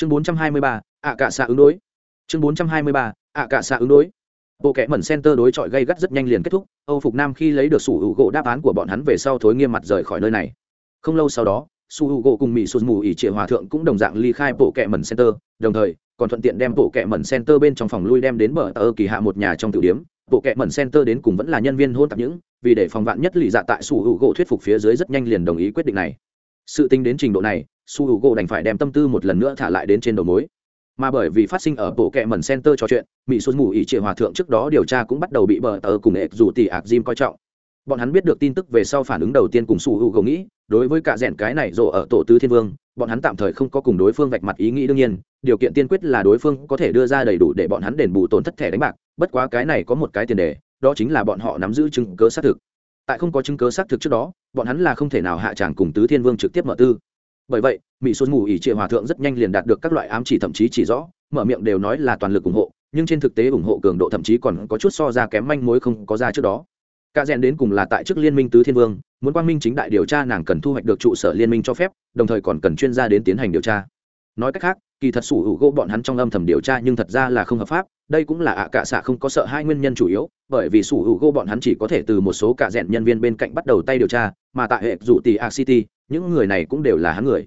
chương bốn trăm hai mươi ba, ạ xạ ứng đối. Chương bốn trăm hai mươi ba, ạ xạ ứng đối. Bộ kẽ mẩn center đối chọi gây gắt rất nhanh liền kết thúc. Âu phục nam khi lấy được sủ hữu gỗ đáp án của bọn hắn về sau thối nghiêm mặt rời khỏi nơi này. Không lâu sau đó su hữu gỗ cùng mỹ sụt mù ỉ trịa hòa thượng cũng đồng dạng ly khai bộ kẽ mẩn center. Đồng thời, còn thuận tiện đem bộ kẽ mẩn center bên trong phòng lui đem đến bờ tờ kỳ hạ một nhà trong tử điếm bộ kẽ mẩn center đến cùng vẫn là nhân viên hôn tạp những, vì để phòng vạn nhất lì dạ tại sủ hữu gỗ thuyết phục phía dưới rất nhanh liền đồng ý quyết định này. Sự tính đến trình độ này su hữu gỗ đành phải đem tâm tư một lần nữa thả lại đến trên đầu mối. Mà bởi vì phát sinh ở bộ kệ mẩn center trò chuyện mỹ xuân mù ỉ trịa hòa thượng trước đó điều tra cũng bắt đầu bị bờ tờ cùng եք dù tỷ ạc jim coi trọng. Bọn hắn biết được tin tức về sau phản ứng đầu tiên cùng su hữu gỗ nghĩ, đối với cả rèn cái này rộ ở tổ tứ thiên vương, bọn hắn tạm thời không có cùng đối phương vạch mặt ý nghĩ đương nhiên, điều kiện tiên quyết là đối phương có thể đưa ra đầy đủ để bọn hắn đền bù tổn thất thẻ đánh bạc, bất quá cái này có một cái tiền đề, đó chính là bọn họ nắm giữ chứng cớ xác thực. Tại không có chứng cớ xác thực trước đó, bọn hắn là không thể nào hạ tràng cùng tứ thiên vương trực tiếp mở tư bởi vậy mỹ xuân mù ỉ trịa hòa thượng rất nhanh liền đạt được các loại ám chỉ thậm chí chỉ rõ, mở miệng đều nói là toàn lực ủng hộ, nhưng trên thực tế ủng hộ cường độ thậm chí còn có chút so ra kém manh mối không có ra trước đó. Cả rèn đến cùng là tại chức liên minh tứ thiên vương, muốn quang minh chính đại điều tra nàng cần thu hoạch được trụ sở liên minh cho phép, đồng thời còn cần chuyên gia đến tiến hành điều tra. Nói cách khác, kỳ thật sủ hữu gỗ bọn hắn trong âm thầm điều tra nhưng thật ra là không hợp pháp, đây cũng là ạ à cạ xạ không có sợ hai nguyên nhân chủ yếu, bởi vì sủ hữu gỗ bọn hắn chỉ có thể từ một số cả rẽn nhân viên bên cạnh bắt đầu tay điều tra, mà tại hệ dụ tỷ a city những người này cũng đều là hắn người.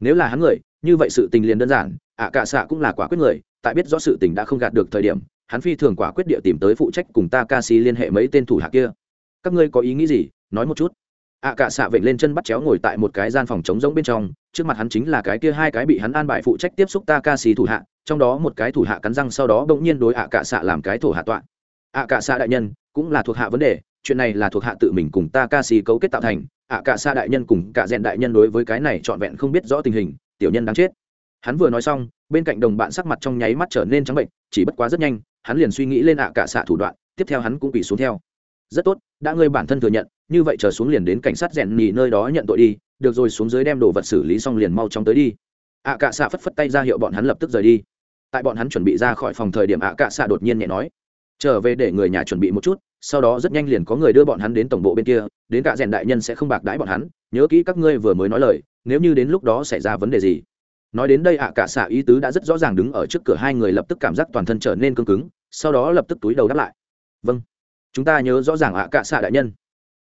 Nếu là hắn người, như vậy sự tình liền đơn giản, ạ à cạ xạ cũng là quả quyết người, tại biết rõ sự tình đã không gạt được thời điểm, hắn phi thường quả quyết địa tìm tới phụ trách cùng ta ca si liên hệ mấy tên thủ hạ kia. Các ngươi có ý nghĩ gì? Nói một chút. Ạ à cạ xạ vệnh lên chân bắt chéo ngồi tại một cái gian phòng trống rỗng bên trong, trước mặt hắn chính là cái kia hai cái bị hắn an bài phụ trách tiếp xúc ta ca si thủ hạ, trong đó một cái thủ hạ cắn răng sau đó bỗng nhiên đối ạ à cạ xạ làm cái thổ hạ tọa. Ạ cạ xạ đại nhân, cũng là thuộc hạ vấn đề, chuyện này là thuộc hạ tự mình cùng ta ca si cấu kết tạo thành ạ cả xa đại nhân cùng cả rèn đại nhân đối với cái này trọn vẹn không biết rõ tình hình, tiểu nhân đáng chết. Hắn vừa nói xong, bên cạnh đồng bạn sắc mặt trong nháy mắt trở nên trắng bệnh, chỉ bất quá rất nhanh, hắn liền suy nghĩ lên ạ cả xạ thủ đoạn, tiếp theo hắn cũng bị xuống theo. Rất tốt, đã ngươi bản thân thừa nhận, như vậy trở xuống liền đến cảnh sát rèn nhì nơi đó nhận tội đi, được rồi xuống dưới đem đồ vật xử lý xong liền mau chóng tới đi. ạ cả xạ phất phất tay ra hiệu bọn hắn lập tức rời đi. Tại bọn hắn chuẩn bị ra khỏi phòng thời điểm ạ cả xạ đột nhiên nhẹ nói trở về để người nhà chuẩn bị một chút, sau đó rất nhanh liền có người đưa bọn hắn đến tổng bộ bên kia, đến cả rèn đại nhân sẽ không bạc đãi bọn hắn, nhớ kỹ các ngươi vừa mới nói lời, nếu như đến lúc đó xảy ra vấn đề gì. Nói đến đây ạ, cả xạ ý tứ đã rất rõ ràng đứng ở trước cửa hai người lập tức cảm giác toàn thân trở nên cương cứng, sau đó lập tức túi đầu đáp lại. Vâng chúng ta nhớ rõ ràng ạ, cả xạ đại nhân.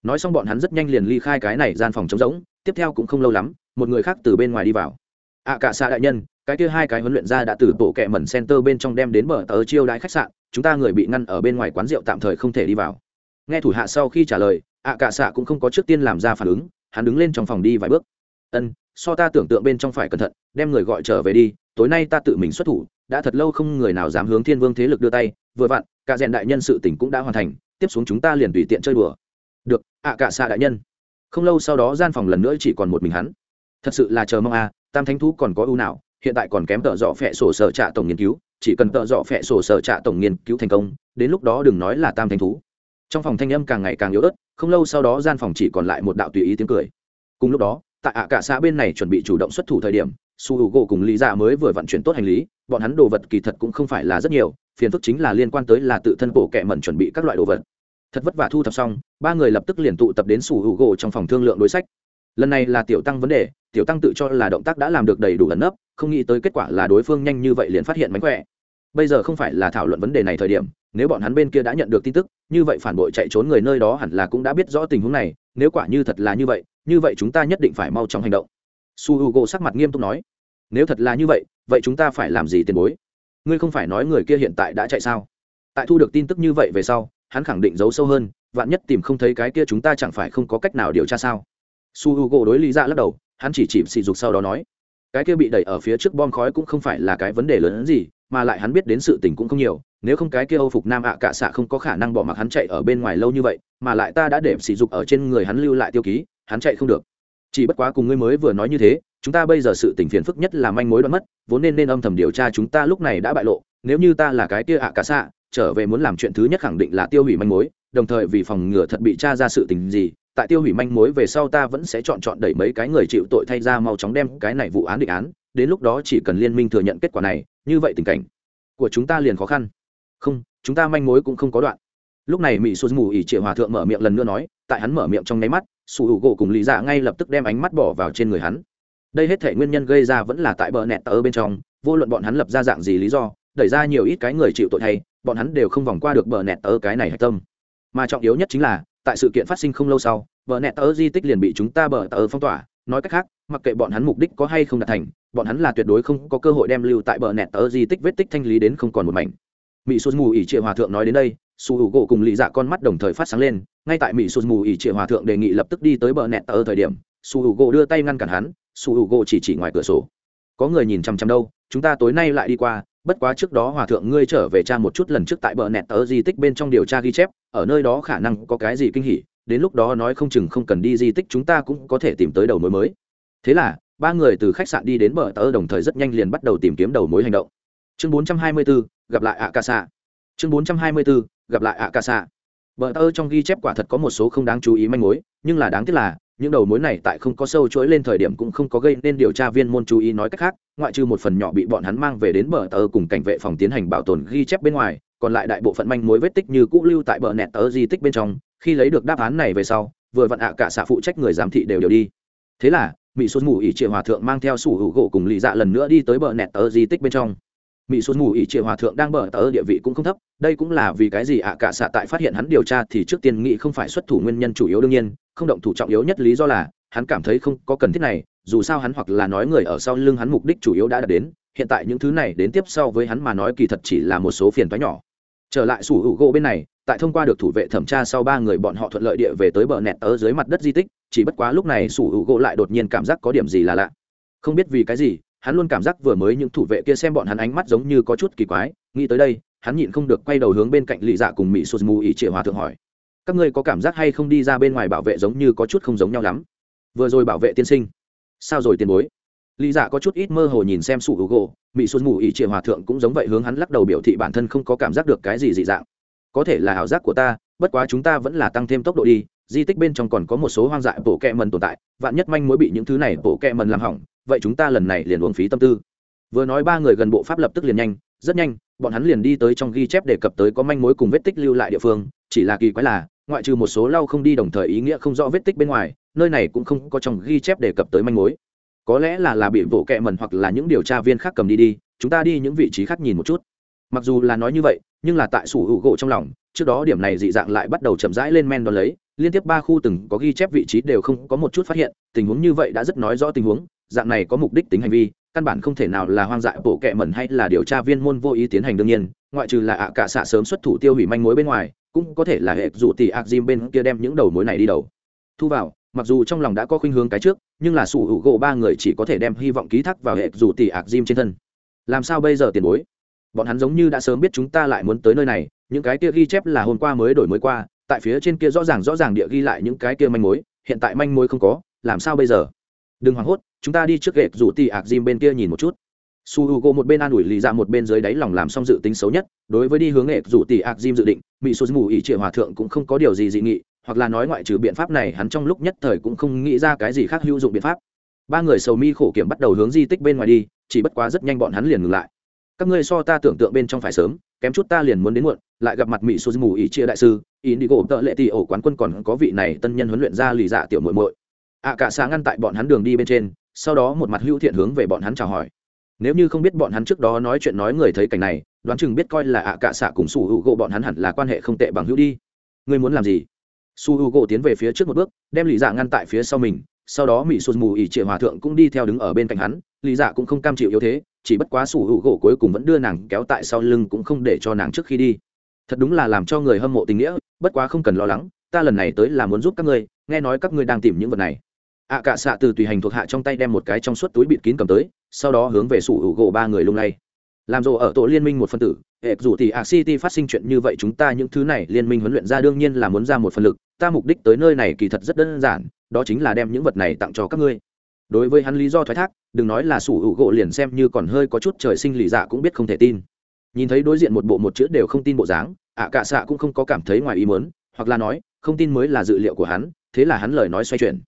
Nói xong bọn hắn rất nhanh liền ly khai cái này gian phòng trống rỗng, tiếp theo cũng không lâu lắm, một người khác từ bên ngoài đi vào. Ạ, cả xạ đại nhân, cái kia hai cái huấn luyện ra đã từ bộ kẹ mẩn center bên trong đem đến bờ tờ chiêu đãi khách sạn chúng ta người bị ngăn ở bên ngoài quán rượu tạm thời không thể đi vào. Nghe thủ hạ sau khi trả lời, ạ cả xạ cũng không có trước tiên làm ra phản ứng, hắn đứng lên trong phòng đi vài bước. Ân, so ta tưởng tượng bên trong phải cẩn thận, đem người gọi trở về đi, tối nay ta tự mình xuất thủ, đã thật lâu không người nào dám hướng thiên vương thế lực đưa tay, vừa vặn, cả rèn đại nhân sự tỉnh cũng đã hoàn thành, tiếp xuống chúng ta liền tùy tiện chơi đùa. Được, ạ cả xạ đại nhân. Không lâu sau đó gian phòng lần nữa chỉ còn một mình hắn. Thật sự là chờ mong a, tam thánh thú còn có ưu nào, hiện tại còn kém tợ dọ phẹ sổ sở trạ tổng nghiên cứu chỉ cần tợ dọ phẹ sổ sở trạ tổng nghiên cứu thành công, đến lúc đó đừng nói là tam thanh thú. Trong phòng thanh âm càng ngày càng yếu ớt, không lâu sau đó gian phòng chỉ còn lại một đạo tùy ý tiếng cười. Cùng lúc đó, tại ạ cả xã bên này chuẩn bị chủ động xuất thủ thời điểm, su h u gỗ cùng lý dạ mới vừa vận chuyển tốt hành lý, bọn hắn đồ vật kỳ thật cũng không phải là rất nhiều, phiền phức chính là liên quan tới là tự thân bộ kẹ mẩn chuẩn bị các loại đồ vật. Thật vất vả thu thập xong, ba người lập tức liền tụ tập đến su h u gỗ trong phòng thương lượng đối sách. Lần này là tiểu tăng vấn đề tiểu tăng tự cho là động tác đã làm được đầy đủ ẩn nấp, không nghĩ tới kết quả là đối phương nhanh như vậy liền phát hiện mánh khỏe. Bây giờ không phải là thảo luận vấn đề này thời điểm, nếu bọn hắn bên kia đã nhận được tin tức, như vậy phản bội chạy trốn người nơi đó hẳn là cũng đã biết rõ tình huống này, nếu quả như thật là như vậy như vậy chúng ta nhất định phải mau chóng hành động. Su h u g o sắc mặt nghiêm túc nói. Nếu thật là như vậy vậy chúng ta phải làm gì tiền bối? Ngươi không phải nói người kia hiện tại đã chạy sao? Tại thu được tin tức như vậy về sau, hắn khẳng định giấu sâu hơn, vạn nhất tìm không thấy cái kia chúng ta chẳng phải không có cách nào điều tra sao? Su h u g o đối lý ra lắc đầu hắn chỉ chìm xì dục sau đó nói, cái kia bị đẩy ở phía trước bom khói cũng không phải là cái vấn đề lớn hơn gì, mà lại hắn biết đến sự tình cũng không nhiều, nếu không cái kia âu phục nam ạ à cả xạ không có khả năng bỏ mặc hắn chạy ở bên ngoài lâu như vậy, mà lại ta đã để sỉ dục ở trên người hắn lưu lại tiêu ký, hắn chạy không được. Chỉ bất quá cùng ngươi mới vừa nói như thế, chúng ta bây giờ sự tình phiền phức nhất là manh mối đoán mất, vốn nên nên âm thầm điều tra chúng ta lúc này đã bại lộ, nếu như ta là cái kia ạ cả xạ, trở về muốn làm chuyện thứ nhất khẳng định là tiêu hủy manh mối, đồng thời vì phòng ngừa thật bị tra ra sự tình gì tại tiêu hủy manh mối về sau ta vẫn sẽ chọn chọn đẩy mấy cái người chịu tội thay ra mau chóng đem cái này vụ án định án, đến lúc đó chỉ cần liên minh thừa nhận kết quả này, như vậy tình cảnh của chúng ta liền khó khăn. Không, chúng ta manh mối cũng không có đoạn. Lúc này mỹ sụt mù ỉ triệu hòa thượng mở miệng lần nữa nói, tại hắn mở miệng trong nháy mắt su hữu gỗ cùng lý dạ ngay lập tức đem ánh mắt bỏ vào trên người hắn. Đây hết thể nguyên nhân gây ra vẫn là tại bờ nẹt ở bên trong, vô luận bọn hắn lập ra dạng gì lý do, đẩy ra nhiều ít cái người chịu tội thay, bọn hắn đều không vòng qua được bờ nẹt ở cái này hạch tâm. Mà trọng yếu nhất chính là tại sự kiện phát sinh không lâu sau, bờ nẹt tờ di tích liền bị chúng ta bờ tờ phong tỏa. Nói cách khác, mặc kệ bọn hắn mục đích có hay không đạt thành, bọn hắn là tuyệt đối không có cơ hội đem lưu tại bờ nẹt tờ di tích vết tích thanh lý đến không còn một mảnh. Mỹ sụt mù ỉ triệu hòa thượng nói đến đây, su hữu gỗ cùng lì dạ con mắt đồng thời phát sáng lên. Ngay tại mỹ sụt mù ỉ triệu hòa thượng đề nghị lập tức đi tới bờ nẹt tờ thời điểm, su hữu gỗ đưa tay ngăn cản hắn. Su hữu gỗ chỉ chỉ ngoài cửa sổ. Có người nhìn chằm chằm đâu, chúng ta tối nay lại đi qua bất quá trước đó hòa thượng ngươi trở về cha một chút lần trước tại bờ nẹt ở di tích bên trong điều tra ghi chép ở nơi đó khả năng có cái gì kinh hỉ đến lúc đó nói không chừng không cần đi di tích chúng ta cũng có thể tìm tới đầu mối mới. Thế là ba người từ khách sạn đi đến bờ tờ đồng thời rất nhanh liền bắt đầu tìm kiếm đầu mối hành động. Chương 424, gặp lại ạ ca xạ chương 424, gặp lại ạ ca xạ bờ tờ trong ghi chép quả thật có một số không đáng chú ý manh mối nhưng là đáng tiếc là những đầu mối này tại không có sâu chuỗi lên thời điểm cũng không có gây nên điều tra viên môn chú ý nói cách khác, ngoại trừ một phần nhỏ bị bọn hắn mang về đến bờ tờ cùng cảnh vệ phòng tiến hành bảo tồn ghi chép bên ngoài, còn lại đại bộ phận manh mối vết tích như cũ lưu tại bờ nẹt tờ di tích bên trong, khi lấy được đáp án này về sau, vừa vặn ạ cả xạ phụ trách người giám thị đều đều đi. Thế là mỹ xuân mù ỉ triệu hòa thượng mang theo sủ hữu gỗ cùng lì dạ lần nữa đi tới bờ nẹt tờ di tích bên trong mỹ xuân mù ỉ triệu hòa thượng đang bờ tờ địa vị cũng không thấp, đây cũng là vì cái gì ạ? Cả xạ tại phát hiện hắn điều tra thì trước tiên nghĩ không phải xuất thủ nguyên nhân chủ yếu đương nhiên, không động thủ trọng yếu nhất lý do là, hắn cảm thấy không có cần thiết này, dù sao hắn hoặc là nói người ở sau lưng hắn mục đích chủ yếu đã đạt đến, hiện tại những thứ này đến tiếp sau với hắn mà nói kỳ thật chỉ là một số phiền toái nhỏ. Trở lại sủ hữu gỗ bên này, tại thông qua được thủ vệ thẩm tra sau ba người bọn họ thuận lợi địa về tới bờ nẹt ở dưới mặt đất di tích, chỉ bất quá lúc này sủ hữu gỗ lại đột nhiên cảm giác có điểm gì là lạ. Không biết vì cái gì hắn luôn cảm giác vừa mới những thủ vệ kia xem bọn hắn ánh mắt giống như có chút kỳ quái, nghĩ tới đây, hắn nhịn không được quay đầu hướng bên cạnh lì dạ cùng mỹ sụt mù ỉ trịa hòa thượng hỏi, các ngươi có cảm giác hay không đi ra bên ngoài bảo vệ giống như có chút không giống nhau lắm? Vừa rồi bảo vệ tiên sinh, sao rồi tiền bối? Lý dạ có chút ít mơ hồ nhìn xem sủ hữu gỗ mỹ xuân mù ỉ trịa hòa thượng cũng giống vậy hướng hắn lắc đầu biểu thị bản thân không có cảm giác được cái gì dị dạng. Có thể là ảo giác của ta, bất quá chúng ta vẫn là tăng thêm tốc độ đi, di tích bên trong còn có một số hoang dại bổ kẹ mần tồn tại, vạn nhất manh mối bị những thứ này bổ kẹ mần làm hỏng vậy chúng ta lần này liền uống phí tâm tư. Vừa nói ba người gần bộ pháp lập tức liền nhanh, rất nhanh, bọn hắn liền đi tới trong ghi chép đề cập tới có manh mối cùng vết tích lưu lại địa phương, chỉ là kỳ quái là, ngoại trừ một số lau không đi đồng thời ý nghĩa không rõ vết tích bên ngoài, nơi này cũng không có trong ghi chép đề cập tới manh mối. Có lẽ là là bị bộ kẹ mần hoặc là những điều tra viên khác cầm đi đi, chúng ta đi những vị trí khác nhìn một chút. Mặc dù là nói như vậy, nhưng là tại sủ hữu gỗ trong lòng, trước đó điểm này dị dạng lại bắt đầu chậm rãi lên men đón lấy, liên tiếp ba khu từng có ghi chép vị trí đều không có một chút phát hiện, tình huống như vậy đã rất nói rõ tình huống dạng này có mục đích tính hành vi, căn bản không thể nào là hoang dại bộ kệ mẩn hay là điều tra viên môn vô ý tiến hành đương nhiên, ngoại trừ là ạ cả xạ sớm xuất thủ tiêu hủy manh mối bên ngoài, cũng có thể là hệ dụ tỷ ạc diêm bên kia đem những đầu mối này đi đầu. Thu vào, mặc dù trong lòng đã có khuynh hướng cái trước, nhưng là sủ hữu gỗ ba người chỉ có thể đem hy vọng ký thác vào hệ dù tỷ ạc diêm trên thân. Làm sao bây giờ tiền bối? Bọn hắn giống như đã sớm biết chúng ta lại muốn tới nơi này, những cái kia ghi chép là hôm qua mới đổi mới qua, tại phía trên kia rõ ràng rõ ràng địa ghi lại những cái kia manh mối, hiện tại manh mối không có, làm sao bây giờ? Đừng hoảng hốt chúng ta đi trước gate rủ tì ạc Jim bên kia nhìn một chút. Su h u g một bên an ủi lì ra một bên dưới đáy lòng làm xong dự tính xấu nhất, đối với đi hướng nghệ rủ tì ạc Jim dự định mỹ số mù ỉ trịa hòa thượng cũng không có điều gì dị nghị, hoặc là nói ngoại trừ biện pháp này, hắn trong lúc nhất thời cũng không nghĩ ra cái gì khác hữu dụng biện pháp. Ba người sầu mi khổ kiểm bắt đầu hướng di tích bên ngoài đi, chỉ bất quá rất nhanh bọn hắn liền ngừng lại. Các ngươi so ta tưởng tượng bên trong phải sớm, kém chút ta liền muốn đến muộn, lại gặp mặt mỹ số mù ỉ chia đại sư ý đi gỗ tợ lệ tì ổ quán quân còn có vị này tân nhân huấn luyện ra lì dạ tiểu muội muội. Ạ cả sáng ngăn tại bọn hắn đường đi bên trên sau đó một mặt hữu thiện hướng về bọn hắn chào hỏi. Nếu như không biết bọn hắn trước đó nói chuyện nói người thấy cảnh này, đoán chừng biết coi là ạ cạ xạ cùng su hữu gỗ bọn hắn hẳn là quan hệ không tệ bằng hữu đi. Ngươi muốn làm gì? Su hữu gỗ tiến về phía trước một bước, đem lì dạ ngăn tại phía sau mình, sau đó mỹ sụt mù ỉ trịa hòa thượng cũng đi theo đứng ở bên cạnh hắn, lì dạ cũng không cam chịu yếu thế, chỉ bất quá su hữu gỗ cuối cùng vẫn đưa nàng kéo tại sau lưng cũng không để cho nàng trước khi đi. Thật đúng là làm cho người hâm mộ tình nghĩa, bất quá không cần lo lắng, ta lần này tới là muốn giúp các ngươi, nghe nói các ngươi đang tìm những vật này ạ cả xạ từ tùy hành thuộc hạ trong tay đem một cái trong suốt túi bịt kín cầm tới, sau đó hướng về sủ hữu gỗ ba người lung lay. Làm rộ ở tổ liên minh một phân tử, hệ dù thì ạ city phát sinh chuyện như vậy chúng ta những thứ này liên minh huấn luyện ra đương nhiên là muốn ra một phần lực, ta mục đích tới nơi này kỳ thật rất đơn giản, đó chính là đem những vật này tặng cho các ngươi. Đối với hắn lý do thoái thác, đừng nói là sủ hữu gỗ liền xem như còn hơi có chút trời sinh lì dạ cũng biết không thể tin. Nhìn thấy đối diện một bộ một chữ đều không tin bộ dáng, ạ cả xạ cũng không có cảm thấy ngoài ý muốn, hoặc là nói, không tin mới là dự liệu của hắn, thế là hắn lời nói xoay chuyển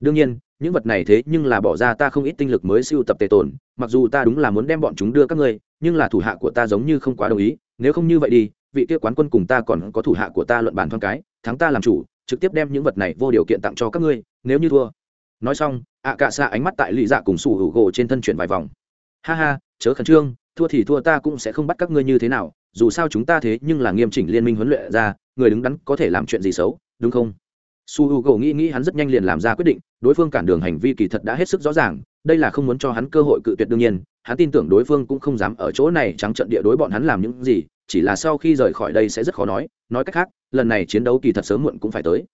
đương nhiên, những vật này thế nhưng là bỏ ra ta không ít tinh lực mới siêu tập tề tồn, mặc dù ta đúng là muốn đem bọn chúng đưa các ngươi, nhưng là thủ hạ của ta giống như không quá đồng ý, nếu không như vậy đi, vị kia quán quân cùng ta còn có thủ hạ của ta luận bàn thoáng cái, thắng ta làm chủ, trực tiếp đem những vật này vô điều kiện tặng cho các ngươi, nếu như thua. Nói xong ạ cạ xạ ánh mắt tại lì dạ cùng sủ hữu gỗ trên thân chuyển vài vòng. Ha ha, chớ khẩn trương, thua thì thua ta cũng sẽ không bắt các ngươi như thế nào, dù sao chúng ta thế nhưng là nghiêm chỉnh liên minh huấn luyện ra, người đứng đắn có thể làm chuyện gì xấu, đúng không? Su h u gỗ nghĩ nghĩ hắn rất nhanh liền làm ra quyết định, đối phương cản đường hành vi kỳ thật đã hết sức rõ ràng, đây là không muốn cho hắn cơ hội cự tuyệt đương nhiên, hắn tin tưởng đối phương cũng không dám ở chỗ này trắng trận địa đối bọn hắn làm những gì, chỉ là sau khi rời khỏi đây sẽ rất khó nói nói cách khác, lần này chiến đấu kỳ thật sớm muộn cũng phải tới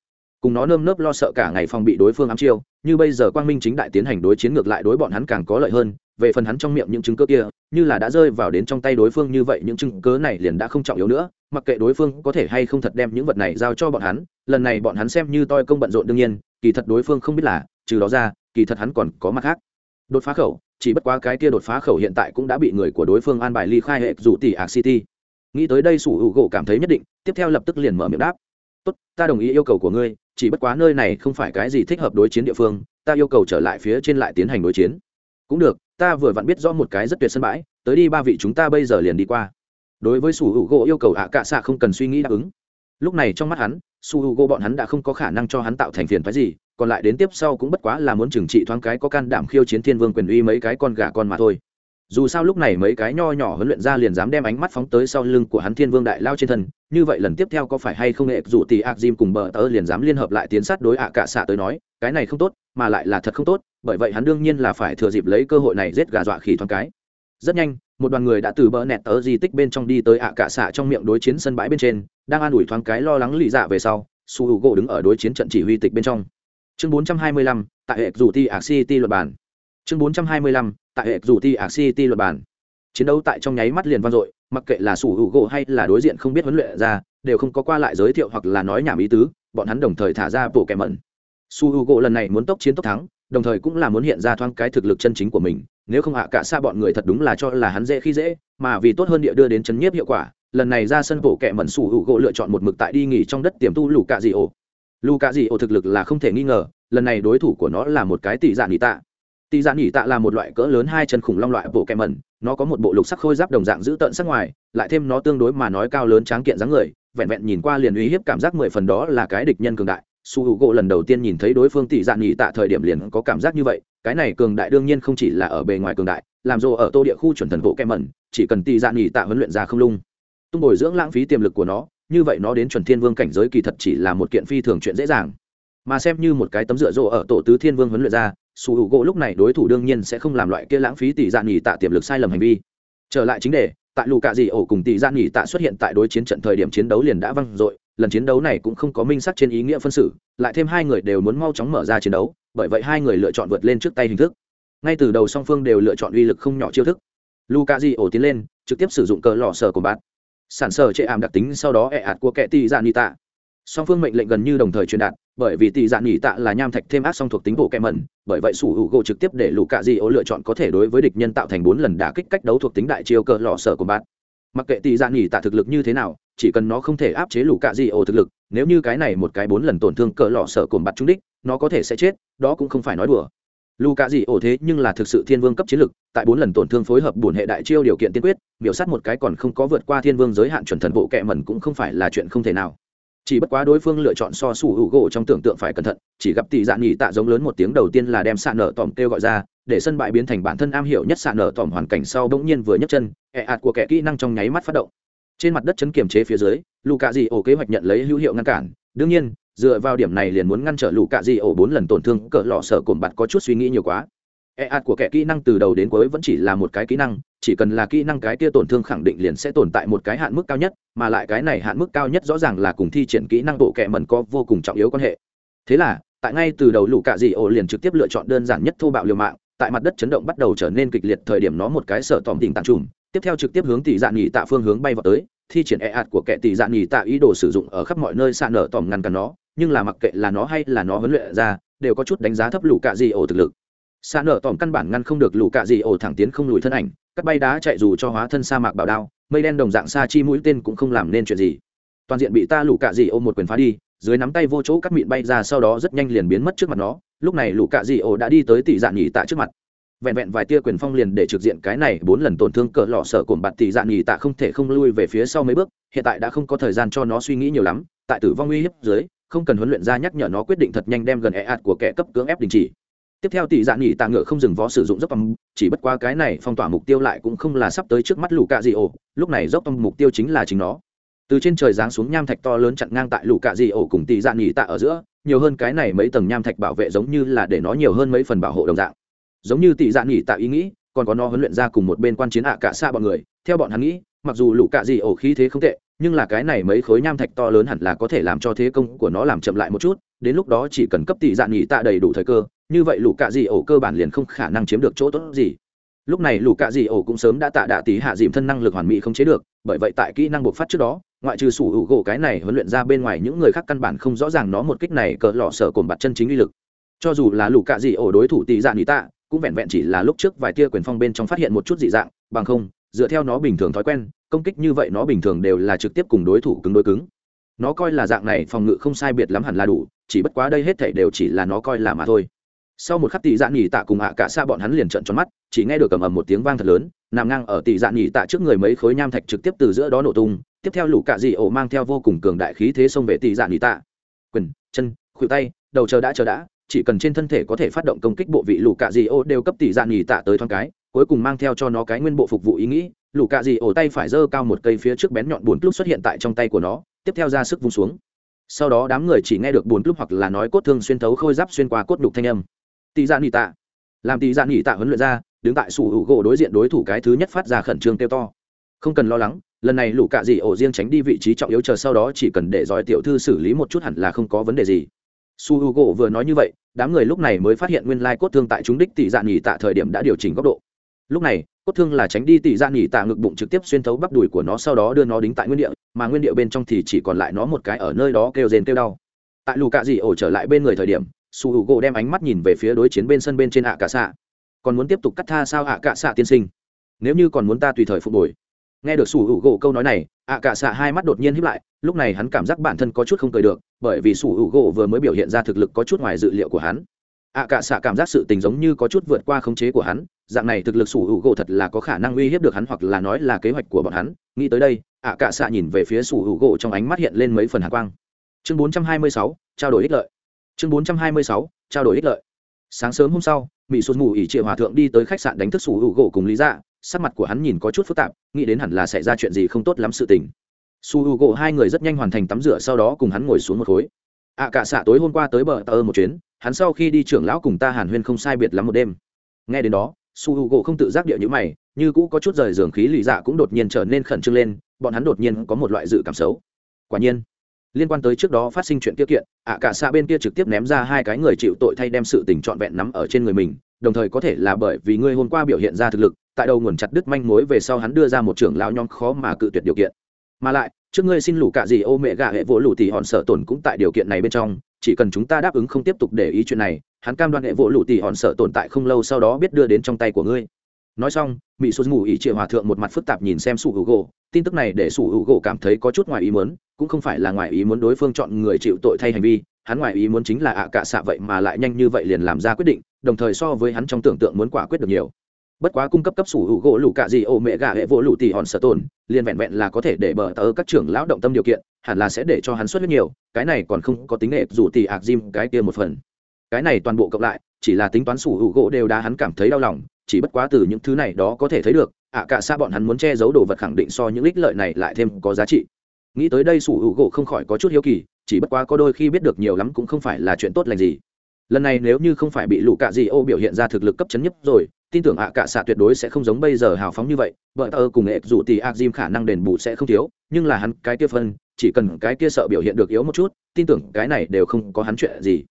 cùng nó nơm nớp lo sợ cả ngày phòng bị đối phương ám chiêu, như bây giờ quang minh chính đại tiến hành đối chiến ngược lại đối bọn hắn càng có lợi hơn, về phần hắn trong miệng những chứng cứ kia, như là đã rơi vào đến trong tay đối phương như vậy, những chứng cứ này liền đã không trọng yếu nữa, mặc kệ đối phương có thể hay không thật đem những vật này giao cho bọn hắn, lần này bọn hắn xem như toi công bận rộn đương nhiên, kỳ thật đối phương không biết là, trừ đó ra, kỳ thật hắn còn có mặt khác. Đột phá khẩu, chỉ bất quá cái kia đột phá khẩu hiện tại cũng đã bị người của đối phương an bài ly khai hệ dụ tỷ ạc city. Nghĩ tới đây sủ hữu gỗ cảm thấy nhất định, tiếp theo lập tức liền mở miệng đáp tốt, ta đồng ý yêu cầu của ngươi, chỉ bất quá nơi này không phải cái gì thích hợp đối chiến địa phương, ta yêu cầu trở lại phía trên lại tiến hành đối chiến. Cũng được, ta vừa vặn biết rõ một cái rất tuyệt sân bãi, tới đi ba vị chúng ta bây giờ liền đi qua. Đối với sủ hữu gỗ yêu cầu ạ cạ xạ không cần suy nghĩ đáp ứng. Lúc này trong mắt hắn su hữu gỗ bọn hắn đã không có khả năng cho hắn tạo thành phiền phái gì, còn lại đến tiếp sau cũng bất quá là muốn trừng trị thoáng cái có can đảm khiêu chiến thiên vương quyền uy mấy cái con gà con mà thôi dù sao lúc này mấy cái nho nhỏ huấn luyện ra liền dám đem ánh mắt phóng tới sau lưng của hắn thiên vương đại lao trên thân như vậy lần tiếp theo có phải hay không nghệ dù tỷ ạc dìm cùng bờ tớ liền dám liên hợp lại tiến sát đối ạ cả xạ tới nói cái này không tốt mà lại là thật không tốt bởi vậy hắn đương nhiên là phải thừa dịp lấy cơ hội này giết gà dọa khỉ thoáng cái. Rất nhanh một đoàn người đã từ bờ nẹt tớ di tích bên trong đi tới ạ cả xạ trong miệng đối chiến sân bãi bên trên đang an ủi thoáng cái lo lắng lì dạ về sau su h u gỗ đứng ở đối chiến trận chỉ huy tịch bên trong. Chương 425, tại hệ dù ti ạc city luật bản chương 425, tại hệ dù ti ạc city luật bản chiến đấu tại trong nháy mắt liền vang dội mặc kệ là sủ hữu gỗ hay là đối diện không biết huấn luyện ra đều không có qua lại giới thiệu hoặc là nói nhảm ý tứ bọn hắn đồng thời thả ra bộ kẻ mẩn. Su Hữu gỗ lần này muốn tốc chiến tốc thắng đồng thời cũng là muốn hiện ra thoáng cái thực lực chân chính của mình nếu không hạ cả xa bọn người thật đúng là cho là hắn dễ khi dễ mà vì tốt hơn địa đưa đến chấn nhiếp hiệu quả lần này ra sân bộ kẻ mẩn sủ hữu gỗ lựa chọn một mực tại đi nghỉ trong đất tiềm tu lù cạ dị ổ. Lù cạ dị ổ thực lực là không thể nghi ngờ lần này đối thủ của nó là một cái tỷ dạ nghỉ tạ tỷ dạ Nhỉ tạ là một loại cỡ lớn hai chân khủng long loại bộ kẹm mẩn nó có một bộ lục sắc khôi giáp đồng dạng giữ tận sắc ngoài, lại thêm nó tương đối mà nói cao lớn tráng kiện dáng người, vẹn vẹn nhìn qua liền uy hiếp cảm giác mười phần đó là cái địch nhân cường đại. Su hữu gỗ lần đầu tiên nhìn thấy đối phương tỷ dạ Nhỉ tạ thời điểm liền có cảm giác như vậy, cái này cường đại đương nhiên không chỉ là ở bề ngoài cường đại, làm rồ ở tô địa khu chuẩn thần bộ kẹm mẩn chỉ cần tỷ dạ Nhỉ tạ huấn luyện ra không lung. Tung bồi dưỡng lãng phí tiềm lực của nó, như vậy nó đến chuẩn thiên vương cảnh giới kỳ thật chỉ là một kiện phi thường chuyện dễ dàng mà xem như một cái tấm dựa rộ ở tổ tứ thiên vương huấn luyện ra, su hữu gỗ lúc này đối thủ đương nhiên sẽ không làm loại kia lãng phí tỷ dạ nghỉ tạ tiềm lực sai lầm hành vi. Trở lại chính đề, tại lù cạ dị ổ cùng tỷ dạ nghỉ tạ xuất hiện tại đối chiến trận thời điểm chiến đấu liền đã văng dội, lần chiến đấu này cũng không có minh sắc trên ý nghĩa phân xử, lại thêm hai người đều muốn mau chóng mở ra chiến đấu, bởi vậy hai người lựa chọn vượt lên trước tay hình thức. Ngay từ đầu song phương đều lựa chọn uy lực không nhỏ chiêu thức. Lù cạ dị ổ tiến lên, trực tiếp sử dụng cờ lò sờ của bạn. Sản sờ chệ ảm đặc tính sau đó ẹ ạt của kẻ tỷ dạ nị tạ. Song phương mệnh lệnh gần như đồng thời truyền đạt bởi vì tỷ dạng nhỉ tạ là nham thạch thêm ác song thuộc tính bộ kẹ mẩn, bởi vậy sủ hữu gỗ trực tiếp để lũ cạ di ô lựa chọn có thể đối với địch nhân tạo thành bốn lần đả kích cách đấu thuộc tính đại chiêu cờ lò sở của bạn. Mặc kệ tỷ dạng nhỉ tạ thực lực như thế nào, chỉ cần nó không thể áp chế lũ cạ di ô thực lực, nếu như cái này một cái bốn lần tổn thương cờ lò sở cồn bạt trúng đích, nó có thể sẽ chết, đó cũng không phải nói đùa. Lũ cạ di ô thế nhưng là thực sự thiên vương cấp chiến lực, tại bốn lần tổn thương phối hợp bổn hệ đại chiêu điều kiện tiên quyết biểu sát một cái còn không có vượt qua thiên vương giới hạn chuẩn thần bộ kệ mẩn cũng không phải là chuyện không thể nào chỉ bất quá đối phương lựa chọn so sủ hữu gỗ trong tưởng tượng phải cẩn thận, chỉ gặp tỷ dạ nghỉ tạ giống lớn một tiếng đầu tiên là đem xạ nở tòm kêu gọi ra, để sân bãi biến thành bản thân am hiểu nhất xạ nở tòm hoàn cảnh sau bỗng nhiên vừa nhấc chân, ẹ ạt của kẻ kỹ năng trong nháy mắt phát động. Trên mặt đất chấn kiềm chế phía dưới lù cạ dị ổ kế hoạch nhận lấy hữu hiệu ngăn cản. Đương nhiên, dựa vào điểm này liền muốn ngăn trở lù cạ dị ổ bốn lần tổn thương, cỡ lọ sở cồn bạt có chút suy nghĩ nhiều quá. E ạt của kẻ kỹ năng từ đầu đến cuối vẫn chỉ là một cái kỹ năng chỉ cần là kỹ năng cái kia tổn thương khẳng định liền sẽ tồn tại một cái hạn mức cao nhất, mà lại cái này hạn mức cao nhất rõ ràng là cùng thi triển kỹ năng bộ kệ mẩn có vô cùng trọng yếu quan hệ. Thế là, tại ngay từ đầu lũ cạ dị ổ liền trực tiếp lựa chọn đơn giản nhất thô bạo liều mạng, tại mặt đất chấn động bắt đầu trở nên kịch liệt thời điểm nó một cái sợ tòm tình tàn trùm, tiếp theo trực tiếp hướng tỷ dạ nghỉ tạ phương hướng bay vào tới, thi triển e ạt của kẻ tỷ dạ nghỉ tạ ý đồ sử dụng ở khắp mọi nơi xa nở tòm ngăn cản nó, nhưng là mặc kệ là nó hay là nó huấn luyện ra, đều có chút đánh giá thấp lũ cạ dị ổ thực lực. Xa nở tòm căn bản ngăn không được lũ cạ dị ổ thẳng tiến không lùi thân ảnh cắt bay đá chạy dù cho hóa thân sa mạc bảo đao, mây đen đồng dạng sa chi mũi tên cũng không làm nên chuyện gì. Toàn diện bị ta lũ cạ dị ôm một quyền phá đi, dưới nắm tay vô chỗ cắt mịn bay ra sau đó rất nhanh liền biến mất trước mặt nó, lúc này lũ cạ dị ô đã đi tới tỷ dạng nghỉ tạ trước mặt. Vẹn vẹn vài tia quyền phong liền để trực diện cái này bốn lần tổn thương cỡ lọ sợ cồn bạt tỷ dạng nghỉ tạ không thể không lui về phía sau mấy bước, hiện tại đã không có thời gian cho nó suy nghĩ nhiều lắm, tại tử vong uy hiếp dưới, không cần huấn luyện ra nhắc nhở nó quyết định thật nhanh đem gần e ạt của kẻ cấp cưỡng ép đình chỉ tiếp theo tỷ dạ nghỉ tạ ngựa không dừng vó sử dụng dốc tầm chỉ bất qua cái này phong tỏa mục tiêu lại cũng không là sắp tới trước mắt lũ cạ dị ổ lúc này dốc tầm mục tiêu chính là chính nó. Từ trên trời giáng xuống nham thạch to lớn chặn ngang tại lũ cạ dị ổ cùng tỷ dạ nghỉ tạ ở giữa, nhiều hơn cái này mấy tầng nham thạch bảo vệ giống như là để nó nhiều hơn mấy phần bảo hộ đồng dạng. Giống như tỷ dạ nghỉ tạ ý nghĩ, còn có nó huấn luyện ra cùng một bên quan chiến ạ cả xa bọn người, theo bọn hắn nghĩ, mặc dù lũ cạ dị ổ khí thế không tệ, nhưng là cái này mấy khối nham thạch to lớn hẳn là có thể làm cho thế công của nó làm chậm lại một chút đến lúc đó chỉ cần cấp tỷ dạng nghỉ tạ đầy đủ thời cơ, như vậy lũ cạ dị ổ cơ bản liền không khả năng chiếm được chỗ tốt gì. Lúc này lũ cạ dị ổ cũng sớm đã tạ đạ tỷ hạ dìm thân năng lực hoàn mỹ không chế được, bởi vậy tại kỹ năng bộc phát trước đó, ngoại trừ sủ hữu gỗ cái này huấn luyện ra bên ngoài những người khác căn bản không rõ ràng nó một kích này cỡ lọ sở cồn bặt chân chính uy lực. Cho dù là lũ cạ dị ổ đối thủ tỷ dạng nghỉ tạ, cũng vẹn vẹn chỉ là lúc trước vài tia quyền phong bên trong phát hiện một chút dị dạng, bằng không, dựa theo nó bình thường thói quen, công kích như vậy nó bình thường đều là trực tiếp cùng đối thủ cứng đối cứng. Nó coi là dạng này, phòng ngự không sai biệt lắm hẳn là đủ chỉ bất quá đây hết thảy đều chỉ là nó coi là mà thôi. Sau một khắc tỷ dạ nghỉ tạ cùng ạ cả xa bọn hắn liền trợn tròn mắt, chỉ nghe được cầm ầm một tiếng vang thật lớn, nằm ngang ở tỷ dạ nghỉ tạ trước người mấy khối nham thạch trực tiếp từ giữa đó nổ tung, tiếp theo lũ cạ dị ổ mang theo vô cùng cường đại khí thế xông về tỷ dạ nghỉ tạ. Quyền, chân, khuỷu tay, đầu chờ đã chờ đã, chỉ cần trên thân thể có thể phát động công kích bộ vị lũ cạ dị ổ đều cấp tỷ dạ nghỉ tạ tới thoáng cái, cuối cùng mang theo cho nó cái nguyên bộ phục vụ ý nghĩ, lũ cạ dị ổ tay phải giơ cao một cây phía trước bén nhọn buồn lúc xuất hiện tại trong tay của nó, tiếp theo ra sức vung xuống sau đó đám người chỉ nghe được bốn lúc hoặc là nói cốt thương xuyên thấu khôi giáp xuyên qua cốt đục thanh âm. Tỷ dạ nghỉ tạ. Làm tỷ dạ nghỉ tạ huấn luyện ra, đứng tại sủ hữu gỗ đối diện đối thủ cái thứ nhất phát ra khẩn trương kêu to. Không cần lo lắng, lần này lũ cạ dị ổ riêng tránh đi vị trí trọng yếu chờ sau đó chỉ cần để giỏi tiểu thư xử lý một chút hẳn là không có vấn đề gì. Su h u gỗ vừa nói như vậy, đám người lúc này mới phát hiện nguyên lai cốt thương tại chúng đích tỷ dạ nghỉ tạ thời điểm đã điều chỉnh góc độ. Lúc này, cốt thương là tránh đi tỷ dạ nghỉ tạ ngực bụng trực tiếp xuyên thấu bắp đùi của nó sau đó đưa nó đính tại nguyên địa mà nguyên điệu bên trong thì chỉ còn lại nó một cái ở nơi đó kêu rên kêu đau. Tại lù cạ dị ổ trở lại bên người thời điểm, su h u gỗ đem ánh mắt nhìn về phía đối chiến bên sân bên trên ạ cạ xạ. Còn muốn tiếp tục cắt tha sao ạ cạ xạ tiên sinh? Nếu như còn muốn ta tùy thời phục hồi. Nghe được sủ hữu gỗ câu nói này, ạ cạ xạ hai mắt đột nhiên hiếp lại, lúc này hắn cảm giác bản thân có chút không cười được, bởi vì sủ hữu gỗ vừa mới biểu hiện ra thực lực có chút ngoài dự liệu của hắn. Ạ cạ xạ cảm giác sự tình giống như có chút vượt qua khống chế của hắn, dạng này thực lực sủ hữu gỗ thật là có khả năng uy hiếp được hắn hoặc là nói là kế hoạch của bọn hắn. Nghĩ tới đây ạ cả xạ nhìn về phía sủ hữu gỗ trong ánh mắt hiện lên mấy phần hạ quang. Chương 426, trao đổi ích lợi. Chương 426, trao đổi ích lợi. Sáng sớm hôm sau mỹ sụt mù ỉ triệu hòa thượng đi tới khách sạn đánh thức sủ hữu gỗ cùng lý dạ. Sắc mặt của hắn nhìn có chút phức tạp nghĩ đến hẳn là sẽ ra chuyện gì không tốt lắm sự tình. Su Hữu gỗ hai người rất nhanh hoàn thành tắm rửa sau đó cùng hắn ngồi xuống một khối. Ạ cả xạ tối hôm qua tới bờ tờ một chuyến hắn sau khi đi trưởng lão cùng ta hàn huyên không sai biệt lắm một đêm. Nghe đến đó su h u gỗ không tự giác địa như mày, như cũ có chút rời giường khí lì dạ cũng đột nhiên trở nên khẩn trương lên, bọn hắn đột nhiên có một loại dự cảm xấu. Quả nhiên, liên quan tới trước đó phát sinh chuyện kia kiện, ạ cả xa bên kia trực tiếp ném ra hai cái người chịu tội thay đem sự tình trọn vẹn nắm ở trên người mình, đồng thời có thể là bởi vì ngươi hôm qua biểu hiện ra thực lực, tại đầu nguồn chặt đứt manh mối về sau hắn đưa ra một trưởng lão nhóm khó mà cự tuyệt điều kiện. Mà lại, trước ngươi xin lũ cả gì ô mẹ gà hệ vỗ lũ thì hòn sợ tổn cũng tại điều kiện này bên trong, chỉ cần chúng ta đáp ứng không tiếp tục để ý chuyện này hắn cam đoan hệ vỗ lũ tỷ hòn sợ tồn tại không lâu sau đó biết đưa đến trong tay của ngươi. Nói xong mỹ sụt ngủ ỉ triệu hòa thượng một mặt phức tạp nhìn xem sủ hữu gỗ. Tin tức này để sủ hữu gỗ cảm thấy có chút ngoài ý muốn, cũng không phải là ngoài ý muốn đối phương chọn người chịu tội thay hành vi. Hắn ngoài ý muốn chính là ạ cả xạ vậy mà lại nhanh như vậy liền làm ra quyết định, đồng thời so với hắn trong tưởng tượng muốn quả quyết được nhiều. Bất quá cung cấp cấp sủ hữu gỗ lũ cạ gì ô mẹ gà hệ vỗ lũ tỉ hòn sợ tồn, liền vẹn vẹn là có thể để bờ tớ các trưởng lão động tâm điều kiện, hẳn là sẽ để cho hắn xuất huyết nhiều, cái này còn không có tính nghệ dù tỉ ạc diêm cái kia một phần cái này toàn bộ cộng lại, chỉ là tính toán sủ hữu gỗ đều đã hắn cảm thấy đau lòng, chỉ bất quá từ những thứ này đó có thể thấy được, ạ cả xa bọn hắn muốn che giấu đồ vật khẳng định so những ích lợi này lại thêm có giá trị. Nghĩ tới đây sủ hữu gỗ không khỏi có chút hiếu kỳ, chỉ bất quá có đôi khi biết được nhiều lắm cũng không phải là chuyện tốt lành gì. Lần này nếu như không phải bị lũ cạ dị ô biểu hiện ra thực lực cấp chấn nhất rồi, tin tưởng ạ cả xạ tuyệt đối sẽ không giống bây giờ hào phóng như vậy, vợ tờ cùng nghệ dù thì ạc diêm khả năng đền bù sẽ không thiếu, nhưng là hắn cái kia phân, chỉ cần cái kia sợ biểu hiện được yếu một chút, tin tưởng cái này đều không có hắn chuyện gì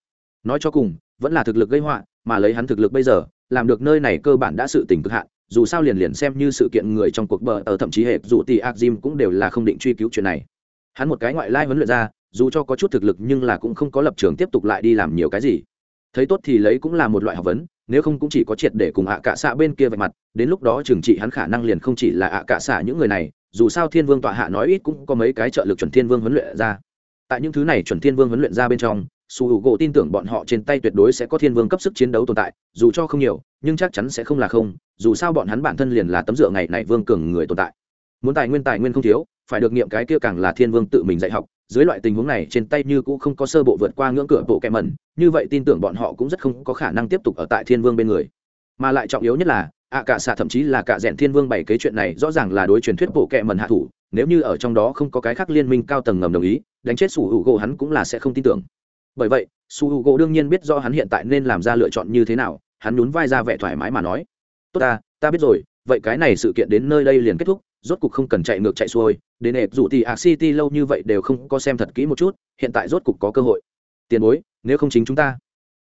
nói cho cùng, vẫn là thực lực gây họa, mà lấy hắn thực lực bây giờ, làm được nơi này cơ bản đã sự tỉnh cực hạn, dù sao liền liền xem như sự kiện người trong cuộc bờ, ở thậm chí hệ, dù thì ác jim cũng đều là không định truy cứu chuyện này. Hắn một cái ngoại lai huấn luyện ra, dù cho có chút thực lực nhưng là cũng không có lập trường tiếp tục lại đi làm nhiều cái gì. Thấy tốt thì lấy cũng là một loại học vấn, nếu không cũng chỉ có triệt để cùng ạ cả xạ bên kia vạch mặt, đến lúc đó trừng trị hắn khả năng liền không chỉ là ạ cả xạ những người này, dù sao thiên vương tọa hạ nói ít cũng có mấy cái trợ lực chuẩn thiên vương huấn luyện ra. Tại những thứ này chuẩn thiên vương huấn luyện ra bên trong su h gỗ tin tưởng bọn họ trên tay tuyệt đối sẽ có thiên vương cấp sức chiến đấu tồn tại, dù cho không nhiều, nhưng chắc chắn sẽ không là không, dù sao bọn hắn bản thân liền là tấm dựa ngày này vương cường người tồn tại. Muốn tài nguyên tài nguyên không thiếu, phải được nghiệm cái kia càng là thiên vương tự mình dạy học, dưới loại tình huống này trên tay như cũng không có sơ bộ vượt qua ngưỡng cửa bộ kẹ mẩn, như vậy tin tưởng bọn họ cũng rất không có khả năng tiếp tục ở tại thiên vương bên người. Mà lại trọng yếu nhất là, ạ cả xạ thậm chí là cả rèn thiên vương bảy kế chuyện này rõ ràng là đối truyền thuyết bộ kẹ mẩn hạ thủ, nếu như ở trong đó không có cái khác liên minh cao tầng ngầm đồng ý, đánh chết sủ hữu gỗ hắn cũng là sẽ không tin tưởng bởi vậy, su h u gỗ đương nhiên biết do hắn hiện tại nên làm ra lựa chọn như thế nào, hắn nhún vai ra vẻ thoải mái mà nói. Tốt ta ta biết rồi, vậy cái này sự kiện đến nơi đây liền kết thúc, rốt cục không cần chạy ngược chạy xuôi, đến ệp dù thì a city lâu như vậy đều không có xem thật kỹ một chút, hiện tại rốt cục có cơ hội. Tiền bối, nếu không chính chúng ta.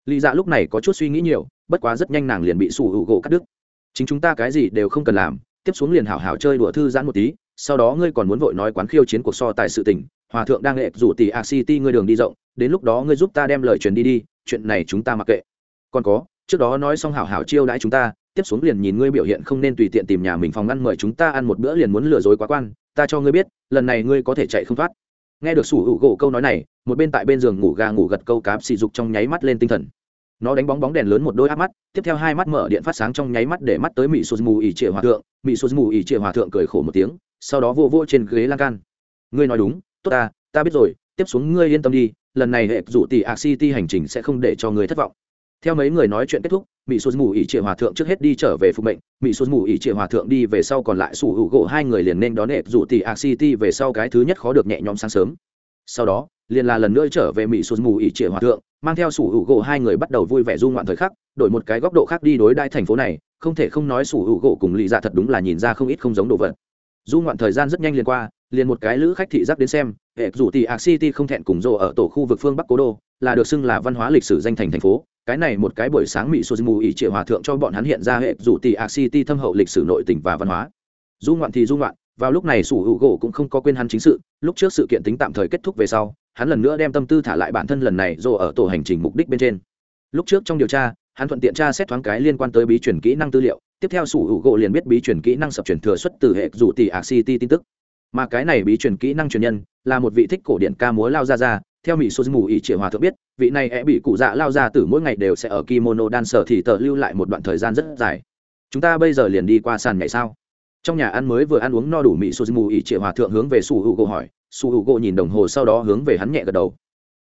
Lý dạ lúc này có chút suy nghĩ nhiều, bất quá rất nhanh nàng liền bị sủ hữu gỗ cắt đứt. Chính chúng ta cái gì đều không cần làm, tiếp xuống liền hảo hảo chơi đùa thư giãn một tí, sau đó ngươi còn muốn vội nói quán khiêu chiến cuộc so tài sự tình hòa thượng đang nghệ rủ tỷ a city ngươi đường đi rộng, đến lúc đó ngươi giúp ta đem lời truyền đi đi, chuyện này chúng ta mặc kệ. Còn có, trước đó nói xong hảo hảo chiêu đãi chúng ta, tiếp xuống liền nhìn ngươi biểu hiện không nên tùy tiện tìm nhà mình phòng ngăn mời chúng ta ăn một bữa liền muốn lừa dối quá quan, ta cho ngươi biết, lần này ngươi có thể chạy không thoát. Nghe được sủ hữu gỗ câu nói này, một bên tại bên giường ngủ gà ngủ gật câu cáp xì dục trong nháy mắt lên tinh thần. Nó đánh bóng bóng đèn lớn một đôi áp mắt, tiếp theo hai mắt mở điện phát sáng trong nháy mắt để mắt tới mỹ sô mù ỉ trịa hòa thượng. Mỹ sô mù ỉ trịa hòa thượng cười khổ một tiếng, sau đó vô vô trên ghế lan can. Ngươi nói đúng tốt ta ta biết rồi, tiếp xuống ngươi yên tâm đi, lần này hệ rủ tỷ ạc city hành trình sẽ không để cho ngươi thất vọng. Theo mấy người nói chuyện kết thúc mỹ sô mù ỉ Triệu hòa thượng trước hết đi trở về phục mệnh mỹ sô mù ỉ Triệu hòa thượng đi về sau còn lại sủ hữu gỗ hai người liền nên đón hệ rủ tỷ ạc city về sau cái thứ nhất khó được nhẹ nhõm sáng sớm. Sau đó, liền là lần nữa trở về mỹ sô mù ỉ Triệu hòa thượng, mang theo sủ hữu gỗ hai người bắt đầu vui vẻ du ngoạn thời khắc, đổi một cái góc độ khác đi đối đai thành phố này, không thể không nói sủ hữu gỗ cùng lì dạ thật đúng là nhìn ra không ít không giống đồ vật du ngoạn thời gian rất nhanh liền qua, liền một cái lữ khách thị giác đến xem, hệ dù tỷ ạc city không thẹn cùng rộ ở tổ khu vực phương bắc cố đô, là được xưng là văn hóa lịch sử danh thành thành phố. Cái này một cái buổi sáng mỹ sô mù ỉ triệu hòa thượng cho bọn hắn hiện ra hệ dù tỷ ạc city thâm hậu lịch sử nội tỉnh và văn hóa. Du ngoạn thì du ngoạn, vào lúc này sủ hữu gỗ cũng không có quên hắn chính sự, lúc trước sự kiện tính tạm thời kết thúc về sau, hắn lần nữa đem tâm tư thả lại bản thân lần này rộ ở tổ hành trình mục đích bên trên. Lúc trước trong điều tra, hắn thuận tiện tra xét thoáng cái liên quan tới bí chuyển kỹ năng tư liệu tiếp theo sủ hữu gỗ liền biết bí truyền kỹ năng sập truyền thừa xuất từ hệ rủ tỷ ạc city tin tức. Mà cái này bí truyền kỹ năng truyền nhân là một vị thích cổ điển ca múa lao ra ra theo mỹ số mù ỉ triệu hòa thượng biết, vị này e bị cụ dạ lao ra từ mỗi ngày đều sẽ ở kimono đan sở thì tờ lưu lại một đoạn thời gian rất dài. Chúng ta bây giờ liền đi qua sàn nhảy sao? Trong nhà ăn mới vừa ăn uống no đủ, mỹ số mù ỉ triệu hòa thượng hướng về sủ hữu gỗ hỏi. Sủ hữu gỗ nhìn đồng hồ sau đó hướng về hắn nhẹ gật đầu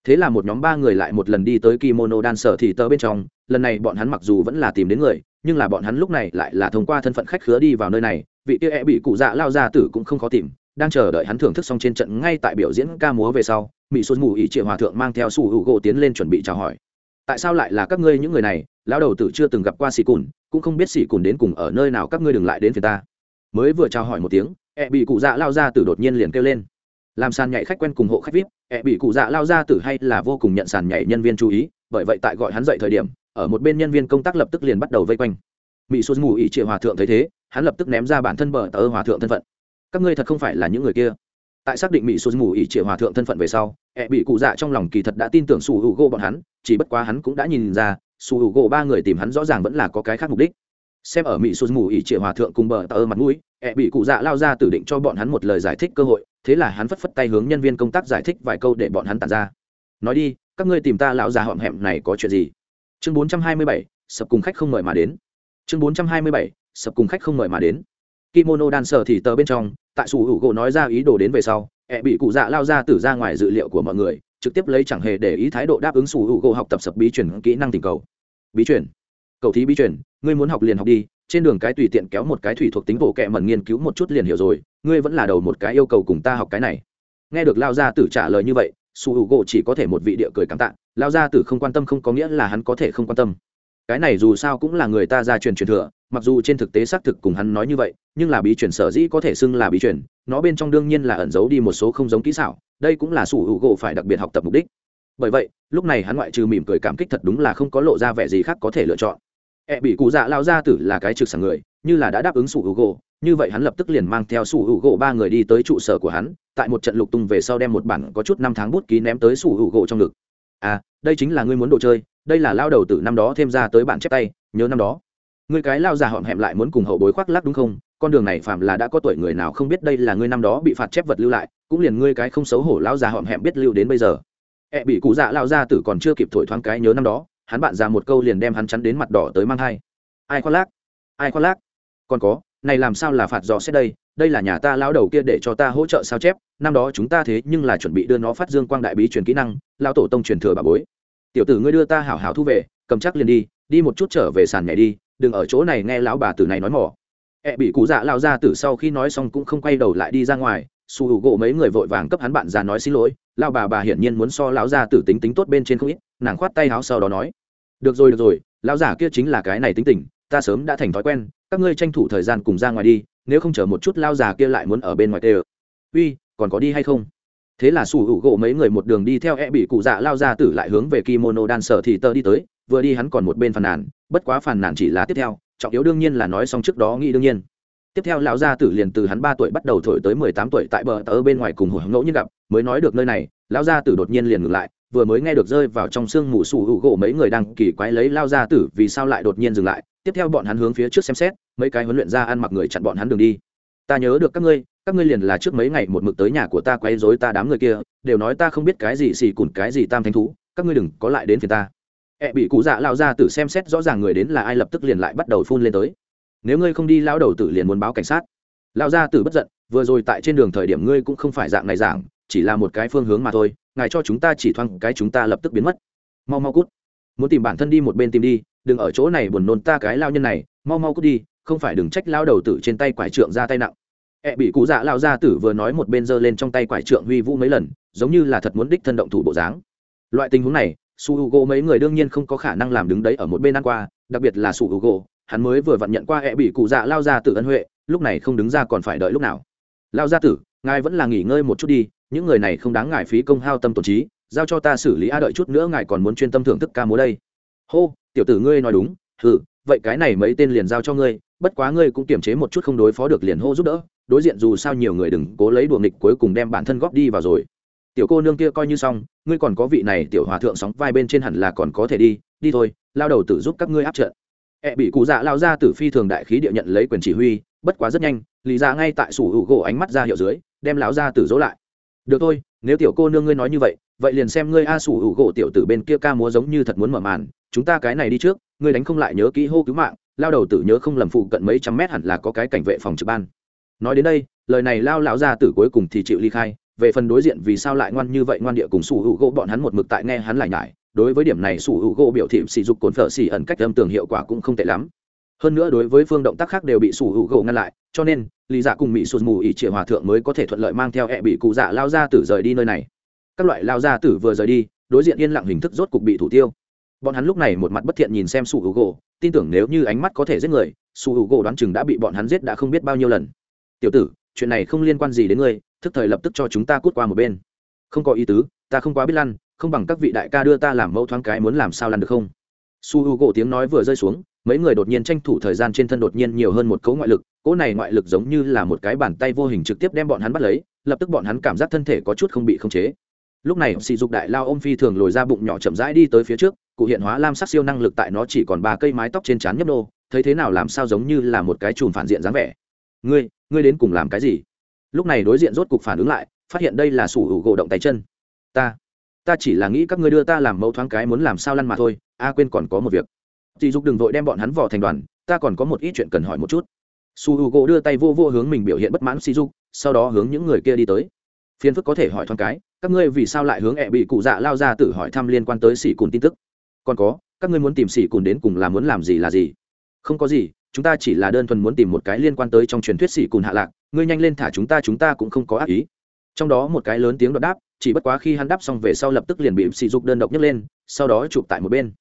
thế là một nhóm ba người lại một lần đi tới kimono đan sở thì tờ bên trong, lần này bọn hắn mặc dù vẫn là tìm đến người, nhưng là bọn hắn lúc này lại là thông qua thân phận khách khứa đi vào nơi này, vị kia e bị cụ dạ lao ra tử cũng không khó tìm, đang chờ đợi hắn thưởng thức xong trên trận ngay tại biểu diễn ca múa về sau mỹ xuân mù ỉ triệu hòa thượng mang theo su hữu gỗ tiến lên chuẩn bị chào hỏi. Tại sao lại là các ngươi những người này? Lão đầu tử chưa từng gặp qua xì cùn, cũng không biết xì cùn đến cùng ở nơi nào các ngươi đừng lại đến phía ta. Mới vừa chào hỏi một tiếng e bị cụ dạ lao ra tử đột nhiên liền kêu lên làm sàn nhảy khách quen cùng hộ khách vip e bị cụ dạ lao ra tử hay là vô cùng nhận sàn nhảy nhân viên chú ý, bởi vậy tại gọi hắn dậy thời điểm, ở một bên nhân viên công tác lập tức liền bắt đầu vây quanh. Mỹ xuân mù ỉ triệu hòa thượng thấy thế, hắn lập tức ném ra bản thân bờ tờ hòa thượng thân phận. Các ngươi thật không phải là những người kia. Tại xác định mỹ xuân mù ỉ triệu hòa thượng thân phận về sau, ẹ bị cụ dạ trong lòng kỳ thật đã tin tưởng su hữu gỗ bọn hắn, chỉ bất quá hắn cũng đã nhìn ra, su hữu gỗ ba người tìm hắn rõ ràng vẫn là có cái khác mục đích. Xem ở mỹ xuân mù ỉ triệu hòa thượng cùng bờ tờ mặt mũi ẹ bị cụ dạ lao ra tử định cho bọn hắn một lời giải thích cơ hội, thế là hắn phất phất tay hướng nhân viên công tác giải thích vài câu để bọn hắn tàn ra. Nói đi, các ngươi tìm ta lão già họm hẹm này có chuyện gì? Chương bốn trăm hai mươi bảy, sập cùng khách không mời mà đến. Chương bốn trăm hai mươi bảy, sập cùng khách không mời mà đến. Kimono đan sở thì tờ bên trong, tại sủ hữu gỗ nói ra ý đồ đến về sau, ẹ bị cụ dạ lao ra tử ra ngoài dự liệu của mọi người, trực tiếp lấy chẳng hề để ý thái độ đáp ứng sủ hữu gỗ học tập sập bí chuyển kỹ năng tình cầu. Bí chuyển cầu thí bí chuyển ngươi muốn học liền học đi trên đường cái tùy tiện kéo một cái thủy thuộc tính bộ kệ mẩn nghiên cứu một chút liền hiểu rồi, ngươi vẫn là đầu một cái yêu cầu cùng ta học cái này. Nghe được lao gia tử trả lời như vậy, su h gỗ chỉ có thể một vị địa cười cảm tạ, lao gia tử không quan tâm không có nghĩa là hắn có thể không quan tâm. Cái này dù sao cũng là người ta gia truyền truyền thừa, mặc dù trên thực tế xác thực cùng hắn nói như vậy, nhưng là bí truyền sở dĩ có thể xưng là bí truyền, nó bên trong đương nhiên là ẩn giấu đi một số không giống kỹ xảo, đây cũng là su hữu gỗ phải đặc biệt học tập mục đích. Bởi vậy, lúc này hắn ngoại trừ mỉm cười cảm kích thật đúng là không có lộ ra vẻ gì khác có thể lựa chọn. E bị cụ dạ lao ra tử là cái trực sảng người, như là đã đáp ứng sủ hữu gỗ như vậy hắn lập tức liền mang theo sủ hữu gỗ ba người đi tới trụ sở của hắn, tại một trận lục tung về sau đem một bản có chút năm tháng bút ký ném tới sủ hữu gỗ trong ngực. À đây chính là ngươi muốn đồ chơi, đây là lao đầu từ năm đó thêm ra tới bản chép tay, nhớ năm đó. Người cái lao già họm hẹm lại muốn cùng hậu bối khoác lắc đúng không? Con đường này phạm là đã có tuổi người nào không biết đây là ngươi năm đó bị phạt chép vật lưu lại, cũng liền ngươi cái không xấu hổ lao già họm hẹm biết lưu đến bây giờ. Ẹ bị cụ dạ lao ra tử còn chưa kịp thổi thoáng cái nhớ năm đó hắn bạn ra một câu liền đem hắn chắn đến mặt đỏ tới mang thai. Ai khoác lác? Ai khoác lác? Còn có, này làm sao là phạt dò xét đây? Đây là nhà ta lão đầu kia để cho ta hỗ trợ sao chép? Năm đó chúng ta thế nhưng là chuẩn bị đưa nó phát dương quang đại bí truyền kỹ năng, lão tổ tông truyền thừa bà bối. Tiểu tử ngươi đưa ta hảo hảo thu về, cầm chắc liền đi đi một chút trở về sàn nhảy đi, đừng ở chỗ này nghe lão bà tử này nói mỏ. Ẹ bị cụ dạ lao ra từ sau khi nói xong cũng không quay đầu lại đi ra ngoài su hữu gỗ mấy người vội vàng cấp hắn bạn già nói xin lỗi lao bà bà hiển nhiên muốn so lão gia tử tính tính tốt bên trên không ít, nàng khoát tay áo sau đó nói. Được rồi được rồi, lão giả kia chính là cái này tính tình, ta sớm đã thành thói quen, các ngươi tranh thủ thời gian cùng ra ngoài đi, nếu không chờ một chút lao già kia lại muốn ở bên ngoài tê uy, còn có đi hay không? Thế là sủ hữu gỗ mấy người một đường đi theo e bị cụ dạ lao ra tử lại hướng về kimono đan sở thì tơ đi tới, vừa đi hắn còn một bên phàn nàn, bất quá phàn nàn chỉ là tiếp theo, trọng yếu đương nhiên là nói xong trước đó nghĩ đương nhiên tiếp theo lão gia tử liền từ hắn ba tuổi bắt đầu thổi tới mười tám tuổi tại bờ tờ bên ngoài cùng hồi ngẫu nhiên gặp, mới nói được nơi này, lão gia tử đột nhiên liền ngừng lại, vừa mới nghe được rơi vào trong sương mù sủ hữu gỗ mấy người đang kỳ quái lấy lao gia tử vì sao lại đột nhiên dừng lại, tiếp theo bọn hắn hướng phía trước xem xét, mấy cái huấn luyện ra ăn mặc người chặn bọn hắn đường đi. Ta nhớ được các ngươi các ngươi liền là trước mấy ngày một mực tới nhà của ta quấy rối ta đám người kia, đều nói ta không biết cái gì xì cùn cái gì tam thánh thú, các ngươi đừng có lại đến phiền ta. Ẹ bị cụ dạ lao ra tử xem xét rõ ràng người đến là ai lập tức liền lại bắt đầu phun lên tới nếu ngươi không đi lao đầu tử liền muốn báo cảnh sát. Lao gia tử bất giận, vừa rồi tại trên đường thời điểm ngươi cũng không phải dạng này giảng chỉ là một cái phương hướng mà thôi, ngài cho chúng ta chỉ thoáng cái chúng ta lập tức biến mất. Mau mau cút. Muốn tìm bản thân đi một bên tìm đi, đừng ở chỗ này buồn nôn ta cái lao nhân này, mau mau cút đi, không phải đừng trách lao đầu tử trên tay quải trượng ra tay nặng. E bị cụ dạ lao gia tử vừa nói một bên giơ lên trong tay quải trượng huy vũ mấy lần, giống như là thật muốn đích thân động thủ bộ dáng. Loại tình huống này su h u g o mấy người đương nhiên không có khả năng làm đứng đấy ở một bên ăn qua, đặc biệt là su h u g o hắn mới vừa vặn nhận qua ẹ bị cụ dạ lao gia tử ân huệ, lúc này không đứng ra còn phải đợi lúc nào. Lao gia tử, ngài vẫn là nghỉ ngơi một chút đi, những người này không đáng ngại phí công hao tâm tổn trí, giao cho ta xử lý a đợi chút nữa ngài còn muốn chuyên tâm thưởng thức ca múa đây. Hô, tiểu tử ngươi nói đúng ừ vậy cái này mấy tên liền giao cho ngươi, bất quá ngươi cũng kiềm chế một chút không đối phó được liền hô giúp đỡ, đối diện dù sao nhiều người đừng cố lấy đùa nghịch cuối cùng đem bản thân góp đi vào rồi. Tiểu cô nương kia coi như xong, ngươi còn có vị này tiểu hòa thượng sóng vai bên trên hẳn là còn có thể đi đi thôi, lao đầu tự giúp các ngươi áp trận ẹ bị cụ dạ lao ra từ phi thường đại khí địa nhận lấy quyền chỉ huy, bất quá rất nhanh, lý ra ngay tại sủ hữu gỗ ánh mắt ra hiệu dưới, đem lão ra tử dỗ lại. Được thôi, nếu tiểu cô nương ngươi nói như vậy vậy liền xem ngươi a sủ hữu gỗ tiểu tử bên kia ca múa giống như thật muốn mở màn, chúng ta cái này đi trước, ngươi đánh không lại nhớ kỹ hô cứu mạng, lao đầu tử nhớ không lầm phụ cận mấy trăm mét hẳn là có cái cảnh vệ phòng trực ban. Nói đến đây, lời này lao lão ra tử cuối cùng thì chịu ly khai, về phần đối diện vì sao lại ngoan như vậy ngoan địa cùng sủ hữu gỗ bọn hắn một mực tại nghe hắn lại nhải đối với điểm này sủ hữu gỗ biểu thị sỉ dục cồn phở xỉ ẩn cách âm tường hiệu quả cũng không tệ lắm. Hơn nữa đối với phương động tác khác đều bị sủ hữu gỗ ngăn lại, cho nên, lý dạ cùng mỹ sụt mù ỉ triệu hòa thượng mới có thể thuận lợi mang theo hẹ bị cụ dạ lao ra tử rời đi nơi này. Các loại lao gia tử vừa rời đi, đối diện yên lặng hình thức rốt cục bị thủ tiêu. Bọn hắn lúc này một mặt bất thiện nhìn xem sủ hữu gỗ, tin tưởng nếu như ánh mắt có thể giết người, sủ hữu gỗ đoán chừng đã bị bọn hắn giết đã không biết bao nhiêu lần. Tiểu tử, chuyện này không liên quan gì đến ngươi, thức thời lập tức cho chúng ta cút qua một bên. Không có ý tứ, ta không quá biết lăn không bằng các vị đại ca đưa ta làm mẫu thoáng cái muốn làm sao lăn được không? Su h u gỗ tiếng nói vừa rơi xuống, mấy người đột nhiên tranh thủ thời gian trên thân đột nhiên nhiều hơn một cấu ngoại lực, cỗ này ngoại lực giống như là một cái bàn tay vô hình trực tiếp đem bọn hắn bắt lấy, lập tức bọn hắn cảm giác thân thể có chút không bị khống chế. Lúc này, sỉ dục đại lao ôm phi thường lồi ra bụng nhỏ chậm rãi đi tới phía trước, cụ hiện hóa lam sắc siêu năng lực tại nó chỉ còn ba cây mái tóc trên trán nhấp nô, thấy thế nào làm sao giống như là một cái chùm phản diện dáng vẻ. Ngươi ngươi đến cùng làm cái gì? Lúc này đối diện rốt cục phản ứng lại, phát hiện đây là sủ hữu gỗ động tay chân. Ta ta chỉ là nghĩ các ngươi đưa ta làm mẫu thoáng cái muốn làm sao lăn mà thôi, a, quên còn có một việc. Dì dục đừng vội đem bọn hắn vò thành đoàn, ta còn có một ít chuyện cần hỏi một chút. Su h u gỗ đưa tay vô vô hướng mình biểu hiện bất mãn si dục, sau đó hướng những người kia đi tới. Phiền phức có thể hỏi thoáng cái, các ngươi vì sao lại hướng ẹ bị cụ dạ lao ra tự hỏi thăm liên quan tới xỉ cùn tin tức? Còn có, các ngươi muốn tìm xỉ cùn đến cùng là muốn làm gì là gì? Không có gì, chúng ta chỉ là đơn thuần muốn tìm một cái liên quan tới trong truyền thuyết xỉ cùn hạ lạc, ngươi nhanh lên thả chúng ta chúng ta cũng không có ác ý. Trong đó một cái lớn tiếng đột đáp chỉ bất quá khi hắn đáp xong về sau lập tức liền bị sỉ dục đơn độc nhấc lên, sau đó chụp tại một bên.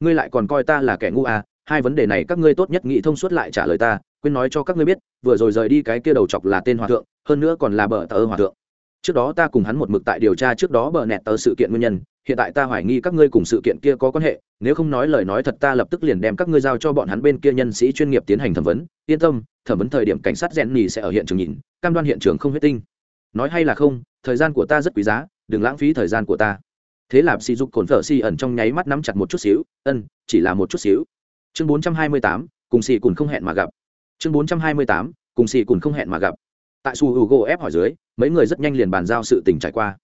Ngươi lại còn coi ta là kẻ ngu à hai vấn đề này các ngươi tốt nhất nghĩ thông suốt lại trả lời ta, quên nói cho các ngươi biết, vừa rồi rời đi cái kia đầu chọc là tên hòa thượng, hơn nữa còn là bờ tờ hòa thượng. Trước đó ta cùng hắn một mực tại điều tra trước đó bờ nẹt tờ sự kiện nguyên nhân, hiện tại ta hoài nghi các ngươi cùng sự kiện kia có quan hệ, nếu không nói lời nói thật ta lập tức liền đem các ngươi giao cho bọn hắn bên kia nhân sĩ chuyên nghiệp tiến hành thẩm vấn. Yên tâm, thẩm vấn thời điểm cảnh sát rèn nhì sẽ ở hiện trường nhìn, cam đoan hiện trường không huyết tinh nói hay là không, thời gian của ta rất quý giá, đừng lãng phí thời gian của ta. Thế là sỉ dục cồn phở xì ẩn trong nháy mắt nắm chặt một chút xíu, ân, chỉ là một chút xíu. Chương bốn trăm hai mươi tám, cùng xì cùn không hẹn mà gặp. Chương bốn trăm hai mươi tám, cùng xì cùn không hẹn mà gặp. Tại su h u ép hỏi dưới, mấy người rất nhanh liền bàn giao sự tình trải qua.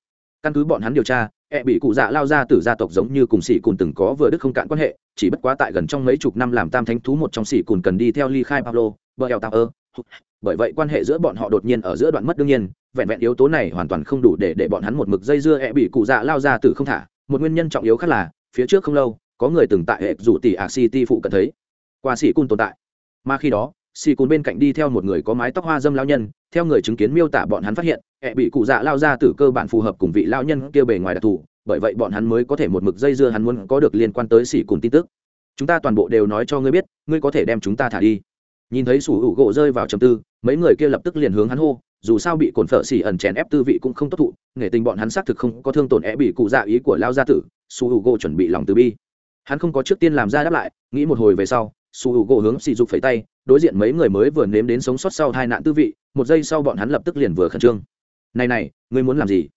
Căn cứ bọn hắn điều tra e bị cụ dạ lao ra từ gia tộc giống như cùng sĩ cùn từng có vừa đức không cạn quan hệ, chỉ bất quá tại gần trong mấy chục năm làm tam thánh thú một trong sĩ cùn cần đi theo ly khai pablo, bờ eo tạp ơ bởi vậy quan hệ giữa bọn họ đột nhiên ở giữa đoạn mất đương nhiên, vẹn vẹn yếu tố này hoàn toàn không đủ để để bọn hắn một mực dây dưa ẹ bị cụ dạ lao ra từ không thả. Một nguyên nhân trọng yếu khác là, phía trước không lâu, có người từng tại hệ rủ tỷ ạc city phụ cận thấy, qua sĩ cun tồn tại. Mà khi đó, sĩ cun bên cạnh đi theo một người có mái tóc hoa dâm lao nhân, theo người chứng kiến miêu tả bọn hắn phát hiện hệ bị cụ dạ lao ra từ cơ bản phù hợp cùng vị lao nhân kia bề ngoài đặc thù, bởi vậy bọn hắn mới có thể một mực dây dưa hắn muốn có được liên quan tới sĩ cun tin tức. Chúng ta toàn bộ đều nói cho ngươi biết, ngươi có thể đem chúng ta thả đi nhìn thấy sủ hữu gỗ rơi vào trầm tư, mấy người kia lập tức liền hướng hắn hô, dù sao bị cồn phở xỉ ẩn chèn ép tư vị cũng không tốt thụ, nghề tình bọn hắn xác thực không có thương tổn é bị cụ dạ ý của lao gia tử su h u gỗ chuẩn bị lòng từ bi. Hắn không có trước tiên làm ra đáp lại, nghĩ một hồi về sau su h u gỗ hướng xì dục phẩy tay, đối diện mấy người mới vừa nếm đến sống sót sau hai nạn tư vị, một giây sau bọn hắn lập tức liền vừa khẩn trương. Này này, ngươi muốn làm gì?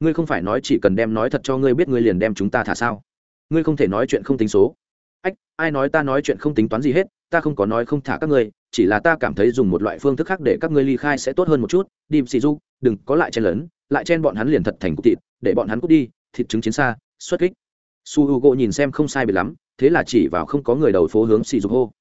Ngươi không phải nói chỉ cần đem nói thật cho ngươi biết ngươi liền đem chúng ta thả sao? Ngươi không thể nói chuyện không tính số. Ách, ai nói ta nói chuyện không tính toán gì hết ta không có nói không thả các ngươi, chỉ là ta cảm thấy dùng một loại phương thức khác để các ngươi ly khai sẽ tốt hơn một chút. Đi xì du đừng có lại chen lớn lại chen bọn hắn liền thật thành cục thịt, để bọn hắn cút đi, thịt trứng chiến xa, xuất kích. Su h u gỗ nhìn xem không sai biệt lắm, thế là chỉ vào không có người đầu phố hướng xì dục hô.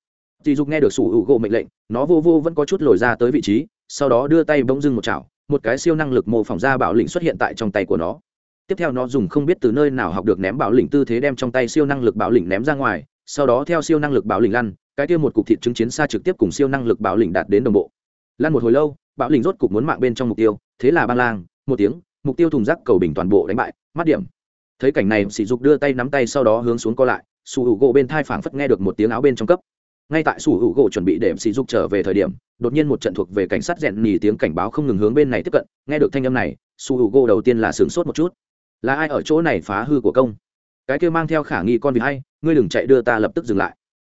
Xì dục nghe được su h u gỗ mệnh lệnh, nó vô vô vẫn có chút lồi ra tới vị trí, sau đó đưa tay bỗng dưng một chảo, một cái siêu năng lực mô phỏng ra bảo lĩnh xuất hiện tại trong tay của nó. Tiếp theo nó dùng không biết từ nơi nào học được ném bảo lĩnh tư thế đem trong tay siêu năng lực bảo lĩnh ném ra ngoài, sau đó theo siêu năng lực bảo lĩnh lăn cái kia một cục thịt chứng chiến xa trực tiếp cùng siêu năng lực bạo lĩnh đạt đến đồng bộ. Lăn một hồi lâu, bạo lĩnh rốt cục muốn mạng bên trong mục tiêu, thế là băng lang, một tiếng, mục tiêu thùng rác cầu bình toàn bộ đánh bại, mắt điểm. Thấy cảnh này, sỉ dục đưa tay nắm tay sau đó hướng xuống co lại su hữu gỗ bên thai phảng phất nghe được một tiếng áo bên trong cấp. Ngay tại su hữu gỗ chuẩn bị để sỉ dục trở về thời điểm, đột nhiên một trận thuộc về cảnh sát rèn nhì tiếng cảnh báo không ngừng hướng bên này tiếp cận, nghe được thanh âm này su hữu gỗ đầu tiên là sửng sốt một chút. Là ai ở chỗ này phá hư của công? Cái kia mang theo khả nghi con vị hay, ngươi đừng chạy, đưa ta lập tức dừng lại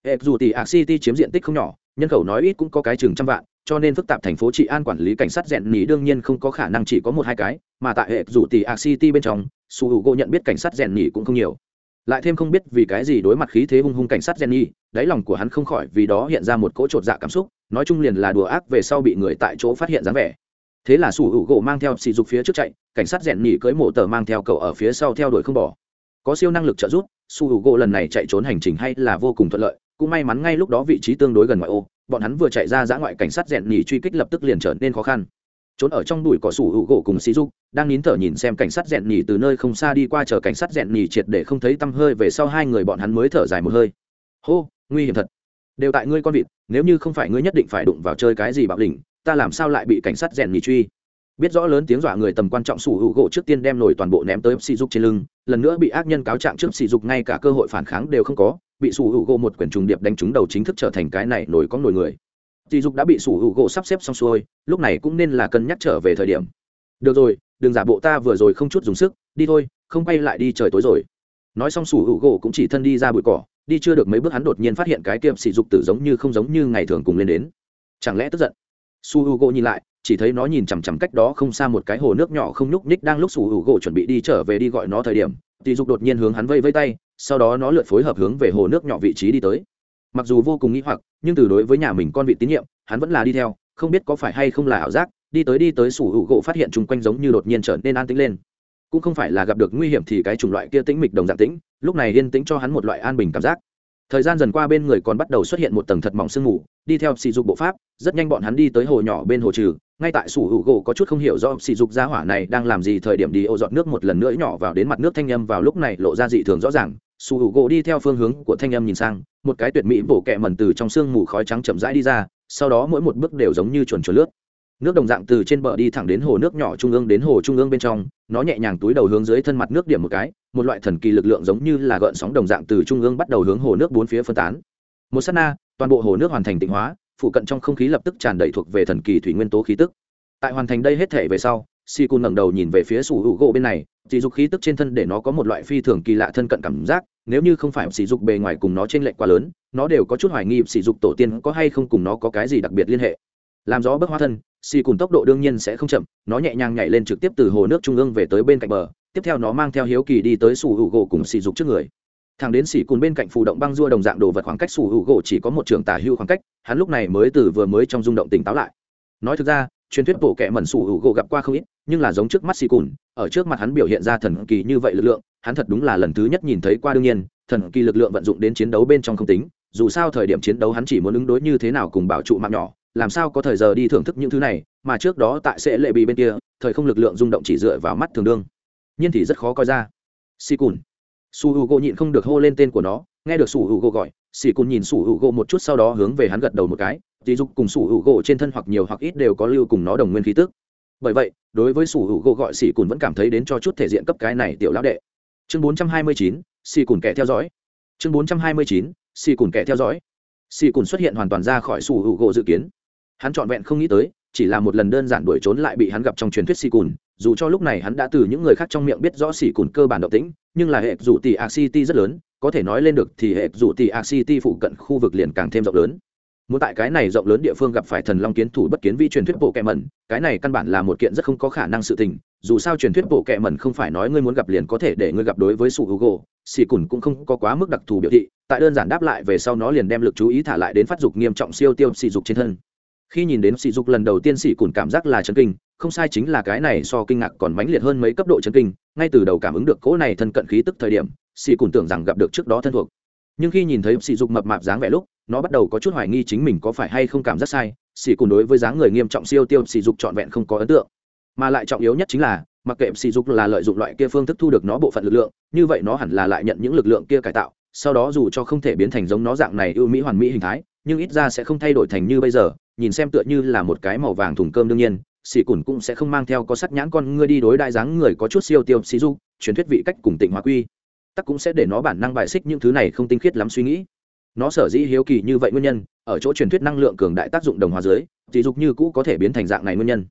hệ dù tỷ ạc city chiếm diện tích không nhỏ, nhân khẩu nói ít cũng có cái chừng trăm vạn, cho nên phức tạp thành phố trị an quản lý cảnh sát rèn nhì đương nhiên không có khả năng chỉ có một hai cái, mà tại hệ dù tỷ ạc city bên trong, su Hữu gỗ nhận biết cảnh sát rèn nhì cũng không nhiều. Lại thêm không biết vì cái gì đối mặt khí thế hung hung cảnh sát rèn nhì đáy lòng của hắn không khỏi vì đó hiện ra một cỗ trột dạ cảm xúc, nói chung liền là đùa ác về sau bị người tại chỗ phát hiện dáng vẻ. Thế là su Hữu gỗ mang theo sỉ dục phía trước chạy, cảnh sát rèn nhỉ cưới mộ tờ mang theo cậu ở phía sau theo đuổi không bỏ. Có siêu năng lực trợ giúp, su Hữu gỗ lần này chạy trốn hành trình hay là vô cùng thuận lợi cũng may mắn ngay lúc đó vị trí tương đối gần ngoại ô, bọn hắn vừa chạy ra giã ngoại cảnh sát rèn nhì truy kích lập tức liền trở nên khó khăn. Trốn ở trong đùi cỏ sủ hữu gỗ cùng xí dục đang nín thở nhìn xem cảnh sát rèn nhì từ nơi không xa đi qua chờ cảnh sát rèn nhì triệt để không thấy tăm hơi về sau hai người bọn hắn mới thở dài một hơi. Hô, nguy hiểm thật. Đều tại ngươi con vịt, nếu như không phải ngươi nhất định phải đụng vào chơi cái gì bạo đỉnh ta làm sao lại bị cảnh sát rèn nhì truy? Biết rõ lớn tiếng dọa người tầm quan trọng sủ hữu gỗ trước tiên đem nổi toàn bộ ném tới sỉ dục trên lưng, lần nữa bị ác nhân cáo trạng trước sỉ dục ngay cả cơ hội phản kháng đều không có bị sủ hữu gỗ một quyển trùng điệp đánh trúng đầu chính thức trở thành cái này nổi có nổi người. Dì dục đã bị sủ hữu gỗ sắp xếp xong xuôi, lúc này cũng nên là cân nhắc trở về thời điểm. Được rồi, đừng giả bộ ta vừa rồi không chút dùng sức, đi thôi, không quay lại đi trời tối rồi. Nói xong sủ hữu gỗ cũng chỉ thân đi ra bụi cỏ, đi chưa được mấy bước hắn đột nhiên phát hiện cái tiệm sỉ dục tử giống như không giống như ngày thường cùng lên đến. Chẳng lẽ tức giận? Su hữu u gỗ nhìn lại, chỉ thấy nó nhìn chằm chằm cách đó không xa một cái hồ nước nhỏ không nhúc nhích đang lúc sủ hữu gỗ chuẩn bị đi trở về đi gọi nó thời điểm tỷ dục đột nhiên hướng hắn vây vây tay sau đó nó lượt phối hợp hướng về hồ nước nhỏ vị trí đi tới. Mặc dù vô cùng nghĩ hoặc, nhưng từ đối với nhà mình con vị tín nhiệm, hắn vẫn là đi theo, không biết có phải hay không là ảo giác, đi tới đi tới sủ hữu gỗ phát hiện chung quanh giống như đột nhiên trở nên an tĩnh lên. Cũng không phải là gặp được nguy hiểm thì cái chủng loại kia tĩnh mịch đồng dạng tĩnh, lúc này yên tĩnh cho hắn một loại an bình cảm giác. Thời gian dần qua bên người còn bắt đầu xuất hiện một tầng thật mỏng sương mù, đi theo sỉ dục bộ pháp, rất nhanh bọn hắn đi tới hồ nhỏ bên hồ trừ ngay tại sủ hữu gỗ có chút không hiểu do sỉ dục gia hỏa này đang làm gì, thời điểm đi ô dọn nước một lần nữa nhỏ vào đến mặt nước thanh âm vào lúc này lộ ra dị thường rõ ràng. Sủ hữu gỗ đi theo phương hướng của thanh âm nhìn sang, một cái tuyệt mỹ bổ kẹ mẩn từ trong sương mù khói trắng chậm rãi đi ra, sau đó mỗi một bước đều giống như chuẩn chuẩn lướt. Nước đồng dạng từ trên bờ đi thẳng đến hồ nước nhỏ trung ương đến hồ trung ương bên trong, nó nhẹ nhàng túi đầu hướng dưới thân mặt nước điểm một cái, một loại thần kỳ lực lượng giống như là gợn sóng đồng dạng từ trung ương bắt đầu hướng hồ nước bốn phía phân tán. Một s á t na, toàn bộ hồ nước hoàn thành tịnh hóa phụ cận trong không khí lập tức tràn đầy thuộc về thần kỳ thủy nguyên tố khí tức. Tại hoàn thành đây hết thể về sau si cun ngẩng đầu nhìn về phía sủ hữu gỗ bên này sỉ dục khí tức trên thân để nó có một loại phi thường kỳ lạ thân cận cảm giác, nếu như không phải sỉ dục bề ngoài cùng nó trên lệnh quá lớn, nó đều có chút hoài nghi sỉ dục tổ tiên có hay không cùng nó có cái gì đặc biệt liên hệ. Làm gió bất hóa thân Si Cun tốc độ đương nhiên sẽ không chậm, nó nhẹ nhàng nhảy lên trực tiếp từ hồ nước trung ương về tới bên cạnh bờ, tiếp theo nó mang theo hiếu kỳ đi tới sủ hữu gỗ cùng sỉ dục trước người thằng đến xỉ cùn bên cạnh phù động băng dua đồng dạng đồ vật khoảng cách sủ hữu gỗ chỉ có một trường tả hưu khoảng cách, hắn lúc này mới từ vừa mới trong rung động tỉnh táo lại. Nói thực ra, truyền thuyết bộ kẻ mẩn sủ hữu gỗ gặp qua không ít, nhưng là giống trước mắt xỉ cùn, ở trước mặt hắn biểu hiện ra thần kỳ như vậy lực lượng, hắn thật đúng là lần thứ nhất nhìn thấy qua đương nhiên, thần kỳ lực lượng vận dụng đến chiến đấu bên trong không tính, dù sao thời điểm chiến đấu hắn chỉ muốn ứng đối như thế nào cùng bảo trụ mạng nhỏ, làm sao có thời giờ đi thưởng thức những thứ này, mà trước đó tại sẽ lệ bị bên kia, thời không lực lượng rung động chỉ dựa vào mắt thường đương. Nhiên thì rất khó coi ra. Xì cùn su h u gỗ nhịn không được hô lên tên của nó, nghe được su h u gỗ gọi, xì cùn nhìn su h u gỗ một chút sau đó hướng về hắn gật đầu một cái, dì dục cùng su h u gỗ trên thân hoặc nhiều hoặc ít đều có lưu cùng nó đồng nguyên khí tức. Bởi vậy, đối với su h u gỗ gọi xì cùn vẫn cảm thấy đến cho chút thể diện cấp cái này tiểu lão đệ. Chương bốn trăm hai mươi chín, xì cùn kẻ theo dõi. Chương bốn trăm hai mươi chín, xì cùn kẻ theo dõi. Xì cùn xuất hiện hoàn toàn ra khỏi su h u gỗ dự kiến. Hắn trọn vẹn không nghĩ tới chỉ là một lần đơn giản đuổi trốn lại bị hắn gặp trong truyền thuyết xì cùn, dù cho lúc này hắn đã từ những người khác trong miệng biết rõ xì cùn cơ bản động tĩnh, nhưng là hệ dù tỷ a city rất lớn, có thể nói lên được thì hệ dù tỷ a city phụ cận khu vực liền càng thêm rộng lớn. Muốn tại cái này rộng lớn địa phương gặp phải thần long kiến thủ bất kiến vi truyền thuyết bộ kẹ mẩn, cái này căn bản là một kiện rất không có khả năng sự tình, dù sao truyền thuyết bộ kẹ mẩn không phải nói ngươi muốn gặp liền có thể để ngươi gặp đối với sụ hữu xì cùn cũng không có quá mức đặc thù biểu thị, tại đơn giản đáp lại về sau nó liền đem lực chú ý thả lại đến phát dục nghiêm trọng siêu tiêu xì dục trên thân khi nhìn đến sỉ dục lần đầu tiên sỉ cùn cảm giác là chấn kinh, không sai chính là cái này so kinh ngạc còn mãnh liệt hơn mấy cấp độ chấn kinh, ngay từ đầu cảm ứng được cỗ này thân cận khí tức thời điểm, sỉ cùn tưởng rằng gặp được trước đó thân thuộc. Nhưng khi nhìn thấy sỉ dục mập mạp dáng vẻ lúc, nó bắt đầu có chút hoài nghi chính mình có phải hay không cảm giác sai, sỉ cùn đối với dáng người nghiêm trọng siêu tiêu sỉ dục trọn vẹn không có ấn tượng. Mà lại trọng yếu nhất chính là, mặc kệ sỉ dục là lợi dụng loại kia phương thức thu được nó bộ phận lực lượng, như vậy nó hẳn là lại nhận những lực lượng kia cải tạo, sau đó dù cho không thể biến thành giống nó dạng này ưu mỹ hoàn mỹ hình thái, nhưng ít ra sẽ không thay đổi thành như bây giờ nhìn xem tựa như là một cái màu vàng thùng cơm đương nhiên, xì cùn cũng sẽ không mang theo có sắc nhãn con ngươi đi đối đại dáng người có chút siêu tiêu xì du truyền thuyết vị cách cùng tịnh hóa quy. Tắc cũng sẽ để nó bản năng bài xích những thứ này không tinh khiết lắm suy nghĩ. Nó sở dĩ hiếu kỳ như vậy nguyên nhân, ở chỗ truyền thuyết năng lượng cường đại tác dụng đồng hóa dưới sỉ dục như cũ có thể biến thành dạng này nguyên nhân.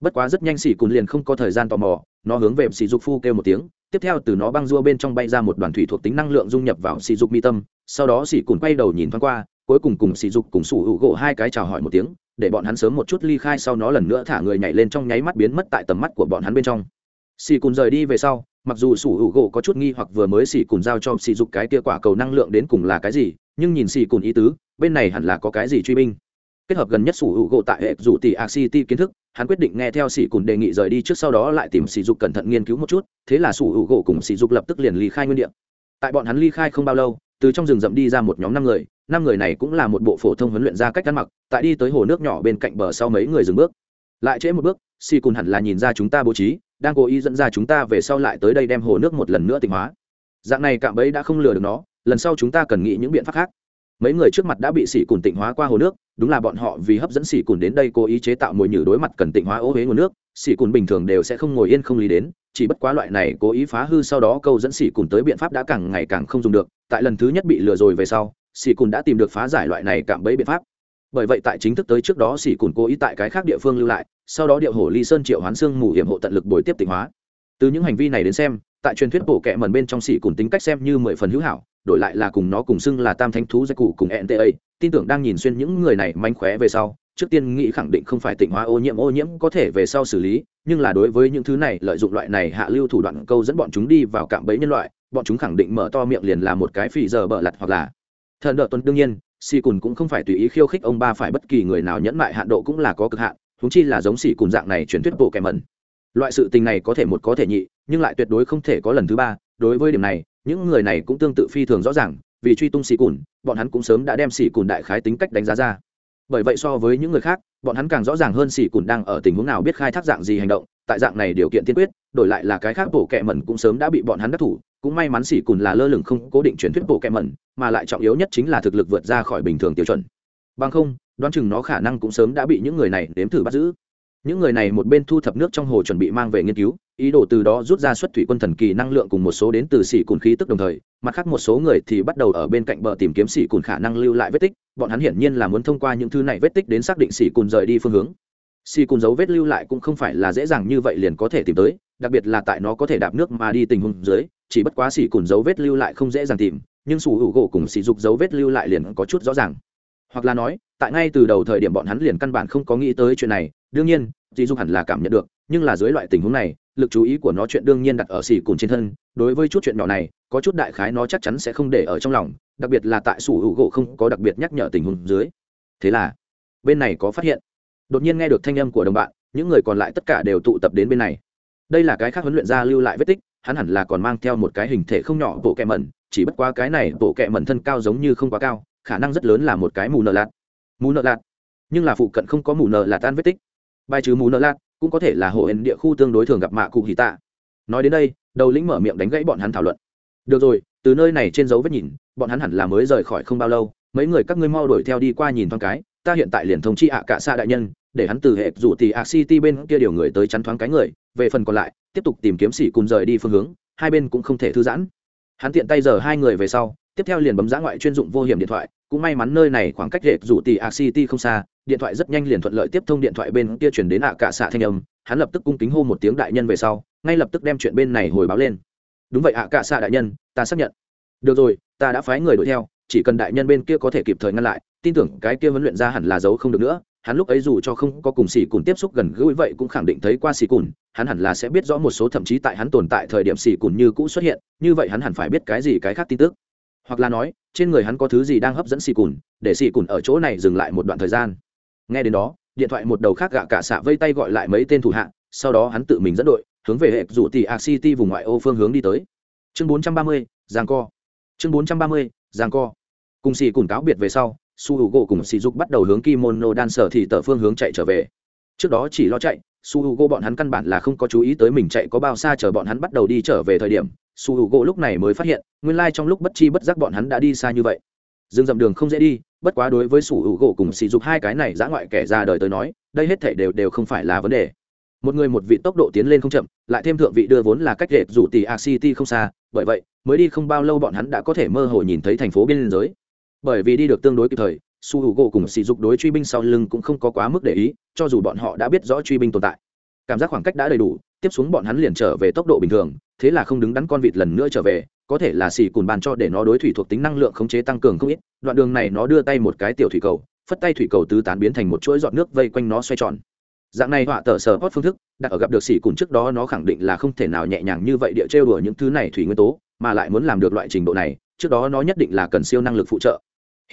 Bất quá rất nhanh xì cùn liền không có thời gian tò mò, nó hướng về xì dục phu kêu một tiếng, tiếp theo từ nó băng rua bên trong bay ra một đoàn thủy thuộc tính năng lượng dung nhập vào xì dục mi tâm, sau đó xì cùn quay đầu nhìn thoáng qua cuối cùng cùng Sỉ dục cùng sủ hữu gỗ hai cái chào hỏi một tiếng, để bọn hắn sớm một chút ly khai sau nó lần nữa thả người nhảy lên trong nháy mắt biến mất tại tầm mắt của bọn hắn bên trong. Xì cùn rời đi về sau, mặc dù sủ hữu gỗ có chút nghi hoặc vừa mới xì cùn giao cho xì dục cái kia quả cầu năng lượng đến cùng là cái gì, nhưng nhìn xì cùn ý tứ, bên này hẳn là có cái gì truy binh. Kết hợp gần nhất sủ hữu gỗ tại hệ dù tỷ a city kiến thức, hắn quyết định nghe theo xì cùn đề nghị rời đi trước sau đó lại tìm xì dục cẩn thận nghiên cứu một chút, thế là sủ hữu gỗ cùng xì dục lập tức liền ly khai nguyên địa. Tại bọn hắn ly khai không bao lâu, từ trong rừng rậm đi ra một nhóm năm người năm người này cũng là một bộ phổ thông huấn luyện ra cách ăn mặc, tại đi tới hồ nước nhỏ bên cạnh bờ sau mấy người dừng bước. Lại trễ một bước si cùn hẳn là nhìn ra chúng ta bố trí, đang cố ý dẫn ra chúng ta về sau lại tới đây đem hồ nước một lần nữa tịnh hóa. Dạng này cạm bẫy đã không lừa được nó, lần sau chúng ta cần nghĩ những biện pháp khác. Mấy người trước mặt đã bị xỉ cùn tịnh hóa qua hồ nước, đúng là bọn họ vì hấp dẫn xỉ cùn đến đây cố ý chế tạo mồi nhử đối mặt cần tịnh hóa ô huế nguồn nước xỉ cùn bình thường đều sẽ không ngồi yên không lý đến, chỉ bất quá loại này cố ý phá hư sau đó câu dẫn xỉ cùn tới biện pháp đã càng ngày càng không dùng được, tại lần thứ nhất bị lừa rồi về sau xỉ cùn đã tìm được phá giải loại này cạm bẫy biện pháp. Bởi vậy tại chính thức tới trước đó xỉ cùn cố ý tại cái khác địa phương lưu lại, sau đó điệu hổ ly sơn triệu hoán xương mù hiểm hộ tận lực bồi tiếp tịnh hóa. Từ những hành vi này đến xem, tại truyền thuyết bổ kẹ mần bên trong xỉ cùn tính cách xem như mười phần hữu hảo, đổi lại là cùng nó cùng xưng là tam thánh thú giai cụ cùng nta tin tưởng đang nhìn xuyên những người này manh khóe về sau, trước tiên nghĩ khẳng định không phải tịnh hóa ô nhiễm ô nhiễm có thể về sau xử lý, nhưng là đối với những thứ này lợi dụng loại này hạ lưu thủ đoạn câu dẫn bọn chúng đi vào cạm bẫy nhân loại, bọn chúng khẳng định mở to miệng liền là một cái phì giờ bợ lặt hoặc là thần đợt tuần đương nhiên, xì cùn cũng không phải tùy ý khiêu khích ông ba phải bất kỳ người nào nhẫn mại hạn độ cũng là có cực hạn thúng chi là giống xì cùn dạng này truyền thuyết bộ kẻ mẩn. Loại sự tình này có thể một có thể nhị, nhưng lại tuyệt đối không thể có lần thứ ba. Đối với điểm này, những người này cũng tương tự phi thường rõ ràng, vì truy tung xì cùn, bọn hắn cũng sớm đã đem xì cùn đại khái tính cách đánh giá ra. Bởi vậy so với những người khác, bọn hắn càng rõ ràng hơn xì cùn đang ở tình huống nào biết khai thác dạng gì hành động, tại dạng này điều kiện tiên quyết, đổi lại là cái khác bổ kẹ mẩn cũng sớm đã bị bọn hắn đắc thủ cũng may mắn xỉ cùn là lơ lửng không cố định truyền thuyết bộ kẹ mẩn, mà lại trọng yếu nhất chính là thực lực vượt ra khỏi bình thường tiêu chuẩn. Bằng không, đoán chừng nó khả năng cũng sớm đã bị những người này đếm thử bắt giữ. Những người này một bên thu thập nước trong hồ chuẩn bị mang về nghiên cứu, ý đồ từ đó rút ra xuất thủy quân thần kỳ năng lượng cùng một số đến từ xỉ cùn khí tức đồng thời, mặt khác một số người thì bắt đầu ở bên cạnh bờ tìm kiếm xỉ cùn khả năng lưu lại vết tích, bọn hắn hiển nhiên là muốn thông qua những thứ này vết tích đến xác định xỉ cùn rời đi phương hướng. Xỉ cùn dấu vết lưu lại cũng không phải là dễ dàng như vậy liền có thể tìm tới, đặc biệt là tại nó có thể đạp nước mà đi tình huống dưới chỉ bất quá xỉ cùn dấu vết lưu lại không dễ dàng tìm, nhưng sủ hữu gỗ cùng xỉ dục dấu vết lưu lại liền có chút rõ ràng. Hoặc là nói, tại ngay từ đầu thời điểm bọn hắn liền căn bản không có nghĩ tới chuyện này, đương nhiên dì dục hẳn là cảm nhận được, nhưng là dưới loại tình huống này, lực chú ý của nó chuyện đương nhiên đặt ở xỉ cùn trên thân, đối với chút chuyện nhỏ này, có chút đại khái nó chắc chắn sẽ không để ở trong lòng, đặc biệt là tại sủ hữu gỗ không có đặc biệt nhắc nhở tình huống dưới. Thế là, bên này có phát hiện. Đột nhiên nghe được thanh âm của đồng bạn, những người còn lại tất cả đều tụ tập đến bên này. Đây là cái khác huấn luyện ra lưu lại vết tích hắn hẳn là còn mang theo một cái hình thể không nhỏ bộ kẹ mẩn, chỉ bất qua cái này bộ kẹ mẩn thân cao giống như không quá cao, khả năng rất lớn là một cái mù nợ lạt. Mù nợ lạt? Nhưng là phụ cận không có mù nợ lạt tan vết tích. Bài trừ mù nợ lạt, cũng có thể là hộ hển địa khu tương đối thường gặp mạ cụ hì tạ. Nói đến đây, đầu lĩnh mở miệng đánh gãy bọn hắn thảo luận. Được rồi, từ nơi này trên dấu vết nhìn, bọn hắn hẳn là mới rời khỏi không bao lâu, mấy người các ngươi mau đuổi theo đi qua nhìn thoáng cái, ta hiện tại liền thông chi ạ cả xa đại nhân, để hắn từ hệ rủ thì ạ city bên kia điều người tới chắn thoáng cái người, về phần còn lại tiếp tục tìm kiếm xỉ cùng rời đi phương hướng, hai bên cũng không thể thư giãn. Hắn tiện tay giờ hai người về sau, tiếp theo liền bấm giã ngoại chuyên dụng vô hiểm điện thoại, cũng may mắn nơi này khoảng cách hệ rủ tỷ a city không xa, điện thoại rất nhanh liền thuận lợi tiếp thông điện thoại bên kia chuyển đến ạ cả xạ thanh âm, hắn lập tức cung kính hô một tiếng đại nhân về sau, ngay lập tức đem chuyện bên này hồi báo lên. Đúng vậy ạ cả xạ đại nhân, ta xác nhận. Được rồi, ta đã phái người đuổi theo, chỉ cần đại nhân bên kia có thể kịp thời ngăn lại, tin tưởng cái kia huấn luyện ra hẳn là giấu không được nữa hắn lúc ấy dù cho không có cùng xỉ cùn tiếp xúc gần gũi vậy cũng khẳng định thấy qua xỉ cùn hắn hẳn là sẽ biết rõ một số thậm chí tại hắn tồn tại thời điểm xỉ cùn như cũ xuất hiện như vậy hắn hẳn phải biết cái gì cái khác tin tức. Hoặc là nói trên người hắn có thứ gì đang hấp dẫn xỉ cùn để xỉ cùn ở chỗ này dừng lại một đoạn thời gian. Nghe đến đó điện thoại một đầu khác gạ cả xạ vây tay gọi lại mấy tên thủ hạ sau đó hắn tự mình dẫn đội hướng về hệ rủ tỷ a city vùng ngoại ô phương hướng đi tới. Chương 430, giang co. Chương 430, giang co. Cùng xì cùn cáo biệt về sau su h u gỗ cùng sỉ dục bắt đầu hướng kimono đan sở thì tờ phương hướng chạy trở về. Trước đó chỉ lo chạy, su h u gỗ bọn hắn căn bản là không có chú ý tới mình chạy có bao xa chờ bọn hắn bắt đầu đi trở về thời điểm. Su h u gỗ lúc này mới phát hiện, nguyên lai、like、trong lúc bất chi bất giác bọn hắn đã đi xa như vậy. Dừng dầm đường không dễ đi, bất quá đối với su h u gỗ cùng sỉ dục hai cái này giã ngoại kẻ ra đời tới nói, đây hết thể đều đều không phải là vấn đề. Một người một vị tốc độ tiến lên không chậm, lại thêm thượng vị đưa vốn là cách rệt rủ tỷ a city không xa, bởi vậy, mới đi không bao lâu bọn hắn đã có thể mơ hồ nhìn thấy thành phố biên giới bởi vì đi được tương đối kịp thời, su h u gỗ cùng sỉ dục đối truy binh sau lưng cũng không có quá mức để ý, cho dù bọn họ đã biết rõ truy binh tồn tại. Cảm giác khoảng cách đã đầy đủ, tiếp xuống bọn hắn liền trở về tốc độ bình thường, thế là không đứng đắn con vịt lần nữa trở về, có thể là xì cùn bàn cho để nó đối thủy thuộc tính năng lượng khống chế tăng cường không ít, đoạn đường này nó đưa tay một cái tiểu thủy cầu, phất tay thủy cầu tứ tán biến thành một chuỗi giọt nước vây quanh nó xoay tròn. Dạng này họa tờ sờ hót phương thức, đặt ở gặp được xì cùn trước đó nó khẳng định là không thể nào nhẹ nhàng như vậy địa trêu đùa những thứ này thủy nguyên tố, mà lại muốn làm được loại trình độ này, trước đó nó nhất định là cần siêu năng lực phụ trợ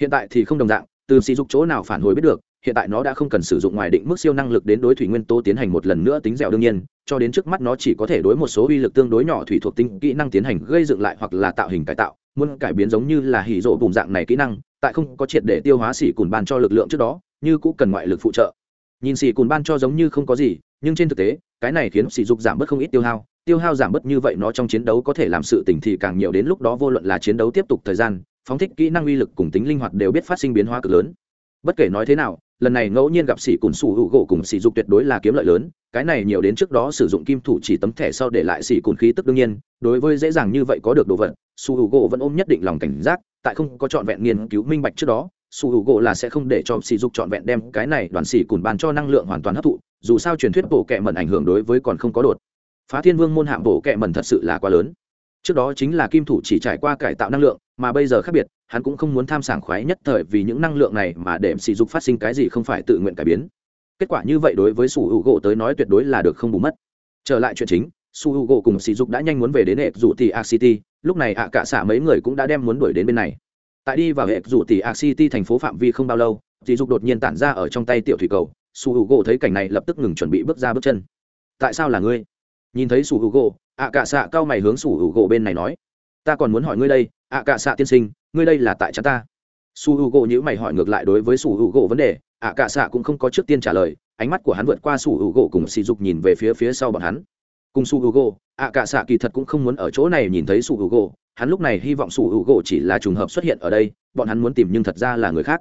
hiện tại thì không đồng dạng, từ sỉ dục chỗ nào phản hồi biết được, hiện tại nó đã không cần sử dụng ngoài định mức siêu năng lực đến đối thủy nguyên tố tiến hành một lần nữa tính dẻo đương nhiên, cho đến trước mắt nó chỉ có thể đối một số uy lực tương đối nhỏ thủy thuộc tinh kỹ năng tiến hành gây dựng lại hoặc là tạo hình cải tạo, muốn cải biến giống như là hỉ rộ bùn dạng này kỹ năng, tại không có triệt để tiêu hóa xỉ cùn ban cho lực lượng trước đó, như cũng cần ngoại lực phụ trợ. Nhìn xỉ cùn ban cho giống như không có gì, nhưng trên thực tế, cái này khiến sỉ dục giảm bớt không ít tiêu hao tiêu hao giảm bớt như vậy nó trong chiến đấu có thể làm sự tỉnh thì càng nhiều đến lúc đó vô luận là chiến đấu tiếp tục thời gian phóng thích kỹ năng uy lực cùng tính linh hoạt đều biết phát sinh biến hóa cực lớn. Bất kể nói thế nào, lần này ngẫu nhiên gặp sĩ cùn sủ hữu gỗ cùng sĩ dục tuyệt đối là kiếm lợi lớn, cái này nhiều đến trước đó sử dụng kim thủ chỉ tấm thẻ sau để lại sĩ cùn khí tức đương nhiên, đối với dễ dàng như vậy có được đồ vật, sủ hữu gỗ vẫn ôm nhất định lòng cảnh giác, tại không có trọn vẹn nghiên cứu minh bạch trước đó, sủ hữu gỗ là sẽ không để cho sĩ dục trọn vẹn đem cái này đoàn sĩ cùn bàn cho năng lượng hoàn toàn hấp thụ, dù sao truyền thuyết bộ kệ mẩn ảnh hưởng đối với còn không có đột. Phá thiên vương môn hạm bộ kệ mẩn thật sự là quá lớn trước đó chính là kim thủ chỉ trải qua cải tạo năng lượng, mà bây giờ khác biệt, hắn cũng không muốn tham sảng khoái nhất thời vì những năng lượng này mà để sỉ dục phát sinh cái gì không phải tự nguyện cải biến. Kết quả như vậy đối với su hữu gỗ tới nói tuyệt đối là được không bù mất. Trở lại chuyện chính, su hữu gỗ cùng sỉ dục đã nhanh muốn về đến hệ dù thì a city lúc này ạ cả xả mấy người cũng đã đem muốn đuổi đến bên này. Tại đi vào hệ dù thì a city thành phố phạm vi không bao lâu, sỉ dục đột nhiên tản ra ở trong tay tiểu thủy cầu. Su hữu gỗ thấy cảnh này lập tức ngừng chuẩn bị bước ra bước chân. Tại sao là ngươi? Nhìn thấy su hữu gỗ ạ cả xạ cao mày hướng Sủ hữu gỗ bên này nói, ta còn muốn hỏi ngươi đây, ạ cả xạ tiên sinh, ngươi đây là tại cha ta? Su hữu gỗ nhữ mày hỏi ngược lại đối với su hữu gỗ vấn đề, ạ cả xạ cũng không có trước tiên trả lời, ánh mắt của hắn vượt qua su hữu gỗ cùng sỉ dục nhìn về phía phía sau bọn hắn. Cùng su hữu gỗ, ạ cả xạ kỳ thật cũng không muốn ở chỗ này nhìn thấy su hữu gỗ, hắn lúc này hy vọng su hữu gỗ chỉ là trùng hợp xuất hiện ở đây, bọn hắn muốn tìm nhưng thật ra là người khác.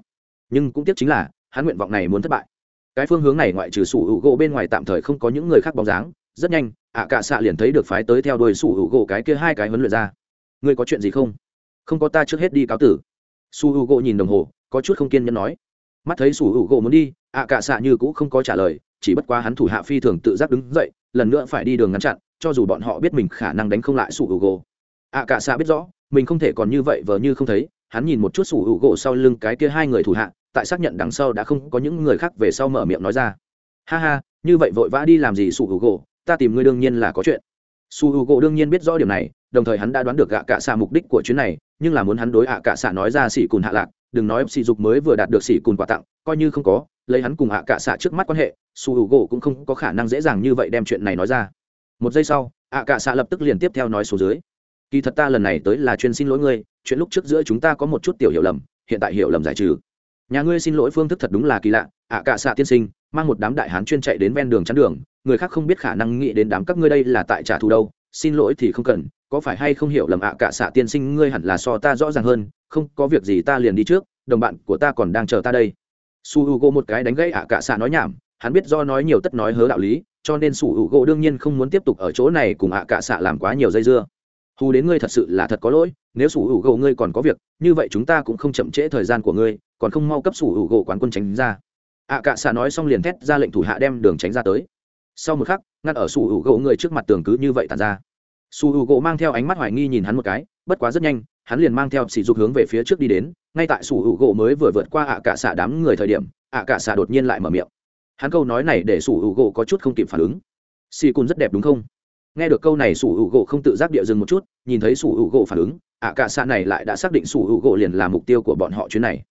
Nhưng cũng tiếc chính là, hắn nguyện vọng này muốn thất bại. Cái phương hướng này ngoại trừ su hữu gỗ bên ngoài tạm thời không có những người khác bóng dáng rất nhanh, ạ cả xạ liền thấy được phái tới theo đuôi sủ hữu gỗ cái kia hai cái huấn luyện ra. Ngươi có chuyện gì không? Không có ta trước hết đi cáo tử. Su hữu gỗ nhìn đồng hồ, có chút không kiên nhẫn nói. Mắt thấy sủ hữu gỗ muốn đi, ạ cạ cả xạ như cũ không có trả lời, chỉ bất quá hắn thủ hạ phi thường tự giác đứng dậy, lần nữa phải đi đường ngăn chặn, cho dù bọn họ biết mình khả năng đánh không lại sủ hữu gỗ ạ cạ cả xạ biết rõ, mình không thể còn như vậy vờ như không thấy, hắn nhìn một chút sủ hữu gỗ sau lưng cái kia hai người thủ hạ, tại xác nhận đằng sau đã không có những người khác về sau mở miệng nói ra. Ha ha, như vậy vội vã đi làm gì sủ hữu gỗ ta tìm ngươi đương nhiên là có chuyện. Su h u gỗ đương nhiên biết rõ điểm này, đồng thời hắn đã đoán được gạ cạ xạ mục đích của chuyến này, nhưng là muốn hắn đối ạ cạ xạ nói ra xỉ cùn hạ lạc, đừng nói xỉ dục mới vừa đạt được xỉ cùn quà tặng, coi như không có, lấy hắn cùng ạ cạ xạ trước mắt quan hệ, su hữu gỗ cũng không có khả năng dễ dàng như vậy đem chuyện này nói ra. Một giây sau, ạ cạ xạ lập tức liền tiếp theo nói số dưới. Kỳ thật ta lần này tới là chuyên xin lỗi ngươi, chuyện lúc trước giữa chúng ta có một chút tiểu hiểu lầm, hiện tại hiểu lầm giải trừ. Nhà ngươi xin lỗi phương thức thật đúng là kỳ lạ, ạ cả xạ tiên sinh mang một đám đại hán chuyên chạy đến ven đường chắn đường, người khác không biết khả năng nghĩ đến đám các ngươi đây là tại trả thù đâu, xin lỗi thì không cần, có phải hay không hiểu lầm ạ, cả xạ tiên sinh ngươi hẳn là so ta rõ ràng hơn, không, có việc gì ta liền đi trước, đồng bạn của ta còn đang chờ ta đây. Su h u g o một cái đánh gãy ạ, cả xạ nói nhảm, hắn biết do nói nhiều tất nói hớ đạo lý, cho nên su h u g o đương nhiên không muốn tiếp tục ở chỗ này cùng ạ, cả xạ làm quá nhiều dây dưa. Hù đến ngươi thật sự là thật có lỗi, nếu su h u g o ngươi còn có việc, như vậy chúng ta cũng không chậm trễ thời gian của ngươi, còn không mau cấp su h u g o quán quân tránh ra ạ cả xạ nói xong liền thét ra lệnh thủ hạ đem đường tránh ra tới. Sau một khắc, ngăn ở su h u gỗ người trước mặt tường cứ như vậy tàn ra. Su h u gỗ mang theo ánh mắt hoài nghi nhìn hắn một cái, bất quá rất nhanh, hắn liền mang theo sỉ dục hướng về phía trước đi đến, ngay tại su h u gỗ mới vừa vượt qua ạ cả xạ đám người thời điểm, ạ cả xạ đột nhiên lại mở miệng. Hắn câu nói này để su h u gỗ có chút không kịp phản ứng. Xì cun rất đẹp đúng không? Nghe được câu này su h u gỗ không tự giác địa dừng một chút, nhìn thấy su h u gỗ phản ứng, ạ cả xạ này lại đã xác định su h u gỗ liền là mục tiêu của bọn họ chuyến này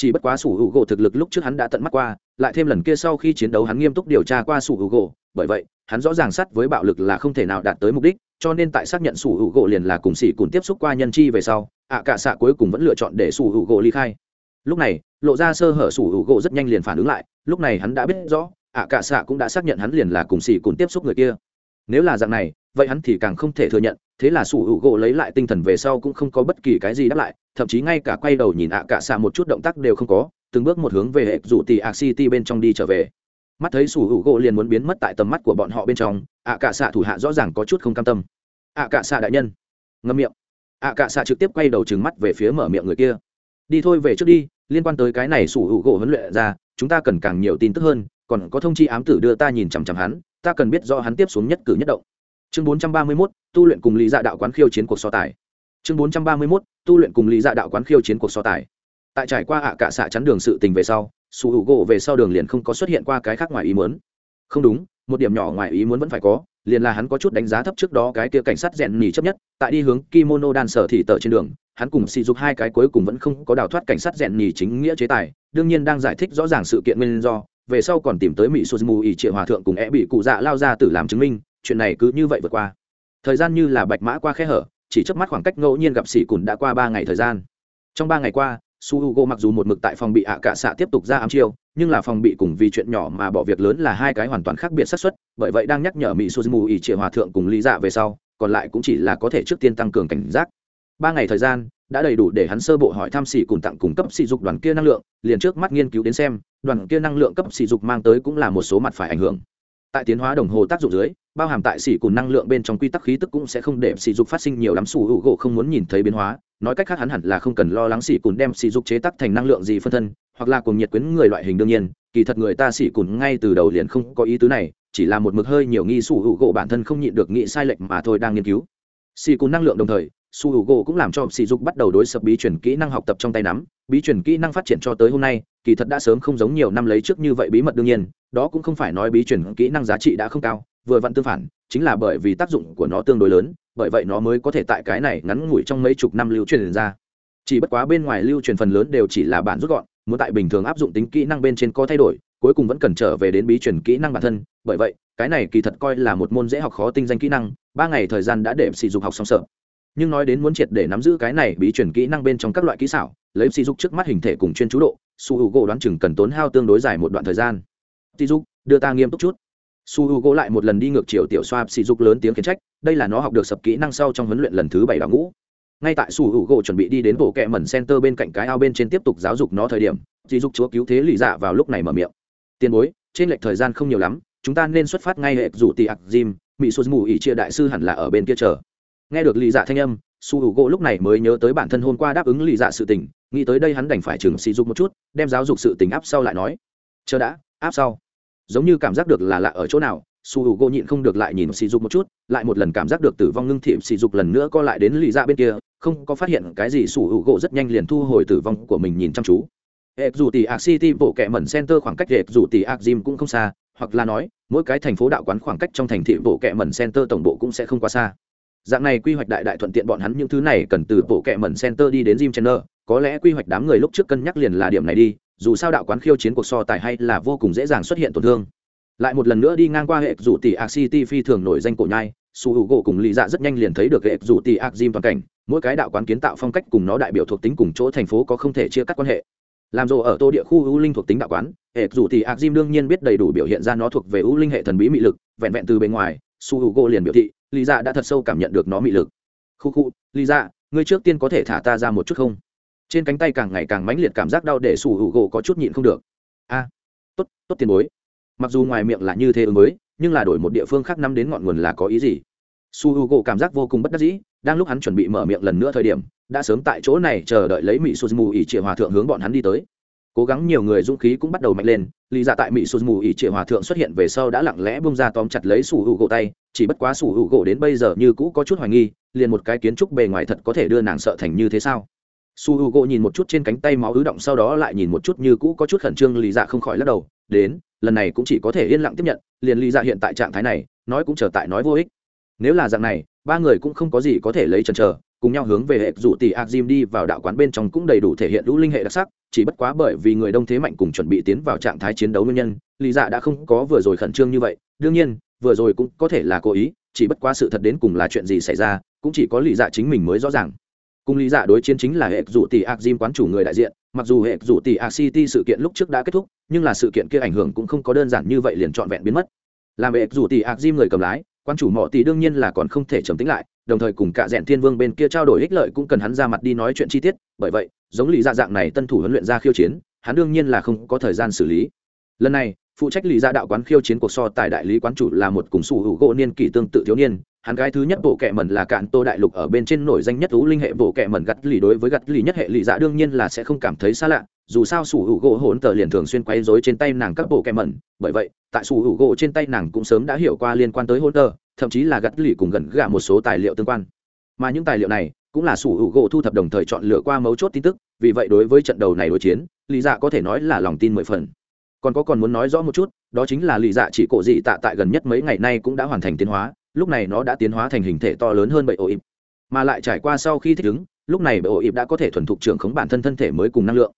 chỉ bất quá sủ hữu gỗ thực lực lúc trước hắn đã tận mắt qua, lại thêm lần kia sau khi chiến đấu hắn nghiêm túc điều tra qua sủ hữu gỗ, bởi vậy, hắn rõ ràng sắt với bạo lực là không thể nào đạt tới mục đích, cho nên tại xác nhận sủ hữu gỗ liền là cùng xỉ cùng tiếp xúc qua nhân chi về sau, ạ cả xạ cuối cùng vẫn lựa chọn để sủ hữu gỗ ly khai. Lúc này, lộ ra sơ hở sủ hữu gỗ rất nhanh liền phản ứng lại, lúc này hắn đã biết rõ, ạ cả xạ cũng đã xác nhận hắn liền là cùng xỉ cùng tiếp xúc người kia. Nếu là dạng này, vậy hắn thì càng không thể thừa nhận, thế là sủ hữu gỗ lấy lại tinh thần về sau cũng không có bất kỳ cái gì đáp lại thậm chí ngay cả quay đầu nhìn ạ cả xạ một chút động tác đều không có từng bước một hướng về hệ rủ tỷ ạ city bên trong đi trở về. Mắt thấy sủ hữu gỗ liền muốn biến mất tại tầm mắt của bọn họ bên trong ạ cả xạ thủ hạ rõ ràng có chút không cam tâm. Ạ cả xạ đại nhân. Ngâm miệng. Ạ cả xạ trực tiếp quay đầu trừng mắt về phía mở miệng người kia. Đi thôi về trước đi liên quan tới cái này sủ hữu gỗ huấn luyện ra chúng ta cần càng nhiều tin tức hơn còn có thông chi ám tử đưa ta nhìn chằm chằm hắn ta cần biết do hắn tiếp xuống nhất cử nhất động. Chương 431, tu luyện cùng lý dạ đạo quán khiêu chiến cuộc so tài chương 431, tu luyện cùng lý dạ đạo quán khiêu chiến cuộc so tài. Tại trải qua ạ cả xạ chắn đường sự tình về sau su hữu gỗ về sau đường liền không có xuất hiện qua cái khác ngoài ý muốn. Không đúng một điểm nhỏ ngoài ý muốn vẫn phải có liền là hắn có chút đánh giá thấp trước đó cái kia cảnh sát rèn nhì chấp nhất tại đi hướng kimono đan sở thị tờ trên đường hắn cùng sỉ dục hai cái cuối cùng vẫn không có đào thoát cảnh sát rèn nhì chính nghĩa chế tài đương nhiên đang giải thích rõ ràng sự kiện nguyên do về sau còn tìm tới mỹ suzumu ỷ triệu hòa thượng cùng é bị cụ dạ lao ra tử làm chứng minh chuyện này cứ như vậy vượt qua. Thời gian như là bạch mã qua khe hở chỉ trước mắt khoảng cách ngẫu nhiên gặp sĩ cùn đã qua ba ngày thời gian. Trong ba ngày qua, su h u g o mặc dù một mực tại phòng bị ạ cạ xạ tiếp tục ra ám chiêu, nhưng là phòng bị cùng vì chuyện nhỏ mà bỏ việc lớn là hai cái hoàn toàn khác biệt xác suất, bởi vậy đang nhắc nhở mỹ suzumu ỉ triệu hòa thượng cùng lý dạ về sau, còn lại cũng chỉ là có thể trước tiên tăng cường cảnh giác. Ba ngày thời gian, đã đầy đủ để hắn sơ bộ hỏi thăm xỉ cùng tặng cung cấp sỉ dục đoàn kia năng lượng, liền trước mắt nghiên cứu đến xem, đoàn kia năng lượng cấp sỉ dục mang tới cũng là một số mặt phải ảnh hưởng tại tiến hóa đồng hồ tác dụng dưới, bao hàm tại xỉ cùng năng lượng bên trong quy tắc khí tức cũng sẽ không để sỉ dục phát sinh nhiều lắm sủ hữu gỗ không muốn nhìn thấy biến hóa. Nói cách khác hắn hẳn là không cần lo lắng xỉ cùn đem xỉ dục chế tắc thành năng lượng gì phân thân, hoặc là cùng nhiệt quyến người loại hình đương nhiên, kỳ thật người ta xỉ cùn ngay từ đầu liền không có ý tứ này, chỉ là một mực hơi nhiều nghi sủ hữu gỗ bản thân không nhịn được nghĩ sai lệch mà thôi đang nghiên cứu. Xỉ cùn năng lượng đồng thời su hữu gỗ cũng làm cho sỉ dục bắt đầu đối sập bí chuyển kỹ năng học tập trong tay nắm. Bí chuyển kỹ năng phát triển cho tới hôm nay, kỳ thật đã sớm không giống nhiều năm lấy trước như vậy bí mật đương nhiên, đó cũng không phải nói bí chuyển kỹ năng giá trị đã không cao, vừa vặn tương phản, chính là bởi vì tác dụng của nó tương đối lớn, bởi vậy nó mới có thể tại cái này ngắn ngủi trong mấy chục năm lưu truyền ra. Chỉ bất quá bên ngoài lưu truyền phần lớn đều chỉ là bản rút gọn, muốn tại bình thường áp dụng tính kỹ năng bên trên có thay đổi, cuối cùng vẫn cần trở về đến bí truyền kỹ năng bản thân. Bởi vậy, cái này kỳ thật coi là một môn dễ học khó tinh danh kỹ năng, ba ngày thời gian đã để sử dụng học xong sợ nhưng nói đến muốn triệt để nắm giữ cái này bí truyền kỹ năng bên trong các loại kỹ xảo, lấy sử dục trước mắt hình thể cùng chuyên chú độ, su h u gỗ đoán chừng cần tốn hao tương đối dài một đoạn thời gian. Sử dục, đưa ta nghiêm túc chút. Su h u gỗ lại một lần đi ngược chiều tiểu xoa sỉ dục lớn tiếng khiển trách, đây là nó học được sập kỹ năng sau trong huấn luyện lần thứ bảy đạo ngũ. Ngay tại su h u gỗ chuẩn bị đi đến bộ kẹ mẩn center bên cạnh cái ao bên trên tiếp tục giáo dục nó thời điểm sỉ dục chúa cứu thế lì dạ vào lúc này mở miệng. Tiền bối, trên lệch thời gian không nhiều lắm, chúng ta nên xuất phát ngay hệ rủ tị ạc jim mỹ sô mù ỉ chia đại sư hẳn là ở bên kia chờ nghe được lì dạ thanh âm, su hữu gỗ lúc này mới nhớ tới bản thân hôm qua đáp ứng lì dạ sự tình, nghĩ tới đây hắn đành phải chừng sỉ dục một chút, đem giáo dục sự tình áp sau lại nói. Chờ đã, áp sau. Giống như cảm giác được là lạ ở chỗ nào, su h u gỗ nhịn không được lại nhìn sỉ dục một chút, lại một lần cảm giác được tử vong ngưng thị sỉ dục lần nữa co lại đến lì dạ bên kia, không có phát hiện cái gì, su h u gỗ rất nhanh liền thu hồi tử vong của mình nhìn chăm chú. Hệt dù tỷ ạc city bộ kẹ mẩn center khoảng cách hệt dù tỷ ạc gym cũng không xa, hoặc là nói, mỗi cái thành phố đạo quán khoảng cách trong thành thị bộ kẹ mẩn center tổng bộ cũng sẽ không quá xa dạng này quy hoạch đại đại thuận tiện bọn hắn những thứ này cần từ bộ kẹ mẩn center đi đến gym channel có lẽ quy hoạch đám người lúc trước cân nhắc liền là điểm này đi, dù sao đạo quán khiêu chiến cuộc so tài hay là vô cùng dễ dàng xuất hiện tổn thương. Lại một lần nữa đi ngang qua hệ rủ tỷ ạc city phi thường nổi danh cổ nhai, su hữu gỗ cùng lý dạ rất nhanh liền thấy được hệ rủ tỷ ạc gym toàn cảnh, mỗi cái đạo quán kiến tạo phong cách cùng nó đại biểu thuộc tính cùng chỗ thành phố có không thể chia cắt quan hệ. Làm rộ ở tô địa khu ưu linh thuộc tính đạo quán, hệ dù tỷ ạc gym đương nhiên biết đầy đủ biểu hiện ra nó thuộc về ưu linh hệ thần bí mị lực, vẹn vẹn từ bên ngoài su hữu gỗ liền biểu thị, lý dạ đã thật sâu cảm nhận được nó mị lực. Khu khu, lý dạ ngươi trước tiên có thể thả ta ra một chút không? Trên cánh tay càng ngày càng mãnh liệt cảm giác đau để su hữu gỗ có chút nhịn không được. A, tốt tốt tiền bối. Mặc dù ngoài miệng là như thế ứng mới nhưng là đổi một địa phương khác năm đến ngọn nguồn là có ý gì? Su h u gỗ cảm giác vô cùng bất đắc dĩ, đang lúc hắn chuẩn bị mở miệng lần nữa thời điểm, đã sớm tại chỗ này chờ đợi lấy mỹ suzumu ỉ trị hòa thượng hướng bọn hắn đi tới cố gắng nhiều người dũng khí cũng bắt đầu mạnh lên lý Dạ tại mỹ suzumu ỉ triệu hòa thượng xuất hiện về sau đã lặng lẽ bông ra tóm chặt lấy sủ hữu gỗ tay, chỉ bất quá sủ hữu gỗ đến bây giờ như cũ có chút hoài nghi, liền một cái kiến trúc bề ngoài thật có thể đưa nàng sợ thành như thế sao? Su h u gỗ nhìn một chút trên cánh tay máu ứ động sau đó lại nhìn một chút như cũ có chút khẩn trương lý dạ không khỏi lắc đầu, đến, lần này cũng chỉ có thể yên lặng tiếp nhận, liền lý dạ hiện tại trạng thái này, nói cũng trở tại nói vô ích. Nếu là dạng này, ba người cũng không có gì có thể lấy chần chờ cùng nhau hướng về hệ dụ tỷ ạc jim đi vào đạo quán bên trong cũng đầy đủ thể hiện lũ linh hệ đặc sắc, chỉ bất quá bởi vì người đông thế mạnh cùng chuẩn bị tiến vào trạng thái chiến đấu nguyên nhân, lý dạ đã không có vừa rồi khẩn trương như vậy. Đương nhiên, vừa rồi cũng có thể là cố ý, chỉ bất quá sự thật đến cùng là chuyện gì xảy ra, cũng chỉ có lý dạ chính mình mới rõ ràng. Cùng lý dạ đối chiến chính là hệ dụ tỷ ạc jim quán chủ người đại diện, mặc dù hệ dụ tỷ ạc city sự kiện lúc trước đã kết thúc, nhưng là sự kiện kia ảnh hưởng cũng không có đơn giản như vậy liền trọn vẹn biến mất. Làm hệ dụ tỷ ạc jim người cầm lái quan chủ mỏ tỷ đương nhiên là còn không thể trầm tính lại đồng thời cùng cả rèn thiên vương bên kia trao đổi ích lợi cũng cần hắn ra mặt đi nói chuyện chi tiết, bởi vậy, giống lý dạ dạng này tân thủ huấn luyện ra khiêu chiến, hắn đương nhiên là không có thời gian xử lý. Lần này, phụ trách lý dạ đạo quán khiêu chiến cuộc so tài đại lý quán chủ là một cùng sủ hữu gỗ niên kỷ tương tự thiếu niên, hắn gái thứ nhất bộ kệ mẩn là cạn tô đại lục ở bên trên nổi danh nhất thú linh hệ bộ kệ mẩn gặt lì đối với gặt lì nhất hệ lì dạ đương nhiên là sẽ không cảm thấy xa lạ, dù sao sủ hữu gỗ hỗn tờ liền thường xuyên quay dối trên tay nàng các bộ kệ mẩn, bởi vậy, tại sủ hữu gỗ trên tay nàng cũng sớm đã hiểu qua liên quan tới hỗn tờ thậm chí là gặt lì cùng gần gạ một số tài liệu tương quan. Mà những tài liệu này cũng là sủ hữu gỗ thu thập đồng thời chọn lựa qua mấu chốt tin tức, vì vậy đối với trận đầu này đối chiến lý dạ có thể nói là lòng tin mười phần. Còn có còn muốn nói rõ một chút, đó chính là lý dạ chỉ cổ dị tạ tại gần nhất mấy ngày nay cũng đã hoàn thành tiến hóa, lúc này nó đã tiến hóa thành hình thể to lớn hơn bậy ổ ịp. Mà lại trải qua sau khi thích ứng, lúc này bậy ổ ịp đã có thể thuần thục trưởng khống bản thân thân thể mới cùng năng lượng.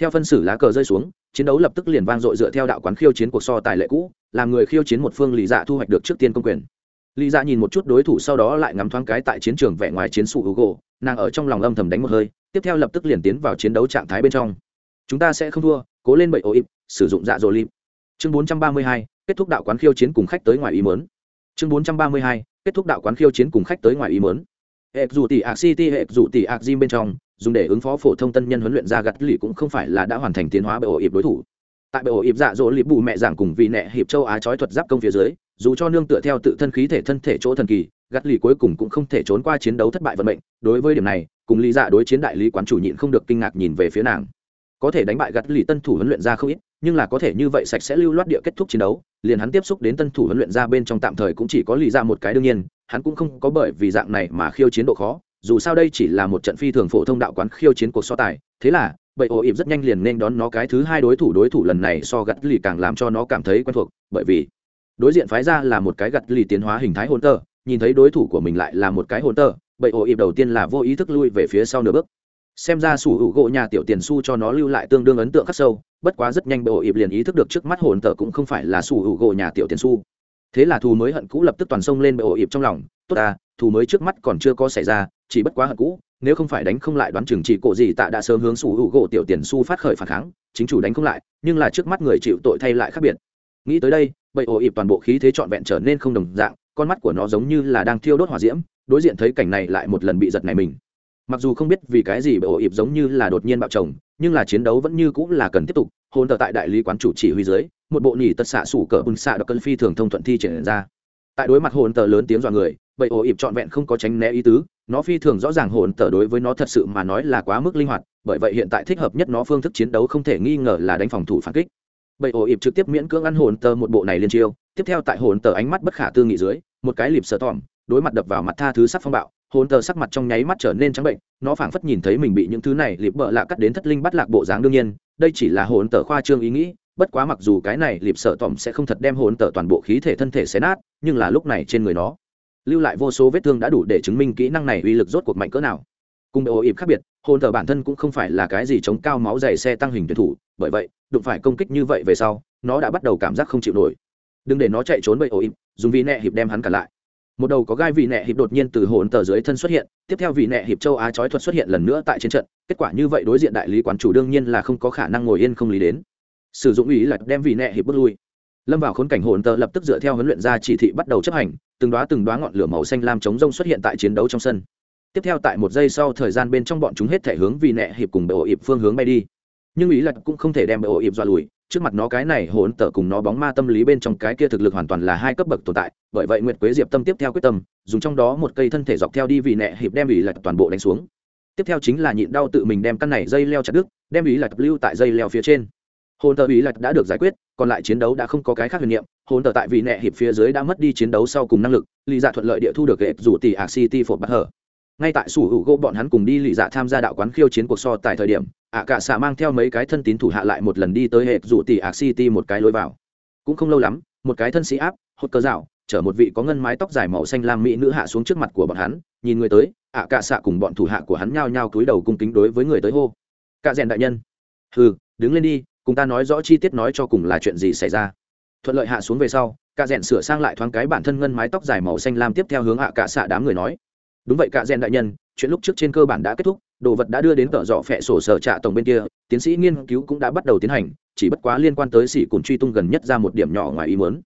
Theo phân xử lá cờ rơi xuống, chiến đấu lập tức liền vang dội dựa theo đạo quán khiêu chiến cuộc so tài lệ cũ, làm người khiêu chiến một phương lý dạ thu hoạch được trước tiên công quyền lý dạ nhìn một chút đối thủ sau đó lại ngắm thoáng cái tại chiến trường vẻ ngoài chiến sụ hữu gỗ nàng ở trong lòng âm thầm đánh một hơi, tiếp theo lập tức liền tiến vào chiến đấu trạng thái bên trong. Chúng ta sẽ không thua, cố lên bậy ổ ịp, sử dụng dạ dỗ lịp chương bốn trăm ba mươi hai, kết thúc đạo quán khiêu chiến cùng khách tới ngoài ý mớn chương bốn trăm ba mươi hai, kết thúc đạo quán khiêu chiến cùng khách tới ngoài ý mớn hệ dù tỷ ạc city hệ dù tỷ ạc gym bên trong, dùng để ứng phó phổ thông tân nhân huấn luyện ra gặt lì cũng không phải là đã hoàn thành tiến hóa bởi ổ ịp đối thủ tại bởi ổ ịp dạ dỗ lịp bù mẹ giảng cùng vị nẹ hiệp châu á trói thuật giáp công phía dưới, dù cho nương tựa theo tự thân khí thể thân thể chỗ thần kỳ, gắt lì cuối cùng cũng không thể trốn qua chiến đấu thất bại vận mệnh. Đối với điểm này, cùng lý dạ đối chiến đại lý quán chủ nhịn không được kinh ngạc nhìn về phía nàng. Có thể đánh bại gắt lì tân thủ huấn luyện ra không ít, nhưng là có thể như vậy sạch sẽ lưu loát địa kết thúc chiến đấu, liền hắn tiếp xúc đến tân thủ huấn luyện ra bên trong tạm thời cũng chỉ có lý ra một cái đương nhiên, hắn cũng không có bởi vì dạng này mà khiêu chiến độ khó, dù sao đây chỉ là một trận phi thường phổ thông đạo quán khiêu chiến cuộc so tài, thế là bậy ổ ịp rất nhanh liền nên đón nó cái thứ hai đối thủ đối thủ lần này so gặt lì càng làm cho nó cảm thấy quen thuộc, bởi vì đối diện phái ra là một cái gặt lì tiến hóa hình thái hôn tơ, nhìn thấy đối thủ của mình lại là một cái hôn tơ bậy ổ ịp đầu tiên là vô ý thức lui về phía sau nửa bước. Xem ra sủ hữu gỗ nhà tiểu tiền su cho nó lưu lại tương đương ấn tượng khắc sâu, bất quá rất nhanh bậy ổ ịp liền ý thức được trước mắt hồn tơ cũng không phải là sủ hữu gỗ nhà tiểu tiền su. Thế là thù mới hận cũ lập tức toàn sông lên bậy ổ ịp trong lòng, tốt à thù mới trước mắt còn chưa có xảy ra, chỉ bất quá hận cũ nếu không phải đánh không lại đoán chừng chỉ cổ gì tạ đã sớm hướng sủ hữu gỗ tiểu tiền su phát khởi phản kháng, chính chủ đánh không lại, nhưng là trước mắt người chịu tội thay lại khác biệt. Nghĩ tới đây bậy ổ ịp toàn bộ khí thế trọn vẹn trở nên không đồng dạng, con mắt của nó giống như là đang thiêu đốt hỏa diễm, đối diện thấy cảnh này lại một lần bị giật này mình. Mặc dù không biết vì cái gì bậy ổ ịp giống như là đột nhiên bạo chồng, nhưng là chiến đấu vẫn như cũng là cần tiếp tục hôn tờ tại đại lý quán chủ chỉ huy dưới, một bộ nhỉ tật xạ sủ cỡ bùn xạ đặc cân phi thường thông thuận thi triển ra. Tại đối mặt hồn tờ lớn tiếng dọa người bậy ổ ịp trọn vẹn không có tránh né ý tứ nó phi thường rõ ràng hồn tở đối với nó thật sự mà nói là quá mức linh hoạt, bởi vậy hiện tại thích hợp nhất nó phương thức chiến đấu không thể nghi ngờ là đánh phòng thủ phản kích. Bậy ổ ịp trực tiếp miễn cưỡng ăn hồn tờ một bộ này liên chiêu, tiếp theo tại hồn tờ ánh mắt bất khả tư nghị dưới, một cái lịp sợ tỏm đối mặt đập vào mặt tha thứ sắc phong bạo hồn tờ sắc mặt trong nháy mắt trở nên trắng bệnh, nó phảng phất nhìn thấy mình bị những thứ này lịp bợ lạ cắt đến thất linh bắt lạc bộ dáng đương nhiên, đây chỉ là hồn tờ khoa trương ý nghĩ, bất quá mặc dù cái này lịp sợ tỏm sẽ không thật đem hồn tờ toàn bộ khí thể thân thể xé nát, nhưng là lúc này trên người nó lưu lại vô số vết thương đã đủ để chứng minh kỹ năng này uy lực rốt cuộc mạnh cỡ nào. Cùng ổ ịp khác biệt, hồn tờ bản thân cũng không phải là cái gì chống cao máu dày xe tăng hình tuyển thủ, bởi vậy, đụng phải công kích như vậy về sau, nó đã bắt đầu cảm giác không chịu nổi. Đừng để nó chạy trốn bởi ổ ịp, dùng vị nẹ hiệp đem hắn cả lại. Một đầu có gai vị nẹ hiệp đột nhiên từ hồn tờ dưới thân xuất hiện, tiếp theo vị nẹ hiệp châu á trói thuật xuất hiện lần nữa tại trên trận, kết quả như vậy đối diện đại lý quán chủ đương nhiên là không có khả năng ngồi yên không lý đến. Sử dụng ý là đem vị nẹ hiệp bước lui lâm vào khốn cảnh hồn tờ lập tức dựa theo huấn luyện ra chỉ thị bắt đầu chấp hành, từng đoá từng đoá ngọn lửa màu xanh lam chống rông xuất hiện tại chiến đấu trong sân. Tiếp theo tại một giây sau thời gian bên trong bọn chúng hết thể hướng vì nẹ hiệp cùng bệ ổ ịp phương hướng bay đi. Nhưng ý là cũng không thể đem bệ ổ ịp dọa lùi, trước mặt nó cái này hỗn tở cùng nó bóng ma tâm lý bên trong cái kia thực lực hoàn toàn là hai cấp bậc tồn tại, bởi vậy nguyệt quế diệp tâm tiếp theo quyết tâm, dùng trong đó một cây thân thể dọc theo đi vì nẹ hiệp đem ý lạch toàn bộ đánh xuống. Tiếp theo chính là nhịn đau tự mình đem căn này dây leo chặt đứt, đem ý lạch lưu tại dây leo phía trên hồn tờ ý lạch đã được giải quyết, còn lại chiến đấu đã không có cái khác huyền niệm. Hồn tờ tại vì nẹ hiệp phía dưới đã mất đi chiến đấu sau cùng năng lực, lý dạ thuận lợi địa thu được hệ rủ tỷ ạc city phột bắt hở. Ngay tại sủ hữu gỗ bọn hắn cùng đi lì dạ tham gia đạo quán khiêu chiến cuộc so tại thời điểm, ạ cả xạ mang theo mấy cái thân tín thủ hạ lại một lần đi tới hệ rủ tỷ ạc city một cái lối vào. Cũng không lâu lắm, một cái thân sĩ áp hốt cơ dạo chở một vị có ngân mái tóc dài màu xanh lam mỹ nữ hạ xuống trước mặt của bọn hắn, nhìn người tới, ạ cả xạ cùng bọn thủ hạ của hắn nhao nhao cúi đầu cung kính đối với người tới hô. Cả rèn đại nhân. Hừ, đứng lên đi cùng ta nói rõ chi tiết nói cho cùng là chuyện gì xảy ra. Thuận lợi hạ xuống về sau, cạ rèn sửa sang lại thoáng cái bản thân ngân mái tóc dài màu xanh lam tiếp theo hướng hạ cả xạ đám người nói. Đúng vậy cạ rèn đại nhân, chuyện lúc trước trên cơ bản đã kết thúc, đồ vật đã đưa đến tợ dọ phẹ sổ sở trạ tổng bên kia, tiến sĩ nghiên cứu cũng đã bắt đầu tiến hành, chỉ bất quá liên quan tới sĩ cùn truy tung gần nhất ra một điểm nhỏ ngoài ý muốn.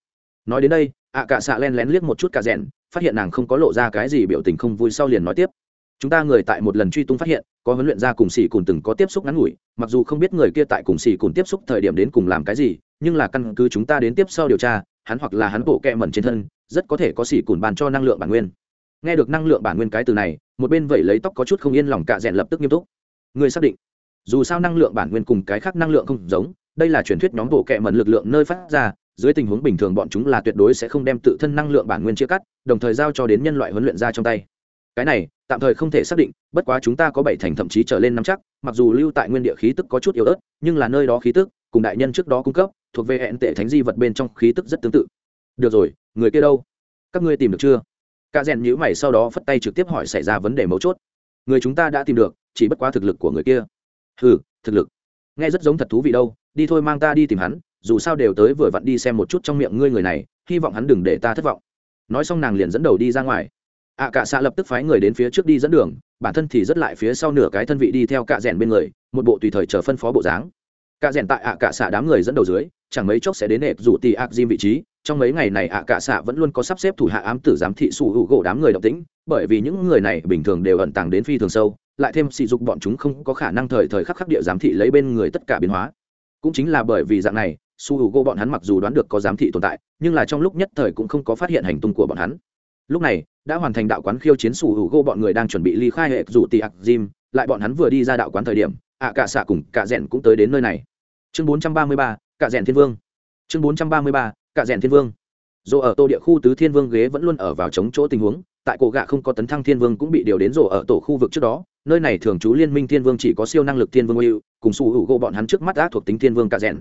Nói đến đây, ạ cạ xạ len lén liếc một chút cạ rèn, phát hiện nàng không có lộ ra cái gì biểu tình không vui sau liền nói tiếp. Chúng ta người tại một lần truy tung phát hiện có huấn luyện ra cùng sĩ cùn từng có tiếp xúc ngắn ngủi, mặc dù không biết người kia tại cùng sĩ cùn tiếp xúc thời điểm đến cùng làm cái gì, nhưng là căn cứ chúng ta đến tiếp sau điều tra, hắn hoặc là hắn bộ kẹ mẩn trên thân, rất có thể có sĩ cùn bàn cho năng lượng bản nguyên. Nghe được năng lượng bản nguyên cái từ này, một bên vẩy lấy tóc có chút không yên lòng cạ rẽn lập tức nghiêm túc. Người xác định, dù sao năng lượng bản nguyên cùng cái khác năng lượng không giống, đây là truyền thuyết nhóm bộ kẹ mẩn lực lượng nơi phát ra, dưới tình huống bình thường bọn chúng là tuyệt đối sẽ không đem tự thân năng lượng bản nguyên chia cắt, đồng thời giao cho đến nhân loại huấn luyện ra trong tay. Cái này tạm thời không thể xác định, bất quá chúng ta có bảy thành thậm chí trở lên năm chắc, mặc dù lưu tại nguyên địa khí tức có chút yếu ớt, nhưng là nơi đó khí tức, cùng đại nhân trước đó cung cấp, thuộc về hẹn tệ thánh di vật bên trong khí tức rất tương tự. Được rồi, người kia đâu? Các ngươi tìm được chưa? Cả rèn nhữ mày sau đó phất tay trực tiếp hỏi xảy ra vấn đề mấu chốt. Người chúng ta đã tìm được, chỉ bất quá thực lực của người kia. Ừ thực lực. Nghe rất giống thật thú vị đâu, đi thôi mang ta đi tìm hắn, dù sao đều tới vừa vặn đi xem một chút trong miệng ngươi người này, hy vọng hắn đừng để ta thất vọng. Nói xong nàng liền dẫn đầu đi ra ngoài ạ à, cả xạ lập tức phái người đến phía trước đi dẫn đường bản thân thì rất lại phía sau nửa cái thân vị đi theo cạ rèn bên người một bộ tùy thời chờ phân phó bộ dáng. Cạ rèn tại ạ à, cả xạ đám người dẫn đầu dưới chẳng mấy chốc sẽ đến hẹp rủ tì ạc diêm vị trí. Trong mấy ngày này ạ cả xạ vẫn luôn có sắp xếp thủ hạ ám tử giám thị sủ hữu gỗ đám người động tĩnh bởi vì những người này bình thường đều ẩn tàng đến phi thường sâu lại thêm sỉ dục bọn chúng không có khả năng thời thời khắc khắc địa giám thị lấy bên người tất cả biến hóa. Cũng chính là bởi vì dạng này su hữu gỗ bọn hắn mặc dù đoán được có giám thị tồn tại nhưng là trong lúc nhất thời cũng không có phát hiện hành tung của bọn hắn lúc này, đã hoàn thành đạo quán khiêu chiến sủ hữu gỗ bọn người đang chuẩn bị ly khai hệ rủ tị ạc jim, lại bọn hắn vừa đi ra đạo quán thời điểm, ạ cả xạ cùng cả rèn cũng tới đến nơi này. Chương bốn trăm ba mươi ba cả rèn thiên vương. Chương bốn trăm ba mươi ba cả rèn thiên vương. Dù ở tô địa khu tứ thiên vương ghế vẫn luôn ở vào chống chỗ tình huống, tại cổ gạ không có tấn thăng thiên vương cũng bị điều đến rổ ở tổ khu vực trước đó, nơi này thường trú liên minh thiên vương chỉ có siêu năng lực thiên vương yêu cùng sủ hữu gỗ bọn hắn trước mắt ác thuộc tính thiên vương cả rèn.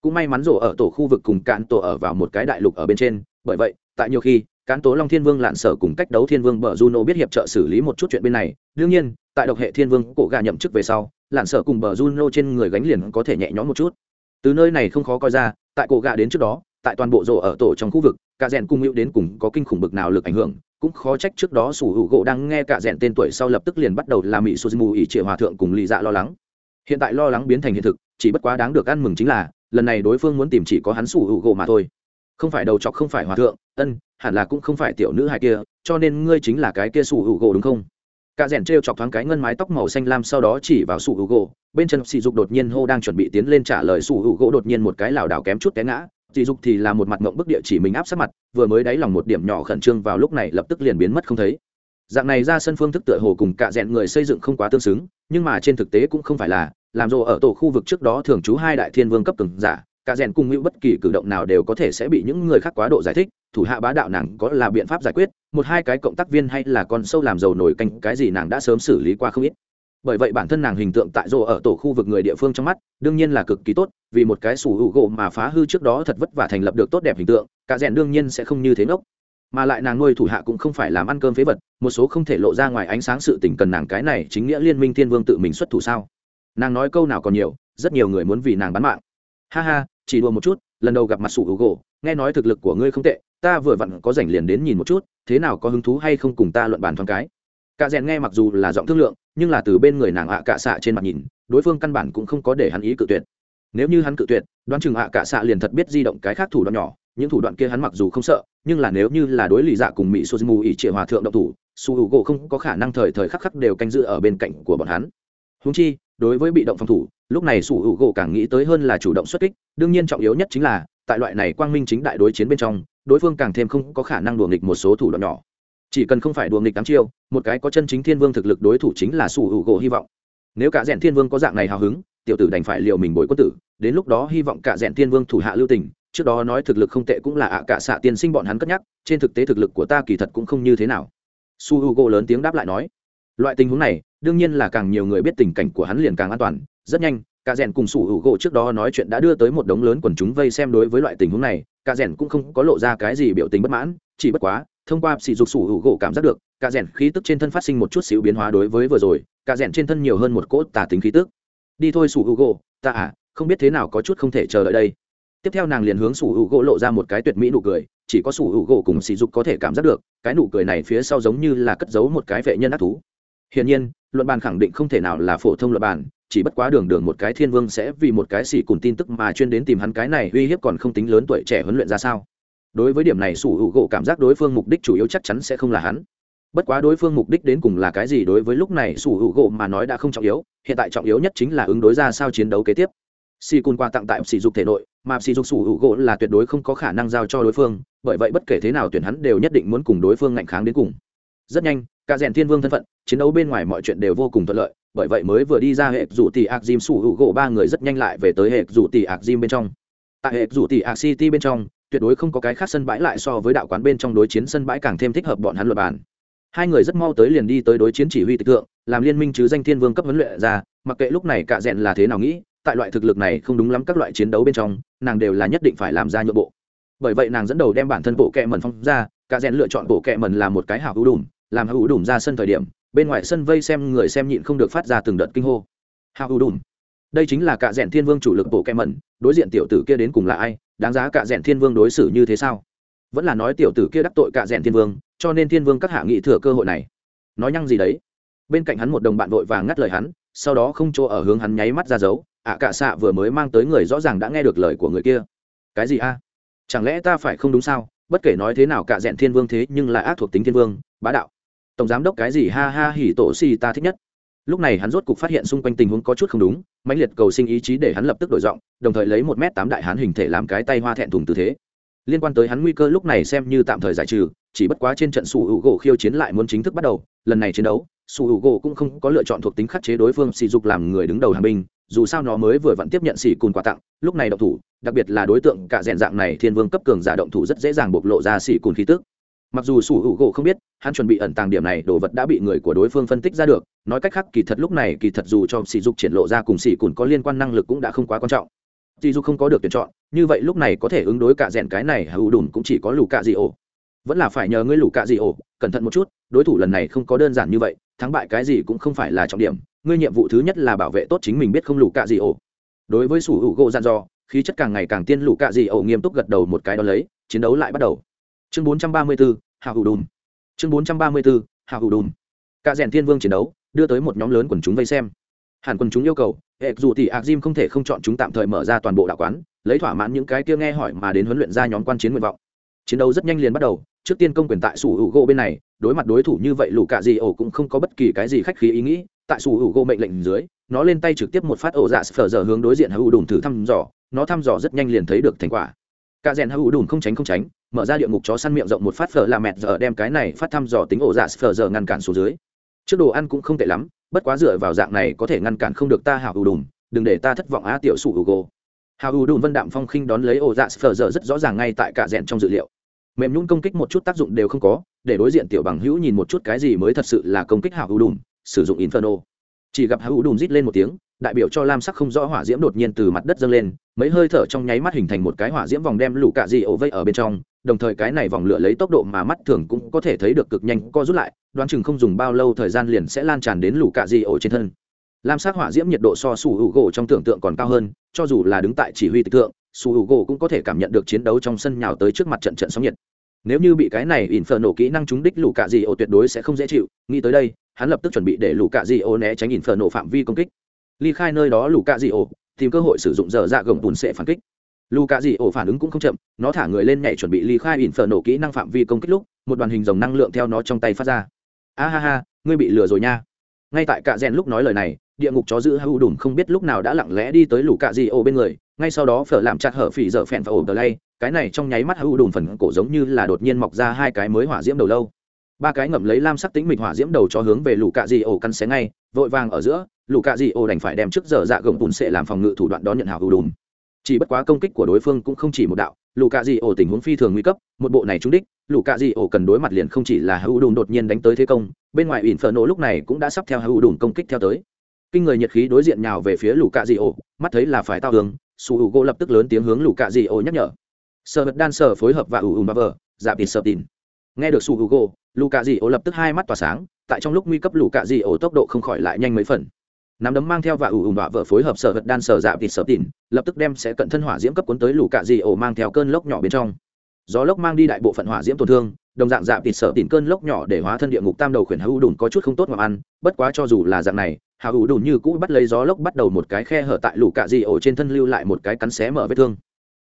Cũng may mắn rổ ở tổ khu vực cùng cạn tổ ở vào một cái đại lục ở bên trên, bởi vậy, tại nhiều khi cán tố long thiên vương lạn sở cùng cách đấu thiên vương bờ juno biết hiệp trợ xử lý một chút chuyện bên này. Đương nhiên, tại độc hệ thiên vương cổ gà nhậm chức về sau, lạn sở cùng bờ juno trên người gánh liền có thể nhẹ nhõm một chút. Từ nơi này không khó coi ra, tại cổ gà đến trước đó, tại toàn bộ rổ ở tổ trong khu vực, cả rèn cung hữu đến cùng có kinh khủng bực nào lực ảnh hưởng, cũng khó trách trước đó sủ hữu gỗ đang nghe cả rèn tên tuổi sau lập tức liền bắt đầu làm mỹ suzumu ỉ trịa hòa thượng cùng lì dạ lo lắng. Hiện tại lo lắng biến thành hiện thực, chỉ bất quá đáng được ăn mừng chính là, lần này đối phương muốn tìm chỉ có hắn sủ hữu gỗ mà thôi không phải đầu chọc không phải hòa thượng, ân, hẳn là cũng không phải tiểu nữ hài kia, cho nên ngươi chính là cái kia sủ hữu gỗ đúng không? Cả rèn t chọc thoáng cái ngân mái tóc màu xanh lam sau đó chỉ vào sủ hữu gỗ, bên chân sỉ dục đột nhiên hô đang chuẩn bị tiến lên trả lời sủ hữu gỗ đột nhiên một cái lảo đảo kém chút té ngã. Sỉ dục thì là một mặt ngộng bức địa chỉ mình áp sát mặt, vừa mới đáy lòng một điểm nhỏ khẩn trương vào lúc này lập tức liền biến mất không thấy. Dạng này ra sân phương thức tựa hồ cùng cả rèn người xây dựng không quá tương xứng, nhưng mà trên thực tế cũng không phải là, làm rồ ở tổ khu vực trước đó thường trú hai đại thiên vương cấp từng giả cả rèn cùng hữu bất kỳ cử động nào đều có thể sẽ bị những người khác quá độ giải thích, thủ hạ bá đạo nàng có là biện pháp giải quyết, một hai cái cộng tác viên hay là con sâu làm dầu nổi canh, cái gì nàng đã sớm xử lý qua không ít. Bởi vậy bản thân nàng hình tượng tại rô ở tổ khu vực người địa phương trong mắt, đương nhiên là cực kỳ tốt, vì một cái sủ hữu gỗ mà phá hư trước đó thật vất vả thành lập được tốt đẹp hình tượng, cả rèn đương nhiên sẽ không như thế ngốc. Mà lại nàng nuôi thủ hạ cũng không phải làm ăn cơm phế vật, một số không thể lộ ra ngoài ánh sáng sự tình cần nàng cái này chính nghĩa liên minh thiên vương tự mình xuất thủ sao? Nàng nói câu nào còn nhiều, rất nhiều người muốn vì nàng bán mạng. Ha ha chỉ đùa một chút, lần đầu gặp mặt sủ hữu gỗ nghe nói thực lực của ngươi không tệ, ta vừa vặn có rảnh liền đến nhìn một chút, thế nào có hứng thú hay không cùng ta luận bàn thoáng cái. Cả rèn nghe mặc dù là giọng thương lượng, nhưng là từ bên người nàng ạ cạ xạ trên mặt nhìn, đối phương căn bản cũng không có để hắn ý cự tuyệt. Nếu như hắn cự tuyệt, đoán chừng ạ cạ xạ liền thật biết di động cái khác thủ đoạn nhỏ, những thủ đoạn kia hắn mặc dù không sợ, nhưng là nếu như là đối lì dạ cùng mỹ suzumu ỉ trịa hòa thượng động thủ su h u gỗ không có khả năng thời thời khắc khắc đều canh giữ ở bên cạnh của bọn hắn. Húng chi, đối với bị động phòng thủ lúc này sủ hữu gỗ càng nghĩ tới hơn là chủ động xuất kích, đương nhiên trọng yếu nhất chính là, tại loại này quang minh chính đại đối chiến bên trong, đối phương càng thêm không có khả năng đùa nghịch một số thủ đoạn nhỏ. Chỉ cần không phải đùa nghịch tám chiêu, một cái có chân chính thiên vương thực lực đối thủ chính là sủ hữu gỗ hy vọng. Nếu cả rèn thiên vương có dạng này hào hứng, tiểu tử đành phải liệu mình bồi quân tử, đến lúc đó hy vọng cả rèn thiên vương thủ hạ lưu tình, trước đó nói thực lực không tệ cũng là ạ cả xạ tiên sinh bọn hắn cất nhắc, trên thực tế thực lực của ta kỳ thật cũng không như thế nào. Su h u g o lớn tiếng đáp lại nói, loại tình huống này, đương nhiên là càng nhiều người biết tình cảnh của hắn liền càng an toàn rất nhanh cả rèn cùng sủ hữu gỗ trước đó nói chuyện đã đưa tới một đống lớn quần chúng vây xem đối với loại tình huống này. Cả rèn cũng không có lộ ra cái gì biểu tình bất mãn chỉ bất quá thông qua sỉ dục sủ hữu gỗ cảm giác được cả rèn khí tức trên thân phát sinh một chút xíu biến hóa đối với vừa rồi cả rèn trên thân nhiều hơn một cỗ tà tính khí tức. Đi thôi sủ hữu gỗ, ta à không biết thế nào có chút không thể chờ đợi đây. Tiếp theo nàng liền hướng sủ hữu gỗ lộ ra một cái tuyệt mỹ nụ cười chỉ có sủ hữu gỗ cùng sỉ dục có thể cảm giác được cái nụ cười này phía sau giống như là cất giấu một cái vệ nhân ác thú. Hiển nhiên luận bàn khẳng định không thể nào là phổ thông luận bàn chỉ bất quá đường đường một cái thiên vương sẽ vì một cái xỉ cùng tin tức mà chuyên đến tìm hắn cái này uy hiếp còn không tính lớn tuổi trẻ huấn luyện ra sao. Đối với điểm này sủ hữu gỗ cảm giác đối phương mục đích chủ yếu chắc chắn sẽ không là hắn. Bất quá đối phương mục đích đến cùng là cái gì đối với lúc này sủ hữu gỗ mà nói đã không trọng yếu, hiện tại trọng yếu nhất chính là ứng đối ra sao chiến đấu kế tiếp. Xì cùn qua tặng tại sỉ dục thể nội, mà sỉ dục sủ hữu gỗ là tuyệt đối không có khả năng giao cho đối phương, bởi vậy bất kể thế nào tuyển hắn đều nhất định muốn cùng đối phương ngạnh kháng đến cùng. Rất nhanh cả rèn thiên vương thân phận, chiến đấu bên ngoài mọi chuyện đều vô cùng thuận lợi, bởi vậy mới vừa đi ra hệ rủ tỷ ạc jim sủ hữu gỗ ba người rất nhanh lại về tới hệ rủ tỷ ạc jim bên trong. Tại hệ rủ tỷ ạc city bên trong, tuyệt đối không có cái khác sân bãi lại so với đạo quán bên trong đối chiến sân bãi càng thêm thích hợp bọn hắn luật bàn hai người rất mau tới liền đi tới đối chiến chỉ huy tịch thượng, làm liên minh chứ danh thiên vương cấp huấn luyện ra, mặc kệ lúc này cả rèn là thế nào nghĩ, tại loại thực lực này không đúng lắm các loại chiến đấu bên trong, nàng đều là nhất định phải làm ra nhượng bộ. Bởi vậy nàng dẫn đầu đem bản thân bộ kẹ mần phong ra, cả rèn lựa chọn bộ kẹ mần là một cái hảo hữu đùm làm hữu đùm ra sân thời điểm, bên ngoài sân vây xem người xem nhịn không được phát ra từng đợt kinh hô. Hào hữu đùm. Đây chính là cả rẽn thiên vương chủ lực bộ kẹ mẩn, đối diện tiểu tử kia đến cùng là ai, đáng giá cả rẽn thiên vương đối xử như thế sao? Vẫn là nói tiểu tử kia đắc tội cả rẽn thiên vương, cho nên thiên vương các hạ nghị thừa cơ hội này. Nói nhăng gì đấy? Bên cạnh hắn một đồng bạn vội vàng ngắt lời hắn, sau đó không chỗ ở hướng hắn nháy mắt ra dấu, ạ cạ xạ vừa mới mang tới người rõ ràng đã nghe được lời của người kia. Cái gì a? Chẳng lẽ ta phải không đúng sao? Bất kể nói thế nào cả rẽn thiên vương thế nhưng lại ác thuộc tính thiên vương, bá đạo tổng giám đốc cái gì ha ha hỉ tổ xì ta thích nhất. Lúc này hắn rốt cục phát hiện xung quanh tình huống có chút không đúng, mãnh liệt cầu sinh ý chí để hắn lập tức đổi giọng, đồng thời lấy một m tám đại hắn hình thể làm cái tay hoa thẹn thùng tư thế. Liên quan tới hắn nguy cơ lúc này xem như tạm thời giải trừ, chỉ bất quá trên trận sủ hữu gỗ khiêu chiến lại muốn chính thức bắt đầu, lần này chiến đấu sủ hữu gỗ cũng không có lựa chọn thuộc tính khắc chế đối phương, sỉ dục làm người đứng đầu hàng binh, dù sao nó mới vừa vặn tiếp nhận xỉ cùn quà tặng, lúc này động thủ, đặc biệt là đối tượng cả rèn dạng này thiên vương cấp cường giả động thủ rất dễ dàng bộc lộ ra xỉ cùn khí tức. Mặc dù sủ hữu gỗ không biết hắn chuẩn bị ẩn tàng điểm này đồ vật đã bị người của đối phương phân tích ra được. Nói cách khác kỳ thật lúc này kỳ thật dù cho sỉ dục triển lộ ra cùng sỉ cùn có liên quan năng lực cũng đã không quá quan trọng. Sỉ dục không có được tuyển chọn như vậy lúc này có thể ứng đối cả rèn cái này hữu đùn cũng chỉ có lù cạ dị ổ vẫn là phải nhờ ngươi lù cạ dị ổ cẩn thận một chút đối thủ lần này không có đơn giản như vậy thắng bại cái gì cũng không phải là trọng điểm. Ngươi nhiệm vụ thứ nhất là bảo vệ tốt chính mình biết không lù cạ dị ổ đối với sủ hữu gỗ dặn dò khí chất càng ngày càng tiên lù cạ dị ổ nghiêm túc gật đầu một cái đó lấy chiến đấu lại bắt đầu. Chương 434, hào hữu đùn chương 434, hào hủ đùn cả rèn thiên vương chiến đấu đưa tới một nhóm lớn quần chúng vây xem. Hẳn quần chúng yêu cầu hệ dù thì ạc không thể không chọn chúng tạm thời mở ra toàn bộ đạo quán lấy thỏa mãn những cái kia nghe hỏi mà đến huấn luyện ra nhóm quan chiến nguyện vọng. Chiến đấu rất nhanh liền bắt đầu trước tiên công quyền tại sủ hữu gỗ bên này đối mặt đối thủ như vậy lũ cạ gì ổ cũng không có bất kỳ cái gì khách khí ý nghĩ tại sủ hữu gỗ mệnh lệnh dưới nó lên tay trực tiếp một phát ổ dạ sờ giờ hướng đối diện hữu đùn thử thăm dò nó thăm dò rất nhanh liền thấy được thành quả cả rèn hữu đùn không tránh không tránh, mở ra địa ngục chó săn miệng rộng một phát phở là mẹt giờ đem cái này phát thăm dò tính ổ dạ phở giờ ngăn cản xuống dưới. Trước đồ ăn cũng không tệ lắm, bất quá dựa vào dạng này có thể ngăn cản không được ta hào hữu đùn, đừng để ta thất vọng á tiểu sủ hữu gỗ hào hữu đùn vân đạm phong khinh đón lấy ổ dạ phở giờ rất rõ ràng ngay tại cả rèn trong dự liệu. Mềm nhún công kích một chút tác dụng đều không có, để đối diện tiểu bằng hữu nhìn một chút cái gì mới thật sự là công kích hào hữu đùm sử dụng inferno. Chỉ gặp hữu đùm rít lên một tiếng đại biểu cho lam sắc không rõ hỏa diễm đột nhiên từ mặt đất dâng lên, mấy hơi thở trong nháy mắt hình thành một cái hỏa diễm vòng đem lũ cạ dị ổ vây ở bên trong, đồng thời cái này vòng lửa lấy tốc độ mà mắt thường cũng có thể thấy được cực nhanh co rút lại, đoán chừng không dùng bao lâu thời gian liền sẽ lan tràn đến lũ cạ dị ổ trên thân. Lam sắc hỏa diễm nhiệt độ so sủ hữu gỗ trong tưởng tượng còn cao hơn, cho dù là đứng tại chỉ huy tịch tượng sủ hữu gỗ cũng có thể cảm nhận được chiến đấu trong sân nhào tới trước mặt trận trận sóng nhiệt. Nếu như bị cái này ỉn phở nổ kỹ năng trúng đích lũ cạ dị ổ tuyệt đối sẽ không dễ chịu, nghĩ tới đây, hắn lập tức chuẩn bị để lũ cạ dị ổ né tránh ỉn phở nổ phạm vi công kích ly khai nơi đó lũ cạ dị ổ tìm cơ hội sử dụng dở dạ gồng bùn sẽ phản kích. Lũ cạ dị ổ phản ứng cũng không chậm, nó thả người lên nhảy chuẩn bị ly khai ỉn phở nổ kỹ năng phạm vi công kích lúc, một đoàn hình dòng năng lượng theo nó trong tay phát ra. A ha ha, ngươi bị lừa rồi nha. Ngay tại cạ rèn lúc nói lời này, địa ngục chó giữ hữu đùm không biết lúc nào đã lặng lẽ đi tới lũ cạ dị ổ bên người, ngay sau đó phở làm chặt hở phỉ dở phèn và ổ tờ lay, cái này trong nháy mắt hữu đùm phần cổ giống như là đột nhiên mọc ra hai cái mới hỏa diễm đầu lâu ba cái ngậm lấy lam sắc tính mịch hỏa diễm đầu cho hướng về lũ cạ dị ổ căn xé ngay, vội vàng ở giữa, lũ cạ dị ổ đành phải đem trước giờ dạ gồng bùn sệ làm phòng ngự thủ đoạn đón nhận hào hữu đùm. Chỉ bất quá công kích của đối phương cũng không chỉ một đạo, lũ cạ dị ổ tình huống phi thường nguy cấp, một bộ này trúng đích, lũ cạ dị ổ cần đối mặt liền không chỉ là hữu đùm đột nhiên đánh tới thế công, bên ngoài ỉn phở nổ lúc này cũng đã sắp theo hữu đùm công kích theo tới. Kinh người nhiệt khí đối diện nhào về phía lũ cạ dị ổ, mắt thấy là phải tao hướng su hữu gỗ lập tức lớn tiếng hướng lũ cạ dị ổ nhắc nhở. Sợ vật đan sở phối hợp và ủ ùm bà vờ dạp tịt sợ tin. nghe được su hữu gỗ lũ cạ dị ổ lập tức hai mắt tỏa sáng, tại trong lúc nguy cấp lũ cạ dị ổ tốc độ không khỏi lại nhanh mấy phần. Nắm đấm mang theo và ủ ủ đọa vợ phối hợp sở vật đan sở dạ vịt sở tỉn lập tức đem sẽ cận thân hỏa diễm cấp cuốn tới lũ cạ dị ổ mang theo cơn lốc nhỏ bên trong. Gió lốc mang đi đại bộ phận hỏa diễm tổn thương, đồng dạng dạ vịt sở tỉn cơn lốc nhỏ để hóa thân địa ngục tam đầu khuyển hữu đùn có chút không tốt mà ăn, bất quá cho dù là dạng này hào hữu đùn như cũ bắt lấy gió lốc bắt đầu một cái khe hở tại lũ cạ dị ổ trên thân lưu lại một cái cắn xé mở vết thương.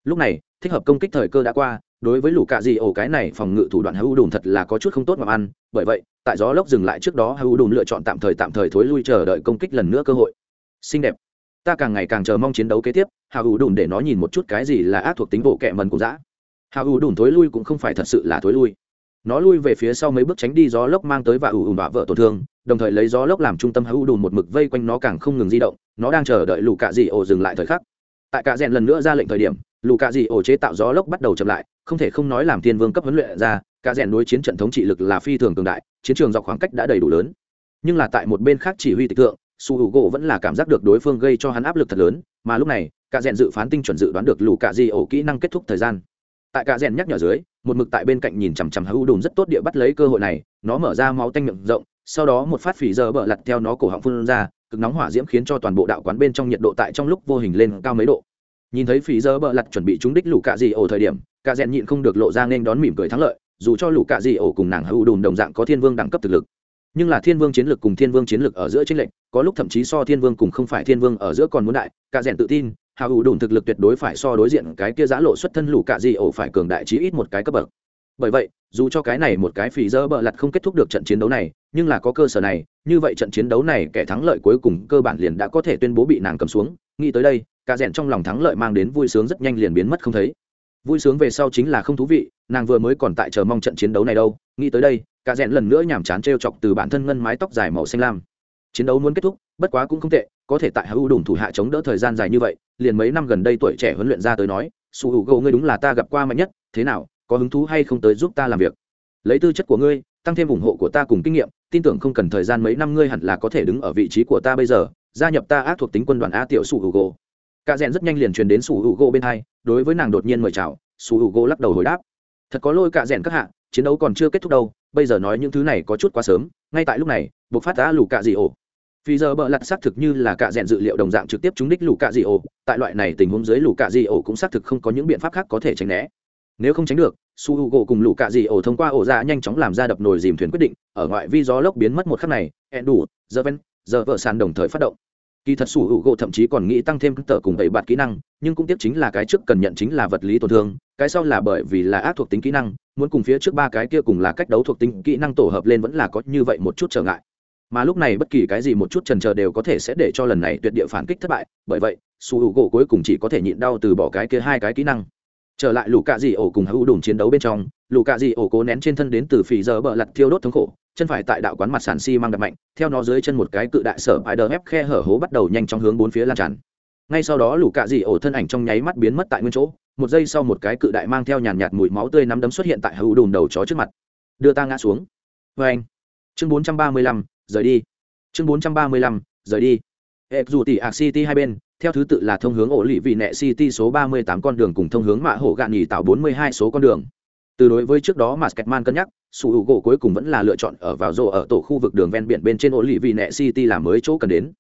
Lúc này, thích hợp công kích thời cơ đã qua đối với lũ cạ dị ổ cái này phòng ngự thủ đoạn hữu đùn thật là có chút không tốt mà ăn, bởi vậy, tại gió lốc dừng lại trước đó hữu đùn lựa chọn tạm thời tạm thời thối lui chờ đợi công kích lần nữa cơ hội. Xinh đẹp. Ta càng ngày càng chờ mong chiến đấu kế tiếp hào hữu đùn để nó nhìn một chút cái gì là ác thuộc tính bộ kẹ mần của dã. Hào hữu đùn thối lui cũng không phải thật sự là thối lui. Nó lui về phía sau mấy bước tránh đi gió lốc mang tới và ủ ủ vạ vợ tổn thương, đồng thời lấy gió lốc làm trung tâm hữu đùn một mực vây quanh nó càng không ngừng di động, nó đang chờ đợi lũ cạ dị ổ dừng lại thời khắc. Tại cạ rèn lần nữa ra lệnh thời điểm lù cạ dị ổ chế tạo gió lốc bắt đầu chậm lại, không thể không nói làm thiên vương cấp huấn luyện ra cạ rèn đối chiến trận thống trị lực là phi thường cường đại, chiến trường dọc khoảng cách đã đầy đủ lớn. Nhưng là tại một bên khác chỉ huy tịch tượng su hữu gỗ vẫn là cảm giác được đối phương gây cho hắn áp lực thật lớn, mà lúc này cạ rèn dự phán tinh chuẩn dự đoán được lù cạ dị ổ kỹ năng kết thúc thời gian. Tại cạ rèn nhắc nhở dưới, một mực tại bên cạnh nhìn chằm chằm hữu đùn rất tốt địa bắt lấy cơ hội này, nó mở ra máu tanh miệng rộng, sau đó một phát phỉ giờ bợ lặt theo nó cổ họng phun ra, cực nóng hỏa diễm khiến cho toàn bộ đạo quán bên trong nhiệt độ tại trong lúc vô hình lên cao mấy độ nhìn thấy phỉ giờ bợ lặt chuẩn bị trúng đích lũ cạ dị ổ thời điểm, cạ rèn nhịn không được lộ ra nên đón mỉm cười thắng lợi, dù cho lũ cạ dị ổ cùng nàng hữu đùn đồng dạng có thiên vương đẳng cấp thực lực. Nhưng là thiên vương chiến lực cùng thiên vương chiến lực ở giữa chính lệnh có lúc thậm chí so thiên vương cùng không phải thiên vương ở giữa còn muốn đại, cạ rèn tự tin, hào hữu đùn thực lực tuyệt đối phải so đối diện cái kia giã lộ xuất thân lũ cạ dị ổ phải cường đại chí ít một cái cấp bậc. Bởi vậy, dù cho cái này một cái phỉ dơ bợ lặt không kết thúc được trận chiến đấu này, nhưng là có cơ sở này, như vậy trận chiến đấu này kẻ thắng lợi cuối cùng cơ bản liền đã có thể tuyên bố bị nàng cầm xuống, nghĩ tới đây cả rèn trong lòng thắng lợi mang đến vui sướng rất nhanh liền biến mất không thấy. Vui sướng về sau chính là không thú vị, nàng vừa mới còn tại chờ mong trận chiến đấu này đâu. Nghĩ tới đây, cả rèn lần nữa nhàm chán t chọc từ bản thân ngân mái tóc dài màu xanh lam. Chiến đấu muốn kết thúc, bất quá cũng không tệ, có thể tại hữu đủng thủ hạ chống đỡ thời gian dài như vậy, liền mấy năm gần đây tuổi trẻ huấn luyện ra tới nói, su h u gỗ ngươi đúng là ta gặp qua mạnh nhất, thế nào, có hứng thú hay không tới giúp ta làm việc? Lấy tư chất của ngươi, tăng thêm ủng hộ của ta cùng kinh nghiệm, tin tưởng không cần thời gian mấy năm ngươi hẳn là có thể đứng ở vị trí của ta bây giờ, gia nhập ta ác thuộc tính quân đoàn a tiểu su h u gỗ cả rèn rất nhanh liền truyền đến sủ hữu gỗ bên hai, đối với nàng đột nhiên mời chào, sủ hữu gỗ lắc đầu hồi đáp. Thật có lôi cả rèn các hạ, chiến đấu còn chưa kết thúc đâu, bây giờ nói những thứ này có chút quá sớm, ngay tại lúc này buộc phát đã lù cạ dị ổ. Vì giờ bợ lặt xác thực như là cạ rèn dự liệu đồng dạng trực tiếp trúng đích lù cạ dị ổ, tại loại này tình huống dưới lù cạ dị ổ cũng xác thực không có những biện pháp khác có thể tránh né. Nếu không tránh được su h u gỗ cùng lũ cạ dị ổ thông qua ổ ra nhanh chóng làm ra đập nồi dìm thuyền quyết định, ở ngoại vi gió lốc biến mất một khắc này hẹn đủ, giờ ven, giờ vợ sàn đồng thời phát động kỳ thật sủ hữu gỗ thậm chí còn nghĩ tăng thêm tờ cùng bảy bạt kỹ năng, nhưng cũng tiếp chính là cái trước cần nhận chính là vật lý tổn thương, cái sau là bởi vì là ác thuộc tính kỹ năng, muốn cùng phía trước ba cái kia cùng là cách đấu thuộc tính kỹ năng tổ hợp lên vẫn là có như vậy một chút trở ngại. Mà lúc này bất kỳ cái gì một chút trần trờ đều có thể sẽ để cho lần này tuyệt địa phản kích thất bại, bởi vậy, sủ hữu gỗ cuối cùng chỉ có thể nhịn đau từ bỏ cái kia hai cái kỹ năng trở lại lũ cạ dị ổ cùng hữu đùn chiến đấu bên trong, lũ cạ dị ổ cố nén trên thân đến từ phì giờ bờ lặt thiêu đốt thống khổ, chân phải tại đạo quán mặt sàn xi、si、mang đập mạnh, theo nó dưới chân một cái cự đại sở bài đờ ép khe hở hố bắt đầu nhanh chóng hướng bốn phía lan tràn. Ngay sau đó lũ cạ dị ổ thân ảnh trong nháy mắt biến mất tại nguyên chỗ, một giây sau một cái cự đại mang theo nhàn nhạt mùi máu tươi nắm đấm xuất hiện tại hữu đùn đầu chó trước mặt. Đưa ta ngã xuống. Vê anh chương bốn trăm ba mươi lăm, rời đi. Chương bốn trăm ba mươi lăm, rời đi եք dù tỷ ạc city hai bên, theo thứ tự là thông hướng ổ lì vị nẹ city số ba mươi tám con đường cùng thông hướng mạ hổ gạn nhì tạo bốn mươi hai số con đường. Từ đối với trước đó mà sketman cân nhắc, sủ hữu gỗ cuối cùng vẫn là lựa chọn ở vào rộ ở tổ khu vực đường ven biển bên trên ổ lì vị nẹ city là mới chỗ cần đến.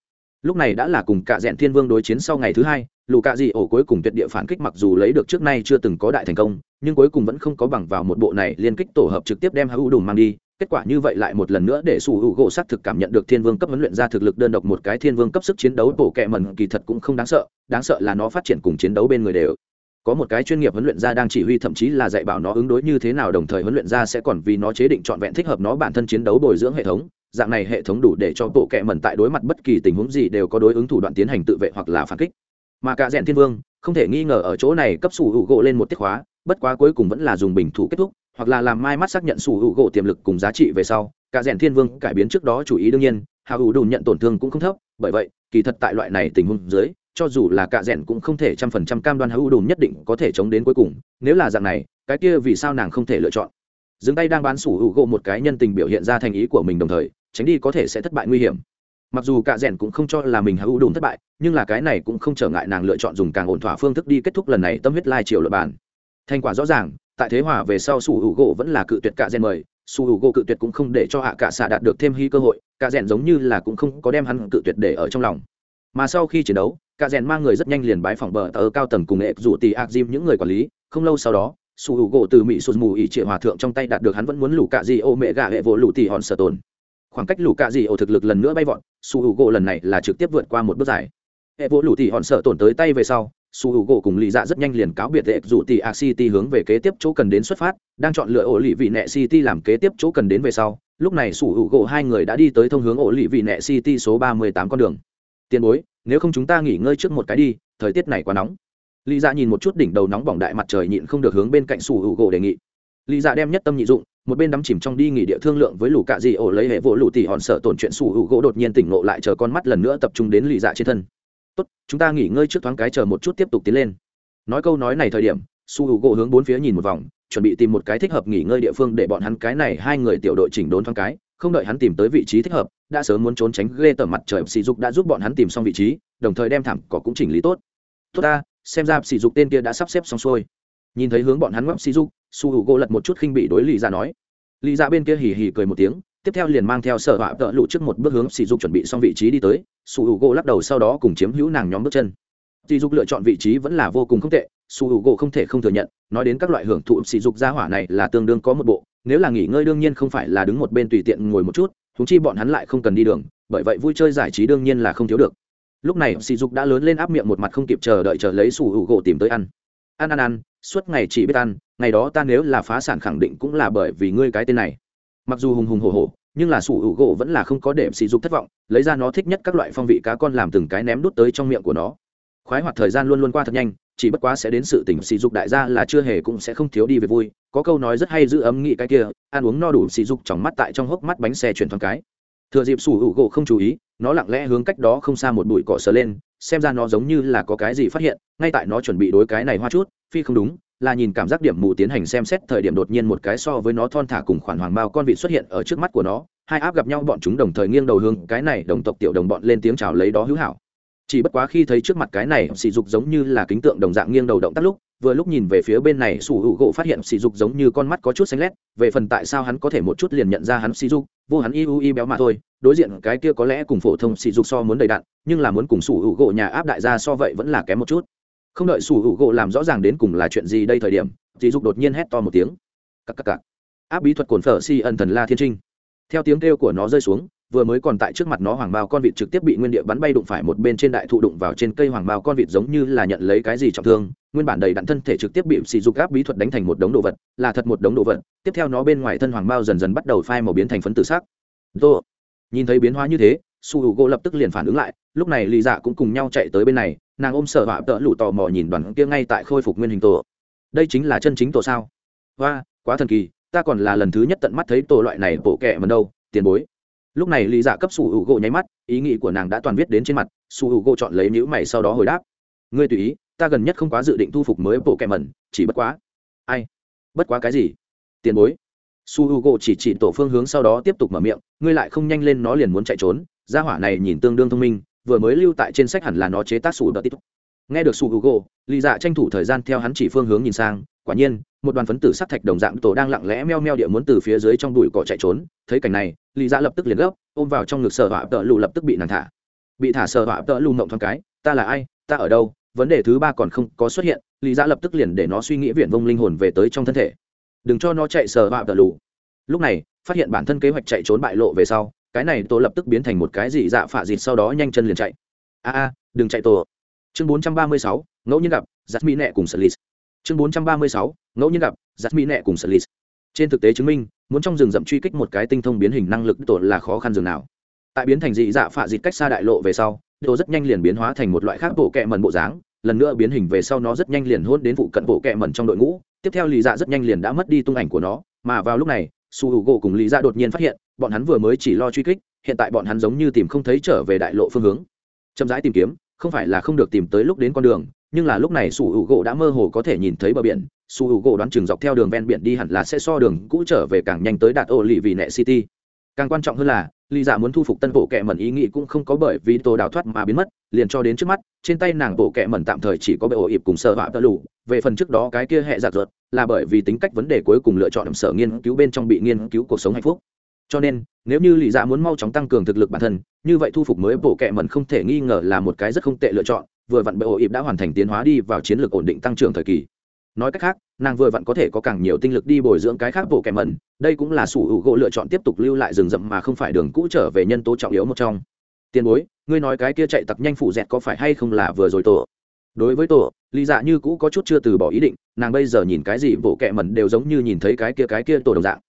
Lúc này đã là cùng cả dẹn thiên vương đối chiến sau ngày thứ hai, lù cạ dị ổ cuối cùng tuyệt địa phản kích mặc dù lấy được trước nay chưa từng có đại thành công, nhưng cuối cùng vẫn không có bằng vào một bộ này liên kích tổ hợp trực tiếp đem hữu đùm mang đi kết quả như vậy lại một lần nữa để sủ hữu gỗ xác thực cảm nhận được thiên vương cấp huấn luyện ra thực lực đơn độc một cái thiên vương cấp sức chiến đấu bổ kẹ mần kỳ thật cũng không đáng sợ đáng sợ là nó phát triển cùng chiến đấu bên người đều. Có một cái chuyên nghiệp huấn luyện ra đang chỉ huy thậm chí là dạy bảo nó ứng đối như thế nào đồng thời huấn luyện ra sẽ còn vì nó chế định trọn vẹn thích hợp nó bản thân chiến đấu bồi dưỡng hệ thống. Dạng này hệ thống đủ để cho bộ kệ mẩn tại đối mặt bất kỳ tình huống gì đều có đối ứng thủ đoạn tiến hành tự vệ hoặc là phản kích. Mà cả rèn thiên vương không thể nghi ngờ ở chỗ này cấp sủ hữu gỗ lên một tiết hóa bất quá cuối cùng vẫn là dùng bình thủ kết thúc hoặc là làm mai mắt xác nhận sủ hữu gỗ tiềm lực cùng giá trị về sau, cả rèn thiên vương cải biến trước đó chủ ý đương nhiên hào hữu đủ nhận tổn thương cũng không thấp, bởi vậy, kỳ thật tại loại này tình huống dưới, cho dù là cả rèn cũng không thể trăm phần trăm cam đoan hữu đủ nhất định có thể chống đến cuối cùng, nếu là dạng này, cái kia vì sao nàng không thể lựa chọn? Dừng tay đang bán sủ hữu gỗ một cái nhân tình biểu hiện ra thành ý của mình đồng thời, tránh đi có thể sẽ thất bại nguy hiểm. Mặc dù cả rèn cũng không cho là mình hữu đủ thất bại, nhưng là cái này cũng không trở ngại nàng lựa chọn dùng càng ổn thỏa phương thức đi kết thúc lần này tâm huyết lai chiều luật bản thành quả rõ ràng tại thế hòa về sau sủ hữu gỗ vẫn là cự tuyệt cả rèn mời. Sủ hữu gỗ cự tuyệt cũng không để cho hạ cả xạ đạt được thêm hy cơ hội, cả rèn giống như là cũng không có đem hắn cự tuyệt để ở trong lòng. Mà sau khi chiến đấu, cả rèn mang người rất nhanh liền bái phỏng bờ tờ cao tầng cùng nghệ rủ tỷ ạc diêm những người quản lý. Không lâu sau đó, su hữu gỗ từ mỹ sụt mù ỉ triệu hòa thượng trong tay đạt được hắn vẫn muốn lủ cạ gì ô mẹ gà hệ vỗ lủ tỷ hòn sợ tồn. Khoảng cách lủ cạ gì ô thực lực lần nữa bay vọt, su hữu gỗ lần này là trực tiếp vượt qua một bước dài. Hệ vỗ lủ tỷ hòn sợ tồn tới tay về sau su hữu gỗ cùng lì dạ rất nhanh liền cáo biệt tệ dù tỷ A city hướng về kế tiếp chỗ cần đến xuất phát, đang chọn lựa ổ lì vị nẹ city làm kế tiếp chỗ cần đến về sau. Lúc này su hữu gỗ hai người đã đi tới thông hướng ổ lì vị nẹ city số ba mươi tám con đường. Tiền bối, nếu không chúng ta nghỉ ngơi trước một cái đi, thời tiết này quá nóng. Lý dạ nhìn một chút đỉnh đầu nóng bỏng đại mặt trời nhịn không được hướng bên cạnh sủ hữu gỗ đề nghị. Lý dạ đem nhất tâm nhị dụng, một bên đắm chìm trong đi nghỉ địa thương lượng với lũ cạ dị ổ lấy hệ vỗ lũ tỉ hòn sợ tổn chuyện sủ hữu gỗ đột nhiên tỉnh ngộ lại chờ con mắt lần nữa tập trung đến lý dạ trên thân tốt, chúng ta nghỉ ngơi trước thoáng cái chờ một chút tiếp tục tiến lên. Nói câu nói này thời điểm, su hữu gỗ hướng bốn phía nhìn một vòng, chuẩn bị tìm một cái thích hợp nghỉ ngơi địa phương để bọn hắn cái này hai người tiểu đội chỉnh đốn thoáng cái, không đợi hắn tìm tới vị trí thích hợp, đã sớm muốn trốn tránh ghê tởm mặt trời. Sỉ dục đã giúp bọn hắn tìm xong vị trí, đồng thời đem thảm cỏ cũng chỉnh lý tốt. Tốt ta, xem ra sỉ dục tên kia đã sắp xếp xong xuôi. Nhìn thấy hướng bọn hắn ngóc sỉ dục, su hữu gỗ lật một chút khinh bị đối lì ra dạ nói. Lì ra dạ bên kia hì hì cười một tiếng tiếp theo liền mang theo sở họa tợ lụ trước một bước hướng sỉ dục chuẩn bị xong vị trí đi tới su hữu gỗ lắc đầu sau đó cùng chiếm hữu nàng nhóm bước chân. Sỉ dục lựa chọn vị trí vẫn là vô cùng không tệ su hữu gỗ không thể không thừa nhận, nói đến các loại hưởng thụ sỉ dục gia hỏa này là tương đương có một bộ, nếu là nghỉ ngơi đương nhiên không phải là đứng một bên tùy tiện ngồi một chút thúng chi bọn hắn lại không cần đi đường, bởi vậy vui chơi giải trí đương nhiên là không thiếu được. Lúc này sỉ dục đã lớn lên áp miệng một mặt không kịp chờ đợi chờ lấy sủ hữu gỗ tìm tới ăn. Ăn ăn ăn, suốt ngày chỉ biết ăn, ngày đó ta nếu là phá sản khẳng định cũng là bởi vì ngươi cái tên này mặc dù hùng hùng hổ hổ, nhưng là sủ hữu gỗ vẫn là không có để sỉ dục thất vọng, lấy ra nó thích nhất các loại phong vị cá con làm từng cái ném đút tới trong miệng của nó. Khoái hoạt thời gian luôn luôn qua thật nhanh, chỉ bất quá sẽ đến sự tỉnh sỉ dục đại gia là chưa hề cũng sẽ không thiếu đi về vui. Có câu nói rất hay giữ ấm nghị cái kia, ăn uống no đủ sỉ dục trong mắt tại trong hốc mắt bánh xe chuyển thoáng cái. Thừa dịp sủ hữu gỗ không chú ý, nó lặng lẽ hướng cách đó không xa một bụi cỏ sờ lên, xem ra nó giống như là có cái gì phát hiện, ngay tại nó chuẩn bị đối cái này hoa chút phi không đúng, là nhìn cảm giác điểm mù tiến hành xem xét thời điểm đột nhiên một cái so với nó thon thả cùng khoản hoàng bao con vịt xuất hiện ở trước mắt của nó, hai áp gặp nhau bọn chúng đồng thời nghiêng đầu hướng, cái này đồng tộc tiểu đồng bọn lên tiếng chào lấy đó hữu hảo. Chỉ bất quá khi thấy trước mặt cái này, sỉ dục giống như là kính tượng đồng dạng nghiêng đầu động tác lúc, vừa lúc nhìn về phía bên này, sủ hữu gỗ phát hiện sỉ dục giống như con mắt có chút xanh lét, về phần tại sao hắn có thể một chút liền nhận ra hắn sỉ dục, vô hắn y u y béo mà thôi, đối diện cái kia có lẽ cùng phổ thông sỉ dục so muốn đầy đạn nhưng là muốn cùng sủ hữu gỗ nhà áp đại gia so vậy vẫn là kém một chút không đợi sủ hữu gỗ làm rõ ràng đến cùng là chuyện gì đây thời điểm, dì dục đột nhiên hét to một tiếng. Cặc cặc cặc. Áp bí thuật cồn phở si ẩn thần la thiên trinh. Theo tiếng kêu của nó rơi xuống, vừa mới còn tại trước mặt nó hoàng bao con vịt trực tiếp bị nguyên địa bắn bay đụng phải một bên trên đại thụ đụng vào trên cây hoàng bao con vịt giống như là nhận lấy cái gì trọng thương, nguyên bản đầy đặn thân thể trực tiếp bị sỉ dục áp bí thuật đánh thành một đống đồ vật, là thật một đống đồ vật. Tiếp theo nó bên ngoài thân hoàng bao dần dần bắt đầu phai màu biến thành phấn tử sắc. Tô, nhìn thấy biến hóa như thế su h u gỗ lập tức liền phản ứng lại, lúc này lì dạ cũng cùng nhau chạy tới bên này, nàng ôm sợ họa tợ lụ tò mò nhìn đoàn kia ngay tại khôi phục nguyên hình tổ. Đây chính là chân chính tổ sao? Và quá thần kỳ, ta còn là lần thứ nhất tận mắt thấy tổ loại này, bộ kẹ mần đâu, tiền bối. Lúc này lý dạ cấp su h u gỗ nháy mắt, ý nghĩ của nàng đã toàn viết đến trên mặt, su h u gỗ chọn lấy nhữ mày sau đó hồi đáp. Ngươi tùy ý, ta gần nhất không quá dự định thu phục mới bộ kẹ mần chỉ bất quá. Ai? Bất quá cái gì? Tiền bối. Su h u gỗ chỉ chỉ tổ phương hướng sau đó tiếp tục mở miệng, ngươi lại không nhanh lên nó liền muốn chạy trốn gia hỏa này nhìn tương đương thông minh, vừa mới lưu tại trên sách hẳn là nó chế tác sủ đợt tiếp. nghe được sủ google lì dạ tranh thủ thời gian theo hắn chỉ phương hướng nhìn sang, quả nhiên, một đoàn phấn tử sắc thạch đồng dạng tổ đang lặng lẽ meo meo địa muốn từ phía dưới trong đùi cỏ chạy trốn. Thấy cảnh này lì dạ lập tức liền gấp, ôm vào trong ngực sở họa tợ lụ lập tức bị nàng thả. Bị thả sở họa tợ lù mộng thoáng cái, ta là ai? Ta ở đâu? Vấn đề thứ ba còn không có xuất hiện. Lì dạ lập tức liền để nó suy nghĩ viện vông linh hồn về tới trong thân thể. Đừng cho nó chạy sở họa tợ lù. Lúc này, phát hiện bản thân kế hoạch chạy trốn bại lộ về sau cái này tổ lập tức biến thành một cái dị dạ phạ dịt sau đó nhanh chân liền chạy. A a, đừng chạy tổ. Chương bốn trăm ba mươi sáu, ngẫu nhiên gặp, giặt mỹ nẹ cùng sơ lít chương bốn trăm ba mươi sáu, ngẫu nhiên gặp, giặt mỹ nẹ cùng sơ lít trên thực tế chứng minh, muốn trong rừng rậm truy kích một cái tinh thông biến hình năng lực tổ là khó khăn dường nào. Tại biến thành dị dạ phạ dịt cách xa đại lộ về sau, tổ rất nhanh liền biến hóa thành một loại khác bộ kẹ mần bộ dáng, lần nữa biến hình về sau nó rất nhanh liền hôn đến vụ cận bộ kẹ mần trong đội ngũ, tiếp theo lý dạ rất nhanh liền đã mất đi tung ảnh của nó, mà vào lúc này, su h u gỗ cùng lý dạ đột nhiên phát hiện bọn hắn vừa mới chỉ lo truy kích, hiện tại bọn hắn giống như tìm không thấy trở về đại lộ phương hướng. Chậm rãi tìm kiếm, không phải là không được tìm tới lúc đến con đường, nhưng là lúc này sủ hữu gỗ đã mơ hồ có thể nhìn thấy bờ biển. Sủ hữu gỗ đoán chừng dọc theo đường ven biển đi hẳn là sẽ so đường cũ trở về càng nhanh tới đạt ô lì vì nẹ city. Càng quan trọng hơn là, lý dạ muốn thu phục tân bộ kệ mẩn ý nghĩ cũng không có bởi vì tổ đào thoát mà biến mất, liền cho đến trước mắt, trên tay nàng bộ kệ mẩn tạm thời chỉ có bệ ổ ịp cùng sợ họa tơ lụ. Về phần trước đó cái kia hệ giặt ruột, là bởi vì tính cách vấn đề cuối cùng lựa chọn sở nghiên cứu bên trong bị nghiên cứu cuộc sống hạnh phúc cho nên, nếu như lì dạ muốn mau chóng tăng cường thực lực bản thân, như vậy thu phục mới bộ kệ mẩn không thể nghi ngờ là một cái rất không tệ lựa chọn, vừa vặn bệ ổ ịp đã hoàn thành tiến hóa đi vào chiến lược ổn định tăng trưởng thời kỳ. Nói cách khác, nàng vừa vặn có thể có càng nhiều tinh lực đi bồi dưỡng cái khác bộ kẻ mẩn, đây cũng là sủ hữu gỗ lựa chọn tiếp tục lưu lại rừng rậm mà không phải đường cũ trở về nhân tố trọng yếu một trong. Tiền bối, ngươi nói cái kia chạy tặc nhanh phủ dẹt có phải hay không là vừa rồi tổ? Đối với tổ, lý dạ như cũ có chút chưa từ bỏ ý định, nàng bây giờ nhìn cái gì bộ kệ mẩn đều giống như nhìn thấy cái kia cái kia tổ đồng dạng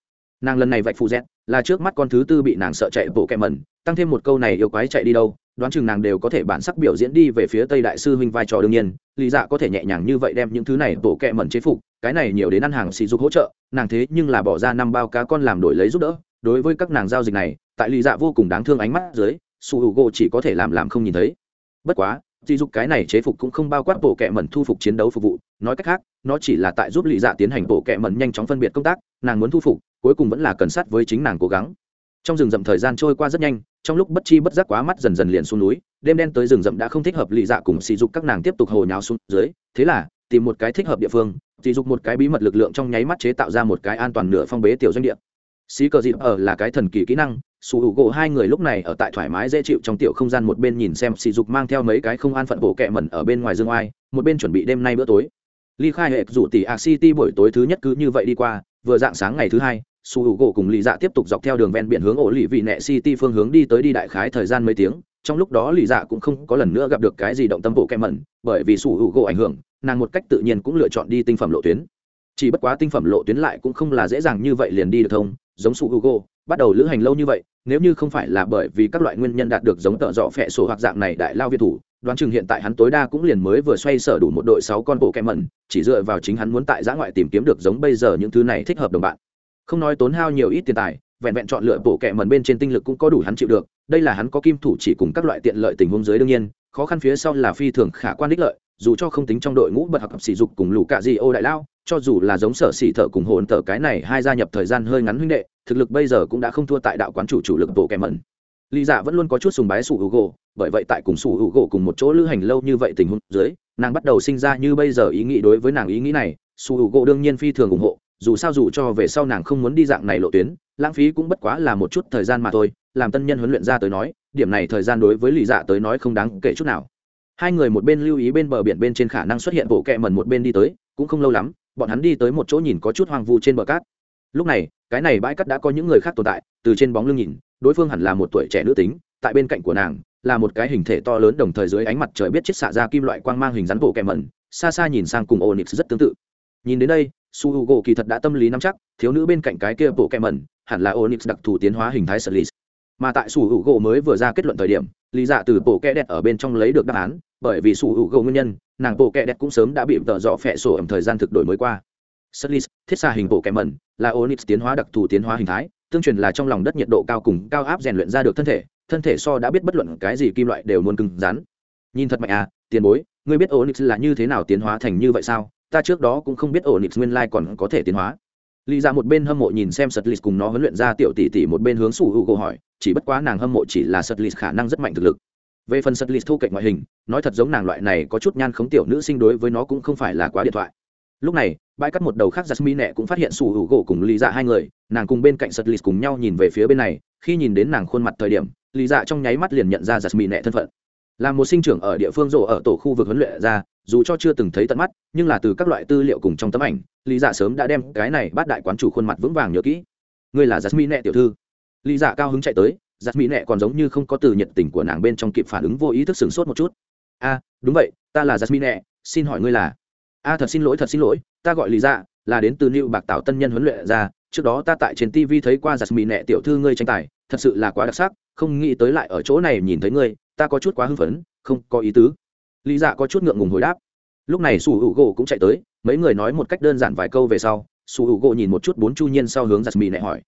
nàng lần này vạch phụ dẹt, là trước mắt con thứ tư bị nàng sợ chạy bộ kẹ mẩn. Tăng thêm một câu này yêu quái chạy đi đâu, đoán chừng nàng đều có thể bản sắc biểu diễn đi về phía tây đại sư huynh vai trò đương nhiên. Lý dạ có thể nhẹ nhàng như vậy đem những thứ này bộ kẹ mẩn chế phục, cái này nhiều đến ăn hàng xì dục hỗ trợ, nàng thế nhưng là bỏ ra năm bao cá con làm đổi lấy giúp đỡ. Đối với các nàng giao dịch này, tại lý dạ vô cùng đáng thương ánh mắt dưới, su h u gỗ chỉ có thể làm làm không nhìn thấy. Bất quá dị dục cái này chế phục cũng không bao quát bộ kẹ mẩn thu phục chiến đấu phục vụ. Nói cách khác, nó chỉ là tại giúp lý dạ tiến hành bộ kẹ mẩn nhanh chóng phân biệt công tác, nàng muốn thu phục cuối cùng vẫn là cần sát với chính nàng cố gắng. Trong rừng rậm thời gian trôi qua rất nhanh, trong lúc bất chi bất giác quá mắt dần dần liền xuống núi, đêm đen tới rừng rậm đã không thích hợp lì dạ cùng sỉ dục các nàng tiếp tục hồ nháo xuống dưới, thế là, tìm một cái thích hợp địa phương sỉ dục một cái bí mật lực lượng trong nháy mắt chế tạo ra một cái an toàn nửa phong bế tiểu doanh địa. Xí cờ dịp ở là cái thần kỳ kỹ năng sủ hữu gỗ hai người lúc này ở tại thoải mái dễ chịu trong tiểu không gian một bên nhìn xem sỉ dục mang theo mấy cái không an phận bộ kẹ mẩn ở bên ngoài dương oai, một bên chuẩn bị đêm nay bữa tối. Ly khai hệ rủ tỷ a city buổi tối thứ nhất cứ như vậy đi qua, vừa dạng sáng ngày thứ hai su h u gỗ cùng lì dạ tiếp tục dọc theo đường ven biển hướng ổ lì vị nẹ city phương hướng đi tới đi đại khái thời gian mấy tiếng. Trong lúc đó lì dạ cũng không có lần nữa gặp được cái gì động tâm bộ kem mẩn, bởi vì su h u gỗ ảnh hưởng, nàng một cách tự nhiên cũng lựa chọn đi tinh phẩm lộ tuyến. Chỉ bất quá tinh phẩm lộ tuyến lại cũng không là dễ dàng như vậy liền đi được thông, giống su h u gỗ bắt đầu lữ hành lâu như vậy, nếu như không phải là bởi vì các loại nguyên nhân đạt được giống tợ dọ phẹ sổ hoặc dạng này đại lao việt thủ, đoán chừng hiện tại hắn tối đa cũng liền mới vừa xoay sở đủ một đội sáu con bộ kem mẩn, chỉ dựa vào chính hắn muốn tại giã ngoại tìm kiếm được giống bây giờ những thứ này thích hợp đồng bạn không nói tốn hao nhiều ít tiền tài, vẹn vẹn chọn lựa bộ kệ mần bên trên tinh lực cũng có đủ hắn chịu được, đây là hắn có kim thủ chỉ cùng các loại tiện lợi tình huống dưới đương nhiên, khó khăn phía sau là phi thường khả quan đích lợi, dù cho không tính trong đội ngũ bật học sỉ dục cùng lũ cạ di ô đại lao, cho dù là giống sở xỉ thợ cùng hồn thợ cái này hai gia nhập thời gian hơi ngắn huynh đệ, thực lực bây giờ cũng đã không thua tại đạo quán chủ chủ lực bộ kẻ mẩn. Lý giả vẫn luôn có chút sùng bái sủ hữu gỗ, bởi vậy tại cùng sủ hữu gỗ cùng một chỗ lữ hành lâu như vậy tình huống dưới, nàng bắt đầu sinh ra như bây giờ ý nghĩ đối với nàng ý nghĩ này, sủ hữu gỗ đương nhiên phi thường ủng hộ dù sao dù cho về sau nàng không muốn đi dạng này lộ tuyến, lãng phí cũng bất quá là một chút thời gian mà thôi, làm tân nhân huấn luyện ra tới nói, điểm này thời gian đối với lì dạ tới nói không đáng kể chút nào. Hai người một bên lưu ý bên bờ biển bên trên khả năng xuất hiện bộ kẹ mần một bên đi tới, cũng không lâu lắm, bọn hắn đi tới một chỗ nhìn có chút hoang vu trên bờ cát. Lúc này, cái này bãi cát đã có những người khác tồn tại, từ trên bóng lưng nhìn, đối phương hẳn là một tuổi trẻ nữ tính, tại bên cạnh của nàng, là một cái hình thể to lớn đồng thời dưới ánh mặt trời biết chiết xạ ra kim loại quang mang hình rắn bộ kẹ mần xa xa nhìn sang cùng onyx rất tương tự. Nhìn đến đây su h u gỗ kỳ thật đã tâm lý nắm chắc, thiếu nữ bên cạnh cái kia bộ kẹ mẩn, hẳn là onyx đặc thù tiến hóa hình thái sợi mà tại su h u gỗ mới vừa ra kết luận thời điểm, lý giả từ bộ kẹ đẹp ở bên trong lấy được đáp án, bởi vì su h u gỗ nguyên nhân, nàng bộ kẹ đẹp cũng sớm đã bị tợ dọ phẹ sổ ẩm thời gian thực đổi mới qua. Sợi thiết xa hình bộ kẹ mẩn, là onyx tiến hóa đặc thù tiến hóa hình thái, tương truyền là trong lòng đất nhiệt độ cao cùng cao áp rèn luyện ra được thân thể thân thể so đã biết bất luận cái gì kim loại đều luôn cứng rắn. Nhìn thật mạnh à tiền bối, ngươi biết onyx là như thế nào tiến hóa thành như vậy sao? Ta trước đó cũng không biết ổ nịp nguyên lai còn có thể tiến hóa. Lý ra một bên hâm mộ nhìn xem sật lịt cùng nó huấn luyện ra tiểu tỷ tỷ một bên hướng sủ hữu câu hỏi, chỉ bất quá nàng hâm mộ chỉ là sật lịt khả năng rất mạnh thực lực. Về phần sật lịt thu cạnh ngoại hình, nói thật giống nàng loại này có chút nhan khống tiểu nữ sinh đối với nó cũng không phải là quá điện thoại. Lúc này, bãi cắt một đầu khác giặc mi nẹ cũng phát hiện sủ hữu gỗ cùng lý dạ hai người, nàng cùng bên cạnh sật lịt cùng nhau nhìn về phía bên này, khi nhìn đến nàng khuôn mặt thời điểm, lý dạ trong nháy mắt liền nhận ra giặc mi nẹ thân phận. Là một sinh trưởng ở địa phương rộ ở tổ khu vực huấn luyện ra dù cho chưa từng thấy tận mắt, nhưng là từ các loại tư liệu cùng trong tấm ảnh, lý dạ sớm đã đem cái này bắt đại quán chủ khuôn mặt vững vàng nhớ kỹ. Ngươi là jasmine nẹ tiểu thư. Lý dạ cao hứng chạy tới, jasmine nẹ còn giống như không có từ nhiệt tình của nàng bên trong kịp phản ứng vô ý thức sửng sốt một chút. A, đúng vậy, ta là jasmine nẹ, xin hỏi ngươi là? A, thật xin lỗi, thật xin lỗi, ta gọi lý dạ là đến từ lưu bạc tạo tân nhân huấn luyện ra, trước đó ta tại trên tv thấy qua jasmine nẹ tiểu thư ngươi tranh tài, thật sự là quá đặc sắc, không nghĩ tới lại ở chỗ này nhìn thấy ngươi, ta có chút quá hưng phấn, không có ý tứ lý dạ có chút ngượng ngùng hồi đáp. Lúc này su hữu gỗ cũng chạy tới, mấy người nói một cách đơn giản vài câu về sau su hữu gỗ nhìn một chút bốn chu nhiên sau hướng giặt mỹ nẹ hỏi.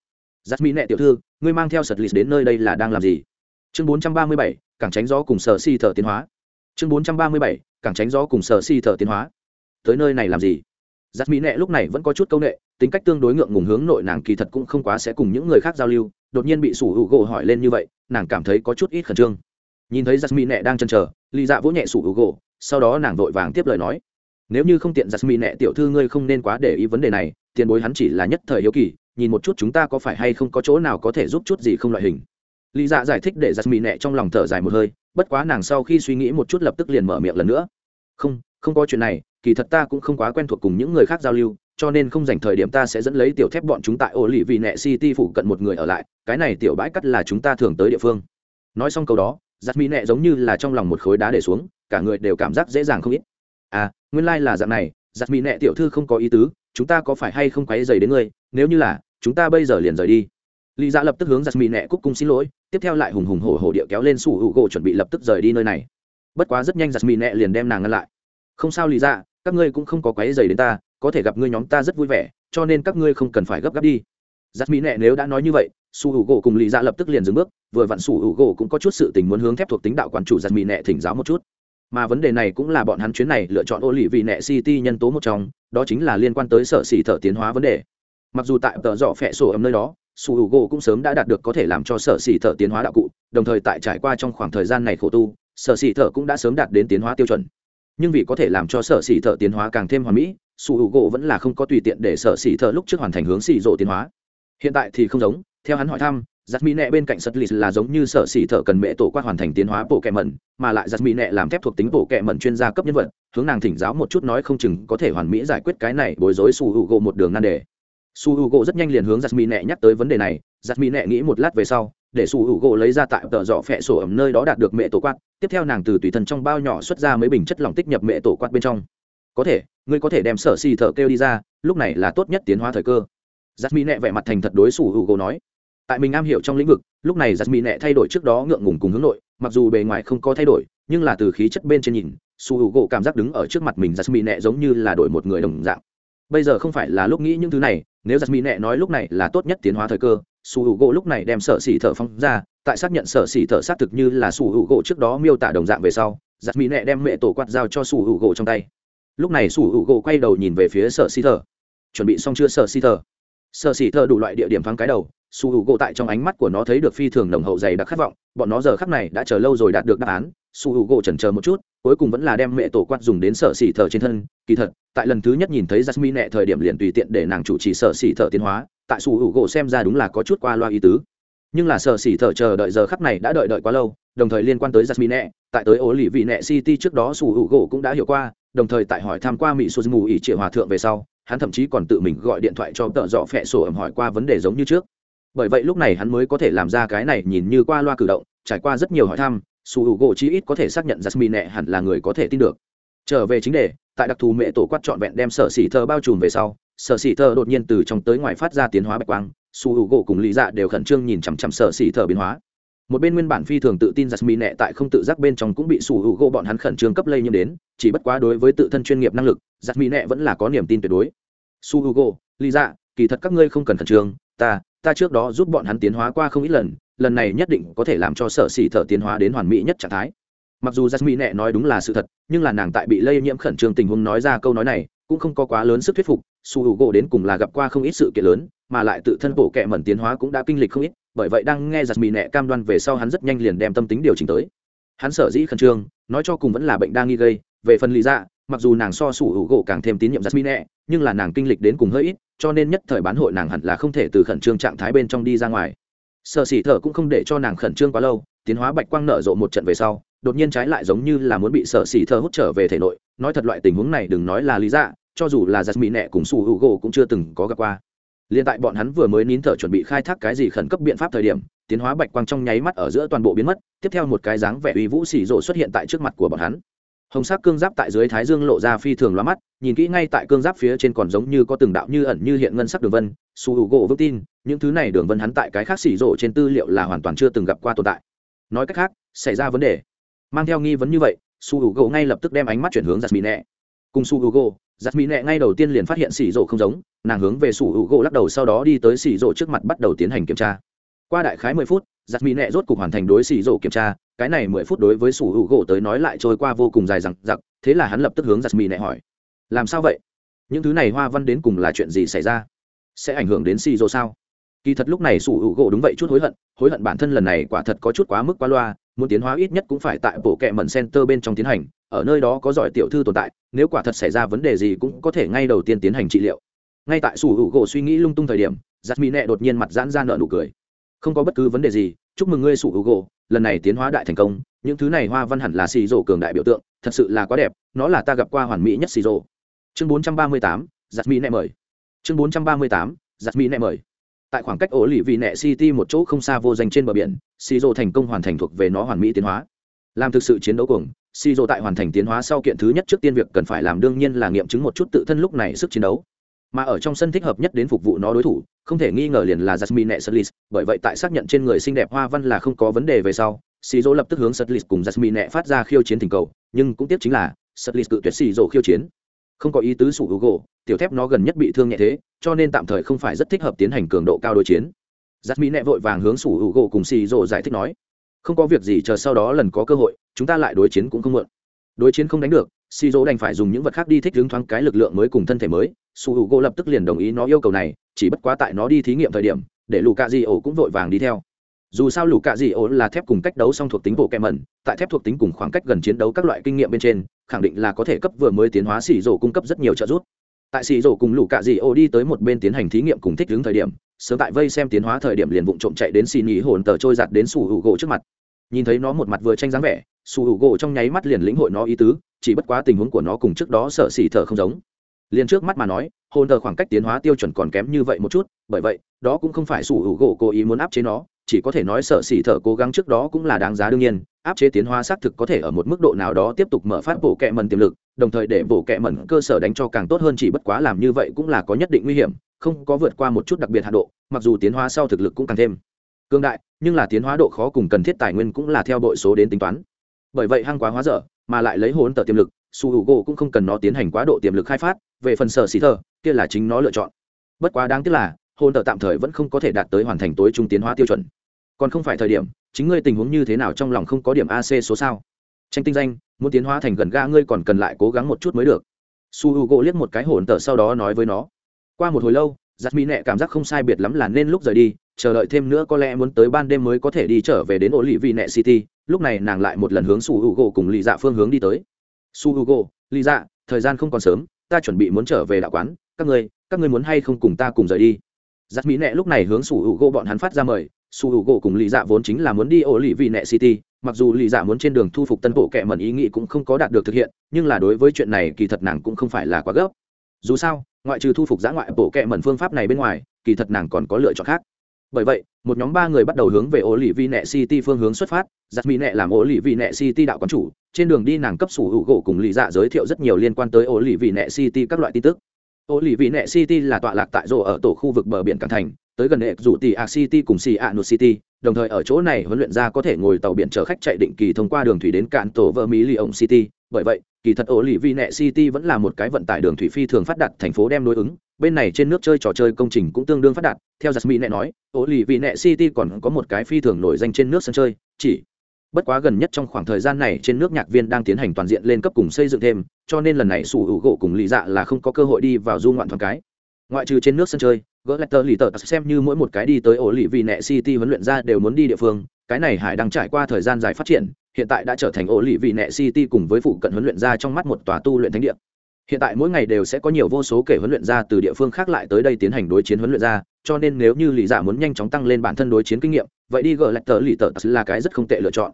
Giặt mỹ nẹ tiểu thư, ngươi mang theo sật lì đến nơi đây là đang làm gì? Chương bốn trăm ba mươi bảy, cảng tránh gió cùng sở si thở tiến hóa. Chương bốn trăm ba mươi bảy, cảng tránh gió cùng sở si thở tiến hóa. Tới nơi này làm gì? Giặt mỹ nẹ lúc này vẫn có chút c â u n ệ tính cách tương đối ngượng ngùng hướng nội nàng kỳ thật cũng không quá sẽ cùng những người khác giao lưu, đột nhiên bị sủ hữu gỗ hỏi lên như vậy, nàng cảm thấy có chút ít khẩn trương nhìn thấy jasmine nẹ đang chân chờ lì dạ vỗ nhẹ sủ hữu gỗ sau đó nàng vội vàng tiếp lời nói. Nếu như không tiện jasmine nẹ tiểu thư ngươi không nên quá để ý vấn đề này, tiền bối hắn chỉ là nhất thời hiếu kỳ, nhìn một chút chúng ta có phải hay không có chỗ nào có thể giúp chút gì không loại hình. Lì dạ giải thích để jasmine nẹ trong lòng thở dài một hơi, bất quá nàng sau khi suy nghĩ một chút lập tức liền mở miệng lần nữa. Không không có chuyện này, kỳ thật ta cũng không quá quen thuộc cùng những người khác giao lưu, cho nên không dành thời điểm ta sẽ dẫn lấy tiểu thép bọn chúng tại ô lì vì nẹ city phụ cận một người ở lại, cái này tiểu bãi cắt là chúng ta thường tới địa phương. Nói xong câu đó giặt mỹ nẹ giống như là trong lòng một khối đá để xuống, cả người đều cảm giác dễ dàng không ít. À nguyên lai、like、là dạng này, giặt mỹ nẹ tiểu thư không có ý tứ, chúng ta có phải hay không quáy dày đến ngươi, nếu như là, chúng ta bây giờ liền rời đi. Lý dạ lập tức hướng giặt mỹ nẹ cúc cung xin lỗi, tiếp theo lại hùng hùng hổ hổ địa kéo lên sủ hữu gỗ chuẩn bị lập tức rời đi nơi này. Bất quá rất nhanh giặt mỹ nẹ liền đem nàng ngăn lại. Không sao lý dạ các ngươi cũng không có quáy dày đến ta, có thể gặp ngươi nhóm ta rất vui vẻ, cho nên các ngươi không cần phải gấp gáp đi. Giặt mỹ nẹ nếu đã nói như vậy su hữu gỗ cùng lý ra dạ lập tức liền dừng bước, vừa vặn su hữu gỗ cũng có chút sự tình muốn hướng thép thuộc tính đạo quán chủ giặt mỹ nệ thỉnh giáo một chút. Mà vấn đề này cũng là bọn hắn chuyến này lựa chọn ô lì vị nệ city nhân tố một trong, đó chính là liên quan tới sở xỉ thợ tiến hóa vấn đề. Mặc dù tại tờ dọ phẹ sổ ấm nơi đó, su hữu gỗ cũng sớm đã đạt được có thể làm cho sở xỉ thợ tiến hóa đạo cụ, đồng thời tại trải qua trong khoảng thời gian này khổ tu, sở xỉ thợ cũng đã sớm đạt đến tiến hóa tiêu chuẩn. Nhưng vì có thể làm cho sở xỉ thợ tiến hóa càng thêm hoàn mỹ, su hữu gỗ vẫn là không có tùy tiện để sở xỉ thợ lúc trước hoàn thành hướng xỉ rộ tiến hóa hiện tại thì không giống, theo hắn hỏi thăm giặt mỹ nẹ bên cạnh sật lì là giống như sở xỉ thợ cần mẹ tổ quát hoàn thành tiến hóa bộ kẹ mẩn, mà lại giặt mỹ nẹ làm thép thuộc tính bộ kẹ mẩn chuyên gia cấp nhân vật, hướng nàng thỉnh giáo một chút nói không chừng có thể hoàn mỹ giải quyết cái này bối rối su hữu gỗ một đường nan đề. Su hữu gỗ rất nhanh liền hướng giặt mỹ nẹ nhắc tới vấn đề này giặt mỹ nẹ nghĩ một lát về sau, để su hữu gỗ lấy ra tại tờ dọ phẹ sổ ẩm nơi đó đạt được mẹ tổ quát, tiếp theo nàng từ tùy thân trong bao nhỏ xuất ra mấy bình chất lỏng tích nhập mẹ tổ quát bên trong. Có thể, ngươi có thể đem sở xỉ thợ kêu đi ra, lúc này là tốt nhất tiến hóa thời cơ giặt mỹ nẹ vẻ mặt thành thật đối xù hữu gỗ nói. Tại mình am hiểu trong lĩnh vực lúc này giặt mỹ nẹ thay đổi trước đó ngượng ngùng cùng hướng nội mặc dù bề ngoài không có thay đổi nhưng là từ khí chất bên trên nhìn xù hữu gỗ cảm giác đứng ở trước mặt mình giặt mỹ nẹ giống như là đổi một người đồng dạng. Bây giờ không phải là lúc nghĩ những thứ này nếu giặt mỹ nẹ nói lúc này là tốt nhất tiến hóa thời cơ Sủ hữu gỗ lúc này đem sở xỉ thợ phong ra tại xác nhận sở xỉ thợ xác thực như là Sủ hữu gỗ trước đó miêu tả đồng dạng về sau giặt mỹ nẹ đem mẹ tổ quạt giao cho Sủ hữu gỗ trong tay. Lúc này Sủ hữu gỗ quay đầu nhìn về phía sở xỉ thở, chuẩn bị xong chưa sở xỉ thở sở xỉ thơ đủ loại địa điểm thoáng cái đầu, su h u gỗ tại trong ánh mắt của nó thấy được phi thường nồng hậu dày đặc khát vọng, bọn nó giờ khắc này đã chờ lâu rồi đạt được đáp án. Su h u gỗ chần chờ một chút, cuối cùng vẫn là đem mẹ tổ quát dùng đến sở xỉ thở trên thân. Kỳ thật, tại lần thứ nhất nhìn thấy jasmine nẹ thời điểm liền tùy tiện để nàng chủ trì sở xỉ thở tiến hóa, tại su h u gỗ xem ra đúng là có chút qua loa ý tứ. Nhưng là sở xỉ thở chờ đợi giờ khắc này đã đợi đợi quá lâu, đồng thời liên quan tới jasmine nẹ, tại tới ố lì vị nẹ city trước đó su h u gỗ cũng đã hiểu qua, đồng thời tại hỏi tham q u a mỹ suzumu ỉ triệu hòa thượng về sau hắn thậm chí còn tự mình gọi điện thoại cho tợ dọ phẹ sổ ẩm hỏi qua vấn đề giống như trước. Bởi vậy lúc này hắn mới có thể làm ra cái này nhìn như qua loa cử động, trải qua rất nhiều hỏi thăm, su h u gỗ chí ít có thể xác nhận jasmine nẹ hẳn là người có thể tin được. Trở về chính đề, tại đặc thù mẹ tổ quát trọn vẹn đem sở xỉ thơ bao trùm về sau, sở xỉ thơ đột nhiên từ trong tới ngoài phát ra tiến hóa bạch quang, su h u gỗ cùng lý dạ đều khẩn trương nhìn chằm chằm sở xỉ thơ biến hóa một bên nguyên bản phi thường tự tin jasmine nẹ tại không tự giác bên trong cũng bị sủ hữu gỗ bọn hắn khẩn trương cấp lây nhiễm đến, chỉ bất quá đối với tự thân chuyên nghiệp năng lực, jasmine nẹ vẫn là có niềm tin tuyệt đối. Su hữu gỗ, lý dạ kỳ thật các ngươi không cần khẩn trương, ta ta trước đó giúp bọn hắn tiến hóa qua không ít lần lần này nhất định có thể làm cho sở xỉ thợ tiến hóa đến hoàn mỹ nhất trạng thái. Mặc dù jasmine nẹ nói đúng là sự thật, nhưng là nàng tại bị lây nhiễm khẩn trương tình huống nói ra câu nói này, cũng không có quá lớn sức thuyết phục su hữu gỗ đến cùng là gặp qua không ít sự kiện lớn, mà lại tự thân bộ kệ mẩn tiến hóa cũng đã kinh lịch không ít bởi vậy đang nghe jasmine nẹ cam đoan về sau hắn rất nhanh liền đem tâm tính điều chỉnh tới. Hắn sở dĩ khẩn trương, nói cho cùng vẫn là bệnh đa nghi gây, về phần lý dạ mặc dù nàng so sủ hữu gỗ càng thêm tín nhiệm jasmine nẹ, nhưng là nàng kinh lịch đến cùng hơi ít, cho nên nhất thời bán hội nàng hẳn là không thể từ khẩn trương trạng thái bên trong đi ra ngoài. Sợ xỉ thở cũng không để cho nàng khẩn trương quá lâu, tiến hóa bạch quang nở rộ một trận về sau, đột nhiên trái lại giống như là muốn bị sợ xỉ thở hút trở về thể nội, nói thật loại tình huống này đừng nói là lý dạ cho dù là giặt mì nẹ cùng sủ hữu gỗ cũng chưa từng có gặp qua liên tại bọn hắn vừa mới nín thở chuẩn bị khai thác cái gì khẩn cấp biện pháp thời điểm, tiến hóa bạch quang trong nháy mắt ở giữa toàn bộ biến mất, tiếp theo một cái dáng vẻ uy vũ xỉ rộ xuất hiện tại trước mặt của bọn hắn. Hồng sắc cương giáp tại dưới thái dương lộ ra phi thường loa mắt, nhìn kỹ ngay tại cương giáp phía trên còn giống như có từng đạo như ẩn như hiện ngân sắc đường vân, su Hugo gỗ vững tin, những thứ này đường vân hắn tại cái khác xỉ rộ trên tư liệu là hoàn toàn chưa từng gặp qua tồn tại. Nói cách khác, xảy ra vấn đề. Mang theo nghi vấn như vậy, su Hugo gỗ ngay lập tức đem ánh mắt chuyển hướng Jasmine. mỹ cùng su hữu giặt mỹ nẹ ngay đầu tiên liền phát hiện xỉ rộ không giống nàng hướng về su hữu lắc đầu sau đó đi tới xỉ rộ trước mặt bắt đầu tiến hành kiểm tra qua đại khái mười phút giặt mỹ nẹ rốt cục hoàn thành đối xỉ rộ kiểm tra cái này mười phút đối với su hữu tới nói lại trôi qua vô cùng dài dằng dặc thế là hắn lập tức hướng giặt mỹ nẹ hỏi làm sao vậy những thứ này hoa văn đến cùng là chuyện gì xảy ra sẽ ảnh hưởng đến xỉ rộ sao kỳ thật lúc này su hữu gỗ đúng vậy chút hối hận hối hận bản thân lần này quả thật có chút quá mức quá loa muốn tiến hóa ít nhất cũng phải tại bộ kệ mẩn center bên trong tiến hành ở nơi đó có giỏi tiểu thư tồn tại, nếu quả thật xảy ra vấn đề gì cũng có thể ngay đầu tiên tiến hành trị liệu. Ngay tại sủ hữu gỗ suy nghĩ lung tung thời điểm giặt mỹ nẹ đột nhiên mặt giãn ra nợ nụ cười. Không có bất cứ vấn đề gì, chúc mừng ngươi sủ hữu gỗ, lần này tiến hóa đại thành công, những thứ này hoa văn hẳn là xì rổ cường đại biểu tượng, thật sự là quá đẹp, nó là ta gặp qua hoàn mỹ nhất xì rổ chương bốn trăm ba mươi tám giặt mỹ nẹ mời. Chương bốn trăm ba mươi tám giặt mỹ nẹ mời. Tại khoảng cách ổ lì vị nẹ city một chỗ không xa vô danh trên bờ biển xì rổ thành công hoàn thành thuộc về nó hoàn mỹ tiến hóa. Làm thực sự chiến đấu cùng xì rổ tại hoàn thành tiến hóa sau kiện thứ nhất trước tiên việc cần phải làm đương nhiên là nghiệm chứng một chút tự thân lúc này sức chiến đấu. Mà ở trong sân thích hợp nhất đến phục vụ nó đối thủ, không thể nghi ngờ liền là jasmine nẹ sutlis bởi vậy tại xác nhận trên người xinh đẹp hoa văn là không có vấn đề về sau xì rổ lập tức hướng sutlis cùng jasmine nẹ phát ra khiêu chiến tình cầu, nhưng cũng tiếc chính là sutlis cự tuyệt xì rổ khiêu chiến. Không có ý tứ sủ hữu gỗ tiểu thép nó gần nhất bị thương nhẹ thế, cho nên tạm thời không phải rất thích hợp tiến hành cường độ cao đối chiến. Jasmine mỹ vội vàng hướng sủ hữu gỗ cùng xì rộ giải thích nói không có việc gì chờ sau đó lần có cơ hội, chúng ta lại đối chiến cũng không mượn đối chiến không đánh được xì dỗ đành phải dùng những vật khác đi thích hướng thoáng cái lực lượng mới cùng thân thể mới. Sủ u gỗ lập tức liền đồng ý nó yêu cầu này, chỉ bất quá tại nó đi thí nghiệm thời điểm, để lù cạ di ổ cũng vội vàng đi theo. Dù sao lù cạ di ổ là thép cùng cách đấu song thuộc tính bộ kẹ mẩn, tại thép thuộc tính cùng khoảng cách gần chiến đấu các loại kinh nghiệm bên trên, khẳng định là có thể cấp vừa mới tiến hóa xì rổ cung cấp rất nhiều trợ giúp. Tại xì rổ cùng lũ cạ di ô đi tới một bên tiến hành thí nghiệm cùng thích ứng thời điểm, sớm tại vây xem tiến hóa thời điểm liền vụng trộm chạy đến xì nhì hồn tờ trôi giặt đến sủ hữu gỗ trước mặt nhìn thấy nó một mặt vừa tranh dáng vẻ, su h u gỗ trong nháy mắt liền lĩnh hội nó ý tứ, chỉ bất quá tình huống của nó cùng trước đó sợ xì thở không giống. Liền trước mắt mà nói, hồn thờ khoảng cách tiến hóa tiêu chuẩn còn kém như vậy một chút, bởi vậy, đó cũng không phải su h u gỗ cố ý muốn áp chế nó, chỉ có thể nói sợ xỉ thở cố gắng trước đó cũng là đáng giá đương nhiên, áp chế tiến hóa xác thực có thể ở một mức độ nào đó tiếp tục mở phát bộ kẹ mần tiềm lực, đồng thời để bộ kẹ mần cơ sở đánh cho càng tốt hơn chỉ bất quá làm như vậy cũng là có nhất định nguy hiểm, không có vượt qua một chút đặc biệt hạ độ, mặc dù tiến hóa sau thực lực cũng càng thêm cương đại, nhưng là tiến hóa độ khó cùng cần thiết tài nguyên cũng là theo đội số đến tính toán. Bởi vậy hăng quá hóa dở, mà lại lấy hồn tờ tiềm lực, su hữu gỗ cũng không cần nó tiến hành quá độ tiềm lực khai phát, về phần sở xì thơ kia là chính nó lựa chọn. Bất quá đáng tiếc là, hồn tờ tạm thời vẫn không có thể đạt tới hoàn thành tối trung tiến hóa tiêu chuẩn. Còn không phải thời điểm, chính ngươi tình huống như thế nào trong lòng không có điểm ac số sao? Tranh tinh danh, muốn tiến hóa thành gần ga ngươi còn cần lại cố gắng một chút mới được. Su h u gỗ liếc một cái hồn tờ sau đó nói với nó. Qua một hồi lâu giặt mỹ nẹ cảm giác không sai biệt lắm là nên lúc rời đi, chờ đợi thêm nữa có lẽ muốn tới ban đêm mới có thể đi trở về đến ổ lì vị nẹ city. Lúc này nàng lại một lần hướng su h u gỗ cùng lì dạ phương hướng đi tới. Su h u gỗ lì dạ thời gian không còn sớm, ta chuẩn bị muốn trở về đạo quán. Các ngươi các ngươi muốn hay không cùng ta cùng rời đi? Giặt mỹ nẹ lúc này hướng su h u gỗ bọn hắn phát ra mời. Su h u gỗ cùng lì dạ vốn chính là muốn đi ổ lì vị nẹ city, mặc dù lì dạ muốn trên đường thu phục tân bộ kệ mẩn ý nghĩ cũng không có đạt được thực hiện, nhưng là đối với chuyện này kỳ thật nàng cũng không phải là quá gấp. Dù sao ngoại trừ thu phục giã ngoại bộ kệ mẩn phương pháp này bên ngoài, kỳ thật nàng còn có lựa chọn khác. Bởi vậy, một nhóm ba người bắt đầu hướng về ổ lì vi nẹ city phương hướng xuất phát. Giặt mỹ nẹ làm ổ lì vi nẹ city đạo quán chủ, trên đường đi nàng cấp sủ hữu gỗ cùng lì dạ giới thiệu rất nhiều liên quan tới ổ lì vi nẹ city các loại tin tức. Ổ lì vi nẹ city là tọa lạc tại rộ ở tổ khu vực bờ biển cảng thành, tới gần hệ rủ tỷ a city cùng xì a nụt city, đồng thời ở chỗ này huấn luyện ra có thể ngồi tàu biển chở khách chạy định kỳ thông qua đường thủy đến cạn tổ vơ mỹ lì ông city. Bởi vậy kỳ thật ổ lì vi nẹ city vẫn là một cái vận tải đường thủy phi thường phát đạt thành phố đem đối ứng, bên này trên nước chơi trò chơi công trình cũng tương đương phát đạt. Theo jasmine nẹ nói, ổ lì vi nẹ city còn có một cái phi thường nổi danh trên nước sân chơi, chỉ bất quá gần nhất trong khoảng thời gian này trên nước nhạc viên đang tiến hành toàn diện lên cấp cùng xây dựng thêm, cho nên lần này sủ hữu gỗ cùng lì dạ là không có cơ hội đi vào du ngoạn thoáng cái. Ngoại trừ trên nước sân chơi, gỡ lạch tờ lì tờ xem như mỗi một cái đi tới ổ lì vì nẹ city huấn luyện ra đều muốn đi địa phương, cái này hải đang trải qua thời gian dài phát triển hiện tại đã trở thành ổ lì vị nẹ city cùng với phụ cận huấn luyện ra trong mắt một tòa tu luyện thánh địa. Hiện tại mỗi ngày đều sẽ có nhiều vô số kể huấn luyện ra từ địa phương khác lại tới đây tiến hành đối chiến huấn luyện ra cho nên nếu như lì giả muốn nhanh chóng tăng lên bản thân đối chiến kinh nghiệm, vậy đi gỡ lạch tờ lì tờ là cái rất không tệ lựa chọn.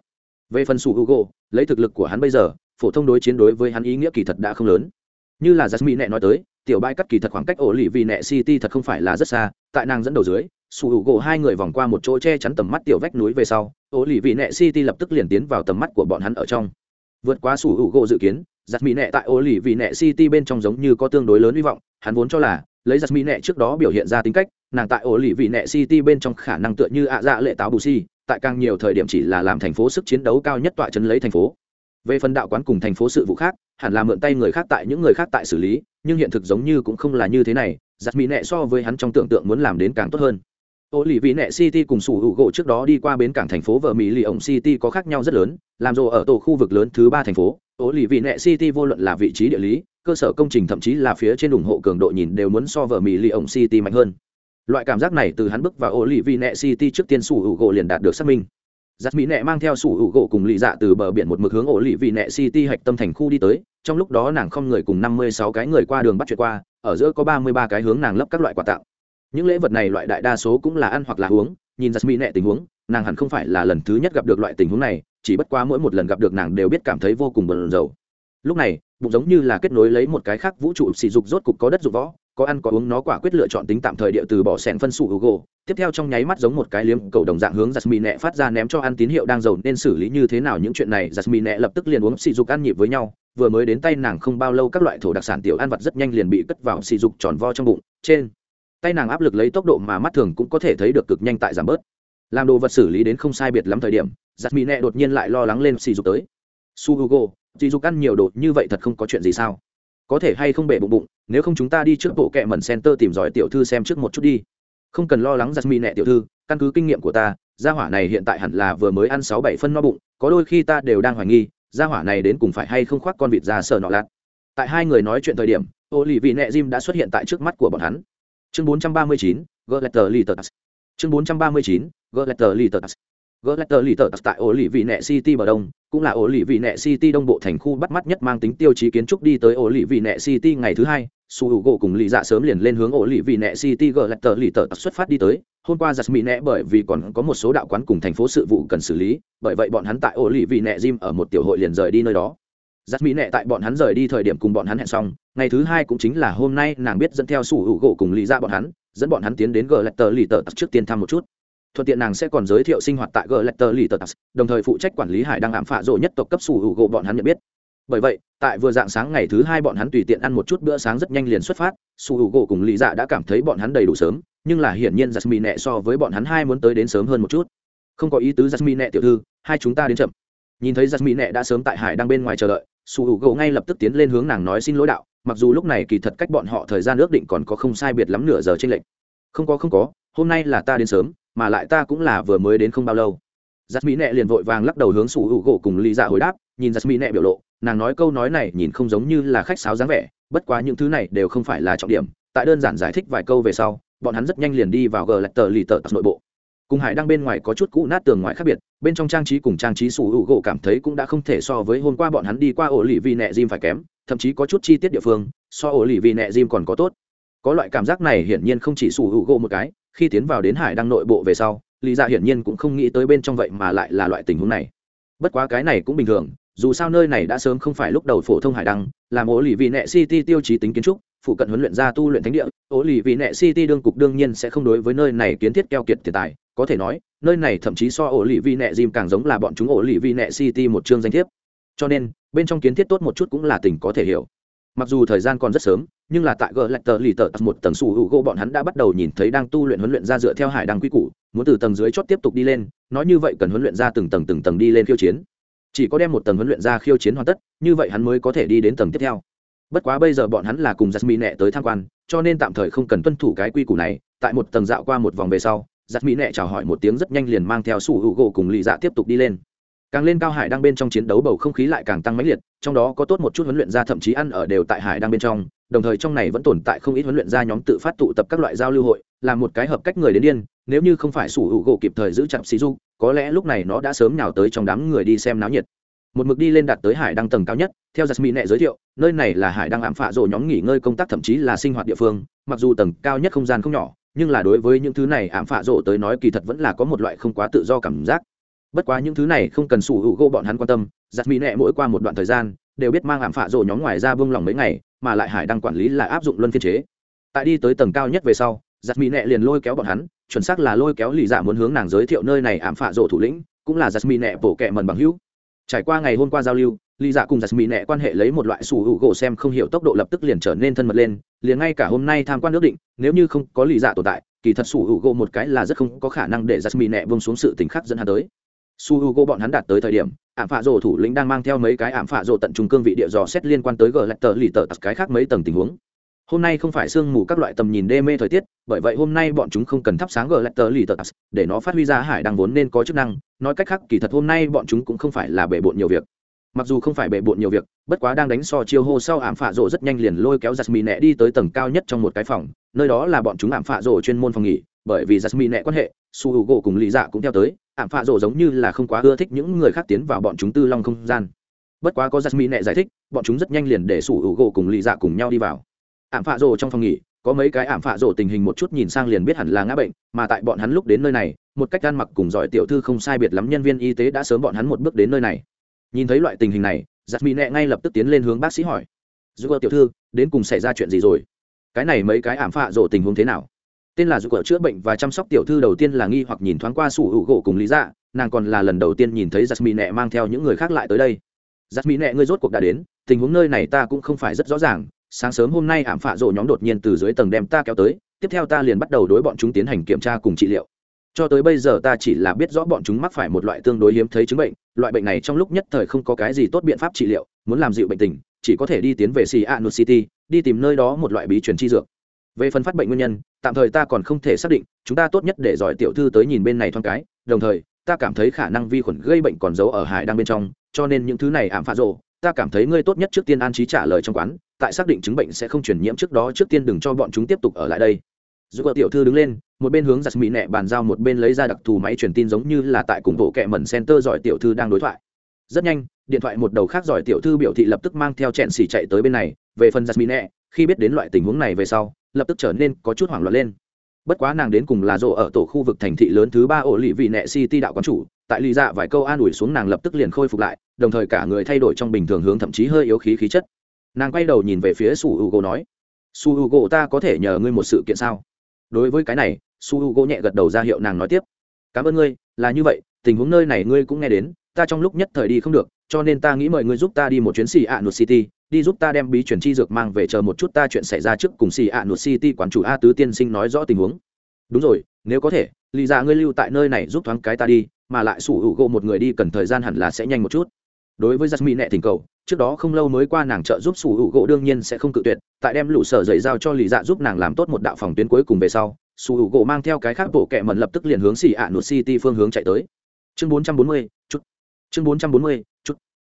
Về phần sủ hữu lấy thực lực của hắn bây giờ, phổ thông đối chiến đối với hắn ý nghĩa kỳ thật đã không lớn. Như là jasmine nẹ nói tới, tiểu bãi cắt kỳ thật khoảng cách ổ lì vì nẹ city thật không phải là rất xa, tại nàng dẫn đầu dưới sủ hữu gỗ hai người vòng qua một chỗ che chắn tầm mắt tiểu vách núi về sau, ô lì vị nẹ city lập tức liền tiến vào tầm mắt của bọn hắn ở trong. Vượt qua sủ hữu gỗ dự kiến giặt mỹ nẹ tại ô lì vị nẹ city bên trong giống như có tương đối lớn hy vọng, hắn vốn cho là, lấy giặt mỹ nẹ trước đó biểu hiện ra tính cách, nàng tại ô lì vị nẹ city bên trong khả năng tựa như ạ dạ lệ táo bù si, tại càng nhiều thời điểm chỉ là làm thành phố sức chiến đấu cao nhất tọa chấn lấy thành phố. Về phần đạo quán cùng thành phố sự vụ khác, hẳn là mượn tay người khác tại những người khác tại xử lý, nhưng hiện thực giống như cũng không là như thế này giặt mỹ nẹ so với hắn trong tưởng tượng muốn làm đến càng tốt hơn ô lì vị nẹ city cùng sủ hữu gỗ trước đó đi qua bến cảng thành phố vợ mỹ lì ổng city có khác nhau rất lớn, làm rồ ở tổ khu vực lớn thứ ba thành phố. Ô lì vị nẹ city vô luận là vị trí địa lý, cơ sở công trình thậm chí là phía trên ủng hộ cường độ nhìn đều muốn so vợ mỹ lì ổng city mạnh hơn. Loại cảm giác này từ hắn bước vào ô lì vị nẹ city trước tiên sủ hữu gỗ liền đạt được xác minh. Giặt mỹ nẹ mang theo sủ hữu gỗ cùng lì dạ từ bờ biển một mực hướng ổ lì vị nẹ city hạch tâm thành khu đi tới, trong lúc đó nàng không người cùng năm mươi sáu cái người qua đường bắt chuyện qua, ở giữa có ba mươi ba cái hướng nàng lấp các loại quà tặng những lễ vật này loại đại đa số cũng là ăn hoặc là uống, nhìn giặt mỹ nẹ tình huống, nàng hẳn không phải là lần thứ nhất gặp được loại tình huống này, chỉ bất quá mỗi một lần gặp được nàng đều biết cảm thấy vô cùng bận rầu. Lúc này, bụng giống như là kết nối lấy một cái khác vũ trụ, sỉ dục rốt cục có đất dụng võ, có ăn có uống nó quả quyết lựa chọn tính tạm thời địa từ bỏ sẹn phân sụ hữu tiếp theo trong nháy mắt giống một cái liếm cầu đồng dạng hướng Jasmine nẹ phát ra ném cho ăn tín hiệu đang giàu nên xử lý như thế nào những chuyện này, Jasmine nẹ lập tức liền uống sỉ dục ăn nhịp với nhau. Vừa mới đến tay nàng không bao lâu các loại thổ đặc sản tiểu ăn vặt rất nhanh liền bị cất vào sỉ dục tròn vo trong bụng, trên tay nàng áp lực lấy tốc độ mà mắt thường cũng có thể thấy được cực nhanh tại giảm bớt. Làm đồ vật xử lý đến không sai biệt lắm thời điểm giặt mì nẹ đột nhiên lại lo lắng lên xì dục tới. Su hugo xì dục ăn nhiều đồ như vậy thật không có chuyện gì sao? Có thể hay không bể bụng bụng, nếu không chúng ta đi trước bộ kệ mẩn center tìm giỏi tiểu thư xem trước một chút đi. Không cần lo lắng giặt mì nẹ tiểu thư, căn cứ kinh nghiệm của ta, gia hỏa này hiện tại hẳn là vừa mới ăn sáu bảy phân no bụng, có đôi khi ta đều đang hoài nghi, gia hỏa này đến cùng phải hay không khoác con vịt ra sờ nọ lạt. Tại hai người nói chuyện thời điểm ô lì vị nẹ jim đã xuất hiện tại trước mắt của bọn hắn chương bốn trăm ba mươi chín gỡ letter litters chương bốn trăm ba mươi litters tại ổ lì vị nẹ City bờ đông, cũng là ổ lì vị nẹ City đông bộ thành khu bắt mắt nhất mang tính tiêu chí kiến trúc đi tới ổ lì vị nẹ City ngày thứ hai, Su Hữu gỗ cùng lì dạ sớm liền lên hướng ổ lì vị nẹ City Glitter lì xuất phát đi tới. Hôm qua giặt mì nẹ bởi vì còn có một số đạo quán cùng thành phố sự vụ cần xử lý, bởi vậy bọn hắn tại ổ lì vị nẹ Jim ở một tiểu hội liền rời đi nơi đó. Giặt mỹ nệ tại bọn hắn rời đi thời điểm cùng bọn hắn hẹn xong, ngày thứ hai cũng chính là hôm nay nàng biết dẫn theo sủ Hữu gỗ cùng lì dạ bọn hắn, dẫn bọn hắn tiến đến Glitter lì tờ trước tiên thăm một chút. Thuận tiện nàng sẽ còn giới thiệu sinh hoạt tại g letter lì tờ đồng thời phụ trách quản lý hải đang ảm phạ rộ nhất tộc cấp sủ hữu gỗ bọn hắn nhận biết. Bởi vậy tại vừa dạng sáng ngày thứ hai bọn hắn tùy tiện ăn một chút bữa sáng rất nhanh liền xuất phát su hữu gỗ cùng lý dạ đã cảm thấy bọn hắn đầy đủ sớm nhưng là hiển nhiên jasmine nẹ so với bọn hắn hai muốn tới đến sớm hơn một chút. Không có ý tứ jasmine nẹ tiểu thư hai chúng ta đến chậm. Nhìn thấy jasmine nẹ đã sớm tại hải đang bên ngoài chờ đợi su hữu gỗ ngay lập tức tiến lên hướng nàng nói xin lỗi đạo, mặc dù lúc này kỳ thật cách bọn họ thời gian ước định còn có không sai biệt lắm nửa giờ trên lệnh không có không có, hôm nay là ta đến sớm, mà lại ta cũng là vừa mới đến không bao lâu. Giặc mỹ nệ liền vội vàng lắc đầu hướng su hữu gỗ cùng lý dạ hồi đáp, nhìn giặc mỹ nệ biểu lộ, nàng nói câu nói này nhìn không giống như là khách sáo dáng vẻ, bất quá những thứ này đều không phải là trọng điểm, tại đơn giản giải thích vài câu về sau, bọn hắn rất nhanh liền đi vào gờ lạch tờ lì tờ nội bộ cùng hải đang bên ngoài có chút cũ nát tường ngoài khác biệt, bên trong trang trí cùng trang trí sủ hữu gỗ cảm thấy cũng đã không thể so với hôm qua bọn hắn đi qua ổ lì vì nẹ diêm phải kém, thậm chí có chút chi tiết địa phương, so ổ lì vì nẹ diêm còn có tốt. Có loại cảm giác này hiển nhiên không chỉ sủ hữu gỗ một cái, khi tiến vào đến hải đăng nội bộ về sau, lý dạ hiển nhiên cũng không nghĩ tới bên trong vậy mà lại là loại tình huống này. Bất quá cái này cũng bình thường, dù sao nơi này đã sớm không phải lúc đầu phổ thông hải đăng, làm ổ lì vị nẹ city tiêu chí tính kiến trúc, phụ cận huấn luyện ra tu luyện thánh địa, ổ lì vị nẹ city đương cục đương nhiên sẽ không đối với nơi này kiến thiết keo kiệt tiền tài có thể nói, nơi này thậm chí so ổ lì vi nẹ dìm càng giống là bọn chúng ổ lì vi nẹ city một chương danh thiếp. Cho nên, bên trong kiến thiết tốt một chút cũng là tình có thể hiểu. Mặc dù thời gian còn rất sớm, nhưng là tại gờ lạch tờ lì tờ một tầng sủ hữu gỗ bọn hắn đã bắt đầu nhìn thấy đang tu luyện huấn luyện ra dựa theo hải đăng quy củ, muốn từ tầng dưới chót tiếp tục đi lên, nói như vậy cần huấn luyện ra từng tầng từng tầng đi lên khiêu chiến. Chỉ có đem một tầng huấn luyện ra khiêu chiến hoàn tất, như vậy hắn mới có thể đi đến tầng tiếp theo. Bất quá bây giờ bọn hắn là cùng jasmine nẹ tới tham quan, cho nên tạm thời không cần tuân thủ cái quy củ này, tại một tầng dạo qua một vòng về sau jasmine nẹ chào hỏi một tiếng rất nhanh liền mang theo sủ hữu gỗ cùng lì dạ tiếp tục đi lên. Càng lên cao hải đang bên trong chiến đấu bầu không khí lại càng tăng mãnh liệt, trong đó có tốt một chút huấn luyện ra thậm chí ăn ở đều tại hải đang bên trong, đồng thời trong này vẫn tồn tại không ít huấn luyện ra nhóm tự phát tụ tập các loại giao lưu hội, là một cái hợp cách người đến điên, nếu như không phải sủ hữu gỗ kịp thời giữ chặt xì du có lẽ lúc này nó đã sớm nào tới trong đám người đi xem náo nhiệt. Một mực đi lên đạt tới hải đăng tầng cao nhất, theo jasmine nẹ giới thiệu, nơi này là hải đăng ảm phạ rộ nhóm nghỉ ngơi công tác thậm chí là sinh hoạt địa phương, mặc dù tầng cao nhất không gian không nhỏ nhưng là đối với những thứ này ảm phạ rộ tới nói kỳ thật vẫn là có một loại không quá tự do cảm giác. Bất quá những thứ này không cần sủ hữu gỗ bọn hắn quan tâm, giặt mỹ nẹ mỗi qua một đoạn thời gian, đều biết mang ảm phạ rộ nhóm ngoài ra buông lòng mấy ngày, mà lại hải đang quản lý là áp dụng luân phiên chế. Tại đi tới tầng cao nhất về sau, giặt mỹ nẹ liền lôi kéo bọn hắn, chuẩn xác là lôi kéo lì dạ muốn hướng nàng giới thiệu nơi này ảm phạ rộ thủ lĩnh, cũng là giặt mỹ nẹ bổ kẹ mần bằng hữu. Trải qua ngày hôm qua giao lưu lì dạ cùng giặt mỹ nẹ quan hệ lấy một loại sủ hữu gỗ xem không hiểu tốc độ lập tức liền trở nên thân mật lên, liền ngay cả hôm nay tham quan nước định, nếu như không có lì dạ tồn tại, kỳ thật sủ hữu gỗ một cái là rất không có khả năng để giặt mỹ nẹ vông xuống sự tình khắc dẫn hắn tới. Su h u g bọn hắn đạt tới thời điểm, ảm phạ rồ thủ lĩnh đang mang theo mấy cái ảm phạ rồ tận trung cương vị địa dò xét liên quan tới gờ lạch tờ lì tờ tặc cái khác mấy tầng tình huống. Hôm nay không phải sương mù các loại tầm nhìn đê mê thời tiết, bởi vậy hôm nay bọn chúng không cần thắp sáng gờ lạch tờ lì tờ tặc, để nó phát huy ra hải đang vốn nên có chức năng, nói cách khác kỳ thật hôm nay bọn chúng cũng không phải là bể bộn nhiều việc mặc dù không phải bể bộn nhiều việc, bất quá đang đánh so chiêu hô sau ảm phạ rộ rất nhanh liền lôi kéo giặt mì nẹ đi tới tầng cao nhất trong một cái phòng, nơi đó là bọn chúng ảm phạ rộ chuyên môn phòng nghỉ, bởi vì giặt mì nẹ quan hệ, su h u gỗ cùng lý dạ cũng theo tới, ảm phạ rộ giống như là không quá ưa thích những người khác tiến vào bọn chúng tư long không gian. Bất quá có giặt mì nẹ giải thích, bọn chúng rất nhanh liền để sủ hữu gỗ cùng lì dạ cùng nhau đi vào. Ảm phạ rộ trong phòng nghỉ, có mấy cái ảm phạ rộ tình hình một chút nhìn sang liền biết hẳn là ngã bệnh, mà tại bọn hắn lúc đến nơi này, một cách ăn mặc cùng giỏi tiểu thư không sai biệt lắm nhân viên y tế đã sớm bọn hắn một bước đến nơi này nhìn thấy loại tình hình này giặt mỹ nẹ ngay lập tức tiến lên hướng bác sĩ hỏi. Dù tiểu thư, đến cùng xảy ra chuyện gì rồi? Cái này mấy cái ảm phạ rộ tình huống thế nào? Tên là dù vợ chữa bệnh và chăm sóc tiểu thư đầu tiên là nghi hoặc nhìn thoáng qua sủ hữu gỗ cùng lý dạ nàng còn là lần đầu tiên nhìn thấy giặt mỹ nẹ mang theo những người khác lại tới đây. Giặt mỹ nẹ, ngươi rốt cuộc đã đến, tình huống nơi này ta cũng không phải rất rõ ràng, sáng sớm hôm nay ảm phạ rộ nhóm đột nhiên từ dưới tầng đem ta kéo tới, tiếp theo ta liền bắt đầu đối bọn chúng tiến hành kiểm tra cùng trị liệu. Cho tới bây giờ ta chỉ là biết rõ bọn chúng mắc phải một loại tương đối hiếm thấy chứng bệnh loại bệnh này trong lúc nhất thời không có cái gì tốt biện pháp trị liệu, muốn làm dịu bệnh tình, chỉ có thể đi tiến về xì city, đi tìm nơi đó một loại bí truyền chi dược. Về phần phát bệnh nguyên nhân, tạm thời ta còn không thể xác định, chúng ta tốt nhất để giỏi tiểu thư tới nhìn bên này thoáng cái, đồng thời, ta cảm thấy khả năng vi khuẩn gây bệnh còn giấu ở hải đang bên trong, cho nên những thứ này ảm phá rộ ta cảm thấy ngươi tốt nhất trước tiên an trí trả lời trong quán, tại xác định chứng bệnh sẽ không chuyển nhiễm trước đó, trước tiên đừng cho bọn chúng tiếp tục ở lại đây. Dụ tiểu thư đứng lên một bên hướng giật mỹ nệ bàn giao một bên lấy ra đặc thù máy truyền tin giống như là tại cùng bộ kệ mẩn center giỏi tiểu thư đang đối thoại. Rất nhanh điện thoại một đầu khác giỏi tiểu thư biểu thị lập tức mang theo chẹn xỉ chạy tới bên này. Về phần giật mỹ nệ, khi biết đến loại tình huống này về sau lập tức trở nên có chút hoảng loạn lên. Bất quá nàng đến cùng là rộ ở tổ khu vực thành thị lớn thứ ba ổ lì vị nệ city đạo quán chủ tại lì dạ vài câu an ủi xuống nàng lập tức liền khôi phục lại đồng thời cả người thay đổi trong bình thường hướng thậm chí hơi yếu khí khí chất. Nàng quay đầu nhìn về phía su Hugo nói su Hugo ta có thể nhờ ngươi một sự kiện sao? Đối với cái này, su h u g o nhẹ gật đầu ra hiệu nàng nói tiếp. Cảm ơn ngươi, là như vậy, tình huống nơi này ngươi cũng nghe đến, ta trong lúc nhất thời đi không được, cho nên ta nghĩ mời ngươi giúp ta đi một chuyến xì ạ nụt city, đi giúp ta đem bí chuyển chi dược mang về chờ một chút ta chuyện xảy ra trước cùng xì ạ nụt city quán chủ a tứ tiên sinh nói rõ tình huống. Đúng rồi, nếu có thể lì ra ngươi lưu tại nơi này giúp thoáng cái ta đi, mà lại sủ hữu gỗ một người đi cần thời gian hẳn là sẽ nhanh một chút đối với jasmine nẹ thỉnh cầu trước đó không lâu mới qua nàng trợ giúp sủ hữu gỗ đương nhiên sẽ không cự tuyệt tại đem lũ sở dậy giao cho lì dạ giúp nàng làm tốt một đạo phòng tuyến cuối cùng về sau sủ hữu gỗ mang theo cái khác bộ kẹ mẩn lập tức liền hướng xì ạ nụt city phương hướng chạy tới. Chương 440, chút chương 440, chút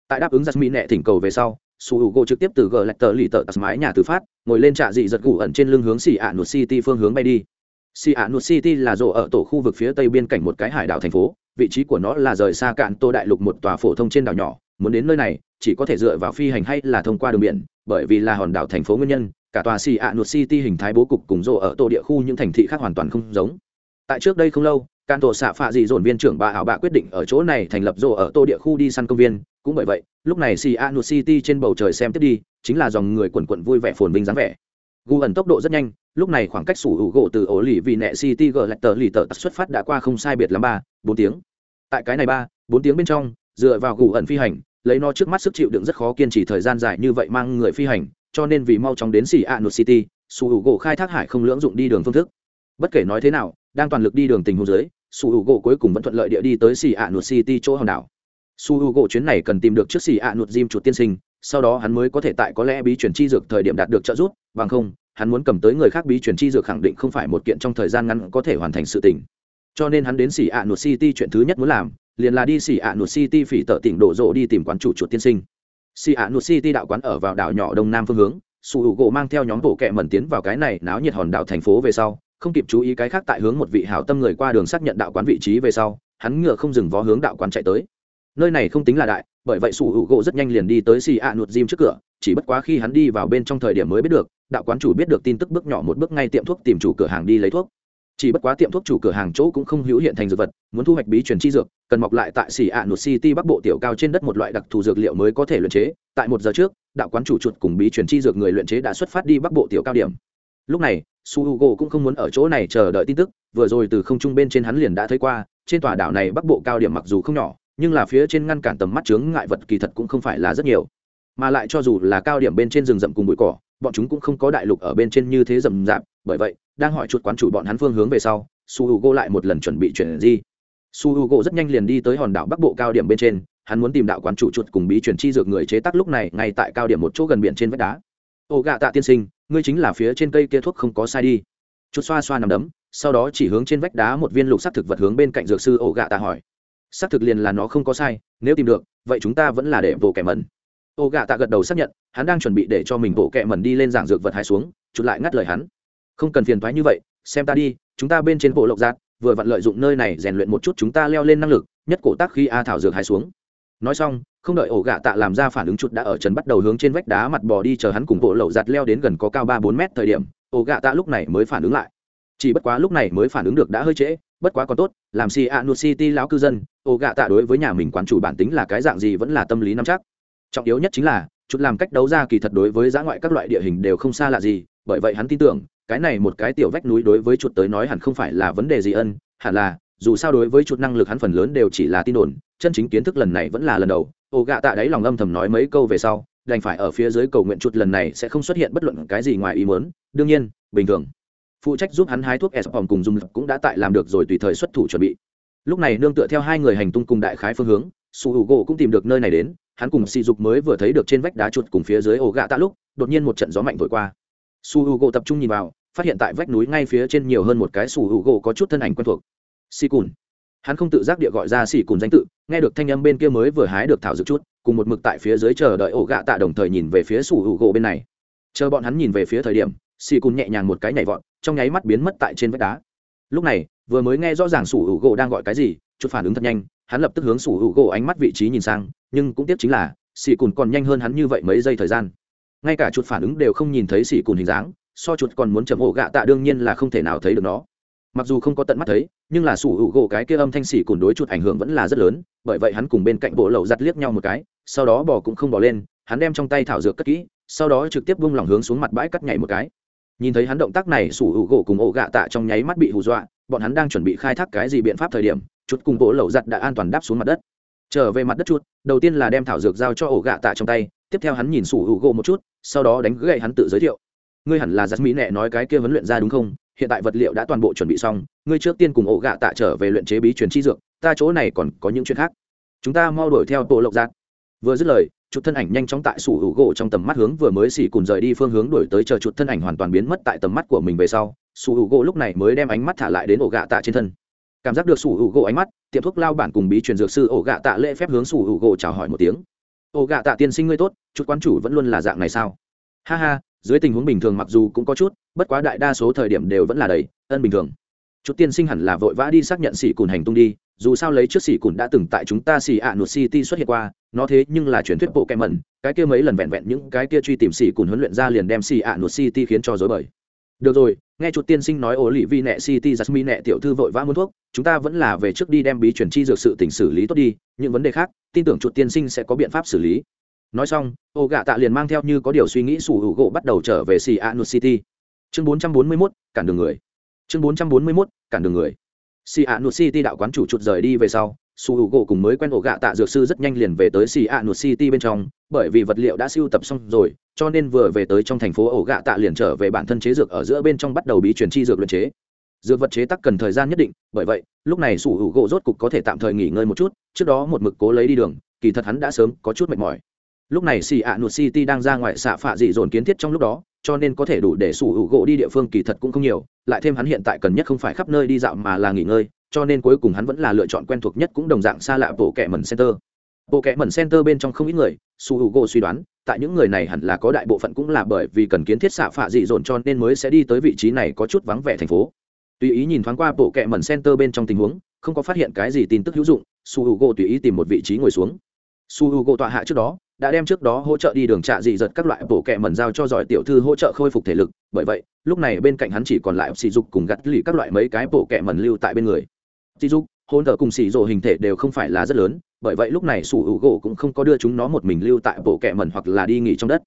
tại đáp ứng jasmine nẹ thỉnh cầu về sau sủ hữu gỗ trực tiếp từ gờ lạch tờ lì tờ tạt mái nhà từ phát ngồi lên trạ dị giật gù ẩn trên lưng hướng xì ạ nụt city phương hướng bay đi. Xì ạ nụt city là rộ ở tổ khu vực phía tây biên cảnh một cái hải đảo thành phố vị trí của nó là rời xa cạn tô đại lục một tòa phổ thông trên đảo nhỏ muốn đến nơi này, chỉ có thể dựa vào phi hành hay là thông qua đường biển, bởi vì là hòn đảo thành phố nguyên nhân, cả tòa xì ạ nụt city hình thái bố cục cùng rộ ở tổ địa khu những thành thị khác hoàn toàn không giống. Tại trước đây không lâu can tổ xạ phạ dị dồn viên trưởng bà ảo bạ quyết định ở chỗ này thành lập rộ ở tô địa khu đi săn công viên. Cũng bởi vậy, lúc này si nụt city trên bầu trời xem tiếp đi, chính là dòng người quần quận vui vẻ phồn vinh dáng vẻ. Gu ẩn tốc độ rất nhanh, lúc này khoảng cách sủ hữu gỗ từ ổ lì vì nẹ city g lại tờ lì tờ xuất phát đã qua không sai biệt lắm ba, bốn tiếng. Tại cái này ba, bốn tiếng bên trong, dựa vào gu ẩn phi hành lấy nó trước mắt sức chịu đựng rất khó kiên trì thời gian dài như vậy mang người phi hành, cho nên vì mau chóng đến xỉ a nut city su hữu gỗ khai thác hải không lưỡng dụng đi đường phương thức. Bất kể nói thế nào, đang toàn lực đi đường tình hồ dưới su hữu gỗ cuối cùng vẫn thuận lợi địa đi tới xỉ a nut city chỗ hòn đảo. Su h u gỗ chuyến này cần tìm được chiếc xì ạ nụt diêm chuột tiên sinh, sau đó hắn mới có thể tại có lẽ bí chuyển chi dược thời điểm đạt được trợ giúp, bằng không, hắn muốn cầm tới người khác bí chuyển chi dược khẳng định không phải một kiện trong thời gian ngắn có thể hoàn thành sự tình. Cho nên hắn đến xì ạ nụt city chuyện thứ nhất muốn làm liền là đi xì ạ nụt city phỉ tợ tỉnh đổ rộ đi tìm quán chủ chuột tiên sinh. Xì ạ nụt city đạo quán ở vào đảo nhỏ đông nam phương hướng su hữu gỗ mang theo nhóm bộ kẹ mẩn tiến vào cái này náo nhiệt hòn đảo thành phố về sau, không kịp chú ý cái khác tại hướng một vị hảo tâm người qua đường xác nhận đạo quán vị trí về sau, hắn ngựa không dừng vó hướng đạo quán chạy tới. Nơi này không tính là đại, bởi vậy sủ hữu gỗ rất nhanh liền đi tới xì ạ nụt diêm trước cửa, chỉ bất quá khi hắn đi vào bên trong thời điểm mới biết được, đạo quán chủ biết được tin tức bước nhỏ một bước ngay tiệm thuốc tìm chủ cửa hàng đi lấy thuốc chỉ bất quá tiệm thuốc chủ cửa hàng chỗ cũng không hữu hiện thành dược vật, muốn thu hoạch bí truyền chi dược, cần mọc lại tại xỉ ạ nụt city bắc bộ tiểu cao trên đất một loại đặc thù dược liệu mới có thể luyện chế. Tại một giờ trước, đạo quán chủ chuột cùng bí truyền chi dược người luyện chế đã xuất phát đi bắc bộ tiểu cao điểm. Lúc này, su hugo cũng không muốn ở chỗ này chờ đợi tin tức, vừa rồi từ không trung bên trên hắn liền đã thấy qua, trên tòa đảo này bắc bộ cao điểm mặc dù không nhỏ, nhưng là phía trên ngăn cản tầm mắt chướng ngại vật kỳ thật cũng không phải là rất nhiều. Mà lại cho dù là cao điểm bên trên rừng rậm cùng bụi cỏ bọn chúng cũng không có đại lục ở bên trên như thế rầm rạp, bởi vậy, đang hỏi chuột quán chủ bọn hắn phương hướng về sau, su h u g o lại một lần chuẩn bị chuyển di. Su h u g o rất nhanh liền đi tới hòn đảo bắc bộ cao điểm bên trên, hắn muốn tìm đạo quán chủ chuột cùng bí chuyển chi dược người chế tác lúc này ngay tại cao điểm một chỗ gần biển trên vách đá. Ô gạ tạ tiên sinh, ngươi chính là phía trên cây kia thuốc không có sai đi. Chút xoa xoa nằm đấm, sau đó chỉ hướng trên vách đá một viên lục s ắ c thực vật hướng bên cạnh dược sư ổ gạ tạ hỏi. S ắ c thực liền là nó không có sai, nếu tìm được, vậy chúng ta vẫn là để vồ kẻ mẩn ô gạ tạ gật đầu xác nhận, hắn đang chuẩn bị để cho mình bộ kẹ mẩn đi lên giảng dược vật hai xuống chút lại ngắt lời hắn. Không cần phiền thoái như vậy, xem ta đi, chúng ta bên trên bộ lộc giác vừa vặn lợi dụng nơi này rèn luyện một chút chúng ta leo lên năng lực, nhất cổ tác khi a thảo dược hai xuống. Nói xong, không đợi ổ gạ tạ làm ra phản ứng chút đã ở trần bắt đầu hướng trên vách đá mặt bò đi chờ hắn cùng bộ lậu giặt leo đến gần có cao ba bốn mét thời điểm, ổ gạ tạ lúc này mới phản ứng lại. Chỉ bất quá lúc này mới phản ứng được đã hơi trễ, bất quá còn tốt, làm si a nu city lão cư dân, ổ gạ tạ đối với nhà mình quán chủ bản tính là cái dạng gì vẫn là tâm lý nắm chắc trọng yếu nhất chính là, chút làm cách đấu ra kỳ thật đối với giã ngoại các loại địa hình đều không xa lạ gì, bởi vậy hắn tin tưởng, cái này một cái tiểu vách núi đối với chuột tới nói hẳn không phải là vấn đề gì ân, hẳn là, dù sao đối với chuột năng lực hắn phần lớn đều chỉ là tin đồn, chân chính kiến thức lần này vẫn là lần đầu. Ồ gạ tạ đáy lòng âm thầm nói mấy câu về sau, đành phải ở phía dưới cầu nguyện chuột lần này sẽ không xuất hiện bất luận cái gì ngoài ý muốn. Đương nhiên, bình thường, phụ trách giúp hắn hái thuốc s dung dùng cũng đã tại làm được rồi tùy thời xuất thủ chuẩn bị. Lúc này nương tựa theo hai người hành tung cùng đại khái phương hướng, su h u gỗ cũng tìm được nơi này đến hắn cùng sỉ dục mới vừa thấy được trên vách đá chuột cùng phía dưới ổ gạ tạ lúc, đột nhiên một trận gió mạnh thổi qua. Su h u gỗ tập trung nhìn vào, phát hiện tại vách núi ngay phía trên nhiều hơn một cái su h u gỗ có chút thân ảnh quen thuộc. Xì cùn. Hắn không tự giác địa gọi ra xì cùn danh tự, nghe được thanh âm bên kia mới vừa hái được thảo dược chút, cùng một mực tại phía dưới chờ đợi ổ gạ tạ đồng thời nhìn về phía su h u gỗ bên này. Chờ bọn hắn nhìn về phía thời điểm xì cùn nhẹ nhàng một cái nhảy vọt, trong nháy mắt biến mất tại trên vách đá. Lúc này, vừa mới nghe rõ ràng su h u gỗ đang gọi cái gì chút phản ứng thật nhanh hắn lập tức hướng sủ hữu gỗ ánh mắt vị trí nhìn sang, nhưng cũng tiếc chính là, xì cùn còn nhanh hơn hắn như vậy mấy giây thời gian. Ngay cả chuột phản ứng đều không nhìn thấy xì cùn hình dáng, so chuột còn muốn chậm ổ gạ tạ đương nhiên là không thể nào thấy được nó. Mặc dù không có tận mắt thấy, nhưng là sủ hữu gỗ cái kia âm thanh xì cùn đối chuột ảnh hưởng vẫn là rất lớn, bởi vậy hắn cùng bên cạnh bộ lậu giặt liếc nhau một cái, sau đó bò cũng không bỏ lên, hắn đem trong tay thảo dược cất kỹ, sau đó trực tiếp vung lòng hướng xuống mặt bãi cắt nhảy một cái. Nhìn thấy hắn động tác này, sủ hữu gỗ cùng ổ gạ tạ trong nháy mắt bị hù dọa, bọn hắn đang chuẩn bị khai thác cái gì biện pháp thời điểm chuột cùng bộ lậu giặt đã an toàn đáp xuống mặt đất. Trở về mặt đất chút, đầu tiên là đem thảo dược giao cho ổ gạ tạ trong tay, tiếp theo hắn nhìn sủ hữu gỗ một chút, sau đó đánh gậy hắn tự giới thiệu. Ngươi hẳn là giặt mỹ nẹ nói cái kia huấn luyện ra đúng không? Hiện tại vật liệu đã toàn bộ chuẩn bị xong, ngươi trước tiên cùng ổ gạ tạ trở về luyện chế bí truyền chi dược, ta chỗ này còn có những chuyện khác. Chúng ta mau đuổi theo bộ lộc giặt. Vừa dứt lời chuột thân ảnh nhanh chóng tại sủ hữu gỗ trong tầm mắt hướng vừa mới xỉ cùng rời đi phương hướng đuổi tới chờ chuột thân ảnh hoàn toàn biến mất tại tầm mắt của mình về sau. Sủ hữu gỗ lúc này mới đem ánh mắt thả lại đến ổ gạ tạ trên thân cảm giác được sủ hữu gỗ ánh mắt, tiệm thuốc lao bản cùng bí truyền dược sư ổ gạ tạ lễ phép hướng sủ hữu gỗ chào hỏi một tiếng. Ổ gạ tạ tiên sinh ngươi tốt, chút quan chủ vẫn luôn là dạng này sao? Ha ha, dưới tình huống bình thường mặc dù cũng có chút, bất quá đại đa số thời điểm đều vẫn là đầy, ân bình thường. Chút tiên sinh hẳn là vội vã đi xác nhận xỉ cùn hành tung đi, dù sao lấy trước xỉ cùn đã từng tại chúng ta xỉ ạ nụt city xuất hiện qua, nó thế nhưng là truyền thuyết bộ kem mẩn, cái kia mấy lần vẹn vẹn những cái kia truy tìm xỉ cùn huấn luyện ra liền đem xỉ ạ nụt city khiến cho dối bời. Được rồi nghe chuột tiên sinh nói ổ lì vi nẹ city jasmine nẹ tiểu thư vội vã muốn thuốc chúng ta vẫn là về trước đi đem bí chuyển chi dược sự tỉnh xử lý tốt đi những vấn đề khác tin tưởng chuột tiên sinh sẽ có biện pháp xử lý. Nói xong ô gạ tạ liền mang theo như có điều suy nghĩ sủ hữu gỗ bắt đầu trở về xì a nut city chương 441, cản đường người. Chương 441, cản đường người. Xì a nut city đạo quán chủ chuột rời đi về sau sủ hữu gỗ cùng mới quen ổ gạ tạ dược sư rất nhanh liền về tới xì a nut city bên trong bởi vì vật liệu đã siêu tập xong rồi cho nên vừa về tới trong thành phố ổ gạ tạ liền trở về bản thân chế dược ở giữa bên trong bắt đầu bí truyền chi dược luyện chế. Dược vật chế tắc cần thời gian nhất định, bởi vậy, lúc này sủ hữu gỗ rốt cục có thể tạm thời nghỉ ngơi một chút, trước đó một mực cố lấy đi đường, kỳ thật hắn đã sớm có chút mệt mỏi. Lúc này xì ạ nụt city đang ra ngoài xạ phạ dị dồn kiến thiết trong lúc đó, cho nên có thể đủ để sủ hữu gỗ đi địa phương kỳ thật cũng không nhiều, lại thêm hắn hiện tại cần nhất không phải khắp nơi đi dạo mà là nghỉ ngơi, cho nên cuối cùng hắn vẫn là lựa chọn quen thuộc nhất cũng đồng dạng xa lạ bộ kẻ mẩn center. Bộ kẻ mẩn center bên trong không ít người, sủ hữu gỗ suy đoán tại những người này hẳn là có đại bộ phận cũng là bởi vì cần kiến thiết xạ phạ dị dồn cho nên mới sẽ đi tới vị trí này có chút vắng vẻ thành phố. Tùy ý nhìn thoáng qua bộ kệ mẩn center bên trong tình huống, không có phát hiện cái gì tin tức hữu dụng, su h u g o tùy ý tìm một vị trí ngồi xuống. Su h u g o tọa hạ trước đó, đã đem trước đó hỗ trợ đi đường trạ dị giật các loại bộ kệ mẩn giao cho giỏi tiểu thư hỗ trợ khôi phục thể lực, bởi vậy, lúc này bên cạnh hắn chỉ còn lại sỉ dục cùng gắt lì các loại mấy cái bộ kệ mẩn lưu tại bên người. Sỉ dục hôn thờ cùng xì rộ hình thể đều không phải là rất lớn, bởi vậy lúc này sủ hữu gỗ cũng không có đưa chúng nó một mình lưu tại bộ kẹ mẩn hoặc là đi nghỉ trong đất.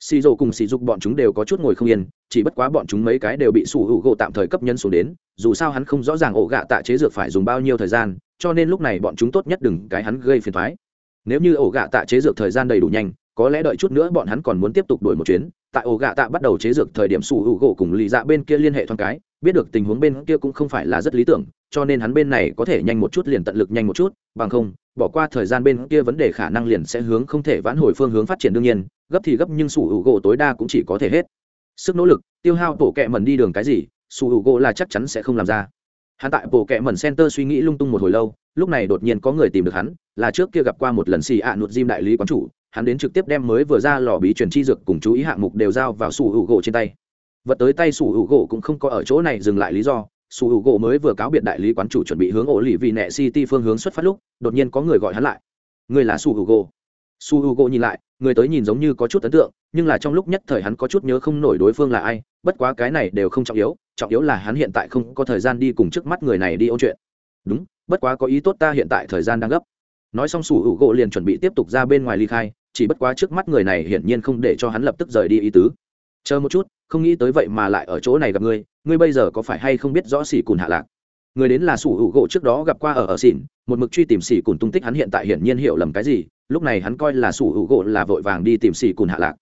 Xì rộ cùng xì dục bọn chúng đều có chút ngồi không yên, chỉ bất quá bọn chúng mấy cái đều bị sủ hữu gỗ tạm thời cấp nhân xuống đến, dù sao hắn không rõ ràng ổ gạ tạ chế dược phải dùng bao nhiêu thời gian, cho nên lúc này bọn chúng tốt nhất đừng cái hắn gây phiền thoái. Nếu như ổ gạ tạ chế dược thời gian đầy đủ nhanh có lẽ đợi chút nữa bọn hắn còn muốn tiếp tục đổi một chuyến. Tại ổ gạ tạ bắt đầu chế dược thời điểm sủ hữu gỗ cùng lì dạ bên kia liên hệ thoáng cái, biết được tình huống bên kia cũng không phải là rất lý tưởng, cho nên hắn bên này có thể nhanh một chút liền tận lực nhanh một chút, bằng không, bỏ qua thời gian bên kia vấn đề khả năng liền sẽ hướng không thể vãn hồi phương hướng phát triển đương nhiên, gấp thì gấp nhưng sủ hữu gỗ tối đa cũng chỉ có thể hết. Sức nỗ lực, tiêu hao tổ kẹ mần đi đường cái gì sủ hữu gỗ là chắc chắn sẽ không làm ra. Hắn tại bộ kẹ mần center suy nghĩ lung tung một hồi lâu, lúc này đột nhiên có người tìm được hắn, là trước kia gặp qua một lần xì ạ nụt diêm đại lý quán chủ hắn đến trực tiếp đem mới vừa ra lò bí truyền chi dược cùng chú ý hạng mục đều giao vào sủ hữu gỗ trên tay. Vật tới tay sủ hữu gỗ cũng không có ở chỗ này dừng lại lý do. Sủ hữu gỗ mới vừa cáo biệt đại lý quán chủ chuẩn bị hướng ổ lì vị nẹ city phương hướng xuất phát lúc, đột nhiên có người gọi hắn lại. Người là sủ hữu gỗ. Su h u g nhìn lại, người tới nhìn giống như có chút ấn tượng, nhưng là trong lúc nhất thời hắn có chút nhớ không nổi đối phương là ai, bất quá cái này đều không trọng yếu trọng yếu là hắn hiện tại không có thời gian đi cùng trước mắt người này đi ôn chuyện. Đúng, bất quá có ý tốt ta hiện tại thời gian đang gấp. Nói xong su h u g liền chuẩn bị tiếp tục ra bên ngoài ly khai chỉ bất quá trước mắt người này hiển nhiên không để cho hắn lập tức rời đi ý tứ. Chờ một chút, không nghĩ tới vậy mà lại ở chỗ này gặp ngươi ngươi bây giờ có phải hay không biết rõ xỉ cùn hạ lạc? Người đến là sủ hữu gỗ trước đó gặp qua ở ở xỉn, một mực truy tìm xỉ cùn tung tích hắn hiện tại hiển nhiên hiểu lầm cái gì, lúc này hắn coi là sủ hữu gỗ là vội vàng đi tìm xỉ cùn hạ lạc.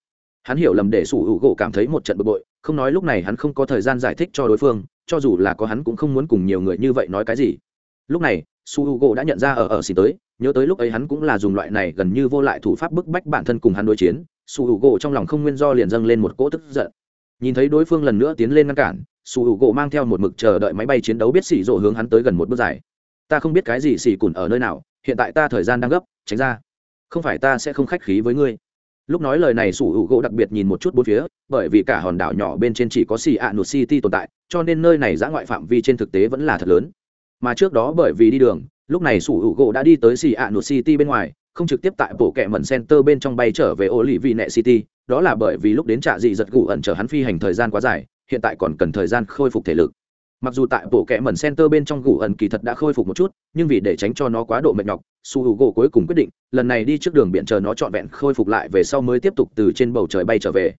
Hắn hiểu lầm để sủ hữu gỗ cảm thấy một trận bực bội, không nói lúc này hắn không có thời gian giải thích cho đối phương, cho dù là có hắn cũng không muốn cùng nhiều người như vậy nói cái gì. Lúc này su h u gỗ đã nhận ra ở ở xì tới, nhớ tới lúc ấy hắn cũng là dùng loại này gần như vô lại thủ pháp bức bách bản thân cùng hắn đối chiến, su h u gỗ trong lòng không nguyên do liền dâng lên một cỗ tức giận. Nhìn thấy đối phương lần nữa tiến lên ngăn cản, su h u gỗ mang theo một mực chờ đợi máy bay chiến đấu biết xỉ rộ hướng hắn tới gần một bước dài. Ta không biết cái gì xỉ cùn ở nơi nào, hiện tại ta thời gian đang gấp, tránh ra. Không phải ta sẽ không khách khí với ngươi. Lúc nói lời này sủ hữu gỗ đặc biệt nhìn một chút bốn phía, bởi vì cả hòn đảo nhỏ bên trên chỉ có xì ạ nụt city tồn tại, cho nên nơi này giã ngoại phạm vi trên thực tế vẫn là thật lớn mà trước đó bởi vì đi đường, lúc này sủ hữu gỗ đã đi tới xì ạ nụt city bên ngoài, không trực tiếp tại bộ kẹ mẩn center bên trong bay trở về ô lì vị nẹ city, đó là bởi vì lúc đến trạ dị giật gù ẩn chở hắn phi hành thời gian quá dài, hiện tại còn cần thời gian khôi phục thể lực. Mặc dù tại bộ kẹ mẩn center bên trong gù ẩn kỳ thật đã khôi phục một chút, nhưng vì để tránh cho nó quá độ mệt nhọc su h u gỗ cuối cùng quyết định, lần này đi trước đường biển chờ nó trọn vẹn khôi phục lại về sau mới tiếp tục từ trên bầu trời bay trở về.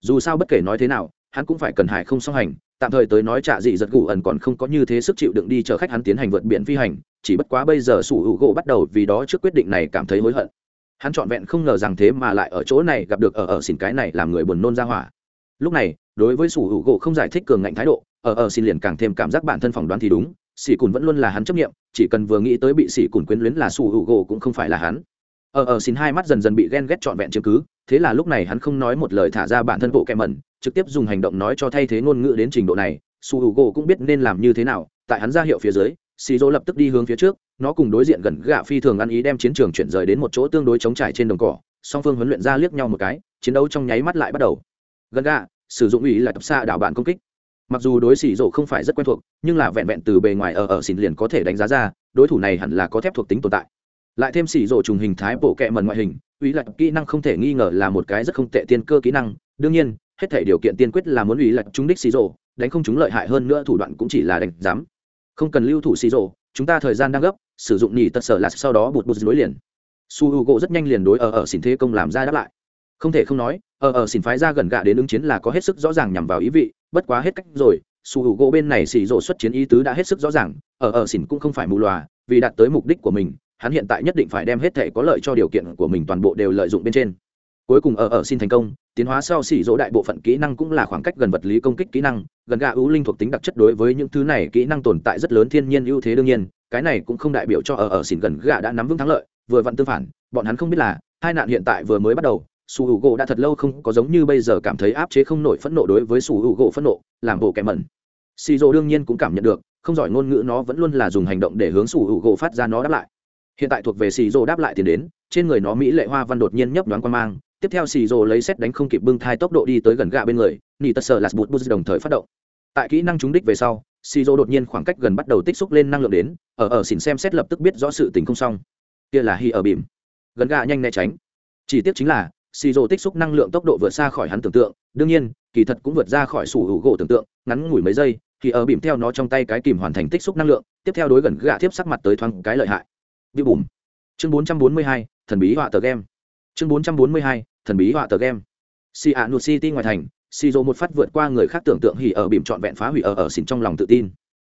Dù sao bất kể nói thế nào, hắn cũng phải cần hải không song hành tạm thời tới nói trả dị giật gù ẩn còn không có như thế sức chịu đựng đi chờ khách hắn tiến hành vượt biển phi hành, chỉ bất quá bây giờ sủ hữu gỗ bắt đầu vì đó trước quyết định này cảm thấy hối hận. Hắn trọn vẹn không ngờ rằng thế mà lại ở chỗ này gặp được ở ở xỉn cái này làm người buồn nôn ra hỏa. Lúc này, đối với sủ hữu gỗ không giải thích cường ngạnh thái độ, ở ở xin liền càng thêm cảm giác bản thân phỏng đoán thì đúng Sỉ cùn vẫn luôn là hắn chấp nghiệm chỉ cần vừa nghĩ tới bị sỉ cùn quyến luyến là sủ hữu gỗ cũng không phải là hắn. Ở ở xin hai mắt dần dần bị ghen ghét trọn vẹn chứng cứ, thế là lúc này hắn không nói một lời thả ra bản thân bộ kẹ mẩn trực tiếp dùng hành động nói cho thay thế ngôn ngữ đến trình độ này, su hữu gỗ cũng biết nên làm như thế nào. Tại hắn ra hiệu phía dưới xì dỗ lập tức đi hướng phía trước, nó cùng đối diện gần gạ phi thường ăn ý đem chiến trường chuyển rời đến một chỗ tương đối chống trải trên đồng cỏ, song phương huấn luyện ra liếc nhau một cái, chiến đấu trong nháy mắt lại bắt đầu. Gần gạ, sử dụng ủy là tập xa đảo bạn công kích. Mặc dù đối xì rộ không phải rất quen thuộc, nhưng là vẹn vẹn từ bề ngoài ở ở xỉn liền có thể đánh giá ra, đối thủ này hẳn là có thép thuộc tính tồn tại. Lại thêm xì rộ trùng hình thái bộ kẹ mần ngoại hình ủy lạc kỹ năng không thể nghi ngờ là một cái rất không tệ tiên cơ kỹ năng. Đương nhiên hết thể điều kiện tiên quyết là muốn ủy lại chúng đích xì rồ, đánh không chúng lợi hại hơn nữa thủ đoạn cũng chỉ là đánh giám. Không cần lưu thủ xì rồ, chúng ta thời gian đang gấp, sử dụng nhì tật sở là sau đó bụt bụt nối liền. Su h u gỗ rất nhanh liền đối ở ở xỉn thế công làm ra đáp lại. Không thể không nói, ở ở xỉn phái ra gần gạ đến ứng chiến là có hết sức rõ ràng nhằm vào ý vị, bất quá hết cách rồi, su hữu gỗ bên này xì rồ xuất chiến ý tứ đã hết sức rõ ràng, ở ở xỉn cũng không phải mù loà vì đạt tới mục đích của mình, hắn hiện tại nhất định phải đem hết thể có lợi cho điều kiện của mình toàn bộ đều lợi dụng bên trên. Cuối cùng ở ở xin thành công tiến hóa sau xỉ dỗ đại bộ phận kỹ năng cũng là khoảng cách gần vật lý công kích kỹ năng, gần gạ ưu linh thuộc tính đặc chất đối với những thứ này kỹ năng tồn tại rất lớn thiên nhiên ưu thế đương nhiên, cái này cũng không đại biểu cho ở ở xỉn gần gạ đã nắm vững thắng lợi, vừa vặn tương phản, bọn hắn không biết là, hai nạn hiện tại vừa mới bắt đầu, su hữu gỗ đã thật lâu không có giống như bây giờ cảm thấy áp chế không nổi phẫn nộ đối với su hữu gỗ phẫn nộ, làm bộ kẻ mẩn. Xì dỗ đương nhiên cũng cảm nhận được, không giỏi ngôn ngữ nó vẫn luôn là dùng hành động để hướng su hữu gỗ phát ra nó đáp lại. Hiện tại thuộc về xì dỗ đáp lại tiền đến, trên người nó mỹ lệ hoa văn đột nhiên nhấp đoán quan mang tiếp theo xì rồ lấy xét đánh không kịp bưng thai tốc độ đi tới gần gạ bên người nỉ tật sợ lạt bút bút đồng thời phát động. Tại kỹ năng trúng đích về sau xì rồ đột nhiên khoảng cách gần bắt đầu tích xúc lên năng lượng đến ở ở xỉn xem xét lập tức biết rõ sự tình không xong. Kia là hi ở bìm. Gần gạ nhanh né tránh. Chỉ tiếc chính là xì rồ tích xúc năng lượng tốc độ vượt xa khỏi hắn tưởng tượng đương nhiên kỳ thật cũng vượt ra khỏi sủ hữu gỗ tưởng tượng ngắn ngủi mấy giây thì ở bìm theo nó trong tay cái kìm hoàn thành tích xúc năng lượng tiếp theo đối gần gạ tiếp sắc mặt tới thoáng cái lợi hại. Bị bùm. Chương 442, thần bí họa tờ game chương 442, thần bí họa tờ game. Si a nu city ngoài thành si dô một phát vượt qua người khác tưởng tượng hỉ ở bìm trọn vẹn phá hủy ở ở xỉn trong lòng tự tin.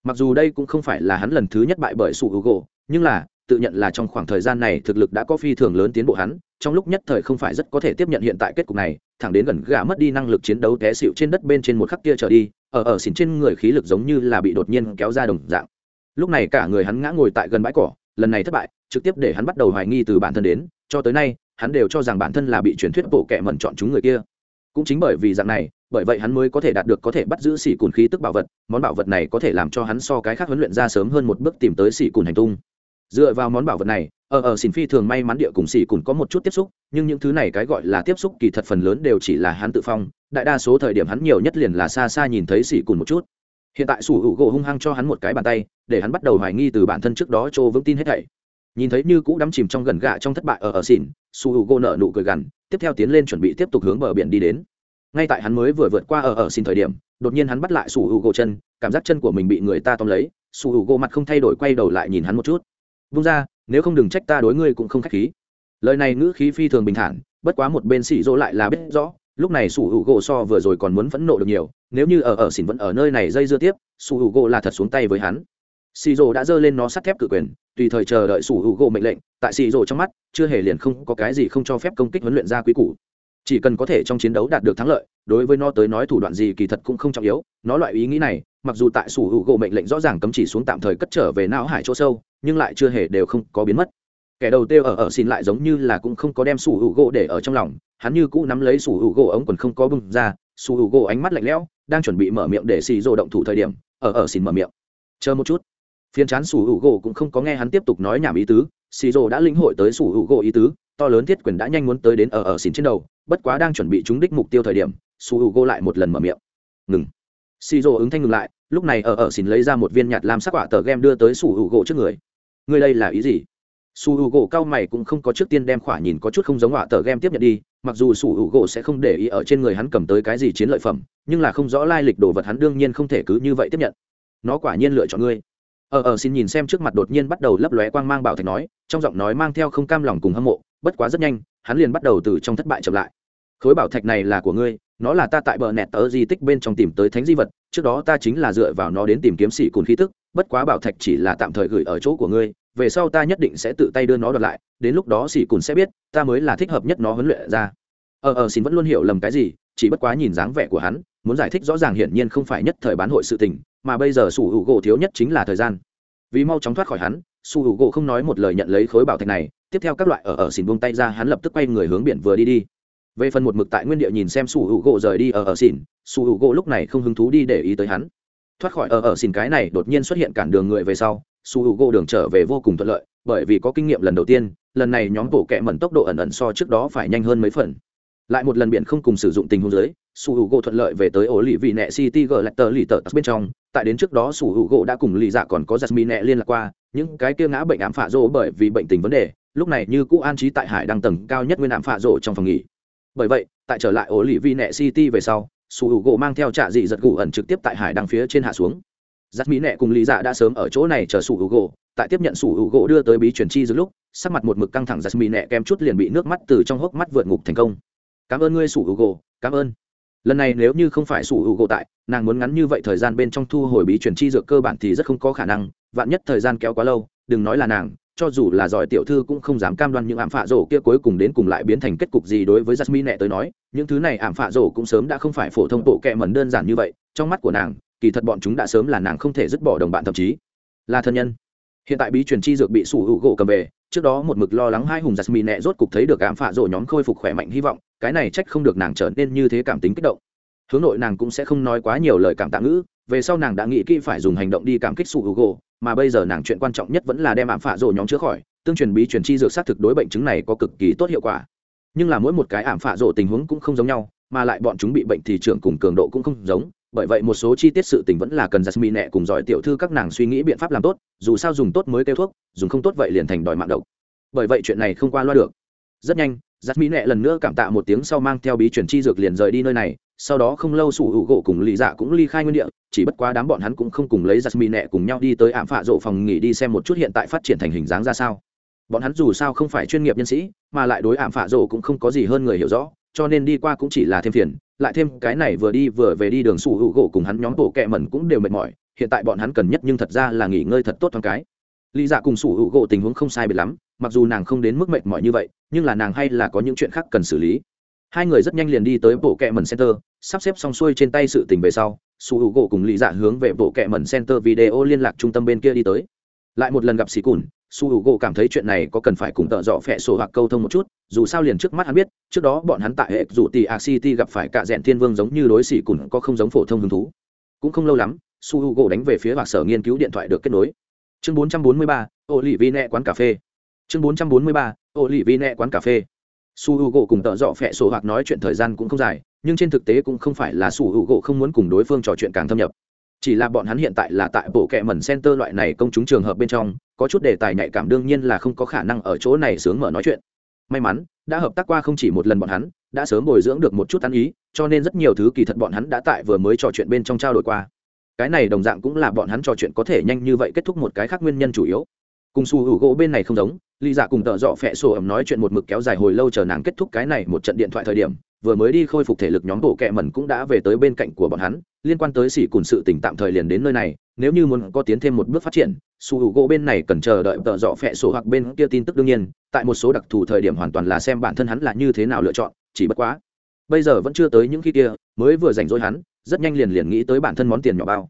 Mặc dù đây cũng không phải là hắn lần thứ nhất bại bởi sụ google gỗ nhưng là tự nhận là trong khoảng thời gian này thực lực đã có phi thường lớn tiến bộ hắn trong lúc nhất thời không phải rất có thể tiếp nhận hiện tại kết cục này thẳng đến gần gà mất đi năng lực chiến đấu té xịu trên đất bên trên một khắc kia trở đi ở ở xỉn trên người khí lực giống như là bị đột nhiên kéo ra đồng dạng. Lúc này cả người hắn ngã ngồi tại gần bãi cỏ lần này thất bại trực tiếp để hắn bắt đầu hoài nghi từ bản thân đến cho tới nay hắn đều cho rằng bản thân là bị truyền thuyết bộ kệ mẩn chọn chúng người kia. Cũng chính bởi vì dạng này, bởi vậy hắn mới có thể đạt được có thể bắt giữ xỉ cùn khí tức bảo vật, món bảo vật này có thể làm cho hắn so cái khác huấn luyện ra sớm hơn một bước tìm tới xỉ cùn hành tung. Dựa vào món bảo vật này ờ, ờ, ở ở xỉn phi thường may mắn địa cùng xỉ cùn có một chút tiếp xúc, nhưng những thứ này cái gọi là tiếp xúc kỳ thật phần lớn đều chỉ là hắn tự phong, đại đa số thời điểm hắn nhiều nhất liền là xa xa nhìn thấy xỉ cùn một chút. Hiện tại sủ hữu gỗ hung hăng cho hắn một cái bàn tay, để hắn bắt đầu hoài nghi từ bản thân trước đó chỗ vững tin hết thảy nhìn thấy như cũ đắm chìm trong gần gạ trong thất bại ở ở xỉn, su h u gỗ nợ nụ cười gằn, tiếp theo tiến lên chuẩn bị tiếp tục hướng bờ biển đi đến. Ngay tại hắn mới vừa vượt qua ở ở xỉn thời điểm, đột nhiên hắn bắt lại su h u gỗ chân, cảm giác chân của mình bị người ta tóm lấy, su h u gỗ mặt không thay đổi quay đầu lại nhìn hắn một chút. Vung ra, nếu không đừng trách ta đối ngươi cũng không k h á c h khí. Lời này ngữ khí phi thường bình thản, bất quá một bên xỉ dỗ lại là biết rõ, lúc này su h u gỗ so vừa rồi còn muốn phẫn nộ được nhiều, nếu như ở ở xỉn vẫn ở nơi này dây dưa tiếp, su h u gỗ là thật xuống tay với hắn xì rồ đã giơ lên nó sắt thép cự quyền, tùy thời chờ đợi sủ hữu gỗ mệnh lệnh, tại xì rồ trong mắt, chưa hề liền không có cái gì không cho phép công kích huấn luyện ra quý củ. Chỉ cần có thể trong chiến đấu đạt được thắng lợi, đối với nó tới nói thủ đoạn gì kỳ thật cũng không trọng yếu, nó loại ý nghĩ này, mặc dù tại sủ hữu gỗ mệnh lệnh rõ ràng cấm chỉ xuống tạm thời cất trở về não hải chỗ sâu, nhưng lại chưa hề đều không có biến mất. Kẻ đầu tiêu ở ở xin lại giống như là cũng không có đem sủ hữu gỗ để ở trong lòng, hắn như cũ nắm lấy sủ hữu gỗ ống quần không có bưng ra, sủ hữu gỗ ánh mắt lạnh lẽo, đang chuẩn bị mở miệng để xì rồ động thủ thời điểm, ở ở xin mở miệng. Chờ một chút phiên chán sủ hữu gỗ cũng không có nghe hắn tiếp tục nói nhảm ý tứ, xì rồ đã lĩnh hội tới sủ hữu gỗ ý tứ, to lớn thiết quyền đã nhanh muốn tới đến ở ở xỉn trên đầu, bất quá đang chuẩn bị trúng đích mục tiêu thời điểm, sủ hữu gỗ lại một lần mở miệng. Ngừng. Xì rồ ứng thanh ngừng lại, lúc này ở ở xỉn lấy ra một viên nhạt làm sắc quả tờ game đưa tới sủ hữu gỗ trước người. Người đây là ý gì? Su hữu gỗ cao mày cũng không có trước tiên đem khỏa nhìn có chút không giống họa tờ game tiếp nhận đi, mặc dù su hữu gỗ sẽ không để ý ở trên người hắn cầm tới cái gì chiến lợi phẩm, nhưng là không rõ lai lịch đồ vật hắn đương nhiên không thể cứ như vậy tiếp nhận. Nó quả nhiên lựa chọn ngươi ờ, ở ờ, xin nhìn xem trước mặt đột nhiên bắt đầu lấp lóe quang mang bảo thạch nói trong giọng nói mang theo không cam lòng cùng hâm mộ bất quá rất nhanh hắn liền bắt đầu từ trong thất bại chậm lại. Khối bảo thạch này là của ngươi nó là ta tại bờ nẹt tớ di tích bên trong tìm tới thánh di vật trước đó ta chính là dựa vào nó đến tìm kiếm sĩ cùn khí tức bất quá bảo thạch chỉ là tạm thời gửi ở chỗ của ngươi về sau ta nhất định sẽ tự tay đưa nó đoạt lại đến lúc đó sĩ cùn sẽ biết ta mới là thích hợp nhất nó huấn luyện ra. Ờ ờ xin vẫn luôn hiểu lầm cái gì chỉ bất quá nhìn dáng vẻ của hắn muốn giải thích rõ ràng hiển nhiên không phải nhất thời bán hội sự tình mà bây giờ sủ hữu gỗ thiếu nhất chính là thời gian. Vì mau chóng thoát khỏi hắn su hữu gỗ không nói một lời nhận lấy khối bảo thạch này, tiếp theo các loại ở ở xỉn buông tay ra hắn lập tức quay người hướng biển vừa đi đi. Về phần một mực tại nguyên địa nhìn xem su hữu gỗ rời đi ở ở xỉn su hữu gỗ lúc này không hứng thú đi để ý tới hắn. Thoát khỏi ở ở xỉn cái này đột nhiên xuất hiện cản đường người về sau su hữu gỗ đường trở về vô cùng thuận lợi, bởi vì có kinh nghiệm lần đầu tiên, lần này nhóm bộ kẹ mẩn tốc độ ẩn ẩn so trước đó phải nhanh hơn mấy phần lại một lần biển không cùng sử dụng tình huống dưới, sủ hữu gỗ thuận lợi về tới ổ lì vị nẹ city g lại tờ lì tờ bên trong. Tại đến trước đó sủ hữu gỗ đã cùng lì dạ còn có giặt mi nẹ liên lạc qua. Những cái kia ngã bệnh ám phạ rỗ bởi vì bệnh tình vấn đề, lúc này như cũ an trí tại hải đăng tầng cao nhất nguyên ám phạ rỗ trong phòng nghỉ. Bởi vậy, tại trở lại ổ lì vị nẹ city về sau, sủ hữu gỗ mang theo trạ dị giật gù ẩn trực tiếp tại hải đăng phía trên hạ xuống. Giặt mi nẹ cùng lì dạ đã sớm ở chỗ này chờ sủ hữu gỗ. Tại tiếp nhận sủ hữu gỗ đưa tới bí truyền chi giữa lúc, sắc mặt một mực căng thẳng giặt mi nẹ kem chút liền bị nước mắt từ trong hốc mắt vượt ngục thành công cảm ơn ngươi sủ hữu u gỗ, cảm ơn. Lần này nếu như không phải sủ hữu gỗ tại, nàng muốn ngắn như vậy thời gian bên trong thu hồi bí truyền chi dược cơ bản thì rất không có khả năng, vạn nhất thời gian kéo quá lâu, đừng nói là nàng, cho dù là giỏi tiểu thư cũng không dám cam đoan những ảm phạ rổ kia cuối cùng đến cùng lại biến thành kết cục gì đối với jasmine nẹ tới nói, những thứ này ảm phạ rổ cũng sớm đã không phải phổ thông bộ kẹ mẩn đơn giản như vậy, trong mắt của nàng, kỳ thật bọn chúng đã sớm là nàng không thể dứt bỏ đồng bạn thậm chí là thân nhân. Hiện tại bí truyền chi dược bị sủ hữu gỗ cầm về trước đó một mực lo lắng hai hùng giặt mì nẹ rốt cục thấy được ảm phạ rổ nhóm khôi phục khỏe mạnh hy vọng, cái này trách không được nàng trở nên như thế cảm tính kích động. Hướng nội nàng cũng sẽ không nói quá nhiều lời cảm tạ ngữ, về sau nàng đã nghĩ kỹ phải dùng hành động đi cảm kích sụ hữu gỗ mà bây giờ nàng chuyện quan trọng nhất vẫn là đem ảm phạ rổ nhóm chữa khỏi, tương truyền bí truyền chi dược xác thực đối bệnh chứng này có cực kỳ tốt hiệu quả. Nhưng là mỗi một cái ảm phạ rổ tình huống cũng không giống nhau, mà lại bọn chúng bị bệnh thì trưởng cùng cường độ cũng không giống bởi vậy một số chi tiết sự tình vẫn là cần Jasmine nẹ cùng giỏi tiểu thư các nàng suy nghĩ biện pháp làm tốt, dù sao dùng tốt mới kêu thuốc, dùng không tốt vậy liền thành đòi mạng độc. Bởi vậy chuyện này không qua loa được. Rất nhanh, giặt mi nẹ lần nữa cảm tạ một tiếng sau mang theo bí chuyển chi dược liền rời đi nơi này sau đó không lâu sủ hữu gỗ cùng lì dạ cũng ly khai nguyên địa chỉ bất quá đám bọn hắn cũng không cùng lấy giặt mi nẹ cùng nhau đi tới ảm phạ rộ phòng nghỉ đi xem một chút hiện tại phát triển thành hình dáng ra sao bọn hắn dù sao không phải chuyên nghiệp nhân sĩ mà lại đối ảm phạ rộ cũng không có gì hơn người hiểu rõ cho nên đi qua cũng chỉ là thêm phiền lại thêm cái này vừa đi vừa về đi đường sủ hữu gỗ cùng hắn nhóm bộ kẹ mẩn cũng đều mệt mỏi, hiện tại bọn hắn cần nhất nhưng thật ra là nghỉ ngơi thật tốt thoáng cái. Lý dạ cùng sủ hữu gỗ tình huống không sai biệt lắm, mặc dù nàng không đến mức mệt mỏi như vậy, nhưng là nàng hay là có những chuyện khác cần xử lý. Hai người rất nhanh liền đi tới bộ kẹ mẩn center, sắp xếp xong xuôi trên tay sự tình về sau, sủ hữu gỗ cùng lý dạ hướng về bộ kẹ mẩn center video liên lạc trung tâm bên kia đi tới. Lại một lần gặp xì cùn su h u gỗ cảm thấy chuyện này có cần phải cùng tợ dọ phẹ sổ hoặc câu thông một chút dù sao liền trước mắt hắn biết trước đó bọn hắn tại hệ dù Tì a city gặp phải cả rẽn thiên vương giống như đối xỉ cùn có không giống phổ thông hứng thú. Cũng không lâu lắm su h u gỗ đánh về phía hoặc sở nghiên cứu điện thoại được kết nối. Chương 443, ô lì vi nẹ quán cà phê. Chương 443, ô lì vi nẹ quán cà phê. Su h u gỗ cùng tợ dọ phẹ sổ hoặc nói chuyện thời gian cũng không dài nhưng trên thực tế cũng không phải là su h u gỗ không muốn cùng đối phương trò chuyện càng thâm nhập chỉ là bọn hắn hiện tại là tại bộ kệ mẩn center loại này công chúng trường hợp bên trong, có chút đề tài nhạy cảm đương nhiên là không có khả năng ở chỗ này sướng mở nói chuyện. May mắn, đã hợp tác qua không chỉ một lần bọn hắn, đã sớm bồi dưỡng được một chút ăn ý, cho nên rất nhiều thứ kỳ thật bọn hắn đã tại vừa mới trò chuyện bên trong trao đổi qua. Cái này đồng dạng cũng là bọn hắn trò chuyện có thể nhanh như vậy kết thúc một cái khác nguyên nhân chủ yếu cùng su hữu gỗ bên này không giống, Lý dạ cùng tợ dọ phẹ sổ ẩm nói chuyện một mực kéo dài hồi lâu chờ nàng kết thúc cái này một trận điện thoại thời điểm, vừa mới đi khôi phục thể lực nhóm bộ kẹ mẩn cũng đã về tới bên cạnh của bọn hắn, liên quan tới xỉ cùn sự tỉnh tạm thời liền đến nơi này, nếu như muốn có tiến thêm một bước phát triển, su hữu gỗ bên này cần chờ đợi tợ dọ phẹ sổ hoặc bên kia tin tức đương nhiên, tại một số đặc thù thời điểm hoàn toàn là xem bản thân hắn là như thế nào lựa chọn, chỉ bất quá, bây giờ vẫn chưa tới những khi kia, mới vừa rảnh rỗi hắn, rất nhanh liền liền nghĩ tới bản thân món tiền nhỏ bao.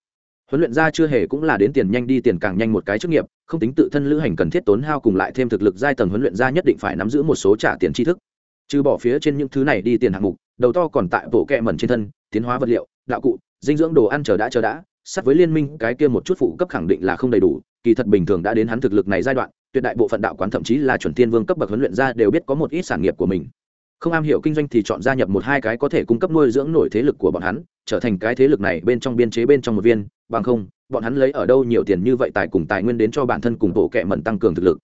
Huấn luyện ra chưa hề cũng là đến tiền nhanh đi tiền càng nhanh một cái chức nghiệp không tính tự thân lữ hành cần thiết tốn hao cùng lại thêm thực lực giai tầng huấn luyện ra nhất định phải nắm giữ một số trả tiền tri thức. Trừ bỏ phía trên những thứ này đi tiền hạng mục, đầu to còn tại bộ kẹ mẩn trên thân, tiến hóa vật liệu, đạo cụ, dinh dưỡng đồ ăn chờ đã chờ đã sát với liên minh, cái kia một chút phụ cấp khẳng định là không đầy đủ, kỳ thật bình thường đã đến hắn thực lực này giai đoạn, tuyệt đại bộ phận đạo quán thậm chí là chuẩn tiên vương cấp bậc huấn luyện ra đều biết có một ít sản nghiệp của mình. Không am hiểu kinh doanh thì chọn gia nhập một hai cái có thể cung cấp nuôi dưỡng nổi thế lực của bọn hắn, trở thành cái thế lực này bên trong biên chế bên trong một viên, bằng không bọn hắn lấy ở đâu nhiều tiền như vậy tài cùng tài nguyên đến cho bản thân cùng bộ kệ mẩn tăng cường thực lực.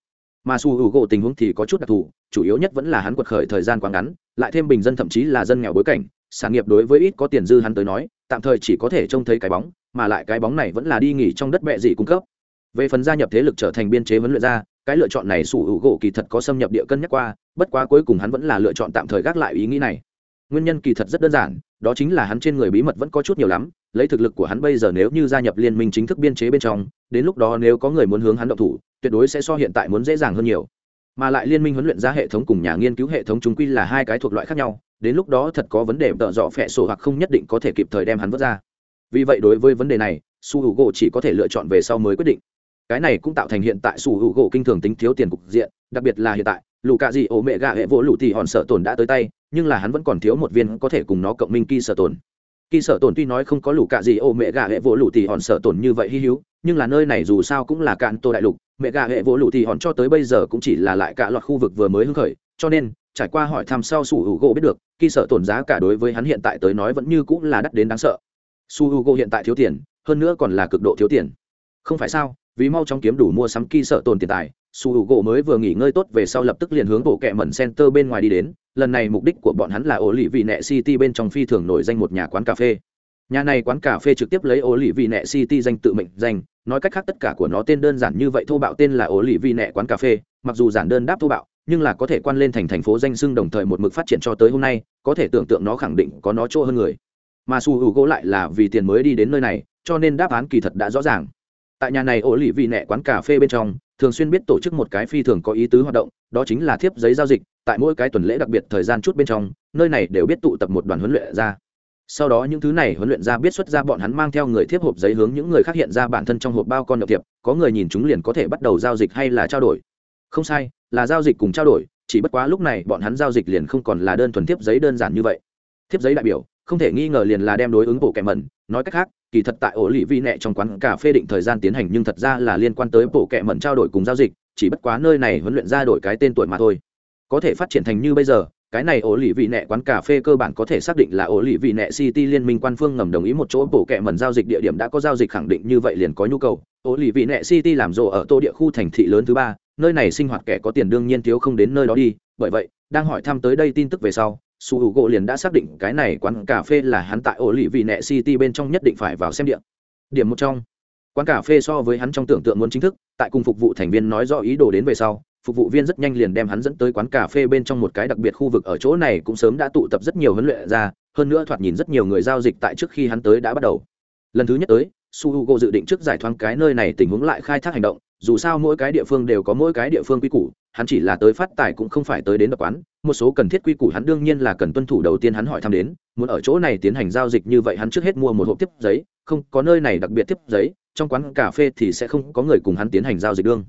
Mà su hữu gỗ tình huống thì có chút đặc thù, chủ yếu nhất vẫn là hắn quật khởi thời gian quá ngắn, lại thêm bình dân thậm chí là dân nghèo bối cảnh, sản nghiệp đối với ít có tiền dư hắn tới nói, tạm thời chỉ có thể trông thấy cái bóng, mà lại cái bóng này vẫn là đi nghỉ trong đất bẹ dị cung cấp. Về phần gia nhập thế lực trở thành biên chế huấn luyện ra cái lựa chọn này sủ hữu gỗ kỳ thật có xâm nhập địa cân nhắc qua, bất quá cuối cùng hắn vẫn là lựa chọn tạm thời gác lại ý nghĩ này. Nguyên nhân kỳ thật rất đơn giản, đó chính là hắn trên người bí mật vẫn có chút nhiều lắm lấy thực lực của hắn bây giờ nếu như gia nhập liên minh chính thức biên chế bên trong, đến lúc đó nếu có người muốn hướng hắn động thủ, tuyệt đối sẽ so hiện tại muốn dễ dàng hơn nhiều. Mà lại liên minh huấn luyện ra hệ thống cùng nhà nghiên cứu hệ thống chúng quy là hai cái thuộc loại khác nhau, đến lúc đó thật có vấn đề tợ dọ phẹ sổ hoặc không nhất định có thể kịp thời đem hắn vớt ra. Vì vậy đối với vấn đề này, su h u gỗ chỉ có thể lựa chọn về sau mới quyết định. Cái này cũng tạo thành hiện tại su h u gỗ kinh thường tính thiếu tiền cục diện, đặc biệt là hiện tại lù cạ dị ổ mẹ gạ hệ vỗ lụ thì hòn sợ tồn đã tới tay, nhưng là hắn vẫn còn thiếu một viên có thể cùng nó cộng minh kỳ sợ tồn kỳ sợ tồn tuy nói không có lũ cạ gì, ô, mẹ gà hệ vỗ lũ thì hòn sợ tồn như vậy hy hữu, nhưng là nơi này dù sao cũng là cạn tô đại lục, mẹ gà hệ vỗ lũ thì hòn cho tới bây giờ cũng chỉ là lại cả loạt khu vực vừa mới hưng khởi, cho nên, trải qua hỏi thăm sau su hữu gỗ biết được, kỳ sợ tổn giá cả đối với hắn hiện tại tới nói vẫn như cũng là đắt đến đáng sợ. Su hữu gỗ hiện tại thiếu tiền, hơn nữa còn là cực độ thiếu tiền. Không phải sao, vì mau chóng kiếm đủ mua sắm kỳ sợ tổn tiền tài, su hữu gỗ mới vừa nghỉ ngơi tốt về sau lập tức liền hướng bộ kẹ mẩn center bên ngoài đi đến lần này mục đích của bọn hắn là ổ lì vị nẹ city bên trong phi thường nổi danh một nhà quán cà phê. Nhà này quán cà phê trực tiếp lấy ổ lì vị nẹ city danh tự mệnh danh, nói cách khác tất cả của nó tên đơn giản như vậy thô bạo tên là ổ lì vị nẹ quán cà phê, mặc dù giản đơn đáp thô bạo, nhưng là có thể quan lên thành thành phố danh sưng đồng thời một mực phát triển cho tới hôm nay, có thể tưởng tượng nó khẳng định có nó chỗ hơn người. Mà su hữu gỗ lại là vì tiền mới đi đến nơi này, cho nên đáp án kỳ thật đã rõ ràng tại nhà này ổ lì vị nẹ quán cà phê bên trong, thường xuyên biết tổ chức một cái phi thường có ý tứ hoạt động, đó chính là thiếp giấy giao dịch, tại mỗi cái tuần lễ đặc biệt thời gian chút bên trong, nơi này đều biết tụ tập một đoàn huấn luyện ra sau đó những thứ này huấn luyện ra biết xuất ra bọn hắn mang theo người thiếp hộp giấy hướng những người khác hiện ra bản thân trong hộp bao con độc thiệp, có người nhìn chúng liền có thể bắt đầu giao dịch hay là trao đổi. Không sai, là giao dịch cùng trao đổi, chỉ bất quá lúc này bọn hắn giao dịch liền không còn là đơn thuần thiếp giấy đơn giản như vậy. Thiếp giấy đại biểu, không thể nghi ngờ liền là đem đối ứng bộ kẻ mẩn, nói cách khác kỳ thật tại ổ lì vi nẹ trong quán cà phê định thời gian tiến hành nhưng thật ra là liên quan tới bộ kệ mẩn trao đổi cùng giao dịch, chỉ bất quá nơi này huấn luyện ra đổi cái tên tuổi mà thôi. Có thể phát triển thành như bây giờ, cái này ổ lì vị nẹ quán cà phê cơ bản có thể xác định là ổ lì vị nẹ city liên minh quan phương ngầm đồng ý một chỗ bổ kẹ mẩn giao dịch địa điểm đã có giao dịch khẳng định như vậy liền có nhu cầu. Ổ lì vị nẹ city làm rộ ở tô địa khu thành thị lớn thứ ba, nơi này sinh hoạt kẻ có tiền đương nhiên thiếu không đến nơi đó đi, bởi vậy, đang hỏi thăm tới đây tin tức về sau su h u gỗ liền đã xác định cái này quán cà phê là hắn tại ổ lì vị nẹ city bên trong nhất định phải vào xem điện điểm một trong. Quán cà phê so với hắn trong tưởng tượng muốn chính thức, tại cùng phục vụ thành viên nói rõ ý đồ đến về sau, phục vụ viên rất nhanh liền đem hắn dẫn tới quán cà phê bên trong một cái đặc biệt khu vực ở chỗ này cũng sớm đã tụ tập rất nhiều huấn luyện ra hơn nữa thoạt nhìn rất nhiều người giao dịch tại trước khi hắn tới đã bắt đầu. Lần thứ nhất tới, su h u g o dự định trước giải thoáng cái nơi này tình huống lại khai thác hành động dù sao mỗi cái địa phương đều có mỗi cái địa phương quy củ, hắn chỉ là tới phát tài cũng không phải tới đến đập quán, một số cần thiết quy củ hắn đương nhiên là cần tuân thủ đầu tiên hắn hỏi thăm đến, muốn ở chỗ này tiến hành giao dịch như vậy hắn trước hết mua một hộp tiếp giấy, không có nơi này đặc biệt tiếp giấy, trong quán cà phê thì sẽ không có người cùng hắn tiến hành giao dịch đương.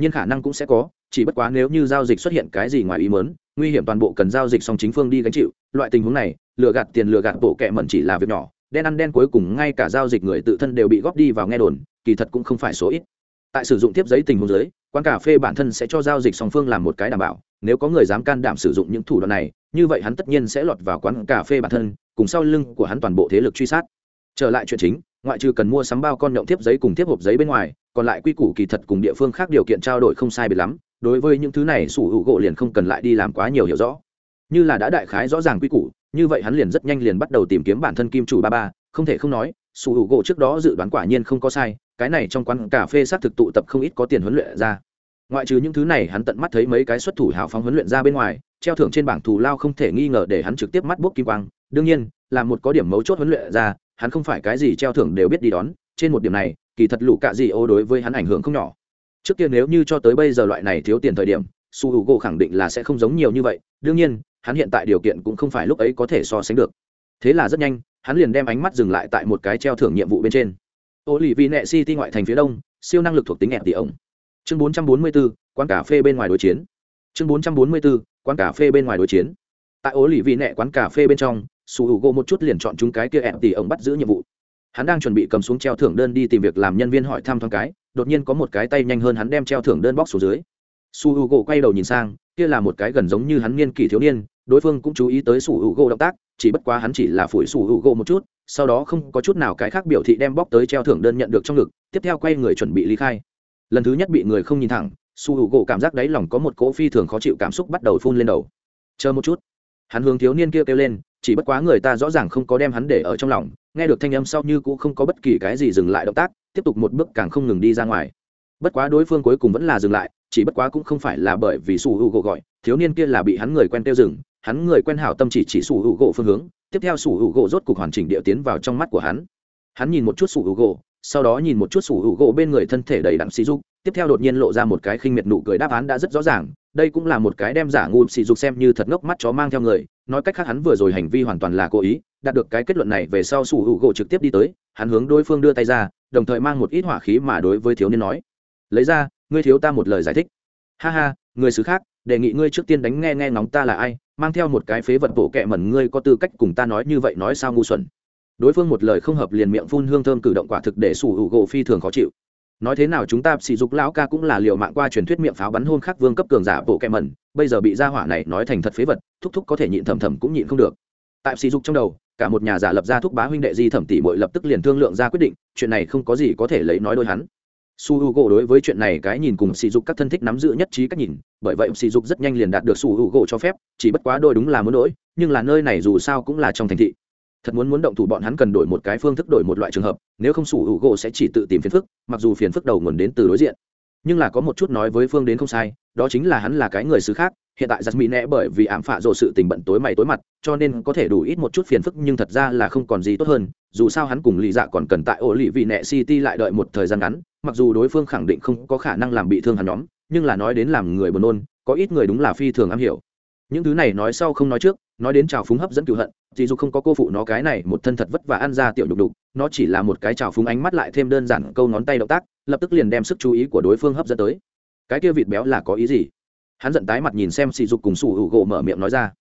Nhiên khả năng cũng sẽ có, chỉ bất quá nếu như giao dịch xuất hiện cái gì ngoài ý mớn nguy hiểm toàn bộ cần giao dịch song chính phương đi gánh chịu, loại tình huống này, lừa gạt tiền lừa gạt bộ kệ mẩn chỉ là việc nhỏ, đen ăn đen cuối cùng ngay cả giao dịch người tự thân đều bị góp đi vào nghe đồn, kỳ thật cũng không phải số ít tại sử dụng tiếp giấy tình huống giới quán cà phê bản thân sẽ cho giao dịch song phương làm một cái đảm bảo, nếu có người dám can đảm sử dụng những thủ đoạn này, như vậy hắn tất nhiên sẽ lọt vào quán cà phê bản thân, cùng sau lưng của hắn toàn bộ thế lực truy sát. Trở lại chuyện chính, ngoại trừ cần mua sắm bao con nhộng tiếp giấy cùng tiếp hộp giấy bên ngoài, còn lại quy củ kỳ thật cùng địa phương khác điều kiện trao đổi không sai biệt lắm, đối với những thứ này sủ hữu gỗ liền không cần lại đi làm quá nhiều hiểu rõ. Như là đã đại khái rõ ràng quy củ, như vậy hắn liền rất nhanh liền bắt đầu tìm kiếm bản thân kim chủ ba ba, không thể không nói, sủ hữu gỗ trước đó dự đoán quả nhiên không có sai cái này trong quán cà phê xác thực tụ tập không ít có tiền huấn luyện ra. Ngoại trừ những thứ này, hắn tận mắt thấy mấy cái xuất thủ hào phóng huấn luyện ra bên ngoài, treo thưởng trên bảng thù lao không thể nghi ngờ để hắn trực tiếp mắt bốc kim quang. Đương nhiên, là một có điểm mấu chốt huấn luyện ra, hắn không phải cái gì treo thưởng đều biết đi đón. Trên một điểm này, kỳ thật lũ cạ gì ô đối với hắn ảnh hưởng không nhỏ. Trước kia nếu như cho tới bây giờ loại này thiếu tiền thời điểm, su h u gỗ khẳng định là sẽ không giống nhiều như vậy. Đương nhiên, hắn hiện tại điều kiện cũng không phải lúc ấy có thể so sánh được. Thế là rất nhanh, hắn liền đem ánh mắt dừng lại tại một cái treo thưởng nhiệm vụ bên trên ô lì vì nẹ city ngoại thành phía đông siêu năng lực thuộc tính ẹp tỷ ổng. Chương 444, quán cà phê bên ngoài đối chiến. Chương 444, quán cà phê bên ngoài đối chiến. Tại ô lì vì nẹ quán cà phê bên trong su Hữu gỗ một chút liền chọn chúng cái kia ẹp tỷ ổng bắt giữ nhiệm vụ. Hắn đang chuẩn bị cầm xuống treo thưởng đơn đi tìm việc làm nhân viên hỏi thăm thoáng cái đột nhiên có một cái tay nhanh hơn hắn đem treo thưởng đơn bóc xuống dưới. Su Hữu gỗ quay đầu nhìn sang kia là một cái gần giống như hắn niên kỷ thiếu niên đối phương cũng chú ý tới su Hữu gỗ động tác chỉ bất quá hắn chỉ là phủi su Hữu gỗ một chút sau đó không có chút nào cái khác biểu thị đem bóc tới treo thưởng đơn nhận được trong ngực, tiếp theo quay người chuẩn bị ly khai. Lần thứ nhất bị người không nhìn thẳng, su hữu gỗ cảm giác đáy lòng có một cỗ phi thường khó chịu cảm xúc bắt đầu phun lên đầu. Chờ một chút. Hắn hướng thiếu niên kia kêu lên, chỉ bất quá người ta rõ ràng không có đem hắn để ở trong lòng, nghe được thanh âm sau như cũng không có bất kỳ cái gì dừng lại động tác, tiếp tục một bước càng không ngừng đi ra ngoài. Bất quá đối phương cuối cùng vẫn là dừng lại, chỉ bất quá cũng không phải là bởi vì su hữu gỗ gọi, thiếu niên kia là bị hắn người quen tiêu dừng, hắn người quen hảo tâm chỉ chỉ su hữu gỗ phương hướng tiếp theo sủ hữu gỗ rốt cục hoàn chỉnh địa tiến vào trong mắt của hắn. Hắn nhìn một chút sủ hữu gỗ, sau đó nhìn một chút sủ hữu gỗ bên người thân thể đầy đặn xì dục. Tiếp theo đột nhiên lộ ra một cái khinh miệt nụ cười đáp án đã rất rõ ràng. Đây cũng là một cái đem giả ngu xì dục xem như thật ngốc mắt chó mang theo người. Nói cách khác hắn vừa rồi hành vi hoàn toàn là cố ý, đạt được cái kết luận này về sau sủ hữu gỗ trực tiếp đi tới, hắn hướng đối phương đưa tay ra, đồng thời mang một ít hỏa khí mà đối với thiếu niên nói. Lấy ra, ngươi thiếu ta một lời giải thích. Ha ha, người xứ khác, đề nghị ngươi trước tiên đánh nghe nghe ngóng ta là ai mang theo một cái phế vật bộ kệ mẩn ngươi có tư cách cùng ta nói như vậy nói sao ngu xuẩn. Đối phương một lời không hợp liền miệng phun hương thơm cử động quả thực để sủ hữu gỗ phi thường khó chịu. Nói thế nào chúng ta sỉ dục lão ca cũng là liều mạng qua truyền thuyết miệng pháo bắn hôn khắc vương cấp cường giả bộ kẹ mẩn, bây giờ bị gia hỏa này nói thành thật phế vật, thúc thúc có thể nhịn thầm thầm cũng nhịn không được. Tại sỉ dục trong đầu, cả một nhà giả lập ra thúc bá huynh đệ di thẩm tỷ bội lập tức liền thương lượng ra quyết định, chuyện này không có gì có thể lấy nói đôi hắn su h u gỗ đối với chuyện này cái nhìn cùng sỉ dục các thân thích nắm giữ nhất trí cách nhìn bởi vậy sỉ dục rất nhanh liền đạt được su h u gỗ cho phép chỉ bất quá đôi đúng là muốn đổi, nhưng là nơi này dù sao cũng là trong thành thị. Thật muốn muốn động thủ bọn hắn cần đổi một cái phương thức đổi một loại trường hợp nếu không su h u gỗ sẽ chỉ tự tìm phiền phức mặc dù phiền phức đầu nguồn đến từ đối diện nhưng là có một chút nói với phương đến không sai, đó chính là hắn là cái người xứ khác, hiện tại giặt mỹ nẹ bởi vì ảm phạ rộ sự tình bận tối mày tối mặt, cho nên có thể đủ ít một chút phiền phức nhưng thật ra là không còn gì tốt hơn, dù sao hắn cùng lì dạ còn cần tại ổ lì vị nẹ city lại đợi một thời gian ngắn, mặc dù đối phương khẳng định không có khả năng làm bị thương hắn nhóm, nhưng là nói đến làm người buồn nôn, có ít người đúng là phi thường am hiểu. Những thứ này nói sau không nói trước, nói đến trào phúng hấp dẫn cựu hận, thì dù không có cô phụ nó cái này một thân thật vất và ăn ra tiểu nhục đục nó chỉ là một cái trào phúng ánh mắt lại thêm đơn giản câu ngón tay động tác lập tức liền đem sức chú ý của đối phương hấp dẫn tới. Cái kia vịt béo là có ý gì? Hắn giận tái mặt nhìn xem sỉ dục cùng sủ hữu gỗ mở miệng nói ra.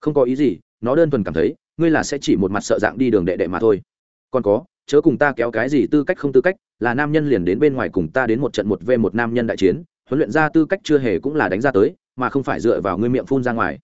Không có ý gì, nó đơn thuần cảm thấy, ngươi là sẽ chỉ một mặt sợ dạng đi đường đệ đệ mà thôi. Còn có, chớ cùng ta kéo cái gì tư cách không tư cách, là nam nhân liền đến bên ngoài cùng ta đến một trận một v một nam nhân đại chiến, huấn luyện ra tư cách chưa hề cũng là đánh ra tới, mà không phải dựa vào ngươi miệng phun ra ngoài.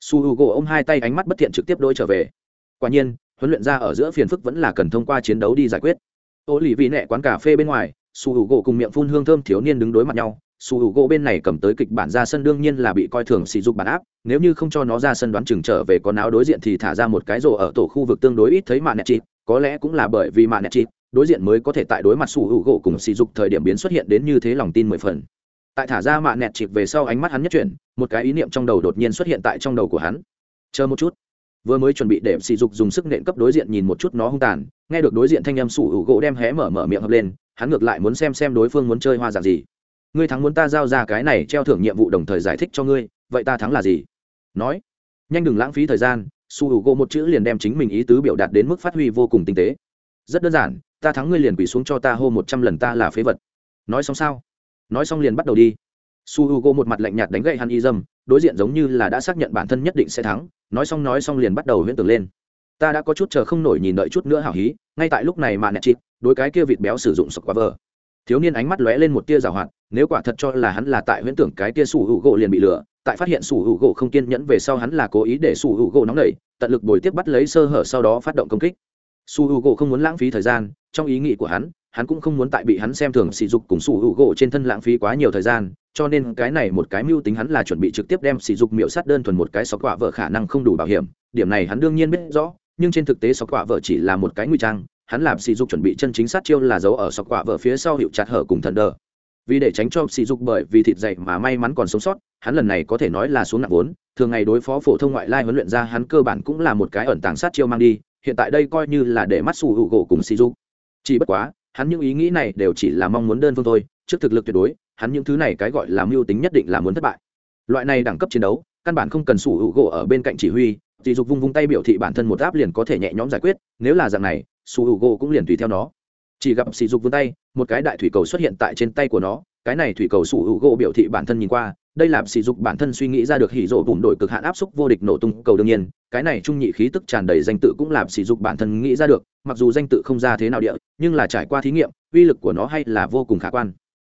Su h u gỗ ôm hai tay ánh mắt bất thiện trực tiếp đôi trở về. Quả nhiên, huấn luyện ra ở giữa phiền phức vẫn là cần thông qua chiến đấu đi giải quyết. Ô lì vị nẹ quán cà phê bên ngoài su h u gỗ cùng miệng phun hương thơm thiếu niên đứng đối mặt nhau. Su h u gỗ bên này cầm tới kịch bản ra sân đương nhiên là bị coi thường sỉ dục bản áp. Nếu như không cho nó ra sân đoán chừng trở về con áo đối diện thì thả ra một cái rổ ở tổ khu vực tương đối ít thấy mạn nẹt chịt. Có lẽ cũng là bởi vì mạn nẹt chịt đối diện mới có thể tại đối mặt su h u gỗ cùng sỉ dục thời điểm biến xuất hiện đến như thế lòng tin mười phần. Tại thả ra mạn nẹt chịt về sau ánh mắt hắn nhất chuyển, một cái ý niệm trong đầu đột nhiên xuất hiện tại trong đầu của hắn. Chờ một chút. Vừa mới chuẩn bị để sỉ dục dùng sức nện cấp đối diện nhìn một chút nó hung tàn, nghe được đối diện thanh âm sủ hữu gỗ đem hé mở mở miệng hợp lên hắn ngược lại muốn xem xem đối phương muốn chơi hoa dạng gì. Ngươi thắng muốn ta giao ra cái này treo thưởng nhiệm vụ đồng thời giải thích cho ngươi, vậy ta thắng là gì? Nói. Nhanh đừng lãng phí thời gian, su h u gỗ một chữ liền đem chính mình ý tứ biểu đạt đến mức phát huy vô cùng tinh tế. Rất đơn giản, ta thắng ngươi liền quỳ xuống cho ta hô một trăm lần ta là phế vật. Nói xong sao? Nói xong liền bắt đầu đi. Su h u gỗ một mặt lạnh nhạt đánh gậy hắn y dâm, đối diện giống như là đã xác nhận bản thân nhất định sẽ thắng. Nói xong nói xong liền bắt đầu huyễn tưởng lên. Ta đã có chút chờ không nổi nhìn đợi chút nữa hảo hí, ngay tại lúc này mà nẹt chịt đối cái kia vịt béo sử dụng sọc quá vờ. Thiếu niên ánh mắt lóe lên một tia rào hoạt, nếu quả thật cho là hắn là tại huyễn tưởng cái tia sủ hữu gỗ liền bị lừa, tại phát hiện sủ hữu gỗ không kiên nhẫn về sau hắn là cố ý để sủ hữu gỗ nóng nảy, tận lực bồi tiếp bắt lấy sơ hở sau đó phát động công kích. Sủ hữu gỗ không muốn lãng phí thời gian, trong ý nghĩ của hắn hắn cũng không muốn tại bị hắn xem thường sỉ dục cùng sủ hữu gỗ trên thân lãng phí quá nhiều thời gian, cho nên cái này một cái mưu tính hắn là chuẩn bị trực tiếp đem sỉ dục miệu sát đơn thuần một cái sọc quả vợ khả năng không đủ bảo hiểm, điểm này hắn đương nhiên biết rõ, nhưng trên thực tế sọc quả vợ chỉ là một cái nguy trang hắn làm sỉ dục chuẩn bị chân chính sát chiêu là giấu ở sọc quả vợ phía sau hiệu chặt hở cùng thần đờ. Vì để tránh cho sỉ dục bởi vì thịt dày mà may mắn còn sống sót, hắn lần này có thể nói là xuống nặng vốn. Thường ngày đối phó phổ thông ngoại lai huấn luyện ra hắn cơ bản cũng là một cái ẩn tàng sát chiêu mang đi, hiện tại đây coi như là để mắt sủ hữu gỗ cùng sỉ dục. Chỉ bất quá, hắn những ý nghĩ này đều chỉ là mong muốn đơn phương thôi, trước thực lực tuyệt đối, hắn những thứ này cái gọi là mưu tính nhất định là muốn thất bại. Loại này đẳng cấp chiến đấu, căn bản không cần sủ hữu gỗ ở bên cạnh chỉ huy chỉ dục vung vung tay biểu thị bản thân một áp liền có thể nhẹ nhõm giải quyết, nếu là dạng này su h u g o cũng liền tùy theo nó. Chỉ gặp sỉ dục vươn tay, một cái đại thủy cầu xuất hiện tại trên tay của nó. Cái này thủy cầu su h u g o biểu thị bản thân nhìn qua, đây làm sỉ dục bản thân suy nghĩ ra được hỉ rộ bùn đổi cực hạn áp xúc vô địch nổ tung cầu đương nhiên. Cái này trung nhị khí tức tràn đầy danh tự cũng làm sỉ dục bản thân nghĩ ra được, mặc dù danh tự không ra thế nào địa, nhưng là trải qua thí nghiệm, uy lực của nó hay là vô cùng khả quan.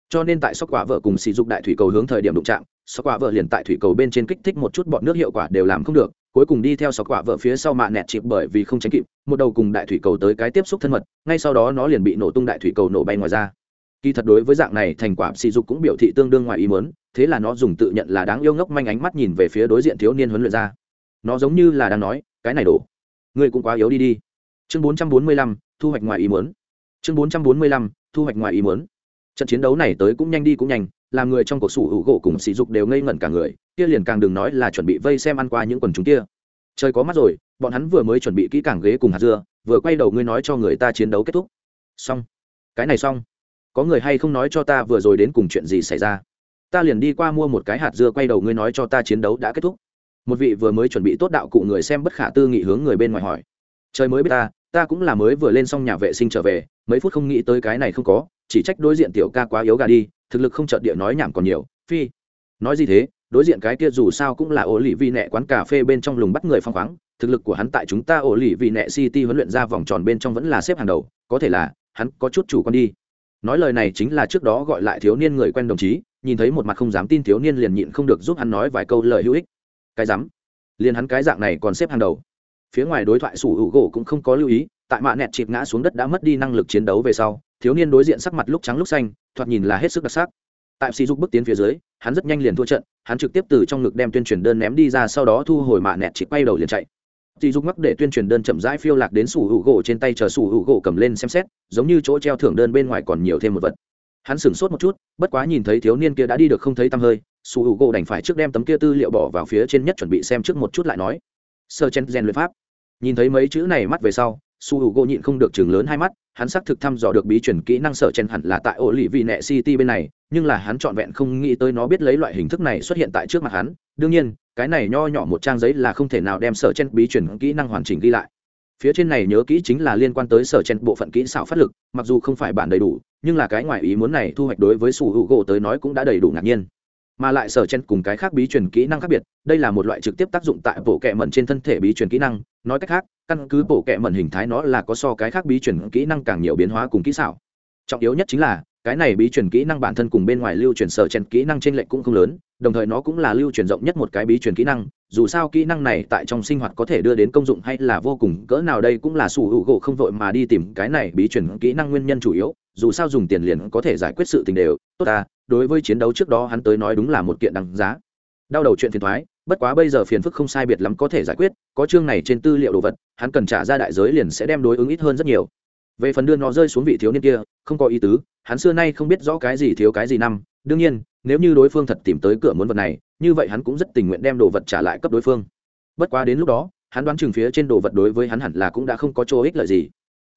Cho nên tại sóc quả vợ cùng sỉ dục đại thủy cầu hướng thời điểm đụng chạm, sóc quả vợ liền tại thủy cầu bên trên kích thích một chút bọn nước hiệu quả đều làm không được cuối cùng đi theo sọc quả vợ phía sau mạ nẹt chịp bởi vì không tránh kịp một đầu cùng đại thủy cầu tới cái tiếp xúc thân mật ngay sau đó nó liền bị nổ tung đại thủy cầu nổ bay ngoài ra. Kỳ thật đối với dạng này thành quả sỉ dục cũng biểu thị tương đương ngoài ý muốn thế là nó dùng tự nhận là đáng yêu ngốc manh ánh mắt nhìn về phía đối diện thiếu niên huấn luyện ra. Nó giống như là đang nói cái này đổ ngươi cũng quá yếu đi đi. Chương 445, thu hoạch ngoài ý muốn. Chương 445, thu hoạch ngoài ý muốn. Trận chiến đấu này tới cũng nhanh đi cũng nhanh làm người trong cuộc sủ hữu gỗ cùng sỉ dục đều ngây ngẩn cả người kia liền càng đừng nói là chuẩn bị vây xem ăn qua những quần chúng kia. Trời có mắt rồi, bọn hắn vừa mới chuẩn bị kỹ càng ghế cùng hạt dưa, vừa quay đầu ngươi nói cho người ta chiến đấu kết thúc. Xong. Cái này xong. Có người hay không nói cho ta vừa rồi đến cùng chuyện gì xảy ra? Ta liền đi qua mua một cái hạt dưa quay đầu ngươi nói cho ta chiến đấu đã kết thúc. Một vị vừa mới chuẩn bị tốt đạo cụ người xem bất khả tư nghị hướng người bên ngoài hỏi. Trời mới biết ta ta cũng là mới vừa lên xong nhà vệ sinh trở về, mấy phút không nghĩ tới cái này không có, chỉ trách đối diện tiểu ca quá yếu gà đi, thực lực không chợt địa nói nhảm còn nhiều, phi. Nói gì thế? Đối diện cái kia dù sao cũng là ổ lì vi nẹ quán cà phê bên trong lùng bắt người phong khoáng, thực lực của hắn tại chúng ta ổ lì vi nẹ city huấn luyện ra vòng tròn bên trong vẫn là xếp hàng đầu, có thể là hắn có chút chủ quan đi. Nói lời này chính là trước đó gọi lại thiếu niên người quen đồng chí, nhìn thấy một mặt không dám tin thiếu niên liền nhịn không được giúp hắn nói vài câu lời hữu ích. Cái dám. Liền hắn cái dạng này còn xếp hàng đầu. Phía ngoài đối thoại sủ hữu gỗ cũng không có lưu ý, tại mạ nẹt chịp ngã xuống đất đã mất đi năng lực chiến đấu về sau, thiếu niên đối diện sắc mặt lúc trắng lúc xanh, thoạt nhìn là hết sức đặc sắc. Tại sỉ dục bước tiến phía dưới hắn rất nhanh liền thua trận, hắn trực tiếp từ trong ngực đem tuyên truyền đơn ném đi ra, sau đó thu hồi mạ nẹt chỉ quay đầu liền chạy. Dì dục mắc để tuyên truyền đơn chậm rãi phiêu lạc đến sủ hữu gỗ trên tay, chờ sủ hữu gỗ cầm lên xem xét, giống như chỗ treo thưởng đơn bên ngoài còn nhiều thêm một vật. Hắn sửng sốt một chút, bất quá nhìn thấy thiếu niên kia đã đi được không thấy tăm hơi, sủ hữu gỗ đành phải trước đem tấm kia tư liệu bỏ vào phía trên nhất chuẩn bị xem trước một chút lại nói. Sơ chen gen luyện pháp. Nhìn thấy mấy chữ này mắt về sau, sủ hữu u gỗ nhịn không được chừng lớn hai mắt hắn xác thực thăm dò được bí truyền kỹ năng sở chen hẳn là tại ổ lì vị nẹ city bên này, nhưng là hắn trọn vẹn không nghĩ tới nó biết lấy loại hình thức này xuất hiện tại trước mặt hắn. Đương nhiên, cái này nho nhỏ một trang giấy là không thể nào đem sở chen bí truyền kỹ năng hoàn chỉnh ghi lại. Phía trên này nhớ kỹ chính là liên quan tới sở chen bộ phận kỹ xảo phát lực, mặc dù không phải bản đầy đủ, nhưng là cái ngoài ý muốn này thu hoạch đối với sủ hữu gỗ tới nói cũng đã đầy đủ ngạc nhiên mà lại sở chen cùng cái khác bí truyền kỹ năng khác biệt, đây là một loại trực tiếp tác dụng tại bộ kệ mẩn trên thân thể bí truyền kỹ năng. Nói cách khác, căn cứ bộ kệ mẩn hình thái nó là có so cái khác bí truyền kỹ năng càng nhiều biến hóa cùng kỹ xảo. Trọng yếu nhất chính là, cái này bí truyền kỹ năng bản thân cùng bên ngoài lưu truyền sở chen kỹ năng trên lệnh cũng không lớn, đồng thời nó cũng là lưu truyền rộng nhất một cái bí truyền kỹ năng. Dù sao kỹ năng này tại trong sinh hoạt có thể đưa đến công dụng hay là vô cùng, cỡ nào đây cũng là sủ hữu gỗ không vội mà đi tìm cái này bí truyền kỹ năng nguyên nhân chủ yếu. Dù sao dùng tiền liền có thể giải quyết sự tình đều. Tốt ta đối với chiến đấu trước đó hắn tới nói đúng là một kiện đằng giá. Đau đầu chuyện phiền thoái bất quá bây giờ phiền phức không sai biệt lắm có thể giải quyết, có chương này trên tư liệu đồ vật, hắn cần trả ra đại giới liền sẽ đem đối ứng ít hơn rất nhiều. Về phần đưa nó rơi xuống vị thiếu niên kia, không có ý tứ, hắn xưa nay không biết rõ cái gì thiếu cái gì năm, đương nhiên, nếu như đối phương thật tìm tới cửa muốn vật này, như vậy hắn cũng rất tình nguyện đem đồ vật trả lại cấp đối phương. Bất quá đến lúc đó, hắn đoán chừng phía trên đồ vật đối với hắn hẳn là cũng đã không có chỗ ích lợi gì.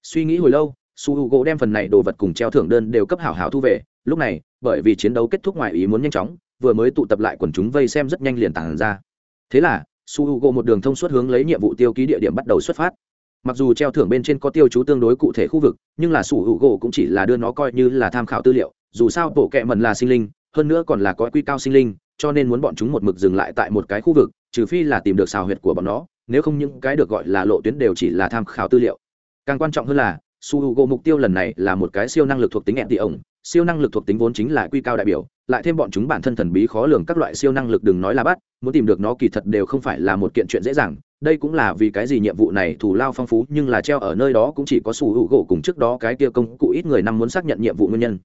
Suy nghĩ hồi lâu su h u gỗ đem phần này đồ vật cùng treo thưởng đơn đều cấp hảo hảo thu về, lúc này bởi vì chiến đấu kết thúc ngoài ý muốn nhanh chóng, vừa mới tụ tập lại quần chúng vây xem rất nhanh liền tàn ra. Thế là, su h u gỗ một đường thông suốt hướng lấy nhiệm vụ tiêu ký địa điểm bắt đầu xuất phát. Mặc dù treo thưởng bên trên có tiêu chú tương đối cụ thể khu vực, nhưng là su h u gỗ cũng chỉ là đưa nó coi như là tham khảo tư liệu, dù sao bộ kệ mần là sinh linh, hơn nữa còn là có quy cao sinh linh, cho nên muốn bọn chúng một mực dừng lại tại một cái khu vực, trừ phi là tìm được xào huyệt của bọn nó, nếu không những cái được gọi là lộ tuyến đều chỉ là tham khảo tư liệu. Càng quan trọng hơn là su h u gỗ mục tiêu lần này là một cái siêu năng lực thuộc tính ẹn tị ổng. Siêu năng lực thuộc tính vốn chính là quy cao đại biểu, lại thêm bọn chúng bản thân thần bí khó lường các loại siêu năng lực đừng nói là bắt, muốn tìm được nó kỳ thật đều không phải là một kiện chuyện dễ dàng. Đây cũng là vì cái gì nhiệm vụ này thủ lao phong phú, nhưng là treo ở nơi đó cũng chỉ có su hữu gỗ cùng trước đó cái kia công cụ ít người năm muốn xác nhận nhiệm vụ nguyên nhân.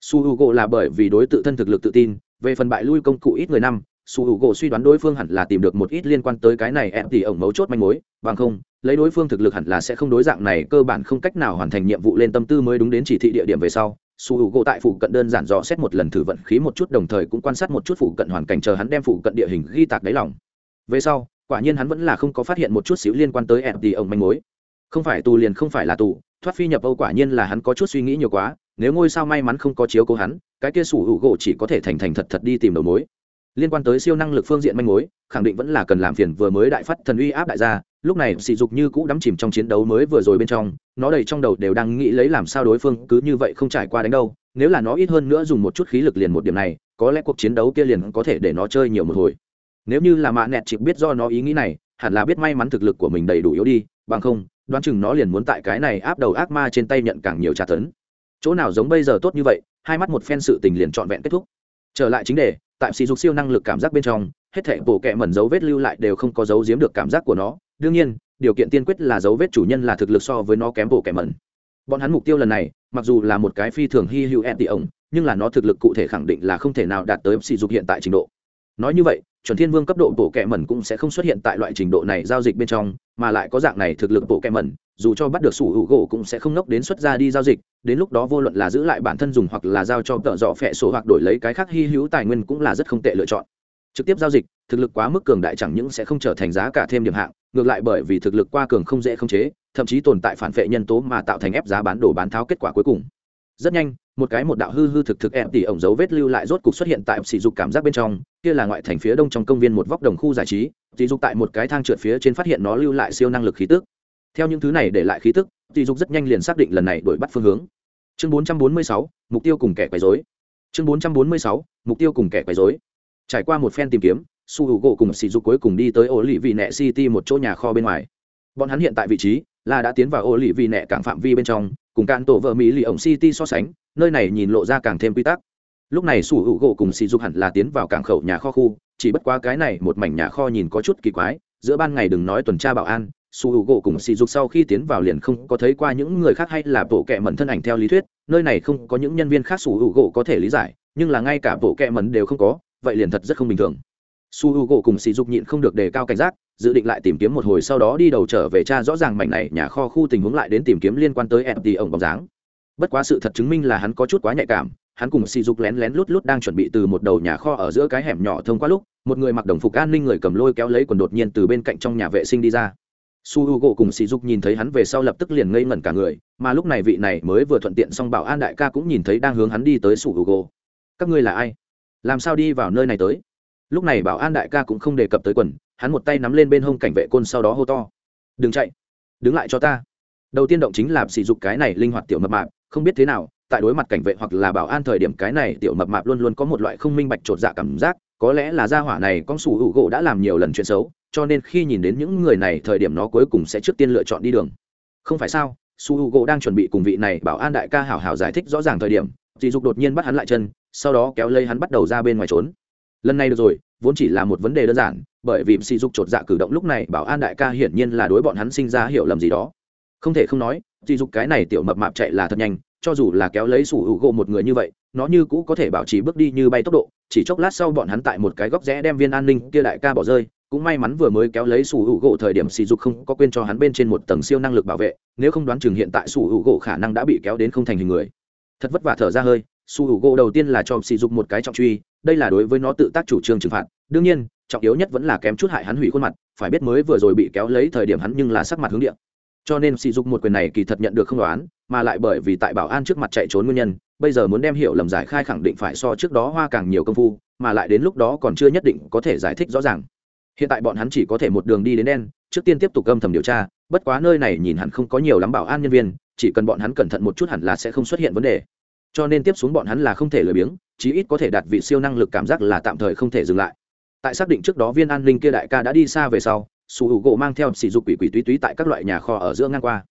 Su hữu gỗ là bởi vì đối tự thân thực lực tự tin, về phần bại lui công cụ ít người năm, su hữu gỗ suy đoán đối phương hẳn là tìm được một ít liên quan tới cái này em thì ổng mấu chốt manh mối, bằng không lấy đối phương thực lực hẳn là sẽ không đối dạng này, cơ bản không cách nào hoàn thành nhiệm vụ lên tâm tư mới đúng đến chỉ thị địa điểm về sau, su h u gỗ tại phụ cận đơn giản dò xét một lần thử vận khí một chút, đồng thời cũng quan sát một chút phụ cận hoàn cảnh chờ hắn đem phụ cận địa hình ghi tạc đáy lòng. Về sau, quả nhiên hắn vẫn là không có phát hiện một chút xíu liên quan tới mt ông manh mối. Không phải tù liền không phải là tù, thoát phi nhập âu quả nhiên là hắn có chút suy nghĩ nhiều quá, nếu ngôi sao may mắn không có chiếu cố hắn, cái kia sủ hữu gỗ chỉ có thể thành thành thật thật đi tìm đầu mối liên quan tới siêu năng lực phương diện manh mối, khẳng định vẫn là cần làm phiền vừa mới đại phát thần uy áp đại gia, lúc này sỉ dục như cũ đắm chìm trong chiến đấu mới vừa rồi bên trong, nó đầy trong đầu đều đang nghĩ lấy làm sao đối phương cứ như vậy không trải qua đánh đâu, nếu là nó ít hơn nữa dùng một chút khí lực liền một điểm này, có lẽ cuộc chiến đấu kia liền có thể để nó chơi nhiều một hồi. Nếu như là mạ nẹt chỉ biết do nó ý nghĩ này, hẳn là biết may mắn thực lực của mình đầy đủ yếu đi, bằng không, đoán chừng nó liền muốn tại cái này áp đầu ác ma trên tay nhận càng nhiều tra tấn. Chỗ nào giống bây giờ tốt như vậy, hai mắt một phen sự tình liền trọn vẹn kết thúc. Trở lại chính đề tại sỉ dục siêu năng lực cảm giác bên trong, hết thảy bộ kệ mẩn dấu vết lưu lại đều không có dấu giếm được cảm giác của nó. Đương nhiên, điều kiện tiên quyết là dấu vết chủ nhân là thực lực so với nó kém bộ kệ mẩn. Bọn hắn mục tiêu lần này, mặc dù là một cái phi thường hy hữu anti ổng, nhưng là nó thực lực cụ thể khẳng định là không thể nào đạt tới sỉ dục hiện tại trình độ nói như vậy, chuẩn thiên vương cấp độ bộ kẹ mẩn cũng sẽ không xuất hiện tại loại trình độ này giao dịch bên trong, mà lại có dạng này thực lực bộ kẹ mẩn, dù cho bắt được sủ hữu gỗ cũng sẽ không nốc đến xuất ra đi giao dịch, đến lúc đó vô luận là giữ lại bản thân dùng hoặc là giao cho tợ dọ phẹ sổ hoặc đổi lấy cái khác hy hữu tài nguyên cũng là rất không tệ lựa chọn. Trực tiếp giao dịch, thực lực quá mức cường đại chẳng những sẽ không trở thành giá cả thêm điểm hạng, ngược lại bởi vì thực lực qua cường không dễ khống chế, thậm chí tồn tại phản vệ nhân tố mà tạo thành ép giá bán đổ bán tháo kết quả cuối cùng rất nhanh một cái một đạo hư hư thực thực em tỉ ổng dấu vết lưu lại rốt cục xuất hiện tại sỉ dục cảm giác bên trong kia là ngoại thành phía đông trong công viên một vóc đồng khu giải trí sỉ dục tại một cái thang trượt phía trên phát hiện nó lưu lại siêu năng lực khí tức. Theo những thứ này để lại khí tức sỉ dục rất nhanh liền xác định lần này đổi bắt phương hướng. Chương 446, mục tiêu cùng kẻ quấy rối. Chương 446, mục tiêu cùng kẻ quấy rối. Trải qua một phen tìm kiếm su hữu gỗ cùng sỉ dục cuối cùng đi tới ổ lì vị nẹ city một chỗ nhà kho bên ngoài. Bọn hắn hiện tại vị trí là đã tiến vào ô lì vị nẹ cảng phạm vi bên trong, cùng cạn tổ vợ mỹ lì ổng city so sánh, nơi này nhìn lộ ra càng thêm quy tắc. Lúc này sủ hữu gỗ cùng sỉ dục hẳn là tiến vào cảng khẩu nhà kho khu, chỉ bất quá cái này một mảnh nhà kho nhìn có chút kỳ quái, giữa ban ngày đừng nói tuần tra bảo an su hữu gỗ cùng sỉ dục sau khi tiến vào liền không có thấy qua những người khác hay là bộ kệ mẩn thân ảnh theo lý thuyết, nơi này không có những nhân viên khác su hữu gỗ có thể lý giải, nhưng là ngay cả bộ kệ mẩn đều không có, vậy liền thật rất không bình thường. Su hữu gỗ cùng sỉ dục nhịn không được đề cao cảnh giác dự định lại tìm kiếm một hồi sau đó đi đầu trở về cha rõ ràng mảnh này nhà kho khu tình huống lại đến tìm kiếm liên quan tới mt ổng bóng dáng. Bất quá sự thật chứng minh là hắn có chút quá nhạy cảm, hắn cùng sỉ dục lén lén lút lút đang chuẩn bị từ một đầu nhà kho ở giữa cái hẻm nhỏ thông qua lúc, một người mặc đồng phục an ninh người cầm lôi kéo lấy quần đột nhiên từ bên cạnh trong nhà vệ sinh đi ra. Su h u gỗ cùng sỉ dục nhìn thấy hắn về sau lập tức liền ngây ngẩn cả người, mà lúc này vị này mới vừa thuận tiện xong bảo an đại ca cũng nhìn thấy đang hướng hắn đi tới su h u gỗ các ngươi là ai? Làm sao đi vào nơi này tới? Lúc này bảo an đại ca cũng không đề cập tới quần hắn một tay nắm lên bên hông cảnh vệ côn sau đó hô to. Đừng chạy, đứng lại cho ta. Đầu tiên động chính là sỉ dục cái này linh hoạt tiểu mập mạp, không biết thế nào, tại đối mặt cảnh vệ hoặc là bảo an thời điểm cái này tiểu mập mạp luôn luôn có một loại không minh bạch chột dạ cảm giác, có lẽ là gia hỏa này con sủ hữu gỗ đã làm nhiều lần chuyện xấu, cho nên khi nhìn đến những người này thời điểm nó cuối cùng sẽ trước tiên lựa chọn đi đường. Không phải sao su h u gỗ đang chuẩn bị cùng vị này bảo an đại ca hảo hảo giải thích rõ ràng thời điểm dì dục đột nhiên bắt hắn lại chân, sau đó kéo lây hắn bắt đầu ra bên ngoài trốn lần này được rồi, vốn chỉ là một vấn đề đơn giản, bởi vì sỉ dục chột dạ cử động lúc này bảo an đại ca hiển nhiên là đối bọn hắn sinh ra hiểu lầm gì đó. Không thể không nói, sỉ dục cái này tiểu mập mạp chạy là thật nhanh, cho dù là kéo lấy sủ hữu gỗ một người như vậy, nó như cũ có thể bảo trì bước đi như bay tốc độ, chỉ chốc lát sau bọn hắn tại một cái góc rẽ đem viên an ninh kia đại ca bỏ rơi, cũng may mắn vừa mới kéo lấy sủ hữu gỗ thời điểm sỉ dục không có quên cho hắn bên trên một tầng siêu năng lực bảo vệ, nếu không đoán chừng hiện tại sủ hữu gỗ khả năng đã bị kéo đến không thành hình người. Thật vất vả thở ra hơi, sủ hữu gỗ đầu tiên là cho sỉ dục một cái trọng truy đây là đối với nó tự tác chủ trương trừng phạt. Đương nhiên, trọng yếu nhất vẫn là kém chút hại hắn hủy khuôn mặt, phải biết mới vừa rồi bị kéo lấy thời điểm hắn nhưng là sắc mặt hướng điện cho nên sỉ dục một quyền này kỳ thật nhận được không đoán, mà lại bởi vì tại bảo an trước mặt chạy trốn nguyên nhân, bây giờ muốn đem hiểu lầm giải khai khẳng định phải so trước đó hoa càng nhiều công phu, mà lại đến lúc đó còn chưa nhất định có thể giải thích rõ ràng. Hiện tại bọn hắn chỉ có thể một đường đi đến đen, trước tiên tiếp tục âm thầm điều tra, bất quá nơi này nhìn hẳn không có nhiều lắm bảo an nhân viên, chỉ cần bọn hắn cẩn thận một chút hẳn là sẽ không xuất hiện vấn đề. Cho nên tiếp xuống bọn hắn là không thể lười biếng chí ít có thể đạt vị siêu năng lực cảm giác là tạm thời không thể dừng lại. Tại xác định trước đó viên an ninh kia đại ca đã đi xa về sau, sủ hữu gỗ mang theo sỉ dục quỷ quỷ túy túy tại các loại nhà kho ở giữa ngang qua.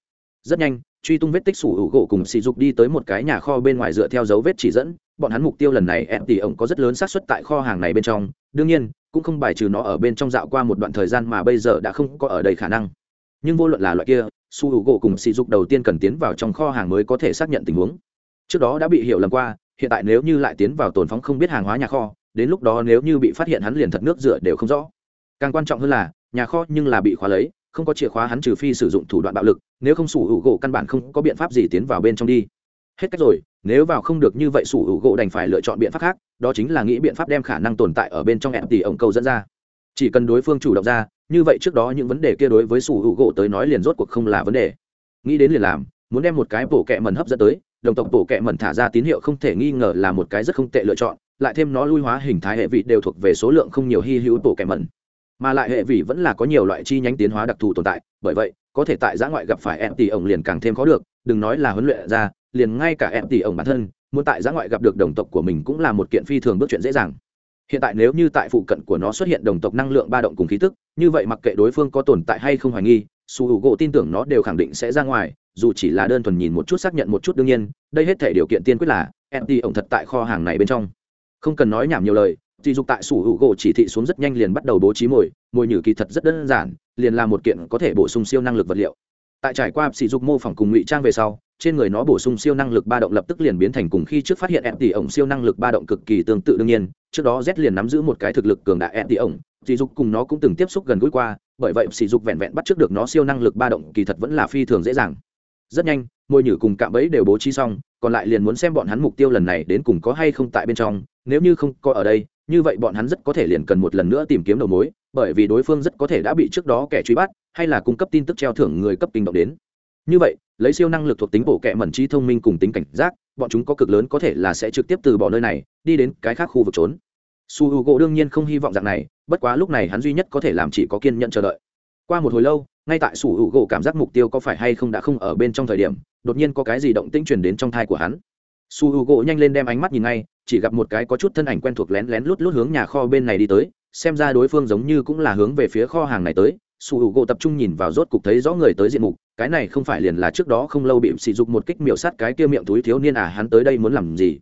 Rất nhanh, truy tung vết tích sủ hữu gỗ cùng sỉ dục đi tới một cái nhà kho bên ngoài dựa theo dấu vết chỉ dẫn. Bọn hắn mục tiêu lần này em tỷ ổng có rất lớn xác suất tại kho hàng này bên trong. Đương nhiên, cũng không bài trừ nó ở bên trong dạo qua một đoạn thời gian mà bây giờ đã không có ở đây khả năng. Nhưng vô luận là loại kia su hữu gỗ cùng sỉ dục đầu tiên cần tiến vào trong kho hàng mới có thể xác nhận tình huống. Trước đó đã bị hiểu lầm qua hiện tại nếu như lại tiến vào tồn phóng không biết hàng hóa nhà kho, đến lúc đó nếu như bị phát hiện hắn liền thật nước rửa đều không rõ. Càng quan trọng hơn là, nhà kho nhưng là bị khóa lấy, không có chìa khóa hắn trừ phi sử dụng thủ đoạn bạo lực, nếu không sủ hữu gỗ căn bản không có biện pháp gì tiến vào bên trong đi. Hết cách rồi, nếu vào không được như vậy sủ hữu gỗ đành phải lựa chọn biện pháp khác, đó chính là nghĩ biện pháp đem khả năng tồn tại ở bên trong em tỷ ổng câu dẫn ra. Chỉ cần đối phương chủ động ra, như vậy trước đó những vấn đề kia đối với sủ hữu gỗ tới nói liền rốt cuộc không là vấn đề. Nghĩ đến liền làm, muốn đem một cái bổ kẹ mần hấp dẫn tới đồng tộc bổ kẹ mẩn thả ra tín hiệu không thể nghi ngờ là một cái rất không tệ lựa chọn lại thêm nó lui hóa hình thái hệ vị đều thuộc về số lượng không nhiều hy hữu bổ kẹ mẩn, mà lại hệ vị vẫn là có nhiều loại chi nhánh tiến hóa đặc thù tồn tại bởi vậy có thể tại giã ngoại gặp phải em tỷ ổng liền càng thêm khó được đừng nói là huấn luyện ra liền ngay cả em tỷ ổng bản thân muốn tại giã ngoại gặp được đồng tộc của mình cũng là một kiện phi thường bước chuyện dễ dàng. Hiện tại nếu như tại phụ cận của nó xuất hiện đồng tộc năng lượng ba động cùng khí tức như vậy mặc kệ đối phương có tồn tại hay không hoài nghi su h u gỗ tin tưởng nó đều khẳng định sẽ ra ngoài dù chỉ là đơn thuần nhìn một chút xác nhận một chút đương nhiên đây hết thể điều kiện tiên quyết là mt ổng thật tại kho hàng này bên trong không cần nói nhảm nhiều lời Tỷ dục tại sủ hữu gỗ chỉ thị xuống rất nhanh liền bắt đầu bố trí mồi, mồi nhử kỳ thật rất đơn giản, liền là một kiện có thể bổ sung siêu năng lực vật liệu. Tại trải qua sỉ dục mô phỏng cùng ngụy trang về sau, trên người nó bổ sung siêu năng lực ba động lập tức liền biến thành cùng khi trước phát hiện em tỷ ổng siêu năng lực ba động cực kỳ tương tự đương nhiên, trước đó Z liền nắm giữ một cái thực lực cường đại em tỷ ổng, sử Dục cùng nó cũng từng tiếp xúc gần gũi qua, bởi vậy sỉ dục vẹn vẹn bắt trước được nó siêu năng lực ba động kỳ thật vẫn là phi thường dễ dàng. Rất nhanh, môi nhử cùng cạm bẫy đều bố trí xong, còn lại liền muốn xem bọn hắn mục tiêu lần này đến cùng có hay không tại bên trong, nếu như không có ở đây, như vậy bọn hắn rất có thể liền cần một lần nữa tìm kiếm đầu mối bởi vì đối phương rất có thể đã bị trước đó kẻ truy bắt hay là cung cấp tin tức treo thưởng người cấp kinh động đến. Như vậy lấy siêu năng lực thuộc tính bổ kẹ mẩn trí thông minh cùng tính cảnh giác bọn chúng có cực lớn có thể là sẽ trực tiếp từ bỏ nơi này đi đến cái khác khu vực trốn. Su h u gỗ đương nhiên không hy vọng dạng này bất quá lúc này hắn duy nhất có thể làm chỉ có kiên nhận chờ đợi. Qua một hồi lâu ngay tại sủ hữu gỗ cảm giác mục tiêu có phải hay không đã không ở bên trong thời điểm, đột nhiên có cái gì động tĩnh truyền đến trong thai của hắn. Su hữu gỗ nhanh lên đem ánh mắt nhìn ngay, chỉ gặp một cái có chút thân ảnh quen thuộc lén lén lút lút hướng nhà kho bên này đi tới, xem ra đối phương giống như cũng là hướng về phía kho hàng này tới. Su hữu gỗ tập trung nhìn vào rốt cục thấy rõ người tới diện mục, cái này không phải liền là trước đó không lâu bị sỉ dục một kích miểu sát cái kia miệng túi thiếu niên à hắn tới đây muốn làm gì?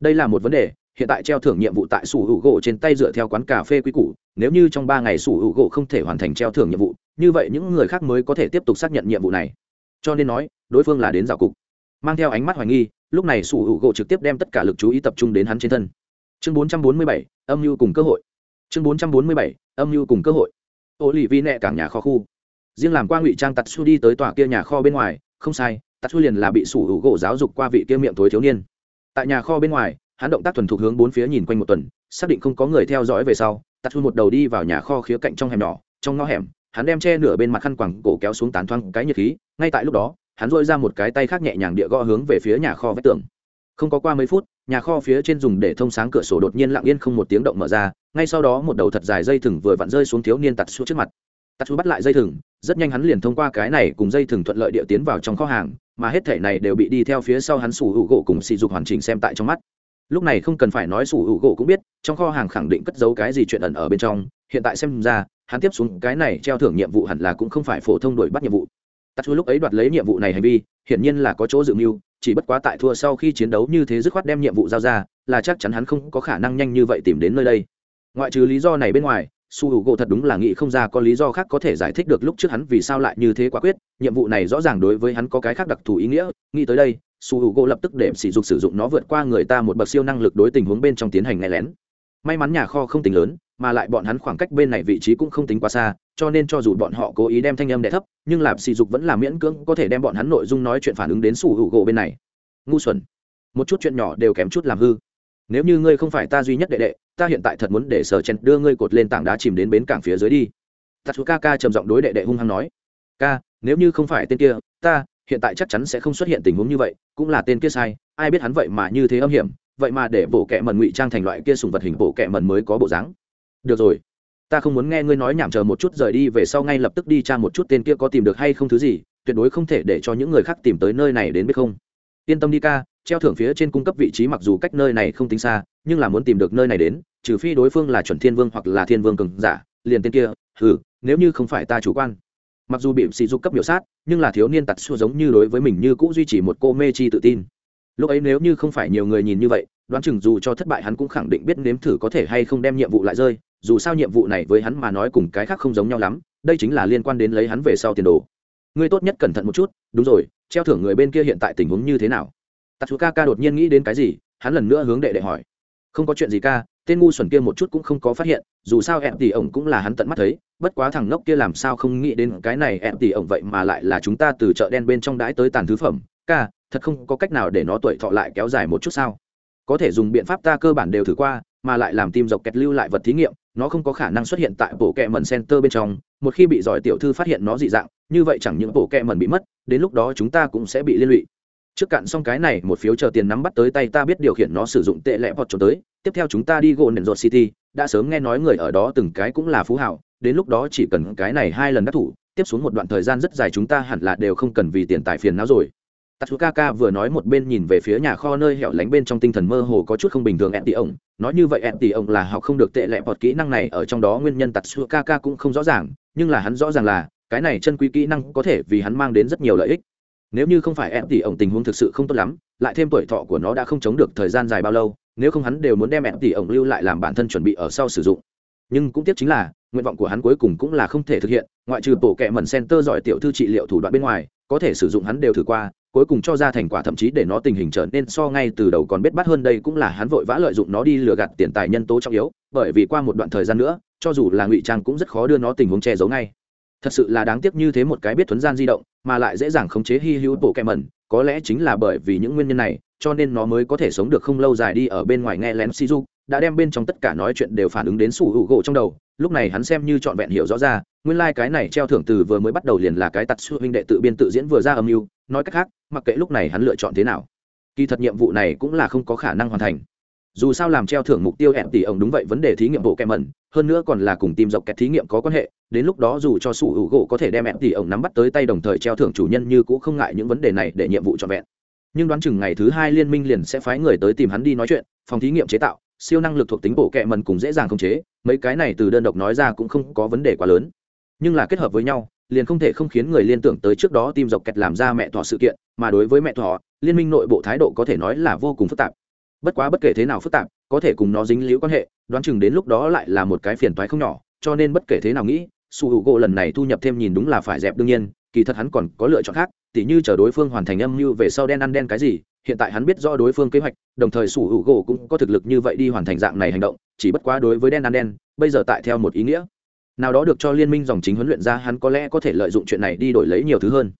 Đây là một vấn đề hiện tại treo thưởng nhiệm vụ tại sủ hữu gỗ trên tay dựa theo quán cà phê quý cũ nếu như trong ba ngày sủ hữu gỗ không thể hoàn thành treo thưởng nhiệm vụ như vậy những người khác mới có thể tiếp tục xác nhận nhiệm vụ này. Cho nên nói đối phương là đến rào cục. Mang theo ánh mắt hoài nghi lúc này sủ hữu gỗ trực tiếp đem tất cả lực chú ý tập trung đến hắn trên thân. Chương 447, âm mưu cùng cơ hội. Chương 447, âm mưu cùng cơ hội. Ô lì vi nẹ cảng nhà kho khu. Riêng làm qua ngụy trang tạt su đi tới tòa kia nhà kho bên ngoài không sai tạt su liền là bị sủ hữu gỗ giáo dục qua vị kia miệng tối thiếu niên. Tại nhà kho bên ngoài hắn động tác thuần thục hướng bốn phía nhìn quanh một tuần, xác định không có người theo dõi về sau tạt thu một đầu đi vào nhà kho khía cạnh trong hẻm nhỏ, trong ngõ hẻm, hắn đem che nửa bên mặt khăn quẳng cổ kéo xuống tán thoang cái nhiệt khí, ngay tại lúc đó, hắn dội ra một cái tay khác nhẹ nhàng địa gõ hướng về phía nhà kho vách tường. Không có qua mấy phút, nhà kho phía trên dùng để thông sáng cửa sổ đột nhiên lặng yên không một tiếng động mở ra, ngay sau đó một đầu thật dài dây thừng vừa vặn rơi xuống thiếu niên tạt xuống trước mặt. Tạt xuống bắt lại dây thừng, rất nhanh hắn liền thông qua cái này cùng dây thừng thuận lợi địa tiến vào trong kho hàng, mà hết thể này đều bị đi theo phía sau hắn sủ hữu gỗ cùng sỉ dục hoàn chỉnh xem tại trong mắt lúc này không cần phải nói sủ hữu gỗ cũng biết, trong kho hàng khẳng định cất giấu cái gì chuyện ẩn ở bên trong. Hiện tại xem ra, hắn tiếp xuống cái này treo thưởng nhiệm vụ hẳn là cũng không phải phổ thông đổi bắt nhiệm vụ. Tắt thua lúc ấy đoạt lấy nhiệm vụ này hành vi, hiển nhiên là có chỗ dự mưu, chỉ bất quá tại thua sau khi chiến đấu như thế dứt khoát đem nhiệm vụ giao ra, là chắc chắn hắn không có khả năng nhanh như vậy tìm đến nơi đây. Ngoại trừ lý do này bên ngoài, su hữu gỗ thật đúng là nghĩ không ra có lý do khác có thể giải thích được lúc trước hắn vì sao lại như thế quả quyết. Nhiệm vụ này rõ ràng đối với hắn có cái khác đặc thù ý nghĩa, nghĩ tới đây su hữu gỗ lập tức để sỉ dục sử dụng nó vượt qua người ta một bậc siêu năng lực đối tình huống bên trong tiến hành nghe lén. May mắn nhà kho không tính lớn, mà lại bọn hắn khoảng cách bên này vị trí cũng không tính quá xa, cho nên cho dù bọn họ cố ý đem thanh âm đẻ thấp, nhưng lạp sỉ dục vẫn là miễn cưỡng có thể đem bọn hắn nội dung nói chuyện phản ứng đến su hữu gỗ bên này. Ngu xuẩn. Một chút chuyện nhỏ đều kém chút làm hư. Nếu như ngươi không phải ta duy nhất đệ đệ, ta hiện tại thật muốn để sở chen đưa ngươi cột lên tảng đá chìm đến bến cảng phía dưới đi. Tatsuka ca trầm giọng đối đệ đệ hung hăng nói. Ca nếu như không phải tên kia, ta hiện tại chắc chắn sẽ không xuất hiện tình huống như vậy, cũng là tên kia sai, ai biết hắn vậy mà như thế âm hiểm, vậy mà để bộ kẹ mần ngụy trang thành loại kia sùng vật hình bộ kẹ mần mới có bộ dáng. Được rồi, ta không muốn nghe ngươi nói nhảm chờ một chút rời đi về sau ngay lập tức đi tra một chút tên kia có tìm được hay không thứ gì, tuyệt đối không thể để cho những người khác tìm tới nơi này đến biết không. Yên tâm đi ca, treo thưởng phía trên cung cấp vị trí mặc dù cách nơi này không tính xa, nhưng là muốn tìm được nơi này đến, trừ phi đối phương là chuẩn thiên vương hoặc là thiên vương cường giả, liền tên kia ừ nếu như không phải ta chủ quan mặc dù bị sỉ dục cấp biểu sát, nhưng là thiếu niên tặt xua giống như đối với mình như cũ duy trì một cô mê chi tự tin. Lúc ấy nếu như không phải nhiều người nhìn như vậy, đoán chừng dù cho thất bại hắn cũng khẳng định biết nếm thử có thể hay không đem nhiệm vụ lại rơi, dù sao nhiệm vụ này với hắn mà nói cùng cái khác không giống nhau lắm, đây chính là liên quan đến lấy hắn về sau tiền đồ. Ngươi tốt nhất cẩn thận một chút, đúng rồi, treo thưởng người bên kia hiện tại tình huống như thế nào? Tạt ca ca đột nhiên nghĩ đến cái gì, hắn lần nữa hướng đệ đệ hỏi. Không có chuyện gì ca tên ngu xuẩn kia một chút cũng không có phát hiện, dù sao em tỷ ổng cũng là hắn tận mắt thấy, bất quá thằng ngốc kia làm sao không nghĩ đến cái này em tỷ ổng vậy mà lại là chúng ta từ chợ đen bên trong đãi tới tàn thứ phẩm. Ca, thật không có cách nào để nó tuổi thọ lại kéo dài một chút sao? Có thể dùng biện pháp ta cơ bản đều thử qua, mà lại làm tim dọc kẹt lưu lại vật thí nghiệm, nó không có khả năng xuất hiện tại bộ kẹ mần center bên trong. Một khi bị giỏi tiểu thư phát hiện nó dị dạng, như vậy chẳng những bộ kẹ mần bị mất, đến lúc đó chúng ta cũng sẽ bị liên lụy trước cạn xong cái này, một phiếu chờ tiền nắm bắt tới tay ta biết điều khiển nó sử dụng tệ lệ hoặc trốn tới. Tiếp theo chúng ta đi gộn nền rột city, đã sớm nghe nói người ở đó từng cái cũng là phú hảo, đến lúc đó chỉ cần cái này hai lần đắc thủ, tiếp xuống một đoạn thời gian rất dài chúng ta hẳn là đều không cần vì tiền tài phiền não rồi. Tatsukaka vừa nói một bên nhìn về phía nhà kho nơi hẻo lánh bên trong tinh thần mơ hồ có chút không bình thường ẹn tỷ ổng nói như vậy ẹn tỷ ổng là học không được tệ lệ bọt kỹ năng này, ở trong đó nguyên nhân Tatsukaka cũng không rõ ràng, nhưng là hắn rõ ràng là, cái này chân quý kỹ năng có thể vì hắn mang đến rất nhiều lợi ích nếu như không phải em tỷ ổng tình huống thực sự không tốt lắm, lại thêm tuổi thọ của nó đã không chống được thời gian dài bao lâu, nếu không hắn đều muốn đem em tỷ ổng lưu lại làm bản thân chuẩn bị ở sau sử dụng. Nhưng cũng tiếc chính là, nguyện vọng của hắn cuối cùng cũng là không thể thực hiện, ngoại trừ bộ kệ mẩn center giỏi tiểu thư trị liệu thủ đoạn bên ngoài, có thể sử dụng hắn đều thử qua, cuối cùng cho ra thành quả thậm chí để nó tình hình trở nên so ngay từ đầu còn biết bắt hơn đây cũng là hắn vội vã lợi dụng nó đi lừa gạt tiền tài nhân tố trọng yếu, bởi vì qua một đoạn thời gian nữa, cho dù là ngụy trang cũng rất khó đưa nó tình huống che giấu ngay. Thật sự là đáng tiếc như thế một cái biết thuấn gian di động mà lại dễ dàng khống chế hy hữu bộ kẹ mẩn, có lẽ chính là bởi vì những nguyên nhân này, cho nên nó mới có thể sống được không lâu dài đi ở bên ngoài nghe lén si du đã đem bên trong tất cả nói chuyện đều phản ứng đến sủ hữu gỗ trong đầu, lúc này hắn xem như trọn vẹn hiểu rõ ra, nguyên lai、like、cái này treo thưởng từ vừa mới bắt đầu liền là cái tặt sư huynh đệ tự biên tự diễn vừa ra âm mưu, nói cách khác, mặc kệ lúc này hắn lựa chọn thế nào, kỳ thật nhiệm vụ này cũng là không có khả năng hoàn thành. Dù sao làm treo thưởng mục tiêu hẹn tỷ ông đúng vậy vấn đề thí nghiệm bộ kẹm mẩn, hơn nữa còn là cùng tìm dọc kẹt thí nghiệm có quan hệ đến lúc đó dù cho sủ hữu gỗ có thể đem hẹn thì ông nắm bắt tới tay đồng thời treo thưởng chủ nhân như cũng không ngại những vấn đề này để nhiệm vụ trọn vẹn. Nhưng đoán chừng ngày thứ hai liên minh liền sẽ phái người tới tìm hắn đi nói chuyện, phòng thí nghiệm chế tạo, siêu năng lực thuộc tính bộ kệ mần cùng dễ dàng khống chế, mấy cái này từ đơn độc nói ra cũng không có vấn đề quá lớn. Nhưng là kết hợp với nhau, liền không thể không khiến người liên tưởng tới trước đó tìm dọc kẹt làm ra mẹ thọ sự kiện, mà đối với mẹ thọ liên minh nội bộ thái độ có thể nói là vô cùng phức tạp. Bất quá bất kể thế nào phức tạp, có thể cùng nó dính liễu quan hệ, đoán chừng đến lúc đó lại là một cái phiền toái không nhỏ, cho nên bất kể thế nào nghĩ su hữu gỗ lần này thu nhập thêm nhìn đúng là phải dẹp đương nhiên, kỳ thật hắn còn có lựa chọn khác, tỉ như chờ đối phương hoàn thành âm mưu về sau đen ăn đen cái gì, hiện tại hắn biết rõ đối phương kế hoạch, đồng thời su hữu gỗ cũng có thực lực như vậy đi hoàn thành dạng này hành động, chỉ bất quá đối với đen ăn đen, bây giờ tại theo một ý nghĩa. Nào đó được cho liên minh dòng chính huấn luyện ra, hắn có lẽ có thể lợi dụng chuyện này đi đổi lấy nhiều thứ hơn.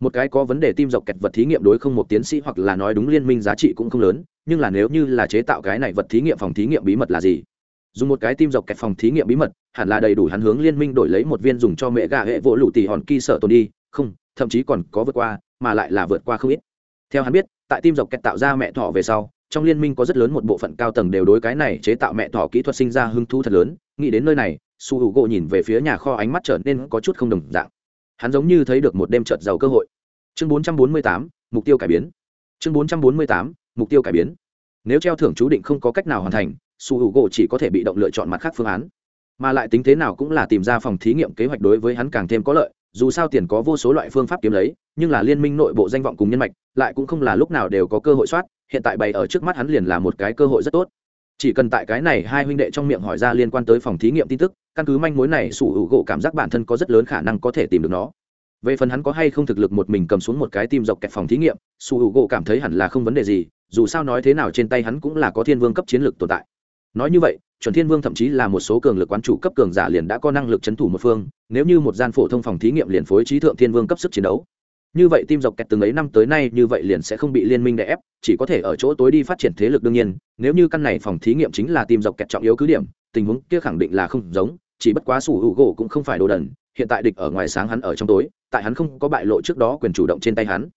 Một cái có vấn đề tim dọc kẹt vật thí nghiệm đối không một tiến sĩ hoặc là nói đúng liên minh giá trị cũng không lớn, nhưng là nếu như là chế tạo cái này vật thí nghiệm phòng thí nghiệm bí mật là gì? Dùng một cái tim dọc kẹt phòng thí nghiệm bí mật hẳn là đầy đủ hắn hướng liên minh đổi lấy một viên dùng cho mẹ gà hệ vỗ lụ tỉ hòn kỳ sợ tồn đi không thậm chí còn có vượt qua mà lại là vượt qua không ít. Theo hắn biết tại tim dọc kẹt tạo ra mẹ thọ về sau trong liên minh có rất lớn một bộ phận cao tầng đều đối cái này chế tạo mẹ thọ kỹ thuật sinh ra hứng thú thật lớn nghĩ đến nơi này su hữu gỗ nhìn về phía nhà kho ánh mắt trở nên có chút không đồng dạng. Hắn giống như thấy được một đêm trợt giàu cơ hội. Chương 448, mục tiêu cải biến. Chương 448, mục tiêu cải biến. Nếu treo thưởng chú định không có cách nào hoàn thành su hữu gỗ chỉ có thể bị động lựa chọn mặt khác phương án, mà lại tính thế nào cũng là tìm ra phòng thí nghiệm kế hoạch đối với hắn càng thêm có lợi, dù sao tiền có vô số loại phương pháp kiếm lấy, nhưng là liên minh nội bộ danh vọng cùng nhân mạch, lại cũng không là lúc nào đều có cơ hội soát, hiện tại bày ở trước mắt hắn liền là một cái cơ hội rất tốt. Chỉ cần tại cái này hai huynh đệ trong miệng hỏi ra liên quan tới phòng thí nghiệm tin tức, căn cứ manh mối này sủ hữu gỗ cảm giác bản thân có rất lớn khả năng có thể tìm được nó. Về phần hắn có hay không thực lực một mình cầm xuống một cái tim dọc kẹt phòng thí nghiệm, sủ hữu gỗ cảm thấy hẳn là không vấn đề gì, dù sao nói thế nào trên tay hắn cũng là có thiên vương cấp chiến lược tồn tại nói như vậy, chuẩn thiên vương thậm chí là một số cường lực quán chủ cấp cường giả liền đã có năng lực c h ấ n thủ một phương, nếu như một gian phổ thông phòng thí nghiệm liền phối trí thượng thiên vương cấp sức chiến đấu. Như vậy tim dọc kẹt từng ấy năm tới nay như vậy liền sẽ không bị liên minh đè ép, chỉ có thể ở chỗ tối đi phát triển thế lực đương nhiên, nếu như căn này phòng thí nghiệm chính là tim dọc kẹt trọng yếu cứ điểm, tình huống kia khẳng định là không giống, chỉ bất quá sủ hữu gỗ cũng không phải đồ đần, hiện tại địch ở ngoài sáng hắn ở trong tối, tại hắn không có bại lộ trước đó quyền chủ động trên tay hắn.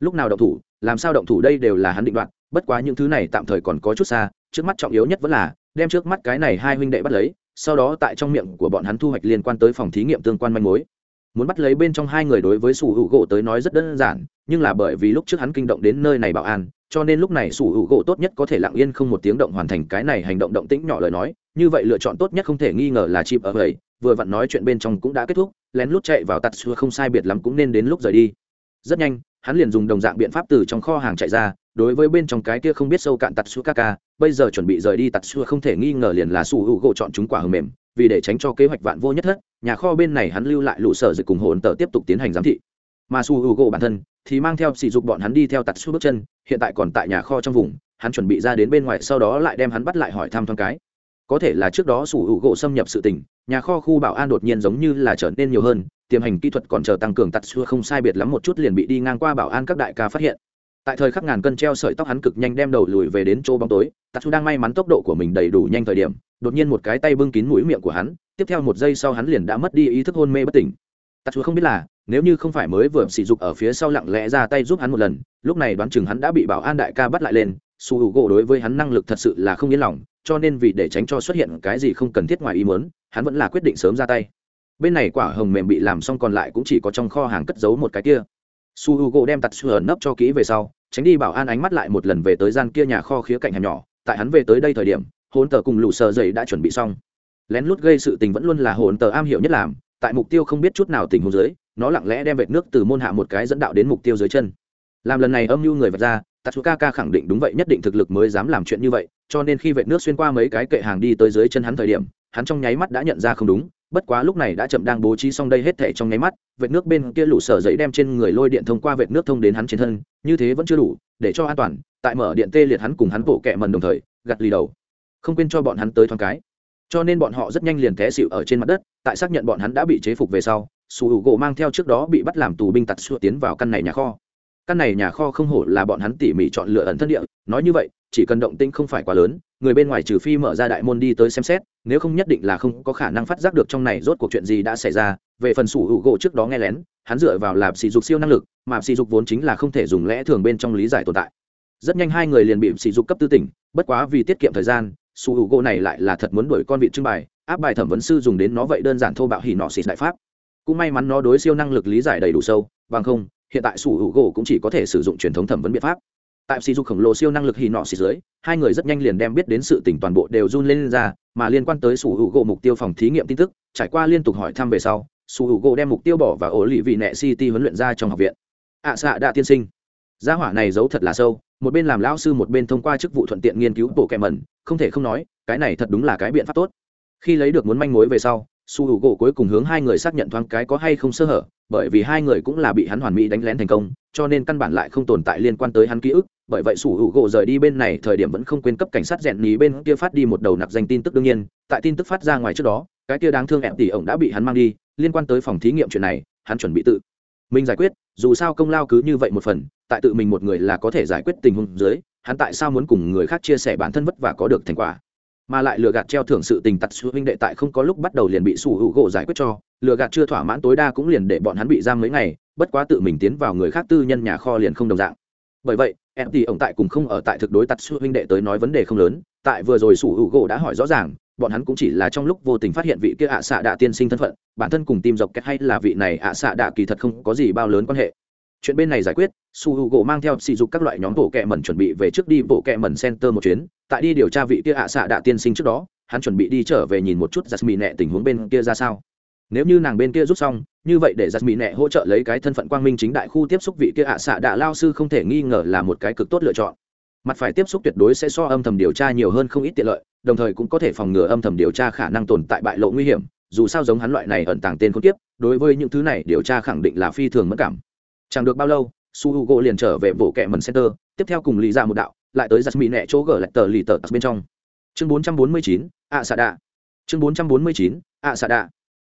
Lúc nào động thủ, làm sao động thủ đây đều là hắn định đoạt, bất quá những thứ này tạm thời còn có chút xa, trước mắt trọng yếu nhất vẫn là đem trước mắt cái này hai huynh đệ bắt lấy, sau đó tại trong miệng của bọn hắn thu hoạch liên quan tới phòng thí nghiệm tương quan manh mối. Muốn bắt lấy bên trong hai người đối với sủ hữu gỗ tới nói rất đơn giản, nhưng là bởi vì lúc trước hắn kinh động đến nơi này bảo an, cho nên lúc này sủ hữu gỗ tốt nhất có thể lặng yên không một tiếng động hoàn thành cái này hành động động tĩnh nhỏ lời nói. Như vậy lựa chọn tốt nhất không thể nghi ngờ là chịp ở vậy, vừa vặn nói chuyện bên trong cũng đã kết thúc, lén lút chạy vào tạt xưa không sai biệt lắm cũng nên đến lúc rời đi. Rất nhanh hắn liền dùng đồng dạng biện pháp từ trong kho hàng chạy ra, đối với bên trong cái kia không biết sâu cạn tạt xua ca bây giờ chuẩn bị rời đi tạt xua không thể nghi ngờ liền là su hữu gỗ chọn chúng quả hầm mềm, vì để tránh cho kế hoạch vạn vô nhất thất, nhà kho bên này hắn lưu lại lũ sở dịch cùng hồn tờ tiếp tục tiến hành giám thị. Mà su hữu gỗ bản thân thì mang theo sỉ dục bọn hắn đi theo tạt xua bước chân, hiện tại còn tại nhà kho trong vùng, hắn chuẩn bị ra đến bên ngoài, sau đó lại đem hắn bắt lại hỏi thăm thoáng cái. Có thể là trước đó su hữu gỗ xâm nhập sự tình, nhà kho khu bảo an đột nhiên giống như là trở nên nhiều hơn tiềm hành kỹ thuật còn chờ tăng cường tạt xưa không sai biệt lắm một chút liền bị đi ngang qua bảo an các đại ca phát hiện. Tại thời khắc ngàn cân treo sợi tóc hắn cực nhanh đem đầu lùi về đến chỗ bóng tối, tạt xu đang may mắn tốc độ của mình đầy đủ nhanh thời điểm, đột nhiên một cái tay bưng kín mũi miệng của hắn, tiếp theo một giây sau hắn liền đã mất đi ý thức hôn mê bất tỉnh. Tạt xu không biết là, nếu như không phải mới vừa sỉ dục ở phía sau lặng lẽ ra tay giúp hắn một lần, lúc này đoán chừng hắn đã bị bảo an đại ca bắt lại lên, su hữu gỗ đối với hắn năng lực thật sự là không yên lòng, cho nên vì để tránh cho xuất hiện cái gì không cần thiết ngoài ý muốn, hắn vẫn là quyết định sớm ra tay bên này quả hồng mềm bị làm xong còn lại cũng chỉ có trong kho hàng cất giấu một cái kia. Su h u gỗ đem tặt su nấp cho kỹ về sau, tránh đi bảo an ánh mắt lại một lần về tới gian kia nhà kho khía cạnh hẻm nhỏ. Tại hắn về tới đây thời điểm, hồn tờ cùng lũ sờ dậy đã chuẩn bị xong. Lén lút gây sự tình vẫn luôn là hồn tờ am hiểu nhất làm, tại mục tiêu không biết chút nào tình huống dưới, nó lặng lẽ đem vệt nước từ môn hạ một cái dẫn đạo đến mục tiêu dưới chân. Làm lần này âm mưu người vật ra tatsuka khẳng định đúng vậy, nhất định thực lực mới dám làm chuyện như vậy, cho nên khi vệt nước xuyên qua mấy cái kệ hàng đi tới dưới chân hắn thời điểm, hắn trong nháy mắt đã nhận ra không đúng bất quá lúc này đã chậm đang bố trí xong đây hết thảy trong nháy mắt, vệt nước bên kia lũ sở giấy đem trên người lôi điện thông qua vệt nước thông đến hắn trên thân, như thế vẫn chưa đủ, để cho an toàn, tại mở điện tê liệt hắn cùng hắn bộ kẹ mần đồng thời gặt lì đầu. Không quên cho bọn hắn tới thoáng cái. Cho nên bọn họ rất nhanh liền té xịu ở trên mặt đất, tại xác nhận bọn hắn đã bị chế phục về sau su hữu gỗ mang theo trước đó bị bắt làm tù binh tặc xua tiến vào căn này nhà kho. Căn này nhà kho không hổ là bọn hắn tỉ mỉ chọn lựa ẩn thân địa, nói như vậy, chỉ cần động tinh không phải quá lớn, người bên ngoài trừ phi mở ra đại môn đi tới xem xét nếu không nhất định là không có khả năng phát giác được trong này rốt cuộc chuyện gì đã xảy ra về phần sủ hữu gỗ trước đó nghe lén hắn dựa vào lạp sỉ dục siêu năng lực mà sỉ dục vốn chính là không thể dùng lẽ thường bên trong lý giải tồn tại. Rất nhanh hai người liền bị sỉ dục cấp tư tỉnh bất quá vì tiết kiệm thời gian sủ hữu gỗ này lại là thật muốn đuổi con vị trưng bài áp bài thẩm vấn sư dùng đến nó vậy đơn giản thô bạo hỉ nọ xịt đại pháp. Cũng may mắn nó đối siêu năng lực lý giải đầy đủ sâu bằng không hiện tại sủ hữu gỗ cũng chỉ có thể sử dụng truyền thống thẩm vấn biện pháp. Tại sỉ dục khổng lồ siêu năng lực hỉ nọ xịt dưới hai người rất nhanh liền đem biết đến sự tỉnh toàn bộ đều run lên, lên ra mà liên quan tới sủ hữu gỗ mục tiêu phòng thí nghiệm tin tức trải qua liên tục hỏi thăm về sau sủ hữu gỗ đem mục tiêu bỏ và ổ lì vị nẹ city huấn luyện ra trong học viện. Ạ à, xạ đã tiên sinh. Gia hỏa này giấu thật là sâu một bên làm lão sư một bên thông qua chức vụ thuận tiện nghiên cứu bộ kẹ mẩn không thể không nói cái này thật đúng là cái biện pháp tốt. Khi lấy được muốn manh mối về sau su hữu gỗ cuối cùng hướng hai người xác nhận thoáng cái có hay không sơ hở, bởi vì hai người cũng là bị hắn hoàn mỹ đánh lén thành công, cho nên căn bản lại không tồn tại liên quan tới hắn ký ức. Bởi vậy su hữu gỗ rời đi bên này, thời điểm vẫn không quên cấp cảnh sát rèn ní bên kia phát đi một đầu nặc danh tin tức đương nhiên. Tại tin tức phát ra ngoài trước đó, cái kia đáng thương em tỷ ổng đã bị hắn mang đi. Liên quan tới phòng thí nghiệm chuyện này, hắn chuẩn bị tự mình giải quyết, dù sao công lao cứ như vậy một phần, tại tự mình một người là có thể giải quyết tình huống dưới, hắn tại sao muốn cùng người khác chia sẻ bản thân vất vả có được thành quả? Mà lại lừa gạt treo thưởng sự tình tật sư huynh đệ tại không có lúc bắt đầu liền bị sủ hữu gỗ giải quyết cho, lừa gạt chưa thỏa mãn tối đa cũng liền để bọn hắn bị giam mấy ngày, bất quá tự mình tiến vào người khác tư nhân nhà kho liền không đồng dạng. Bởi vậy, em thì ổng tại cùng không ở tại thực đối tật sư huynh đệ tới nói vấn đề không lớn, tại vừa rồi sủ hữu gỗ đã hỏi rõ ràng, bọn hắn cũng chỉ là trong lúc vô tình phát hiện vị kia ạ xạ đạ tiên sinh thân phận, bản thân cùng tìm dọc cách hay là vị này ạ xạ đạ kỳ thật không có gì bao lớn quan hệ chuyện bên này giải quyết, su h u gỗ mang theo sỉ dục các loại nhóm bộ kẹ mẩn chuẩn bị về trước đi bộ kẹ mẩn center một chuyến. Tại đi điều tra vị kia ạ xạ đạ tiên sinh trước đó, hắn chuẩn bị đi trở về nhìn một chút giặt mì nẹ tình huống bên kia ra sao. Nếu như nàng bên kia rút xong, như vậy để giặt mì nẹ hỗ trợ lấy cái thân phận quang minh chính đại khu tiếp xúc vị kia ạ xạ đạ lao sư không thể nghi ngờ là một cái cực tốt lựa chọn. Mặt phải tiếp xúc tuyệt đối sẽ so âm thầm điều tra nhiều hơn không ít tiện lợi, đồng thời cũng có thể phòng ngừa âm thầm điều tra khả năng tồn tại bại lộ nguy hiểm, dù sao giống hắn loại này ẩn tàng tên không tiếp đối với những thứ này điều tra khẳng định là phi thường mất cảm chẳng được bao lâu, su h u g o liền trở về vỗ kẹ mần center, tiếp theo cùng lì ra dạ một đạo, lại tới giặt mỹ nẹ chỗ gở lại tờ lì tờ bên trong. Chương bốn trăm bốn mươi chín, ạ xạ đạ. Chương bốn trăm bốn mươi chín, ạ xạ đạ.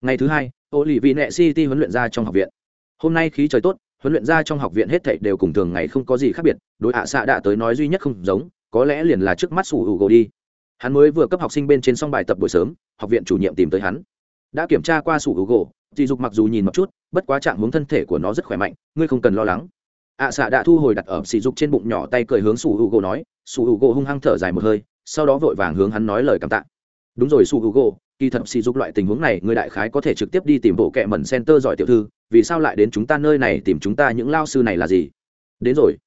Ngày thứ hai ô lì vị nẹ city huấn luyện ra trong học viện. Hôm nay khí trời tốt, huấn luyện ra trong học viện hết thảy đều cùng thường ngày không có gì khác biệt, đối ạ xạ đạ tới nói duy nhất không giống, có lẽ liền là trước mắt sủ hữu gỗ đi. Hắn mới vừa cấp học sinh bên trên xong bài tập buổi sớm, học viện chủ nhiệm tìm tới hắn. Đã kiểm tra qua sủ hữu gỗ dì dục mặc dù nhìn một chút, bất quá trạng hướng thân thể của nó rất khỏe mạnh, ngươi không cần lo lắng. Ạ xạ đã thu hồi đặt ở sỉ dục trên bụng nhỏ tay cười hướng sủ hữu gỗ nói, sủ hữu gỗ hung hăng thở dài một hơi, sau đó vội vàng hướng hắn nói lời cảm tạ. Đúng rồi sủ hữu gỗ kỳ thật sỉ dục loại tình huống này, ngươi đại khái có thể trực tiếp đi tìm bộ kệ mẩn center giỏi tiểu thư, vì sao lại đến chúng ta nơi này tìm chúng ta những lao sư này là gì? Đến rồi.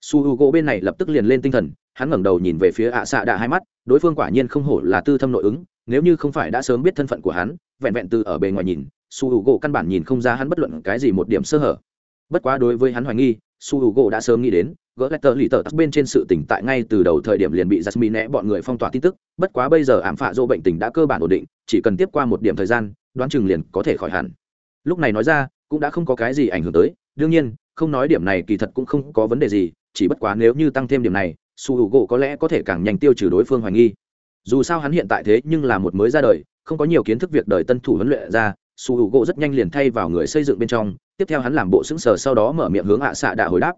Su h gỗ bên này lập tức liền lên tinh thần, hắn ngẩng đầu nhìn về phía ạ xạ đã hai mắt, đối phương quả nhiên không hổ là tư thâm nội ứng, nếu như không phải đã sớm biết thân phận của hắn, vẹn vẹn từ ở bề ngoài nhìn su h u gỗ căn bản nhìn không ra hắn bất luận cái gì một điểm sơ hở. Bất quá đối với hắn hoài nghi, su h u gỗ đã sớm nghĩ đến, gỡ lại tờ lì tờ tắc bên trên sự tỉnh tại ngay từ đầu thời điểm liền bị giặt mỹ nẹ bọn người phong tỏa tin tức, bất quá bây giờ ảm phạ dỗ bệnh tình đã cơ bản ổn định, chỉ cần tiếp qua một điểm thời gian, đoán chừng liền có thể khỏi hẳn. Lúc này nói ra, cũng đã không có cái gì ảnh hưởng tới, đương nhiên, không nói điểm này kỳ thật cũng không có vấn đề gì, chỉ bất quá nếu như tăng thêm điểm này, su h u gỗ có lẽ có thể càng nhanh tiêu trừ đối phương hoài nghi. Dù sao hắn hiện tại thế nhưng là một mới ra đời, không có nhiều kiến thức việc đời tân thủ huấn luyện ra su h u gỗ rất nhanh liền thay vào người xây dựng bên trong, tiếp theo hắn làm bộ xứng sờ sau đó mở miệng hướng ạ xạ đạ hồi đáp.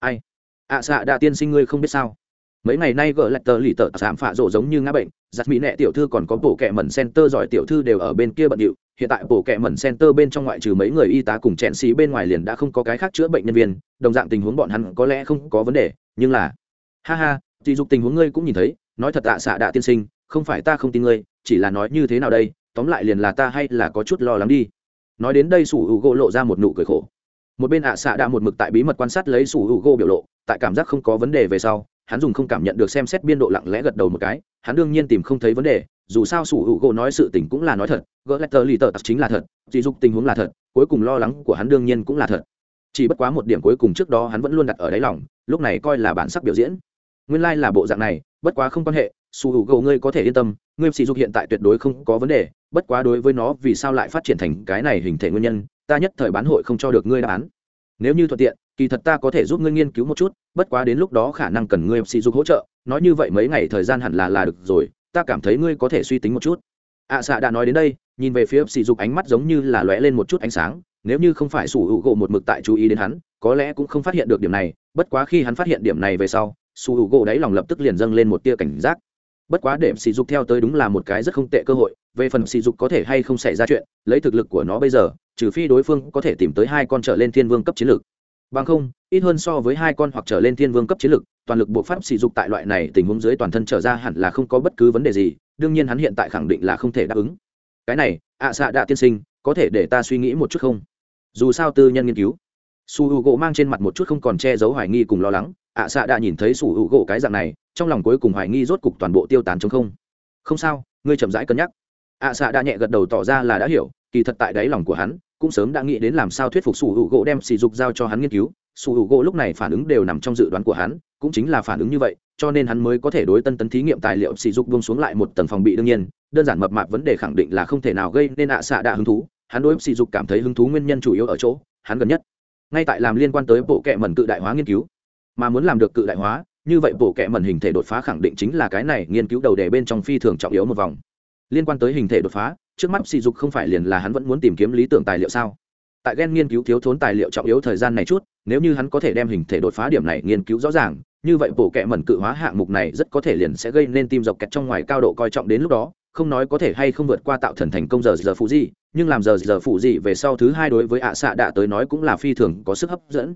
Ai? ạ xạ đạ tiên sinh ngươi không biết sao? Mấy ngày nay gỡ lại tờ lì tờ giảm phạ rộ giống như ngã bệnh, giặt mỹ nẹ tiểu thư còn có bộ kẹ mẩn center giỏi tiểu thư đều ở bên kia bận điệu. Hiện tại bộ kẹ mẩn center bên trong ngoại trừ mấy người y tá cùng chẹn xí bên ngoài liền đã không có cái khác chữa bệnh nhân viên. Đồng dạng tình huống bọn hắn có lẽ không có vấn đề, nhưng là, ha ha chỉ dục tình huống ngươi cũng nhìn thấy, nói thật ạ xạ đạ tiên sinh, không phải ta không tin ngươi, chỉ là nói như thế nào đây tóm lại liền là ta hay là có chút lo lắng đi. Nói đến đây sủ hữu gỗ lộ ra một nụ cười khổ. Một bên ạ xạ đã một mực tại bí mật quan sát lấy sủ hữu gỗ biểu lộ, tại cảm giác không có vấn đề về sau, hắn dùng không cảm nhận được xem xét biên độ lặng lẽ gật đầu một cái, hắn đương nhiên tìm không thấy vấn đề, dù sao sủ hữu gỗ nói sự tình cũng là nói thật, gỡ lẽ tờ lì tờ tặc chính là thật dị dục tình huống là thật, cuối cùng lo lắng của hắn đương nhiên cũng là thật. Chỉ bất quá một điểm cuối cùng trước đó hắn vẫn luôn đặt ở đáy lòng, lúc này coi là bản sắc biểu diễn. Nguyên lai、like、là bộ dạng này, bất quá không quan hệ, sủ hữu gỗ ngươi có thể yên tâm, ngươi sỉ dục hiện tại tuyệt đối không có vấn đề bất quá đối với nó vì sao lại phát triển thành cái này hình thể nguyên nhân ta nhất thời bán hội không cho được ngươi đáp án. Nếu như thuận tiện kỳ thật ta có thể giúp ngươi nghiên cứu một chút bất quá đến lúc đó khả năng cần ngươi sỉ dục hỗ trợ nói như vậy mấy ngày thời gian hẳn là là được rồi ta cảm thấy ngươi có thể suy tính một chút. Ạ à, xạ đã nói đến đây nhìn về phía sỉ dục ánh mắt giống như là lóe lên một chút ánh sáng nếu như không phải sủ hữu gỗ một mực tại chú ý đến hắn có lẽ cũng không phát hiện được điểm này bất quá khi hắn phát hiện điểm này về sau sủ hữu gỗ đáy lòng lập tức liền dâng lên một tia cảnh giác bất quá để sỉ dục theo tới đúng là một cái rất không tệ cơ hội, về phần sỉ dục có thể hay không xảy ra chuyện, lấy thực lực của nó bây giờ, trừ phi đối phương có thể tìm tới hai con trở lên thiên vương cấp chiến lược. Bằng không, ít hơn so với hai con hoặc trở lên thiên vương cấp chiến lược, toàn lực bộ pháp sỉ dục tại loại này tình huống dưới toàn thân trở ra hẳn là không có bất cứ vấn đề gì, đương nhiên hắn hiện tại khẳng định là không thể đáp ứng. Cái này, ạ à xạ đạ tiên sinh, có thể để ta suy nghĩ một chút không? Dù sao tư nhân nghiên cứu. Su h u gỗ mang trên mặt một chút không còn che giấu hoài nghi cùng lo lắng, ạ à xạ đã nhìn thấy su h u gỗ cái dạng này trong lòng cuối cùng hoài nghi rốt cục toàn bộ tiêu tán chống không. Không sao, ngươi chậm rãi cân nhắc. Ạ à xạ đã nhẹ gật đầu tỏ ra là đã hiểu, kỳ thật tại đáy lòng của hắn, cũng sớm đã nghĩ đến làm sao thuyết phục sủ hữu gỗ đem sỉ dục giao cho hắn nghiên cứu. Sủ hữu gỗ lúc này phản ứng đều nằm trong dự đoán của hắn, cũng chính là phản ứng như vậy, cho nên hắn mới có thể đối tân tấn thí nghiệm tài liệu sỉ dục buông xuống lại một tầng phòng bị đương nhiên, đơn giản mập mạp vấn đề khẳng định là không thể nào gây nên ạ xạ đã hứng thú. Hắn đối sỉ dục cảm thấy hứng thú nguyên nhân chủ yếu ở chỗ, hắn gần nhất, ngay tại làm liên quan tới bộ kệ mẩn cự đại hóa nghiên cứu, mà muốn làm được cự đại hóa như vậy bộ kệ mẩn hình thể đột phá khẳng định chính là cái này, nghiên cứu đầu đề bên trong phi thường trọng yếu một vòng. Liên quan tới hình thể đột phá, trước mắt sỉ dục không phải liền là hắn vẫn muốn tìm kiếm lý tưởng tài liệu sao? Tại gen nghiên cứu thiếu thốn tài liệu trọng yếu thời gian này chút, nếu như hắn có thể đem hình thể đột phá điểm này nghiên cứu rõ ràng, như vậy bộ kệ mẩn cự hóa hạng mục này rất có thể liền sẽ gây nên tim dọc kẹt trong ngoài cao độ coi trọng đến lúc đó, không nói có thể hay không vượt qua tạo thần thành công giờ giờ phụ gì, nhưng làm giờ giờ phụ gì về sau thứ hai đối với ạ xạ đạ tới nói cũng là phi thường có sức hấp dẫn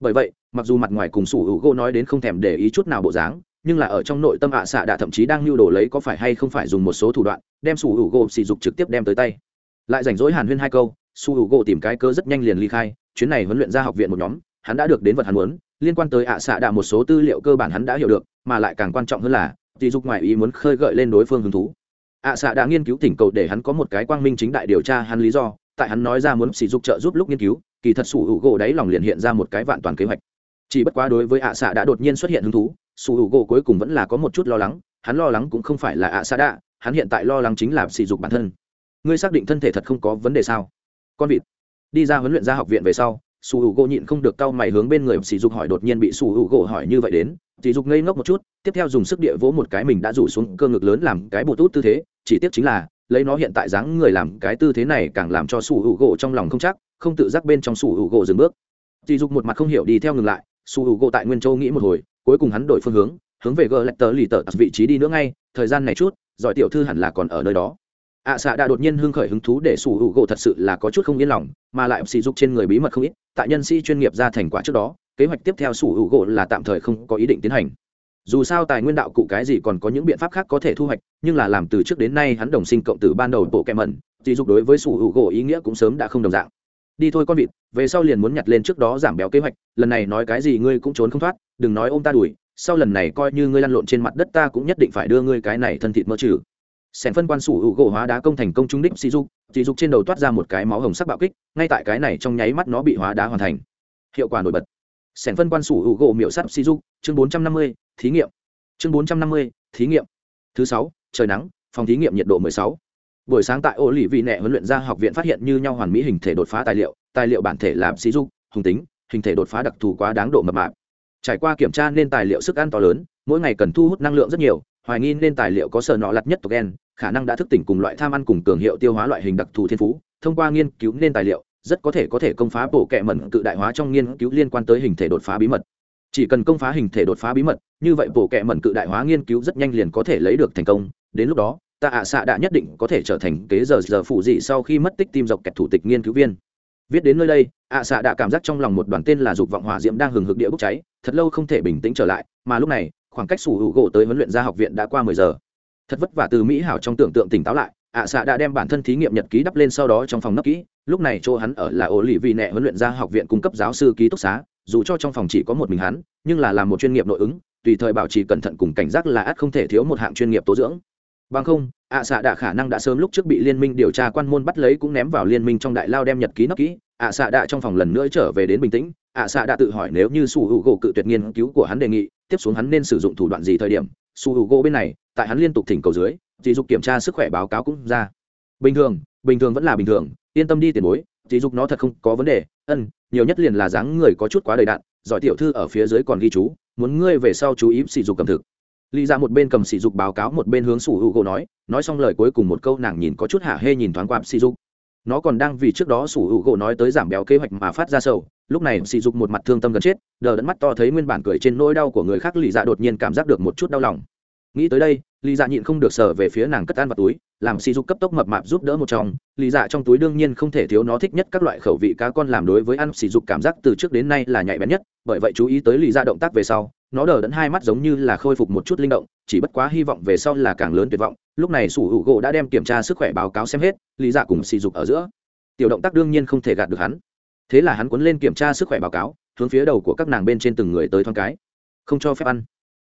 bởi vậy, mặc dù mặt ngoài cùng sủ hữu gỗ nói đến không thèm để ý chút nào bộ dáng, nhưng là ở trong nội tâm ạ xạ đã thậm chí đang lưu đồ lấy có phải hay không phải dùng một số thủ đoạn, đem sủ hữu gỗ sỉ dục trực tiếp đem tới tay. Lại rảnh rỗi hàn huyên hai câu, sủ hữu gỗ tìm cái cơ rất nhanh liền ly khai, chuyến này huấn luyện ra học viện một nhóm, hắn đã được đến vật hắn muốn, liên quan tới ạ xạ đã một số tư liệu cơ bản hắn đã hiểu được, mà lại càng quan trọng hơn là, sỉ dục ngoài ý muốn khơi gợi lên đối phương hứng thú. Ạ xạ đã nghiên cứu thỉnh cầu để hắn có một cái quang minh chính đại điều tra hắn lý do, tại hắn nói ra muốn sử dụng trợ giúp lúc nghiên cứu kỳ thật sủ hữu gỗ đáy lòng liền hiện ra một cái vạn toàn kế hoạch. Chỉ bất quá đối với ạ xạ đã đột nhiên xuất hiện hứng thú, sủ hữu gỗ cuối cùng vẫn là có một chút lo lắng, hắn lo lắng cũng không phải là ạ xạ đã, hắn hiện tại lo lắng chính là sỉ dục bản thân. Ngươi xác định thân thể thật không có vấn đề sao? Con vịt. Đi ra huấn luyện ra học viện về sau, sủ hữu u gỗ nhịn không được cau mày hướng bên người sỉ dục hỏi đột nhiên bị sủ hữu u gỗ hỏi như vậy đến. Sỉ dục ngây ngốc một chút, tiếp theo dùng sức địa vỗ một cái mình đã rủ xuống cơ ngực lớn làm cái bột út tư thế, chỉ tiếc chính là lấy nó hiện tại dáng người làm cái tư thế này càng làm cho sủ hữu gỗ trong lòng không chắc, không tự giác bên trong sủ hữu gỗ dừng bước. Sỉ dục một mặt không hiểu đi theo ngừng lại, sủ hữu gỗ tại nguyên châu nghĩ một hồi, cuối cùng hắn đổi phương hướng hướng về gờ lạch tờ lì tờ vị trí đi nữa ngay, thời gian này chút, giỏi tiểu thư hẳn là còn ở nơi đó. Ạ xạ đã đột nhiên hưng khởi hứng thú để sủ hữu gỗ thật sự là có chút không yên lòng, mà lại sỉ dục trên người bí mật không ít, tại nhân sĩ chuyên nghiệp ra thành quả trước đó, kế hoạch tiếp theo sủ hữu gỗ là tạm thời không có ý định tiến hành dù sao tài nguyên đạo cụ cái gì còn có những biện pháp khác có thể thu hoạch, nhưng là làm từ trước đến nay hắn đồng sinh cộng từ ban đầu bộ kẹ mẩn thì dục đối với sủ hữu gỗ ý nghĩa cũng sớm đã không đồng dạng. Đi thôi con vịt, về sau liền muốn nhặt lên trước đó giảm béo kế hoạch, lần này nói cái gì ngươi cũng trốn không thoát, đừng nói ôm ta đuổi, sau lần này coi như ngươi lăn lộn trên mặt đất ta cũng nhất định phải đưa ngươi cái này thân thịt mơ trừ. Sẻn phân quan sủ hữu gỗ hóa đá công thành công trung đích sỉ dục sỉ dục trên đầu toát ra một cái máu hồng sắc bạo kích, ngay tại cái này trong nháy mắt nó bị hóa đá hoàn thành. Hiệu quả nổi bật. Sẻn phân quan sủ hữu gỗ miệu sắt sỉ dục, chương bốn trăm năm mươi thí nghiệm. Chương bốn trăm năm mươi, thí nghiệm. Thứ sáu, trời nắng, phòng thí nghiệm nhiệt độ mười sáu. Buổi sáng tại ô lì vị nẹ huấn luyện ra học viện phát hiện như nhau hoàn mỹ hình thể đột phá tài liệu tài liệu bản thể làm sĩ dục hùng tính, hình thể đột phá đặc thù quá đáng độ mập mạp. Trải qua kiểm tra nên tài liệu sức ăn to lớn, mỗi ngày cần thu hút năng lượng rất nhiều, hoài nghi nên tài liệu có sờ nọ lặt nhất tộc gen, khả năng đã thức tỉnh cùng loại tham ăn cùng cường hiệu tiêu hóa loại hình đặc thù thiên phú. Thông qua nghiên cứu nên tài liệu, rất có thể có thể công phá bộ kệ mẩn cự đại hóa trong nghiên cứu liên quan tới hình thể đột phá bí mật chỉ cần công phá hình thể đột phá bí mật, như vậy bộ kệ mẩn cự đại hóa nghiên cứu rất nhanh liền có thể lấy được thành công. Đến lúc đó, ta ạ xạ đã nhất định có thể trở thành kế giờ giờ phụ dị sau khi mất tích tim dọc kẹt thủ tịch nghiên cứu viên. Viết đến nơi đây, ạ xạ đã cảm giác trong lòng một đoàn tên là dục vọng hỏa diễm đang hừng hực địa bốc cháy, thật lâu không thể bình tĩnh trở lại, mà lúc này, khoảng cách sủ hữu gỗ tới huấn luyện ra học viện đã qua mười giờ. Thật vất vả từ mỹ hảo trong tưởng tượng tỉnh táo lại ạ xạ đã đem bản thân thí nghiệm nhật ký đắp lên sau đó trong phòng nấp kỹ. Lúc này chỗ hắn ở là ổ lì vị nẹ huấn luyện ra học viện cung cấp giáo sư ký túc xá. Dù cho trong phòng chỉ có một mình hắn, nhưng là làm một chuyên nghiệp nội ứng, tùy thời bảo trì cẩn thận cùng cảnh giác là ắt không thể thiếu một hạng chuyên nghiệp tố dưỡng. Bằng không, ạ xạ đã khả năng đã sớm lúc trước bị liên minh điều tra quan môn bắt lấy cũng ném vào liên minh trong đại lao đem nhật ký nấp kỹ. Ạ xạ đã trong phòng lần nữa trở về đến bình tĩnh. Ạ xạ đã tự hỏi nếu như su hữu gỗ cự tuyệt nghiên cứu của hắn đề nghị, tiếp xuống hắn nên sử dụng thủ đoạn gì thời điểm? Su hữu gỗ bên này, tại hắn liên tục thỉnh cầu dưới dì dục kiểm tra sức khỏe báo cáo cũng ra. Bình thường bình thường vẫn là bình thường, yên tâm đi tiền bối, dì dục nó thật không có vấn đề. Ân, nhiều nhất liền là dáng người có chút quá đầy đạn giỏi tiểu thư ở phía dưới còn ghi chú, muốn ngươi về sau chú ý sỉ dục cầm thực. Lý ra một bên cầm sỉ dục báo cáo, một bên hướng sủ hữu gỗ nói nói xong lời cuối cùng một câu nàng nhìn có chút hạ hê nhìn thoáng qua sỉ dục. Nó còn đang vì trước đó sủ hữu gỗ nói tới giảm béo kế hoạch mà phát ra sầu, lúc này sỉ dục một mặt thương tâm gần chết, đờ đẫn mắt to thấy nguyên bản cười trên nỗi đau của người khác lì dạ đột nhiên cảm giác được một chút đau lòng. Nghĩ tới đây Lý dạ nhịn không được sở về phía nàng cất ăn vào túi, làm si dục cấp tốc mập mạp giúp đỡ một trong Lý dạ trong túi đương nhiên không thể thiếu nó thích nhất các loại khẩu vị cá con làm đối với ăn si dục cảm giác từ trước đến nay là nhạy bén nhất, bởi vậy chú ý tới Lý dạ động tác về sau, nó đờ đẫn hai mắt giống như là khôi phục một chút linh động, chỉ bất quá hy vọng về sau là càng lớn tuyệt vọng. Lúc này sủ hữu gỗ đã đem kiểm tra sức khỏe báo cáo xem hết, lý dạ cùng si dục ở giữa. Tiểu động tác đương nhiên không thể gạt được hắn. Thế là hắn cuốn lên kiểm tra sức khỏe báo cáo, hướng phía đầu của các nàng bên trên từng người tới thoáng cái. Không cho phép ăn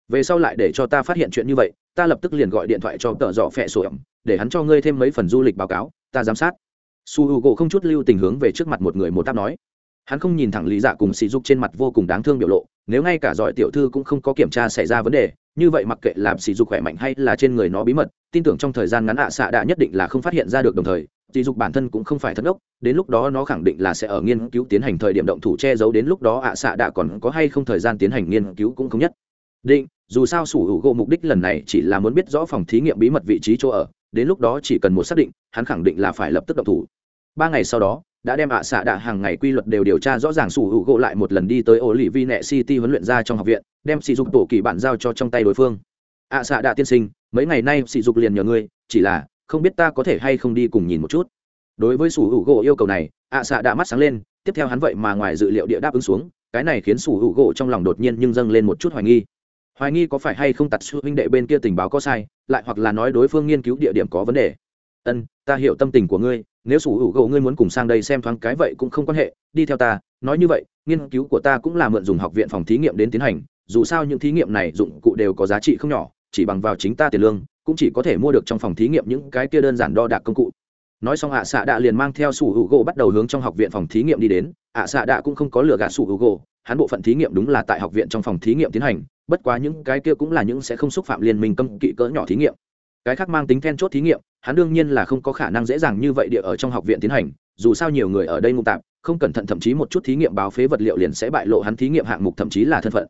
về sau lại để cho ta phát hiện chuyện như vậy, ta lập tức liền gọi điện thoại cho tợ dọ phẹ sổ ẩm, để hắn cho ngươi thêm mấy phần du lịch báo cáo, ta giám sát. Su h u gỗ không chút lưu tình hướng về trước mặt một người một táp nói. Hắn không nhìn thẳng lý giả cùng sỉ dục trên mặt vô cùng đáng thương biểu lộ, nếu ngay cả giỏi tiểu thư cũng không có kiểm tra xảy ra vấn đề, như vậy mặc kệ làm sỉ dục khỏe mạnh hay là trên người nó bí mật, tin tưởng trong thời gian ngắn ạ xạ đã nhất định là không phát hiện ra được đồng thời sỉ dục bản thân cũng không phải thất ốc đến lúc đó nó khẳng định là sẽ ở nghiên cứu tiến hành thời điểm động thủ che giấu, đến lúc đó ạ xạ đã còn có hay không thời gian tiến hành nghiên cứu cũng không nhất định dù sao sủ hữu gỗ mục đích lần này chỉ là muốn biết rõ phòng thí nghiệm bí mật vị trí chỗ ở, đến lúc đó chỉ cần một xác định, hắn khẳng định là phải lập tức động thủ. Ba ngày sau đó, đã đem ạ xạ đạ hàng ngày quy luật đều điều tra rõ ràng sủ hữu gỗ lại một lần đi tới ổ lì vi nẹ city huấn luyện ra trong học viện, đem sỉ dục tổ kỳ bản giao cho trong tay đối phương. Ạ xạ đạ tiên sinh, mấy ngày nay sỉ dục liền nhờ ngươi, chỉ là không biết ta có thể hay không đi cùng nhìn một chút. Đối với sủ hữu gỗ yêu cầu này, ạ xạ đạ mắt sáng lên, tiếp theo hắn vậy mà ngoài dự liệu địa đáp ứng xuống, cái này khiến sủ hữu gỗ trong lòng đột nhiên nhưng dâng lên một chút hoài nghi hoài nghi có phải hay không tặt sư huynh đệ bên kia tình báo có sai, lại hoặc là nói đối phương nghiên cứu địa điểm có vấn đề. Ân, ta hiểu tâm tình của ngươi, nếu sủ hữu gỗ ngươi muốn cùng sang đây xem thoáng cái vậy cũng không quan hệ, đi theo ta, nói như vậy, nghiên cứu của ta cũng là mượn dùng học viện phòng thí nghiệm đến tiến hành, dù sao những thí nghiệm này dụng cụ đều có giá trị không nhỏ, chỉ bằng vào chính ta tiền lương, cũng chỉ có thể mua được trong phòng thí nghiệm những cái kia đơn giản đo đạc công cụ nói xong ạ à xạ đạ liền mang theo sủ hữu gỗ bắt đầu hướng trong học viện phòng thí nghiệm đi đến. ạ à xạ đạ cũng không có lừa gạt sủ hữu gỗ hắn bộ phận thí nghiệm đúng là tại học viện trong phòng thí nghiệm tiến hành, bất quá những cái kia cũng là những sẽ không xúc phạm liên minh cấm kỵ cỡ nhỏ thí nghiệm. Cái khác mang tính then chốt thí nghiệm, hắn đương nhiên là không có khả năng dễ dàng như vậy địa ở trong học viện tiến hành, dù sao nhiều người ở đây ngụ tạp không cẩn thận thậm chí một chút thí nghiệm báo phế vật liệu liền sẽ bại lộ hắn thí nghiệm hạng mục thậm chí là thân phận.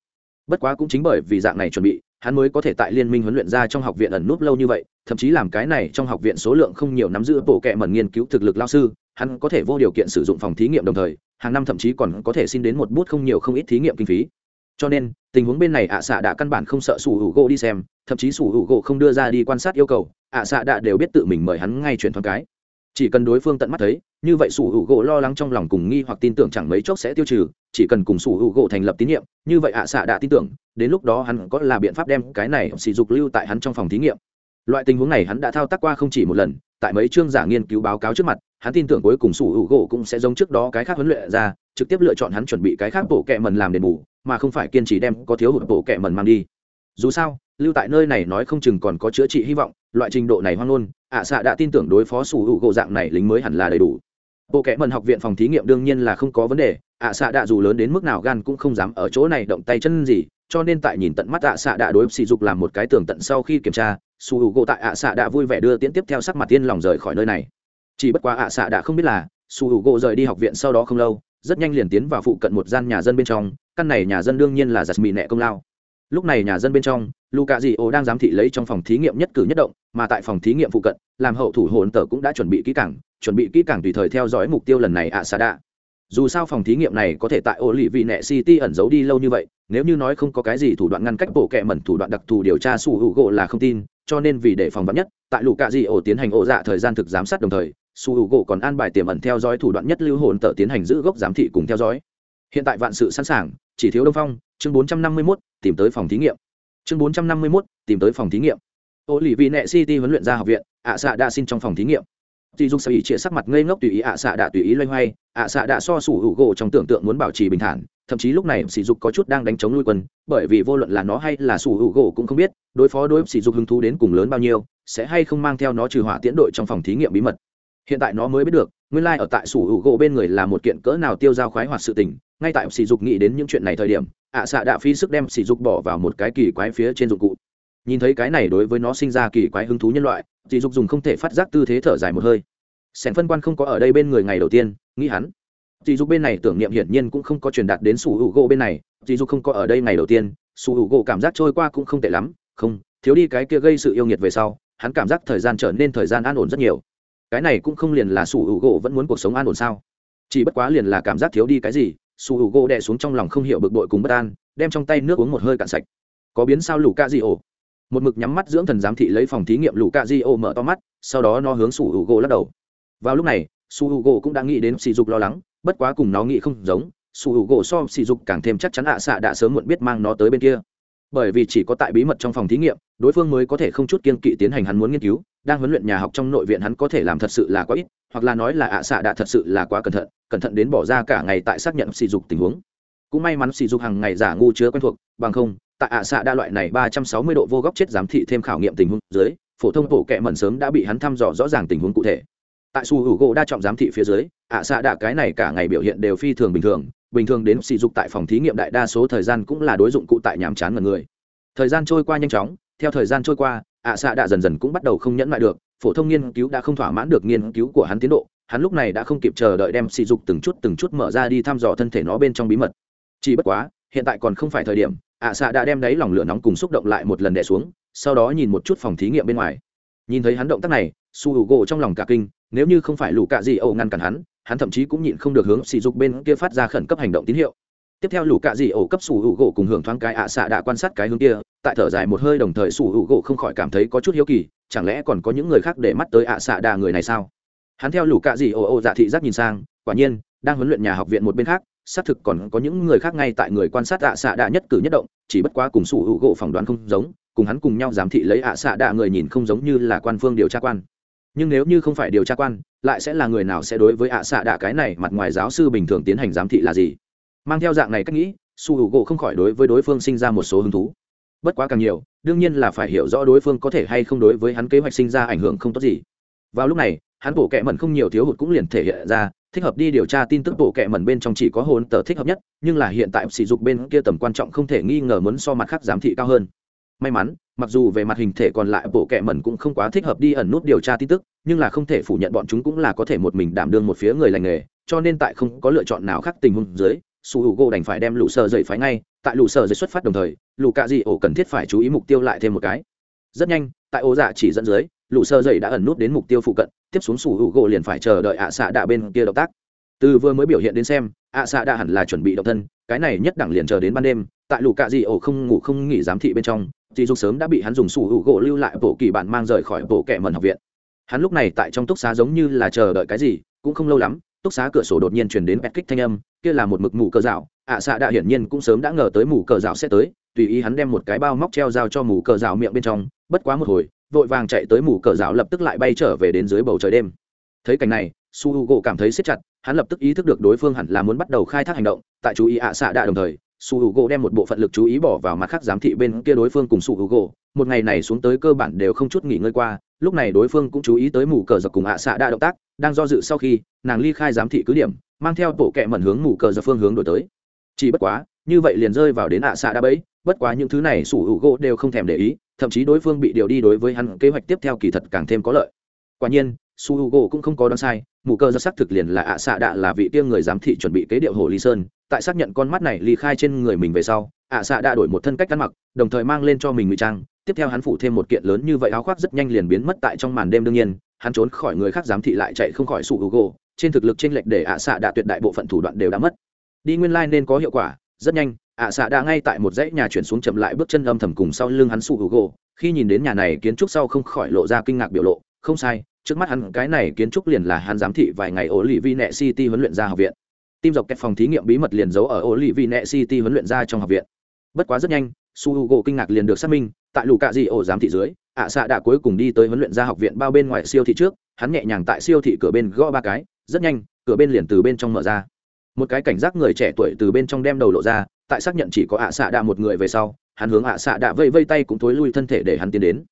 Bất quá cũng chính bởi vì dạng này chuẩn bị hắn mới có thể tại liên minh huấn luyện ra trong học viện ẩn núp lâu như vậy, thậm chí làm cái này trong học viện số lượng không nhiều nắm giữ bộ kệ mẩn nghiên cứu thực lực lao sư, hắn có thể vô điều kiện sử dụng phòng thí nghiệm đồng thời, hàng năm thậm chí còn có thể xin đến một bút không nhiều không ít thí nghiệm kinh phí. Cho nên, tình huống bên này ạ xạ đã căn bản không sợ sủ hữu gỗ đi xem, thậm chí sủ hữu gỗ không đưa ra đi quan sát yêu cầu, ạ xạ đã đều biết tự mình mời hắn ngay chuyển thoáng cái. Chỉ cần đối phương tận mắt thấy như vậy sủ hữu gỗ lo lắng trong lòng cùng nghi hoặc tin tưởng chẳng mấy chốc sẽ tiêu trừ, chỉ cần cùng sủ hữu gỗ thành lập tín nhiệm, như vậy ạ xạ đã tin tưởng, đến lúc đó hắn có là biện pháp đem cái này sỉ dục lưu tại hắn trong phòng thí nghiệm. Loại tình huống này hắn đã thao tác qua không chỉ một lần, tại mấy chương giả nghiên cứu báo cáo trước mặt, hắn tin tưởng cuối cùng sủ hữu gỗ cũng sẽ giống trước đó cái khác huấn luyện ra, trực tiếp lựa chọn hắn chuẩn bị cái khác bộ kệ mần làm đền bù, mà không phải kiên trì đem có thiếu hụt bộ kệ mần mang đi. Dù sao, lưu tại nơi này nói không chừng còn có chữa trị hy vọng, loại trình độ này hoang ngôn, ạ xạ đã tin tưởng đối phó sủ hữu gỗ dạng này lính mới hẳn là đầy đủ bộ kẽ mần học viện phòng thí nghiệm đương nhiên là không có vấn đề, ạ xạ đạ dù lớn đến mức nào gan cũng không dám ở chỗ này động tay chân gì, cho nên tại nhìn tận mắt ạ xạ đạ đối sỉ dục làm một cái tường tận sau khi kiểm tra, su u gỗ tại ạ xạ đạ vui vẻ đưa tiễn tiếp theo sắc mặt tiên lòng rời khỏi nơi này. Chỉ bất quá ạ xạ đạ không biết là, su u gỗ rời đi học viện sau đó không lâu, rất nhanh liền tiến vào phụ cận một gian nhà dân bên trong, căn này nhà dân đương nhiên là giặt mì nẹ công lao lúc này nhà dân bên trong luka di ô đang giám thị lấy trong phòng thí nghiệm nhất cử nhất động mà tại phòng thí nghiệm phụ cận làm hậu thủ hồn tờ cũng đã chuẩn bị kỹ càng chuẩn bị kỹ càng tùy thời theo dõi mục tiêu lần này ạ xạ đạ dù sao phòng thí nghiệm này có thể tại ô lì vị nẹ city ẩn giấu đi lâu như vậy nếu như nói không có cái gì thủ đoạn ngăn cách bộ kệ mẩn thủ đoạn đặc thù điều tra su hữu gỗ là không tin cho nên vì để phòng vắn nhất tại lũ cạ dị ổ tiến hành ổ dạ thời gian thực giám sát đồng thời su hữu gỗ còn an bài tiềm ẩn theo dõi thủ đoạn nhất lưu hồn tờ tiến hành giữ gốc giám thị cùng theo dõi. Hiện tại vạn sự sẵn sàng chỉ thiếu đông phong chương bốn trăm năm mươi 451, tìm tới phòng thí nghiệm. Chương bốn trăm năm mươi 451, tìm tới phòng thí nghiệm. Ô lì vị nệ city huấn luyện ra học viện ạ xạ đã xin trong phòng thí nghiệm. Tỷ dục sở ý sắc mặt ngây ngốc tùy ý ạ xạ đã tùy ý loay hoay ạ xạ đã so sủ hữu gỗ trong tưởng tượng muốn bảo trì bình thản thậm chí lúc này sỉ dục có chút đang đánh chống nuôi quân bởi vì vô luận là nó hay là sủ hữu gỗ cũng không biết đối phó đối sỉ dục hứng thú đến cùng lớn bao nhiêu sẽ hay không mang theo nó trừ hỏa tiễn đội trong phòng thí nghiệm bí mật. Hiện tại nó mới biết được nguyên lai ở tại sủ hữu gỗ bên người là một kiện cỡ nào tiêu dao khoái hoạt sự tình ngay tại sỉ dục nghĩ đến những chuyện này thời điểm ạ xạ đạ phi sức đem sỉ dục bỏ vào một cái kỳ quái phía trên dụng cụ. Nhìn thấy cái này đối với nó sinh ra kỳ quái hứng thú nhân loại, sỉ dục dùng không thể phát giác tư thế thở dài một hơi. Sẻn phân quan không có ở đây bên người ngày đầu tiên, nghĩ hắn. Sỉ dục bên này tưởng niệm hiển nhiên cũng không có truyền đạt đến sủ hữu gỗ bên này, sỉ dục không có ở đây ngày đầu tiên, sủ hữu gỗ cảm giác trôi qua cũng không tệ lắm, không, thiếu đi cái kia gây sự yêu nghiệt về sau, hắn cảm giác thời gian trở nên thời gian an ổn rất nhiều. Cái này cũng không liền là sủ hữu gỗ vẫn muốn cuộc sống an ổn sao? Chỉ bất quá liền là cảm giác thiếu đi cái gì su hữu gỗ đè xuống trong lòng không hiểu bực bội cùng bất an, đem trong tay nước uống một hơi cạn sạch. Có biến sao lù ca di ổ một mực nhắm mắt dưỡng thần giám thị lấy phòng thí nghiệm lù ca di ổ mở to mắt, sau đó nó hướng su hữu gỗ lắc đầu. Vào lúc này, su hữu gỗ cũng đã nghĩ đến sỉ dục lo lắng, bất quá cùng nó nghĩ không giống, su hữu gỗ so sỉ dục càng thêm chắc chắn ạ à xạ đã sớm muộn biết mang nó tới bên kia. Bởi vì chỉ có tại bí mật trong phòng thí nghiệm, đối phương mới có thể không chút kiên kỵ tiến hành hắn muốn nghiên cứu, đang huấn luyện nhà học trong nội viện hắn có thể làm thật sự là quá ít hoặc là nói là ạ à xạ đã thật sự là quá cẩn thận cẩn thận đến bỏ ra cả ngày tại xác nhận sỉ dục tình huống. Cũng may mắn sỉ dục hàng ngày giả ngu chứa quen thuộc, bằng không, tại ạ à xạ đa loại này ba trăm sáu mươi độ vô góc chết giám thị thêm khảo nghiệm tình huống dưới, phổ thông bộ kệ mẩn sớm đã bị hắn thăm dò rõ ràng tình huống cụ thể. Tại su hữu gỗ đa trọng giám thị phía dưới, ạ xạ đạ cái này cả ngày biểu hiện đều phi thường bình thường bình thường đến sỉ dục tại phòng thí nghiệm đại đa số thời gian cũng là đối dụng cụ tại nhàm chán mật người. Thời gian trôi qua nhanh chóng, theo thời gian trôi qua, ạ xạ đạ dần dần cũng bắt đầu không nhẫn lại được phổ thông nghiên cứu đã không thỏa mãn được nghiên cứu của hắn tiến độ, hắn lúc này đã không kịp chờ đợi đem sỉ dục từng chút từng chút mở ra đi thăm dò thân thể nó bên trong bí mật. Chỉ bất quá, hiện tại còn không phải thời điểm, ạ xạ đã đem đáy lòng lửa nóng cùng xúc động lại một lần đè xuống, sau đó nhìn một chút phòng thí nghiệm bên ngoài. Nhìn thấy hắn động tác này, su h u gỗ trong lòng cả kinh, nếu như không phải lũ cạ dị ẩu ngăn cản hắn hắn thậm chí cũng nhịn không được hướng sỉ dục bên kia phát ra khẩn cấp hành động tín hiệu. Tiếp theo lũ cạ dị ẩu cấp su h u gỗ cùng hưởng thoáng cái ạ xạ đã quan sát cái hướng kia, tại thở dài một hơi đồng thời su h u gỗ không khỏi cảm thấy có chút hiếu kỳ chẳng lẽ còn có những người khác để mắt tới ạ xạ đà người này sao? Hắn theo lũ cạ dị ô ô dạ thị giác nhìn sang, quả nhiên, đang huấn luyện nhà học viện một bên khác, xác thực còn có những người khác ngay tại người quan sát ạ xạ đà nhất cử nhất động, chỉ bất quá cùng sủ hữu gỗ phỏng đoán không giống, cùng hắn cùng nhau giám thị lấy ạ xạ đà người nhìn không giống như là quan phương điều tra quan. Nhưng nếu như không phải điều tra quan, lại sẽ là người nào sẽ đối với ạ xạ đà cái này mặt ngoài giáo sư bình thường tiến hành giám thị là gì? Mang theo dạng này cách nghĩ su hữu gỗ không khỏi đối với đối phương sinh ra một số hứng thú bất quá càng nhiều, đương nhiên là phải hiểu rõ đối phương có thể hay không đối với hắn kế hoạch sinh ra ảnh hưởng không tốt gì. Vào lúc này, hắn bổ kẹ mẩn không nhiều thiếu hụt cũng liền thể hiện ra, thích hợp đi điều tra tin tức bộ kệ mẩn bên trong chỉ có hồn tờ thích hợp nhất, nhưng là hiện tại sử dụng bên kia tầm quan trọng không thể nghi ngờ muốn so mặt khác giám thị cao hơn. May mắn, mặc dù về mặt hình thể còn lại bộ kệ mẩn cũng không quá thích hợp đi ẩn nút điều tra tin tức, nhưng là không thể phủ nhận bọn chúng cũng là có thể một mình đảm đương một phía người lành nghề, cho nên tại không có lựa chọn nào khác tình huống dưới su h gỗ đành phải đem lũ sờ dậy phái ngay, tại lũ sờ dậy xuất phát đồng thời, lũ cạ dị ổ cần thiết phải chú ý mục tiêu lại thêm một cái. Rất nhanh, tại ô dạ chỉ dẫn dưới, lũ sờ dậy đã ẩn nút đến mục tiêu phụ cận, tiếp xuống su h gỗ liền phải chờ đợi ạ xạ đạ bên kia động tác. Từ vừa mới biểu hiện đến xem, ạ xạ đạ hẳn là chuẩn bị động thân, cái này nhất đẳng liền chờ đến ban đêm, tại lũ cạ dị ổ không ngủ không nghỉ giám thị bên trong dì dục sớm đã bị hắn dùng su h gỗ lưu lại bộ kỳ bản mang rời khỏi bộ kệ mần học viện. Hắn lúc này tại trong túc xá giống như là chờ đợi cái gì, cũng không lâu lắm túc xá cửa sổ đột nhiên chuyển đến bẹt kích thanh âm, kia là một mực mù cờ rào. ạ xạ đã hiển nhiên cũng sớm đã ngờ tới mù cờ rào sẽ tới, tùy ý hắn đem một cái bao móc treo dao cho mù cờ rào miệng bên trong, bất quá một hồi, vội vàng chạy tới mù cờ rào lập tức lại bay trở về đến dưới bầu trời đêm. thấy cảnh này, su h u gỗ cảm thấy siết chặt, hắn lập tức ý thức được đối phương hẳn là muốn bắt đầu khai thác hành động, tại chú ý ạ xạ đạ đồng thời, su h u gỗ đem một bộ phận lực chú ý bỏ vào mặt khác giám thị bên kia đối phương cùng su h u gỗ. một ngày này xuống tới cơ bản đều không chút nghỉ ngơi qua lúc này đối phương cũng chú ý tới mù cờ giặc cùng ạ xạ đã động tác, đang do dự sau khi, nàng ly khai giám thị cứ điểm, mang theo bộ kẹ mẩn hướng mù cờ giặc phương hướng đổi tới. Chỉ bất quá, như vậy liền rơi vào đến ạ xạ đã bấy bất quá những thứ này sủ hữu gỗ đều không thèm để ý, thậm chí đối phương bị điều đi đối với hắn kế hoạch tiếp theo kỳ thật càng thêm có lợi. Quả nhiên su h u cũng không có đoán sai, mù cơ ra xác thực liền là ạ xạ đạ là vị tiên người giám thị chuẩn bị kế điệu hồ ly sơn, tại xác nhận con mắt này ly khai trên người mình về sau, ạ xạ đã đổi một thân cách ăn mặc, đồng thời mang lên cho mình ngụy trang tiếp theo hắn phủ thêm một kiện lớn như vậy áo khoác rất nhanh liền biến mất tại trong màn đêm đương nhiên, hắn trốn khỏi người khác giám thị lại chạy không khỏi sụ google trên thực lực t r ê n lệch để ạ xạ đã tuyệt đại bộ phận thủ đoạn đều đã mất. Đi nguyên lai nên có hiệu quả, rất nhanh, ạ xạ đã ngay tại một dãy nhà chuyển xuống chậm lại bước chân âm thầm cùng sau lưng hắn sụ google khi nhìn đến nhà này kiến trúc sau không khỏi lộ ra kinh ngạc biểu lộ, không sai, trước mắt hắn, cái này kiến trúc liền là hắn giám thị vài ngày ổ lì vi nẹ city huấn luyện ra học viện. Tim dọc kẹt phòng thí nghiệm bí mật liền giấu ở ổ lì vi nẹ city huấn luyện ra trong học viện. Bất quá rất nhanh su h u gỗ kinh ngạc liền được xác minh tại lù cạ dị ổ giám thị dưới, ạ xạ đã cuối cùng đi tới huấn luyện ra học viện bao bên ngoài siêu thị trước, hắn nhẹ nhàng tại siêu thị cửa bên gõ ba cái, rất nhanh, cửa bên liền từ bên trong mở ra. Một cái cảnh giác người trẻ tuổi từ bên trong đem đầu lộ ra, tại xác nhận chỉ có ạ xạ đạ một người về sau, hắn hướng ạ xạ đạ vây vây tay cũng thối lui thân thể để hắn tiến đến.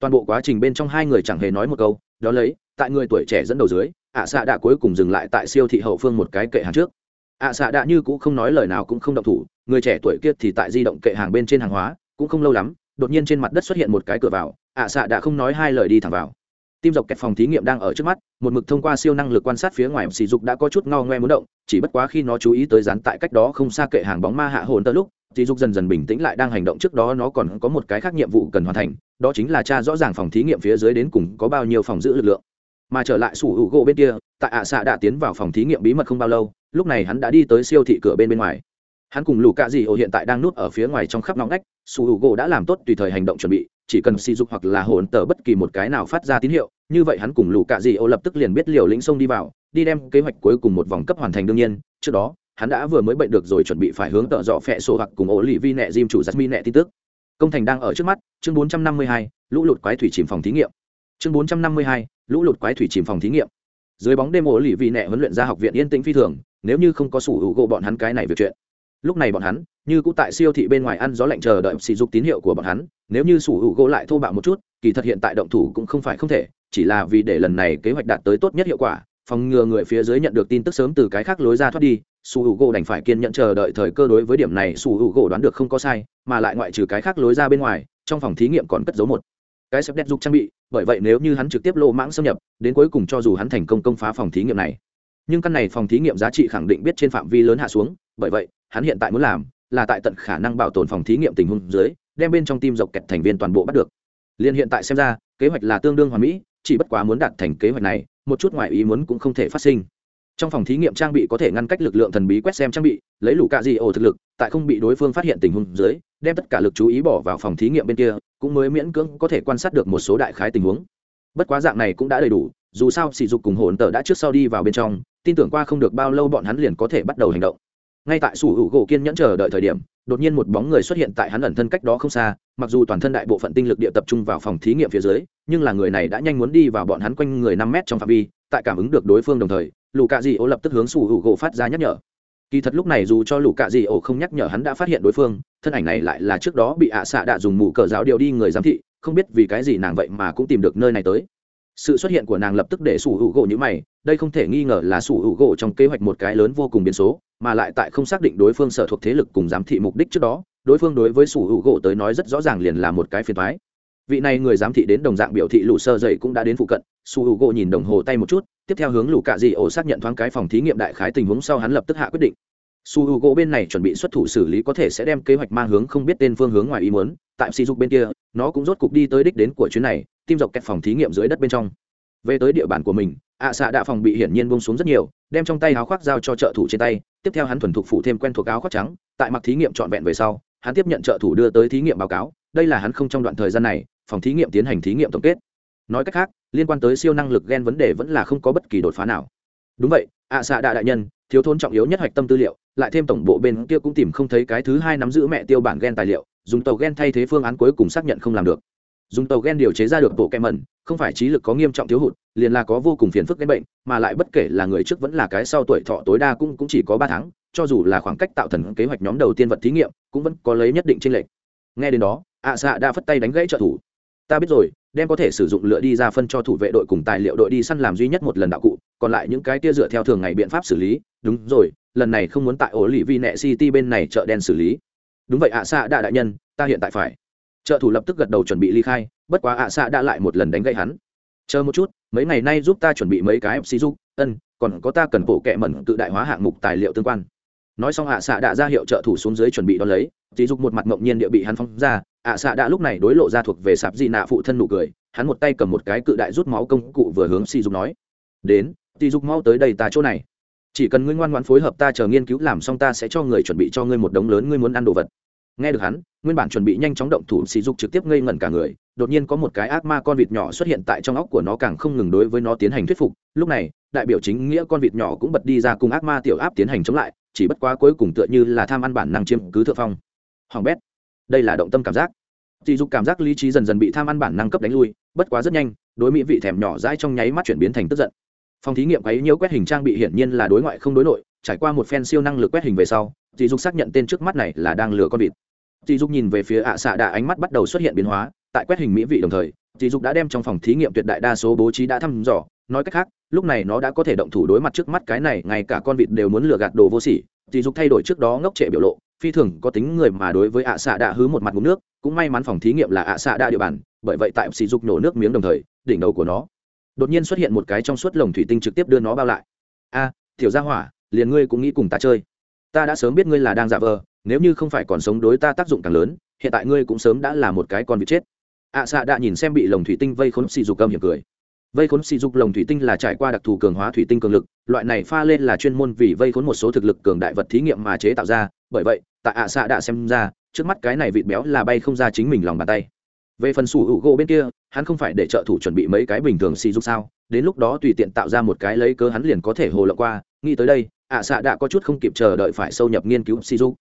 Toàn bộ quá trình bên trong hai người chẳng hề nói một câu, đó lấy, tại người tuổi trẻ dẫn đầu dưới, ạ xạ đạ cuối cùng dừng lại tại siêu thị hậu phương một cái kệ hàng trước. Ạ xạ đạ như cũng không nói lời nào cũng không động thủ, người trẻ tuổi kia thì tại di động kệ hàng bên trên hàng hóa, cũng không lâu lắm đột nhiên trên mặt đất xuất hiện một cái cửa vào, ạ xạ đã không nói hai lời đi thẳng vào. Tim dọc kẹt phòng thí nghiệm đang ở trước mắt, một mực thông qua siêu năng lực quan sát phía ngoài sỉ dục đã có chút ngao ngoe muốn động, chỉ bất quá khi nó chú ý tới dán tại cách đó không xa kệ hàng bóng ma hạ hồn tới lúc, sỉ dục dần dần bình tĩnh lại đang hành động trước đó nó còn có một cái khác nhiệm vụ cần hoàn thành, đó chính là tra rõ ràng phòng thí nghiệm phía dưới đến cùng có bao nhiêu phòng giữ lực lượng. Mà trở lại sủ hữu gỗ bên kia, tại ạ xạ đã tiến vào phòng thí nghiệm bí mật không bao lâu, lúc này hắn đã đi tới siêu thị cửa bên bên ngoài hắn cùng lù cạ dị ổ hiện tại đang núp ở phía ngoài trong khắp nóng nách, su h u gỗ đã làm tốt tùy thời hành động chuẩn bị chỉ cần sỉ dục hoặc là hồn tờ bất kỳ một cái nào phát ra tín hiệu như vậy hắn cùng lù cạ dị ổ lập tức liền biết liều lĩnh sông đi vào đi đem kế hoạch cuối cùng một vòng cấp hoàn thành đương nhiên. Trước đó hắn đã vừa mới bệnh được rồi chuẩn bị phải hướng tợ dọ phẹ sổ hoặc cùng ổ lì vi nẹ diêm chủ giặt mi nẹ tin tức. Công thành đang ở trước mắt chương bốn trăm năm mươi hai lũ lụt quái thủy chìm phòng thí nghiệm. Chương bốn trăm năm mươi hai lũ lụt quái thủy chìm phòng thí nghiệm. Dưới bóng đêm ổ lì vi nẹ huấn luyện ra học viện yên tĩnh phi thường nếu như không có sủ hữu gỗ bọn hắn cái này việc chuyện lúc này bọn hắn, như cũng tại siêu thị bên ngoài ăn gió lạnh chờ đợi sỉ dục tín hiệu của bọn hắn, nếu như sủ hữu gỗ lại thô bạo một chút, kỳ thật hiện tại động thủ cũng không phải không thể, chỉ là vì để lần này kế hoạch đạt tới tốt nhất hiệu quả, phòng ngừa người phía dưới nhận được tin tức sớm từ cái khác lối ra thoát đi su hữu gỗ đành phải kiên nhận chờ đợi thời cơ đối với điểm này su hữu gỗ đoán được không có sai, mà lại ngoại trừ cái khác lối ra bên ngoài, trong phòng thí nghiệm còn cất giấu một cái sắp đét dục trang bị, bởi vậy nếu như hắn trực tiếp lô mãng xâm nhập, đến cuối cùng cho dù hắn thành công công phá phòng thí nghiệm này. Nhưng căn này phòng thí nghiệm giá trị khẳng định biết trên phạm vi lớn hạ xuống, bởi vậy hắn hiện tại muốn làm là tại tận khả năng bảo tồn phòng thí nghiệm tình huống dưới, đem bên trong tim dọc kẹt thành viên toàn bộ bắt được. Liên hiện tại xem ra, kế hoạch là tương đương hoàn mỹ, chỉ bất quá muốn đạt thành kế hoạch này, một chút ngoại ý muốn cũng không thể phát sinh. Trong phòng thí nghiệm trang bị có thể ngăn cách lực lượng thần bí quét xem trang bị, lấy lũ cạ di ổ thực lực, tại không bị đối phương phát hiện tình huống dưới, đem tất cả lực chú ý bỏ vào phòng thí nghiệm bên kia, cũng mới miễn cưỡng có thể quan sát được một số đại khái tình huống. Bất quá dạng này cũng đã đầy đủ, dù sao sỉ dục cùng hồn tờ đã trước sau đi vào bên trong, tin tưởng qua không được bao lâu bọn hắn liền có thể bắt đầu hành động ngay tại sủ hữu gỗ kiên nhẫn chờ đợi thời điểm, đột nhiên một bóng người xuất hiện tại hắn ẩn thân cách đó không xa, mặc dù toàn thân đại bộ phận tinh lực địa tập trung vào phòng thí nghiệm phía dưới, nhưng là người này đã nhanh muốn đi vào bọn hắn quanh người năm mét trong phạm vi, tại cảm ứng được đối phương đồng thời lù cạ dị ổ lập tức hướng sủ hữu gỗ phát ra nhắc nhở. Kỳ thật lúc này dù cho lũ cạ dị ổ không nhắc nhở hắn đã phát hiện đối phương, thân ảnh này lại là trước đó bị ạ xạ đạ dùng mù cờ giáo điều đi người giám thị, không biết vì cái gì nàng vậy mà cũng tìm được nơi này tới sự xuất hiện của nàng lập tức để sủ hữu gỗ như mày, đây không thể nghi ngờ là sủ hữu gỗ trong kế hoạch một cái lớn vô cùng biến số, mà lại tại không xác định đối phương sở thuộc thế lực cùng giám thị mục đích trước đó, đối phương đối với sủ hữu gỗ tới nói rất rõ ràng liền là một cái phiền thoái vị này người giám thị đến đồng dạng biểu thị lũ sơ dậy cũng đã đến phụ cận su hữu gỗ nhìn đồng hồ tay một chút, tiếp theo hướng lũ cạ dị ổ xác nhận thoáng cái phòng thí nghiệm đại khái tình huống sau hắn lập tức hạ quyết định su h u gỗ bên này chuẩn bị xuất thủ xử lý có thể sẽ đem kế hoạch mang hướng không biết tên phương hướng ngoài ý muốn, tại sỉ dục bên kia, nó cũng rốt cục đi tới đích đến của chuyến này tim dọc kẹt phòng thí nghiệm dưới đất bên trong. Về tới địa bàn của mình ạ xạ đạ phòng bị hiển nhiên bông xuống rất nhiều, đem trong tay áo khoác giao cho trợ thủ trên tay, tiếp theo hắn thuần thục phụ thêm quen thuộc áo khoác trắng, tại mặc thí nghiệm trọn vẹn về sau, hắn tiếp nhận trợ thủ đưa tới thí nghiệm báo cáo, đây là hắn không trong đoạn thời gian này, phòng thí nghiệm tiến hành thí nghiệm tổng kết. Nói cách khác, liên quan tới siêu năng lực gen vấn đề vẫn là không có bất kỳ đột phá nào. Đúng vậy ạ xạ đạ đại nhân thiếu thốn trọng yếu nhất hoạch tâm tư liệu, lại thêm tổng bộ bên kia cũng tìm không thấy cái thứ hai nắm giữ mẹ tiêu bản gen tài liệu, dùng tàu gen thay thế phương án cuối cùng xác nhận không làm được. Dùng tàu gen điều chế ra được bộ kem mẩn, không phải trí lực có nghiêm trọng thiếu hụt, liền là có vô cùng phiền phức gen bệnh, mà lại bất kể là người trước vẫn là cái sau tuổi thọ tối đa cũng cũng chỉ có ba tháng, cho dù là khoảng cách tạo thần kế hoạch nhóm đầu tiên vật thí nghiệm, cũng vẫn có lấy nhất định tranh lệch. Nghe đến đó, ạ xạ đã phất tay đánh gãy trợ thủ. Ta biết rồi, đem có thể sử dụng lựa đi ra phân cho thủ vệ đội cùng tài liệu đội đi săn làm duy nhất một lần đạo cụ, còn lại những cái tia dựa theo thường ngày biện pháp xử lý đúng rồi, lần này không muốn tại ổ lì vi nẹ city bên này chợ đen xử lý. Đúng vậy ạ xạ đạ đại nhân, ta hiện tại phải. Trợ thủ lập tức gật đầu chuẩn bị ly khai, bất quá ạ xạ đã lại một lần đánh gãy hắn. Chờ một chút, mấy ngày nay giúp ta chuẩn bị mấy cái fc giúp ân, còn có ta cần bộ kệ mẩn tự đại hóa hạng mục tài liệu tương quan. Nói xong ạ xạ đã ra hiệu trợ thủ xuống dưới chuẩn bị đón lấy dì dục một mặt ngẫu nhiên địa bị hắn phóng ra, ạ xạ đã lúc này đối lộ ra thuộc về sạp di nạ phụ thân nụ cười, hắn một tay cầm một cái cự đại rút máu công cụ vừa hướng si dục nói, đến dì dục mau tới đây ta chỗ này chỉ cần ngươi ngoan ngoãn phối hợp ta chờ nghiên cứu làm xong ta sẽ cho người chuẩn bị cho ngươi một đống lớn ngươi muốn ăn đồ vật. Nghe được hắn, nguyên bản chuẩn bị nhanh chóng động thủ sỉ dục trực tiếp ngây ngẩn cả người, đột nhiên có một cái ác ma con vịt nhỏ xuất hiện tại trong óc của nó càng không ngừng đối với nó tiến hành thuyết phục. Lúc này, đại biểu chính nghĩa con vịt nhỏ cũng bật đi ra cùng ác ma tiểu áp tiến hành chống lại, chỉ bất quá cuối cùng tựa như là tham ăn bản năng chiếm cứ thượng phong. Hoàng bét, đây là động tâm cảm giác. Dị dục cảm giác lý trí dần dần bị tham ăn bản năng cấp đánh lui, bất quá rất nhanh, đối mỹ vị thèm nhỏ dãi trong nháy mắt chuyển biến thành tức giận phòng thí nghiệm ấy nhiễu quét hình trang bị hiển nhiên là đối ngoại không đối nội, trải qua một phen siêu năng lực quét hình về sau dì dục xác nhận tên trước mắt này là đang lừa con vịt. Dì dục nhìn về phía ạ xạ đạ ánh mắt bắt đầu xuất hiện biến hóa, tại quét hình mỹ vị đồng thời dì dục đã đem trong phòng thí nghiệm tuyệt đại đa số bố trí đã thăm dò, nói cách khác, lúc này nó đã có thể động thủ đối mặt trước mắt cái này, ngay cả con vịt đều muốn lừa gạt đồ vô sỉ. Dì dục thay đổi trước đó ngốc trệ biểu lộ, phi thường có tính người mà đối với ạ xạ đạ hứ một mặt ngụm nước, cũng may mắn phòng thí nghiệm là ạ xạ đạ địa bàn, bởi vậy tại sỉ dục nổ nước miếng đồng thời, đỉnh đầu của nó đột nhiên xuất hiện một cái trong suốt lồng thủy tinh trực tiếp đưa nó bao lại. A, tiểu gia hỏa, liền ngươi cũng nghĩ cùng ta chơi. Ta đã sớm biết ngươi là đang giả vờ, nếu như không phải còn sống đối ta tác dụng càng lớn, hiện tại ngươi cũng sớm đã là một cái con vịt chết. Ạ xạ đã nhìn xem bị lồng thủy tinh vây khốn xì dục cầm hiểm cười. Vây khốn xì dục lồng thủy tinh là trải qua đặc thù cường hóa thủy tinh cường lực, loại này pha lên là chuyên môn vì vây khốn một số thực lực cường đại vật thí nghiệm mà chế tạo ra, bởi vậy, tại ạ xạ đã xem ra, trước mắt cái này vịt béo là bay không ra chính mình lòng bàn tay về phần sủ hữu gỗ bên kia, hắn không phải để trợ thủ chuẩn bị mấy cái bình thường xì dục sao? Đến lúc đó tùy tiện tạo ra một cái lấy cớ hắn liền có thể hồ lộng qua. Nghĩ tới đây, ạ xạ đã có chút không kịp chờ đợi phải sâu nhập nghiên cứu xì dục.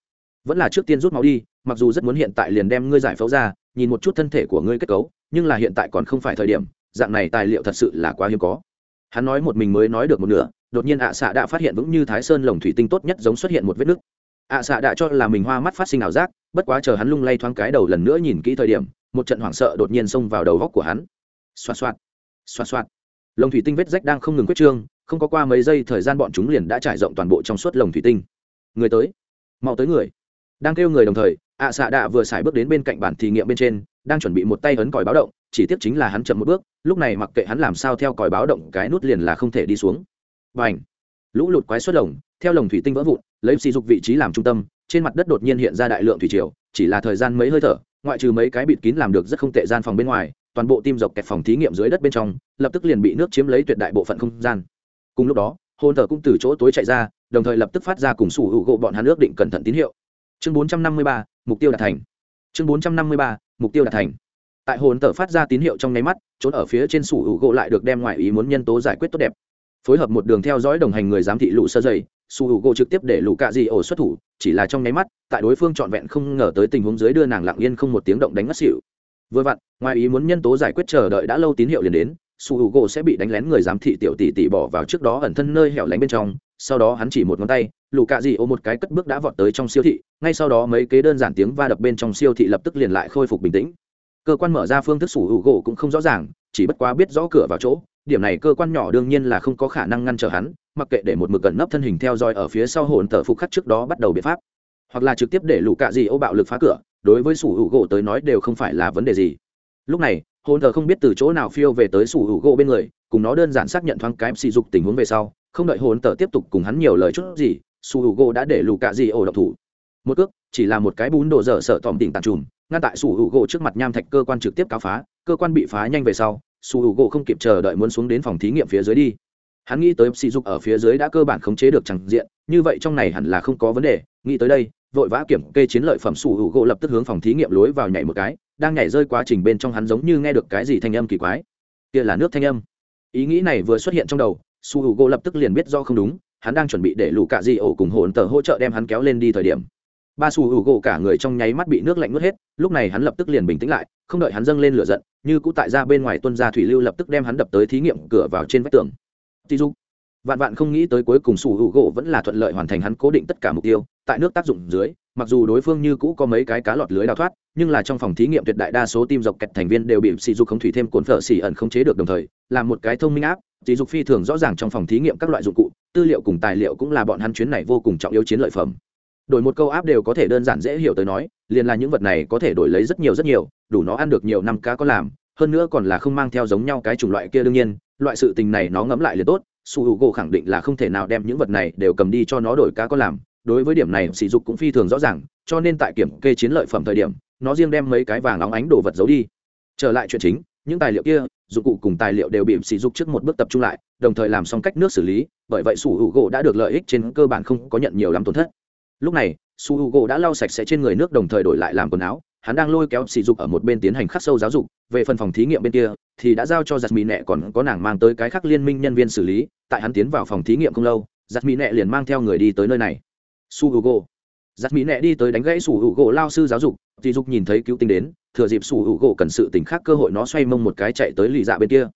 Vẫn là trước tiên rút máu đi, mặc dù rất muốn hiện tại liền đem ngươi giải phẫu ra, nhìn một chút thân thể của ngươi kết cấu, nhưng là hiện tại còn không phải thời điểm, dạng này tài liệu thật sự là quá hiếm có. Hắn nói một mình mới nói được một nửa, đột nhiên ạ xạ đã phát hiện vững như thái sơn lồng thủy tinh tốt nhất giống xuất hiện một vết nứt ạ xạ đã cho là mình hoa mắt phát sinh ảo giác, bất quá chờ hắn lung lay thoáng cái đầu lần nữa nhìn kỹ thời điểm, một trận hoảng sợ đột nhiên xông vào đầu góc của hắn. Xoa xoa xoa xoa lồng thủy tinh vết rách đang không ngừng quyết trương, không có qua mấy giây thời gian bọn chúng liền đã trải rộng toàn bộ trong suốt lồng thủy tinh. Người tới, mau tới người. Đang kêu người đồng thời, ạ xạ đạ vừa xài bước đến bên cạnh bản thí nghiệm bên trên, đang chuẩn bị một tay ấn còi báo động, chỉ tiếc chính là hắn chậm một bước, lúc này mặc kệ hắn làm sao theo còi báo động cái nút liền là không thể đi xuống. Và ảnh lũ lụt quái xuất lồng theo lồng thủy tinh vỡ vụn lấy sỉ dục vị trí làm trung tâm trên mặt đất đột nhiên hiện ra đại lượng thủy triều chỉ là thời gian mấy hơi thở ngoại trừ mấy cái bịt kín làm được rất không tệ gian phòng bên ngoài toàn bộ tim dọc kẹt phòng thí nghiệm dưới đất bên trong lập tức liền bị nước chiếm lấy tuyệt đại bộ phận không gian. Cùng lúc đó hôn thờ cũng từ chỗ tối chạy ra đồng thời lập tức phát ra cùng sủ hữu gỗ bọn hắn ước định cẩn thận tín hiệu. Chương 453, mục tiêu đạt thành. Chương 453, mục tiêu đạt thành. Tại hồn tờ phát ra tín hiệu trong nháy mắt trốn ở phía trên sủ hữu gỗ lại được đem ngoài ý muốn nhân tố giải quyết tốt đẹp. Phối hợp một đường theo dõi đồng hành người giám thị lũ sơ dày su hữu gỗ trực tiếp để lũ cạ dị ổ xuất thủ, chỉ là trong nháy mắt, tại đối phương trọn vẹn không ngờ tới tình huống dưới đưa nàng lặng yên không một tiếng động đánh ngất xỉu. Vừa vặn, ngoài ý muốn nhân tố giải quyết chờ đợi đã lâu tín hiệu liền đến, su hữu gỗ sẽ bị đánh lén người giám thị tiểu tỷ tỷ bỏ vào trước đó ẩn thân nơi hẻo lánh bên trong, sau đó hắn chỉ một ngón tay lũ cạ dị ổ một cái cất bước đã vọt tới trong siêu thị, ngay sau đó mấy kế đơn giản tiếng va đập bên trong siêu thị lập tức liền lại khôi phục bình tĩnh. Cơ quan mở ra phương thức sủ hữu gỗ cũng không rõ ràng, chỉ bất quá biết rõ cửa vào chỗ điểm này cơ quan nhỏ đương nhiên là không có khả năng ngăn trở hắn, mặc kệ để một mực gần nấp thân hình theo dõi ở phía sau hồn tờ phục khắc trước đó bắt đầu biện pháp. Hoặc là trực tiếp để lũ cạ gì ô bạo lực phá cửa, đối với sủ hữu gỗ tới nói đều không phải là vấn đề gì. Lúc này, hồn tờ không biết từ chỗ nào phiêu về tới sủ hữu gỗ bên người, cùng nó đơn giản xác nhận thoáng cái sỉ dục tình huống về sau, không đợi hồn tờ tiếp tục cùng hắn nhiều lời chút gì, sủ hữu gỗ đã để lũ cạ gì ô độc thủ. Một cước, chỉ là một cái bún đồ dở sợ tỏm đỉnh tàn trùm ngăn tại sủ hữu gỗ trước mặt nham thạch cơ quan trực tiếp cáo phá, cơ quan bị phá nhanh về sau sủ hữu gỗ không kịp chờ đợi muốn xuống đến phòng thí nghiệm phía dưới đi. Hắn nghĩ tới sỉ dục ở phía dưới đã cơ bản khống chế được chẳng diện, như vậy trong này hẳn là không có vấn đề. Nghĩ tới đây, vội vã kiểm kê chiến lợi phẩm sủ hữu gỗ lập tức hướng phòng thí nghiệm lối vào nhảy một cái, đang nhảy rơi quá trình bên trong hắn giống như nghe được cái gì thanh âm kỳ quái. Kia là nước thanh âm. Ý nghĩ này vừa xuất hiện trong đầu, su hữu gỗ lập tức liền biết do không đúng, hắn đang chuẩn bị để lũ cạ di ổ cùng hồn tờ hỗ trợ đem hắn kéo lên đi thời điểm ba su hữu gỗ cả người trong nháy mắt bị nước lạnh nuốt hết, lúc này hắn lập tức liền bình tĩnh lại, không đợi hắn dâng lên lửa giận, như cũ tại ra bên ngoài tuân ra thủy lưu lập tức đem hắn đập tới thí nghiệm cửa vào trên vách tường. Tí dục, vạn vạn không nghĩ tới cuối cùng su hữu gỗ vẫn là thuận lợi hoàn thành hắn cố định tất cả mục tiêu, tại nước tác dụng dưới, mặc dù đối phương như cũ có mấy cái cá lọt lưới đào thoát, nhưng là trong phòng thí nghiệm tuyệt đại đa số tim dọc kẹt thành viên đều bị sỉ dục không thủy thêm cuốn phở xỉ ẩn không chế được đồng thời làm một cái thông minh áp sỉ dục phi thường rõ ràng trong phòng thí nghiệm các loại dụng cụ, tư liệu cùng tài liệu cũng là bọn hắn chuyến này vô cùng trọng yếu chiến lợi phẩm đổi một câu áp đều có thể đơn giản dễ hiểu tới nói, liền là những vật này có thể đổi lấy rất nhiều rất nhiều, đủ nó ăn được nhiều năm cá có làm, hơn nữa còn là không mang theo giống nhau cái chủng loại kia đương nhiên, loại sự tình này nó ngẫm lại liền tốt, su h u gỗ khẳng định là không thể nào đem những vật này đều cầm đi cho nó đổi cá có làm, đối với điểm này sỉ dục cũng phi thường rõ ràng, cho nên tại kiểm kê chiến lợi phẩm thời điểm, nó riêng đem mấy cái vàng óng ánh đồ vật giấu đi. Trở lại chuyện chính, những tài liệu kia, dụng cụ cùng tài liệu đều bị sỉ dục trước một bước tập trung lại, đồng thời làm xong cách nước xử lý, bởi vậy sủ hữu gỗ đã được lợi ích trên cơ bản không có nhận nhiều lắm tổn thất lúc này, su hữu gỗ đã lau sạch sẽ trên người nước đồng thời đổi lại làm quần áo. Hắn đang lôi kéo sỉ dục ở một bên tiến hành khắc sâu giáo dục. Về phần phòng thí nghiệm bên kia, thì đã giao cho giặt mỹ nẹ còn có nàng mang tới cái khắc liên minh nhân viên xử lý. Tại hắn tiến vào phòng thí nghiệm không lâu giặt mỹ nẹ liền mang theo người đi tới nơi này. Su h u gỗ giặt mỹ nẹ đi tới đánh gãy su h u gỗ lao sư giáo dục. Sỉ dục nhìn thấy cứu tinh đến, thừa dịp su h u gỗ cần sự tỉnh khác cơ hội nó xoay mông một cái chạy tới lì dạ bên kia.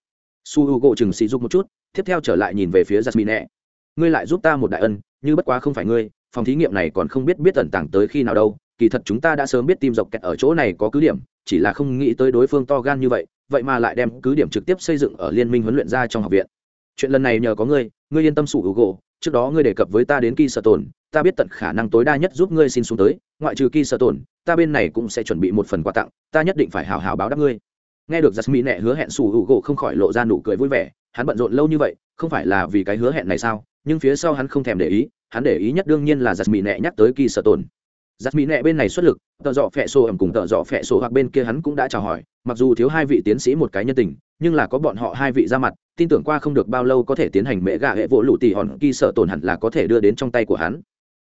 Su h u gỗ chừng sỉ dục một chút, tiếp theo trở lại nhìn về phía giặt mỹ nẹ. Ngươi lại giúp ta một đại ân, như bất quá không phải ngươi phòng thí nghiệm này còn không biết biết tẩn tảng tới khi nào đâu, kỳ thật chúng ta đã sớm biết tim dọc kẹt ở chỗ này có cứ điểm, chỉ là không nghĩ tới đối phương to gan như vậy vậy mà lại đem cứ điểm trực tiếp xây dựng ở liên minh huấn luyện ra trong học viện. Chuyện lần này nhờ có ngươi ngươi yên tâm sủ hữu gỗ trước đó ngươi đề cập với ta đến kỳ sở tồn ta biết tận khả năng tối đa nhất giúp ngươi xin xuống tới, ngoại trừ kỳ sở tồn ta bên này cũng sẽ chuẩn bị một phần quà tặng, ta nhất định phải hào hào báo đáp ngươi. Nghe được giặc mỹ nẹ hứa hẹn sủ hữu gỗ không khỏi lộ ra nụ cười vui vẻ, hắn bận rộn lâu như vậy, không phải là vì cái hứa hẹn này sao, nhưng phía sau hắn không thèm để ý hắn để ý nhất đương nhiên là giặt mỹ nẹ nhắc tới kỳ sở tồn. Giặt mỹ nẹ bên này xuất lực, tợ dọ phẹ sổ ẩm cùng tợ dọ phẹ sổ hoặc bên kia hắn cũng đã chào hỏi, mặc dù thiếu hai vị tiến sĩ một cái nhân tình, nhưng là có bọn họ hai vị ra mặt, tin tưởng qua không được bao lâu có thể tiến hành mẹ gà hệ vỗ lụ tỉ hòn, kỳ sở tồn hẳn là có thể đưa đến trong tay của hắn.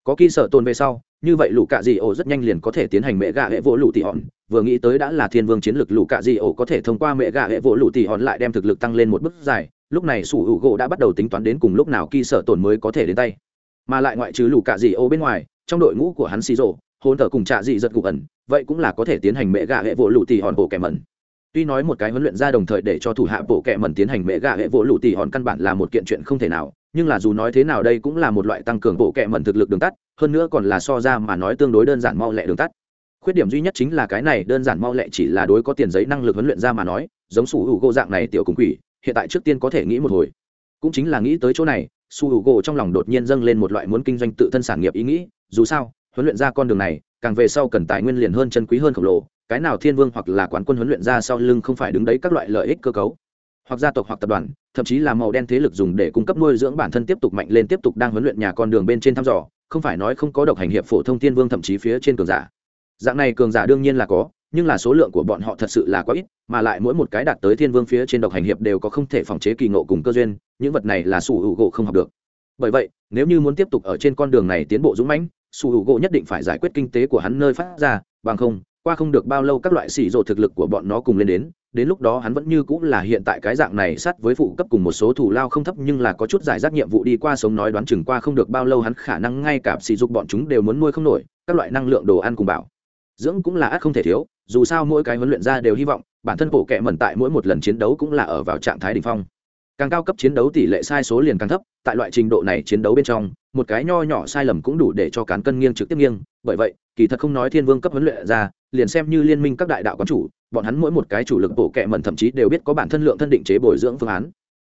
Có kỳ sở tồn về sau, như vậy lũ cạ dị ổ rất nhanh liền có thể tiến hành mẹ gà hệ vỗ lụ tỉ hòn, vừa nghĩ tới đã là thiên vương chiến lược lũ cạ dị ổ có thể thông qua mẹ gà hệ vỗ lụ tỉ hòn lại đem thực lực tăng lên một bước dài, lúc này sủ hữu gỗ đã bắt đầu tính toán đến cùng lúc nào kỳ sở tồn mới có thể đến tay mà lại ngoại trừ lũ cạ dị ô bên ngoài, trong đội ngũ của hắn xì rộ hôn thờ cùng trạ dị giật gục ẩn, vậy cũng là có thể tiến hành mẹ gà hệ vỗ lụ tỉ hòn bộ kẻ mẩn. Tuy nói một cái huấn luyện ra đồng thời để cho thủ hạ bộ kẻ mẩn tiến hành mẹ gà hệ vỗ lụ tỉ hòn căn bản là một kiện chuyện không thể nào, nhưng là dù nói thế nào đây cũng là một loại tăng cường bộ kệ mẩn thực lực đường tắt, hơn nữa còn là so ra mà nói tương đối đơn giản mau lẹ đường tắt. Khuyết điểm duy nhất chính là cái này đơn giản mau lẹ chỉ là đối có tiền giấy năng lực huấn luyện ra mà nói, giống sủ hữu gỗ dạng này tiểu cùng quỷ, hiện tại trước tiên có thể nghĩ một hồi. Cũng chính là nghĩ tới chỗ này su hữu gỗ trong lòng đột nhiên dâng lên một loại muốn kinh doanh tự thân sản nghiệp ý nghĩ, dù sao, huấn luyện ra con đường này, càng về sau cần tài nguyên liền hơn chân quý hơn khổng lồ, cái nào thiên vương hoặc là quán quân huấn luyện ra sau lưng không phải đứng đấy các loại lợi ích cơ cấu. Hoặc gia tộc hoặc tập đoàn, thậm chí là màu đen thế lực dùng để cung cấp nuôi dưỡng bản thân tiếp tục mạnh lên tiếp tục đang huấn luyện nhà con đường bên trên thăm dò, không phải nói không có độc hành hiệp phổ thông thiên vương thậm chí phía trên cường giả. Dạng này cường giả đương nhiên là có nhưng là số lượng của bọn họ thật sự là quá ít, mà lại mỗi một cái đạt tới thiên vương phía trên độc hành hiệp đều có không thể phòng chế kỳ ngộ cùng cơ duyên, những vật này là sủ hữu gỗ không học được. Bởi vậy, nếu như muốn tiếp tục ở trên con đường này tiến bộ dũng mãnh, sủ hữu gỗ nhất định phải giải quyết kinh tế của hắn nơi phát ra, bằng không, qua không được bao lâu các loại xỉ rộ thực lực của bọn nó cùng lên đến đến lúc đó hắn vẫn như cũng là hiện tại cái dạng này sát với phụ cấp cùng một số thủ lao không thấp nhưng là có chút giải rác nhiệm vụ đi qua sống nói đoán chừng qua không được bao lâu hắn khả năng ngay cả sỉ dục bọn chúng đều muốn nuôi không nổi, các loại năng lượng đồ ăn cùng bảo. Dưỡng cũng là ác không thể thiếu dù sao mỗi cái huấn luyện ra đều hy vọng, bản thân bộ kệ mẩn tại mỗi một lần chiến đấu cũng là ở vào trạng thái đ ỉ n h phong. Càng cao cấp chiến đấu tỷ lệ sai số liền càng thấp, tại loại trình độ này chiến đấu bên trong, một cái nho nhỏ sai lầm cũng đủ để cho cán cân nghiêng trực tiếp nghiêng. Bởi vậy, kỳ thật không nói thiên vương cấp huấn luyện ra, liền xem như liên minh các đại đạo quán chủ, bọn hắn mỗi một cái chủ lực bộ kệ mẩn thậm chí đều biết có bản thân lượng thân định chế bồi dưỡng phương án.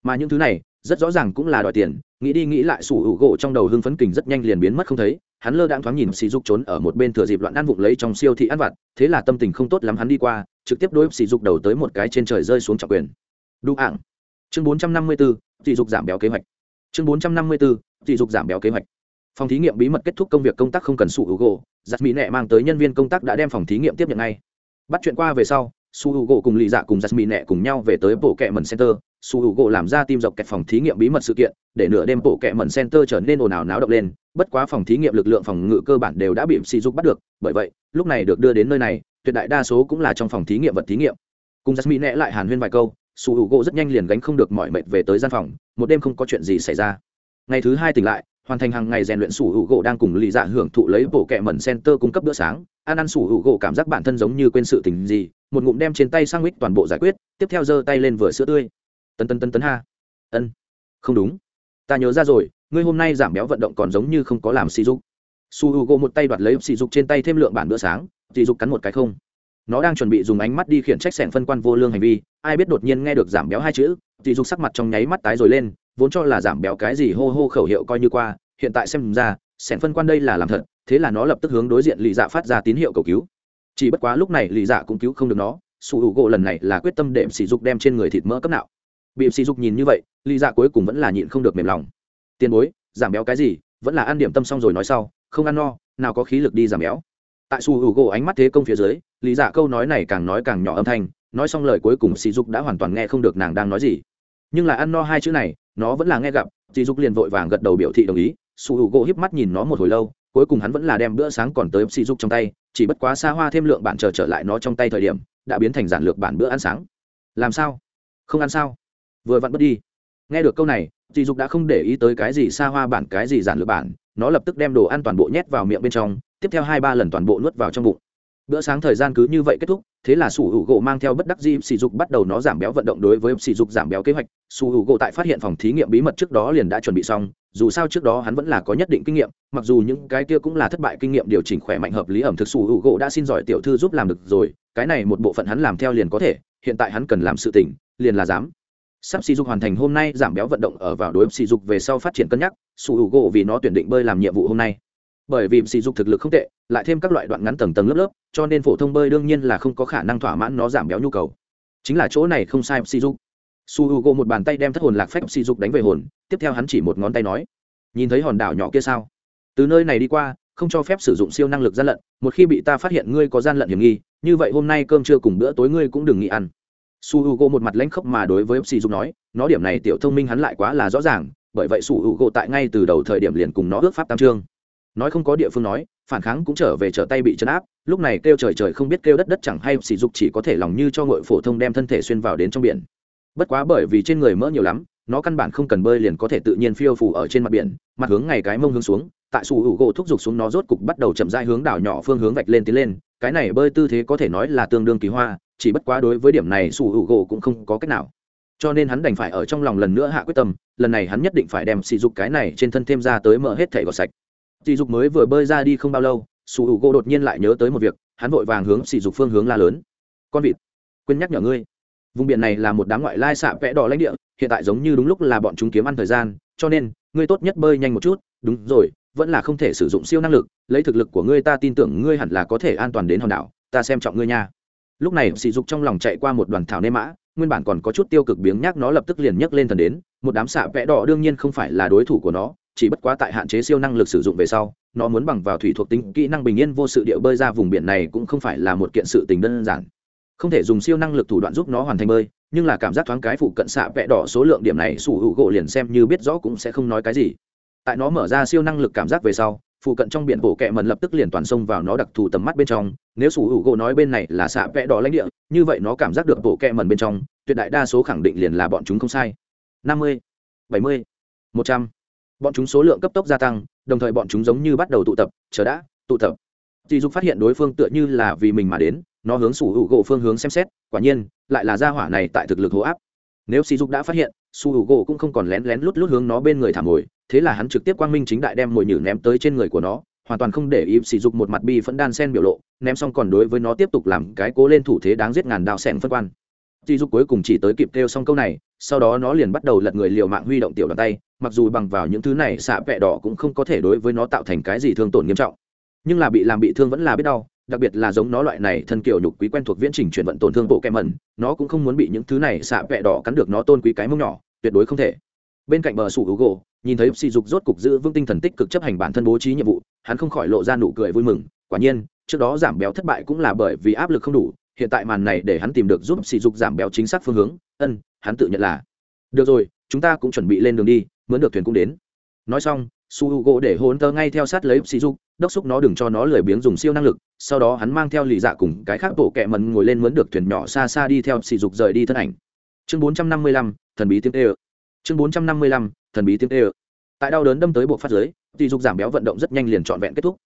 Mà những thứ này rất rõ ràng cũng là đòi tiền, nghĩ đi nghĩ lại sủ hữu gỗ trong đầu hưng phấn kình rất nhanh liền biến mất không thấy, hắn lơ đãng thoáng nhìn sỉ dục trốn ở một bên thừa dịp loạn ăn vụng lấy trong siêu thị ăn vặt, thế là tâm tình không tốt lắm hắn đi qua, trực tiếp đối sỉ dục đầu tới một cái trên trời rơi xuống trọng quyền. Đu ảng. Chương bốn trăm năm mươi bốn sỉ dục giảm béo kế hoạch. Chương bốn trăm năm mươi bốn sỉ dục giảm béo kế hoạch. Phòng thí nghiệm bí mật kết thúc công việc công tác không cần sủ hữu gỗ, giặt mỹ nẹ mang tới nhân viên công tác đã đem phòng thí nghiệm tiếp nhận ngay. Bắt chuyện qua về sau su h u gỗ cùng lì dạ cùng giặt mỹ nẹ cùng nhau về tới bộ kệ mần center su h u gỗ làm ra tim dọc kẹt phòng thí nghiệm bí mật sự kiện, để nửa đêm bộ kẹ mẩn center trở nên ồn ào náo động lên, bất quá phòng thí nghiệm lực lượng phòng ngự cơ bản đều đã bị sỉ dục bắt được, bởi vậy, lúc này được đưa đến nơi này, tuyệt đại đa số cũng là trong phòng thí nghiệm vật thí nghiệm. Cùng Jasmine mỹ lại hàn huyên vài câu, su h u gỗ rất nhanh liền gánh không được mọi mệt về tới gian phòng, một đêm không có chuyện gì xảy ra. Ngày thứ hai tỉnh lại, hoàn thành hàng ngày rèn luyện sủ hữu gỗ đang cùng lì dạ hưởng thụ lấy bộ kẹ mẩn center cung cấp bữa sáng. Ăn ăn sủ hữu gỗ cảm giác bản thân giống như quên sự tình gì, một ngụm đem trên tay sang mít toàn bộ giải quyết, tiếp theo giơ tay lên vừa sữa tươi tân tân tân tân ha. Ân, không đúng. Ta nhớ ra rồi, ngươi hôm nay giảm béo vận động còn giống như không có làm sỉ dục. Su h u gỗ một tay đoạt lấy sỉ dục trên tay thêm lượng bản bữa sáng sỉ dục cắn một cái không. Nó đang chuẩn bị dùng ánh mắt đi khiển trách sẻng phân quan vô lương hành vi, ai biết đột nhiên nghe được giảm béo hai chữ sỉ dục sắc mặt trong nháy mắt tái rồi lên, vốn cho là giảm béo cái gì hô hô khẩu hiệu coi như qua, hiện tại xem ra sẻn phân quan đây là làm thật, thế là nó lập tức hướng đối diện lì dạ phát ra tín hiệu cầu cứu. Chỉ bất quá lúc này lì dạ cũng cứu không được nó, su hữu gỗ lần này là quyết tâm đệm sỉ dục đem trên người thịt mỡ cấp nào bị sỉ dục nhìn như vậy lì dạ cuối cùng vẫn là nhịn không được mềm lòng. Tiền bối giảm béo cái gì? Vẫn là ăn điểm tâm xong rồi nói sau không ăn no nào có khí lực đi giảm béo. Tại su hữu gỗ ánh mắt thế công phía dưới lý dạ câu nói này càng nói càng nhỏ âm thanh nói xong lời cuối cùng sỉ dục đã hoàn toàn nghe không được nàng đang nói gì. Nhưng là ăn no hai chữ này nó vẫn là nghe gặp sỉ dục liền vội vàng gật đầu biểu thị đồng ý su hữu gỗ híp mắt nhìn nó một hồi lâu cuối cùng hắn vẫn là đem bữa sáng còn tới sỉ dục trong tay chỉ bất quá xa hoa thêm lượng bạn chờ trở, trở lại nó trong tay thời điểm đã biến thành giản lược bản bữa ăn sáng. Làm sao? Không ăn sao? Vừa vặn bất đi. Nghe được câu này dì dục đã không để ý tới cái gì xa hoa bản, cái gì giản lược bản, nó lập tức đem đồ ăn toàn bộ nhét vào miệng bên trong, tiếp theo hai ba lần toàn bộ nuốt vào trong bụng. Bữa sáng thời gian cứ như vậy kết thúc, thế là sủ hữu gỗ mang theo bất đắc di sỉ dục bắt đầu nó giảm béo vận động đối với sỉ dục giảm béo kế hoạch. Sủ hữu gỗ tại phát hiện phòng thí nghiệm bí mật trước đó liền đã chuẩn bị xong, dù sao trước đó hắn vẫn là có nhất định kinh nghiệm, mặc dù những cái kia cũng là thất bại kinh nghiệm điều chỉnh khỏe mạnh hợp lý ẩm thực, sủ hữu gỗ đã xin giỏi tiểu thư giúp làm được rồi, cái này một bộ phận hắn làm theo liền có thể, hiện tại hắn cần làm sự tỉnh liền là dám sắp sỉ dục hoàn thành hôm nay, giảm béo vận động ở vào đối sỉ dục về sau phát triển cân nhắc, sủ hữu gỗ vì nó tuyển định bơi làm nhiệm vụ hôm nay. Bởi vì sỉ dục thực lực không tệ, lại thêm các loại đoạn ngắn tầng tầng lớp lớp, cho nên phổ thông bơi đương nhiên là không có khả năng thỏa mãn nó giảm béo nhu cầu. Chính là chỗ này không sai sỉ dục. Su h u g o một bàn tay đem thất hồn lạc phép sỉ dục đánh về hồn, tiếp theo hắn chỉ một ngón tay nói, nhìn thấy hòn đảo nhỏ kia sao? Từ nơi này đi qua, không cho phép sử dụng siêu năng lực gian lận, một khi bị ta phát hiện ngươi có gian lận hiểm nghi, như vậy hôm nay cơm trưa cùng bữa tối ngươi cũng đừng nghĩ ăn su h u g o một mặt lãnh khốc mà đối với sỉ dục nói, nó điểm này tiểu thông minh hắn lại quá là rõ ràng, bởi vậy su h u g o tại ngay từ đầu thời điểm liền cùng nó ước pháp tam trương. Nói không có địa phương nói, phản kháng cũng trở về trở tay bị chấn áp, lúc này kêu trời trời không biết kêu đất đất chẳng hay sỉ dục chỉ có thể lòng như cho ngội phổ thông đem thân thể xuyên vào đến trong biển. Bất quá bởi vì trên người mỡ nhiều lắm, nó căn bản không cần bơi liền có thể tự nhiên phiêu phủ ở trên mặt biển, mặt hướng ngày cái mông hướng xuống, tại sủ hữu gỗ thúc giục xuống nó rốt cục bắt đầu chậm rãi hướng đảo nhỏ phương hướng vạch lên tiến lên, cái này bơi tư thế có thể nói là tương đương kỳ hoa chỉ bất quá đối với điểm này sủ hữu gỗ cũng không có cách nào. Cho nên hắn đành phải ở trong lòng lần nữa hạ quyết tâm, lần này hắn nhất định phải đem sỉ dục cái này trên thân thêm ra tới mở hết thẻ gọt sạch. Sỉ dục mới vừa bơi ra đi không bao lâu sủ hữu gỗ đột nhiên lại nhớ tới một việc, hắn vội vàng hướng sỉ dục phương hướng la lớn. Con vịt, quên nhắc nhở ngươi, vùng biển này là một đám ngoại lai xạ vẽ đỏ lãnh địa, hiện tại giống như đúng lúc là bọn chúng kiếm ăn thời gian, cho nên, ngươi tốt nhất bơi nhanh một chút, đúng rồi, vẫn là không thể sử dụng siêu năng lực, lấy thực lực của ngươi ta tin tưởng ngươi hẳn là có thể an toàn đến hòn đảo, ta xem trọng ngươi nha lúc này sỉ dục trong lòng chạy qua một đoàn thảo nê mã, nguyên bản còn có chút tiêu cực biếng nhác nó lập tức liền nhấc lên thần đến, một đám xạ vẽ đỏ đương nhiên không phải là đối thủ của nó, chỉ bất quá tại hạn chế siêu năng lực sử dụng về sau, nó muốn bằng vào thủy thuộc tính, kỹ năng bình yên vô sự địa bơi ra vùng biển này cũng không phải là một kiện sự tình đơn giản. Không thể dùng siêu năng lực thủ đoạn giúp nó hoàn thành bơi, nhưng là cảm giác thoáng cái phụ cận xạ vẽ đỏ số lượng điểm này sủ hữu gỗ liền xem như biết rõ cũng sẽ không nói cái gì. Tại nó mở ra siêu năng lực cảm giác về sau phụ cận trong biển bộ kẹ mần lập tức liền toàn xông vào nó đặc thù tầm mắt bên trong. Nếu sủ hữu gỗ nói bên này là xạ vẽ đỏ lãnh địa, như vậy nó cảm giác được bộ kẹ mần bên trong, tuyệt đại đa số khẳng định liền là bọn chúng không sai. Năm mươi, bảy mươi, một trăm. Bọn chúng số lượng cấp tốc gia tăng, đồng thời bọn chúng giống như bắt đầu tụ tập, chờ đã, tụ tập. Dì dục phát hiện đối phương tựa như là vì mình mà đến, nó hướng sủ hữu gỗ phương hướng xem xét, quả nhiên, lại là gia hỏa này tại thực lực hô áp. Nếu sỉ dục đã phát hiện su hữu gỗ cũng không còn lén lén lút lút hướng nó bên người thả mồi, thế là hắn trực tiếp quang minh chính đại đem mồi nhử ném tới trên người của nó, hoàn toàn không để ý sỉ dục một mặt bi phẫn đan sen biểu lộ, ném xong còn đối với nó tiếp tục làm cái cố lên thủ thế đáng giết ngàn đao sẹn phân quan. Sỉ dục cuối cùng chỉ tới kịp kêu xong câu này, sau đó nó liền bắt đầu lật người liều mạng huy động tiểu đoàn tay, mặc dù bằng vào những thứ này xạ vẹ đỏ cũng không có thể đối với nó tạo thành cái gì thương tổn nghiêm trọng. Nhưng là bị làm bị thương vẫn là biết đau đặc biệt là giống nó loại này thân kiểu nhục quý quen thuộc viễn trình chuyển vận tổn thương bộ kẹm mẩn, nó cũng không muốn bị những thứ này xạ vẹ đỏ cắn được nó tôn quý cái mông nhỏ, tuyệt đối không thể. Bên cạnh bờ sủ hữu gỗ nhìn thấy sỉ dục rốt cục giữ vững tinh thần tích cực chấp hành bản thân bố trí nhiệm vụ, hắn không khỏi lộ ra nụ cười vui mừng, quả nhiên, trước đó giảm béo thất bại cũng là bởi vì áp lực không đủ, hiện tại màn này để hắn tìm được giúp sỉ dục giảm béo chính xác phương hướng, ân, hắn tự nhận là. Được rồi, chúng ta cũng chuẩn bị lên đường đi, mướn được thuyền cũng đến. Nói xong su h u gỗ để hôn tơ ngay theo sát lấy sỉ dục đốc xúc nó đừng cho nó lười biếng dùng siêu năng lực, sau đó hắn mang theo lì dạ cùng cái khác bộ kẹ mần ngồi lên mướn được thuyền nhỏ xa xa đi theo sỉ dục rời đi thân ảnh. Chương bốn trăm năm mươi lăm, thần bí tiếng tê ơ. Chương bốn trăm năm mươi lăm, thần bí tiếng tê ơ. Tại đau đớn đâm tới buộc phát giới sỉ dục giảm béo vận động rất nhanh liền trọn vẹn kết thúc.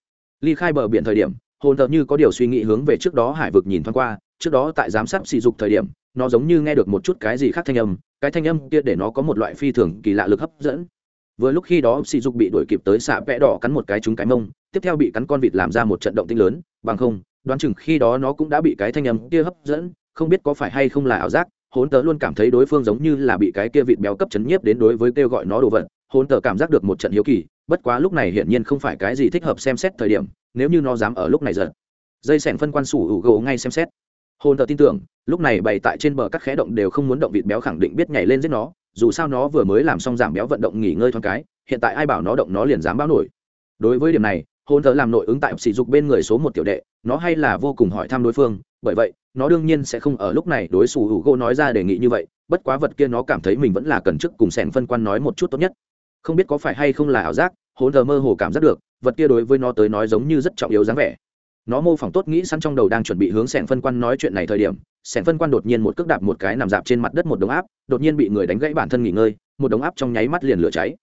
Ly khai bờ biển thời điểm, hồn tờ như có điều suy nghĩ hướng về trước đó hải vực nhìn thoáng qua, trước đó tại giám sát sỉ dục thời điểm, nó giống như nghe được một chút cái gì khác thanh âm, cái thanh âm kia để nó có một loại phi thường kỳ lạ lực hấp dẫn vừa lúc khi đó sỉ dục bị đuổi kịp tới xạ vẽ đỏ cắn một cái trúng cái mông, tiếp theo bị cắn con vịt làm ra một trận động tinh lớn, bằng không, đoán chừng khi đó nó cũng đã bị cái thanh âm kia hấp dẫn, không biết có phải hay không là ảo giác hốn tớ luôn cảm thấy đối phương giống như là bị cái kia vịt béo cấp chấn nhiếp đến đối với kêu gọi nó đồ vật hốn tớ cảm giác được một trận hiếu kỳ, bất quá lúc này hiển nhiên không phải cái gì thích hợp xem xét thời điểm, nếu như nó dám ở lúc này giật dây sẻn phân quan sủ hữu gỗ ngay xem xét. Hôn tờ tin tưởng, lúc này bày tại trên bờ các khẽ động đều không muốn động vịt béo khẳng định biết nhảy lên giết nó dù sao nó vừa mới làm xong giảm béo vận động nghỉ ngơi thoáng cái, hiện tại ai bảo nó động nó liền dám báo nổi. Đối với điểm này, hôn thờ làm nội ứng tại sỉ dục bên người số một tiểu đệ, nó hay là vô cùng hỏi thăm đối phương, bởi vậy, nó đương nhiên sẽ không ở lúc này đối xử hữu gỗ nói ra đề nghị như vậy, bất quá vật kia nó cảm thấy mình vẫn là cần chức cùng sẻn phân quan nói một chút tốt nhất. Không biết có phải hay không là ảo giác, hôn thờ mơ hồ cảm giác được, vật kia đối với nó tới nói giống như rất trọng yếu dáng vẻ. Nó mô phỏng tốt nghĩ sẵn trong đầu đang chuẩn bị hướng sẻn phân quan nói chuyện này thời điểm sẻn phân quan đột nhiên một cước đạp một cái nằm dạp trên mặt đất một đống áp, đột nhiên bị người đánh gãy bản thân nghỉ ngơi, một đống áp trong nháy mắt liền lửa cháy.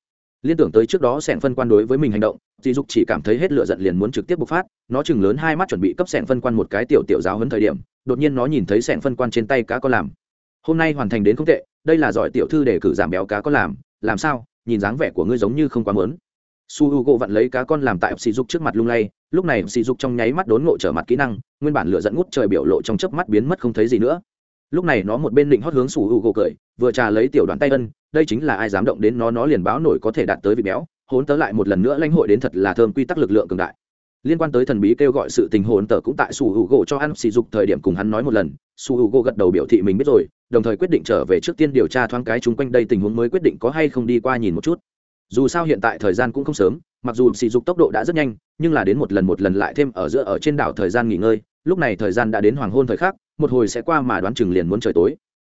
Liên tưởng tới trước đó sẻn phân quan đối với mình hành động dì dục chỉ cảm thấy hết lửa giận liền muốn trực tiếp bộc phát, nó chừng lớn hai mắt chuẩn bị cấp sẻn phân quan một cái tiểu tiểu giáo hấn thời điểm, đột nhiên nó nhìn thấy sẻn phân quan trên tay cá có làm. Hôm nay hoàn thành đến không tệ, đây là giỏi tiểu thư để cử giảm béo cá có làm làm sao, nhìn dáng vẻ của ngươi giống như không quá mớn su h u gỗ vặn lấy cá con làm tại sỉ dục trước mặt lung lay. Lúc này sỉ dục trong nháy mắt đốn ngộ trở mặt kỹ năng, nguyên bản lửa dẫn ngút trời biểu lộ trong chớp mắt biến mất không thấy gì nữa. Lúc này nó một bên định hót hướng su h u gỗ cười, vừa trà lấy tiểu đoàn tay ân, đây chính là ai dám động đến nó nó liền báo nổi có thể đạt tới vị béo, hốn tớ lại một lần nữa lãnh hội đến thật là thơm quy tắc lực lượng cường đại. Liên quan tới thần bí kêu gọi sự tình hồn tờ cũng tại su hữu gỗ cho ăn sỉ dục thời điểm cùng hắn nói một lần, su hữu gỗ gật đầu biểu thị mình biết rồi, đồng thời quyết định trở về trước tiên điều tra thoáng cái chung quanh đây tình huống mới quyết định có hay không đi qua nhìn một chút dù sao hiện tại thời gian cũng không sớm, mặc dù sỉ dục tốc độ đã rất nhanh, nhưng là đến một lần một lần lại thêm ở giữa ở trên đảo thời gian nghỉ ngơi, lúc này thời gian đã đến hoàng hôn thời khắc, một hồi sẽ qua mà đoán chừng liền muốn trời tối.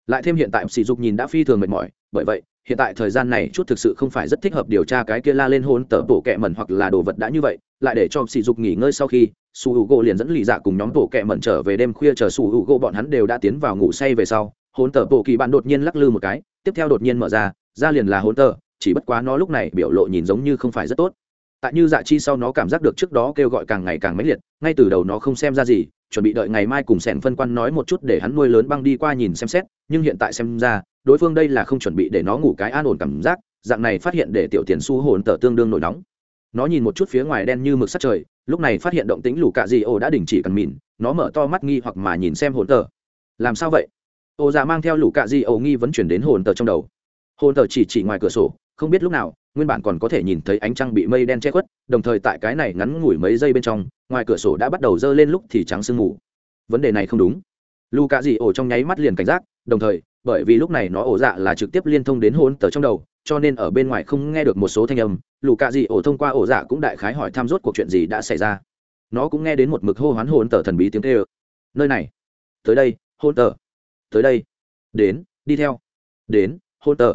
Lại thêm hiện tại sỉ dục nhìn đã phi thường mệt mỏi, bởi vậy, hiện tại thời gian này chút thực sự không phải rất thích hợp điều tra cái kia la lên hôn tờ tổ kẹ mẩn hoặc là đồ vật đã như vậy, lại để cho sỉ dục nghỉ ngơi sau khi, su hữu gỗ liền dẫn lì dạ cùng nhóm tổ kẹ mẩn trở về đêm khuya chờ su hữu gỗ bọn hắn đều đã tiến vào ngủ say về sau, hôn tờ bộ kỳ bạn đột nhiên lắc lư một cái, tiếp theo đột nhiên mở ra ra liền là hôn tờ chỉ bất quá nó lúc này biểu lộ nhìn giống như không phải rất tốt. Tại như dạ chi sau nó cảm giác được trước đó kêu gọi càng ngày càng mãnh liệt, ngay từ đầu nó không xem ra gì, chuẩn bị đợi ngày mai cùng sẻn phân quan nói một chút để hắn nuôi lớn băng đi qua nhìn xem xét, nhưng hiện tại xem ra, đối phương đây là không chuẩn bị để nó ngủ cái an ổn cảm giác, dạng này phát hiện để tiểu tiền su hồn tờ tương đương nổi nóng. Nó nhìn một chút phía ngoài đen như mực sắt trời, lúc này phát hiện động tĩnh lù cạ di ô đã đình chỉ cần mìn nó mở to mắt nghi hoặc mà nhìn xem hồn tờ làm sao vậy? Ô già mang theo lũ cạ di ô nghi vấn chuyển đến hồn tờ trong đầu. Hồn tờ chỉ chỉ ngoài cửa sổ không biết lúc nào, nguyên bản còn có thể nhìn thấy ánh trăng bị mây đen che khuất, đồng thời tại cái này ngắn ngủi mấy giây bên trong, ngoài cửa sổ đã bắt đầu dơ lên lúc thì trắng sương mù. Vấn đề này không đúng. Lù cạ dị ổ trong nháy mắt liền cảnh giác, đồng thời, bởi vì lúc này nó ổ dạ là trực tiếp liên thông đến hôn tờ trong đầu, cho nên ở bên ngoài không nghe được một số thanh âm lù cạ dị ổ thông qua ổ dạ cũng đại khái hỏi tham rốt cuộc chuyện gì đã xảy ra. Nó cũng nghe đến một mực hô hoán hôn tờ thần bí tiếng kêu. Nơi này. Tới đây hôn tờ. Tới đây. Đến, đi theo. Đến hôn tờ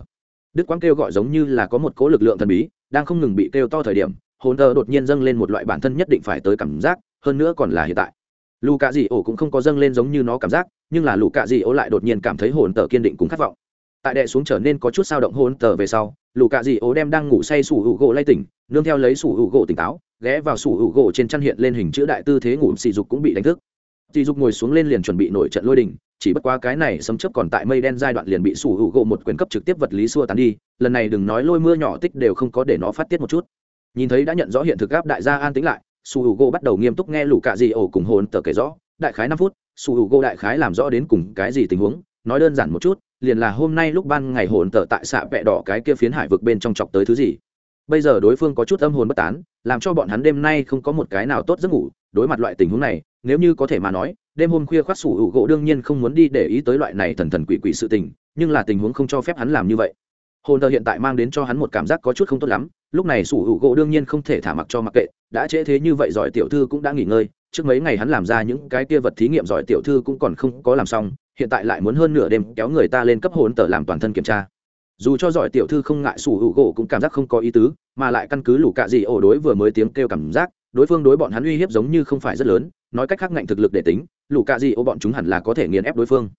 đức quang kêu gọi giống như là có một cố lực lượng thần bí, đang không ngừng bị kêu to thời điểm, hồn tờ đột nhiên dâng lên một loại bản thân nhất định phải tới cảm giác, hơn nữa còn là hiện tại. Lù cạ dị ổ cũng không có dâng lên giống như nó cảm giác, nhưng là lù cạ dị ổ lại đột nhiên cảm thấy hồn tờ kiên định cùng khát vọng. Tại đệ xuống trở nên có chút sao động hồn tờ về sau lù cạ dị ổ đem đang ngủ say sủ hữu gỗ lay tỉnh, nương theo lấy sủ hữu gỗ tỉnh táo, ghé vào sủ hữu gỗ trên chăn hiện lên hình chữ đại tư thế ngủ xì dục cũng bị đánh thức. Xì dục ngồi xuống lên liền chuẩn bị nổi trận lôi đình chỉ bất quá cái này sấm chớp còn tại mây đen giai đoạn liền bị sủ hữu gỗ một quyền cấp trực tiếp vật lý xua tán đi, lần này đừng nói lôi mưa nhỏ tích đều không có để nó phát tiết một chút. Nhìn thấy đã nhận rõ hiện thực gáp đại gia an tĩnh lại, sủ hữu gỗ bắt đầu nghiêm túc nghe lũ cạ gì ổ cùng hồn tờ kể rõ. Đại khái năm phút, sủ hữu gỗ đại khái làm rõ đến cùng cái gì tình huống, nói đơn giản một chút, liền là hôm nay lúc ban ngày hồn tờ tại xạ vẹ đỏ cái kia phiến hải vực bên trong chọc tới thứ gì. Bây giờ đối phương có chút âm hồn bất tán, làm cho bọn hắn đêm nay không có một cái nào tốt giấc ngủ, đối mặt loại tình huống này, nếu như có thể mà nói đêm hôm khuya khoác sủ hữu gỗ đương nhiên không muốn đi để ý tới loại này thần thần quỷ quỷ sự tình, nhưng là tình huống không cho phép hắn làm như vậy. Hồn thờ hiện tại mang đến cho hắn một cảm giác có chút không tốt lắm, lúc này sủ hữu gỗ đương nhiên không thể thả mặc cho mặc kệ, đã trễ thế như vậy giỏi tiểu thư cũng đã nghỉ ngơi, trước mấy ngày hắn làm ra những cái kia vật thí nghiệm giỏi tiểu thư cũng còn không có làm xong, hiện tại lại muốn hơn nửa đêm kéo người ta lên cấp hồn tờ làm toàn thân kiểm tra. Dù cho giỏi tiểu thư không ngại sủ hữu gỗ cũng cảm giác không có ý tứ, mà lại căn cứ lũ cạ gì ổ đối vừa mới tiếng kêu cảm giác, đối phương đối bọn hắn uy hiếp giống như không phải rất lớn, nói cách khác ngạnh thực lực để tính lũ cạ gì ô bọn chúng hẳn là có thể nghiền ép đối phương.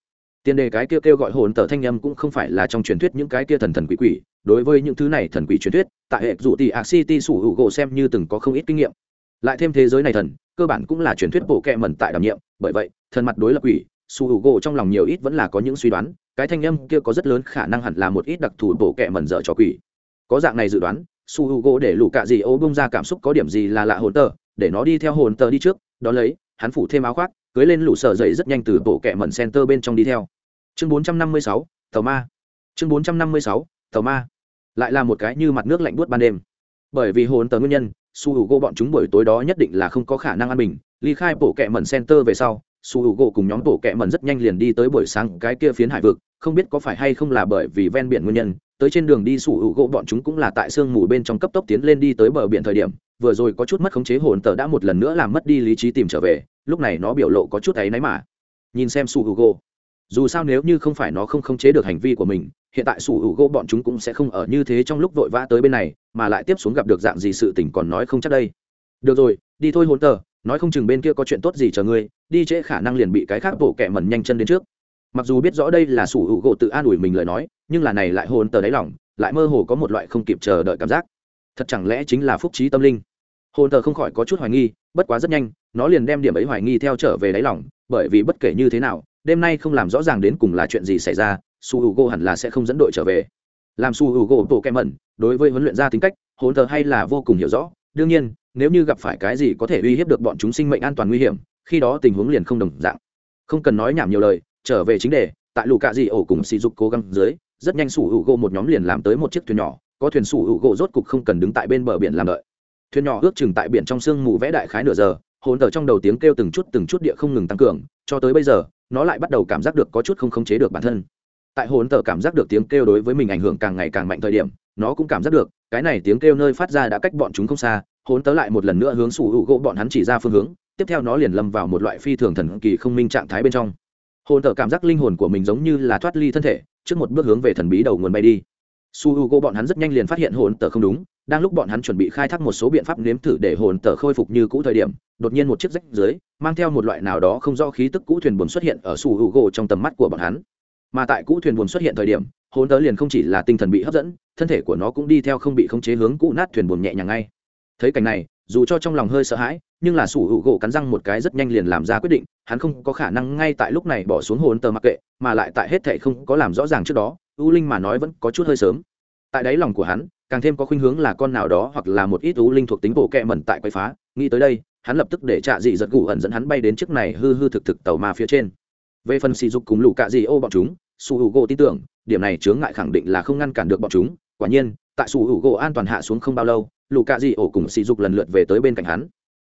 Tiền đề cái kia kêu gọi hồn tờ thanh âm cũng không phải là trong truyền thuyết những cái kia thần thần quỷ quỷ. Đối với những thứ này thần quỷ truyền thuyết, tại hệ dụ tỷ ạc city sủ hữu gỗ xem như từng có không ít kinh nghiệm. Lại thêm thế giới này thần, cơ bản cũng là truyền thuyết bộ kệ mẩn tại đảm nhiệm. Bởi vậy, thần mặt đối lập quỷ, sủ hữu gỗ trong lòng nhiều ít vẫn là có những suy đoán. Cái thanh âm kia có rất lớn khả năng hẳn là một ít đặc thù bộ kệ mẩn dở cho quỷ. Có dạng này dự đoán su hữu gỗ để lũ cạ gì ô bông ra cảm xúc có điểm gì là lạ hồn tờ để nó đi theo hồn tờ đi trước đó lấy, hắn phủ thêm áo khoác cưới lên lũ sợ dậy rất nhanh từ bộ kẹ mẩn center bên trong đi theo. Chương 456, tàu ma. Chương 456, tàu ma. Lại là một cái như mặt nước lạnh buốt ban đêm. Bởi vì hồn tờ nguyên nhân su h u gỗ bọn chúng buổi tối đó nhất định là không có khả năng ăn mình. Ly khai bộ kẹ mẩn center về sau su h u gỗ cùng nhóm bộ kẹ mẩn rất nhanh liền đi tới buổi sáng cái kia phiến hải vực. Không biết có phải hay không là bởi vì ven biển nguyên nhân tới trên đường đi su hữu gỗ bọn chúng cũng là tại sương mù bên trong cấp tốc tiến lên đi tới bờ biển thời điểm. Vừa rồi có chút mất khống chế hồn tờ đã một lần nữa làm mất đi lý trí tìm trở về lúc này nó biểu lộ có chút ấy náy mà. Nhìn xem su hugo. U dù sao nếu như không phải nó không khống chế được hành vi của mình, hiện tại su hugo bọn chúng cũng sẽ không ở như thế trong lúc vội vã tới bên này, mà lại tiếp xuống gặp được dạng gì sự tình còn nói không chắc đây. Được rồi, đi thôi hôn tờ, nói không chừng bên kia có chuyện tốt gì chờ ngươi, đi trễ khả năng liền bị cái khác bộ kẻ mẩn nhanh chân đến trước. Mặc dù biết rõ đây là sủ hữu gỗ tự an ủi mình lời nói, nhưng là này lại hôn tờ đáy lòng, lại mơ hồ có một loại không kịp chờ đợi cảm giác. Thật chẳng lẽ chính là phúc trí tâm linh? Hồn thờ không khỏi có chút hoài nghi, bất quá rất nhanh, nó liền đem điểm ấy hoài nghi theo trở về đáy lòng, bởi vì bất kể như thế nào, đêm nay không làm rõ ràng đến cùng là chuyện gì xảy ra, su h u g o hẳn là sẽ không dẫn đội trở về. Làm su h u g o bộ kem mẩn, đối với huấn luyện gia tính cách, Hồn thờ hay là vô cùng hiểu rõ. Đương nhiên, nếu như gặp phải cái gì có thể uy hiếp được bọn chúng sinh mệnh an toàn nguy hiểm, khi đó tình huống liền không đồng dạng. Không cần nói nhảm nhiều lời, trở về chính đề, tại lù cạ dị ổ cùng sỉ dục cố gắng dưới, rất nhanh sủ hữu gỗ một nhóm liền làm tới một chiếc thuyền nhỏ, có thuyền sủ hữu gỗ rốt cục không cần đứng tại bên bờ biển làm đợi thuyền nhỏ ước chừng tại biển trong sương mù vẽ đại khái nửa giờ, hồn tờ trong đầu tiếng kêu từng chút từng chút địa không ngừng tăng cường, cho tới bây giờ, nó lại bắt đầu cảm giác được có chút không khống chế được bản thân. Tại hồn tờ cảm giác được tiếng kêu đối với mình ảnh hưởng càng ngày càng mạnh thời điểm, nó cũng cảm giác được, cái này tiếng kêu nơi phát ra đã cách bọn chúng không xa, hồn tớ lại một lần nữa hướng sủ hữu gỗ bọn hắn chỉ ra phương hướng, tiếp theo nó liền lâm vào một loại phi thường thần kỳ không minh trạng thái bên trong. Hồn tờ cảm giác linh hồn của mình giống như là thoát ly thân thể, trước một bước hướng về thần bí đầu nguồn bay đi su h u gỗ bọn hắn rất nhanh liền phát hiện hồn tờ không đúng, đang lúc bọn hắn chuẩn bị khai thác một số biện pháp nếm thử để hồn tờ khôi phục như cũ thời điểm, đột nhiên một chiếc rách dưới, mang theo một loại nào đó không do khí tức cũ thuyền buồn xuất hiện ở su h u gỗ trong tầm mắt của bọn hắn. Mà tại cũ thuyền buồn xuất hiện thời điểm, hồn tớ liền không chỉ là tinh thần bị hấp dẫn, thân thể của nó cũng đi theo không bị khống chế hướng cũ nát thuyền buồn nhẹ nhàng ngay. Thấy cảnh này, dù cho trong lòng hơi sợ hãi, nhưng là sủ hữu gỗ cắn răng một cái rất nhanh liền làm ra quyết định, hắn không có khả năng ngay tại lúc này bỏ xuống hồn tờ mặc kệ, mà lại tại hết thệ không có làm rõ ràng trước đó u linh mà nói vẫn có chút hơi sớm. Tại đáy lòng của hắn, càng thêm có khuynh hướng là con nào đó hoặc là một ít u linh thuộc tính bộ kẹ mẩn tại quay phá. Nghĩ tới đây, hắn lập tức để trạ dị giật gù ẩn dẫn hắn bay đến chiếc này hư hư thực thực tàu ma phía trên. Về phần sỉ dục cùng lũ cạ dị ô bọn chúng, su hữu gỗ tin tưởng, điểm này chướng ngại khẳng định là không ngăn cản được bọn chúng. Quả nhiên, tại su hữu gỗ an toàn hạ xuống không bao lâu, lũ cạ dị ô cùng sỉ dục lần lượt về tới bên cạnh hắn.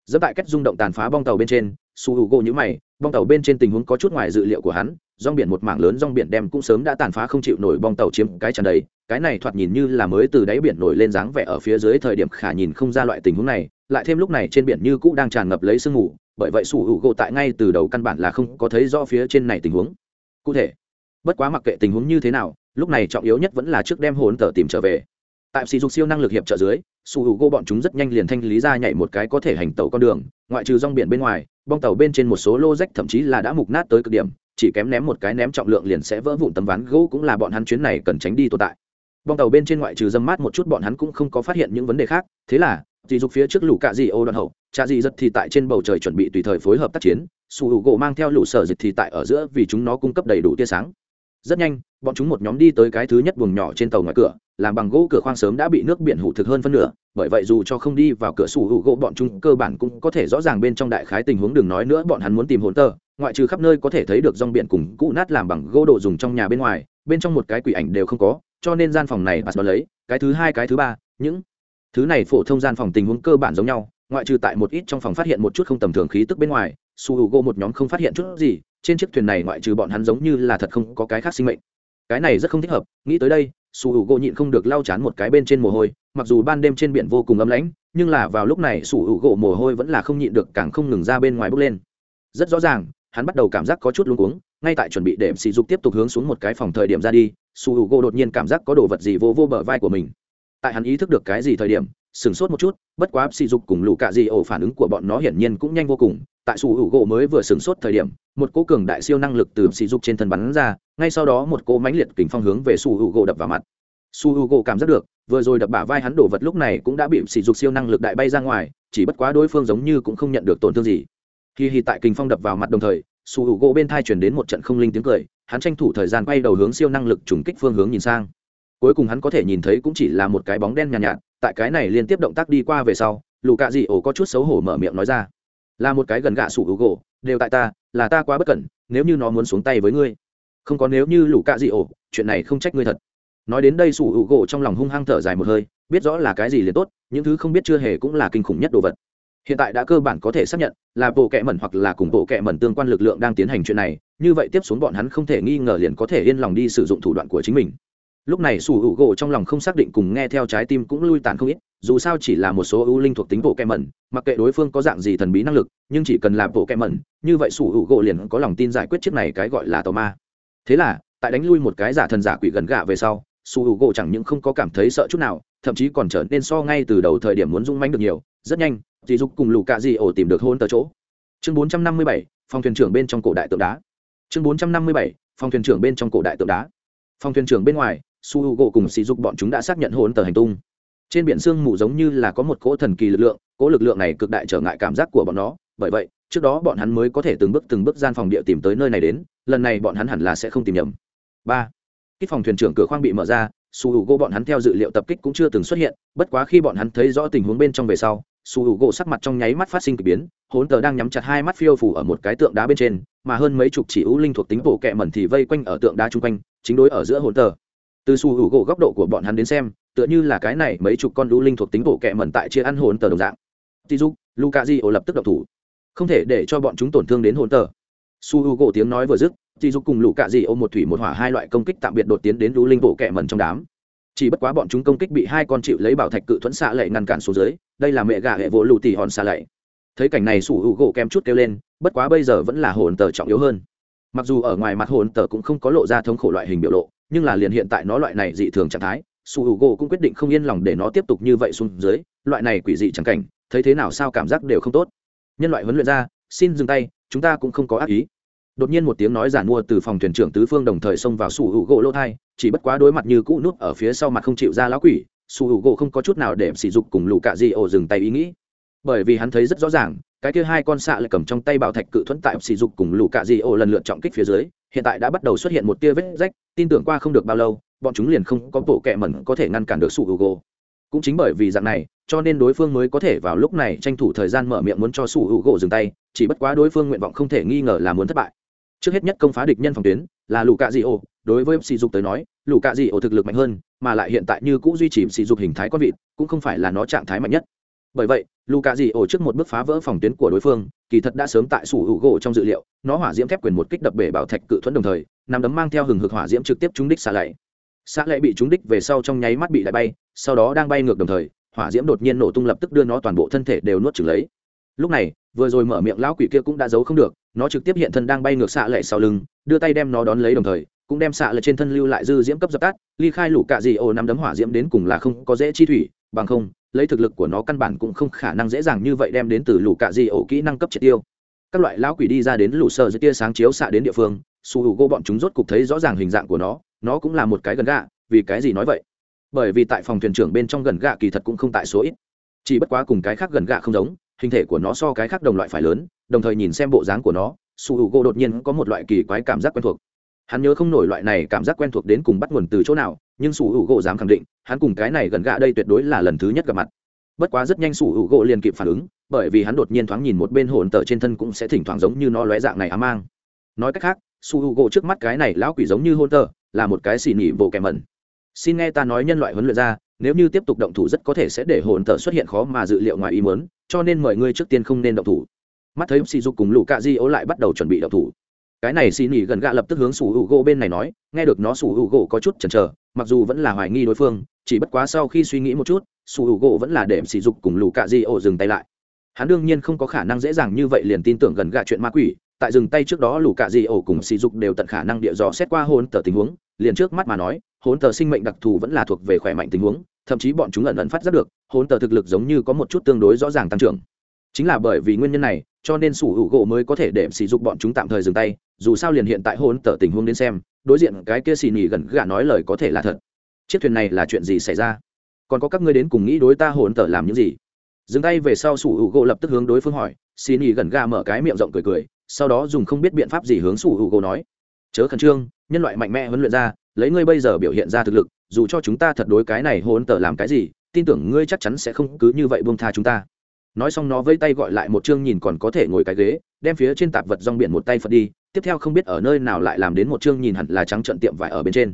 Dẫn tại cách rung động tàn phá bong tàu bên trên, su hữu gỗ nhữ mày bong tàu bên trên tình huống có chút ngoài dự liệu của hắn, rong biển một mảng lớn rong biển đem cũng sớm đã tàn phá không chịu nổi bong tàu chiếm cái tràn đầy. Cái này thoạt nhìn như là mới từ đáy biển nổi lên dáng vẻ ở phía dưới thời điểm khả nhìn không ra loại tình huống này, lại thêm lúc này trên biển như cũ đang tràn ngập lấy sương mù, bởi vậy sủ hữu gỗ tại ngay từ đầu căn bản là không có thấy rõ phía trên này tình huống. Cụ thể, bất quá mặc kệ tình huống như thế nào, lúc này trọng yếu nhất vẫn là trước đem hồn tờ tìm trở về tại sỉ dục siêu năng lực hiệp trợ dưới, su h u gỗ bọn chúng rất nhanh liền thanh lý ra nhảy một cái có thể hành tàu con đường, ngoại trừ rong biển bên ngoài, bong tàu bên trên một số lô rách thậm chí là đã mục nát tới cực điểm, chỉ kém ném một cái ném trọng lượng liền sẽ vỡ vụn tấm ván gỗ cũng là bọn hắn chuyến này cần tránh đi tồn tại. Bong tàu bên trên ngoại trừ dâm mát một chút bọn hắn cũng không có phát hiện những vấn đề khác, thế là dì dục phía trước lũ cạ dì ô đoạn hậu cha dì giật thì tại trên bầu trời chuẩn bị tùy thời phối hợp tác chiến, su hữu gỗ mang theo lũ sở dịch thì tại ở giữa vì chúng nó cung cấp đầy đủ tia sáng rất nhanh, bọn chúng một nhóm đi tới cái thứ nhất buồng nhỏ trên tàu ngoài cửa, làm bằng gỗ cửa khoang sớm đã bị nước biển hủ thực hơn phân nửa, bởi vậy dù cho không đi vào cửa sủ hữu gỗ, bọn chúng cơ bản cũng có thể rõ ràng bên trong đại khái tình huống, đừng nói nữa, bọn hắn muốn tìm hồn tơ, ngoại trừ khắp nơi có thể thấy được rong biển cùng cũ nát làm bằng gỗ đồ dùng trong nhà bên ngoài, bên trong một cái quỷ ảnh đều không có, cho nên gian phòng này bà lấy, cái thứ hai, cái thứ ba, những thứ này phổ thông gian phòng tình huống cơ bản giống nhau, ngoại trừ tại một ít trong phòng phát hiện một chút không tầm thường khí tức bên ngoài su h u gỗ một nhóm không phát hiện chút gì trên chiếc thuyền này ngoại trừ bọn hắn giống như là thật không có cái khác sinh mệnh. Cái này rất không thích hợp, nghĩ tới đây, su h u gỗ nhịn không được lau chán một cái bên trên mồ hôi, mặc dù ban đêm trên biển vô cùng ấm lãnh, nhưng là vào lúc này su h u gỗ mồ hôi vẫn là không nhịn được càng không ngừng ra bên ngoài bốc lên. Rất rõ ràng, hắn bắt đầu cảm giác có chút luống cuống, ngay tại chuẩn bị để sỉ dục tiếp tục hướng xuống một cái phòng thời điểm ra đi, su h u gỗ đột nhiên cảm giác có đồ vật gì vô vô bờ vai của mình. Tại hắn ý thức được cái gì thời điểm, sửng sốt một chút, bất quá sỉ dục cùng lũ cạ gì ổ phản ứng của bọn nó hiển nhiên cũng nhanh vô cùng tại sủ hữu gỗ mới vừa sửng sốt thời điểm một cỗ cường đại siêu năng lực từ sỉ dục trên thân bắn ra ngay sau đó một cỗ mãnh liệt kình phong hướng về sủ hữu gỗ đập vào mặt. Su hữu gỗ cảm giác được vừa rồi đập bả vai hắn đổ vật lúc này cũng đã bị sỉ dục siêu năng lực đại bay ra ngoài chỉ bất quá đối phương giống như cũng không nhận được tổn thương gì. Khi hì tại kình phong đập vào mặt đồng thời su hữu gỗ bên thai chuyển đến một trận không linh tiếng cười hắn tranh thủ thời gian quay đầu hướng siêu năng lực trùng kích phương hướng nhìn sang. Cuối cùng hắn có thể nhìn thấy cũng chỉ là một cái bóng đen nhàn nhạt, nhạt tại cái này liên tiếp động tác đi qua về sau lù cạ dị ổ có chút xấu hổ mở miệng nói ra là một cái gần gạ sủ hữu gỗ đều tại ta, là ta quá bất cẩn, nếu như nó muốn xuống tay với ngươi. Không có nếu như lũ cạ dị ổ, chuyện này không trách ngươi thật. Nói đến đây sủ hữu gỗ trong lòng hung hăng thở dài một hơi, biết rõ là cái gì liền tốt, những thứ không biết chưa hề cũng là kinh khủng nhất đồ vật. Hiện tại đã cơ bản có thể xác nhận, là bộ kệ mẩn hoặc là cùng bộ kệ mẩn tương quan lực lượng đang tiến hành chuyện này, như vậy tiếp xuống bọn hắn không thể nghi ngờ liền có thể yên lòng đi sử dụng thủ đoạn của chính mình. Lúc này sủ hữu gỗ trong lòng không xác định cùng nghe theo trái tim cũng lui tàn không ít dù sao chỉ là một số ưu linh thuộc tính bộ kẹ mẩn mặc kệ đối phương có dạng gì thần bí năng lực, nhưng chỉ cần là bộ kẹ mẩn như vậy sủ hữu gỗ liền có lòng tin giải quyết chiếc này cái gọi là tàu ma. Thế là, tại đánh lui một cái giả thần giả quỷ gần gạ về sau, sủ hữu gỗ chẳng những không có cảm thấy sợ chút nào, thậm chí còn trở nên so ngay từ đầu thời điểm muốn rung manh được nhiều, rất nhanh dì dục cùng lù cạ dì ổ tìm được hôn tờ chỗ. Chương bốn trăm năm mươi bảy, phòng thuyền trưởng bên trong cổ đại tượng đá. Chương bốn trăm năm mươi bảy, phòng thuyền trưởng bên trong cổ đại tượng đá. Phòng thuyền trưởng bên ngoài su h u gỗ cùng sỉ dục bọn chúng đã xác nhận hồn tờ hành tung trên biển sương mù giống như là có một cỗ thần kỳ lực lượng, cỗ lực lượng này cực đại trở ngại cảm giác của bọn nó. Bởi vậy, trước đó bọn hắn mới có thể từng bước từng bước gian phòng địa tìm tới nơi này đến, lần này bọn hắn hẳn là sẽ không tìm nhầm. Ba. Kích phòng thuyền trưởng cửa khoang bị mở ra, su h u gỗ bọn hắn theo dự liệu tập kích cũng chưa từng xuất hiện, bất quá khi bọn hắn thấy rõ tình huống bên trong về sau, su h u gỗ sắc mặt trong nháy mắt phát sinh k ỳ biến hốn tờ đang nhắm chặt hai mắt phiêu phủ ở một cái tượng đá bên trên, mà hơn mấy chục chỉ ưu linh thuộc tính bổ kẹ mẩn thì vây quanh ở tượng đá chung quanh, chính đối ở giữa hốn tờ từ su hữu gỗ góc độ của bọn hắn đến xem, tựa như là cái này mấy chục con lũ linh thuộc tính bộ kẹ mẩn tại chia ăn hồn tờ đồng dạng. Tí dục luka di ổ lập tức độc thủ. Không thể để cho bọn chúng tổn thương đến hồn tờ. Su hữu gỗ tiếng nói vừa dứt, tí dục cùng luka di ổ một thủy một hỏa hai loại công kích tạm biệt đột tiến đến lũ linh bộ kẹ mẩn trong đám. Chỉ bất quá bọn chúng công kích bị hai con chịu lấy bảo thạch cự thuẫn xạ lệ ngăn cản xuống dưới, đây là mẹ gà hệ vỗ lụ tỉ hòn xạ lệ. Thấy cảnh này su hữu gỗ kém chút kêu lên, bất quá bây giờ vẫn là hồn tờ trọng yếu hơn. Mặc dù ở ngoài mặt hồn tờ cũng không có lộ ra thống khổ loại hình biểu lộ nhưng là liền hiện tại nó loại này dị thường trạng thái, su h u gỗ cũng quyết định không yên lòng để nó tiếp tục như vậy xuống dưới, loại này quỷ dị chẳng cảnh, thấy thế nào sao cảm giác đều không tốt. Nhân loại huấn luyện ra, xin dừng tay, chúng ta cũng không có ác ý. Đột nhiên một tiếng nói giản mua từ phòng thuyền trưởng tứ phương đồng thời xông vào su h u gỗ lỗ thai, chỉ bất quá đối mặt như cũ nút ở phía sau mặt không chịu ra lão quỷ, su h u gỗ không có chút nào để sỉ dục cùng lù cạ di ổ dừng tay ý nghĩ bởi vì hắn thấy rất rõ ràng, cái kia hai con xạ lại cầm trong tay bảo thạch cự thuẫn tại sỉ dục cùng lũ cạ di ổ lần lượt trọng kích phía dưới, hiện tại đã bắt đầu xuất hiện một tia vết rách, tin tưởng qua không được bao lâu, bọn chúng liền không có bộ kẹ mẩn có thể ngăn cản được sụ hữu gỗ cũng chính bởi vì dạng này, cho nên đối phương mới có thể vào lúc này tranh thủ thời gian mở miệng muốn cho sủ hữu gỗ dừng tay, chỉ bất quá đối phương nguyện vọng không thể nghi ngờ là muốn thất bại. Trước hết nhất công phá địch nhân phòng tuyến, là lù cạ dị ô đối với sỉ dục tới nói lù cạ dị ô thực lực mạnh hơn, mà lại hiện tại như cũ duy trì sỉ dục hình thái con vịt, cũng không phải là nó trạng thái mạnh nhất bởi vậy luka cạ ổ trước một bước phá vỡ phòng tuyến của đối phương, kỳ thật đã sớm tại sủ hữu gỗ trong dự liệu, nó hỏa diễm thép quyền một kích đập bể bảo thạch cự thuẫn đồng thời, nằm đấm mang theo hừng hực hỏa diễm trực tiếp trúng đích xạ lệ. Xạ lệ bị trúng đích về sau trong nháy mắt bị đại bay, sau đó đang bay ngược đồng thời, hỏa diễm đột nhiên nổ tung lập tức đưa nó toàn bộ thân thể đều nuốt chửng lấy. Lúc này, vừa rồi mở miệng lão quỷ kia cũng đã giấu không được, nó trực tiếp hiện thân đang bay ngược xạ lệ sau lưng, đưa tay đem nó đón lấy đồng thời, cũng đem xạ lệ trên thân lưu lại dư diễm cấp dập tắt, ly khai lũ cạ dị ô nắm đấm hỏa diễm đến cùng là không có dễ chi thủy, bằng không lấy thực lực của nó căn bản cũng không khả năng dễ dàng như vậy đem đến từ lũ cạ di ổ kỹ năng cấp triệt tiêu. Các loại lão quỷ đi ra đến lũ sợ dưới tia sáng chiếu xạ đến địa phương, su h u gỗ bọn chúng rốt cục thấy rõ ràng hình dạng của nó nó cũng là một cái gần gạ, vì cái gì nói vậy? Bởi vì tại phòng thuyền trưởng bên trong gần gạ kỳ thật cũng không tại số ít. Chỉ bất quá cùng cái khác gần gạ không giống, hình thể của nó so cái khác đồng loại phải lớn, đồng thời nhìn xem bộ dáng của nó, su h u gỗ đột nhiên có một loại kỳ quái cảm giác quen thuộc. Hắn nhớ không nổi loại này cảm giác quen thuộc đến cùng bắt nguồn từ chỗ nào nhưng sủ hữu gỗ dám khẳng định, hắn cùng cái này gần gạ đây tuyệt đối là lần thứ nhất gặp mặt. Bất quá rất nhanh sủ hữu gỗ liền kịp phản ứng, bởi vì hắn đột nhiên thoáng nhìn một bên hồn tờ trên thân cũng sẽ thỉnh thoảng giống như nó lóe dạng này ám mang. Nói cách khác, sủ hữu u gỗ trước mắt cái này lão quỷ giống như hôn tờ, là một cái xì nỉ bộ kẻ mẩn. Xin nghe ta nói nhân loại huấn luyện ra, nếu như tiếp tục động thủ rất có thể sẽ để hồn tờ xuất hiện khó mà dự liệu ngoài ý muốn, cho nên mời ngươi trước tiên không nên động thủ. Mắt thấy sỉ dục cùng lũ cạ di ố lại bắt đầu chuẩn bị động thủ. Cái này xì nỉ gần gạ lập tức hướng sủ hữu gỗ bên này nói, nghe được nó sủ hữu gỗ có chút chần chờ mặc dù vẫn là hoài nghi đối phương, chỉ bất quá sau khi suy nghĩ một chút, su h u gỗ vẫn là để sỉ dục cùng lũ cạ di ổ dừng tay lại. Hắn đương nhiên không có khả năng dễ dàng như vậy liền tin tưởng gần gạ chuyện ma quỷ, tại dừng tay trước đó lũ cạ di ổ cùng sỉ dục đều tận khả năng địa dò xét qua hôn tờ tình huống, liền trước mắt mà nói, hôn tờ sinh mệnh đặc thù vẫn là thuộc về khỏe mạnh tình huống, thậm chí bọn chúng ẩn ẩn phát giác được, hôn tờ thực lực giống như có một chút tương đối rõ ràng tăng trưởng. Chính là bởi vì nguyên nhân này, cho nên sủ hữu gỗ mới có thể để sử dụng bọn chúng tạm thời dừng tay, dù sao liền hiện tại hôn tờ tình huống đến xem đối diện cái kia xì nỉ gần gà nói lời có thể là thật. Chiếc thuyền này là chuyện gì xảy ra? Còn có các ngươi đến cùng nghĩ đối ta hồn tờ làm những gì? Dừng tay về sau sủ hữu gỗ lập tức hướng đối phương hỏi, xì nỉ gần gà mở cái miệng rộng cười cười, sau đó dùng không biết biện pháp gì hướng sủ hữu gỗ nói, chớ khẩn trương, nhân loại mạnh mẽ huấn luyện ra, lấy ngươi bây giờ biểu hiện ra thực lực, dù cho chúng ta thật đối cái này hồn tờ làm cái gì, tin tưởng ngươi chắc chắn sẽ không cứ như vậy buông tha chúng ta. Nói xong nó vây tay gọi lại một chương nhìn còn có thể ngồi cái ghế, đem phía trên tạp vật rong biển một tay phật đi tiếp theo không biết ở nơi nào lại làm đến một chương nhìn hẳn là trắng trận tiệm vải ở bên trên.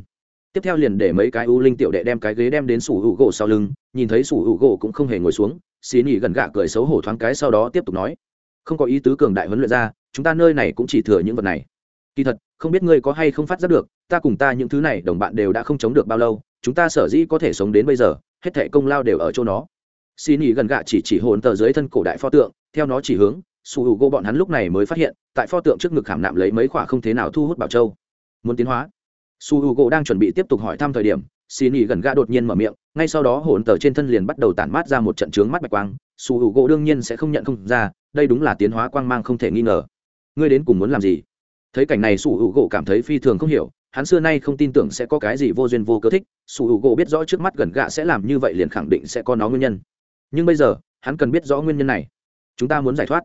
Tiếp theo liền để mấy cái u linh tiểu đệ đem cái ghế đem đến sủ hữu gỗ sau lưng, nhìn thấy sủ hữu gỗ cũng không hề ngồi xuống, xí nhỉ gần gạ cười xấu hổ thoáng cái sau đó tiếp tục nói, không có ý tứ cường đại huấn luyện ra, chúng ta nơi này cũng chỉ thừa những vật này. Kỳ thật, không biết ngươi có hay không phát giác được, ta cùng ta những thứ này đồng bạn đều đã không chống được bao lâu, chúng ta sở dĩ có thể sống đến bây giờ, hết thệ công lao đều ở chỗ nó. Xin ý gần gạ chỉ chỉ hồn tờ dưới thân cổ đại pho tượng, theo nó chỉ hướng su hữu gỗ bọn hắn lúc này mới phát hiện, tại pho tượng trước ngực khảm nạm lấy mấy khoả không thế nào thu hút bảo châu. Muốn tiến hóa? Su hữu gỗ đang chuẩn bị tiếp tục hỏi thăm thời điểm xin ý gần gạ đột nhiên mở miệng, ngay sau đó hồn tờ trên thân liền bắt đầu tản mát ra một trận trướng mắt bạch quang. Su hữu gỗ đương nhiên sẽ không nhận không ra, đây đúng là tiến hóa quang mang không thể nghi ngờ. Ngươi đến cùng muốn làm gì? Thấy cảnh này su hữu gỗ cảm thấy phi thường không hiểu, hắn xưa nay không tin tưởng sẽ có cái gì vô duyên vô cớ thích. Su hữu gỗ biết rõ trước mắt gần gạ sẽ làm như vậy liền khẳng định sẽ có nó nguyên nhân. Nhưng bây giờ, hắn cần biết rõ nguyên nhân này. Chúng ta muốn giải thoát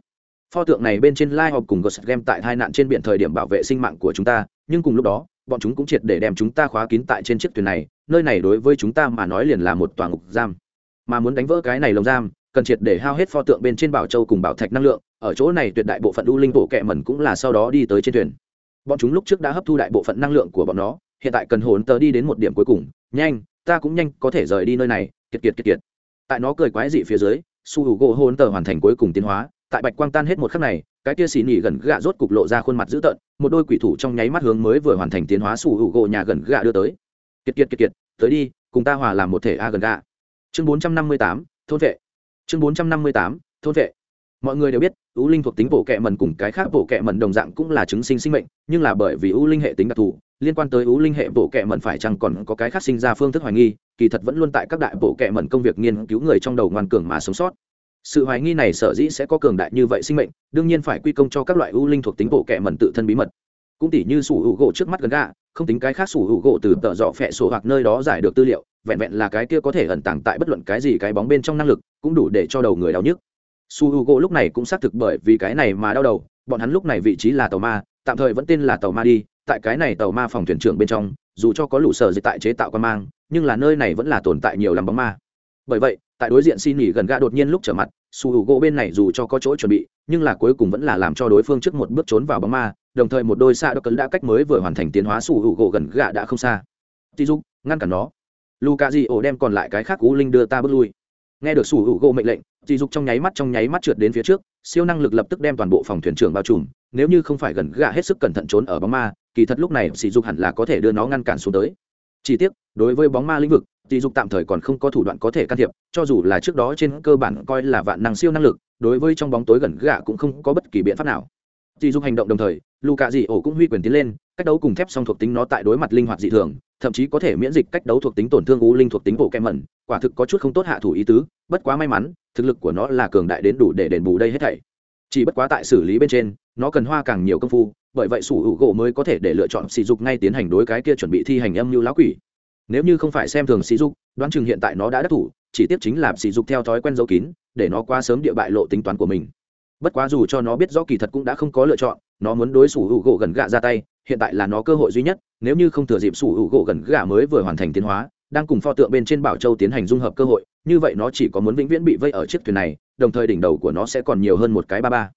pho tượng này bên trên lai họp cùng gosset game tại hai nạn trên biển thời điểm bảo vệ sinh mạng của chúng ta, nhưng cùng lúc đó, bọn chúng cũng triệt để đem chúng ta khóa kín tại trên chiếc thuyền này, nơi này đối với chúng ta mà nói liền là một tòa ngục giam. Mà muốn đánh vỡ cái này lồng giam, cần triệt để hao hết pho tượng bên trên bảo châu cùng bảo thạch năng lượng, ở chỗ này tuyệt đại bộ phận u linh bổ kẹ mẩn cũng là sau đó đi tới trên thuyền. Bọn chúng lúc trước đã hấp thu đại bộ phận năng lượng của bọn nó, hiện tại cần hồn tờ đi đến một điểm cuối cùng, nhanh, ta cũng nhanh, có thể rời đi nơi này, kiệt kiệt kiệt kiệt. Tại nó cười quái dị phía dưới su h u gỗ hồn tờ hoàn thành cuối cùng tiến hóa tại bạch quang tan hết một khắc này, cái kia xì nỉ gần gạ rốt cục lộ ra khuôn mặt dữ tợn, một đôi quỷ thủ trong nháy mắt hướng mới vừa hoàn thành tiến hóa sủ hữu gỗ nhà gần gạ đưa tới. Kiệt kiệt kiệt kiệt, tới đi, cùng ta hòa làm một thể a gần gạ. Chương bốn trăm năm mươi tám, thôn vệ. Chương bốn trăm năm mươi tám, thôn vệ. Mọi người đều biết, u linh thuộc tính bộ kệ mần cùng cái khác bộ kệ mần đồng dạng cũng là chứng sinh sinh mệnh, nhưng là bởi vì u linh hệ tính đặc thù, liên quan tới u linh hệ bộ kệ mần phải chăng còn có cái khác sinh ra phương thức hoài nghi, kỳ thật vẫn luôn tại các đại bộ kệ mần công việc nghiên cứu người trong đầu ngoan cường mà sống sót sự hoài nghi này sở dĩ sẽ có cường đại như vậy sinh mệnh, đương nhiên phải quy công cho các loại u linh thuộc tính bộ kệ mẩn tự thân bí mật. Cũng tỉ như sủ hữu gỗ trước mắt gần gà không tính cái khác sủ hữu gỗ từ tợ dọ phẹ sổ hoặc nơi đó giải được tư liệu, vẹn vẹn là cái kia có thể ẩn tàng tại bất luận cái gì cái bóng bên trong năng lực, cũng đủ để cho đầu người đau nhức. Su hữu u gỗ lúc này cũng xác thực bởi vì cái này mà đau đầu, bọn hắn lúc này vị trí là tàu ma, tạm thời vẫn tên là tàu ma đi, tại cái này tàu ma phòng thuyền trưởng bên trong, dù cho có lũ sở dịch tại chế tạo quan mang, nhưng là nơi này vẫn là tồn tại nhiều làm bóng ma. Bởi vậy, tại đối diện xin nghỉ gần gà đột nhiên lúc trở mặt su hữu gỗ bên này dù cho có chỗ chuẩn bị, nhưng là cuối cùng vẫn là làm cho đối phương trước một bước trốn vào bóng ma, đồng thời một đôi xạ đ cấn đã cách mới vừa hoàn thành tiến hóa su hữu gỗ gần gạ đã không xa. Tí dục, ngăn cản nó. Luka di ổ đem còn lại cái khác cú linh đưa ta bước lui. Nghe được su hữu gỗ mệnh lệnh tí dục trong nháy mắt trong nháy mắt trượt đến phía trước, siêu năng lực lập tức đem toàn bộ phòng thuyền trưởng bao trùm, nếu như không phải gần gạ hết sức cẩn thận trốn ở bóng ma, kỳ thật lúc này sỉ dục hẳn là có thể đưa nó ngăn cản xuống tới. Chỉ tiếc, đối với bóng ma lĩnh vực sỉ dục tạm thời còn không có thủ đoạn có thể can thiệp, cho dù là trước đó trên cơ bản coi là vạn năng siêu năng lực, đối với trong bóng tối gần gạ cũng không có bất kỳ biện pháp nào. Sỉ dục hành động đồng thời luka dị ổ cũng huy quyền tiến lên, cách đấu cùng thép song thuộc tính nó tại đối mặt linh hoạt dị thường, thậm chí có thể miễn dịch cách đấu thuộc tính tổn thương u linh thuộc tính bộ kem mẩn, quả thực có chút không tốt hạ thủ ý tứ, bất quá may mắn, thực lực của nó là cường đại đến đủ để đền bù đây hết thảy. Chỉ bất quá tại xử lý bên trên, nó cần hoa càng nhiều công phu, bởi vậy sủ hữu gỗ mới có thể để lựa chọn sỉ dục ngay tiến hành đối cái kia chuẩn bị thi hành âm mưu lão quỷ nếu như không phải xem thường sĩ dục, đoán chừng hiện tại nó đã đắc thủ, chỉ tiếp chính là sĩ dục theo thói quen dấu kín, để nó qua sớm địa bại lộ tính toán của mình. Bất quá dù cho nó biết rõ kỳ thật cũng đã không có lựa chọn, nó muốn đối xử hữu gỗ gần gạ ra tay, hiện tại là nó cơ hội duy nhất, nếu như không thừa dịp sủ hữu gỗ gần gạ mới vừa hoàn thành tiến hóa, đang cùng pho tượng bên trên bảo châu tiến hành dung hợp cơ hội, như vậy nó chỉ có muốn vĩnh viễn bị vây ở chiếc thuyền này, đồng thời đỉnh đầu của nó sẽ còn nhiều hơn một cái ba ba.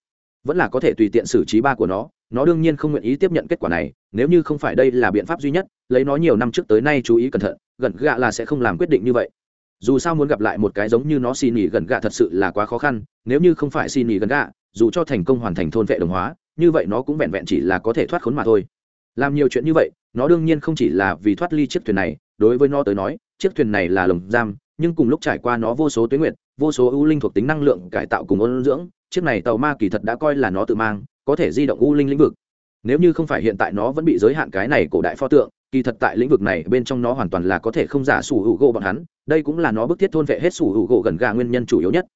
Vẫn là có thể tùy tiện xử trí ba của nó nó đương nhiên không nguyện ý tiếp nhận kết quả này, nếu như không phải đây là biện pháp duy nhất, lấy nó nhiều năm trước tới nay chú ý cẩn thận, gần gạ là sẽ không làm quyết định như vậy. Dù sao muốn gặp lại một cái giống như nó xì nỉ gần gạ thật sự là quá khó khăn, nếu như không phải xì nỉ gần gạ, dù cho thành công hoàn thành thôn vệ đồng hóa, như vậy nó cũng vẹn vẹn chỉ là có thể thoát khốn mà thôi. Làm nhiều chuyện như vậy, nó đương nhiên không chỉ là vì thoát ly chiếc thuyền này, đối với nó tới nói, chiếc thuyền này là lồng giam, nhưng cùng lúc trải qua nó vô số tuyến nguyện vô số ưu linh thuộc tính năng lượng cải tạo cùng ôn dưỡng, chiếc này tàu ma kỳ thật đã coi là nó tự mang có thể di động u linh lĩnh vực. Nếu như không phải hiện tại nó vẫn bị giới hạn cái này cổ đại pho tượng, kỳ thật tại lĩnh vực này bên trong nó hoàn toàn là có thể không giả sủ hữu gỗ bọn hắn, đây cũng là nó bức thiết thôn vệ hết sủ hữu gỗ gần gà nguyên nhân chủ yếu nhất.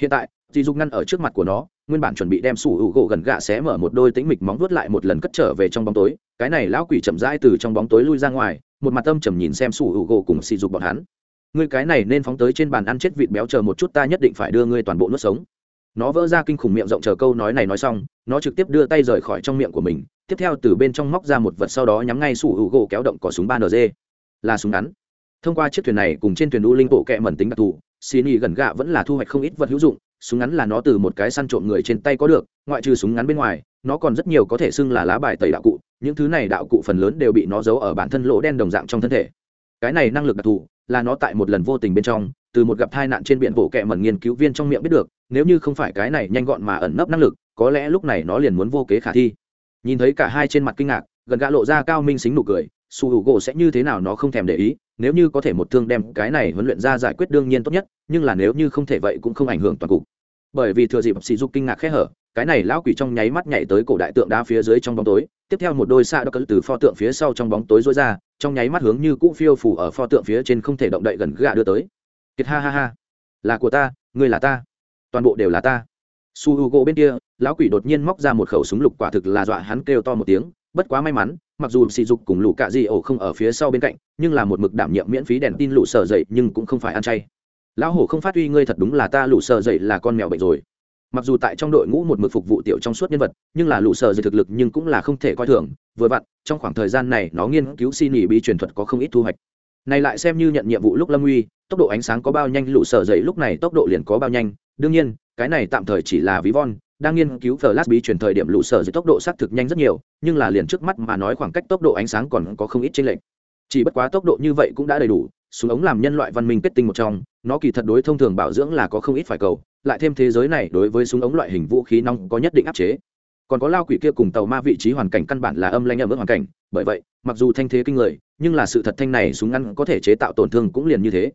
Hiện tại dì dục ngăn ở trước mặt của nó, nguyên bản chuẩn bị đem sủ hữu gỗ gần gà xé mở một đôi tĩnh mịch móng vuốt lại một lần cất trở về trong bóng tối, cái này lão quỷ chậm rãi từ trong bóng tối lui ra ngoài, một mặt tâm trầm nhìn xem sủ hữu gỗ cùng sỉ dục bọn hắn. Ngươi cái này nên phóng tới trên bàn ăn chết vịt béo chờ một chút ta nhất định phải đưa ngươi toàn bộ nuốt sống nó vỡ ra kinh khủng miệng rộng chờ câu nói này nói xong, nó trực tiếp đưa tay rời khỏi trong miệng của mình, tiếp theo từ bên trong móc ra một vật sau đó nhắm ngay sủ hữu gỗ kéo động cỏ súng ba ng là súng ngắn. Thông qua chiếc thuyền này cùng trên thuyền u linh bộ kẹ mẩn tính đặc thù, xin y gần gạ vẫn là thu hoạch không ít vật hữu dụng, súng ngắn là nó từ một cái săn trộm người trên tay có được, ngoại trừ súng ngắn bên ngoài, nó còn rất nhiều có thể xưng là lá bài tẩy đạo cụ, những thứ này đạo cụ phần lớn đều bị nó giấu ở bản thân lỗ đen đồng dạng trong thân thể. Cái này năng lực đặc thù là nó tại một lần vô tình bên trong từ một gặp tai nạn trên biển bộ kệ mẩn nghiên cứu viên trong miệng biết được, nếu như không phải cái này nhanh gọn mà ẩn nấp năng lực, có lẽ lúc này nó liền muốn vô kế khả thi. Nhìn thấy cả hai trên mặt kinh ngạc, gần gã lộ ra cao minh xính nụ cười, su h u gỗ sẽ như thế nào nó không thèm để ý, nếu như có thể một thương đem cái này huấn luyện ra giải quyết đương nhiên tốt nhất, nhưng là nếu như không thể vậy cũng không ảnh hưởng toàn cục. Bởi vì thừa dịp sỉ dục kinh ngạc khẽ hở, cái này lão quỷ trong nháy mắt nhảy tới cổ đại tượng đá phía dưới trong bóng tối, tiếp theo một đôi xạ đ cỡ từ pho tượng phía sau trong bóng tối rối ra, trong nháy mắt hướng như cũ phiêu phủ ở pho tượng phía trên không thể động đậy gần gạ đưa tới kiệt ha ha ha. Là của ta, ngươi là ta. Toàn bộ đều là ta. Su h u gỗ bên kia, lão quỷ đột nhiên móc ra một khẩu súng lục quả thực là dọa hắn kêu to một tiếng, bất quá may mắn, mặc dù sỉ dục cùng lũ cạ di ổ không ở phía sau bên cạnh, nhưng là một mực đảm nhiệm miễn phí đèn tin lũ sợ dậy nhưng cũng không phải ăn chay. Lão hổ không phát huy ngươi thật đúng là ta lũ sợ dậy là con mèo bệnh rồi. Mặc dù tại trong đội ngũ một mực phục vụ tiểu trong suốt nhân vật, nhưng là lũ sợ dậy thực lực nhưng cũng là không thể coi thường, vừa vặn, trong khoảng thời gian này nó nghiên cứu xin nghỉ bí truyền thuật có không ít thu hoạch. Này lại xem như nhận nhiệm vụ lúc lâm uy tốc độ ánh sáng có bao nhanh, lũ sở dậy lúc này tốc độ liền có bao nhanh. Đương nhiên, cái này tạm thời chỉ là ví von. Đang nghiên cứu flash bí truyền thời điểm lũ sở dậy tốc độ xác thực nhanh rất nhiều, nhưng là liền trước mắt mà nói khoảng cách tốc độ ánh sáng còn có không ít chênh lệch. Chỉ bất quá tốc độ như vậy cũng đã đầy đủ súng ống làm nhân loại văn minh kết tinh một trong, nó kỳ thật đối thông thường bảo dưỡng là có không ít phải cầu, lại thêm thế giới này đối với súng ống loại hình vũ khí nóng có nhất định áp chế. Còn có lao quỷ kia cùng tàu ma vị trí hoàn cảnh căn bản là âm lanh ẩm ướt hoàn cảnh, bởi vậy, mặc dù thanh thế kinh người, nhưng là sự thật thanh này súng ngắn có thể chế tạo tổn thương cũng liền như thế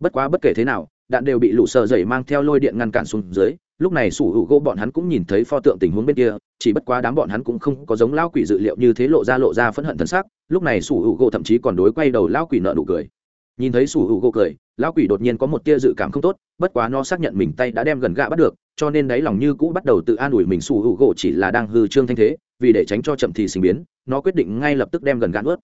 bất quá bất kể thế nào, đạn đều bị lũ sợ dậy mang theo lôi điện ngăn cản xuống dưới, lúc này sủ hữu gỗ bọn hắn cũng nhìn thấy pho tượng tình huống bên kia, chỉ bất quá đám bọn hắn cũng không có giống lao quỷ dự liệu như thế lộ ra lộ ra phẫn hận thân xác lúc này sủ hữu gỗ thậm chí còn đối quay đầu lao quỷ nợ nụ cười. Nhìn thấy sủ hữu gỗ cười lao quỷ đột nhiên có một tia dự cảm không tốt, bất quá nó xác nhận mình tay đã đem gần gạ bắt được, cho nên đáy lòng như cũ bắt đầu tự an ủi mình sủ hữu gỗ chỉ là đang hư trương thanh thế, vì để tránh cho chậm thì sinh biến, nó quyết định ngay lập tức đem gần gạ ướt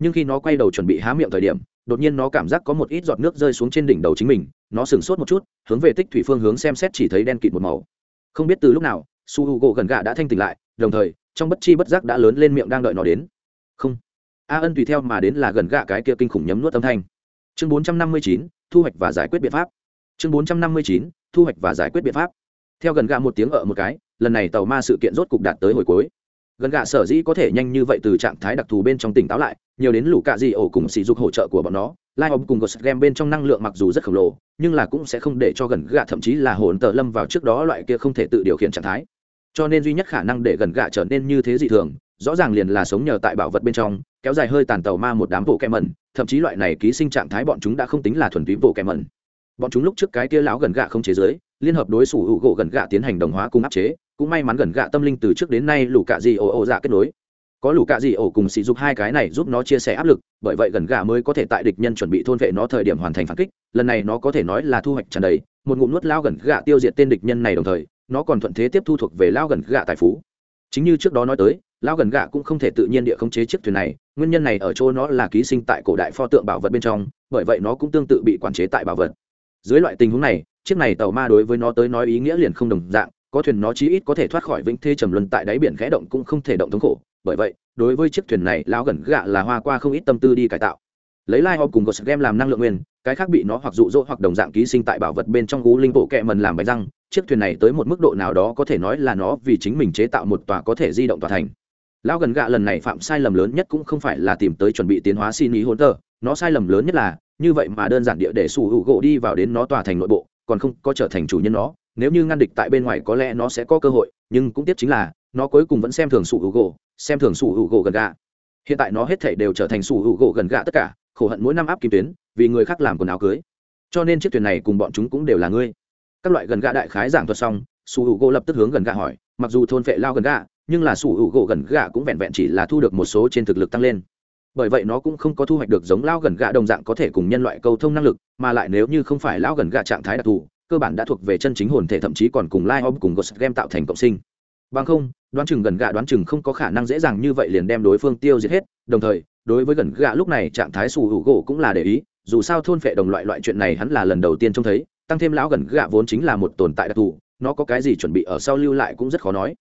nhưng khi nó quay đầu chuẩn bị há miệng thời điểm đột nhiên nó cảm giác có một ít giọt nước rơi xuống trên đỉnh đầu chính mình, nó sửng sốt một chút, hướng về tích thủy phương hướng xem xét chỉ thấy đen kịt một màu. Không biết từ lúc nào, su h u gỗ gần gà đã thanh tỉnh lại, đồng thời, trong bất chi bất giác đã lớn lên miệng đang đợi nó đến. Không. A ân tùy theo mà đến là gần gạ cái kia kinh khủng nhấm nuốt âm thanh. Chương bốn trăm năm mươi chín, thu hoạch và giải quyết biện pháp. Chương bốn trăm năm mươi chín, thu hoạch và giải quyết biện pháp. Theo gần gạ một tiếng ở một cái, lần này tàu ma sự kiện rốt cục đạt tới hồi cuối gần gạ sở dĩ có thể nhanh như vậy từ trạng thái đặc thù bên trong tỉnh táo lại, nhiều đến lũ cạ dị ổ cùng sỉ dục hỗ trợ của bọn nó. Lai ông cùng gos game bên trong năng lượng mặc dù rất khổng lồ, nhưng là cũng sẽ không để cho gần gạ thậm chí là hồn tờ lâm vào trước đó loại kia không thể tự điều khiển trạng thái. Cho nên duy nhất khả năng để gần gạ trở nên như thế dị thường, rõ ràng liền là sống nhờ tại bảo vật bên trong, kéo dài hơi tàn tàu ma một đám bộ kẹ mẩn thậm chí loại này ký sinh trạng thái bọn chúng đã không tính là thuần túy bộ kẹ mẩn bọn chúng lúc trước cái kia lão gần gạ không chế giới, liên hợp đối xử hữu gỗ gần gạ tiến hành đồng hóa cùng áp chế cũng may mắn gần gạ tâm linh từ trước đến nay lũ cạ dị ổ ổ dạ kết nối. Có lũ cạ dị ổ cùng sỉ dục hai cái này giúp nó chia sẻ áp lực, bởi vậy gần gạ mới có thể tại địch nhân chuẩn bị thôn vệ nó thời điểm hoàn thành phản kích. Lần này nó có thể nói là thu hoạch tràn đầy, một ngụm nuốt lao gần gạ tiêu diệt tên địch nhân này đồng thời, nó còn thuận thế tiếp thu thuộc về lao gần gạ tài phú. Chính như trước đó nói tới, lao gần gạ cũng không thể tự nhiên địa khống chế chiếc thuyền này, nguyên nhân này ở chỗ nó là ký sinh tại cổ đại pho tượng bảo vật bên trong, bởi vậy nó cũng tương tự bị quản chế tại bảo vật. Dưới loại tình huống này, chiếc này tàu ma đối với nó tới nói ý nghĩa liền không đồng dạng có thuyền nó chí ít có thể thoát khỏi vĩnh thê trầm luân tại đáy biển khẽ động cũng không thể động thống khổ. Bởi vậy, đối với chiếc thuyền này lao gần gạ là hoa qua không ít tâm tư đi cải tạo. Lấy lai họ cùng gột game làm năng lượng nguyên, cái khác bị nó hoặc rụ rỗ hoặc đồng dạng ký sinh tại bảo vật bên trong gú linh bộ kẹ mần làm bánh răng, chiếc thuyền này tới một mức độ nào đó có thể nói là nó vì chính mình chế tạo một tòa có thể di động tòa thành. Lão gần gạ lần này phạm sai lầm lớn nhất cũng không phải là tìm tới chuẩn bị tiến hóa xin ý hỗn tờ nó sai lầm lớn nhất là, như vậy mà đơn giản địa để sủ hữu gỗ đi vào đến nó tòa thành nội bộ, còn không có trở thành chủ nhân nó nếu như ngăn địch tại bên ngoài có lẽ nó sẽ có cơ hội, nhưng cũng tiếp chính là, nó cuối cùng vẫn xem thường sủ hữu gỗ xem thường sủ hữu gỗ gần gạ. Hiện tại nó hết thể đều trở thành sủ hữu gỗ gần gạ tất cả, khổ hận mỗi năm áp kim tuyến, vì người khác làm quần áo cưới. Cho nên chiếc thuyền này cùng bọn chúng cũng đều là ngươi. Các loại gần gạ đại khái giảng thuật xong, sủ hữu gỗ lập tức hướng gần gạ hỏi, mặc dù thôn vệ lao gần gạ, nhưng là sủ hữu gỗ gần gạ cũng vẹn vẹn chỉ là thu được một số trên thực lực tăng lên. Bởi vậy nó cũng không có thu hoạch được giống lao gần gạ đồng dạng có thể cùng nhân loại câu thông năng lực, mà lại nếu như không phải lao gần gạ trạng thái đặc thù cơ bản đã thuộc về chân chính hồn thể, thậm chí còn cùng lai om cùng ghost game tạo thành cộng sinh. Bằng không, đoán chừng gần gạ đoán chừng không có khả năng dễ dàng như vậy liền đem đối phương tiêu diệt hết. Đồng thời, đối với gần gạ lúc này, trạng thái sủ hữu gỗ cũng là để ý. Dù sao thôn phệ đồng loại loại chuyện này hắn là lần đầu tiên trông thấy. Tăng thêm lão gần gạ vốn chính là một tồn tại đặc thù, nó có cái gì chuẩn bị ở sau lưu lại cũng rất khó nói.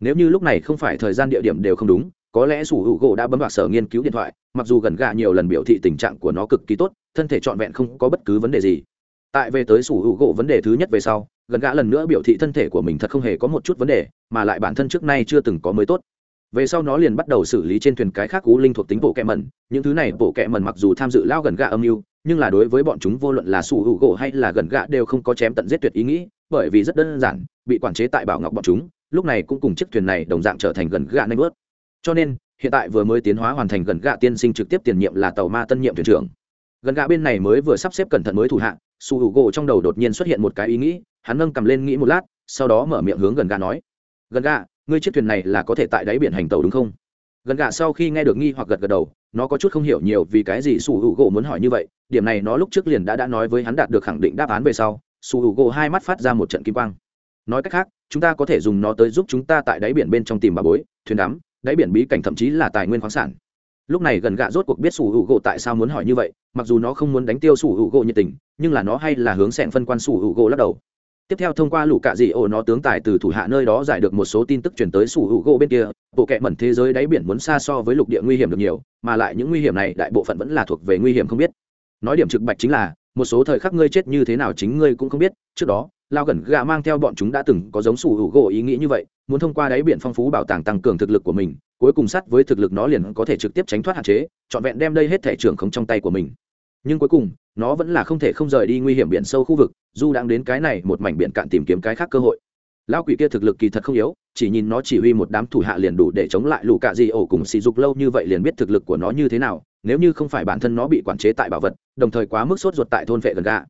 Nếu như lúc này không phải thời gian địa điểm đều không đúng, có lẽ sủ hữu gỗ đã bấm vào sở nghiên cứu điện thoại. Mặc dù gần gạ nhiều lần biểu thị tình trạng của nó cực kỳ tốt, thân thể trọn vẹn không có bất cứ vấn đề gì tại về tới sủ hữu gỗ vấn đề thứ nhất về sau, gần gã lần nữa biểu thị thân thể của mình thật không hề có một chút vấn đề, mà lại bản thân trước nay chưa từng có mới tốt. Về sau nó liền bắt đầu xử lý trên thuyền cái khác cú linh thuộc tính bộ kẹ mẩn. Những thứ này bộ kẹ mẩn mặc dù tham dự lao gần gạ âm mưu, nhưng là đối với bọn chúng vô luận là sủ hữu gỗ hay là gần gạ đều không có chém tận giết tuyệt ý nghĩ, bởi vì rất đơn giản, bị quản chế tại bảo ngọc bọn chúng, lúc này cũng cùng chiếc thuyền này đồng dạng trở thành gần gạ nanh bớt cho nên, hiện tại vừa mới tiến hóa hoàn thành gần gạ tiên sinh trực tiếp tiền nhiệm là tàu ma tân nhiệm thuyền trưởng gần gạ bên này mới vừa sắp xếp cẩn thận mới thủ hạ su hữu gỗ trong đầu đột nhiên xuất hiện một cái ý nghĩ hắn nâng cầm lên nghĩ một lát sau đó mở miệng hướng gần gã nói gần gã, ngươi chiếc thuyền này là có thể tại đáy biển hành tàu đúng không? Gần gã sau khi nghe được nghi hoặc gật gật đầu nó có chút không hiểu nhiều vì cái gì su hữu gỗ muốn hỏi như vậy điểm này nó lúc trước liền đã đã nói với hắn đạt được khẳng định đáp án về sau su hữu gỗ hai mắt phát ra một trận kim quang. Nói cách khác chúng ta có thể dùng nó tới giúp chúng ta tại đáy biển bên trong tìm bà bối thuyền đắm đáy biển bí cảnh thậm chí là tài nguyên khoáng sản lúc này gần gạ rốt cuộc biết sủ hữu gỗ tại sao muốn hỏi như vậy, mặc dù nó không muốn đánh tiêu sủ hữu gỗ nhiệt tình, nhưng là nó hay là hướng sẹn phân quan sủ hữu gỗ lắc đầu. Tiếp theo thông qua lũ cạ dị ổ nó tướng tài từ thủ hạ nơi đó giải được một số tin tức chuyển tới sủ hữu gỗ bên kia, bộ kệ mẩn thế giới đáy biển muốn xa so với lục địa nguy hiểm được nhiều, mà lại những nguy hiểm này đại bộ phận vẫn là thuộc về nguy hiểm không biết. Nói điểm trực bạch chính là, một số thời khắc ngươi chết như thế nào chính ngươi cũng không biết, trước đó lao gần gà mang theo bọn chúng đã từng có giống sủ hữu gỗ ý nghĩ như vậy, muốn thông qua đáy biển phong phú bảo tàng tăng cường thực lực của mình, cuối cùng sát với thực lực nó liền có thể trực tiếp tránh thoát hạn chế, trọn vẹn đem đây hết thể trưởng không trong tay của mình. Nhưng cuối cùng, nó vẫn là không thể không rời đi nguy hiểm biển sâu khu vực, dù đang đến cái này một mảnh biển cạn tìm kiếm cái khác cơ hội. Lao quỷ kia thực lực kỳ thật không yếu, chỉ nhìn nó chỉ huy một đám thủ hạ liền đủ để chống lại lũ cạ di ổ cùng sỉ dục lâu như vậy liền biết thực lực của nó như thế nào, nếu như không phải bản thân nó bị quản chế tại bảo vật, đồng thời quá mức sốt ruột tại thôn vệ gần gà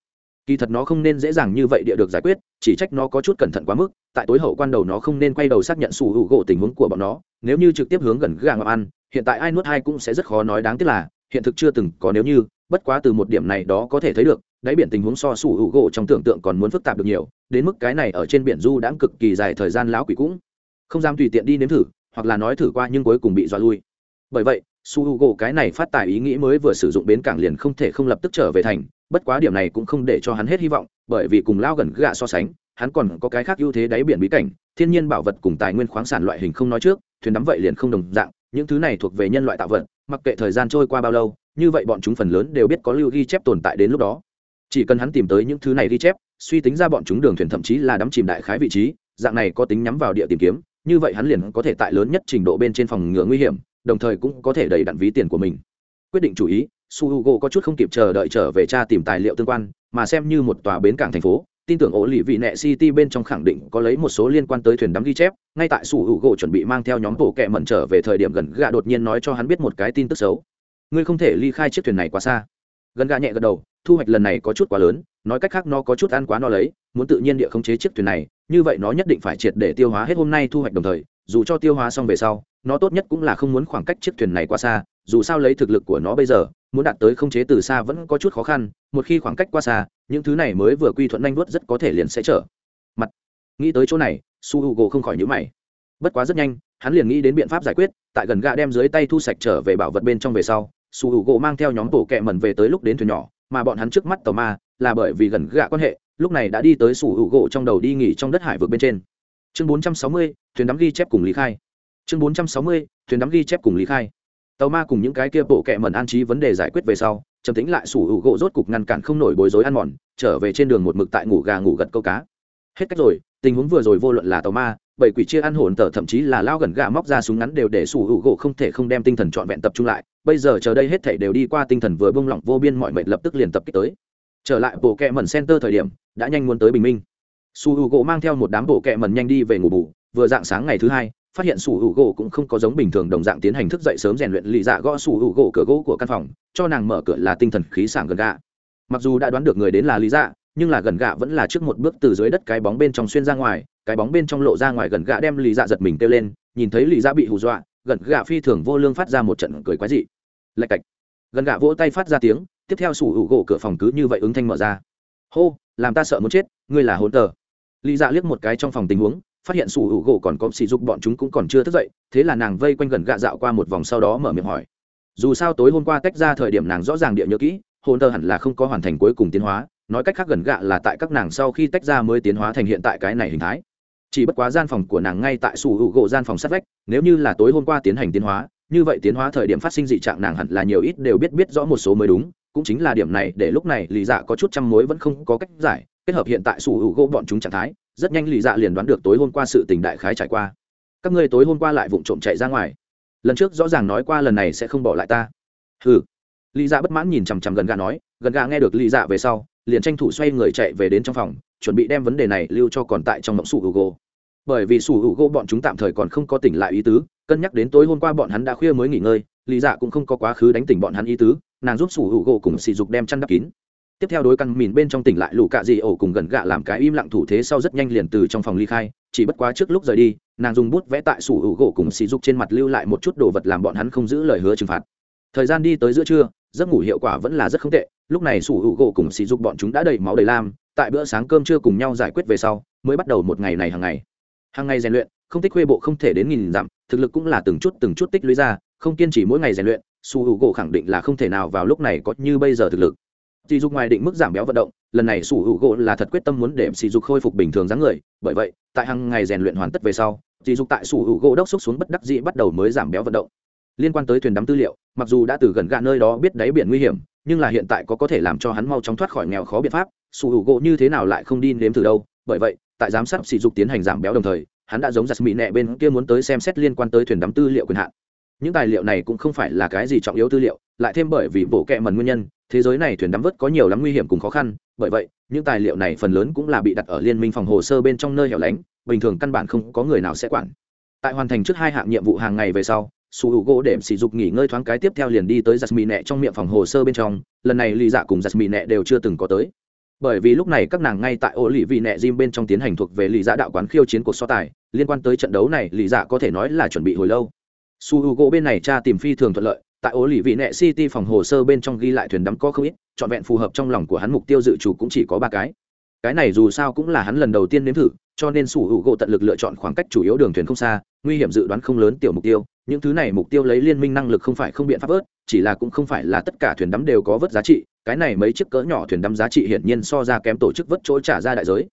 kỳ thật nó không nên dễ dàng như vậy địa được giải quyết, chỉ trách nó có chút cẩn thận quá mức, tại tối hậu quan đầu nó không nên quay đầu xác nhận sủ hữu gỗ tình huống của bọn nó, nếu như trực tiếp hướng gần gà ngọc ăn, hiện tại ai nuốt ai cũng sẽ rất khó nói đáng tiếc là, hiện thực chưa từng có nếu như, bất quá từ một điểm này đó có thể thấy được, đáy biển tình huống so sủ hữu gỗ trong tưởng tượng còn muốn phức tạp được nhiều, đến mức cái này ở trên biển du đãng cực kỳ dài thời gian lão quỷ cũng không dám tùy tiện đi nếm thử, hoặc là nói thử qua nhưng cuối cùng bị dọa lui. Bởi vậy su h u gỗ cái này phát tài ý nghĩ mới vừa sử dụng bến cảng liền không thể không lập tức trở về thành bất quá điểm này cũng không để cho hắn hết hy vọng, bởi vì cùng lao gần gạ so sánh, hắn còn có cái khác ưu thế đáy biển bí cảnh, thiên nhiên bảo vật cùng tài nguyên khoáng sản loại hình không nói trước, thuyền đắm vậy liền không đồng dạng, những thứ này thuộc về nhân loại tạo vật, mặc kệ thời gian trôi qua bao lâu, như vậy bọn chúng phần lớn đều biết có lưu ghi chép tồn tại đến lúc đó. Chỉ cần hắn tìm tới những thứ này ghi chép, suy tính ra bọn chúng đường thuyền thậm chí là đắm chìm đại khái vị trí, dạng này có tính nhắm vào địa tìm kiếm, như vậy hắn liền có thể tại lớn nhất trình độ bên trên phòng ngừa nguy hiểm, đồng thời cũng có thể đầy đặn ví tiền của mình. Quyết định chủ ý su h u g o có chút không kịp chờ đợi trở về cha tìm tài liệu tương quan, mà xem như một tòa bến cảng thành phố, tin tưởng ổ lì vị nẹ city bên trong khẳng định có lấy một số liên quan tới thuyền đắm ghi chép. Ngay tại su h u g o chuẩn bị mang theo nhóm bộ kẹ mẩn trở về thời điểm gần gà đột nhiên nói cho hắn biết một cái tin tức xấu. Ngươi không thể ly khai chiếc thuyền này quá xa. Gần gà nhẹ gật đầu, thu hoạch lần này có chút quá lớn, nói cách khác nó có chút ăn quá no lấy, muốn tự nhiên địa khống chế chiếc thuyền này, như vậy nó nhất định phải triệt để tiêu hóa hết hôm nay thu hoạch đồng thời, dù cho tiêu hóa xong về sau nó tốt nhất cũng là không muốn khoảng cách chiếc thuyền này quá xa dù sao lấy thực lực của nó bây giờ muốn đạt tới không chế từ xa vẫn có chút khó khăn một khi khoảng cách quá xa những thứ này mới vừa quy thuận nhanh vuốt rất có thể liền sẽ trở mặt. Nghĩ tới chỗ này su h u g không khỏi nhữ mày. Bất quá rất nhanh hắn liền nghĩ đến biện pháp giải quyết tại gần gạ đem dưới tay thu sạch trở về bảo vật bên trong về sau su h u g mang theo nhóm tổ kẹ mẩn về tới lúc đến thuyền nhỏ mà bọn hắn trước mắt tàu ma là bởi vì gần gạ quan hệ lúc này đã đi tới su h u g trong đầu đi nghỉ trong đất hải vực bên trên. Chương 460, thuyền đắm ghi chép cùng lý khai chương 460, thuyền đắm ghi chép cùng lý khai. Tàu ma cùng những cái kia bộ kệ mẩn an trí vấn đề giải quyết về sau trầm tính lại sủ hữu gỗ rốt cục ngăn cản không nổi bối rối ăn mòn trở về trên đường một mực tại ngủ gà ngủ gật câu cá. Hết cách rồi tình huống vừa rồi vô luận là tàu ma bảy quỷ chia ăn hồn tờ thậm chí là lao gần gà móc ra súng ngắn đều để sủ hữu gỗ không thể không đem tinh thần trọn vẹn tập trung lại bây giờ chờ đây hết thể đều đi qua tinh thần vừa bông lỏng vô biên mọi mệnh lập tức liền tập kích tới. Trở lại bộ kệ mẩn center thời điểm đã nhanh muốn tới bình minh. Su hữu gỗ mang theo một đám bộ kệ mẩn nhanh đi về ngủ bù vừa dạng sáng ngày thứ hai phát hiện sủ hữu gỗ cũng không có giống bình thường đồng dạng tiến hành thức dậy sớm rèn luyện lì dạ gõ sủ hữu gỗ cửa gỗ của căn phòng, cho nàng mở cửa là tinh thần khí sảng gần gạ. Mặc dù đã đoán được người đến là lý dạ nhưng là gần gạ vẫn là trước một bước từ dưới đất cái bóng bên trong xuyên ra ngoài, cái bóng bên trong lộ ra ngoài gần gạ đem lì dạ giật mình kêu lên, nhìn thấy lì dạ bị hù dọa, gần gạ phi thường vô lương phát ra một trận cười quái dị. Lạch cạch. Gần gạ vỗ tay phát ra tiếng, tiếp theo sủ hữu gỗ cửa phòng cứ như vậy ứng thanh mở ra. Hô, làm ta sợ muốn chết, ngươi là hôn tờ. Lì dạ liếc một cái trong phòng tình huống phát hiện sủ hữu gỗ còn có sỉ dục bọn chúng cũng còn chưa thức dậy, thế là nàng vây quanh gần gạ dạo qua một vòng sau đó mở miệng hỏi. Dù sao tối hôm qua tách ra thời điểm nàng rõ ràng địa nhớ kỹ, hồn tờ hẳn là không có hoàn thành cuối cùng tiến hóa, nói cách khác gần gạ là tại các nàng sau khi tách ra mới tiến hóa thành hiện tại cái này hình thái. Chỉ bất quá gian phòng của nàng ngay tại sủ hữu gỗ gian phòng sát vách, nếu như là tối hôm qua tiến hành tiến hóa, như vậy tiến hóa thời điểm phát sinh dị trạng nàng hẳn là nhiều ít đều biết biết rõ một số mới đúng, cũng chính là điểm này để lúc này lì dạ có chút trăm mối vẫn không có cách giải, kết hợp hiện tại sủ hữu gỗ bọn chúng trạng thái rất nhanh lì dạ liền đoán được tối hôm qua sự tình đại khái trải qua. Các ngươi tối hôm qua lại vụng trộm chạy ra ngoài. Lần trước rõ ràng nói qua lần này sẽ không bỏ lại ta. Ừ lì dạ bất mãn nhìn chằm chằm gần gà nói, gần gà nghe được lì dạ về sau, liền tranh thủ xoay người chạy về đến trong phòng, chuẩn bị đem vấn đề này lưu cho còn tại trong mộng sủ hữu gỗ bởi vì sủ hữu gỗ bọn chúng tạm thời còn không có tỉnh lại ý tứ, cân nhắc đến tối hôm qua bọn hắn đã khuya mới nghỉ ngơi, lì dạ cũng không có quá khứ đánh tỉnh bọn hắn ý tứ, nàng giúp sủ hữu gỗ cùng sỉ dục đem chăn đắp kín tiếp theo đối căn mìn bên trong tỉnh lại lũ cạ dị ổ cùng gần gạ làm cái im lặng thủ thế sau rất nhanh liền từ trong phòng ly khai, chỉ bất quá trước lúc rời đi, nàng dùng bút vẽ tại sủ hữu gỗ cùng xì dục trên mặt lưu lại một chút đồ vật làm bọn hắn không giữ lời hứa trừng phạt. Thời gian đi tới giữa trưa, giấc ngủ hiệu quả vẫn là rất không tệ, lúc này sủ hữu gỗ cùng xì dục bọn chúng đã đầy máu đầy lam, tại bữa sáng cơm trưa cùng nhau giải quyết về sau, mới bắt đầu một ngày này hàng ngày. Hàng ngày rèn luyện, không tích khuê bộ không thể đến nghìn dặm, thực lực cũng là từng chút từng chút tích lũy ra, không kiên trì mỗi ngày rèn luyện su hữu gỗ khẳng định là không thể nào vào lúc này có như bây giờ thực lực. Sỉ dục ngoài định mức giảm béo vận động, lần này Sủ Hữu Gỗ là thật quyết tâm muốn để Sỉ dục khôi phục bình thường dáng người, bởi vậy, tại hàng ngày rèn luyện hoàn tất về sau, Sỉ dục tại Sủ Hữu Gỗ đốc xúc xuống bất đắc dĩ bắt đầu mới giảm béo vận động. Liên quan tới thuyền đắm tư liệu, mặc dù đã từ gần gạ nơi đó biết đáy biển nguy hiểm, nhưng là hiện tại có có thể làm cho hắn mau chóng thoát khỏi nghèo khó biện pháp, Sủ Hữu Gỗ như thế nào lại không đi nếm thử đâu, bởi vậy, tại giám sát Sỉ dục tiến hành giảm béo đồng thời, hắn đã giống giật mỹ nẹ bên kia muốn tới xem xét liên quan tới thuyền đắm tư liệu quyền hạn. Những tài liệu này cũng không phải là cái gì trọng yếu tư liệu lại thêm bởi vì bộ kệ mần nguyên nhân, thế giới này thuyền đắm vớt có nhiều lắm nguy hiểm cùng khó khăn, bởi vậy, những tài liệu này phần lớn cũng là bị đặt ở liên minh phòng hồ sơ bên trong nơi hẻo lánh, bình thường căn bản không có người nào sẽ quản. Tại hoàn thành trước hai hạng nhiệm vụ hàng ngày về sau, su hữu gỗ đệm sỉ dục nghỉ ngơi thoáng cái tiếp theo liền đi tới giặt mì nẹ trong miệng phòng hồ sơ bên trong, lần này lì dạ cùng giặt mì nẹ đều chưa từng có tới. Bởi vì lúc này các nàng ngay tại ô lì vị nẹ Jim bên trong tiến hành thuộc về lì dạ đạo quán khiêu chiến cuộc so tài, liên quan tới trận đấu này lì dạ có thể nói là chuẩn bị hồi lâu. Su Hugo gỗ bên này cha tìm phi thường thuận lợi tại ố lì vị nẹ city phòng hồ sơ bên trong ghi lại thuyền đắm có không ít, trọn vẹn phù hợp trong lòng của hắn mục tiêu dự trù cũng chỉ có ba cái. Cái này dù sao cũng là hắn lần đầu tiên nếm thử, cho nên sủ hữu gỗ tận lực lựa chọn khoảng cách chủ yếu đường thuyền không xa, nguy hiểm dự đoán không lớn tiểu mục tiêu. Những thứ này mục tiêu lấy liên minh năng lực không phải không biện pháp vớt, chỉ là cũng không phải là tất cả thuyền đắm đều có vớt giá trị. Cái này mấy chiếc cỡ nhỏ thuyền đắm giá trị hiển nhiên so ra kém tổ chức vớt chỗ trả ra đại giới.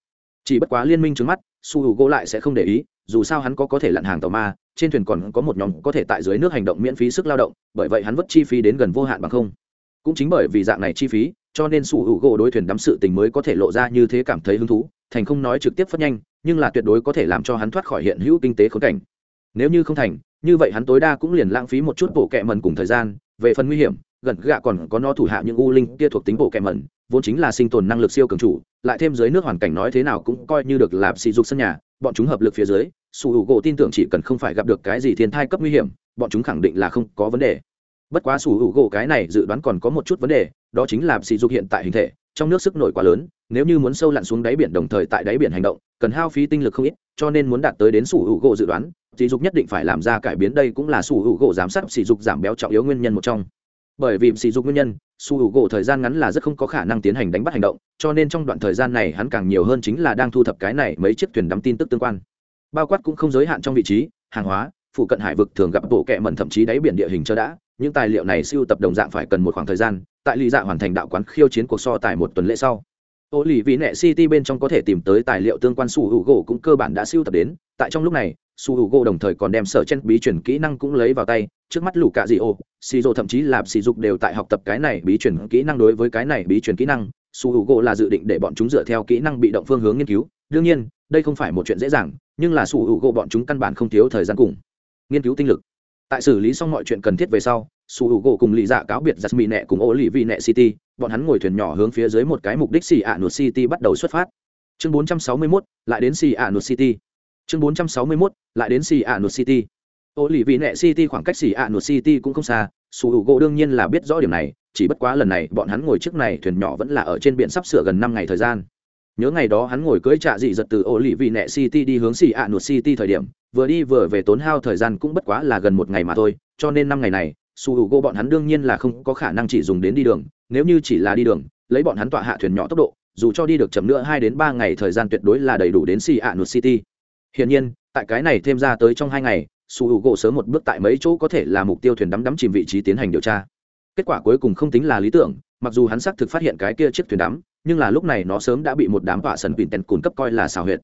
Chỉ bất quá liên minh trước mắt su hữu gỗ lại sẽ không để ý, dù sao hắn có có thể lặn hàng tàu ma trên thuyền còn có một nhóm có thể tại dưới nước hành động miễn phí sức lao động, bởi vậy hắn vất chi phí đến gần vô hạn bằng không. Cũng chính bởi vì dạng này chi phí, cho nên sủ hữu gỗ đối thuyền đắm sự tình mới có thể lộ ra như thế cảm thấy hứng thú, thành không nói trực tiếp phất nhanh, nhưng là tuyệt đối có thể làm cho hắn thoát khỏi hiện hữu kinh tế khốn cảnh. Nếu như không thành, như vậy hắn tối đa cũng liền lãng phí một chút bộ kẹ mần cùng thời gian, về phần nguy hiểm, gần gạ còn có nó thủ hạ những u linh kia thuộc tính bộ kẹ mần vốn chính là sinh tồn năng lực siêu cường chủ, lại thêm dưới nước hoàn cảnh nói thế nào cũng coi như được làm sỉ dục sân nhà bọn chúng hợp lực phía dưới sủ hữu gỗ tin tưởng chỉ cần không phải gặp được cái gì thiên thai cấp nguy hiểm, bọn chúng khẳng định là không có vấn đề. Bất quá sủ hữu gỗ cái này dự đoán còn có một chút vấn đề, đó chính là sỉ dục hiện tại hình thể, trong nước sức nổi quá lớn, nếu như muốn sâu lặn xuống đáy biển đồng thời tại đáy biển hành động, cần hao phí tinh lực không ít, cho nên muốn đạt tới đến sủ hữu gỗ dự đoán, sỉ dục nhất định phải làm ra cải biến, đây cũng là sủ hữu gỗ giám sát sỉ dục giảm béo trọng yếu nguyên nhân một trong bởi vì sỉ dục nguyên nhân, su hữu gỗ thời gian ngắn là rất không có khả năng tiến hành đánh bắt hành động, cho nên trong đoạn thời gian này hắn càng nhiều hơn chính là đang thu thập cái này mấy chiếc thuyền đắm tin tức tương quan. Bao quát cũng không giới hạn trong vị trí, hàng hóa, phụ cận hải vực thường gặp bộ kẹ mẩn thậm chí đáy biển địa hình cho đã, những tài liệu này siêu tập đồng dạng phải cần một khoảng thời gian, tại lý dạ hoàn thành đạo quán khiêu chiến cuộc so tài một tuần lễ sau. Ô lì vị nẹ city bên trong có thể tìm tới tài liệu tương quan su hữu gỗ cũng cơ bản đã siêu tập đến, tại trong lúc này su hữu gỗ đồng thời còn đem sở chen bí truyền kỹ năng cũng lấy vào tay trước mắt lũ cạ dị ô xì rộ thậm chí là sỉ dục đều tại học tập cái này bí truyền kỹ năng đối với cái này bí truyền kỹ năng. Su hữu gỗ là dự định để bọn chúng dựa theo kỹ năng bị động phương hướng nghiên cứu. Đương nhiên đây không phải một chuyện dễ dàng nhưng là su hữu gỗ bọn chúng căn bản không thiếu thời gian cùng nghiên cứu tinh lực. Tại xử lý xong mọi chuyện cần thiết về sau su hữu gỗ cùng lì dạ cáo biệt giặt mỹ nẹ cùng ô lì vi nẹ city. Bọn hắn ngồi thuyền nhỏ hướng phía dưới một cái mục đích xì ạ nụt city bắt đầu xuất phát. Chương 461, lại đến xì ạ nụt city chương 461, lại đến xì ạ nụt city. Ô lì vị nẹ city khoảng cách xì ạ nụt city cũng không xa su hữu gỗ đương nhiên là biết rõ điểm này chỉ bất quá lần này bọn hắn ngồi trước này thuyền nhỏ vẫn là ở trên biển sắp sửa gần năm ngày thời gian. Nhớ ngày đó hắn ngồi cưỡi trạ dị giật từ ô lì vị nẹ city đi hướng xì ạ nụt city thời điểm vừa đi vừa về tốn hao thời gian cũng bất quá là gần một ngày mà thôi cho nên năm ngày này su hữu gỗ bọn hắn đương nhiên là không có khả năng chỉ dùng đến đi đường nếu như chỉ là đi đường lấy bọn hắn tọa hạ thuyền nhỏ tốc độ dù cho đi được chậm nữa hai đến ba ngày thời gian tuyệt đối là đầy đủ đến xì ạ nụt city hiển nhiên, tại cái này thêm ra tới trong hai ngày, su hữu gỗ sớm một bước tại mấy chỗ có thể là mục tiêu thuyền đắm đắm chìm vị trí tiến hành điều tra. Kết quả cuối cùng không tính là lý tưởng, mặc dù hắn xác thực phát hiện cái kia chiếc thuyền đắm, nhưng là lúc này nó sớm đã bị một đám vạ sần pin tèn cùn cấp coi là xào huyệt.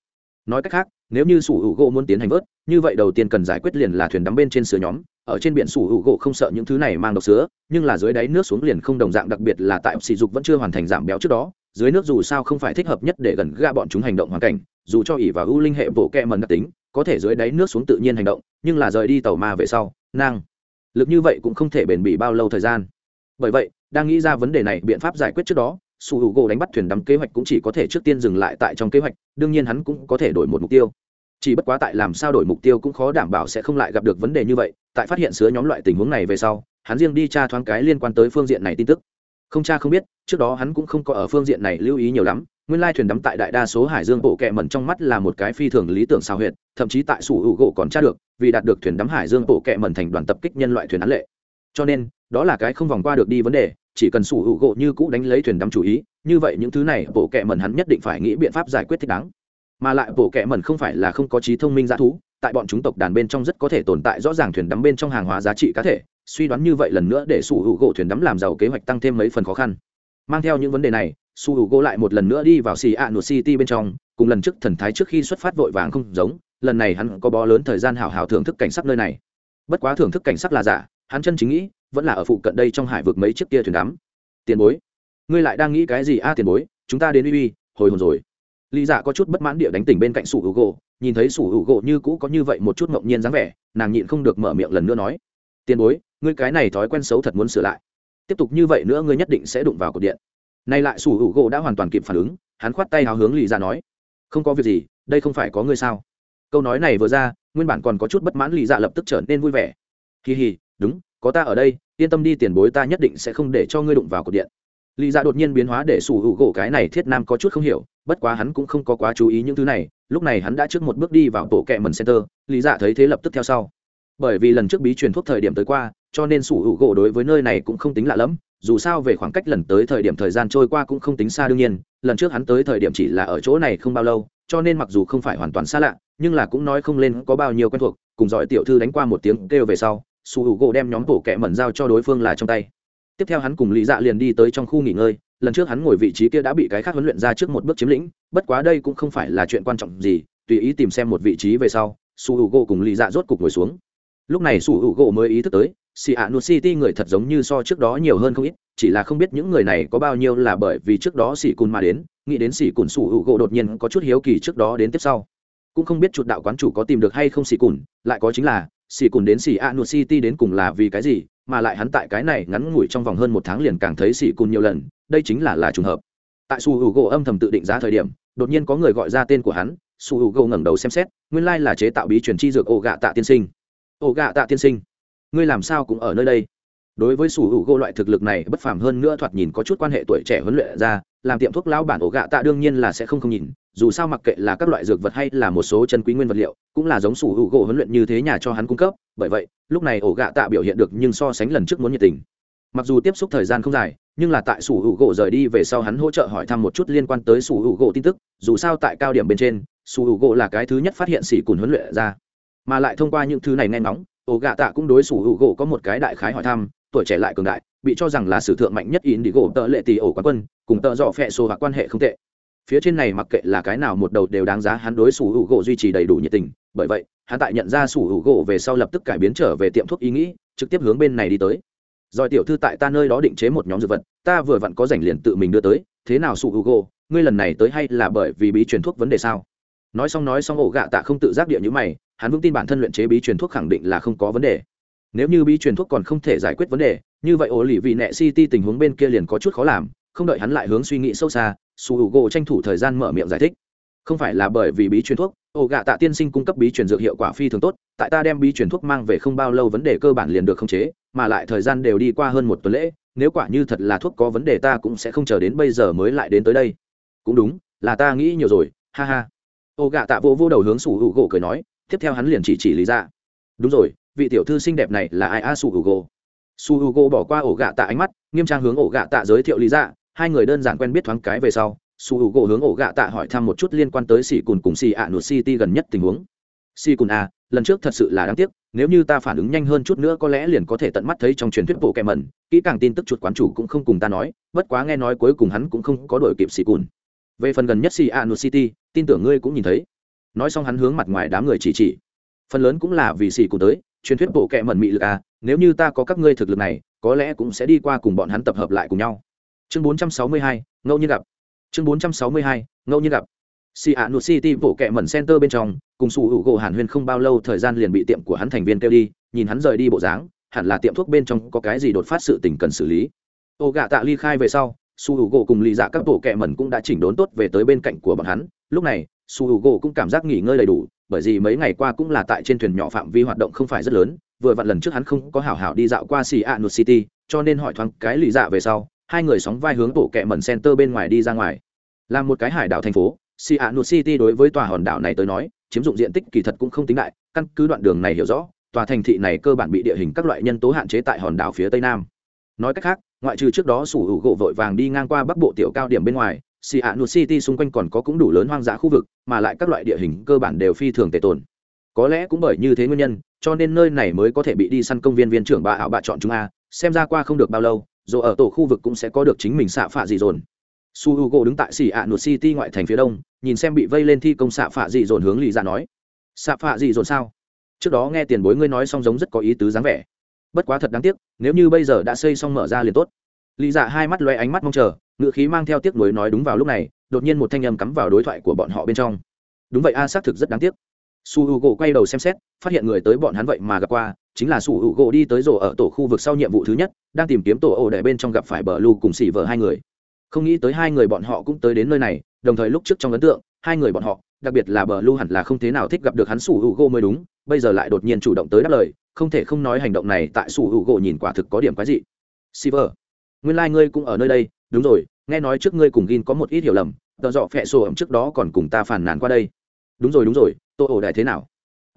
Nói cách khác, nếu như sủ hữu gỗ muốn tiến hành vớt, như vậy đầu tiên cần giải quyết liền là thuyền đắm bên trên sứa nhóm. Ở trên biển sủ hữu gỗ không sợ những thứ này mang độc sứa, nhưng là dưới đáy nước xuống liền không đồng dạng đặc biệt là tại sỉ dục vẫn chưa hoàn thành giảm béo trước đó. Dưới nước dù sao không phải thích hợp nhất để gần ga bọn chúng hành động hoàn cảnh dù cho ỉ và ưu linh hệ bộ kẹ mần đặc tính, có thể dưới đáy nước xuống tự nhiên hành động, nhưng là rời đi tàu ma về sau năng lực như vậy cũng không thể bền bỉ bao lâu thời gian. Bởi vậy, đang nghĩ ra vấn đề này, biện pháp giải quyết trước đó, su h u gỗ đánh bắt thuyền đắm kế hoạch cũng chỉ có thể trước tiên dừng lại tại trong kế hoạch, đương nhiên hắn cũng có thể đổi một mục tiêu. Chỉ bất quá tại làm sao đổi mục tiêu cũng khó đảm bảo sẽ không lại gặp được vấn đề như vậy, tại phát hiện sứa nhóm loại tình huống này về sau, hắn riêng đi tra thoáng cái liên quan tới phương diện này tin tức. Không cha không biết, trước đó hắn cũng không có ở phương diện này lưu ý nhiều lắm nguyên lai thuyền đắm tại đại đa số hải dương bộ kẹ mẩn trong mắt là một cái phi thường lý tưởng sao huyệt, thậm chí tại sủ hữu gỗ còn tra được, vì đạt được thuyền đắm hải dương bộ kẹ mẩn thành đoàn tập kích nhân loại thuyền án lệ. Cho nên, đó là cái không vòng qua được đi vấn đề, chỉ cần sủ hữu gỗ như cũ đánh lấy thuyền đắm chủ ý, như vậy những thứ này bộ kẹ mẩn hắn nhất định phải nghĩ biện pháp giải quyết thích đáng. Mà lại bộ kẹ mẩn không phải là không có trí thông minh dã thú, tại bọn chúng tộc đàn bên trong rất có thể tồn tại rõ ràng thuyền đắm bên trong hàng hóa giá trị cá thể, suy đoán như vậy lần nữa để sủ hữu gỗ thuyền đắm làm giàu kế hoạch tăng thêm mấy phần khó khăn. Mang theo những vấn đề này su hữu gỗ lại một lần nữa đi vào xì ạ nụt city bên trong, cùng lần trước thần thái trước khi xuất phát vội vàng không giống, lần này hắn có bó lớn thời gian hào hào thưởng thức cảnh sắc nơi này. Bất quá thưởng thức cảnh sắc là giả, hắn chân chính nghĩ, vẫn là ở phụ cận đây trong hải vực mấy chiếc kia thuyền đắm. Tiền bối, ngươi lại đang nghĩ cái gì a, tiền bối? Chúng ta đến uy uy, hồi hồn rồi. Lý dạ có chút bất mãn địa đánh tỉnh bên cạnh sủ hữu gỗ nhìn thấy sủ hữu gỗ như cũ có như vậy một chút ngẫu nhiên dáng vẻ, nàng nhịn không được mở miệng lần nữa nói. Tiền bối, ngươi cái này thói quen xấu thật muốn sửa lại. Tiếp tục như vậy nữa ngươi nhất định sẽ đụng vào cột điện nay lại sủ hữu gỗ đã hoàn toàn kịp phản ứng, hắn khoát tay hào hướng lì dạ nói, không có việc gì, đây không phải có ngươi sao? Câu nói này vừa ra, nguyên bản còn có chút bất mãn lì dạ lập tức trở nên vui vẻ. Kỳ hì đúng, có ta ở đây, yên tâm đi tiền bối ta nhất định sẽ không để cho ngươi đụng vào cột điện. Lì dạ đột nhiên biến hóa để sủ hữu gỗ cái này thiết nam có chút không hiểu, bất quá hắn cũng không có quá chú ý những thứ này. Lúc này hắn đã trước một bước đi vào tổ kẹ mần center, lì dạ thấy thế lập tức theo sau. Bởi vì lần trước bí truyền thuốc thời điểm tới qua, cho nên sủ hữu gỗ đối với nơi này cũng không tính lạ lẫm dù sao về khoảng cách lần tới thời điểm thời gian trôi qua cũng không tính xa đương nhiên, lần trước hắn tới thời điểm chỉ là ở chỗ này không bao lâu, cho nên mặc dù không phải hoàn toàn xa lạ, nhưng là cũng nói không lên có bao nhiêu quen thuộc, cùng giỏi tiểu thư đánh qua một tiếng kêu về sau, su h u gỗ đem nhóm cổ kẹ mẩn giao cho đối phương là trong tay. Tiếp theo hắn cùng lý dạ liền đi tới trong khu nghỉ ngơi, lần trước hắn ngồi vị trí kia đã bị cái khác huấn luyện ra trước một bước chiếm lĩnh, bất quá đây cũng không phải là chuyện quan trọng gì, tùy ý tìm xem một vị trí về sau, su h u gỗ cùng lý dạ rốt cục ngồi xuống. Lúc này su h u gỗ mới ý thức tới xì ạ nụt city người thật giống như so trước đó nhiều hơn không ít, chỉ là không biết những người này có bao nhiêu là bởi vì trước đó xì cùn mà đến, nghĩ đến xì cùn sủ hữu gỗ đột nhiên có chút hiếu kỳ trước đó đến tiếp sau. Cũng không biết chuột đạo quán chủ có tìm được hay không xì cùn, lại có chính là, xì cùn đến xì ạ nụt city đến cùng là vì cái gì, mà lại hắn tại cái này ngắn ngủi trong vòng hơn một tháng liền càng thấy xì cùn nhiều lần, đây chính là là trùng hợp. Tại sủ hữu gỗ âm thầm tự định giá thời điểm, đột nhiên có người gọi ra tên của hắn, sủ hữu gỗ ngẩng đầu xem xét, nguyên lai là chế tạo bí truyền chi dược ổ gạ tạ tiên sinh. Ổ gạ tạ tiên sinh ngươi làm sao cũng ở nơi đây? Đối với sủ hữu gỗ loại thực lực này, bất phàm hơn nữa thoạt nhìn có chút quan hệ tuổi trẻ huấn luyện ra, làm tiệm thuốc lão bản ổ gạ tạ đương nhiên là sẽ không không nhìn, dù sao mặc kệ là các loại dược vật hay là một số chân quý nguyên vật liệu, cũng là giống sủ hữu gỗ huấn luyện như thế nhà cho hắn cung cấp, bởi vậy, lúc này ổ gạ tạ biểu hiện được nhưng so sánh lần trước muốn nhiệt tình. Mặc dù tiếp xúc thời gian không dài, nhưng là tại sủ hữu gỗ rời đi về sau hắn hỗ trợ hỏi thăm một chút liên quan tới sủ hữu gỗ tin tức, dù sao tại cao điểm bên trên, sủ hữu gỗ là cái thứ nhất phát hiện xỉ cùn huấn luyện ra. Mà lại thông qua những thứ này nghe nóng ổ gạ tạ cũng đối xử hữu gỗ có một cái đại khái hỏi thăm, tuổi trẻ lại cường đại, bị cho rằng là sử thượng mạnh nhất in đi gỗ tợ lệ tỷ ổ quán quân, cùng tợ dọ phẹ xô và quan hệ không tệ. Phía trên này mặc kệ là cái nào một đầu đều đáng giá hắn đối xử hữu gỗ duy trì đầy đủ nhiệt tình, bởi vậy, hắn tại nhận ra xử hữu gỗ về sau lập tức cải biến trở về tiệm thuốc ý nghĩ, trực tiếp hướng bên này đi tới. Rồi tiểu thư tại ta nơi đó định chế một nhóm dược vật, ta vừa vặn có rảnh liền tự mình đưa tới, thế nào sủ hữu gỗ, ngươi lần này tới hay là bởi vì bí truyền thuốc vấn đề sao? Nói xong nói xong, ổ gạ tạ không tự giác địa như mày hắn vững tin bản thân luyện chế bí truyền thuốc khẳng định là không có vấn đề. Nếu như bí truyền thuốc còn không thể giải quyết vấn đề, như vậy ổ lì vị nẹ city tình huống bên kia liền có chút khó làm, không đợi hắn lại hướng suy nghĩ sâu xa, su h u gỗ tranh thủ thời gian mở miệng giải thích. Không phải là bởi vì bí truyền thuốc, ổ gạ tạ tiên sinh cung cấp bí truyền dược hiệu quả phi thường tốt, tại ta đem bí truyền thuốc mang về không bao lâu vấn đề cơ bản liền được khống chế, mà lại thời gian đều đi qua hơn một tuần lễ, nếu quả như thật là thuốc có vấn đề ta cũng sẽ không chờ đến bây giờ mới lại đến tới đây. Cũng đúng, là ta nghĩ nhiều rồi, ha ha. Ổ gạ tạ vô vô đầu hướng sủ hữu gỗ cười nói tiếp theo hắn liền chỉ chỉ lý ra đúng rồi vị tiểu thư xinh đẹp này là ai? A su hugo. Su hugo bỏ qua ổ gạ tạ ánh mắt nghiêm trang hướng ổ gạ tạ giới thiệu lý ra hai người đơn giản quen biết thoáng cái về sau su hugo hướng ổ gạ tạ hỏi thăm một chút liên quan tới xì cùn cùng xì ạ nụt city gần nhất tình huống. Xì cùn a à, lần trước thật sự là đáng tiếc nếu như ta phản ứng nhanh hơn chút nữa có lẽ liền có thể tận mắt thấy trong truyền thuyết bộ kẹ mẩn kỹ càng tin tức chuột quán chủ cũng không cùng ta nói bất quá nghe nói cuối cùng hắn cũng không có đổi kịp xì cùn. Về phần gần nhất xì ạ nụt city tin tưởng ngươi cũng nhìn thấy nói xong hắn hướng mặt ngoài đám người chỉ chỉ. Phần lớn cũng là vì xì cùng tới truyền thuyết bộ kệ mẩn mị lực a à, nếu như ta có các ngươi thực lực này có lẽ cũng sẽ đi qua cùng bọn hắn tập hợp lại cùng nhau. Chương 462, ngẫu nhiên gặp. Chương 462, ngẫu nhiên gặp. Si ạ nụ city bộ kệ mẩn center bên trong cùng sủ hữu gỗ hàn huyên không bao lâu thời gian liền bị tiệm của hắn thành viên kêu đi nhìn hắn rời đi bộ dáng hẳn là tiệm thuốc bên trong có cái gì đột phát sự tình cần xử lý. Ô gạ tạ ly khai về sau su hữu gỗ cùng lì dạ các bộ kẹ mẩn cũng đã chỉnh đốn tốt về tới bên cạnh của bọn hắn. Lúc này su hữu gỗ cũng cảm giác nghỉ ngơi đầy đủ bởi vì mấy ngày qua cũng là tại trên thuyền nhỏ phạm vi hoạt động không phải rất lớn vừa vặn lần trước hắn không có hảo hảo đi dạo qua xì ạ nụt city cho nên hỏi thoáng cái lì dạ về sau hai người sóng vai hướng tổ kẹ mẩn center bên ngoài đi ra ngoài là một cái hải đảo thành phố Sihanouk City đối với tòa hòn đảo này tới nói, chiếm dụng diện tích kỳ thật cũng không tính đại, căn cứ đoạn đường này hiểu rõ, tòa thành thị này cơ bản bị địa hình các loại nhân tố hạn chế tại hòn đảo phía tây nam. Nói cách khác, ngoại trừ trước đó sủ hữu gỗ vội vàng đi ngang qua bắc bộ tiểu cao điểm bên ngoài, Sihanouk City xung quanh còn có cũng đủ lớn hoang dã khu vực, mà lại các loại địa hình cơ bản đều phi thường tệ tồn. Có lẽ cũng bởi như thế nguyên nhân, cho nên nơi này mới có thể bị đi săn công viên viên trưởng bà ảo bà chọn chúng a, xem ra qua không được bao lâu, rồi ở tổ khu vực cũng sẽ có được chính mình xạ phạ dị dồn. su h u g o đứng tại xì ạ nụt city ngoại thành phía đông nhìn xem bị vây lên thi công xạ phạ dị dồn hướng lì ra dạ nói xạ phạ dị dồn sao trước đó nghe tiền bối ngươi nói xong giống rất có ý tứ dáng vẻ bất quá thật đáng tiếc nếu như bây giờ đã xây xong mở ra liền tốt lì dạ hai mắt loe ánh mắt mong chờ ngựa khí mang theo tiếc nuối nói đúng vào lúc này đột nhiên một thanh âm cắm vào đối thoại của bọn họ bên trong. Đúng vậy a xác thực rất đáng tiếc. Su h u gỗ quay đầu xem xét phát hiện người tới bọn hắn vậy mà gặp qua chính là su h u gỗ đi tới rổ ở tổ khu vực sau nhiệm vụ thứ nhất đang tìm kiếm tổ ổ để bên trong gặp phải bờ lu cùng xỉ vợ hai người. Không nghĩ tới hai người bọn họ cũng tới đến nơi này đồng thời lúc trước trong ấn tượng hai người bọn họ đặc biệt là bờ Lu hẳn là không thế nào thích gặp được hắn su h u gỗ mới đúng bây giờ lại đột nhiên chủ động tới đáp lời không thể không nói hành động này tại su h u gỗ nhìn quả thực có điểm quái dị. Vợ, nguyên lai、like、ngươi cũng ở nơi đây đúng rồi nghe nói trước ngươi cùng gin có một ít hiểu lầm tờ dọ phẹ sổ ẩm trước đó còn cùng ta phản nàn qua đây. Đúng rồi đúng rồi tô ổ đại thế nào?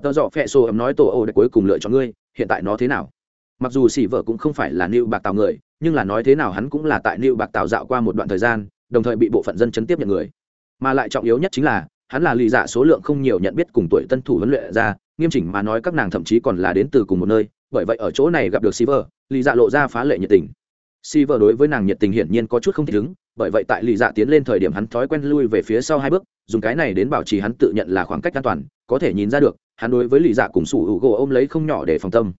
Tờ dọ phẹ sổ ẩm nói tô ổ đại cuối cùng lựa chọn ngươi hiện tại nó thế nào? Mặc dù xỉ vợ cũng không phải là nịu bạc tào người nhưng là nói thế nào hắn cũng là tại nịu bạc tào dạo qua một đoạn thời gian đồng thời bị bộ phận dân chấn tiếp nhận người. Mà lại trọng yếu nhất chính là hắn là lì dạ số lượng không nhiều nhận biết cùng tuổi tân thủ huấn luyện ra nghiêm chỉnh mà nói các nàng thậm chí còn là đến từ cùng một nơi bởi vậy ở chỗ này gặp được Silver, lì dạ lộ ra phá lệ nhiệt tình. Silver đối với nàng nhiệt tình hiển nhiên có chút không thích ứng, bởi vậy tại lì dạ tiến lên thời điểm hắn thói quen lui về phía sau hai bước, dùng cái này đến bảo trì hắn tự nhận là khoảng cách an toàn, có thể nhìn ra được, hắn đối với lì dạ cùng sủ hữu gỗ ôm lấy không nhỏ để phòng tâm.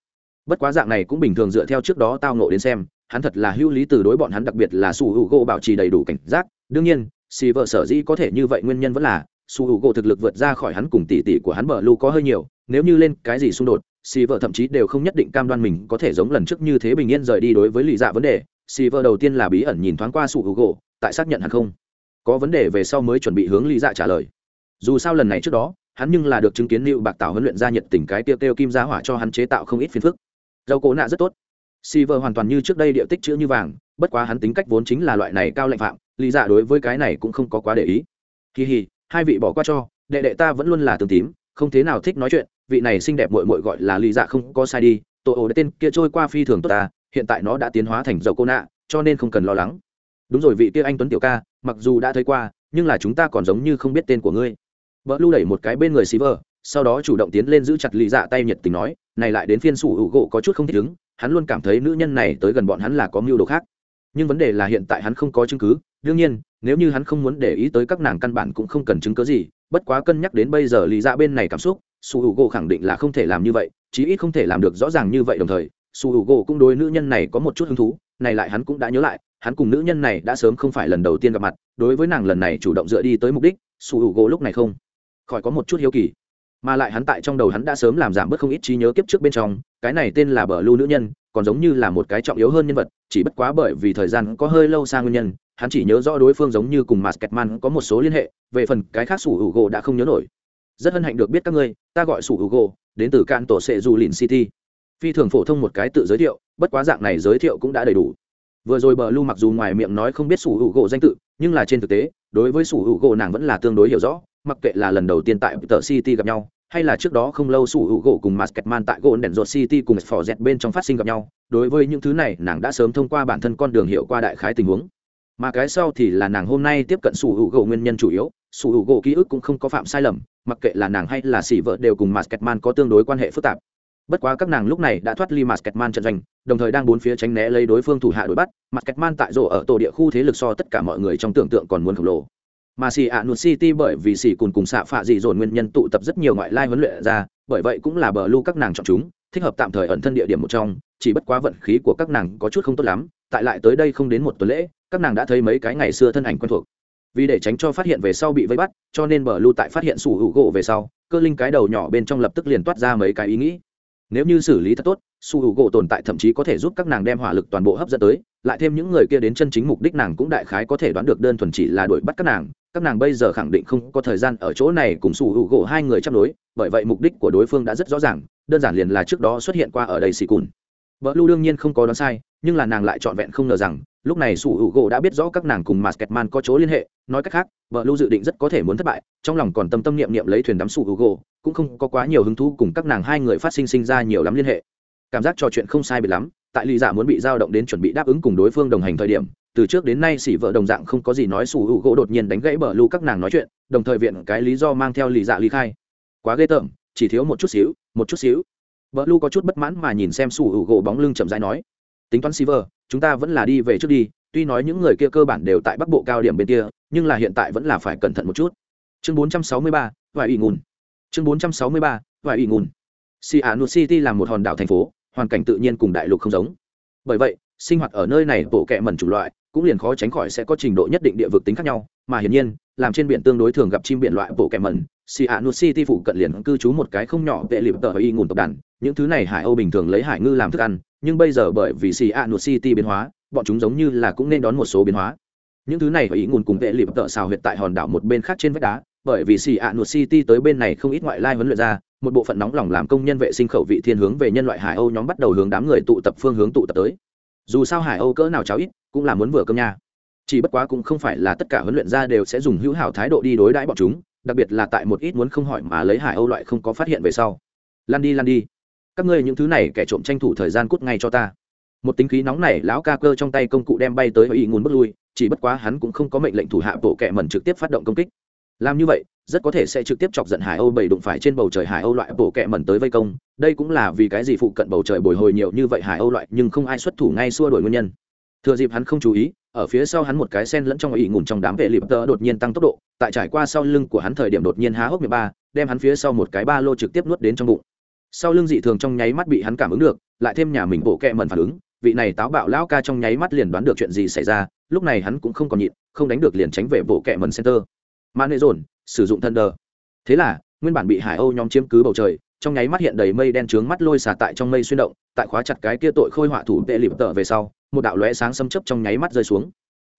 Bất quá dạng này cũng bình thường dựa theo trước đó tao nộ đến xem, hắn thật là hữu lý từ đối bọn hắn đặc biệt là sủ hữu gỗ bảo trì đầy đủ cảnh giác. Đương nhiên Si vợ sở dĩ có thể như vậy nguyên nhân vẫn là, sủ hữu gỗ thực lực vượt ra khỏi hắn cùng tỷ tỷ của hắn bờ lu có hơi nhiều, nếu như lên cái gì xung đột xì vợ thậm chí đều không nhất định cam đoan mình có thể giống lần trước như thế bình yên rời đi đối với lì dạ vấn đề. Xì vợ đầu tiên là bí ẩn nhìn thoáng qua sụ hữu gỗ tại xác nhận hắn không? Có vấn đề về sau mới chuẩn bị hướng lì dạ trả lời. Dù sao lần này trước đó hắn nhưng là được chứng kiến lưu bạc tạo huấn luyện ra nhiệt tình cái tiêu tiêu kim giá hỏa cho hắn chế tạo không ít phiền phức. Dầu cổ nạ rất tốt. Silver hoàn toàn như trước đây địa tích chữ như vàng, bất quá hắn tính cách vốn chính là loại này cao lạnh phạm, lý dạ đối với cái này cũng không có quá để ý. kỳ hì hai vị bỏ qua cho, đệ đệ ta vẫn luôn là tương tím, không thế nào thích nói chuyện, vị này xinh đẹp muội muội gọi là lý dạ không có sai đi, tội ổ tên kia trôi qua phi thường tốt ta, hiện tại nó đã tiến hóa thành dầu cô nạ, cho nên không cần lo lắng. Đúng rồi vị kia anh tuấn tiểu ca, mặc dù đã thấy qua, nhưng là chúng ta còn giống như không biết tên của ngươi. Vợ lưu đẩy một cái bên người Silver, sau đó chủ động tiến lên giữ chặt lý dạ tay nhiệt tình nói, này lại đến phiên sủ hữu gỗ có chút không thích ứng hắn luôn cảm thấy nữ nhân này tới gần bọn hắn là có mưu đồ khác nhưng vấn đề là hiện tại hắn không có chứng cứ đương nhiên nếu như hắn không muốn để ý tới các nàng căn bản cũng không cần chứng cứ gì bất quá cân nhắc đến bây giờ lý dạ bên này cảm xúc su h u gỗ khẳng định là không thể làm như vậy chí ít không thể làm được rõ ràng như vậy đồng thời su h u gỗ cũng đối nữ nhân này có một chút hứng thú này lại hắn cũng đã nhớ lại hắn cùng nữ nhân này đã sớm không phải lần đầu tiên gặp mặt đối với nàng lần này chủ động dựa đi tới mục đích su h u gỗ lúc này không khỏi có một chút hiếu kỳ mà lại hắn tại trong đầu hắn đã sớm làm giảm bớt không ít trí nhớ kiếp trước bên trong cái này tên là bờ lưu nữ nhân còn giống như là một cái trọng yếu hơn nhân vật chỉ bất quá bởi vì thời gian có hơi lâu xa nguyên nhân hắn chỉ nhớ rõ đối phương giống như cùng Masketman có một số liên hệ, về phần cái khác sủ hữu gỗ đã không nhớ nổi. Rất hân hạnh được biết các ngươi, ta gọi sủ hữu gỗ, đến từ can tổ sệ dù lìn City. Phi thường phổ thông một cái tự giới thiệu, bất quá dạng này giới thiệu cũng đã đầy đủ. Vừa rồi bờ Lu mặc dù ngoài miệng nói không biết sủ hữu gỗ danh tự, nhưng là trên thực tế, đối với sủ hữu gỗ nàng vẫn là tương đối hiểu rõ, mặc kệ là lần đầu tiên tại tờ City gặp nhau, hay là trước đó không lâu sủ hữu gỗ cùng Masketman tại gỗ đèn ruột City cùng dẹt bên trong phát sinh gặp nhau, đối với những thứ này, nàng đã sớm thông qua bản thân con đường hiểu qua đại khái tình huống mà cái sau thì là nàng hôm nay tiếp cận sủ hữu gỗ nguyên nhân chủ yếu sủ hữu gỗ ký ức cũng không có phạm sai lầm mặc kệ là nàng hay là xỉ vợ đều cùng masketman có tương đối quan hệ phức tạp. Bất quá các nàng lúc này đã thoát ly masketman trận doanh, đồng thời đang bốn phía tránh né lấy đối phương thủ hạ đuổi bắt. Masketman tại rổ ở tổ địa khu thế lực so tất cả mọi người trong tưởng tượng còn muốn khổng lồ. Mà xỉ ạ nụt city bởi vì xỉ cùng cùng xạ phạ dị dồn nguyên nhân tụ tập rất nhiều ngoại lai huấn luyện ra, bởi vậy cũng là bờ lưu các nàng chọn chúng, thích hợp tạm thời ẩn thân địa điểm một trong, chỉ bất quá vận khí của các nàng có chút không tốt lắm, tại lại tới đây không đến một tuần lễ, các nàng đã thấy mấy cái ngày xưa thân ảnh quen thuộc vì để tránh cho phát hiện về sau bị vây bắt, cho nên bờ lưu tại phát hiện sủ hữu gỗ về sau, cơ linh cái đầu nhỏ bên trong lập tức liền toát ra mấy cái ý nghĩ. Nếu như xử lý thật tốt, sủ hữu gỗ tồn tại thậm chí có thể giúp các nàng đem hỏa lực toàn bộ hấp dẫn tới, lại thêm những người kia đến chân chính mục đích nàng cũng đại khái có thể đoán được đơn thuần chỉ là đuổi bắt các nàng các nàng bây giờ khẳng định không có thời gian ở chỗ này cùng sủ hữu gỗ hai người chấp đối bởi vậy mục đích của đối phương đã rất rõ ràng, đơn giản liền là trước đó xuất hiện qua ở đây xì cùn. Vợ lưu đương nhiên không có đoán sai, nhưng là nàng lại trọn vẹn không ngờ rằng lúc này sủ hữu gỗ đã biết rõ các nàng cùng masketman có chỗ liên hệ, nói cách khác, vợ lưu dự định rất có thể muốn thất bại, trong lòng còn tâm tâm niệm niệm lấy thuyền đắm sủ hữu gỗ, cũng không có quá nhiều hứng thú cùng các nàng hai người phát sinh sinh ra nhiều lắm liên hệ. Cảm giác trò chuyện không sai bị lắm, tại lý giả muốn bị giao động đến chuẩn bị đáp ứng cùng đối phương đồng hành thời điểm, từ trước đến nay xỉ vợ đồng dạng không có gì nói sủ hữu gỗ đột nhiên đánh gãy bờ lưu các nàng nói chuyện, đồng thời viện cái lý do mang theo lý dạ ly khai. Quá ghê tởm, chỉ thiếu một chút xíu, một chút xíu. Bờ lưu có chút bất mãn mà nhìn xem sủ hữu gỗ bóng lưng chậm rãi nói tính toán Silver, chúng ta vẫn là đi về trước đi, tuy nói những người kia cơ bản đều tại Bắc Bộ cao điểm bên kia, nhưng là hiện tại vẫn là phải cẩn thận một chút. Chương 463, vài ủy ngùn. Chương 463, vài ủy ngùn. Sihanouk City là một hòn đảo thành phố, hoàn cảnh tự nhiên cùng đại lục không giống. Bởi vậy, sinh hoạt ở nơi này bộ kệ mẩn chủ loại, cũng liền khó tránh khỏi sẽ có trình độ nhất định địa vực tính khác nhau, mà hiển nhiên, làm trên biển tương đối thường gặp chim biển loại bộ kệ mẩn, Sihanouk City phụ cận liền cư trú một cái không nhỏ vệ liệp tờ y ngùn tộc đàn, những thứ này hải âu bình thường lấy hải ngư làm thức ăn, nhưng bây giờ bởi vì xì a nụt city biến hóa bọn chúng giống như là cũng nên đón một số biến hóa. Những thứ này ý nguồn cùng vệ lịp tợ xào huyệt tại hòn đảo một bên khác trên vách đá bởi vì xì a nụt city tới bên này không ít ngoại lai huấn luyện ra một bộ phận nóng lòng làm công nhân vệ sinh khẩu vị thiên hướng về nhân loại hải âu nhóm bắt đầu hướng đám người tụ tập phương hướng tụ tập tới. Dù sao hải âu cỡ nào cháo ít cũng là muốn vừa cơm nha. Chỉ bất quá cũng không phải là tất cả huấn luyện ra đều sẽ dùng hữu hảo thái độ đi đối đãi bọn chúng đặc biệt là tại một ít muốn không hỏi mà lấy hải âu loại không có phát hiện về sau. Lan đi lan đi các ngươi những thứ này kẻ trộm tranh thủ thời gian cút ngay cho ta. Một tính khí nóng này, lão ca cơ trong tay công cụ đem bay tới ý nguồn bước lui, chỉ bất quá hắn cũng không có mệnh lệnh thủ hạ bộ kẹ mẩn trực tiếp phát động công kích. Làm như vậy, rất có thể sẽ trực tiếp chọc giận hải âu bảy đụng phải trên bầu trời hải âu loại bộ kẹ mẩn tới vây công. Đây cũng là vì cái gì phụ cận bầu trời bồi hồi nhiều như vậy hải âu loại, nhưng không ai xuất thủ ngay xua đổi nguyên nhân. Thừa dịp hắn không chú ý, ở phía sau hắn một cái sen lẫn trong ý ngùn trong đám vệ lịp tơ đột nhiên tăng tốc độ, tại trải qua sau lưng của hắn thời điểm đột nhiên há hốc miệng ba, đem hắn phía sau một cái ba lô trực tiếp nuốt đến trong bụng sau lưng dị thường trong nháy mắt bị hắn cảm ứng được, lại thêm nhà mình bộ kẹ mần phản ứng, vị này táo bạo lão ca trong nháy mắt liền đoán được chuyện gì xảy ra, lúc này hắn cũng không còn nhịn, không đánh được liền tránh về bộ kẹ mần center. Man nệ dồn sử dụng thân đờ thế là, nguyên bản bị hải âu nhóm chiếm cứ bầu trời, trong nháy mắt hiện đầy mây đen trướng mắt lôi xả tại trong mây xuyên động, tại khóa chặt cái kia tội khôi họa thủ vệ lịp tợ về sau, một đạo lóe sáng xâm chấp trong nháy mắt rơi xuống.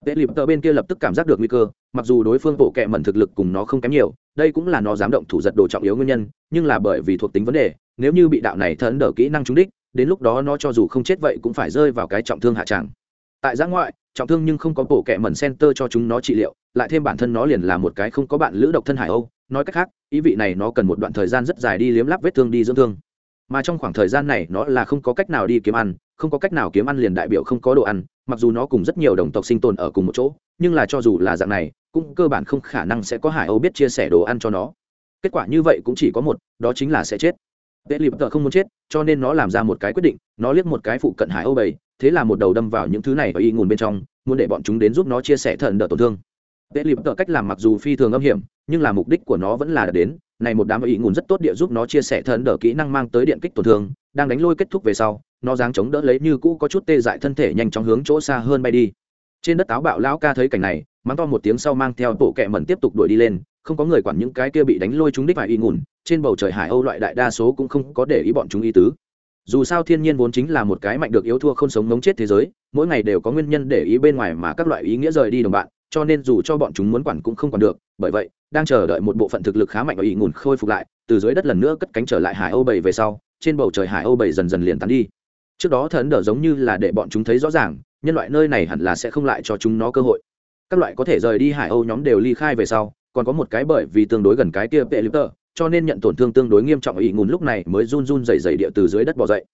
Vệ lịp tợ bên kia lập tức cảm giác được nguy cơ, mặc dù đối phương bộ kẹ mẩn thực lực cùng nó không kém nhiều, đây cũng là nó dám động thủ giật đồ trọng yếu nguyên nhân, nhưng là bởi vì thuộc tính vấn đề nếu như bị đạo này thẫn đỡ kỹ năng trúng đích, đến lúc đó nó cho dù không chết vậy cũng phải rơi vào cái trọng thương hạ tràng. Tại giã ngoại, trọng thương nhưng không có bộ kẹ mẩn center cho chúng nó trị liệu, lại thêm bản thân nó liền là một cái không có bạn lữ độc thân hải âu. Nói cách khác, ý vị này nó cần một đoạn thời gian rất dài đi liếm lắp vết thương đi dưỡng thương. Mà trong khoảng thời gian này nó là không có cách nào đi kiếm ăn, không có cách nào kiếm ăn liền đại biểu không có đồ ăn, mặc dù nó cùng rất nhiều đồng tộc sinh tồn ở cùng một chỗ, nhưng là cho dù là dạng này, cũng cơ bản không khả năng sẽ có hải âu biết chia sẻ đồ ăn cho nó. Kết quả như vậy cũng chỉ có một, đó chính là sẽ chết. Tệ lịp tợ không muốn chết, cho nên nó làm ra một cái quyết định, nó liếc một cái phụ cận Hải Âu bầy, thế là một đầu đâm vào những thứ này ở y ngùn bên trong muốn để bọn chúng đến giúp nó chia sẻ thần đỡ tổn thương. Tệ lịp tờ cách làm mặc dù phi thường âm hiểm nhưng là mục đích của nó vẫn là đạt đến này một đám ý ngùn rất tốt địa giúp nó chia sẻ thần đỡ kỹ năng mang tới điện kích tổn thương đang đánh lôi kết thúc về sau nó dáng chống đỡ lấy như cũ có chút tê dại thân thể nhanh chóng hướng chỗ xa hơn bay đi. Trên đất táo bạo lão ca thấy cảnh này mắng to một tiếng sau mang theo tổ kẹ mẩn tiếp tục đuổi đi lên không có người quản những cái kia bị đánh lôi chúng đích phải y ngủn, trên bầu trời hải âu loại đại đa số cũng không có để ý bọn chúng ý tứ. Dù sao thiên nhiên vốn chính là một cái mạnh được yếu thua không sống ngống chết thế giới, mỗi ngày đều có nguyên nhân để ý bên ngoài mà các loại ý nghĩa rời đi đồng bạn, cho nên dù cho bọn chúng muốn quản cũng không còn được, bởi vậy, đang chờ đợi một bộ phận thực lực khá mạnh ở ý ngủn khôi phục lại, từ dưới đất lần nữa cất cánh trở lại hải âu bảy về sau, trên bầu trời hải âu bảy dần dần liền tán đi. Trước đó thần đỡ giống như là để bọn chúng thấy rõ ràng, nhân loại nơi này hẳn là sẽ không lại cho chúng nó cơ hội. Các loại có thể rời đi hải âu nhóm đều ly khai về sau còn có một cái bởi vì tương đối gần cái kia vệ lip tờ, cho nên nhận tổn thương tương đối nghiêm trọng ý ngùn lúc này mới run run dày dày địa từ dưới đất bỏ dậy.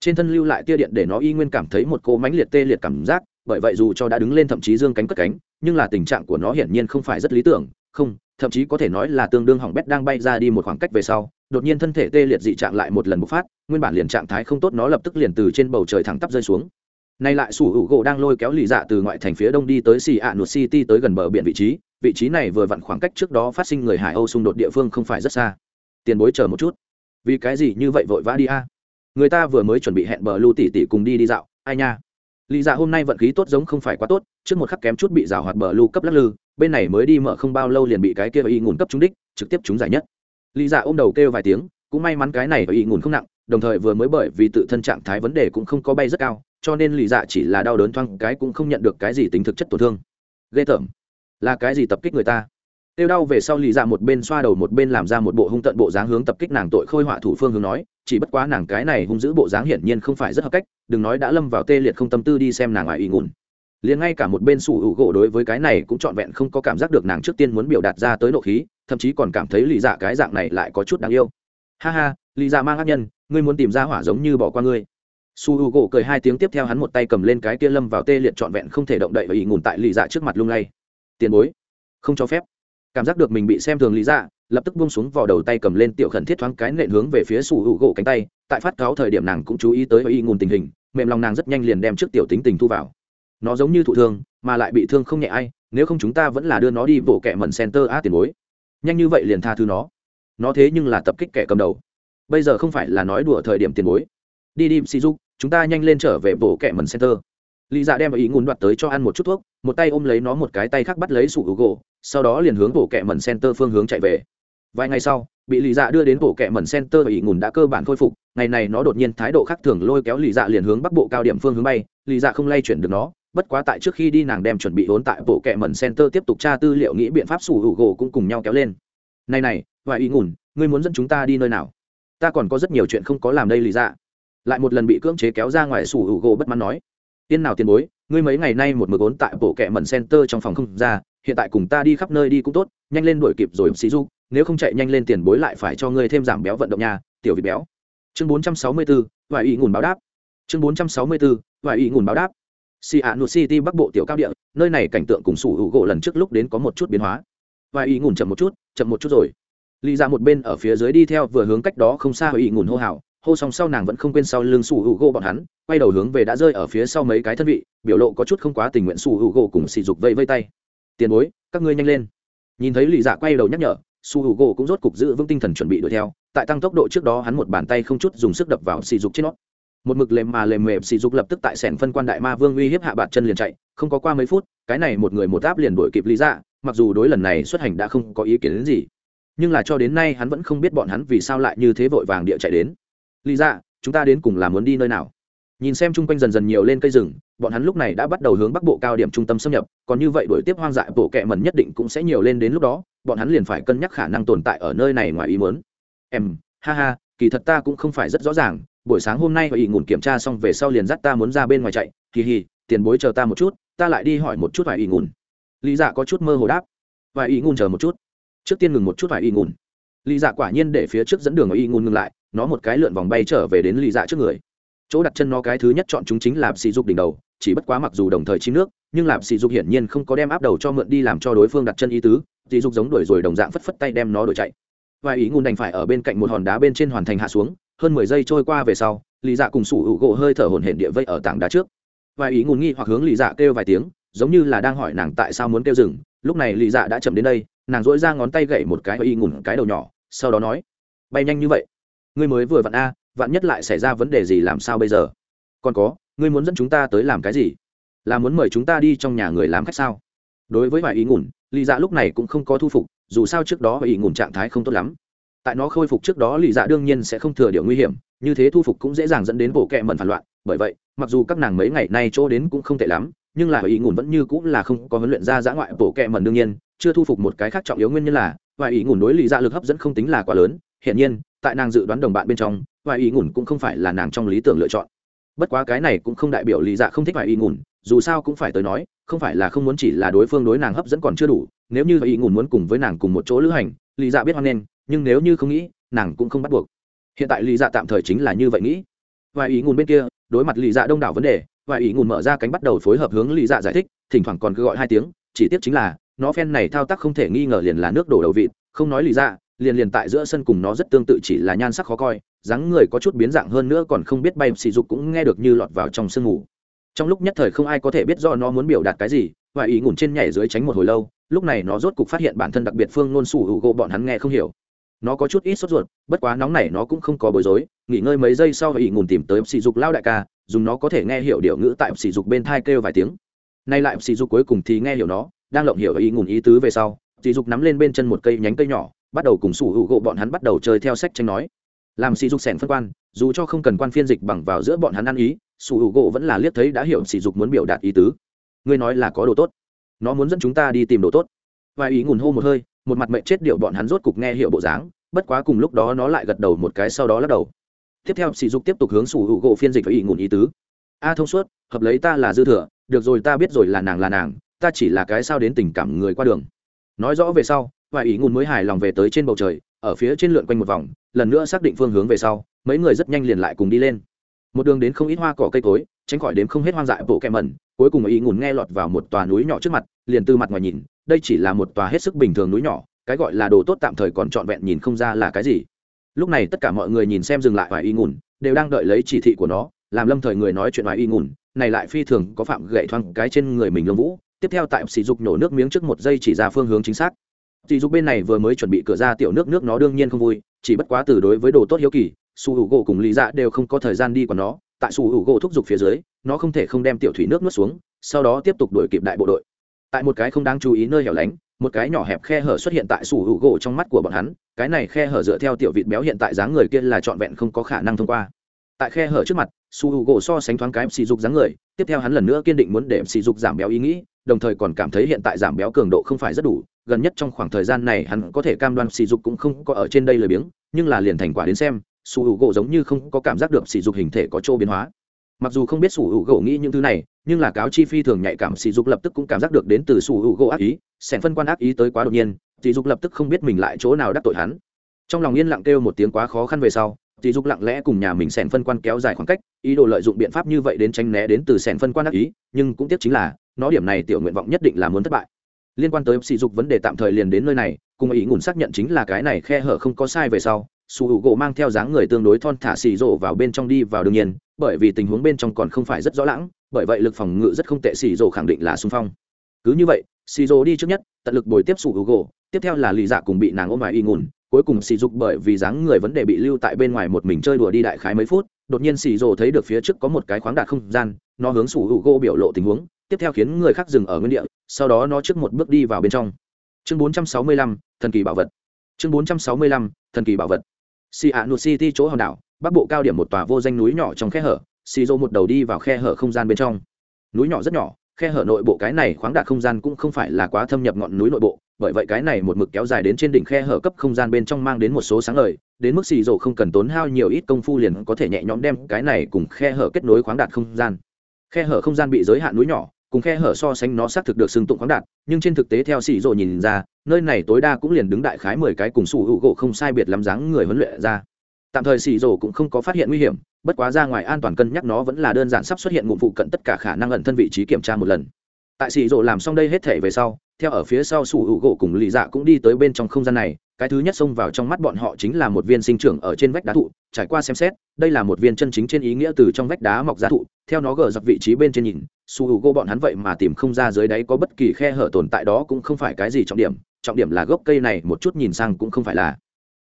Trên thân lưu lại tia điện để nó y nguyên cảm thấy một cô mánh liệt tê liệt cảm giác, bởi vậy dù cho đã đứng lên thậm chí dương cánh cất cánh, nhưng là tình trạng của nó hiển nhiên không phải rất lý tưởng, không, thậm chí có thể nói là tương đương hỏng bét đang bay ra đi một khoảng cách về sau, đột nhiên thân thể tê liệt dị trạng lại một lần bộc phát, nguyên bản liền trạng thái không tốt nó lập tức liền từ trên bầu trời thẳng tắp rơi xuống. Nay lại sủ hữu gỗ đang lôi kéo lì dạ từ ngoại thành phía đông đi tới xì ạ nụt city tới gần bờ biển vị trí vị trí này vừa vặn khoảng cách trước đó phát sinh người hải âu xung đột địa phương không phải rất xa. Tiền bối chờ một chút. Vì cái gì như vậy vội vã đi a? Người ta vừa mới chuẩn bị hẹn bờ lưu tỷ tỷ cùng đi đi dạo, ai nha? Lý dạ hôm nay vận khí tốt giống không phải quá tốt, trước một khắc kém chút bị rào hoạt bờ lưu cấp lắc lư, bên này mới đi mở không bao lâu liền bị cái kia y ngùn cấp trúng đích, trực tiếp trúng giải nhất. Lý dạ ôm đầu kêu vài tiếng, cũng may mắn cái này y ngùn không nặng, đồng thời vừa mới bởi vì tự thân trạng thái vấn đề cũng không có bay rất cao, cho nên lý dạ chỉ là đau đớn thoang cái cũng không nhận được cái gì tính thực chất tổn thương. Ghê tởm là cái gì tập kích người ta? Tiêu đau về sau lì dạ một bên xoa đầu một bên làm ra một bộ hung tận bộ dáng hướng tập kích nàng tội khôi họa thủ phương hướng nói, chỉ bất quá nàng cái này hung giữ bộ dáng hiển nhiên không phải rất hợp cách, đừng nói đã lâm vào tê liệt không tâm tư đi xem nàng ngoài ý ngùn. liền ngay cả một bên sủ hữu gỗ đối với cái này cũng trọn vẹn không có cảm giác được nàng trước tiên muốn biểu đạt ra tới nộ khí, thậm chí còn cảm thấy lì dạ cái dạng này lại có chút đáng yêu. Ha ha, lì dạ mang ác nhân, ngươi muốn tìm ra hỏa giống như bỏ qua ngươi. Su h u gỗ cười hai tiếng tiếp theo hắn một tay cầm lên cái kia lâm vào tê liệt trọn vẹn không thể động đậy và ý ngùn tại lì dạ trước mặt lung lay tiền bối. Không cho phép. Cảm giác được mình bị xem thường lý dạ lập tức buông xuống vò đầu tay cầm lên tiểu khẩn thiết thoáng cái nện hướng về phía sủ hữu gỗ cánh tay. Tại phát cáo thời điểm nàng cũng chú ý tới y ngùn tình hình, mềm lòng nàng rất nhanh liền đem trước tiểu tính tình thu vào. Nó giống như thụ thương, mà lại bị thương không nhẹ ai, nếu không chúng ta vẫn là đưa nó đi bộ kẹ mẩn center á tiền bối. Nhanh như vậy liền tha thứ nó. Nó thế nhưng là tập kích kẻ cầm đầu. Bây giờ không phải là nói đùa thời điểm tiền bối. Đi đi si dục chúng ta nhanh lên trở về bộ kẹ mẩn center. Lý dạ đem ý ngùn đoạt tới cho ăn một chút thuốc một tay ôm lấy nó một cái tay khác bắt lấy sủ hữu gỗ sau đó liền hướng bộ kẹ mẩn center phương hướng chạy về. Vài ngày sau, bị lì dạ đưa đến bộ kẹ mẩn center và ỷ ngùn đã cơ bản khôi phục, ngày này nó đột nhiên thái độ khác thường lôi kéo lì dạ liền hướng bắc bộ cao điểm phương hướng bay, lì dạ không lay chuyển được nó, bất quá tại trước khi đi nàng đem chuẩn bị hốn tại bộ kẹ mẩn center tiếp tục tra tư liệu nghĩ biện pháp sủ hữu gỗ cũng cùng nhau kéo lên. Này này và ỷ ngùn, ngươi muốn dẫn chúng ta đi nơi nào? Ta còn có rất nhiều chuyện không có làm đây lì dạ. Lại một lần bị cưỡng chế kéo ra ngoài sủ hữu gỗ bất mãn nói tiên nào tiền bối ngươi mấy ngày nay một mực ốn tại bộ kệ mẩn center trong phòng không ra hiện tại cùng ta đi khắp nơi đi cũng tốt nhanh lên đuổi kịp rồi sĩ du nếu không chạy nhanh lên tiền bối lại phải cho ngươi thêm giảm béo vận động nhà tiểu vịt béo. Chương 464, vài ý ngủn báo đáp. Chương 464, vài ý ngủn báo đáp. Si a nụt city bắc bộ tiểu cao địa nơi này cảnh tượng cùng sủ hữu gỗ lần trước lúc đến có một chút biến hóa. Vài ý ngủn chậm một chút chậm một chút rồi. Lý ra một bên ở phía dưới đi theo vừa hướng cách đó không xa ý ngủn hô hào hô xong sau nàng vẫn không quên sau lưng su h u g o bọn hắn, quay đầu hướng về đã rơi ở phía sau mấy cái thân vị, biểu lộ có chút không quá tình nguyện su h u g o cùng sỉ dục vây vây tay. Tiền bối, các ngươi nhanh lên. Nhìn thấy lì dạ quay đầu nhắc nhở su hữu gỗ cũng rốt cục giữ vững tinh thần chuẩn bị đuổi theo, tại tăng tốc độ trước đó hắn một bàn tay không chút dùng sức đập vào sỉ dục trên nó. Một mực lềm mà lềm mềm, sỉ dục lập tức tại sẻn phân quan đại ma vương uy hiếp hạ bạt chân liền chạy, không có qua mấy phút, cái này một người một áp liền đuổi kịp lý dạ mặc dù đối lần này xuất hành đã không có ý kiến đến gì, nhưng là cho đến nay hắn vẫn không biết bọn hắn vì sao lại như thế vội vàng địa chạy đến lý dạ chúng ta đến cùng là muốn đi nơi nào? Nhìn xem chung quanh dần dần nhiều lên cây rừng, bọn hắn lúc này đã bắt đầu hướng bắc bộ cao điểm trung tâm xâm nhập, còn như vậy đuổi tiếp hoang dại bộ kẹ mần nhất định cũng sẽ nhiều lên đến lúc đó, bọn hắn liền phải cân nhắc khả năng tồn tại ở nơi này ngoài ý muốn. Em, ha ha, kỳ thật ta cũng không phải rất rõ ràng, buổi sáng hôm nay và ý ngủn kiểm tra xong về sau liền dắt ta muốn ra bên ngoài chạy, kỳ hì, tiền bối chờ ta một chút, ta lại đi hỏi một chút vài ý ngủn lý dạ có chút mơ hồ đáp. Vài ý ngủn chờ một chút. Trước tiên ngừng một chút vài ý ngủn lý dạ quả nhiên để phía trước dẫn đường ở ý ngủn ngừng lại nó một cái lượn vòng bay trở về đến lì dạ trước người. Chỗ đặt chân nó cái thứ nhất chọn chúng chính là sỉ dục đỉnh đầu, chỉ bất quá mặc dù đồng thời chim nước, nhưng lạp sỉ dục hiển nhiên không có đem áp đầu cho mượn đi làm cho đối phương đặt chân ý tứ, sỉ dục giống đuổi rồi đồng dạng phất phất tay đem nó đuổi chạy. Và ý ngôn đành phải ở bên cạnh một hòn đá bên trên hoàn thành hạ xuống, hơn mười giây trôi qua về sau, lì dạ cùng sủ hữu gỗ hơi thở hổn hển địa vây ở tảng đá trước. Vài ý ngùn nghi hoặc hướng lì dạ kêu vài tiếng, giống như là đang hỏi nàng tại sao muốn kêu dừng. Lúc này lì dạ đã chậm đến đây, nàng dỗi ra ngón tay gậy một cái y ngủn cái đầu nhỏ, sau đó nói, bay nhanh như vậy ngươi mới vừa vặn a, vạn nhất lại xảy ra vấn đề gì làm sao bây giờ? Còn có, ngươi muốn dẫn chúng ta tới làm cái gì? Là muốn mời chúng ta đi trong nhà người làm khách sao? Đối với vài ý ngủn lì dạ lúc này cũng không có thu phục, dù sao trước đó ý ngủn trạng thái không tốt lắm. Tại nó khôi phục trước đó lì dạ đương nhiên sẽ không thừa điều nguy hiểm, như thế thu phục cũng dễ dàng dẫn đến bộ kẹ mẩn phản loạn. Bởi vậy, mặc dù các nàng mấy ngày nay chỗ đến cũng không tệ lắm, nhưng là ý ngủn vẫn như cũng là không có huấn luyện ra dã ngoại bộ kẹ mẩn đương nhiên, chưa thu phục một cái khác trọng yếu nguyên nhân là, vài ý ngủn đối lì dạ lực hấp dẫn không tính là quá lớn. Hiện nhiên tại nàng dự đoán đồng bạn bên trong vài ý ngủn cũng không phải là nàng trong lý tưởng lựa chọn. Bất quá cái này cũng không đại biểu Lý dạ không thích vài ý ngủn, dù sao cũng phải tới nói, không phải là không muốn chỉ là đối phương đối nàng hấp dẫn còn chưa đủ, nếu như ý ngủn muốn cùng với nàng cùng một chỗ lữ hành, Lý dạ biết hoan nghênh, nhưng nếu như không nghĩ, nàng cũng không bắt buộc. Hiện tại Lý dạ tạm thời chính là như vậy nghĩ. Vài ý ngủn bên kia, đối mặt Lý dạ đông đảo vấn đề vài ý ngủn mở ra cánh bắt đầu phối hợp hướng Lý dạ giải thích, thỉnh thoảng còn cứ gọi hai tiếng, chỉ tiếc chính là, nó phen này thao tác không thể nghi ngờ liền là nước đổ đầu vịt, không nói Lý dạ liền liền tại giữa sân cùng nó rất tương tự chỉ là nhan sắc khó coi, dáng người có chút biến dạng hơn nữa còn không biết bay sỉ dục cũng nghe được như lọt vào trong sương mù. Trong lúc nhất thời không ai có thể biết do nó muốn biểu đạt cái gì, và ý ngủn trên nhảy dưới tránh một hồi lâu, lúc này nó rốt cục phát hiện bản thân đặc biệt phương nôn sủ hữu gỗ bọn hắn nghe không hiểu. Nó có chút ít sốt ruột, bất quá nóng này nó cũng không có bối rối, nghỉ ngơi mấy giây sau và ý ngủn tìm tới sỉ dục lao đại ca, dùng nó có thể nghe hiểu điệu ngữ tại sỉ dục bên thai kêu vài tiếng. Nay lại sỉ dục cuối cùng thì nghe hiểu nó, đang lộng hiểu ý ngủn ý tứ về sau, sỉ dục nắm lên bên chân một cây nhánh cây nhỏ bắt đầu cùng sủ hữu gỗ bọn hắn bắt đầu chơi theo sách tranh nói. Làm sỉ dục sẻn phân quan, dù cho không cần quan phiên dịch bằng vào giữa bọn hắn ăn ý, sủ hữu gỗ vẫn là liếc thấy đã hiểu sỉ dục muốn biểu đạt ý tứ. Ngươi nói là có đồ tốt. Nó muốn dẫn chúng ta đi tìm đồ tốt. Vài ý ngùn hô một hơi, một mặt mệnh chết điệu bọn hắn rốt cục nghe hiểu bộ dáng, bất quá cùng lúc đó nó lại gật đầu một cái sau đó lắc đầu. Tiếp theo, sỉ dục tiếp tục hướng sủ hữu gỗ phiên dịch với ý ngùn ý tứ. A thông suốt, hợp lấy ta là dư thừa, được rồi ta biết rồi là nàng là nàng, ta chỉ là cái sao đến tình cảm người qua đường. Nói rõ về sau và ý ngùn mới hài lòng về tới trên bầu trời, ở phía trên lượn quanh một vòng, lần nữa xác định phương hướng về sau, mấy người rất nhanh liền lại cùng đi lên. Một đường đến không ít hoa cỏ cây cối, tránh khỏi đếm không hết hoang dại bộ kẹ mẩn, cuối cùng ý ngùn nghe lọt vào một tòa núi nhỏ trước mặt, liền từ mặt ngoài nhìn, đây chỉ là một tòa hết sức bình thường núi nhỏ, cái gọi là đồ tốt tạm thời còn trọn vẹn nhìn không ra là cái gì. Lúc này tất cả mọi người nhìn xem dừng lại và ý ngùn đều đang đợi lấy chỉ thị của nó, làm lâm thời người nói chuyện ngoài y ngùn này lại phi thường có phạm gậy thoang cái trên người mình lông vũ. Tiếp theo tại sỉ dục nổ nước miếng trước một giây chỉ ra phương hướng chính xác dì dục bên này vừa mới chuẩn bị cửa ra tiểu nước nước nó đương nhiên không vui, chỉ bất quá từ đối với đồ tốt hiếu kỳ, su hữu gỗ cùng lý dạ đều không có thời gian đi của nó. Tại su hữu gỗ thúc giục phía dưới, nó không thể không đem tiểu thủy nước nuốt xuống, sau đó tiếp tục đuổi kịp đại bộ đội. Tại một cái không đáng chú ý nơi hẻo lánh, một cái nhỏ hẹp khe hở xuất hiện tại su hữu gỗ trong mắt của bọn hắn, cái này khe hở dựa theo tiểu vịt béo hiện tại dáng người kia là trọn vẹn không có khả năng thông qua. Tại khe hở trước mặt, su hữu gỗ so sánh thoáng cái sỉ dục dáng người, tiếp theo hắn lần nữa kiên định muốn để sỉ dục giảm béo ý nghĩ, đồng thời còn cảm thấy hiện tại giảm béo cường độ không phải rất đủ gần nhất trong khoảng thời gian này hắn có thể cam đoan sỉ dục cũng không có ở trên đây lười biếng, nhưng là liền thành quả đến xem, sủ hữu gỗ giống như không có cảm giác được sỉ dục hình thể có chỗ biến hóa. Mặc dù không biết sủ hữu gỗ nghĩ những thứ này, nhưng là cáo chi phi thường nhạy cảm sỉ dục lập tức cũng cảm giác được đến từ sủ hữu gỗ ác ý, sẻn phân quan ác ý tới quá đột nhiên, sỉ dục lập tức không biết mình lại chỗ nào đắc tội hắn. Trong lòng yên lặng kêu một tiếng quá khó khăn về sau, sỉ dục lặng lẽ cùng nhà mình sẻn phân quan kéo dài khoảng cách, ý đồ lợi dụng biện pháp như vậy đến tránh né đến từ sẻn phân quan ác ý, nhưng cũng tiếc chính là, nó điểm này tiểu nguyện vọng nhất định là muốn thất bại liên quan tới sỉ dục vấn đề tạm thời liền đến nơi này, cùng ý ngủn xác nhận chính là cái này khe hở không có sai về sau, su h u gỗ mang theo dáng người tương đối thon thả xì rộ vào bên trong đi vào đương nhiên, bởi vì tình huống bên trong còn không phải rất rõ lãng, bởi vậy lực phòng ngự rất không tệ xì rộ khẳng định là xung phong. Cứ như vậy xì rộ đi trước nhất, tận lực bồi tiếp su h u gỗ, tiếp theo là lì dạ cùng bị nàng ôm ngoài y ngủn cuối cùng xì dục bởi vì dáng người vấn đề bị lưu tại bên ngoài một mình chơi đùa đi đại khái mấy phút, đột nhiên xì rộ thấy được phía trước có một cái khoáng đạt không gian, nó hướng su h u gỗ biểu lộ tình huống tiếp theo khiến người khác dừng ở nguyên địa sau đó nó trước một bước đi vào bên trong. Chương 465, thần kỳ bảo vật. Chương 465, thần kỳ bảo vật. Xì ạ nụt city chỗ hòn đảo bắc bộ cao điểm một tòa vô danh núi nhỏ trong khe hở xì dô một đầu đi vào khe hở không gian bên trong. Núi nhỏ rất nhỏ khe hở nội bộ cái này khoáng đạt không gian cũng không phải là quá thâm nhập ngọn núi nội bộ bởi vậy cái này một mực kéo dài đến trên đỉnh khe hở cấp không gian bên trong mang đến một số sáng lời đến mức xì dô không cần tốn hao nhiều ít công phu liền có thể nhẹ nhõm đem cái này cùng khe hở kết nối khoáng đạt không gian. Khe hở không gian bị giới hạn núi nhỏ cùng khe hở so sánh nó xác thực được xưng tụng khoáng đạt, nhưng trên thực tế theo xì rộ nhìn ra, nơi này tối đa cũng liền đứng đại khái mười cái cùng sủ hữu gỗ không sai biệt lắm dáng người huấn luyện ra. Tạm thời xì rổ cũng không có phát hiện nguy hiểm, bất quá ra ngoài an toàn cân nhắc nó vẫn là đơn giản sắp xuất hiện ngụm phụ cận tất cả khả năng ẩn thân vị trí kiểm tra một lần. Tại xì rổ làm xong đây hết thể về sau, theo ở phía sau sủ hữu gỗ cùng lì dạ cũng đi tới bên trong không gian này cái thứ nhất xông vào trong mắt bọn họ chính là một viên sinh trưởng ở trên vách đá thụ, trải qua xem xét, đây là một viên chân chính trên ý nghĩa từ trong vách đá mọc ra thụ, theo nó gờ dọc vị trí bên trên nhìn, su h u gô bọn hắn vậy mà tìm không ra dưới đáy có bất kỳ khe hở tồn tại đó cũng không phải cái gì trọng điểm trọng điểm là gốc cây này một chút nhìn sang cũng không phải là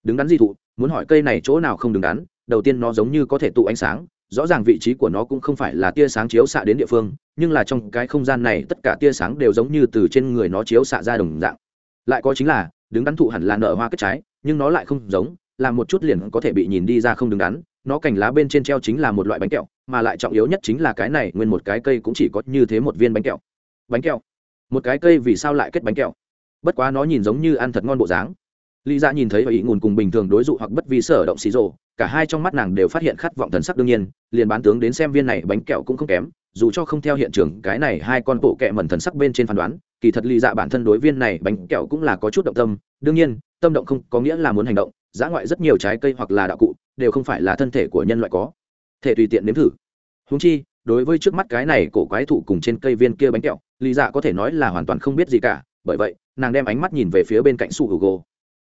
đứng đắn gì thụ, muốn hỏi cây này chỗ nào không đứng đắn, đầu tiên nó giống như có thể tụ ánh sáng, rõ ràng vị trí của nó cũng không phải là tia sáng chiếu xạ đến địa phương, nhưng là trong cái không gian này tất cả tia sáng đều giống như từ trên người nó chiếu xạ ra đồng dạng. Lại có chính là đứng đắn thụ hẳn là nở hoa kết trái, nhưng nó lại không giống làm một chút liền có thể bị nhìn đi ra không đứng đắn, nó cành lá bên trên treo chính là một loại bánh kẹo, mà lại trọng yếu nhất chính là cái này, nguyên một cái cây cũng chỉ có như thế một viên bánh kẹo. Bánh kẹo? Một cái cây vì sao lại kết bánh kẹo? Bất quá nó nhìn giống như ăn thật ngon bộ dáng. Lý dạ nhìn thấy và ý ngùn cùng bình thường đối dụ hoặc bất vi sở động xì rồ, cả hai trong mắt nàng đều phát hiện khát vọng thần sắc đương nhiên, liền bán tướng đến xem viên này bánh kẹo cũng không kém dù cho không theo hiện trường, cái này hai con bộ kẹ mẩn thần sắc bên trên phán đoán, kỳ thật lì dạ bản thân đối viên này bánh kẹo cũng là có chút động tâm. Đương nhiên, tâm động không có nghĩa là muốn hành động giã ngoại rất nhiều trái cây hoặc là đạo cụ, đều không phải là thân thể của nhân loại có. Thể tùy tiện nếm thử. Húng chi, đối với trước mắt cái này cổ quái thụ cùng trên cây viên kia bánh kẹo lì dạ có thể nói là hoàn toàn không biết gì cả, bởi vậy, nàng đem ánh mắt nhìn về phía bên cạnh su hữu Gô.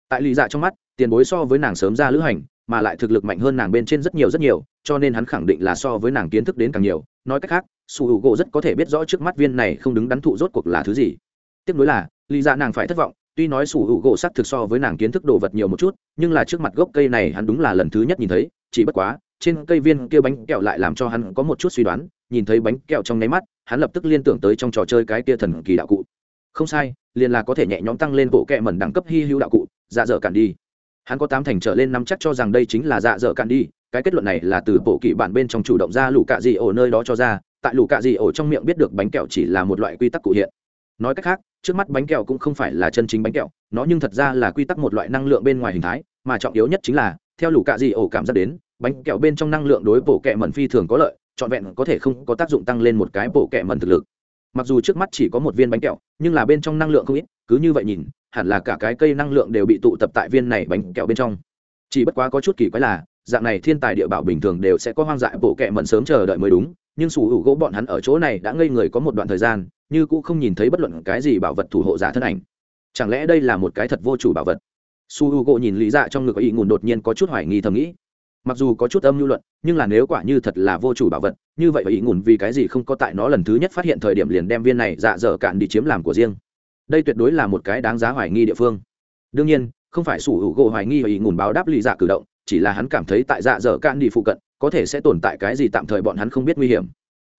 tại lì dạ trong mắt, tiền bối so với nàng sớm ra lữ hành, mà lại thực lực mạnh hơn nàng bên trên rất nhiều rất nhiều, cho nên hắn khẳng định là so với nàng kiến thức đến càng nhiều. Nói cách khác su hữu gỗ rất có thể biết rõ trước mắt viên này không đứng đắn thụ rốt cuộc là thứ gì. Tiếp nối là, lý ra nàng phải thất vọng, tuy nói su hữu gỗ sắc thực so với nàng kiến thức đồ vật nhiều một chút, nhưng là trước mặt gốc cây này hắn đúng là lần thứ nhất nhìn thấy, chỉ bất quá, trên cây viên kia bánh kẹo lại làm cho hắn có một chút suy đoán, nhìn thấy bánh kẹo trong nháy mắt, hắn lập tức liên tưởng tới trong trò chơi cái kia thần kỳ đạo cụ. Không sai, liền là có thể nhẹ nhõm tăng lên bộ kẹ mẩn đẳng cấp hy hữu đạo cụ dạ dở cạn đi. Hắn có tám thành trở lên năm chắc cho rằng đây chính là dạ dở cạn đi, cái kết luận này là từ bộ kỵ bản bên trong chủ động ra lũ cạ dị ổ nơi đó cho ra tại lũ cạ dị ổ trong miệng biết được bánh kẹo chỉ là một loại quy tắc cụ hiện. Nói cách khác, trước mắt bánh kẹo cũng không phải là chân chính bánh kẹo, nó nhưng thật ra là quy tắc một loại năng lượng bên ngoài hình thái, mà trọng yếu nhất chính là, theo lũ cạ dị ổ cảm giác đến, bánh kẹo bên trong năng lượng đối bộ kẹ mẩn phi thường có lợi, trọn vẹn có thể không có tác dụng tăng lên một cái bộ kẹ mẩn thực lực. Mặc dù trước mắt chỉ có một viên bánh kẹo, nhưng là bên trong năng lượng không ít, cứ như vậy nhìn, hẳn là cả cái cây năng lượng đều bị tụ tập tại viên này bánh kẹo bên trong. Chỉ bất quá có chút kỳ quái là, dạng này thiên tài địa bảo bình thường đều sẽ có hoang dại bộ kẹ mẩn sớm chờ đợi mới đúng nhưng sủ hữu gỗ bọn hắn ở chỗ này đã ngây người có một đoạn thời gian, như cũng không nhìn thấy bất luận cái gì bảo vật thủ hộ giả thân ảnh. Chẳng lẽ đây là một cái thật vô chủ bảo vật? Su h u gỗ nhìn lý dạ trong ngực có ý ngùn đột nhiên có chút hoài nghi thầm nghĩ. Mặc dù có chút âm lưu luận, nhưng là nếu quả như thật là vô chủ bảo vật, như vậy ý ngùn vì cái gì không có tại nó lần thứ nhất phát hiện thời điểm liền đem viên này dạ dở cạn đi chiếm làm của riêng? Đây tuyệt đối là một cái đáng giá hoài nghi địa phương. Đương nhiên không phải sủ hữu gỗ hoài nghi ý ngùn báo đáp lì dạ cử động, chỉ là hắn cảm thấy tại dạ dở cạn đi phụ cận, có thể sẽ tồn tại cái gì tạm thời bọn hắn không biết nguy hiểm.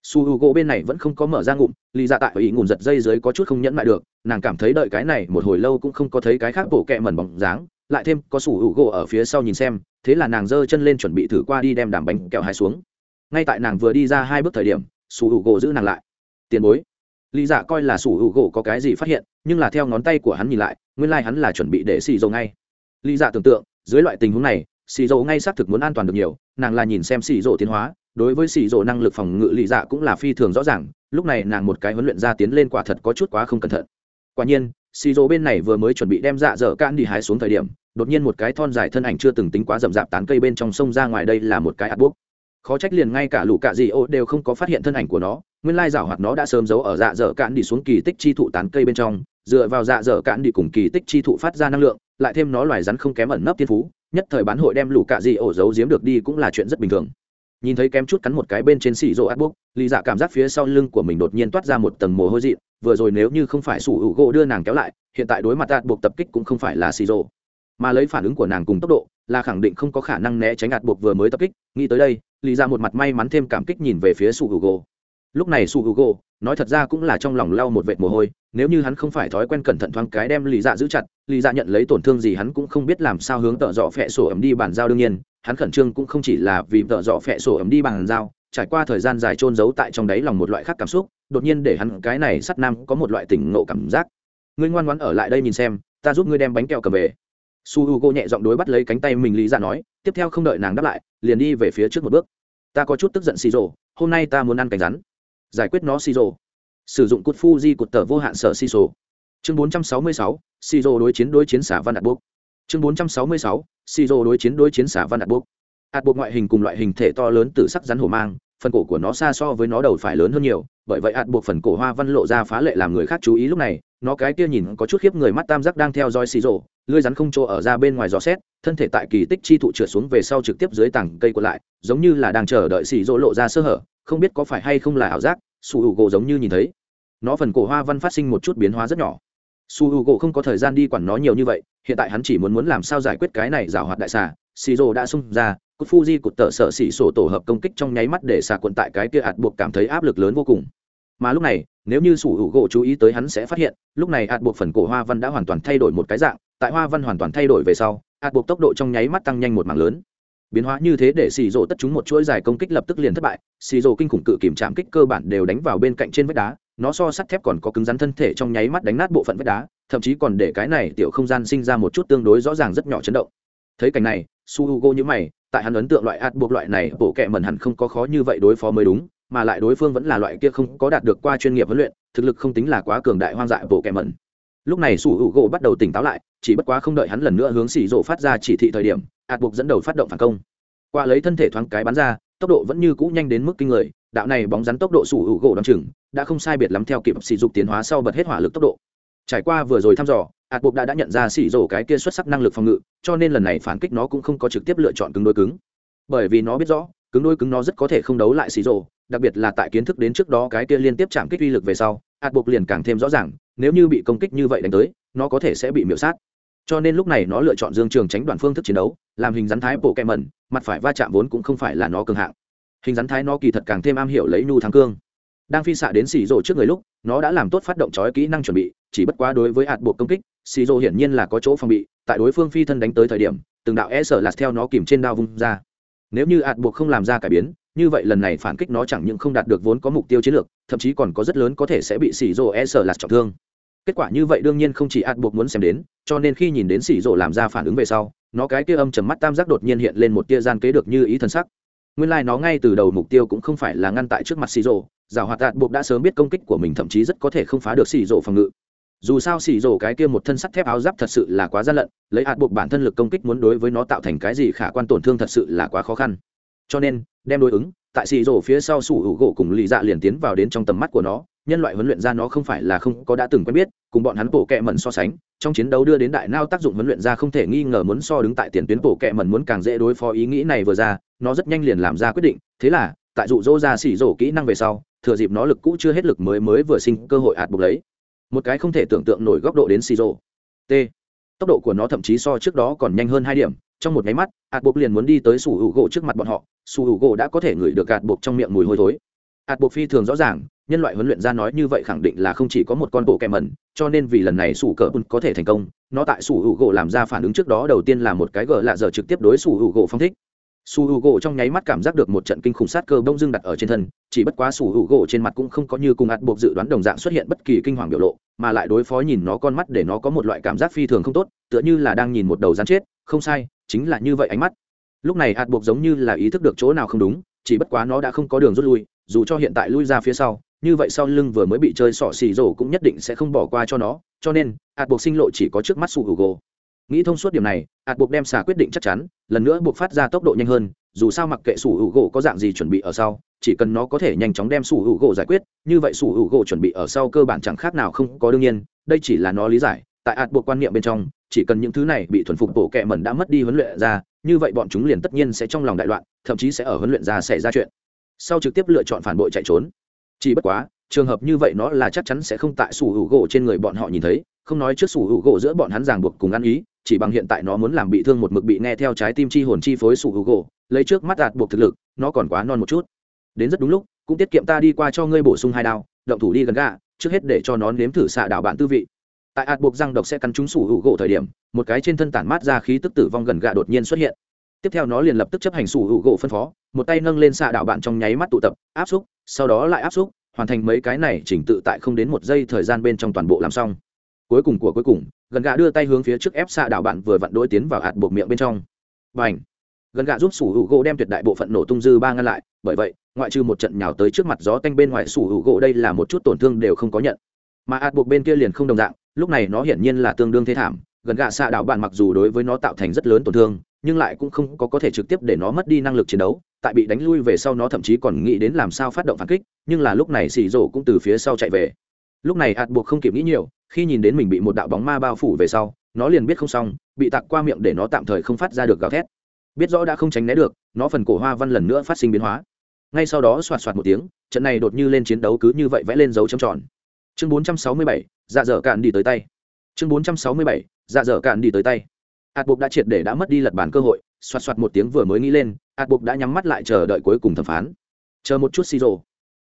Su h u gỗ bên này vẫn không có mở ra ngụm, lì dạ tại ý ngùn giật dây dưới có chút không nhẫn lại được, nàng cảm thấy đợi cái này một hồi lâu cũng không có thấy cái khác bổ kẹ mẩn bóng dáng, lại thêm có sủ hữu gỗ ở phía sau nhìn xem, thế là nàng giơ chân lên chuẩn bị thử qua đi đem đàm bánh kẹo hai xuống. Ngay tại nàng vừa đi ra hai bước thời điểm, sủ hữu gỗ giữ nàng lại. Tiền bối lý dạ coi là sủ hữu gỗ có cái gì phát hiện, nhưng là theo ngón tay của hắn nhìn lại, nguyên lai、like、hắn là chuẩn bị để xì dầu ngay. Lý dạ tưởng tượng, dưới loại tình huống này, xì dầu ngay xác thực muốn an toàn được nhiều, nàng là nhìn xem xì dầu tiến hóa, đối với xì dầu năng lực phòng ngự lý dạ cũng là phi thường rõ ràng, lúc này nàng một cái huấn luyện ra tiến lên quả thật có chút quá không cẩn thận. Quả nhiên, xì dầu bên này vừa mới chuẩn bị đem dạ dở can đi hái xuống thời điểm, đột nhiên một cái thon dài thân ảnh chưa từng tính quá rậm rạp tán cây bên trong sông ra ngoài đây là một cái ạt bút khó trách liền ngay cả lũ cạ dị ô đều không có phát hiện thân ảnh của nó nguyên lai giảo hoạt nó đã sớm giấu ở dạ dở cạn đi xuống kỳ tích chi thụ tán cây bên trong, dựa vào dạ dở cạn đi cùng kỳ tích chi thụ phát ra năng lượng, lại thêm nó loài rắn không kém ẩn nấp thiên phú, nhất thời bán hội đem lũ cạ dị ổ giấu giếm được đi cũng là chuyện rất bình thường nhìn thấy kém chút cắn một cái bên trên xì rô át bốc lì dạ cảm giác phía sau lưng của mình đột nhiên toát ra một tầng mồ hôi dị, vừa rồi nếu như không phải sủ hữu gỗ đưa nàng kéo lại, hiện tại đối mặt át buộc tập kích cũng không phải là xì rô mà lấy phản ứng của nàng cùng tốc độ, là khẳng định không có khả năng né tránh ạt buộc vừa mới tập kích, nghĩ tới đây lì ra dạ một mặt may mắn thêm cảm kích nhìn về phía Sủ Hữu Gỗ lúc này su hugo, nói thật ra cũng là trong lòng lau một vệt mồ hôi, nếu như hắn không phải thói quen cẩn thận thoáng cái đem lì dạ giữ chặt lì dạ nhận lấy tổn thương gì hắn cũng không biết làm sao hướng tợ dọ phẹ sổ ấm đi bàn giao đương nhiên, hắn khẩn trương cũng không chỉ là vì tợ dọ phẹ sổ ấm đi bàn giao, trải qua thời gian dài trôn giấu tại trong đáy lòng một loại khác cảm xúc, đột nhiên để hắn cái này sắt nam có một loại tỉnh ngộ cảm giác. Ngươi ngoan ngoãn ở lại đây nhìn xem, ta giúp ngươi đem bánh kẹo cầm về. Su h u g o nhẹ giọng đối bắt lấy cánh tay mình lý ra nói, tiếp theo không đợi nàng đáp lại, liền đi về phía trước một bước. Ta có chút tức giận xì rồ, hôm nay ta muốn ăn cánh rắn giải quyết nó xì rồ sử dụng cút fuji cột tờ vô hạn sở xì rồ chương bốn trăm sáu mươi sáu xì rồ đối chiến đối chiến xả văn đạt bốc chương bốn trăm sáu mươi sáu xì rồ đối chiến đối chiến xả văn đạt bốc hạt bột ngoại hình cùng loại hình thể to lớn từ sắc rắn hổ mang, phần cổ của nó xa so với nó đầu phải lớn hơn nhiều, bởi vậy hạt buộc phần cổ hoa văn lộ ra phá lệ làm người khác chú ý lúc này, nó cái kia nhìn có chút khiếp người mắt tam giác đang theo dõi xì rồ lưới rắn không chỗ ở ra bên ngoài gió xét thân thể tại kỳ tích chi thụ trượt xuống về sau trực tiếp dưới tảng cây còn lại, giống như là đang chờ đợi xì rỗ lộ ra sơ hở, không biết có phải hay không là ảo giác, su h u gỗ giống như nhìn thấy. Nó phần cổ hoa văn phát sinh một chút biến hóa rất nhỏ. Su h u gỗ không có thời gian đi quản nó nhiều như vậy, hiện tại hắn chỉ muốn muốn làm sao giải quyết cái này rào hoạt đại xà. Xì rỗ đã xung ra cột fuji cột tợ sợ xỉ sổ tổ hợp công kích trong nháy mắt để xà quận tại cái kia ạt buộc cảm thấy áp lực lớn vô cùng. Mà lúc này, nếu như sủ hữu gỗ chú ý tới hắn sẽ phát hiện, lúc này ạt buộc phần cổ hoa văn đã hoàn toàn thay đổi một cái dạng, tại hoa văn hoàn toàn thay đổi về sau ạt buộc tốc độ trong nháy mắt tăng nhanh một mảng lớn. Biến hóa như thế để xì rộ tất chúng một chuỗi dài công kích lập tức liền thất bại. Xì rộ kinh khủng cự kiểm chạm kích cơ bản đều đánh vào bên cạnh trên vách đá, nó so sắt thép còn có cứng rắn thân thể trong nháy mắt đánh nát bộ phận vách đá, thậm chí còn để cái này tiểu không gian sinh ra một chút tương đối rõ ràng rất nhỏ chấn động. Thấy cảnh này, su hugo như mày, tại hắn ấn tượng loại ạt buộc loại này, bộ kệ mần hẳn không có khó như vậy đối phó mới đúng, mà lại đối phương vẫn là loại kia không có đạt được qua chuyên nghiệp huấn luyện, thực lực không tính là quá cường đại hoang dại bộ kệ mần lúc này sủ hữu gỗ bắt đầu tỉnh táo lại, chỉ bất quá không đợi hắn lần nữa hướng xì rộ phát ra chỉ thị thời điểm, ạt buộc dẫn đầu phát động phản công. Qua lấy thân thể thoáng cái bắn ra, tốc độ vẫn như cũ nhanh đến mức kinh người, đạo này bóng rắn tốc độ sủ hữu gỗ g o đ o chừng, đã không sai biệt lắm theo kịp sỉ dục tiến hóa sau bật hết hỏa lực tốc độ. Trải qua vừa rồi thăm dò, ạt buộc đã đã nhận ra xỉ rổ cái kia xuất sắc năng lực phòng ngự, cho nên lần này phản kích nó cũng không có trực tiếp lựa chọn cứng đôi cứng. Bởi vì nó biết rõ, cứng đôi cứng nó rất có thể không đấu lại xỉ rổ đặc biệt là tại kiến thức đến trước đó cái kia liên tiếp chạm kích uy lực về sau ạt buộc liền càng thêm rõ ràng, nếu như bị công kích như vậy đánh tới, nó có thể sẽ bị miễu sát. Cho nên lúc này nó lựa chọn dương trường tránh đoạn phương thức chiến đấu, làm hình rắn thái bộ kẹ mẩn, mặt phải va chạm vốn cũng không phải là nó cường hạng. Hình rắn thái nó kỳ thật càng thêm am hiểu lấy nhu thắng cương. Đang phi xạ đến xì rồ trước người lúc, nó đã làm tốt phát động trói kỹ năng chuẩn bị, chỉ bất quá đối với hạt buộc công kích, xì rồ hiển nhiên là có chỗ phòng bị, tại đối phương phi thân đánh tới thời điểm, từng đạo e sở lạt theo nó kìm trên đao vung ra. Nếu như hạt buộc không làm ra cải biến như vậy lần này phản kích nó chẳng những không đạt được vốn có mục tiêu chiến lược, thậm chí còn có rất lớn có thể sẽ bị xỉ rồ e sợ lạt trọng thương. Kết quả như vậy đương nhiên không chỉ ạt buộc muốn xem đến, cho nên khi nhìn đến xỉ rộ làm ra phản ứng về sau, nó cái kia âm chầm mắt tam giác đột nhiên hiện lên một tia gian kế được như ý thân sắc. Nguyên lai、like、nó ngay từ đầu mục tiêu cũng không phải là ngăn tại trước mặt xỉ rộ giảo hoạt ạt buộc đã sớm biết công kích của mình thậm chí rất có thể không phá được xỉ rộ phòng ngự. Dù sao xỉ rộ cái kia một thân sắt thép áo giáp thật sự là quá gian lận, lấy ạt buộc bản thân lực công kích muốn đối với nó tạo thành cái gì khả quan tổn thương thật sự là quá khó khăn. Cho nên đem đối ứng, tại xì rổ phía sau sủ hữu gỗ cùng lì dạ liền tiến vào đến trong tầm mắt của nó, nhân loại huấn luyện ra nó không phải là không có đã từng quen biết, cùng bọn hắn bộ kẹ mẩn so sánh, trong chiến đấu đưa đến đại nao tác dụng huấn luyện ra không thể nghi ngờ muốn so đứng tại tiền tuyến bộ kẹ mẩn muốn càng dễ đối phó ý nghĩ này vừa ra, nó rất nhanh liền làm ra quyết định, thế là, tại dụ dỗ ra xì rổ kỹ năng về sau, thừa dịp nó lực cũ chưa hết lực mới mới vừa sinh cơ hội ạt buộc lấy. Một cái không thể tưởng tượng nổi góc độ đến xì rổ. T. Tốc độ của nó thậm chí so trước đó còn nhanh hơn hai điểm, trong một máy mắt, ạt buộc liền muốn đi tới sủ hữu gỗ trước mặt bọn họ sủ hữu gỗ đã có thể ngửi được gạt buộc trong miệng mùi hôi thối. Ạt buộc phi thường rõ ràng, nhân loại huấn luyện ra nói như vậy khẳng định là không chỉ có một con bộ kèm mẩn, cho nên vì lần này sủ cờ bùn có thể thành công, nó tại sủ hữu gỗ làm ra phản ứng trước đó đầu tiên là một cái gờ lạ giờ trực tiếp đối sủ hữu gỗ phong thích. Su hữu gỗ trong nháy mắt cảm giác được một trận kinh khủng sát cơ bông dưng đặt ở trên thân, chỉ bất quá su hữu gỗ trên mặt cũng không có như cùng ạt buộc dự đoán đồng dạng xuất hiện bất kỳ kinh hoàng biểu lộ, mà lại đối phó nhìn nó con mắt để nó có một loại cảm giác phi thường không tốt, tựa như là đang nhìn một đầu rắn chết, không sai, chính là như vậy ánh mắt lúc này hạt buộc giống như là ý thức được chỗ nào không đúng, chỉ bất quá nó đã không có đường rút lui, dù cho hiện tại lui ra phía sau, như vậy sau lưng vừa mới bị chơi sỏ xì rổ cũng nhất định sẽ không bỏ qua cho nó, cho nên, hạt buộc sinh lộ chỉ có trước mắt su h gỗ nghĩ thông suốt điểm này, hạt buộc đem xả quyết định chắc chắn, lần nữa buộc phát ra tốc độ nhanh hơn, dù sao mặc kệ sủ hữu gỗ có dạng gì chuẩn bị ở sau, chỉ cần nó có thể nhanh chóng đem sủ hữu gỗ giải quyết, như vậy sủ hữu gỗ chuẩn bị ở sau cơ bản chẳng khác nào không có đương nhiên, đây chỉ là nó lý giải, tại ạt buộc quan niệm bên trong chỉ cần những thứ này bị thuần phục bộ kệ mẩn đã mất đi huấn luyện ra, như vậy bọn chúng liền tất nhiên sẽ trong lòng đại loạn, thậm chí sẽ ở huấn luyện ra xảy ra chuyện. Sau trực tiếp lựa chọn phản bội chạy trốn. Chỉ bất quá, trường hợp như vậy nó là chắc chắn sẽ không tại sủ hữu gỗ trên người bọn họ nhìn thấy, không nói trước sủ hữu gỗ giữa bọn hắn ràng buộc cùng ăn ý, chỉ bằng hiện tại nó muốn làm bị thương một mực bị nghe theo trái tim chi hồn chi phối sủ hữu gỗ, lấy trước mắt đạt buộc thực lực, nó còn quá non một chút. Đến rất đúng lúc, cũng tiết kiệm ta đi qua cho ngươi bổ sung hai đao, động thủ đi gần gà trước hết để cho nó nếm thử xạ đạo bạn tư vị tại ạt buộc răng độc sẽ cắn trúng sủ hữu gỗ thời điểm, một cái trên thân tản mát ra khí tức tử vong gần gà đột nhiên xuất hiện. Tiếp theo nó liền lập tức chấp hành sủ hữu gỗ phân phó, một tay nâng lên xạ đạo bạn trong nháy mắt tụ tập, áp xúc, sau đó lại áp xúc, hoàn thành mấy cái này chỉnh tự tại không đến một giây thời gian bên trong toàn bộ làm xong. Cuối cùng của cuối cùng, gần gà đưa tay hướng phía trước ép xạ đạo bạn vừa vặn đối tiến vào hạt buộc miệng bên trong. Và ảnh gần gà giúp sủ hữu gỗ đem tuyệt đại bộ phận nổ tung dư ba ngăn lại, bởi vậy, ngoại trừ một trận nhào tới trước mặt gió tanh bên ngoài sủ hữu gỗ đây là một chút tổn thương đều không có nhận. Mà hạt buộc bên kia liền không đồng dạng lúc này nó hiển nhiên là tương đương thế thảm gần gạ xạ đạo bạn mặc dù đối với nó tạo thành rất lớn tổn thương nhưng lại cũng không có có thể trực tiếp để nó mất đi năng lực chiến đấu tại bị đánh lui về sau nó thậm chí còn nghĩ đến làm sao phát động phản kích nhưng là lúc này xì rổ cũng từ phía sau chạy về. Lúc này ạt buộc không kịp nghĩ nhiều khi nhìn đến mình bị một đạo bóng ma bao phủ về sau nó liền biết không xong bị tặc qua miệng để nó tạm thời không phát ra được gào thét. Biết rõ đã không tránh né được nó phần cổ hoa văn lần nữa phát sinh biến hóa. Ngay sau đó xoạt xoạt một tiếng trận này đột như lên chiến đấu cứ như vậy vẽ lên dấu trầm tròn. Chương 467, dạ dở cạn đi tới tay. Chương 467, dạ dở cạn đi tới tay. Ạt buộc đã triệt để đã mất đi lật bản cơ hội xoạt xoạt một tiếng vừa mới nghĩ lên ạt buộc đã nhắm mắt lại chờ đợi cuối cùng thẩm phán. Chờ một chút xì rồ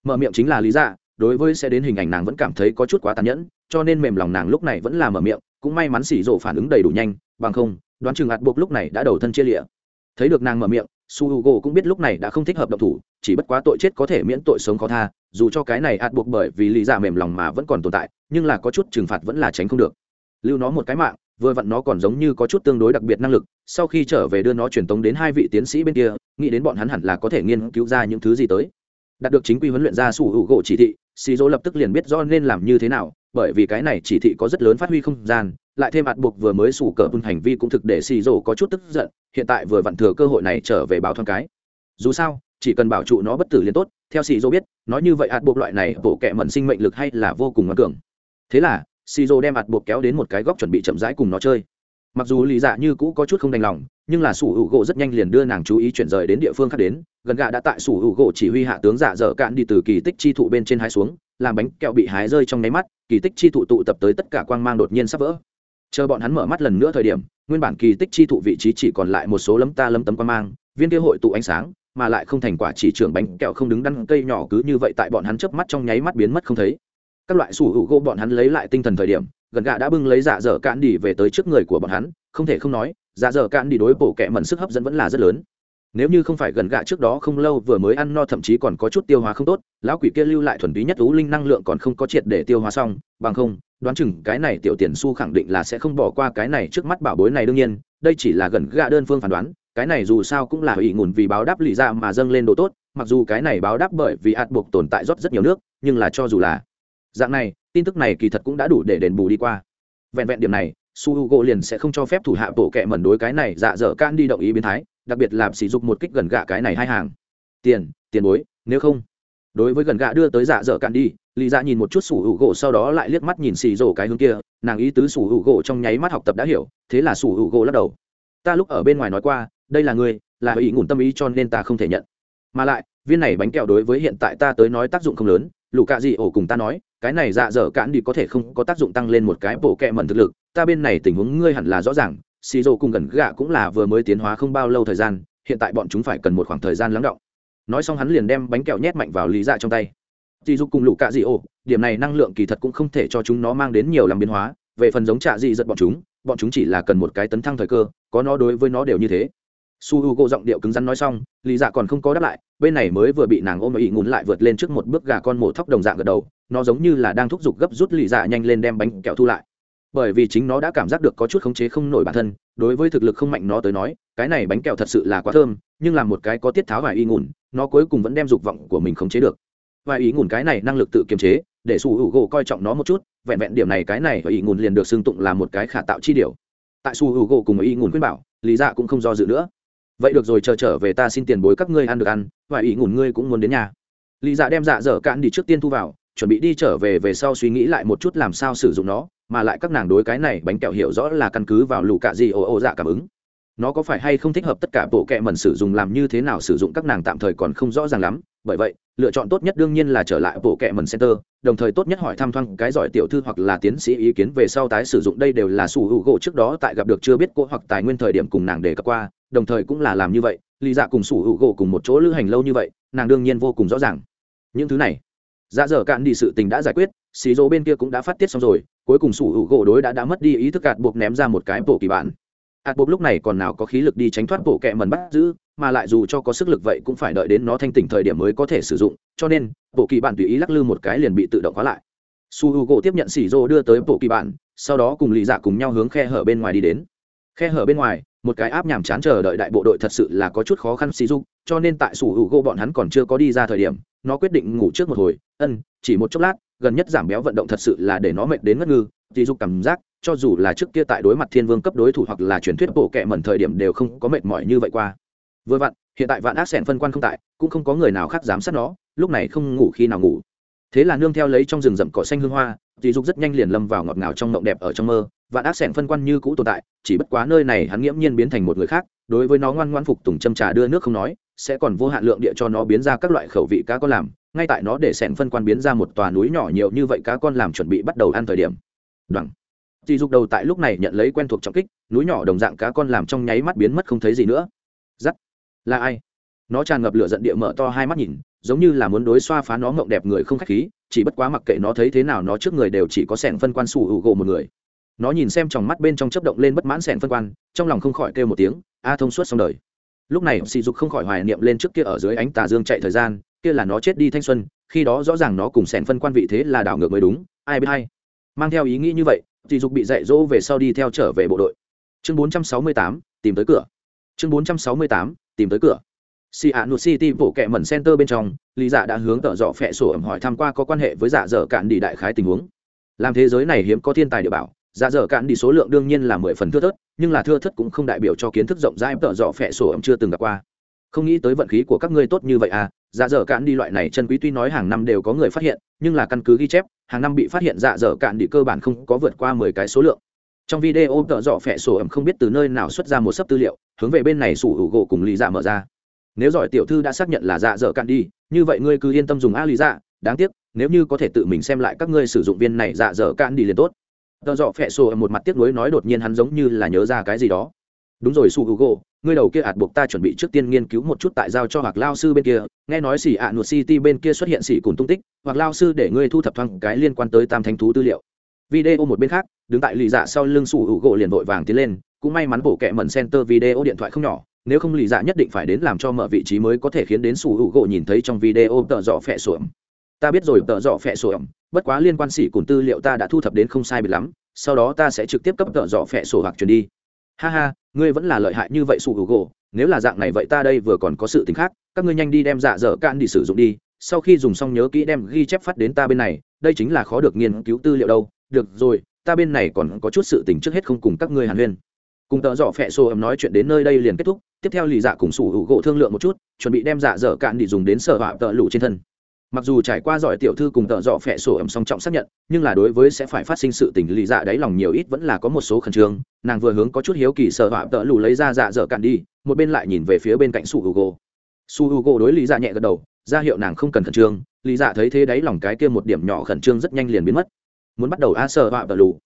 mở miệng chính là lý dạ đối với sẽ đến hình ảnh nàng vẫn cảm thấy có chút quá tàn nhẫn cho nên mềm lòng nàng lúc này vẫn là mở miệng cũng may mắn xì rồ phản ứng đầy đủ nhanh bằng không đoán chừng ạt buộc lúc này đã đầu thân chia lịa thấy được nàng mở miệng, su h u g o cũng biết lúc này đã không thích hợp động thủ, chỉ bất quá tội chết có thể miễn tội sống khó tha, dù cho cái này ạt buộc bởi vì lý giả mềm lòng mà vẫn còn tồn tại, nhưng là có chút trừng phạt vẫn là tránh không được. Lưu nó một cái mạng, vừa vặn nó còn giống như có chút tương đối đặc biệt năng lực, sau khi trở về đưa nó truyền tống đến hai vị tiến sĩ bên kia, nghĩ đến bọn hắn hẳn là có thể nghiên cứu ra những thứ gì tới. Đạt được chính quy huấn luyện ra su h u g o chỉ thị xì dỗ lập tức liền biết do nên làm như thế nào, bởi vì cái này chỉ thị có rất lớn phát huy không gian lại thêm ạt buộc vừa mới sủ cờ bùn hành vi cũng thực để xì rổ có chút tức giận, hiện tại vừa vặn thừa cơ hội này trở về báo thoáng cái. Dù sao, chỉ cần bảo trụ nó bất tử liền tốt, theo xì rổ biết, nói như vậy ạt buộc loại này bộ kệ mẩn sinh mệnh lực hay là vô cùng ngắn cường. Thế là, xì rổ đem ạt buộc kéo đến một cái góc chuẩn bị chậm rãi cùng nó chơi. Mặc dù lý dạ như cũ có chút không đành lòng, nhưng là sủ hữu gỗ rất nhanh liền đưa nàng chú ý chuyển rời đến địa phương khác đến, gần gà đã tại sủ hữu gỗ chỉ huy hạ tướng giả dở cạn đi từ kỳ tích chi thụ bên trên hái xuống, làm bánh kẹo bị hái rơi trong nháy mắt, kỳ tích chi thụ tụ tập tới tất cả quang mang đột nhiên sắp vỡ chờ bọn hắn mở mắt lần nữa thời điểm, nguyên bản kỳ tích chi thụ vị trí chỉ còn lại một số lấm ta lấm tấm quan mang, viên kia hội tụ ánh sáng, mà lại không thành quả chỉ trưởng bánh kẹo không đứng đắn cây nhỏ cứ như vậy tại bọn hắn chớp mắt trong nháy mắt biến mất không thấy. Các loại sủ hữu gỗ bọn hắn lấy lại tinh thần thời điểm, gần gạ đã bưng lấy dạ dở cạn đi về tới trước người của bọn hắn, không thể không nói dạ dở cạn đi đối bổ kẹ mẩn sức hấp dẫn vẫn là rất lớn. Nếu như không phải gần gạ trước đó không lâu vừa mới ăn no thậm chí còn có chút tiêu hóa không tốt, lão quỷ kia lưu lại thuần túy nhất ú linh năng lượng còn không có triệt để tiêu hóa xong, bằng không đoán chừng cái này tiểu tiền su khẳng định là sẽ không bỏ qua cái này trước mắt bảo bối này đương nhiên, đây chỉ là gần gạ đơn phương phán đoán, cái này dù sao cũng là ủy ngùn vì báo đáp lì ra mà dâng lên độ tốt, mặc dù cái này báo đáp bởi vì ạt buộc tồn tại rót rất nhiều nước, nhưng là cho dù là dạng này, tin tức này kỳ thật cũng đã đủ để đền bù đi qua. Vẹn vẹn điểm này, su h u g o liền sẽ không cho phép thủ hạ bộ kệ mẩn đối cái này dạ dở can đi động ý biến thái, đặc biệt là sỉ dục một kích gần gạ cái này hai hàng. Tiền tiền bối, nếu không, đối với gần gạ đưa tới dạ dở can đi lý dạ nhìn một chút sủ hữu gỗ, sau đó lại liếc mắt nhìn xì rổ cái hướng kia. Nàng ý tứ sủ hữu gỗ trong nháy mắt học tập đã hiểu, thế là sủ hữu gỗ lắc đầu. Ta lúc ở bên ngoài nói qua, đây là người là ý ngủn tâm ý cho nên ta không thể nhận. Mà lại, viên này bánh kẹo đối với hiện tại ta tới nói tác dụng không lớn Lũ cạ Dị ổ cùng ta nói, cái này dạ dở cạn đi có thể không có tác dụng tăng lên một cái bộ kẹ mẩn thực lực, ta bên này tình huống ngươi hẳn là rõ ràng, xì rổ cùng gần gạ cũng là vừa mới tiến hóa không bao lâu thời gian, hiện tại bọn chúng phải cần một khoảng thời gian lắng động. Nói xong hắn liền đem bánh kẹo nhét mạnh vào lý dạ trong tay dì dục cùng lũ cạ dị ổ, điểm này năng lượng kỳ thật cũng không thể cho chúng nó mang đến nhiều làm biến hóa. Về phần giống trạ dị giật bọn chúng bọn chúng chỉ là cần một cái tấn thăng thời cơ, có nó đối với nó đều như thế. Su h u gộ giọng điệu cứng rắn nói xong, lý dạ còn không có đáp lại, bên này mới vừa bị nàng ôm ỉ ngún lại vượt lên trước một bước gà con mổ thóc đồng dạng gật đầu, nó giống như là đang thúc giục gấp rút lý dạ nhanh lên đem bánh kẹo thu lại. Bởi vì chính nó đã cảm giác được có chút khống chế không nổi bản thân, đối với thực lực không mạnh nó tới nói, cái này bánh kẹo thật sự là quá thơm, nhưng là một cái có tiết tháo vài y ngủn nó cuối cùng vẫn đem dục vọng của mình khống chế được và ý ngùn cái này năng lực tự kiềm chế, để su hữu gỗ coi trọng nó một chút, vẹn vẹn điểm này cái này và ý ngùn liền được xưng tụng là một cái khả tạo chi điều. Tại su hữu gỗ cùng ý ngùn khuyên bảo, lý dạ cũng không do dự nữa. Vậy được rồi, chờ trở về ta xin tiền bối các ngươi ăn được ăn, và ý ngùn ngươi cũng muốn đến nhà. Lý dạ đem dạ dở cạn đi trước tiên thu vào, chuẩn bị đi trở về về sau suy nghĩ lại một chút làm sao sử dụng nó, mà lại các nàng đối cái này bánh kẹo hiểu rõ là căn cứ vào lũ cạ gì ồ ồ dạ cảm ứng. Nó có phải hay không thích hợp tất cả bộ kẹ mẩn sử dụng, làm như thế nào sử dụng các nàng tạm thời còn không rõ ràng lắm, bởi vậy lựa chọn tốt nhất đương nhiên là trở lại bộ kệ mần center, đồng thời tốt nhất hỏi thăm thoang cái giỏi tiểu thư hoặc là tiến sĩ ý kiến về sau tái sử dụng đây đều là sủ hữu gỗ trước đó tại gặp được chưa biết cô hoặc tài nguyên thời điểm cùng nàng đề cập qua, đồng thời cũng là làm như vậy, lý dạ cùng sủ hữu gỗ cùng một chỗ lữ hành lâu như vậy, nàng đương nhiên vô cùng rõ ràng. Những thứ này dạ dở cạn đi sự tình đã giải quyết, xí dỗ bên kia cũng đã phát tiết xong rồi, cuối cùng sủ hữu gỗ đối đã đã mất đi ý thức gạt buộc ném ra một cái bộ kỳ bản ạt buộc lúc này còn nào có khí lực đi tránh thoát bộ kẹ mần bắt giữ, mà lại dù cho có sức lực vậy cũng phải đợi đến nó thanh tỉnh thời điểm mới có thể sử dụng, cho nên, bộ kỳ bản tùy ý lắc lư một cái liền bị tự động khóa lại. Su h u gỗ tiếp nhận xỉ rô đưa tới bộ kỳ bản, sau đó cùng lì dạ cùng nhau hướng khe hở bên ngoài đi đến. Khe hở bên ngoài, một cái áp nhàm chán chờ đợi đại bộ đội thật sự là có chút khó khăn xì dục cho nên tại sủ hữu gỗ bọn hắn còn chưa có đi ra thời điểm, nó quyết định ngủ trước một hồi, ân, chỉ một chốc lát, gần nhất giảm béo vận động thật sự là để nó mệt đến ngất ngư xì dục cảm giác cho dù là trước kia tại đối mặt thiên vương cấp đối thủ hoặc là truyền thuyết bộ kệ mẩn thời điểm đều không có mệt mỏi như vậy qua. Vừa vặn, hiện tại vạn ác sẻn phân quan không tại, cũng không có người nào khác dám sát nó, lúc này không ngủ khi nào ngủ. Thế là nương theo lấy trong rừng rậm cỏ xanh hương hoa dì dục rất nhanh liền lâm vào ngọt ngào trong mộng đẹp ở trong mơ. Vạn ác sẻn phân quan như cũ tồn tại, chỉ bất quá nơi này hắn nghiễm nhiên biến thành một người khác, đối với nó ngoan ngoan phục tùng châm trà đưa nước không nói, sẽ còn vô hạn lượng địa cho nó biến ra các loại khẩu vị cá con làm, ngay tại nó để sẻn phân quan biến ra một tòa núi nhỏ nhiều như vậy cá con làm chuẩn bị bắt đầu ăn thời điểm. Đoằng dì dục đầu tại lúc này nhận lấy quen thuộc trọng kích, núi nhỏ đồng dạng cá con làm trong nháy mắt biến mất không thấy gì nữa. Giắt. Là ai? Nó tràn ngập lửa giận địa mở to hai mắt nhìn, giống như là muốn đối xoa phá nó mộng đẹp người không khách khí, chỉ bất quá mặc kệ nó thấy thế nào nó trước người đều chỉ có sẻn phân quan sủ hữu gỗ một người. Nó nhìn xem trong mắt bên trong chấp động lên bất mãn sẻn phân quan, trong lòng không khỏi kêu một tiếng, a thông suốt xong đời. Lúc này sỉ dục không khỏi hoài niệm lên trước kia ở dưới ánh tà dương chạy thời gian, kia là nó chết đi thanh xuân, khi đó rõ ràng nó cùng sẻn phân quan vị thế là đảo ngược mới đúng, ai biết hay. Mang theo ý nghĩ như vậy thì dục bị dạy dỗ về sau đi theo trở về bộ đội. Chương 468, tìm tới cửa. Chương 468, tìm tới cửa. Si ạ nụt city bộ kệ mẩn center bên trong lý dạ đã hướng tợ dọ phẹ sổ ẩm hỏi tham q u a có quan hệ với dạ dở cạn đi đại khái tình huống. Làm thế giới này hiếm có thiên tài địa bảo dạ dở cạn đi số lượng đương nhiên là mười phần thưa thớt nhưng là thưa thớt cũng không đại biểu cho kiến thức rộng rãi tợ dọ phẹ sổ ẩm chưa từng gặp qua. Không nghĩ tới vận khí của các ngươi tốt như vậy à dạ dở cạn đi loại này chân quý tuy nói hàng năm đều có người phát hiện nhưng là căn cứ ghi chép hàng năm bị phát hiện dạ dở cạn đi cơ bản không có vượt qua mười cái số lượng. Trong video, tợ dọ phẹ sổ ẩm không biết từ nơi nào xuất ra một sấp tư liệu, hướng về bên này sủ hữu gỗ cùng lý dạ mở ra. Nếu giỏi tiểu thư đã xác nhận là dạ dở cạn đi, như vậy ngươi cứ yên tâm dùng a lý dạ đáng tiếc, nếu như có thể tự mình xem lại các ngươi sử dụng viên này dạ dở cạn đi liền tốt. Tợ dọ phẹ sổ một mặt tiếc nuối nói đột nhiên hắn giống như là nhớ ra cái gì đó đúng rồi, su hugo, ngươi đầu kia ạt buộc ta chuẩn bị trước tiên nghiên cứu một chút tại giao cho hoặc lao sư bên kia. Nghe nói xỉ ạ nuột city bên kia xuất hiện xỉ cùng tung tích hoặc lao sư để ngươi thu thập thoáng cái liên quan tới tam thánh thú tư liệu. Video một bên khác, đứng tại lì dạ sau lưng su hugo liền vội vàng tiến lên, cũng may mắn bổ kẹ mẩn center video điện thoại không nhỏ, nếu không lì dạ nhất định phải đến làm cho mở vị trí mới có thể khiến đến su hugo nhìn thấy trong video tợ dọ phẹ sổ ta biết rồi, tợ dọ phẹ sổ ẩm bất quá liên quan xỉ cùng tư liệu ta đã thu thập đến không sai biệt lắm, sau đó ta sẽ trực tiếp cấp tợ dọ phẹ sổ hoặc truyền đi ha ha, ngươi vẫn là lợi hại như vậy sụ hữu gỗ nếu là dạng này vậy ta đây vừa còn có sự tính khác, các ngươi nhanh đi đem dạ dở cạn đi sử dụng đi, sau khi dùng xong nhớ kỹ đem ghi chép phát đến ta bên này, đây chính là khó được nghiên cứu tư liệu đâu. Được rồi, ta bên này còn có chút sự tình trước hết không cùng các ngươi hàn huyên. Cùng tợ dọ phẹ xô ấm nói chuyện đến nơi đây liền kết thúc, tiếp theo lì dạ cùng sủ hữu gỗ thương lượng một chút, chuẩn bị đem dạ dở cạn đi dùng đến sở họa tợ lụ trên thân mặc dù trải qua giỏi tiểu thư cùng tợ dọ phẹ sổ ẩm song trọng xác nhận nhưng là đối với sẽ phải phát sinh sự tình lì dạ đáy lòng nhiều ít vẫn là có một số khẩn trương. Nàng vừa hướng có chút hiếu kỳ sợ họa tợ lù lấy ra dạ dở cạn đi một bên lại nhìn về phía bên cạnh su hugo. Su hugo đối lý dạ nhẹ gật đầu ra hiệu nàng không cần khẩn trương lý dạ thấy thế đáy lòng cái kia một điểm nhỏ khẩn trương rất nhanh liền biến mất. Muốn bắt đầu a sợ họa tợ lù,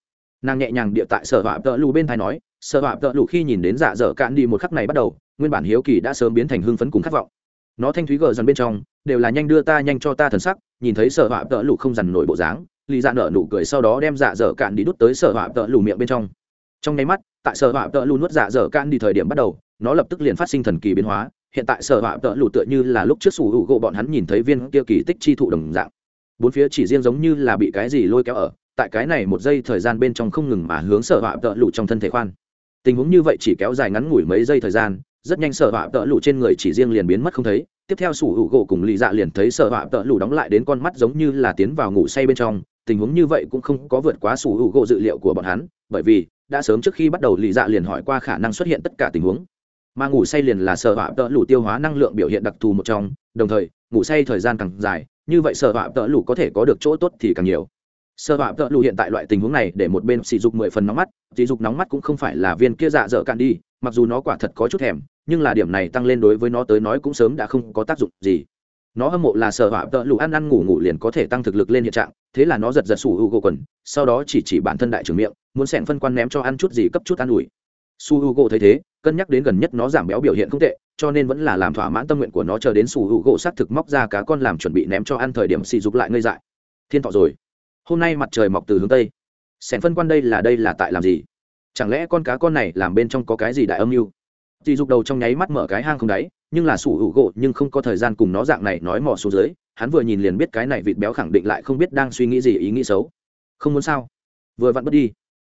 nàng nhẹ nhàng địa tại sợ họa tợ lù bên thai nói sợ họa tợ lù khi nhìn đến dạ dở cạn đi một khắc này bắt đầu nguyên bản hiếu kỳ đã sớm biến thành hưng phấn cùng khát vọng. Nó thanh thúy gờ dần bên trong đều là nhanh đưa ta nhanh cho ta thần sắc, nhìn thấy sở họa tợ lụ không dằn nổi bộ dáng lì dạ nở nụ cười sau đó đem dạ dở cạn đi đút tới sở họa tợ lụ miệng bên trong. Trong nháy mắt, tại sở họa tợ lụ nuốt dạ dở cạn đi thời điểm bắt đầu, nó lập tức liền phát sinh thần kỳ biến hóa, hiện tại sở họa tợ lụ tựa như là lúc trước sủ hữu gỗ bọn hắn nhìn thấy viên kia kỳ tích chi thụ đồng dạng. Bốn phía chỉ riêng giống như là bị cái gì lôi kéo ở, tại cái này một giây thời gian bên trong không ngừng mà hướng sở họa tợ lụ trong thân thể khoan. Tình huống như vậy chỉ kéo dài ngắn ngủi mấy giây thời gian rất nhanh sở họa tợ lụ trên người chỉ riêng liền biến mất không thấy. Tiếp theo sủ hữu gỗ cùng lì dạ liền thấy sở họa tợ lụ đóng lại đến con mắt giống như là tiến vào ngủ say bên trong. Tình huống như vậy cũng không có vượt quá sủ hữu gỗ dự liệu của bọn hắn, bởi vì đã sớm trước khi bắt đầu lì dạ liền hỏi qua khả năng xuất hiện tất cả tình huống. Mà ngủ say liền là sở họa tợ lụ tiêu hóa năng lượng biểu hiện đặc thù một trong, đồng thời, ngủ say thời gian càng dài, như vậy sở họa tợ lụ có thể có được chỗ tốt thì càng nhiều sở họa tợ lụ hiện tại loại tình huống này để một bên sỉ dục mười phần nóng mắt, sỉ dục nóng mắt cũng không phải là viên kia dạ dở cạn đi, mặc dù nó quả thật có chút thèm, nhưng là điểm này tăng lên đối với nó tới nói cũng sớm đã không có tác dụng gì. Nó hâm mộ là sở họa tợ lụ ăn ăn ngủ ngủ liền có thể tăng thực lực lên hiện trạng, thế là nó giật giật su hữu gỗ quần, sau đó chỉ chỉ bản thân đại trưởng miệng, muốn xẻn phân quan ném cho ăn chút gì cấp chút ăn ủi. Su hữu gỗ thấy thế, cân nhắc đến gần nhất nó giảm béo biểu hiện không tệ, cho nên vẫn là làm thỏa mãn tâm nguyện của nó chờ đến su hữu gỗ xác thực móc ra cá con làm chuẩn bị ném cho ăn thời điểm sỉ dục lại ngây dại. Thiên thọ rồi hôm nay mặt trời mọc từ hướng tây. Sẻn phân quan đây là đây là tại làm gì? Chẳng lẽ con cá con này làm bên trong có cái gì đại âm mưu? Dì dục đầu trong nháy mắt mở cái hang không đáy, nhưng là sủ hữu gỗ nhưng không có thời gian cùng nó dạng này nói mò xuống dưới, hắn vừa nhìn liền biết cái này vịt béo khẳng định lại không biết đang suy nghĩ gì, ý nghĩ xấu. Không muốn sao? Vừa vặn bất đi.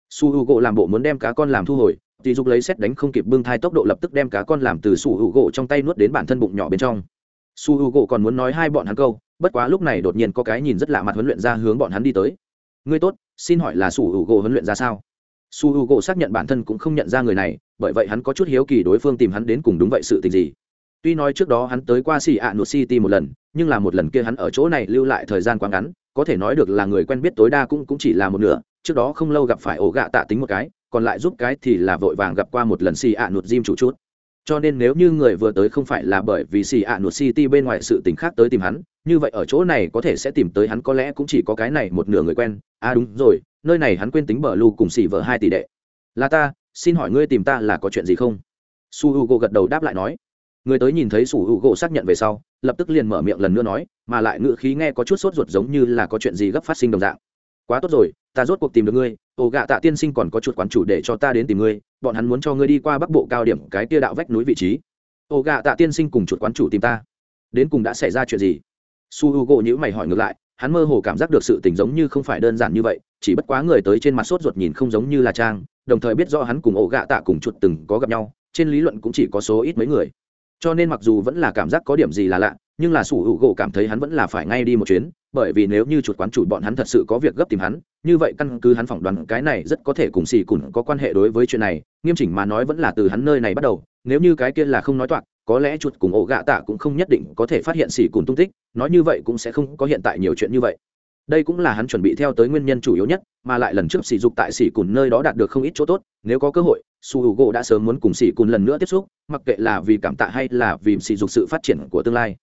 Su hữu gỗ làm bộ muốn đem cá con làm thu hồi dì dục lấy xét đánh không kịp bưng thai tốc độ lập tức đem cá con làm từ su hữu gỗ trong tay nuốt đến bản thân bụng nhỏ bên trong. Su hữu gỗ còn muốn nói hai bọn hắn câu bất quá lúc này đột nhiên có cái nhìn rất lạ mặt huấn luyện ra hướng bọn hắn đi tới. Ngươi tốt xin hỏi là su hữu gỗ huấn luyện ra sao? Su h u gỗ xác nhận bản thân cũng không nhận ra người này bởi vậy hắn có chút hiếu kỳ đối phương tìm hắn đến cùng đúng vậy sự tình gì. Tuy nói trước đó hắn tới qua xì ạ nụt city một lần nhưng là một lần kia hắn ở chỗ này lưu lại thời gian quá ngắn có thể nói được là người quen biết tối đa cũng, cũng chỉ là một nửa trước đó không lâu gặp phải ổ gạ tạ tính một cái còn lại giúp cái thì là vội vàng gặp qua một lần xì ạ nụt diêm chủ chút cho nên nếu như người vừa tới không phải là bởi vì xì ạ nụt city bên ngoài sự tình khác tới tìm hắn, như vậy ở chỗ này có thể sẽ tìm tới hắn có lẽ cũng chỉ có cái này một nửa người quen. À đúng rồi, nơi này hắn quên tính bờ lu cùng xì vợ hai tỷ đệ. Là ta, xin hỏi ngươi tìm ta là có chuyện gì không? Su h u g gật đầu đáp lại nói. Người tới nhìn thấy su h u g xác nhận về sau, lập tức liền mở miệng lần nữa nói, mà lại ngự khí nghe có chút sốt ruột giống như là có chuyện gì gấp phát sinh đồng dạng. Quá tốt rồi, ta rốt cuộc tìm được ngươi ồ gạ tạ tiên sinh còn có chuột quán chủ để cho ta đến tìm ngươi bọn hắn muốn cho ngươi đi qua bắc bộ cao điểm cái tia đạo vách núi vị trí. Ổ gạ tạ tiên sinh cùng chuột quán chủ tìm ta. Đến cùng đã xảy ra chuyện gì? Su h u gỗ nhữ mày hỏi ngược lại, hắn mơ hồ cảm giác được sự tình giống như không phải đơn giản như vậy, chỉ bất quá người tới trên mặt sốt ruột nhìn không giống như là trang, đồng thời biết rõ hắn cùng ổ gạ tạ cùng chuột từng có gặp nhau, trên lý luận cũng chỉ có số ít mấy người. Cho nên mặc dù vẫn là cảm giác có điểm gì là lạ nhưng là sủ hữu gỗ cảm thấy hắn vẫn là phải ngay đi một chuyến, bởi vì nếu như chuột quán chủ bọn hắn thật sự có việc gấp tìm hắn, như vậy căn cứ hắn phỏng đoán cái này rất có thể cùng xì cùn có quan hệ đối với chuyện này, nghiêm chỉnh mà nói vẫn là từ hắn nơi này bắt đầu, nếu như cái kia là không nói toạc, có lẽ chuột cùng ổ gạ tạ cũng không nhất định có thể phát hiện xì cùn tung tích, nói như vậy cũng sẽ không có hiện tại nhiều chuyện như vậy. Đây cũng là hắn chuẩn bị theo tới nguyên nhân chủ yếu nhất, mà lại lần trước sỉ dục tại sỉ cùn nơi đó đạt được không ít chỗ tốt, nếu có cơ hội su h u gỗ đã sớm muốn cùng sỉ cùn lần nữa tiếp xúc, mặc kệ là vì cảm tạ hay là vì sỉ dục sự phát triển của tương lai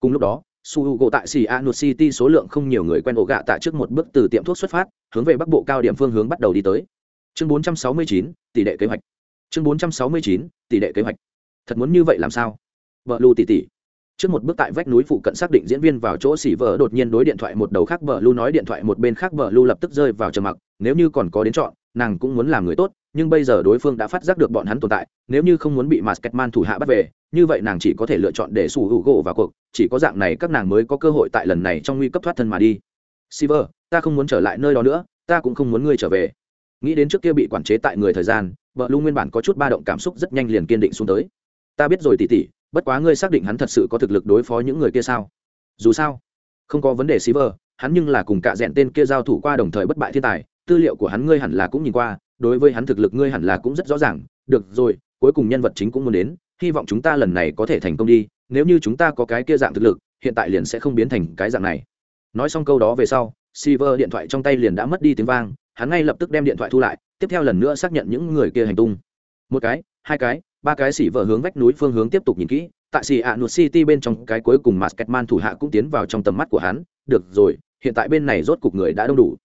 cùng lúc đó su h u gỗ tại xì a nut city số lượng không nhiều người quen ổ gạ tạ trước một bước từ tiệm thuốc xuất phát hướng về bắc bộ cao điểm phương hướng bắt đầu đi tới. Chương 469, tỷ lệ kế hoạch. Chương 469, tỷ lệ kế hoạch. Thật muốn như vậy làm sao? Vợ lưu tỷ tỷ trước một bước tại vách núi phụ cận xác định diễn viên vào chỗ xỉ vợ đột nhiên đối điện thoại một đầu khác vợ lưu nói điện thoại một bên khác vợ lưu lập tức rơi vào trầm mặc nếu như còn có đến chọn nàng cũng muốn làm người tốt nhưng bây giờ đối phương đã phát giác được bọn hắn tồn tại nếu như không muốn bị masketman thủ hạ bắt về như vậy nàng chỉ có thể lựa chọn để sủ hữu gỗ vào cuộc chỉ có dạng này các nàng mới có cơ hội tại lần này trong nguy cấp thoát thân mà đi. Silver, ta không muốn trở lại nơi đó nữa ta cũng không muốn ngươi trở về. Nghĩ đến trước kia bị quản chế tại người thời gian vợ lu nguyên bản có chút ba động cảm xúc rất nhanh liền kiên định xuống tới. Ta biết rồi tỉ tỉ bất quá ngươi xác định hắn thật sự có thực lực đối phó những người kia sao? Dù sao không có vấn đề Silver, hắn nhưng là cùng cả rẽn tên kia giao thủ qua đồng thời bất bại thiên tài tư liệu của hắn ngươi hẳn là cũng nhìn qua đối với hắn thực lực ngươi hẳn là cũng rất rõ ràng. Được rồi cuối cùng nhân vật chính cũng muốn đến hy vọng chúng ta lần này có thể thành công đi nếu như chúng ta có cái kia dạng thực lực hiện tại liền sẽ không biến thành cái dạng này. Nói xong câu đó về sau Silver điện thoại trong tay liền đã mất đi tiếng vang hắn ngay lập tức đem điện thoại thu lại tiếp theo lần nữa xác nhận những người kia hành tung. Một cái hai cái ba cái xỉ vợ hướng vách núi phương hướng tiếp tục nhìn kỹ, tại xì ạ nụt city bên trong cái cuối cùng mà sketman thủ hạ cũng tiến vào trong tầm mắt của hắn, được rồi, hiện tại bên này rốt cục người đã đông đủ.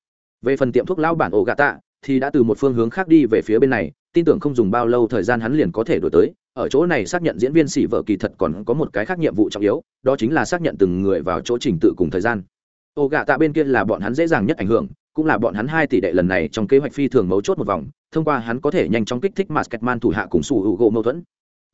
Về phần tiệm thuốc lão bản ổ gà tạ thì đã từ một phương hướng khác đi về phía bên này, tin tưởng không dùng bao lâu thời gian hắn liền có thể đổi tới. Ở chỗ này xác nhận diễn viên xỉ vợ kỳ thật còn có một cái khác nhiệm vụ trọng yếu, đó chính là xác nhận từng người vào chỗ trình tự cùng thời gian. Ổ gà tạ bên kia là bọn hắn dễ dàng nhất ảnh hưởng cũng là bọn hắn hai tỷ đệ lần này trong kế hoạch phi thường mấu chốt một vòng, thông qua hắn có thể nhanh chóng kích thích masketman thủ hạ cùng sủ hữu gỗ mâu thuẫn.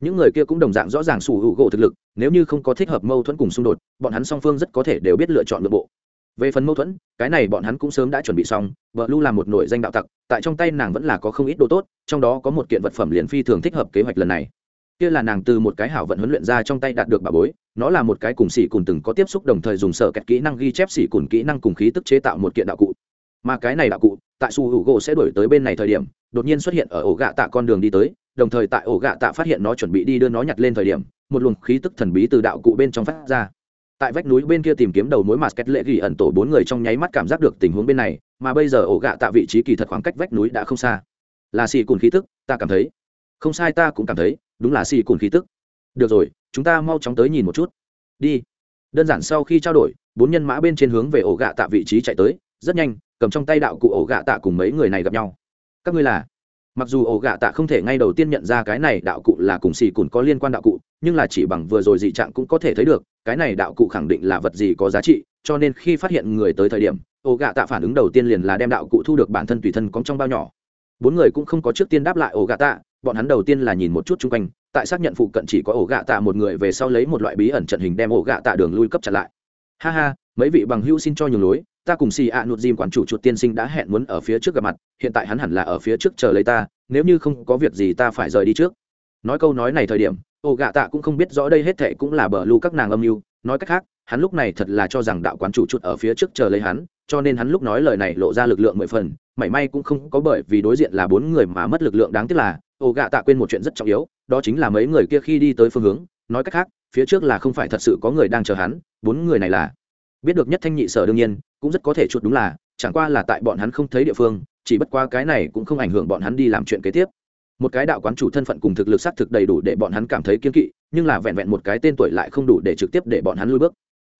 Những người kia cũng đồng dạng rõ ràng sủ hữu gỗ thực lực, nếu như không có thích hợp mâu thuẫn cùng xung đột, bọn hắn song phương rất có thể đều biết lựa chọn nội bộ. Về phần mâu thuẫn, cái này bọn hắn cũng sớm đã chuẩn bị xong vợ lu là một nội danh đạo tặc, tại trong tay nàng vẫn là có không ít đồ tốt, trong đó có một kiện vật phẩm liền phi thường thích hợp kế hoạch lần này. Kia là nàng từ một cái hảo vận huấn luyện ra trong tay đạt được bà bối, nó là một cái cùng xỉ cùng từng có tiếp xúc đồng thời dùng sở kẹt kỹ năng ghi chép xỉ cùng kỹ năng cùng khí tức chế tạo một kiện đạo cụ mà cái này đạo cụ, tại su hữu gỗ sẽ đổi tới bên này thời điểm, đột nhiên xuất hiện ở ổ gạ tạ con đường đi tới, đồng thời tại ổ gạ tạ phát hiện nó chuẩn bị đi đưa nó nhặt lên thời điểm, một luồng khí tức thần bí từ đạo cụ bên trong phát ra. Tại vách núi bên kia tìm kiếm đầu mối mà kết lệ ghi ẩn tổ bốn người trong nháy mắt cảm giác được tình huống bên này, mà bây giờ ổ gạ tạ vị trí kỳ thật khoảng cách vách núi đã không xa. Là xì cùn khí tức, ta cảm thấy. Không sai ta cũng cảm thấy, đúng là xì cùn khí tức. Được rồi, chúng ta mau chóng tới nhìn một chút. Đi. Đơn giản sau khi trao đổi, bốn nhân mã bên trên hướng về ổ gạ tạ vị trí chạy tới, rất nhanh cầm trong tay đạo cụ ổ gạ tạ cùng mấy người này gặp nhau. Các ngươi là? Mặc dù ổ gạ tạ không thể ngay đầu tiên nhận ra cái này đạo cụ là cùng xì cùn có liên quan đạo cụ, nhưng là chỉ bằng vừa rồi dị trạng cũng có thể thấy được, cái này đạo cụ khẳng định là vật gì có giá trị, cho nên khi phát hiện người tới thời điểm, ổ gạ tạ phản ứng đầu tiên liền là đem đạo cụ thu được bản thân tùy thân cóng trong bao nhỏ. Bốn người cũng không có trước tiên đáp lại ổ gạ tạ, bọn hắn đầu tiên là nhìn một chút chung quanh, tại xác nhận phụ cận chỉ có ổ gạ tạ một người về sau lấy một loại bí ẩn trận hình đem ổ gạ tạ đường lui cấp chặt lại. Ha ha, mấy vị bằng hữu xin cho nhường lối ta cùng xì ạ nụt dìm quản chủ chuột tiên sinh đã hẹn muốn ở phía trước gặp mặt, hiện tại hắn hẳn là ở phía trước chờ lấy ta, nếu như không có việc gì ta phải rời đi trước. Nói câu nói này thời điểm, ô gạ tạ cũng không biết rõ đây hết thệ cũng là bờ lưu các nàng âm mưu. Nói cách khác, hắn lúc này thật là cho rằng đạo quán chủ chuột ở phía trước chờ lấy hắn, cho nên hắn lúc nói lời này lộ ra lực lượng mười phần, mảy may cũng không có bởi vì đối diện là bốn người mà mất lực lượng đáng tiếc là, ô gạ tạ quên một chuyện rất trọng yếu, đó chính là mấy người kia khi đi tới phương hướng. Nói cách khác, phía trước là không phải thật sự có người đang chờ hắn, bốn người này là biết được nhất thanh nhị sở đương nhiên, cũng rất có thể chuột đúng là, chẳng qua là tại bọn hắn không thấy địa phương, chỉ bất qua cái này cũng không ảnh hưởng bọn hắn đi làm chuyện kế tiếp. Một cái đạo quán chủ thân phận cùng thực lực xác thực đầy đủ để bọn hắn cảm thấy kiên kỵ, nhưng là vẹn vẹn một cái tên tuổi lại không đủ để trực tiếp để bọn hắn lui bước.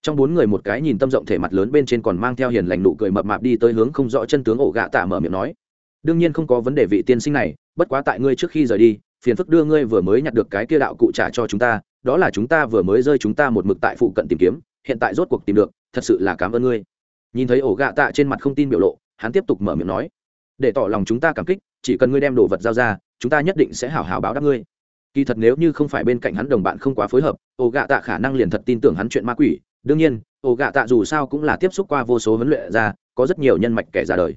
Trong bốn người một cái nhìn tâm rộng thể mặt lớn bên trên còn mang theo hiền lành nụ cười mập mạp đi tới hướng không rõ chân tướng ổ gạ tạ mở miệng nói. Đương nhiên không có vấn đề vị tiên sinh này, bất quá tại ngươi trước khi rời đi, phiền phức đưa ngươi vừa mới nhặt được cái kia đạo cụ trả cho chúng ta, đó là chúng ta vừa mới rơi chúng ta một mực tại phụ cận tìm kiếm hiện tại rốt cuộc tìm được, thật sự là cảm ơn ngươi. Nhìn thấy ổ gạ tạ trên mặt không tin biểu lộ, hắn tiếp tục mở miệng nói, để tỏ lòng chúng ta cảm kích, chỉ cần ngươi đem đồ vật giao ra, chúng ta nhất định sẽ hảo hảo báo đáp ngươi. Kỳ thật nếu như không phải bên cạnh hắn đồng bạn không quá phối hợp, ổ gạ tạ khả năng liền thật tin tưởng hắn chuyện ma quỷ. Đương nhiên, ổ gạ tạ dù sao cũng là tiếp xúc qua vô số huấn luyện ra có rất nhiều nhân mạch kẻ ra đời.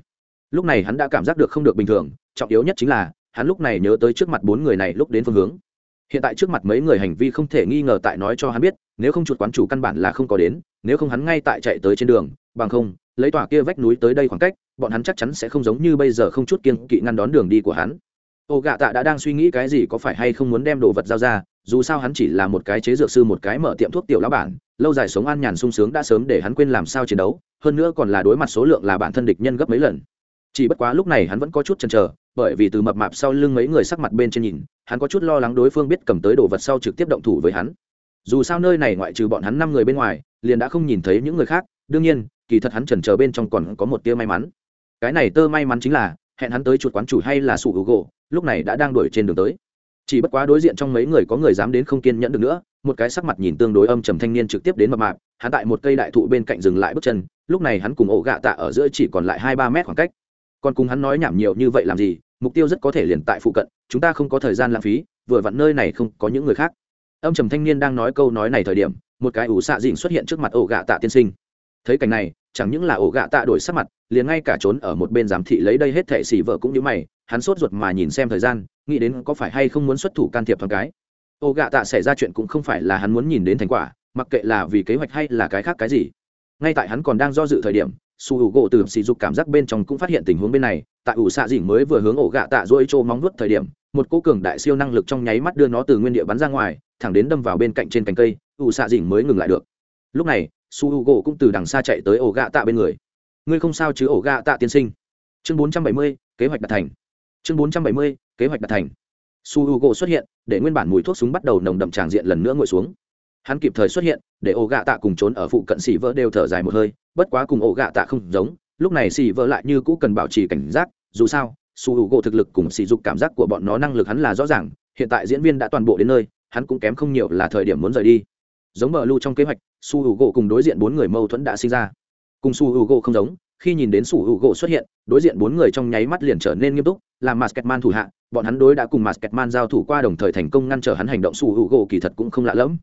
Lúc này hắn đã cảm giác được không được bình thường, trọng yếu nhất chính là, hắn lúc này nhớ tới trước mặt bốn người này lúc đến phương hướng hiện tại trước mặt mấy người hành vi không thể nghi ngờ tại nói cho hắn biết, nếu không chuột quán chủ căn bản là không có đến, nếu không hắn ngay tại chạy tới trên đường, bằng không, lấy tòa kia vách núi tới đây khoảng cách, bọn hắn chắc chắn sẽ không giống như bây giờ không chút kiên kỵ ngăn đón đường đi của hắn. Ô gạ tạ đã đang suy nghĩ cái gì có phải hay không muốn đem đồ vật giao ra, dù sao hắn chỉ là một cái chế dược sư một cái mở tiệm thuốc tiểu lão bản, lâu dài sống an nhàn sung sướng đã sớm để hắn quên làm sao chiến đấu, hơn nữa còn là đối mặt số lượng là bản thân địch nhân gấp mấy lần. Chỉ bất quá lúc này hắn vẫn có chút chần chờ bởi vì từ mập mạp sau lưng mấy người sắc mặt bên trên nhìn, hắn có chút lo lắng đối phương biết cầm tới đồ vật sau trực tiếp động thủ với hắn. Dù sao nơi này ngoại trừ bọn hắn năm người bên ngoài, liền đã không nhìn thấy những người khác, đương nhiên, kỳ thật hắn chần chờ bên trong còn có một tia may mắn. Cái này tơ may mắn chính là, hẹn hắn tới chuột quán chủ hay là sủ hữu gỗ, lúc này đã đang đuổi trên đường tới. Chỉ bất quá đối diện trong mấy người có người dám đến không kiên nhẫn được nữa, một cái sắc mặt nhìn tương đối âm trầm thanh niên trực tiếp đến mập mạp, hắn tại một cây đại thụ bên cạnh dừng lại bước chân, lúc này hắn cùng ổ gạ tạ ở giữa chỉ còn lại hai ba mét khoảng cách. Còn cùng hắn nói nhảm nhiều như vậy làm gì mục tiêu rất có thể liền tại phụ cận, chúng ta không có thời gian lãng phí, vừa vặn nơi này không có những người khác. Âm trầm thanh niên đang nói câu nói này thời điểm, một cái ủ xạ dình xuất hiện trước mặt ổ gạ tạ tiên sinh. Thấy cảnh này, chẳng những là ổ gạ tạ đổi sắc mặt, liền ngay cả trốn ở một bên giám thị lấy đây hết thệ xỉ vợ cũng như mày, hắn sốt ruột mà nhìn xem thời gian, nghĩ đến có phải hay không muốn xuất thủ can thiệp thoáng cái. Ổ gạ tạ xảy ra chuyện cũng không phải là hắn muốn nhìn đến thành quả, mặc kệ là vì kế hoạch hay là cái khác cái gì. Ngay tại hắn còn đang do dự thời điểm su hữu gỗ từ sỉ dục cảm giác bên trong cũng phát hiện tình huống bên này, tại ủ xạ dỉnh mới vừa hướng ổ gạ tạ dỗi trô móng nuốt thời điểm, một cô cường đại siêu năng lực trong nháy mắt đưa nó từ nguyên địa bắn ra ngoài, thẳng đến đâm vào bên cạnh trên cành cây, ủ xạ dỉnh mới ngừng lại được. Lúc này, su hữu gỗ cũng từ đằng xa chạy tới ổ gạ tạ bên người. Ngươi không sao chứ ổ gạ tạ tiên sinh? Chương bốn trăm bảy mươi, kế hoạch đạt thành. Chương bốn trăm bảy mươi, kế hoạch đạt thành. Su hữu gỗ xuất hiện, để nguyên bản mùi thuốc súng bắt đầu nồng đậm tràng diện lần nữa ngồi xuống hắn kịp thời xuất hiện, để ổ gạ tạ cùng trốn ở phụ cận xỉ vỡ đều thở dài một hơi, bất quá cùng ổ gạ tạ không giống, lúc này xỉ vỡ lại như cũ cần bảo trì cảnh giác, dù sao su h u gỗ thực lực cùng sỉ dục cảm giác của bọn nó năng lực hắn là rõ ràng, hiện tại diễn viên đã toàn bộ đến nơi, hắn cũng kém không nhiều là thời điểm muốn rời đi. Giống mở lưu trong kế hoạch su h u gỗ cùng đối diện bốn người mâu thuẫn đã sinh ra. Cùng su h u gỗ không giống, khi nhìn đến su h u gỗ xuất hiện, đối diện bốn người trong nháy mắt liền trở nên nghiêm túc làm masketman thủ hạ, bọn hắn đối đã cùng masketman giao thủ qua đồng thời thành công ngăn trở hắn hành động su h u gỗ kỳ thật cũng không lạ lẫm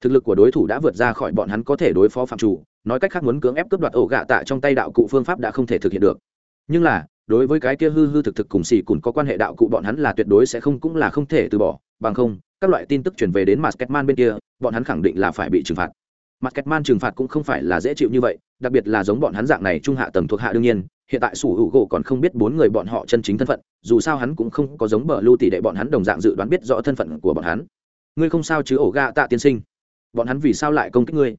thực lực của đối thủ đã vượt ra khỏi bọn hắn có thể đối phó phạm chủ, nói cách khác muốn cưỡng ép cướp đoạt ổ gạ tạ trong tay đạo cụ phương pháp đã không thể thực hiện được. Nhưng là, đối với cái kia hư hư thực thực cùng xì cùn có quan hệ đạo cụ bọn hắn là tuyệt đối sẽ không cũng là không thể từ bỏ, bằng không, các loại tin tức chuyển về đến Masketman bên kia, bọn hắn khẳng định là phải bị trừng phạt. Masketman trừng phạt cũng không phải là dễ chịu như vậy, đặc biệt là giống bọn hắn dạng này trung hạ tầng thuộc hạ đương nhiên, hiện tại sủ hữu gỗ còn không biết bốn người bọn họ chân chính thân phận, dù sao hắn cũng không có giống bờ lưu tỷ đệ bọn hắn đồng dạng dự đoán biết rõ thân phận của bọn hắn. Ngươi không sao chứ ổ gạ tạ tiên sinh? Bọn hắn vì sao lại công kích ngươi?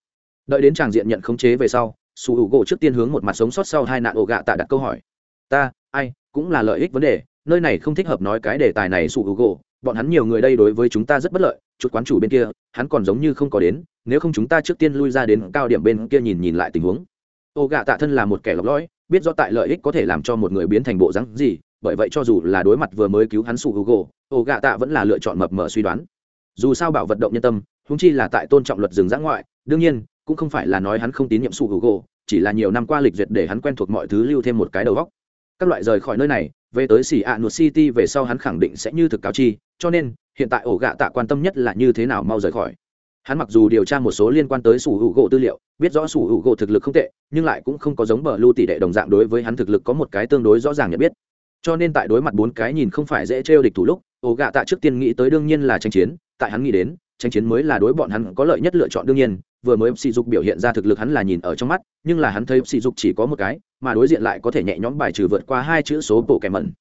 Đợi đến tràng diện nhận khống chế về sau, su h u gỗ trước tiên hướng một mặt sống sót sau hai nạn ổ gạ tạ đặt câu hỏi. Ta, ai, cũng là lợi ích vấn đề, nơi này không thích hợp nói cái đề tài này su h u gỗ. Bọn hắn nhiều người đây đối với chúng ta rất bất lợi chút quán chủ bên kia, hắn còn giống như không có đến, nếu không chúng ta trước tiên lui ra đến cao điểm bên kia nhìn nhìn lại tình huống. Ổ gạ tạ thân là một kẻ lọc lõi, biết rõ tại lợi ích có thể làm cho một người biến thành bộ rắn gì, bởi vậy cho dù là đối mặt vừa mới cứu hắn su h u gỗ, ổ gạ tạ vẫn là lựa chọn mập mờ suy đoán. Dù sao bảo vật động nhân tâm húng chi là tại tôn trọng luật rừng giã ngoại, đương nhiên, cũng không phải là nói hắn không tín nhiệm su hữu gỗ, chỉ là nhiều năm qua lịch duyệt để hắn quen thuộc mọi thứ lưu thêm một cái đầu góc các loại rời khỏi nơi này, về tới xỉ ạ nuột city về sau hắn khẳng định sẽ như thực cáo chi, cho nên, hiện tại ổ gạ tạ quan tâm nhất là như thế nào mau rời khỏi. Hắn mặc dù điều tra một số liên quan tới sủ hữu gỗ tư liệu, biết rõ sủ hữu gỗ thực lực không tệ, nhưng lại cũng không có giống bờ lưu tỷ đệ đồng dạng đối với hắn thực lực có một cái tương đối rõ ràng nhận biết. Cho nên tại đối mặt bốn cái nhìn không phải dễ trêu địch thủ lúc, ổ gạ tạ trước tiên nghĩ tới đương nhiên là tranh chiến, tại hắn nghĩ đến tranh chiến mới là đối bọn hắn có lợi nhất lựa chọn đương nhiên, vừa mới sỉ dục biểu hiện ra thực lực hắn là nhìn ở trong mắt, nhưng là hắn thấy sỉ dục chỉ có một cái, mà đối diện lại có thể nhẹ nhõm bài trừ vượt qua hai chữ số bộ kẻ mẩn.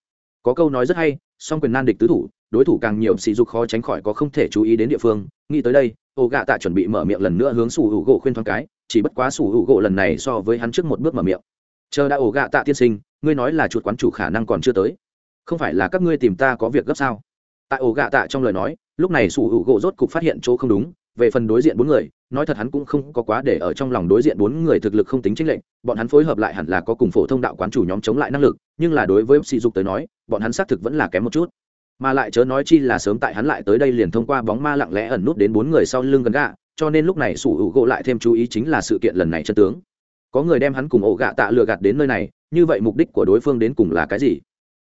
Có câu nói rất hay, song quyền nan địch tứ thủ, đối thủ càng nhiều sỉ dục khó tránh khỏi có không thể chú ý đến địa phương. Nghĩ tới đây, ô gạ tạ chuẩn bị mở miệng lần nữa hướng sủ hữu gỗ khuyên thoáng cái, chỉ bất quá sủ hữu gỗ lần này so với hắn trước một bước mở miệng. Chờ đã ổ gạ tạ tiên sinh, ngươi nói là chuột quán chủ khả năng còn chưa tới. Không phải là các ngươi tìm ta có việc gấp sao? Tại ổ gạ tạ trong lời nói lúc này sủ hữu gỗ rốt cục phát hiện chỗ không đúng, về phần đối diện bốn người, nói thật hắn cũng không có quá để ở trong lòng đối diện bốn người thực lực không tính chính lệnh bọn hắn phối hợp lại hẳn là có cùng phổ thông đạo quán chủ nhóm chống lại năng lực, nhưng là đối với sỉ dục tới nói, bọn hắn xác thực vẫn là kém một chút. Mà lại chớ nói chi là sớm tại hắn lại tới đây liền thông qua bóng ma lặng lẽ ẩn nút đến bốn người sau lưng gần gạ, cho nên lúc này sủ hữu gỗ lại thêm chú ý chính là sự kiện lần này chân tướng. Có người đem hắn cùng ổ gạ tạ lừa gạt đến nơi này, như vậy mục đích của đối phương đến cùng là cái gì?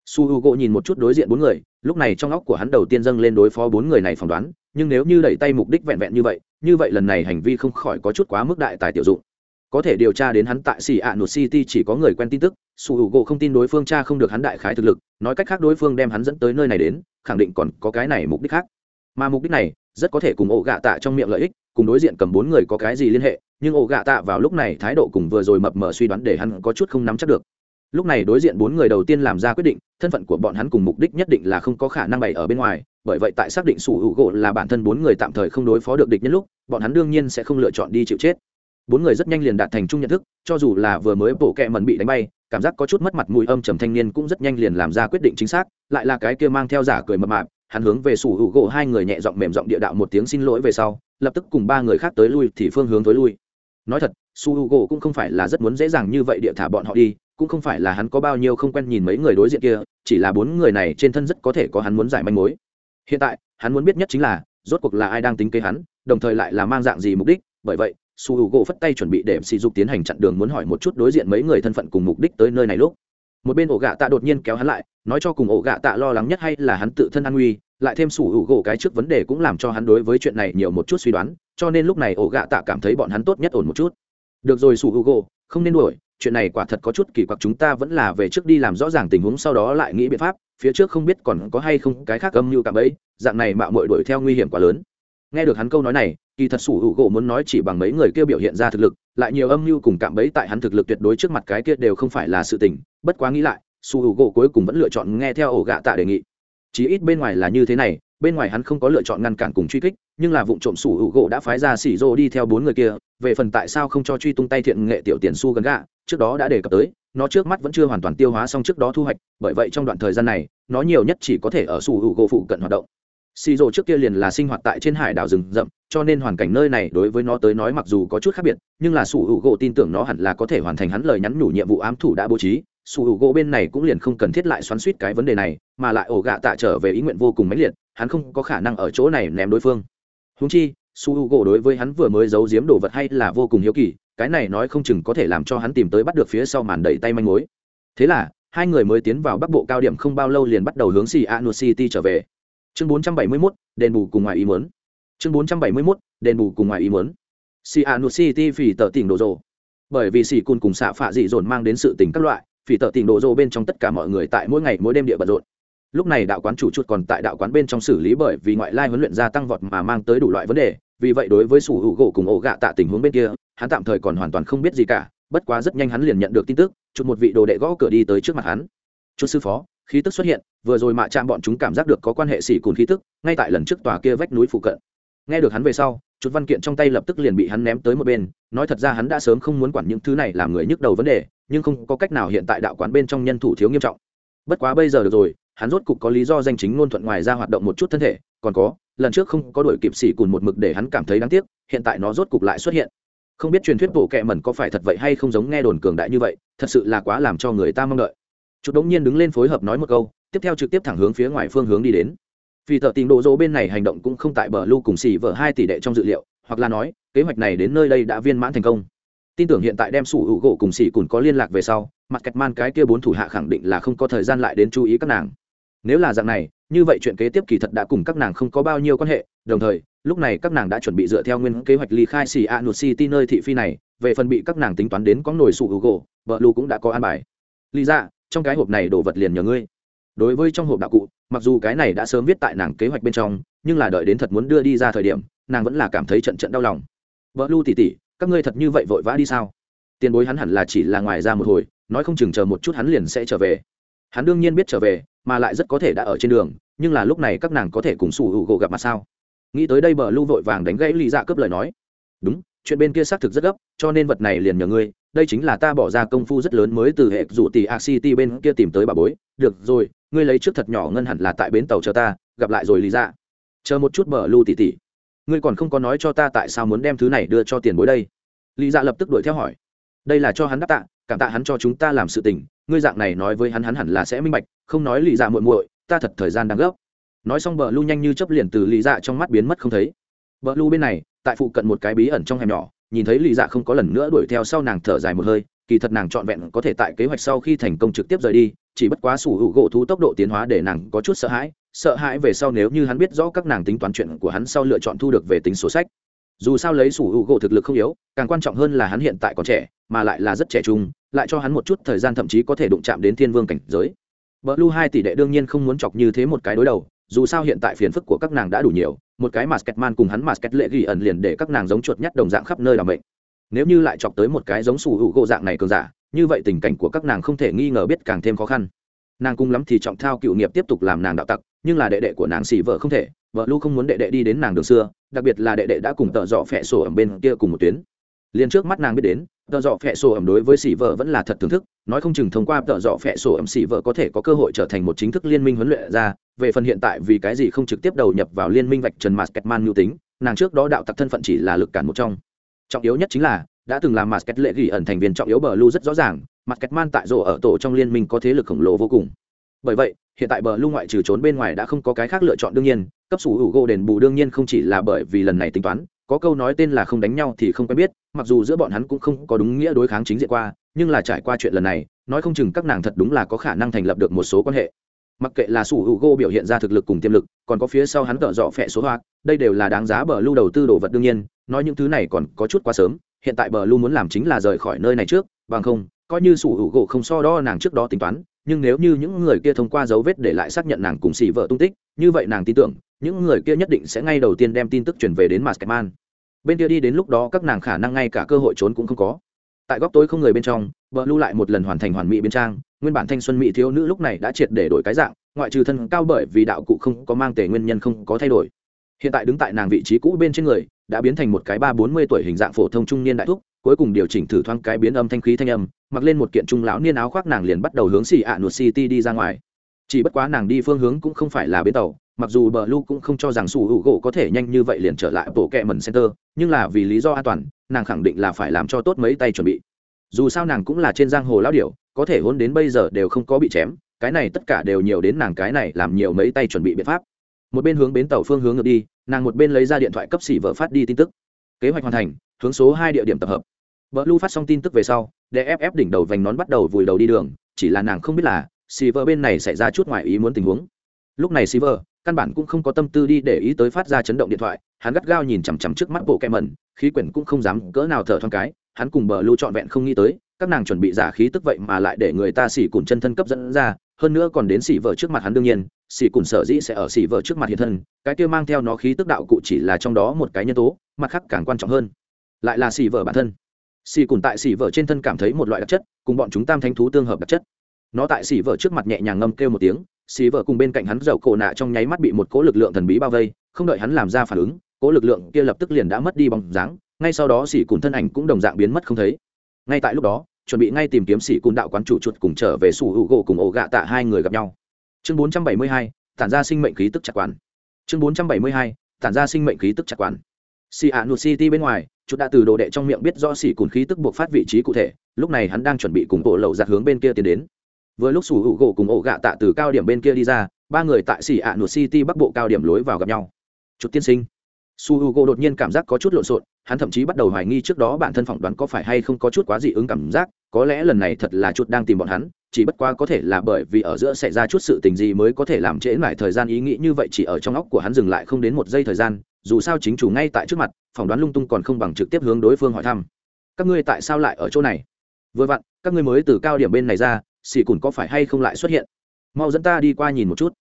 Su h u gỗ nhìn một chút đối diện bốn người, lúc này trong óc của hắn đầu tiên dâng lên đối phó bốn người này phỏng đoán, nhưng nếu như đẩy tay mục đích vẹn vẹn như vậy như vậy lần này hành vi không khỏi có chút quá mức đại tài tiểu dụng. Có thể điều tra đến hắn tại xì ạ nụt city chỉ có người quen tin tức, su h u gỗ không tin đối phương cha không được hắn đại khái thực lực, nói cách khác đối phương đem hắn dẫn tới nơi này đến, khẳng định còn có cái này mục đích khác. Mà mục đích này, rất có thể cùng ổ gạ tạ trong miệng lợi ích, cùng đối diện cầm bốn người có cái gì liên hệ, nhưng ổ gạ tạ vào lúc này thái độ cùng vừa rồi mập mờ suy đoán để hắn có chút không nắm chắc được lúc này đối diện bốn người đầu tiên làm ra quyết định, thân phận của bọn hắn cùng mục đích nhất định là không có khả năng bày ở bên ngoài, bởi vậy tại xác định sủ hữu gỗ là bản thân bốn người tạm thời không đối phó được địch nhân lúc, bọn hắn đương nhiên sẽ không lựa chọn đi chịu chết. Bốn người rất nhanh liền đạt thành chung nhận thức, cho dù là vừa mới bổ kẹ mần bị đánh bay, cảm giác có chút mất mặt mùi âm trầm thanh niên cũng rất nhanh liền làm ra quyết định chính xác, lại là cái kia mang theo giả cười mập mạp, hắn hướng về sủ hữu gỗ hai người nhẹ giọng mềm giọng địa đạo một tiếng xin lỗi về sau, lập tức cùng ba người khác tới lui thì phương hướng tới lui. Nói thật su h u gỗ cũng không phải là rất muốn dễ dàng như vậy địa thả bọn họ đi, cũng không phải là hắn có bao nhiêu không quen nhìn mấy người đối diện kia, chỉ là bốn người này trên thân rất có thể có hắn muốn giải manh mối. Hiện tại, hắn muốn biết nhất chính là, rốt cuộc là ai đang tính kế hắn, đồng thời lại là mang dạng gì mục đích. Bởi vậy, su h u gỗ phất tay chuẩn bị để sỉ dục tiến hành chặn đường muốn hỏi một chút đối diện mấy người thân phận cùng mục đích tới nơi này lúc. Một bên ổ gạ tạ đột nhiên kéo hắn lại, nói cho cùng ổ gạ tạ lo lắng nhất hay là hắn tự thân an nguy, lại thêm sủ hữu gỗ cái trước vấn đề cũng làm cho hắn đối với chuyện này nhiều một chút suy đoán, cho nên lúc này ổ gạ tạ cảm thấy bọn hắn tốt nhất ổn một chút được rồi sủ hữu gỗ không nên đuổi, chuyện này quả thật có chút kỳ quặc, chúng ta vẫn là về trước đi làm rõ ràng tình huống, sau đó lại nghĩ biện pháp, phía trước không biết còn có hay không cái khác âm mưu cạm ấy dạng này mạo mội đuổi theo nguy hiểm quá lớn. Nghe được hắn câu nói này, kỳ thật sủ hữu gỗ muốn nói chỉ bằng mấy người kia biểu hiện ra thực lực, lại nhiều âm mưu cùng cạm bẫy tại hắn thực lực tuyệt đối trước mặt cái kia đều không phải là sự tình, bất quá nghĩ lại, sủ hữu gỗ cuối cùng vẫn lựa chọn nghe theo ổ gạ tạ đề nghị. Chí ít bên ngoài là như thế này, bên ngoài hắn không có lựa chọn ngăn cản cùng truy kích nhưng là vụ trộm sủ hữu gỗ đã phái ra xỉ rô đi theo bốn người kia, về phần tại sao không cho truy tung tay thiện nghệ tiểu tiền su gần gạ, trước đó đã đề cập tới, nó trước mắt vẫn chưa hoàn toàn tiêu hóa xong trước đó thu hoạch, bởi vậy trong đoạn thời gian này, nó nhiều nhất chỉ có thể ở sủ hữu gỗ phụ cận hoạt động. Xì rồ trước kia liền là sinh hoạt tại trên hải đảo rừng rậm, cho nên hoàn cảnh nơi này đối với nó tới nói mặc dù có chút khác biệt, nhưng là sủ hữu gỗ tin tưởng nó hẳn là có thể hoàn thành hắn lời nhắn nhủ nhiệm vụ ám thủ đã bố trí. Sủ hữu gỗ bên này cũng liền không cần thiết lại xoắn suýt cái vấn đề này, mà lại ổ gạ tạ trở về ý nguyện vô cùng mãnh liệt, hắn không có khả năng ở chỗ này ném đối phương húng chi su h u gỗ đối với hắn vừa mới giấu giếm đồ vật hay là vô cùng hiếu kỳ cái này nói không chừng có thể làm cho hắn tìm tới bắt được phía sau màn đẩy tay manh mối. Thế là hai người mới tiến vào bắc bộ cao điểm không bao lâu liền bắt đầu hướng xì a nua city trở về. Chương 471, đền bù cùng ngoài ý mớn chương 471, đền bù cùng ngoài ý mớn xì a nua city phỉ tờ tỉnh đồ rồ bởi vì xì cun cùng xạ phạ dị dồn mang đến sự tình các loại phỉ tờ tỉnh đồ rồ bên trong tất cả mọi người tại mỗi ngày mỗi đêm địa bận rộn lúc này đạo quán chủ chuột còn tại đạo quán bên trong xử lý bởi vì ngoại lai huấn luyện gia tăng vọt mà mang tới đủ loại vấn đề, vì vậy đối với sủ hữu gỗ cùng ổ gạ tạ tình huống bên kia, hắn tạm thời còn hoàn toàn không biết gì cả, bất quá rất nhanh hắn liền nhận được tin tức chụt một vị đồ đệ gõ cửa đi tới trước mặt hắn. Chút sư phó, khí tức xuất hiện, vừa rồi mạ chạm bọn chúng cảm giác được có quan hệ xỉ cùn khí tức, ngay tại lần trước tòa kia vách núi phụ cận. Nghe được hắn về sau chút văn kiện trong tay lập tức liền bị hắn ném tới một bên, nói thật ra hắn đã sớm không muốn quản những thứ này làm người nhức đầu vấn đề, nhưng không có cách nào hiện tại đạo quán bên trong nhân thủ thiếu nghiêm trọng. Bất quá bây giờ được rồi hắn rốt cục có lý do danh chính ngôn thuận ngoài ra hoạt động một chút thân thể, còn có, lần trước không có đuổi kịp xỉ cùn một mực để hắn cảm thấy đáng tiếc, hiện tại nó rốt cục lại xuất hiện. Không biết truyền thuyết bộ kệ mẩn có phải thật vậy hay không giống nghe đồn cường đại như vậy, thật sự là quá làm cho người ta mong đợi. Chụp đống nhiên đứng lên phối hợp nói một câu, tiếp theo trực tiếp thẳng hướng phía ngoài phương hướng đi đến. Vì thợ tìm đồ dỗ bên này hành động cũng không tại bờ lưu cùng xỉ vợ hai tỷ đệ trong dự liệu, hoặc là nói, kế hoạch này đến nơi đây đã viên mãn thành công. Tin tưởng hiện tại đem sủ hữu gỗ cùng xỉ cùn có liên lạc về sau, mặt kẹt man cái kia bốn thủ hạ khẳng định là không có thời gian lại đến chú ý các nàng nếu là dạng này, như vậy chuyện kế tiếp kỳ thật đã cùng các nàng không có bao nhiêu quan hệ, đồng thời, lúc này các nàng đã chuẩn bị dựa theo nguyên kế hoạch ly khai xì a nụt city nơi thị phi này, về phần bị các nàng tính toán đến có nồi sụ hữu gỗ vợ lu cũng đã có an bài. Lý ra, trong cái hộp này đồ vật liền nhờ ngươi. Đối với trong hộp đạo cụ, mặc dù cái này đã sớm viết tại nàng kế hoạch bên trong, nhưng là đợi đến thật muốn đưa đi ra thời điểm, nàng vẫn là cảm thấy trận trận đau lòng. Vợ lu tỉ tỉ, các ngươi thật như vậy vội vã đi sao? Tiền bối hắn hẳn là chỉ là ngoài ra một hồi, nói không chừng chờ một chút hắn liền sẽ trở về. Hắn đương nhiên biết trở về mà lại rất có thể đã ở trên đường, nhưng là lúc này các nàng có thể cùng sủ hữu gỗ gặp mặt sao? Nghĩ tới đây bờ lưu vội vàng đánh gãy lì dạ cướp lời nói. Đúng, chuyện bên kia xác thực rất gấp, cho nên vật này liền nhờ ngươi, đây chính là ta bỏ ra công phu rất lớn mới từ hệ rủ tỷ a city bên kia tìm tới bà bối. Được rồi, ngươi lấy trước thật nhỏ ngân hẳn là tại bến tàu chờ ta, gặp lại rồi lý dạ. chờ một chút bờ lưu tỉ tỉ ngươi còn không có nói cho ta tại sao muốn đem thứ này đưa cho tiền bối đây? Lý dạ lập tức đuổi theo hỏi. Đây là cho hắn đáp tạ, cảm tạ hắn cho chúng ta làm sự tình ngươi dạng này nói với hắn hắn hẳn là sẽ minh bạch, không nói lý dạ muội muội, ta thật thời gian đang gấp. Nói xong bờ lu nhanh như chấp liền từ lý dạ trong mắt biến mất không thấy. Bờ lu bên này, tại phụ cận một cái bí ẩn trong hẻm nhỏ, nhìn thấy lý dạ không có lần nữa đuổi theo sau nàng thở dài một hơi, kỳ thật nàng trọn vẹn có thể tại kế hoạch sau khi thành công trực tiếp rời đi, chỉ bất quá sủ hữu gỗ thú tốc độ tiến hóa để nàng có chút sợ hãi sợ hãi về sau nếu như hắn biết rõ các nàng tính toán chuyện của hắn sau lựa chọn thu được về tính số sách. Dù sao lấy sủ hữu gỗ thực lực không yếu, càng quan trọng hơn là hắn hiện tại còn trẻ, mà lại là rất trẻ trung lại cho hắn một chút thời gian thậm chí có thể đụng chạm đến thiên vương cảnh giới. Vợ lu hai tỷ đệ đương nhiên không muốn chọc như thế một cái đối đầu, dù sao hiện tại phiền phức của các nàng đã đủ nhiều, một cái mà sketman cùng hắn mà sket lệ ghi ẩn liền để các nàng giống chuột nhắt đồng dạng khắp nơi làm bệnh nếu như lại chọc tới một cái giống sủ hữu gỗ dạng này cường giả, như vậy tình cảnh của các nàng không thể nghi ngờ biết càng thêm khó khăn. Nàng cung lắm thì trọng thao cựu nghiệp tiếp tục làm nàng đạo tặc, nhưng là đệ đệ của nàng xỉ vợ không thể vợ lu không muốn đệ đệ đi đến nàng đường xưa, đặc biệt là đệ đệ đã cùng tợ dọ phẹ sổ ở bên kia cùng một tuyến. Liền trước mắt nàng biết đến tợ dọ phẹ sổ ẩm đối với xỉ vợ vẫn là thật thưởng thức, nói không chừng thông qua tợ dọ phẹ sổ ẩm xỉ vợ có thể có cơ hội trở thành một chính thức liên minh huấn luyện ra, về phần hiện tại vì cái gì không trực tiếp đầu nhập vào liên minh vạch trần masketman mưu tính, nàng trước đó đạo tặc thân phận chỉ là lực cản một trong. Trọng yếu nhất chính là, đã từng làm masket lệ ghi ẩn thành viên trọng yếu bờ lu rất rõ ràng, masketman tại rổ ở tổ trong liên minh có thế lực khổng lồ vô cùng. Bởi vậy, hiện tại bờ lu ngoại trừ trốn bên ngoài đã không có cái khác lựa chọn đương nhiên, cấp sủ hữu gỗ đền bù đương nhiên không chỉ là bởi vì lần này tính toán có câu nói tên là không đánh nhau thì không quen biết, mặc dù giữa bọn hắn cũng không có đúng nghĩa đối kháng chính diện qua, nhưng là trải qua chuyện lần này, nói không chừng các nàng thật đúng là có khả năng thành lập được một số quan hệ. Mặc kệ là sủ hữu gô biểu hiện ra thực lực cùng tiềm lực, còn có phía sau hắn tợ dọ phẹ số hoa đây đều là đáng giá bờ lưu đầu tư đồ vật đương nhiên, nói những thứ này còn có chút quá sớm, hiện tại bờ lưu muốn làm chính là rời khỏi nơi này trước, bằng không, coi như sủ hữu gỗ không so đo nàng trước đó tính toán, nhưng nếu như những người kia thông qua dấu vết để lại xác nhận nàng cùng xỉ vợ tung tích, như vậy nàng tin tưởng những người kia nhất định sẽ ngay đầu tiên đem tin tức truyền về đến Maskman. bên kia đi đến lúc đó các nàng khả năng ngay cả cơ hội trốn cũng không có. Tại góc tối không người bên trong vợ lưu lại một lần hoàn thành hoàn mỹ biên trang. Nguyên bản thanh xuân mỹ thiếu nữ lúc này đã triệt để đổi cái dạng, ngoại trừ thân cao bởi vì đạo cụ không có mang tề nguyên nhân không có thay đổi. Hiện tại đứng tại nàng vị trí cũ bên trên người, đã biến thành một cái ba bốn mươi tuổi hình dạng phổ thông trung niên đại thúc, cuối cùng điều chỉnh thử thoáng cái biến âm thanh khí thanh âm, mặc lên một kiện trung lão niên áo khoác nàng liền bắt đầu hướng xì ạ nuột city đi ra ngoài. Chỉ bất quá nàng đi phương hướng cũng không phải là bến tàu mặc dù bờ lu cũng không cho rằng sủ hữu gỗ có thể nhanh như vậy liền trở lại bộ kẹ mần center, nhưng là vì lý do an toàn, nàng khẳng định là phải làm cho tốt mấy tay chuẩn bị. Dù sao nàng cũng là trên giang hồ lão điểu, có thể hôn đến bây giờ đều không có bị chém, cái này tất cả đều nhiều đến nàng cái này làm nhiều mấy tay chuẩn bị biện pháp. Một bên hướng bến tàu phương hướng ngược đi, nàng một bên lấy ra điện thoại cấp xỉ vợ phát đi tin tức. Kế hoạch hoàn thành, hướng số hai địa điểm tập hợp. Vợ lu phát xong tin tức về sau để ép ép đỉnh đầu vành nón bắt đầu vùi đầu đi đường, chỉ là nàng không biết là xỉ vợ bên này xảy ra chút ngoài ý muốn tình huống. Lúc này xỉ vợ căn bản cũng không có tâm tư đi để ý tới phát ra chấn động điện thoại, hắn gắt gao nhìn chằm chằm trước mắt bộ kẹ mẩn, khí quyển cũng không dám cỡ nào thở thoáng cái, hắn cùng bờ lưu trọn vẹn không nghĩ tới, các nàng chuẩn bị giả khí tức vậy mà lại để người ta xỉ cùn chân thân cấp dẫn ra, hơn nữa còn đến xỉ vợ trước mặt hắn đương nhiên, xỉ cùn sở dĩ sẽ ở xỉ vợ trước mặt hiện thân, cái kia mang theo nó khí tức đạo cụ chỉ là trong đó một cái nhân tố, mặt khác càng quan trọng hơn, lại là xỉ vợ bản thân. Xỉ cùn tại xỉ vợ trên thân cảm thấy một loại đặc chất, cùng bọn chúng tam thanh thú tương hợp đặc chất. Nó tại xỉ vợ trước mặt nhẹ nhàng ngâm kêu một tiếng xỉ vợ cùng bên cạnh hắn dầu cổ nạ trong nháy mắt bị một cỗ lực lượng thần bí bao vây, không đợi hắn làm ra phản ứng, cỗ lực lượng kia lập tức liền đã mất đi bóng dáng, ngay sau đó xỉ cùn thân ảnh cũng đồng dạng biến mất không thấy ngay tại lúc đó, chuẩn bị ngay tìm kiếm xỉ cùn đạo quán chủ chuột cùng trở về sủ hữu gỗ cùng ổ gạ tạ hai người gặp nhau chương bốn trăm bảy mươi hai, tản ra sinh mệnh khí tức chặt quản. chương bốn trăm bảy mươi hai, tản ra sinh mệnh khí tức chặt quản. xì ạ nụt city bên ngoài chút đã từ đồ đệ trong miệng biết rõ xỉ cùn khí tức buộc phát vị trí cụ thể, lúc này hắn đang chuẩn bị cùng bộ lậu giặt hướng bên kia tiến đến vừa lúc sủ hữu gỗ cùng ổ gạ tạ từ cao điểm bên kia đi ra, ba người tại xỉ ạ nụt city bắc bộ cao điểm lối vào gặp nhau. Chụt tiên sinh. Su h u g o đột nhiên cảm giác có chút lộn xộn, hắn thậm chí bắt đầu hoài nghi trước đó bản thân phỏng đoán có phải hay không có chút quá dị ứng cảm giác, có lẽ lần này thật là chút đang tìm bọn hắn, chỉ bất quá có thể là bởi vì ở giữa xảy ra chút sự tình gì mới có thể làm trễ lại thời gian ý nghĩ như vậy chỉ ở trong óc của hắn dừng lại không đến một giây thời gian, dù sao chính chủ ngay tại trước mặt, phỏng đoán lung tung còn không bằng trực tiếp hướng đối phương hỏi thăm. Các ngươi tại sao lại ở chỗ này? Vừa vặn, các ngươi mới từ cao điểm bên này ra xì cùn có phải hay không lại xuất hiện? Mau dẫn ta đi qua nhìn một chút.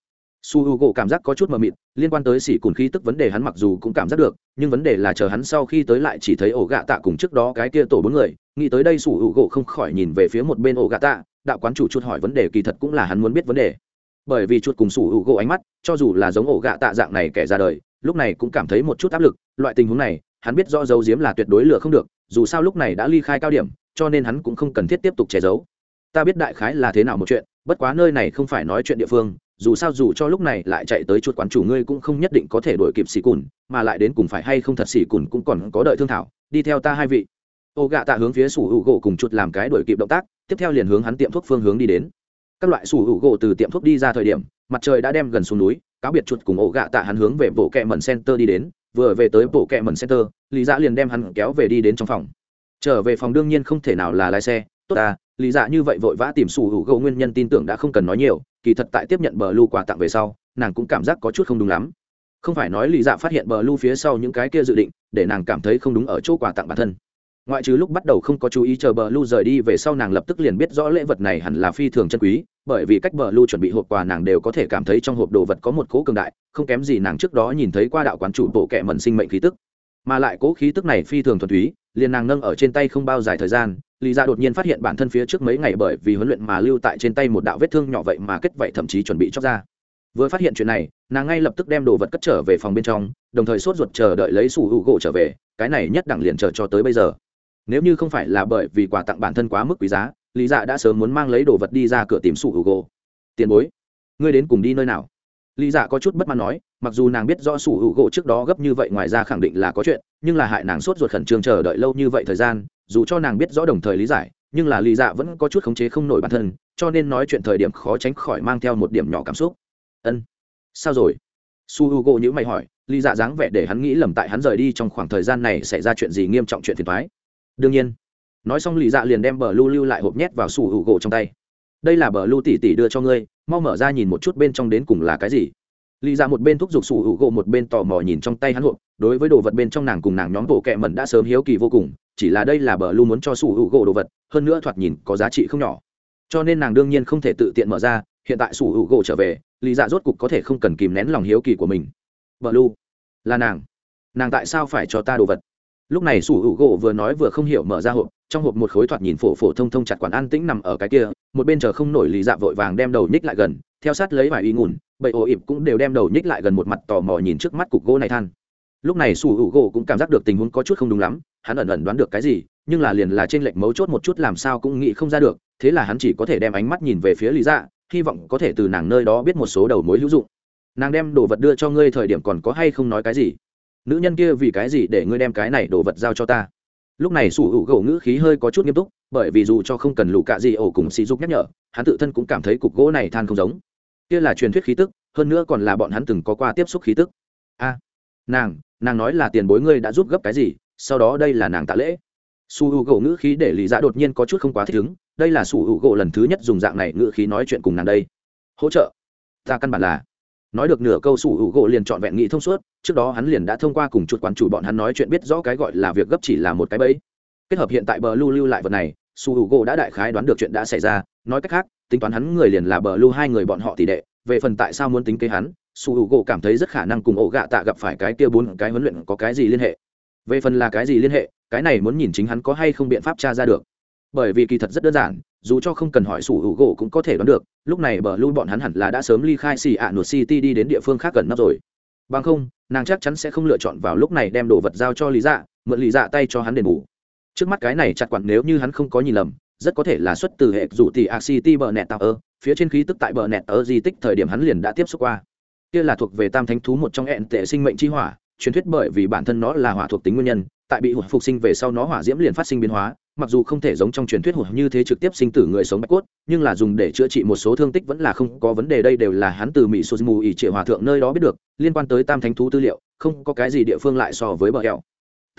Su h u gỗ cảm giác có chút mờ mịt, liên quan tới xỉ cùn khí tức vấn đề hắn mặc dù cũng cảm giác được, nhưng vấn đề là chờ hắn sau khi tới lại chỉ thấy ổ gạ tạ cùng trước đó cái kia tổ bốn người. Nghĩ tới đây su h u gỗ không khỏi nhìn về phía một bên ổ gạ tạ, đạo quán chủ chút hỏi vấn đề kỳ thật cũng là hắn muốn biết vấn đề. Bởi vì chuột cùng su h u gỗ ánh mắt, cho dù là giống ổ gạ tạ dạng này kẻ ra đời, lúc này cũng cảm thấy một chút áp lực, loại tình huống này, hắn biết do dấu diếm là tuyệt đối lửa không được, dù sao lúc này đã ly khai cao điểm, cho nên hắn cũng không cần thiết tiếp tục che giấu ta biết đại khái là thế nào một chuyện, bất quá nơi này không phải nói chuyện địa phương, dù sao dù cho lúc này lại chạy tới chuột quán chủ ngươi cũng không nhất định có thể đổi kịp xì cùn, mà lại đến cùng phải hay không thật xì cùn cũng còn có đợi thương thảo, đi theo ta hai vị. Ô gạ tạ hướng phía sủ hữu gỗ cùng chuột làm cái đổi kịp động tác, tiếp theo liền hướng hắn tiệm thuốc phương hướng đi đến. Các loại sủ hữu gỗ từ tiệm thuốc đi ra thời điểm, mặt trời đã đem gần xuống núi, cáo biệt chuột cùng ổ gạ tạ hắn hướng về bộ kẹ mẩn center đi đến, vừa về tới bộ kẹ mẩn center, lý giã liền đem hắn kéo về đi đến trong phòng. Trở về phòng đương nhiên không thể nào là lái xe, tốt ta lý dạ như vậy vội vã tìm sủ hữu gỗ nguyên nhân tin tưởng đã không cần nói nhiều, kỳ thật tại tiếp nhận bờ lưu quà tặng về sau, nàng cũng cảm giác có chút không đúng lắm. Không phải nói lý dạ phát hiện bờ lưu phía sau những cái kia dự định, để nàng cảm thấy không đúng ở chỗ quà tặng bản thân. Ngoại trừ lúc bắt đầu không có chú ý chờ bờ lưu rời đi về sau nàng lập tức liền biết rõ lễ vật này hẳn là phi thường chân quý, bởi vì cách bờ lưu chuẩn bị hộp quà nàng đều có thể cảm thấy trong hộp đồ vật có một cố cường đại, không kém gì nàng trước đó nhìn thấy qua đạo quán chủ bộ kệ mẩn sinh mệnh khí tức. Mà lại cố khí tức này phi thường thuần túy liền nàng nâng ở trên tay không bao dài thời gian, lý ra đột nhiên phát hiện bản thân phía trước mấy ngày bởi vì huấn luyện mà lưu tại trên tay một đạo vết thương nhỏ vậy mà kết vậy thậm chí chuẩn bị chóc ra. Vừa phát hiện chuyện này, nàng ngay lập tức đem đồ vật cất trở về phòng bên trong, đồng thời sốt ruột chờ đợi lấy sủ hữu gỗ trở về, cái này nhất đẳng liền chờ cho tới bây giờ. Nếu như không phải là bởi vì quà tặng bản thân quá mức quý giá, lý dạ đã sớm muốn mang lấy đồ vật đi ra cửa tìm sủ hữu gỗ. Tiền bối, ngươi đến cùng đi nơi nào? Lý dạ có chút bất mãn nói, mặc dù nàng biết rõ sủ hữu gỗ trước đó gấp như vậy ngoài ra khẳng định là có chuyện, nhưng là hại nàng sốt ruột khẩn trương chờ đợi lâu như vậy thời gian, dù cho nàng biết rõ đồng thời lý giải, nhưng là lý dạ vẫn có chút khống chế không nổi bản thân, cho nên nói chuyện thời điểm khó tránh khỏi mang theo một điểm nhỏ cảm xúc. Ân, sao rồi? Su h u gỗ nhữ mày hỏi, lý dạ dáng vẻ để hắn nghĩ lầm tại hắn rời đi trong khoảng thời gian này xảy ra chuyện gì nghiêm trọng chuyện phiền thoái đương nhiên. Nói xong lý dạ liền đem bờ lưu lưu lại hộp nhét vào su h u gỗ trong tay đây là bờ lưu tỷ tỷ đưa cho ngươi, mau mở ra nhìn một chút bên trong đến cùng là cái gì. Lý dạ một bên thúc giục sủ hữu u gỗ, một bên tò mò nhìn trong tay hắn hộp, đối với đồ vật bên trong nàng cùng nàng nhóm bộ kẹ mẩn đã sớm hiếu kỳ vô cùng, chỉ là đây là bờ lưu muốn cho sủ hữu u gỗ đồ vật, hơn nữa thoạt nhìn có giá trị không nhỏ. Cho nên nàng đương nhiên không thể tự tiện mở ra, hiện tại sủ hữu u gỗ trở về, lý dạ rốt cục có thể không cần kìm nén lòng hiếu kỳ của mình. Bờ lưu, là nàng. Nàng tại sao phải cho ta đồ vật? Lúc này sủ hữu gỗ vừa nói vừa không hiểu mở ra hộp, trong hộp một khối thoạt nhìn phổ phổ thông thông chặt quản an tĩnh nằm ở cái kia, một bên chờ không nổi lý dạ vội vàng đem đầu nhích lại gần, theo sát lấy vài ý ngủn bậy ổ ịp cũng đều đem đầu nhích lại gần một mặt tò mò nhìn trước mắt cục gỗ này than. Lúc này sủ hữu gỗ cũng cảm giác được tình huống có chút không đúng lắm, hắn ẩn ẩn đoán được cái gì, nhưng là liền là trên lệnh mấu chốt một chút làm sao cũng nghĩ không ra được, thế là hắn chỉ có thể đem ánh mắt nhìn về phía lý dạ hy vọng có thể từ nàng nơi đó biết một số đầu mối hữu dụng. Nàng đem đồ vật đưa cho ngươi thời điểm còn có hay không nói cái gì? Nữ nhân kia vì cái gì để ngươi đem cái này đồ vật giao cho ta? Lúc này sủ hữu gỗ ngữ khí hơi có chút nghiêm túc, bởi vì dù cho không cần lù cạ gì ổ cùng sỉ dục nhắc nhở, hắn tự thân cũng cảm thấy cục gỗ này than không giống. Kia là truyền thuyết khí tức, hơn nữa còn là bọn hắn từng có qua tiếp xúc khí tức. A, nàng nàng nói là tiền bối ngươi đã giúp gấp cái gì, sau đó đây là nàng tạ lễ. Su hữu gỗ ngữ khí để lý dạ đột nhiên có chút không quá thích ứng, đây là su hữu gỗ lần thứ nhất dùng dạng này ngữ khí nói chuyện cùng nàng đây. Hỗ trợ. Ta căn bản là nói được nửa câu sủ hữu gỗ liền trọn vẹn nghĩ thông suốt, trước đó hắn liền đã thông qua cùng chuột quán chủ bọn hắn nói chuyện biết rõ cái gọi là việc gấp chỉ là một cái bẫy. Kết hợp hiện tại bờ lưu lưu lại vật này, sủ hữu gỗ đã đại khái đoán được chuyện đã xảy ra, nói cách khác, tính toán hắn người liền là bờ lưu hai người bọn họ tỷ đệ, về phần tại sao muốn tính kế hắn, sủ hữu gỗ cảm thấy rất khả năng cùng ổ gạ tạ gặp phải cái kia bốn cái huấn luyện có cái gì liên hệ. Về phần là cái gì liên hệ, cái này muốn nhìn chính hắn có hay không biện pháp tra ra được bởi vì kỳ thật rất đơn giản, dù cho không cần hỏi sủ hữu gỗ cũng có thể đoán được, lúc này bờ lui bọn hắn hẳn là đã sớm ly khai xì ạ nụt city đi đến địa phương khác gần nắp rồi. Bằng không, nàng chắc chắn sẽ không lựa chọn vào lúc này đem đồ vật giao cho lý dạ mượn lý dạ tay cho hắn đền bù. Trước mắt cái này chặt quản nếu như hắn không có nhìn lầm, rất có thể là xuất từ hệ rủ tỷ a city bờ nẹt tạo ơ, phía trên khí tức tại bờ nẹt ở di tích thời điểm hắn liền đã tiếp xúc qua. Kia là thuộc về tam thánh thú một trong hẹn tệ sinh mệnh chi hỏa, truyền thuyết bởi vì bản thân nó là hỏa thuộc tính nguyên nhân, tại bị hụt phục sinh về sau nó hỏa diễm liền phát sinh biến hóa mặc dù không thể giống trong truyền thuyết hụt như thế trực tiếp sinh tử người sống bạch cốt, nhưng là dùng để chữa trị một số thương tích vẫn là không có vấn đề. Đây đều là hắn từ mỹ sô mù ỉ triệu hòa thượng nơi đó biết được, liên quan tới tam thánh thú tư liệu, không có cái gì địa phương lại so với bờ hẹo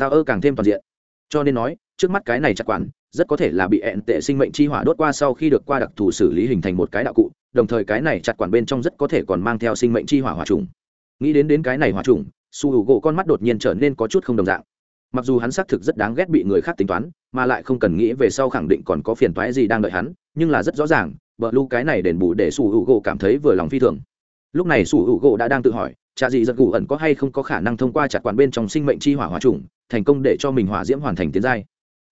tao ơ càng thêm toàn diện. Cho nên nói, trước mắt cái này chặt quản, rất có thể là bị ẹn tệ sinh mệnh chi hỏa đốt qua sau khi được qua đặc thù xử lý hình thành một cái đạo cụ, đồng thời cái này chặt quản bên trong rất có thể còn mang theo sinh mệnh chi hỏa hỏa trùng. Nghĩ đến đến cái này hỏa trùng, su hữu gỗ con mắt đột nhiên trở nên có chút không đồng dạng mặc dù hắn xác thực rất đáng ghét bị người khác tính toán, mà lại không cần nghĩ về sau khẳng định còn có phiền toái gì đang đợi hắn, nhưng là rất rõ ràng, vợ lu cái này đền bù để sủ hữu gỗ cảm thấy vừa lòng phi thường. Lúc này sủ hữu gỗ đã đang tự hỏi cha gì giật gù ẩn có hay không có khả năng thông qua chặt quản bên trong sinh mệnh chi hỏa hòa trùng, thành công để cho mình hỏa diễm hoàn thành tiến giai?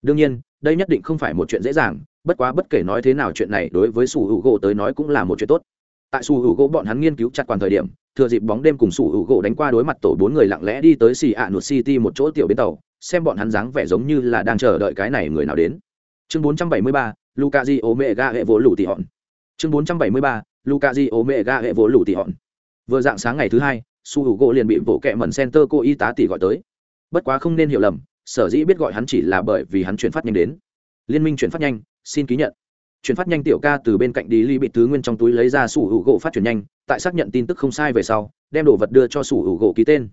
Đương nhiên, đây nhất định không phải một chuyện dễ dàng, bất quá bất kể nói thế nào chuyện này đối với sủ hữu gỗ tới nói cũng là một chuyện tốt. Tại sủ hữu gỗ bọn hắn nghiên cứu chặt quản thời điểm, thừa dịp bóng đêm cùng sủ hữu gỗ đánh qua đối mặt tổ bốn người lặng lẽ đi tới xì ạ nụt city một chỗ tiểu bến tàu xem bọn hắn dáng vẻ giống như là đang chờ đợi cái này người nào đến. Chương 473, luka di ố hệ vỗ lủ tỉ hòn. Chương 473, luka di ố hệ vỗ lủ tỉ hòn. Vừa dạng sáng ngày thứ hai su hữu gỗ liền bị bộ kẹ mẩn center cô y tá tỷ gọi tới. Bất quá không nên hiểu lầm sở dĩ biết gọi hắn chỉ là bởi vì hắn chuyển phát nhanh đến. Liên minh chuyển phát nhanh xin ký nhận. Chuyển phát nhanh tiểu ca từ bên cạnh đi ly bị tứ nguyên trong túi lấy ra sủ hữu gỗ phát chuyển nhanh tại xác nhận tin tức không sai về sau đem đồ vật đưa cho sủ hữu gỗ ký tên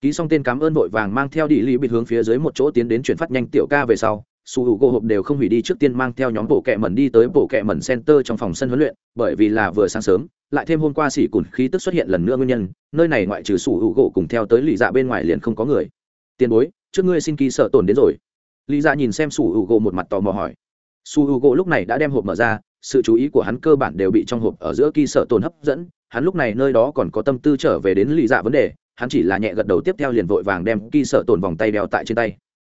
ký xong tên cảm ơn vội vàng mang theo đi lý bị hướng phía dưới một chỗ tiến đến chuyển phát nhanh tiểu ca về sau, su hữu gỗ hộp đều không hủy đi trước tiên mang theo nhóm bộ kẹ mẩn đi tới bộ kẹ mẩn center trong phòng sân huấn luyện, bởi vì là vừa sáng sớm, lại thêm hôm qua xỉ cùn khí tức xuất hiện lần nữa nguyên nhân, nơi này ngoại trừ su hữu gỗ cùng theo tới lì dạ bên ngoài liền không có người. Tiền bối, trước ngươi xin ký sợ tổn đến rồi. Lì dạ nhìn xem su hữu gỗ một mặt tò mò hỏi. Su hữu gỗ lúc này đã đem hộp mở ra, sự chú ý của hắn cơ bản đều bị trong hộp ở giữa kỳ sợ tổn hấp dẫn, hắn lúc này nơi đó còn có tâm tư trở về đến lì dạ vấn đề hắn chỉ là nhẹ gật đầu tiếp theo liền vội vàng đem kỳ sở tổn vòng tay đeo tại trên tay.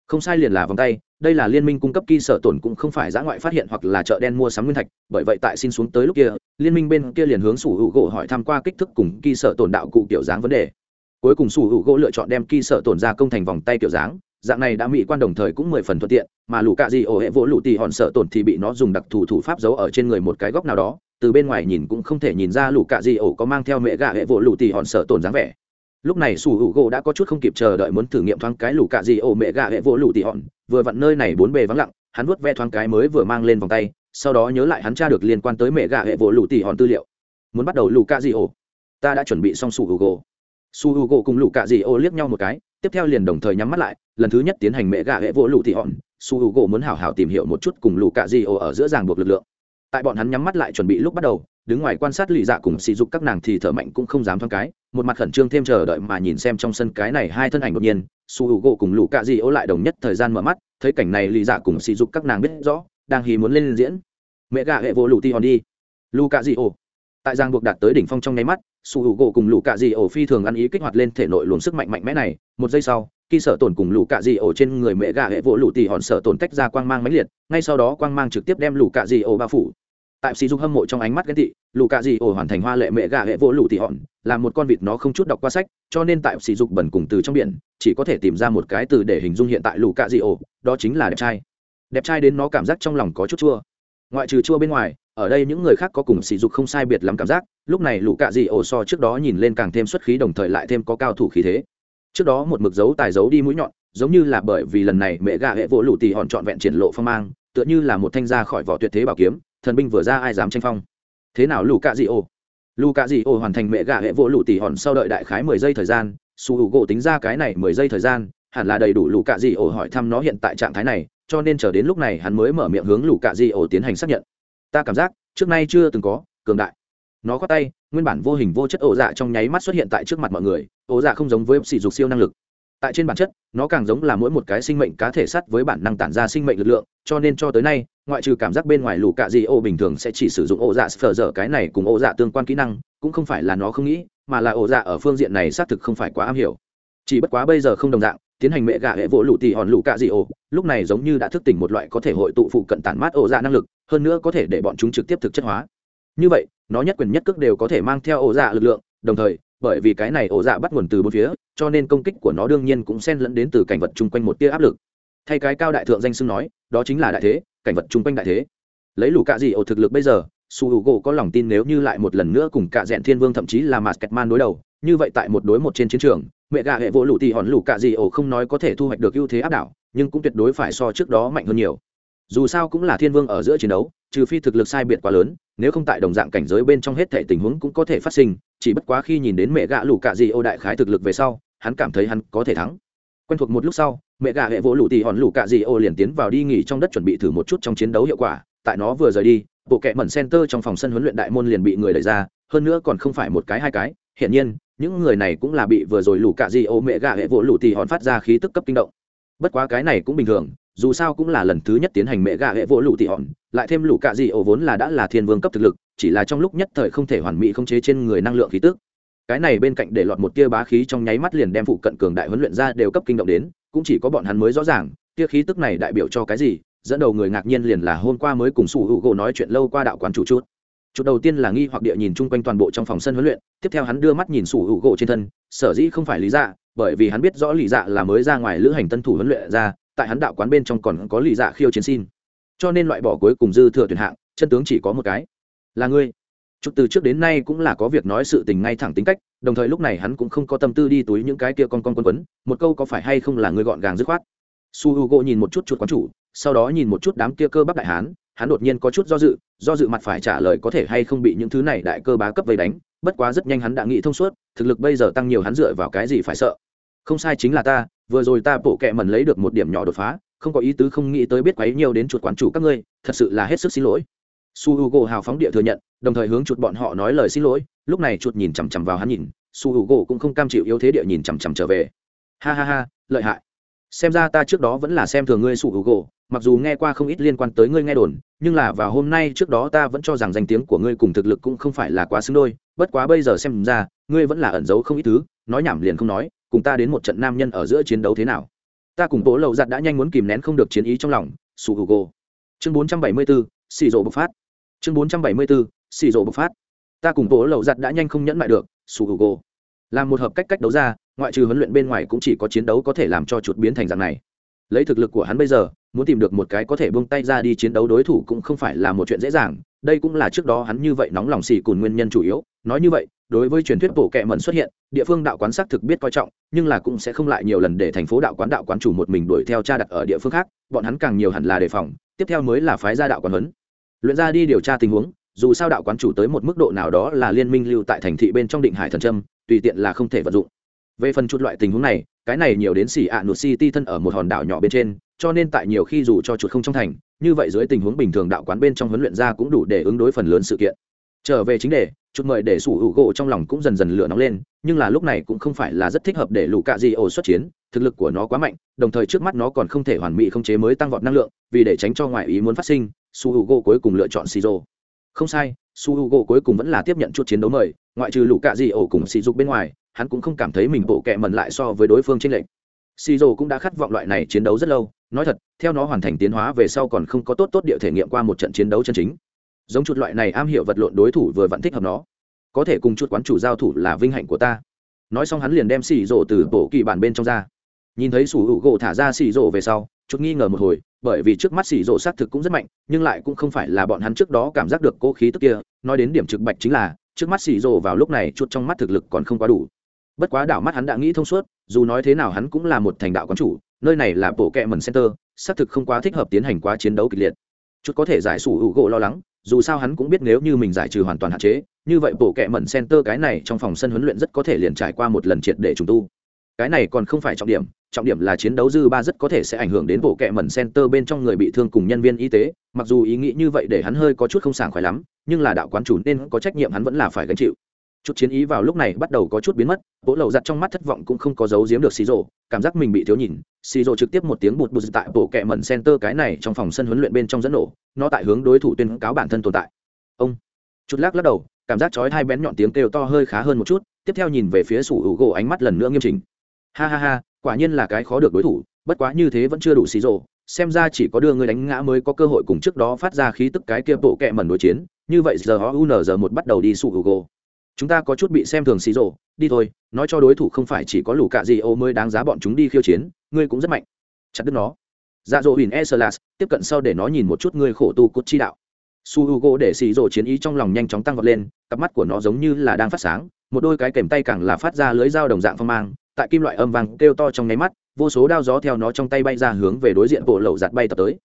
Không sai liền là vòng tay, đây là liên minh cung cấp kỳ sở tổn cũng không phải giã ngoại phát hiện hoặc là chợ đen mua sắm nguyên thạch, bởi vậy tại xin xuống tới lúc kia, liên minh bên kia liền hướng sủ hữu gỗ hỏi tham q u a kích thước cùng kỳ sở tổn đạo cụ kiểu dáng vấn đề. Cuối cùng sủ hữu gỗ lựa chọn đem kỳ sở tổn ra công thành vòng tay kiểu dáng, dạng này đã mỹ quan đồng thời cũng mười phần thuận tiện, mà lũ cạ gì ổ hệ vỗ lũ tì hòn sợ tổn thì bị nó dùng đặc thù thủ pháp giấu ở trên người một cái góc nào đó, từ bên ngoài nhìn cũng không thể nhìn ra lũ cạ gì ổ có mang theo mẹ gạ hệ vỗ lũ tì hòn sợ tổn dáng vẻ lúc này sủ hữu gỗ đã có chút không kịp chờ đợi muốn thử nghiệm thoáng cái lũ cạ gì ổ mẹ gạ hệ vỗ lũ tì hòn. Vừa vặn nơi này bốn bề vắng lặng, hắn vuốt ve thoáng cái mới vừa mang lên vòng tay, sau đó nhớ lại hắn tra được liên quan tới mẹ gạ hệ vỗ lũ tì hòn tư liệu. Muốn bắt đầu lũ cạ gì ổ ta đã chuẩn bị xong sủ hữu gỗ. Su h u gỗ cùng lũ cạ dị ô liếc nhau một cái, tiếp theo liền đồng thời nhắm mắt lại, lần thứ nhất tiến hành mẹ gà hệ vỗ lũ thị hòn. Su h u gỗ muốn hảo hảo tìm hiểu một chút cùng lũ cạ dị ô ở giữa ràng buộc lực lượng. Tại bọn hắn nhắm mắt lại chuẩn bị lúc bắt đầu đứng ngoài quan sát lì dạ cùng sỉ dục các nàng thì thở mạnh cũng không dám thoáng cái, một mặt khẩn trương thêm chờ đợi mà nhìn xem trong sân cái này hai thân ảnh đột nhiên, su h u gỗ cùng lũ cạ dị ô lại đồng nhất thời gian mở mắt, thấy cảnh này lì dạ cùng sỉ dục các nàng biết rõ, đang hì muốn lên diễn. Mẹ gạ hệ vỗ lũ ti hòn đi. Lũ cạ dị ô tại giang buộc đạt tới đỉnh phong trong nháy mắt, su hữu gỗ cùng lũ cạ dị ô phi thường ăn ý kích hoạt lên thể nội luồng sức mạnh mạnh mẽ này. Một giây sau, khi sở tổn cùng lũ cạ dị ổ trên người mẹ gà hệ vỗ lũ tỉ hòn sở tổn tách ra quang mang mãnh liệt, ngay sau đó quang mang trực tiếp đem lũ cạ dị ổ bao phủ tại sỉ dục hâm mộ trong ánh mắt ghen tị lũ cạ dị ổ hoàn thành hoa lệ mẹ gà hệ vỗ lũ tị hòn, là một con vịt nó không chút đọc qua sách, cho nên tại sỉ dục bẩn cùng từ trong biển, chỉ có thể tìm ra một cái từ để hình dung hiện tại lũ cạ dị ổ, đó chính là đẹp trai. Đẹp trai đến nó cảm giác trong lòng có chút chua. Ngoại trừ chua bên ngoài, ở đây những người khác có cùng sỉ dục không sai biệt lắm cảm giác, lúc này lũ cạ dị ổ so trước đó nhìn lên càng thêm xuất khí đồng thời lại thêm có cao thủ khí thế. Trước đó một mực dấu tài dấu đi mũi nhọn, giống như là bởi vì lần này mẹ gà hệ vỗ lũ tì hòn trọn vẹn triển lộ phong mang, tựa như là một thanh ra khỏi vỏ tuyệt thế bảo kiếm thần binh vừa ra ai dám tranh phong? Thế nào lũ cạ dị ổ lũ cạ dị ổ hoàn thành mẹ gà hệ vỗ lũ tỉ hòn sau đợi đại khái mười giây thời gian, su hữu gỗ tính ra cái này mười giây thời gian, hẳn là đầy đủ lũ cạ dị ổ hỏi thăm nó hiện tại trạng thái này, cho nên chờ đến lúc này hắn mới mở miệng hướng lũ cạ dị ổ tiến hành xác nhận. Ta cảm giác, trước nay chưa từng có, cường đại. Nó khoát tay, nguyên bản vô hình vô chất ổ dạ trong nháy mắt xuất hiện tại trước mặt mọi người, ổ dạ không giống với sỉ dục siêu năng lực. Tại trên bản chất, nó càng giống là mỗi một cái sinh mệnh cá thể sắt với bản năng tản ra sinh mệnh lực lượng, cho nên cho tới nay ngoại trừ cảm giác bên ngoài lũ cạ dị ô bình thường sẽ chỉ sử dụng ô dạ phờ dở cái này cùng ô dạ tương quan kỹ năng, cũng không phải là nó không nghĩ, mà là ô dạ ở phương diện này xác thực không phải quá am hiểu. Chỉ bất quá bây giờ không đồng dạng, tiến hành mẹ gạ hệ vỗ lũ tì hòn lũ cạ dị ô, lúc này giống như đã thức tỉnh một loại có thể hội tụ phụ cận tản mát ô dạ năng lực, hơn nữa có thể để bọn chúng trực tiếp thực chất hóa. Như vậy, nó nhất quyền nhất cước đều có thể mang theo ô dạ lực lượng, đồng thời, bởi vì cái này ổ dạ bắt nguồn từ bốn phía, cho nên công kích của nó đương nhiên cũng xen lẫn đến từ cảnh vật chung quanh một tia áp lực thay cái cao đại thượng danh xưng nói, đó chính là đại thế, cảnh vật chung quanh đại thế. Lấy lũ cạ dị ổ thực lực bây giờ, su h u gỗ có lòng tin nếu như lại một lần nữa cùng cạ dẹn thiên vương thậm chí là mạt kẹt man đối đầu, như vậy tại một đối một trên chiến trường, mẹ gà hệ vỗ lũ thì hòn lũ cạ dị ổ không nói có thể thu hoạch được ưu thế áp đảo, nhưng cũng tuyệt đối phải so trước đó mạnh hơn nhiều. Dù sao cũng là thiên vương ở giữa chiến đấu, trừ phi thực lực sai biệt quá lớn, nếu không tại đồng dạng cảnh giới bên trong hết thể tình huống cũng có thể phát sinh, chỉ bất quá khi nhìn đến mẹ gạ lũ cạ dị ô đại khái thực lực về sau, hắn cảm thấy hắn có thể thắng quen thuộc một lúc sau, mẹ gà hệ vỗ lụ tì hòn lụ cạ dị ô liền tiến vào đi nghỉ trong đất chuẩn bị thử một chút trong chiến đấu hiệu quả. Tại nó vừa rời đi, bộ kệ mẩn center trong phòng sân huấn luyện đại môn liền bị người đẩy ra, hơn nữa còn không phải một cái hai cái. Hiển nhiên, những người này cũng là bị vừa rồi lũ cạ dị ô mẹ gà hệ vỗ lụ tì hòn phát ra khí tức cấp kinh động. Bất quá cái này cũng bình thường, dù sao cũng là lần thứ nhất tiến hành mẹ gà hệ vỗ lụ tì hòn, lại thêm lũ cạ dị ô vốn là đã là thiên vương cấp thực lực, chỉ là trong lúc nhất thời không thể hoàn mỹ không chế trên người năng lượng khí tức cái này bên cạnh để lọt một tia bá khí trong nháy mắt liền đem phụ cận cường đại huấn luyện ra đều cấp kinh động đến, cũng chỉ có bọn hắn mới rõ ràng, tia khí tức này đại biểu cho cái gì, dẫn đầu người ngạc nhiên liền là hôm qua mới cùng sủ hữu gỗ nói chuyện lâu qua đạo quán chủ chút. Chút đầu tiên là nghi hoặc địa nhìn chung quanh toàn bộ trong phòng sân huấn luyện, tiếp theo hắn đưa mắt nhìn sủ hữu gỗ trên thân, sở dĩ không phải lý dạ bởi vì hắn biết rõ lý dạ là mới ra ngoài lữ hành tân thủ huấn luyện ra, tại hắn đạo quán bên trong còn có lý dạ khiêu chiến xin. Cho nên loại bỏ cuối cùng dư thừa tuyển hạng, chân tướng chỉ có một cái. Là ngươi chút từ trước đến nay cũng là có việc nói sự tình ngay thẳng tính cách, đồng thời lúc này hắn cũng không có tâm tư đi túi những cái kia con con quân quấn, một câu có phải hay không là người gọn gàng dứt khoát. Su h u g o nhìn một chút chuột quán chủ, sau đó nhìn một chút đám kia cơ bắp đại hán, hắn đột nhiên có chút do dự do dự mặt phải trả lời có thể hay không bị những thứ này đại cơ bá cấp vây đánh, bất quá rất nhanh hắn đã nghĩ thông suốt, thực lực bây giờ tăng nhiều hắn dựa vào cái gì phải sợ. Không sai chính là ta, vừa rồi ta bộ kẹ mần lấy được một điểm nhỏ đột phá, không có ý tứ không nghĩ tới biết quấy nhiều đến chuột quán chủ các ngươi, thật sự là hết sức xin lỗi. Su h u g o hào phóng địa thừa nhận đồng thời hướng chuột bọn họ nói lời xin lỗi, lúc này chuột nhìn chằm chằm vào hắn nhìn, su h u cũng không cam chịu yếu thế địa nhìn chằm chằm trở về. Ha ha ha, lợi hại. Xem ra ta trước đó vẫn là xem thường ngươi su h u mặc dù nghe qua không ít liên quan tới ngươi nghe đồn, nhưng là vào hôm nay trước đó ta vẫn cho rằng danh tiếng của ngươi cùng thực lực cũng không phải là quá xứng đôi, bất quá bây giờ xem ra, ngươi vẫn là ẩn giấu không ít thứ, nói nhảm liền không nói, cùng ta đến một trận nam nhân ở giữa chiến đấu thế nào. Ta cùng bố lầu giặt đã nhanh muốn kìm nén không được chiến ý trong lòng, su h u chương bốn trăm bảy mươi bốn xì rộ bộc phát. Chương bốn trăm bảy mươi bốn xì rộ bộc phát. Ta cùng bố lậu giặt đã nhanh không nhẫn lại được sù hữu u làm một hợp cách cách đấu ra, ngoại trừ huấn luyện bên ngoài cũng chỉ có chiến đấu có thể làm cho chuột biến thành dạng này. Lấy thực lực của hắn bây giờ, muốn tìm được một cái có thể buông tay ra đi chiến đấu đối thủ cũng không phải là một chuyện dễ dàng. Đây cũng là trước đó hắn như vậy nóng lòng xì cùn nguyên nhân chủ yếu. Nói như vậy, đối với truyền thuyết bổ kẹ mẩn xuất hiện, địa phương đạo quán xác thực biết coi trọng, nhưng là cũng sẽ không lại nhiều lần để thành phố đạo quán đạo quán chủ một mình đuổi theo cha đặt ở địa phương khác. Bọn hắn càng nhiều hẳn là đề phòng, tiếp theo mới là phái gia đạo quán huấn. Luyện ra đi điều tra tình huống dù sao đạo quán chủ tới một mức độ nào đó là liên minh lưu tại thành thị bên trong định hải thần trâm, tùy tiện là không thể vận dụng. Về phần chút loại tình huống này, cái này nhiều đến xỉ ạ nụt city thân ở một hòn đảo nhỏ bên trên, cho nên tại nhiều khi dù cho chuột không trong thành, như vậy dưới tình huống bình thường đạo quán bên trong huấn luyện ra cũng đủ để ứng đối phần lớn sự kiện. Trở về chính đề, chút mời để sủ hữu gỗ trong lòng cũng dần dần lửa nóng lên, nhưng là lúc này cũng không phải là rất thích hợp để lũ cạ di ổ xuất chiến, thực lực của nó quá mạnh, đồng thời trước mắt nó còn không thể hoàn mỹ không chế mới tăng vọt năng lượng, vì để tránh cho ngoại ý muốn phát sinh, sủ hữu gỗ cuối cùng lựa chọn xì rô không sai, su hữu gỗ cuối cùng vẫn là tiếp nhận chút chiến đấu mời, ngoại trừ lũ cạ dị ổ cùng sỉ dục bên ngoài, hắn cũng không cảm thấy mình bộ kẹ mần lại so với đối phương tranh lệch. Xì rô cũng đã khát vọng loại này chiến đấu rất lâu, nói thật, theo nó hoàn thành tiến hóa về sau còn không có tốt tốt địa thể nghiệm qua một trận chiến đấu chân chính. Giống chuột loại này am hiểu vật lộn đối thủ vừa vẫn thích hợp nó. Có thể cùng chuột quán chủ giao thủ là vinh hạnh của ta. Nói xong hắn liền đem xì rổ từ bộ kỳ bản bên trong ra. Nhìn thấy sủ hữu gỗ thả ra xì rổ về sau, chút nghi ngờ một hồi bởi vì trước mắt xỉ rổ xác thực cũng rất mạnh, nhưng lại cũng không phải là bọn hắn trước đó cảm giác được cố khí tức kia. Nói đến điểm trực bạch chính là, trước mắt xỉ rổ vào lúc này chút trong mắt thực lực còn không quá đủ. Bất quá đảo mắt hắn đã nghĩ thông suốt, dù nói thế nào hắn cũng là một thành đạo quán chủ, nơi này là bộ kẹ mần center xác thực không quá thích hợp tiến hành quá chiến đấu kịch liệt. Chút có thể giải sủ hữu gỗ lo lắng, dù sao hắn cũng biết nếu như mình giải trừ hoàn toàn hạn chế, như vậy bộ kẹ mẩn center cái này trong phòng sân huấn luyện rất có thể liền trải qua một lần triệt để trùng tu cái này còn không phải trọng điểm trọng điểm là chiến đấu dư ba rất có thể sẽ ảnh hưởng đến bộ kệ mẩn center bên trong người bị thương cùng nhân viên y tế. Mặc dù ý nghĩ như vậy để hắn hơi có chút không sảng khoái lắm, nhưng là đạo quán chủ nên có trách nhiệm hắn vẫn là phải gánh chịu. Chút chiến ý vào lúc này bắt đầu có chút biến mất bộ lầu giặt trong mắt thất vọng cũng không có giấu giếm được xì rộ cảm giác mình bị thiếu nhìn. Xì rộ trực tiếp một tiếng bụt bụt tại bộ kệ mẩn center cái này trong phòng sân huấn luyện bên trong dẫn nổ, nó tại hướng đối thủ tuyên cáo bản thân tồn tại. Ông, chút lắc lắc đầu, cảm giác chói hai bén nhọn tiếng kêu to hơi khá hơn một chút, tiếp theo nhìn về phía sủ hữu gỗ ánh mắt lần nữa nghiêm chỉnh ha ha ha, quả nhiên là cái khó được đối thủ, bất quá như thế vẫn chưa đủ xì rộ xem ra chỉ có đưa người đánh ngã mới có cơ hội cùng trước đó phát ra khí tức cái kia bộ kẹ mẩn đối chiến. Như vậy giờ họ Unr giờ một bắt đầu đi sụ google. Chúng ta có chút bị xem thường xì rộ đi thôi, nói cho đối thủ không phải chỉ có lũ cạ gì ô mới đáng giá bọn chúng đi khiêu chiến, ngươi cũng rất mạnh. Chặt đứt nó. Dạ dỗ huỳnh e sơ lạt tiếp cận sau để nó nhìn một chút ngươi khổ tu cốt chi đạo. Su h u g o để xì rộ chiến ý trong lòng nhanh chóng tăng vọt lên, cặp mắt của nó giống như là đang phát sáng, một đôi cái kèm tay càng là phát ra lưới dao đồng dạng phong mang tại kim loại âm vàng kêu to trong nháy mắt, vô số đao gió theo nó trong tay bay ra hướng về đối diện bộ lậu giặt bay tập tới.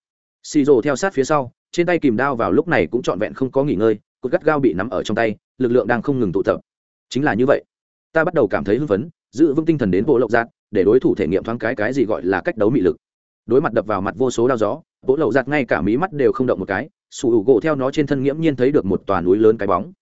Xì rồ theo sát phía sau, trên tay kìm đao vào lúc này cũng trọn vẹn không có nghỉ ngơi, cột gắt gao bị nắm ở trong tay, lực lượng đang không ngừng tụ tập. Chính là như vậy, ta bắt đầu cảm thấy hưng phấn, giữ vững tinh thần đến bộ lậu giạt để đối thủ thể nghiệm thoáng cái cái gì gọi là cách đấu mị lực. Đối mặt đập vào mặt vô số đao gió, bộ lậu giạt ngay cả mí mắt đều không động một cái sủ hữu gỗ theo nó trên thân nghiễm nhiên thấy được một tòa núi lớn cái bóng.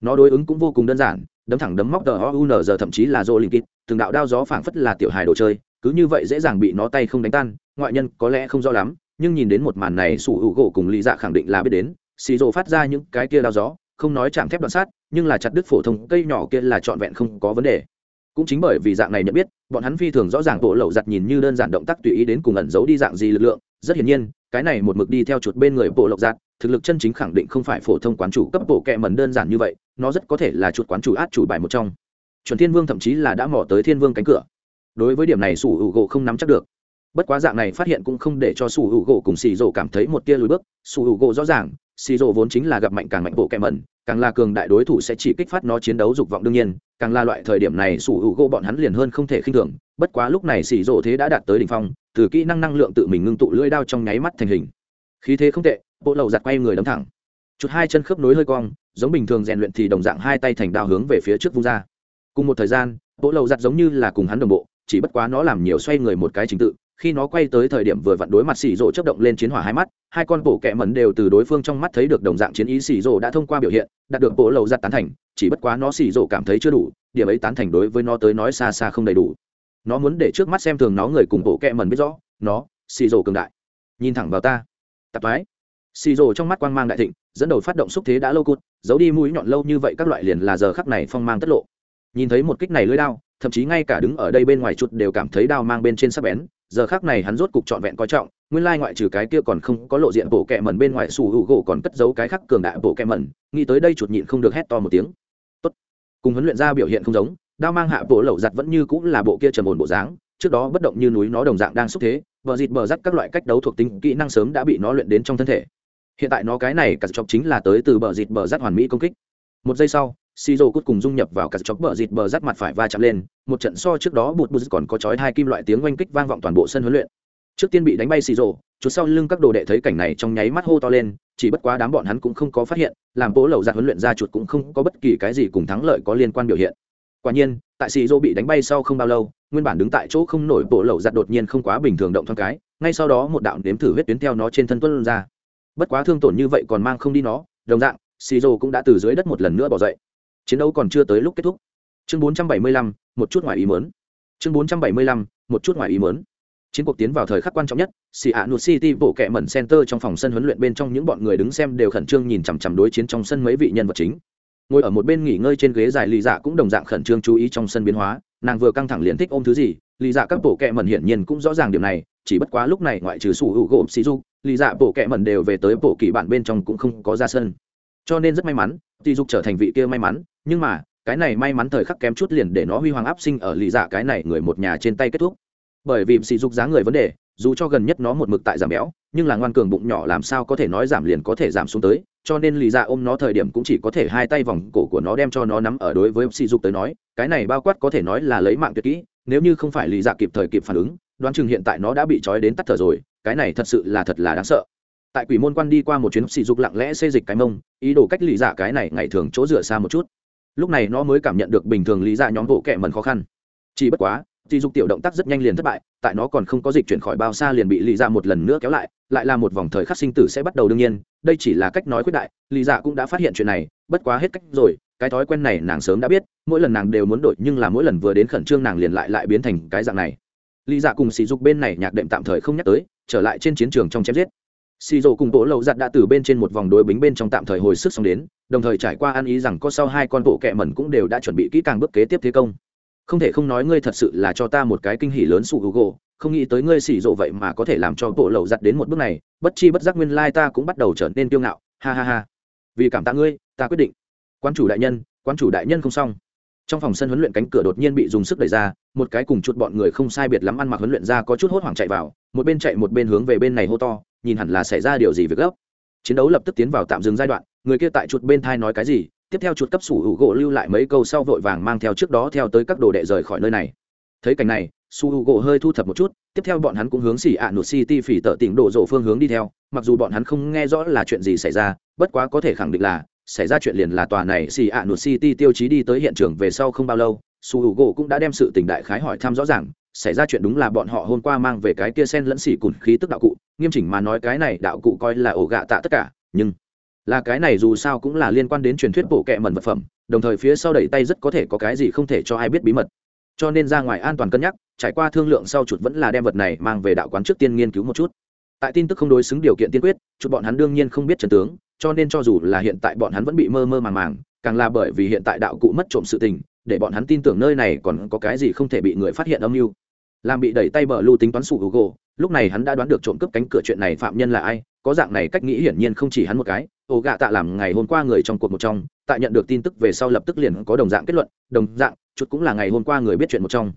Nó đối ứng cũng vô cùng đơn giản, đấm thẳng đấm móc tờ o giờ thậm chí là dô linh kịt từng đạo đao gió phảng phất là tiểu hài đồ chơi, cứ như vậy dễ dàng bị nó tay không đánh tan, ngoại nhân có lẽ không rõ lắm, nhưng nhìn đến một màn này sủ hữu gỗ cùng lý dạ khẳng định là biết đến, xì rộ phát ra những cái kia đao gió, không nói chạm thép đoạn sát, nhưng là chặt đứt phổ thông, cây nhỏ kia là trọn vẹn không có vấn đề. Cũng chính bởi vì dạng này nhận biết, bọn hắn phi thường rõ ràng bộ lậu giặt nhìn như đơn giản động tác tùy ý đến cùng ẩn giấu đi dạng gì lực lượng, rất hiển nhiên, cái này một mực đi theo chuột bên người bộ lậu giặt thực lực chân chính khẳng định không phải phổ thông quán chủ cấp bộ kẹ mần đơn giản như vậy, nó rất có thể là chuột quán chủ át chủ bài một trong chuẩn thiên vương thậm chí là đã mò tới thiên vương cánh cửa. Đối với điểm này sủ hữu gỗ không nắm chắc được. Bất quá dạng này phát hiện cũng không để cho Sủ hữu gỗ cùng xì rổ cảm thấy một tia lùi bước. Sủ hữu gỗ rõ ràng, xì rổ vốn chính là gặp mạnh càng mạnh bộ kẹ mẩn, càng là cường đại đối thủ sẽ chỉ kích phát nó chiến đấu dục vọng đương nhiên, càng là loại thời điểm này Sủ hữu gỗ bọn hắn liền hơn không thể khinh thường. Bất quá lúc này xì rổ thế đã đạt tới đỉnh phong, từ kỹ năng năng lượng tự mình ngưng tụ lưỡi đao trong nháy mắt thành hình. Khí thế không tệ, bộ lầu giặt quay người đấm thẳng. Chụt hai chân khớp nối hơi cong, giống bình thường rèn luyện thì đồng dạng hai tay thành đao hướng về phía trước vung ra cùng một thời gian bộ lầu giặt giống như là cùng hắn đồng bộ, chỉ bất quá nó làm nhiều xoay người một cái trình tự, khi nó quay tới thời điểm vừa vặn đối mặt xì rộ chấp động lên chiến hỏa hai mắt, hai con bộ kẹ mẩn đều từ đối phương trong mắt thấy được đồng dạng chiến ý xì rộ đã thông qua biểu hiện, đạt được bộ lầu giặt tán thành, chỉ bất quá nó xì rộ cảm thấy chưa đủ, điểm ấy tán thành đối với nó tới nói xa xa không đầy đủ. Nó muốn để trước mắt xem thường nó người cùng bộ kẹ mẩn biết rõ, nó, xì rộ cường đại. Nhìn thẳng vào ta. Tạp mái xì rộ trong mắt quang mang đại thịnh, dẫn đầu phát động xúc thế đã lâu cút giấu đi mũi nhọn lâu như vậy các loại liền là giờ khắc này phong mang tất lộ nhìn thấy một kích này lưỡi đao, thậm chí ngay cả đứng ở đây bên ngoài chuột đều cảm thấy đao mang bên trên sắc bén, giờ khác này hắn rốt cục trọn vẹn coi trọng, nguyên lai ngoại trừ cái kia còn không có lộ diện bộ kẹ mẩn bên ngoài sủ hữu gỗ còn cất giấu cái khắc cường đại bộ kẹ mẩn, nghĩ tới đây chuột nhịn không được hét to một tiếng. Tốt. cùng huấn luyện ra biểu hiện không giống, đao mang hạ bộ lậu giặt vẫn như cũng là bộ kia trầm ổn bộ dáng, trước đó bất động như núi nó đồng dạng đang xúc thế, bờ dịt bờ rắt các loại cách đấu thuộc tính kỹ năng sớm đã bị nó luyện đến trong thân thể. Hiện tại nó cái này cả chọc chính là tới từ bờ dịt bờ rắt hoàn mỹ công kích. Một giây sau xì rô cút cùng dung nhập vào cả chọc bờ dịt bờ rắt mặt phải va chạm lên, một trận so trước đó bụt bụt còn có chói hai kim loại tiếng oanh kích vang vọng toàn bộ sân huấn luyện. Trước tiên bị đánh bay xì rô chút sau lưng các đồ đệ thấy cảnh này trong nháy mắt hô to lên, chỉ bất quá đám bọn hắn cũng không có phát hiện, làm bố lầu giặt huấn luyện ra chuột cũng không có bất kỳ cái gì cùng thắng lợi có liên quan biểu hiện. Quả nhiên, tại xì rô bị đánh bay sau không bao lâu, nguyên bản đứng tại chỗ không nổi bộ lầu giặt đột nhiên không quá bình thường động thoáng cái, ngay sau đó một đạo nếm thử huyết tuyến theo nó trên thân tuân ra. Bất quá thương tổn như vậy còn mang không đi nó, đồng dạng xì rô cũng đã từ dưới đất một lần nữa bỏ dậy chiến đấu còn chưa tới lúc kết thúc. Chương 475, một chút ngoài ý mớn chương 475, một chút ngoài ý mớn chiến cuộc tiến vào thời khắc quan trọng nhất xì ạ nụt city bộ kẹ mẩn center trong phòng sân huấn luyện bên trong những bọn người đứng xem đều khẩn trương nhìn chằm chằm đối chiến trong sân mấy vị nhân vật chính. Ngồi ở một bên nghỉ ngơi trên ghế dài lì dạ cũng đồng dạng khẩn trương chú ý trong sân biến hóa nàng vừa căng thẳng liền thích ôm thứ gì lì dạ các bộ kẹ mẩn hiển nhiên cũng rõ ràng điều này chỉ bất quá lúc này ngoại trừ sủ hữu gộp xì du lì dạ bộ kẹ mẩn đều về tới bộ kỳ bản bên trong cũng không có ra sân. Cho nên rất may mắn tỷ dục trở thành vị kia may mắn nhưng mà, cái này may mắn thời khắc kém chút liền để nó huy hoàng áp sinh ở lì dạ cái này người một nhà trên tay kết thúc. Bởi vì sỉ dục giá người vấn đề, dù cho gần nhất nó một mực tại giảm béo, nhưng là ngoan cường bụng nhỏ làm sao có thể nói giảm liền có thể giảm xuống tới, cho nên lì dạ ôm nó thời điểm cũng chỉ có thể hai tay vòng cổ của nó đem cho nó nắm ở đối với sỉ dục tới nói, cái này bao quát có thể nói là lấy mạng tuyệt kỹ, nếu như không phải lì dạ kịp thời kịp phản ứng, đoán chừng hiện tại nó đã bị trói đến tắt thở rồi, cái này thật sự là thật là đáng sợ. Tại quỷ môn quan đi qua một chuyến, sỉ dục lặng lẽ xê dịch cái mông, ý đồ cách lì dạ cái này ngày thường chỗ dựa xa một chút lúc này nó mới cảm nhận được bình thường lý ra nhóm bộ kẹ mần khó khăn. Chỉ bất quá thì dục tiểu động tác rất nhanh liền thất bại, tại nó còn không có dịch chuyển khỏi bao xa liền bị lý ra một lần nữa kéo lại lại là một vòng thời khắc sinh tử sẽ bắt đầu đương nhiên, đây chỉ là cách nói quyết đại, lý ra cũng đã phát hiện chuyện này, bất quá hết cách rồi, cái thói quen này nàng sớm đã biết, mỗi lần nàng đều muốn đổi, nhưng là mỗi lần vừa đến khẩn trương nàng liền lại lại biến thành cái dạng này. Lý dạ cùng sỉ dục bên này nhạc đệm tạm thời không nhắc tới, trở lại trên chiến trường trong chém giết xì rổ cùng bộ lậu giặt đã từ bên trên một vòng đối bính bên trong tạm thời hồi sức xong đến, đồng thời trải qua ăn ý rằng có sau hai con bộ kẹ mẩn cũng đều đã chuẩn bị kỹ càng bước kế tiếp thế công. Không thể không nói ngươi thật sự là cho ta một cái kinh hỉ lớn sụ google không nghĩ tới ngươi xì rộ vậy mà có thể làm cho bộ lậu giặt đến một bước này, bất chi bất giác nguyên lai ta cũng bắt đầu trở nên kiêu ngạo, ha ha ha. Vì cảm tạ ngươi, ta quyết định. Quan chủ đại nhân quan chủ đại nhân không xong. Trong phòng sân huấn luyện cánh cửa đột nhiên bị dùng sức đẩy ra, một cái cùng chút bọn người không sai biệt lắm ăn mặc huấn luyện ra có chút hốt hoảng chạy vào, một bên chạy một bên hướng về bên này hô to nhìn hẳn là xảy ra điều gì việc gấp. Chiến đấu lập tức tiến vào tạm dừng giai đoạn, người kia tại chuột bên thai nói cái gì, tiếp theo chuột cấp sủ hữu gỗ lưu lại mấy câu sau vội vàng mang theo trước đó theo tới các đồ đệ rời khỏi nơi này. Thấy cảnh này su hữu gỗ hơi thu thập một chút, tiếp theo bọn hắn cũng hướng xỉ ạ nụt city phỉ tợ tỉnh đổ rộ phương hướng đi theo, mặc dù bọn hắn không nghe rõ là chuyện gì xảy ra, bất quá có thể khẳng định là, xảy ra chuyện liền là tòa này xì ạ nụt city tiêu chí đi tới hiện trường về sau không bao lâu su h u gỗ cũng đã đem sự tình đại khái hỏi thăm rõ ràng xảy ra chuyện đúng là bọn họ hôm qua mang về cái kia sen lẫn xỉ cùn khí tức đạo cụ, nghiêm chỉnh mà nói cái này đạo cụ coi là ổ gạ tạ tất cả, nhưng là cái này dù sao cũng là liên quan đến truyền thuyết bộ kệ mẩn vật phẩm, đồng thời phía sau đẩy tay rất có thể có cái gì không thể cho ai biết bí mật. Cho nên ra ngoài an toàn cân nhắc, trải qua thương lượng sau chuột vẫn là đem vật này mang về đạo quán trước tiên nghiên cứu một chút. Tại tin tức không đối xứng điều kiện tiên quyết chút bọn hắn đương nhiên không biết trần tướng, cho nên cho dù là hiện tại bọn hắn vẫn bị mơ mơ màng màng, càng là bởi vì hiện tại đạo cụ mất trộm sự tình, để bọn hắn tin tưởng nơi này còn có cái gì không thể bị người phát hiện âm mưu làm bị đẩy tay bờ lưu tính toán sủ gỗ lúc này hắn đã đoán được trộm cướp cánh cửa chuyện này phạm nhân là ai, có dạng này cách nghĩ hiển nhiên không chỉ hắn một cái. Ổ gạ tạ làm ngày hôm qua người trong cuộc một trong, tại nhận được tin tức về sau lập tức liền có đồng dạng kết luận, đồng dạng, chút cũng là ngày hôm qua người biết chuyện một trong.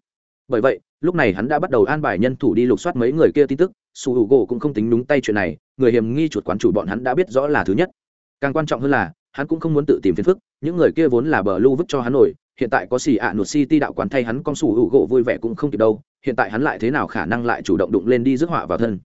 Bởi vậy, lúc này hắn đã bắt đầu an bài nhân thủ đi lục soát mấy người kia tin tức su h u gỗ cũng không tính đúng tay chuyện này, người hiểm nghi chuột quán chủ bọn hắn đã biết rõ là thứ nhất. Càng quan trọng hơn là, hắn cũng không muốn tự tìm phiền phức, những người kia vốn là bờ lưu vứt cho hắn nổi, hiện tại có xì ạ nụt ti đạo quán thay hắn con su h u gỗ vui vẻ cũng không kịp đâu hiện tại hắn lại thế nào khả năng lại chủ động đụng lên đi rước họa vào thân?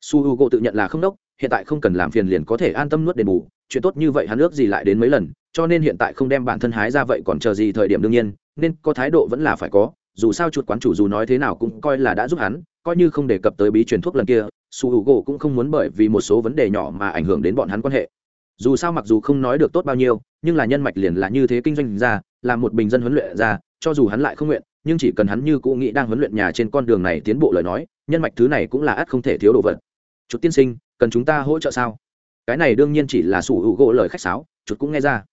Su h u gỗ tự nhận là không đốc, hiện tại không cần làm phiền liền có thể an tâm nuốt đền bù, chuyện tốt như vậy hắn ước gì lại đến mấy lần, cho nên hiện tại không đem bản thân hái ra vậy còn chờ gì thời điểm đương nhiên, nên có thái độ vẫn là phải có, dù sao chuột quán chủ dù nói thế nào cũng coi là đã giúp hắn, coi như không đề cập tới bí truyền thuốc lần kia, su h u gỗ cũng không muốn bởi vì một số vấn đề nhỏ mà ảnh hưởng đến bọn hắn quan hệ. Dù sao mặc dù không nói được tốt bao nhiêu, nhưng là nhân mạch liền là như thế kinh doanh ra, là một bình dân huấn luyện ra, cho dù hắn lại không nguyện nhưng chỉ cần hắn như cũ nghĩ đang huấn luyện nhà trên con đường này tiến bộ lời nói, nhân mạch thứ này cũng là ắt không thể thiếu đồ vật. Chút tiên sinh, cần chúng ta hỗ trợ sao? Cái này đương nhiên chỉ là sủ hữu gỗ lời khách sáo, chút cũng nghe ra.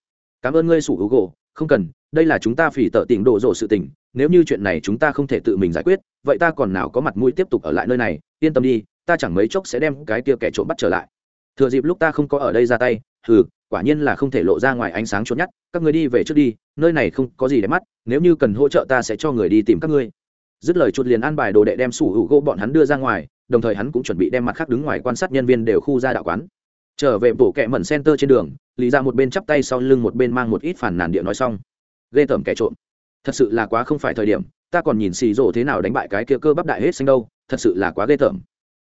Cảm ơn ngươi sủ hữu gỗ, không cần, đây là chúng ta phỉ tợ tỉnh đổ rộ sự tình, nếu như chuyện này chúng ta không thể tự mình giải quyết, vậy ta còn nào có mặt mũi tiếp tục ở lại nơi này, yên tâm đi, ta chẳng mấy chốc sẽ đem cái kia kẻ trộm bắt trở lại. Thừa dịp lúc ta không có ở đây ra tay, hừ quả nhiên là không thể lộ ra ngoài ánh sáng chốt nhất, các người đi về trước đi, nơi này không có gì để mắt, nếu như cần hỗ trợ ta sẽ cho người đi tìm các ngươi. Dứt lời chuột liền an bài đồ đệ đem sủ hữu gỗ bọn hắn đưa ra ngoài, đồng thời hắn cũng chuẩn bị đem mặt khác đứng ngoài quan sát nhân viên đều khu ra đạo quán. Trở về bộ kẹ mẩn center trên đường, lý ra một bên chắp tay sau lưng một bên mang một ít phản nàn địa nói xong. Ghê tởm kẻ trộm. Thật sự là quá không phải thời điểm, ta còn nhìn xì rổ thế nào đánh bại cái kia cơ bắp đại hết xanh đâu, thật sự là quá ghê tởm.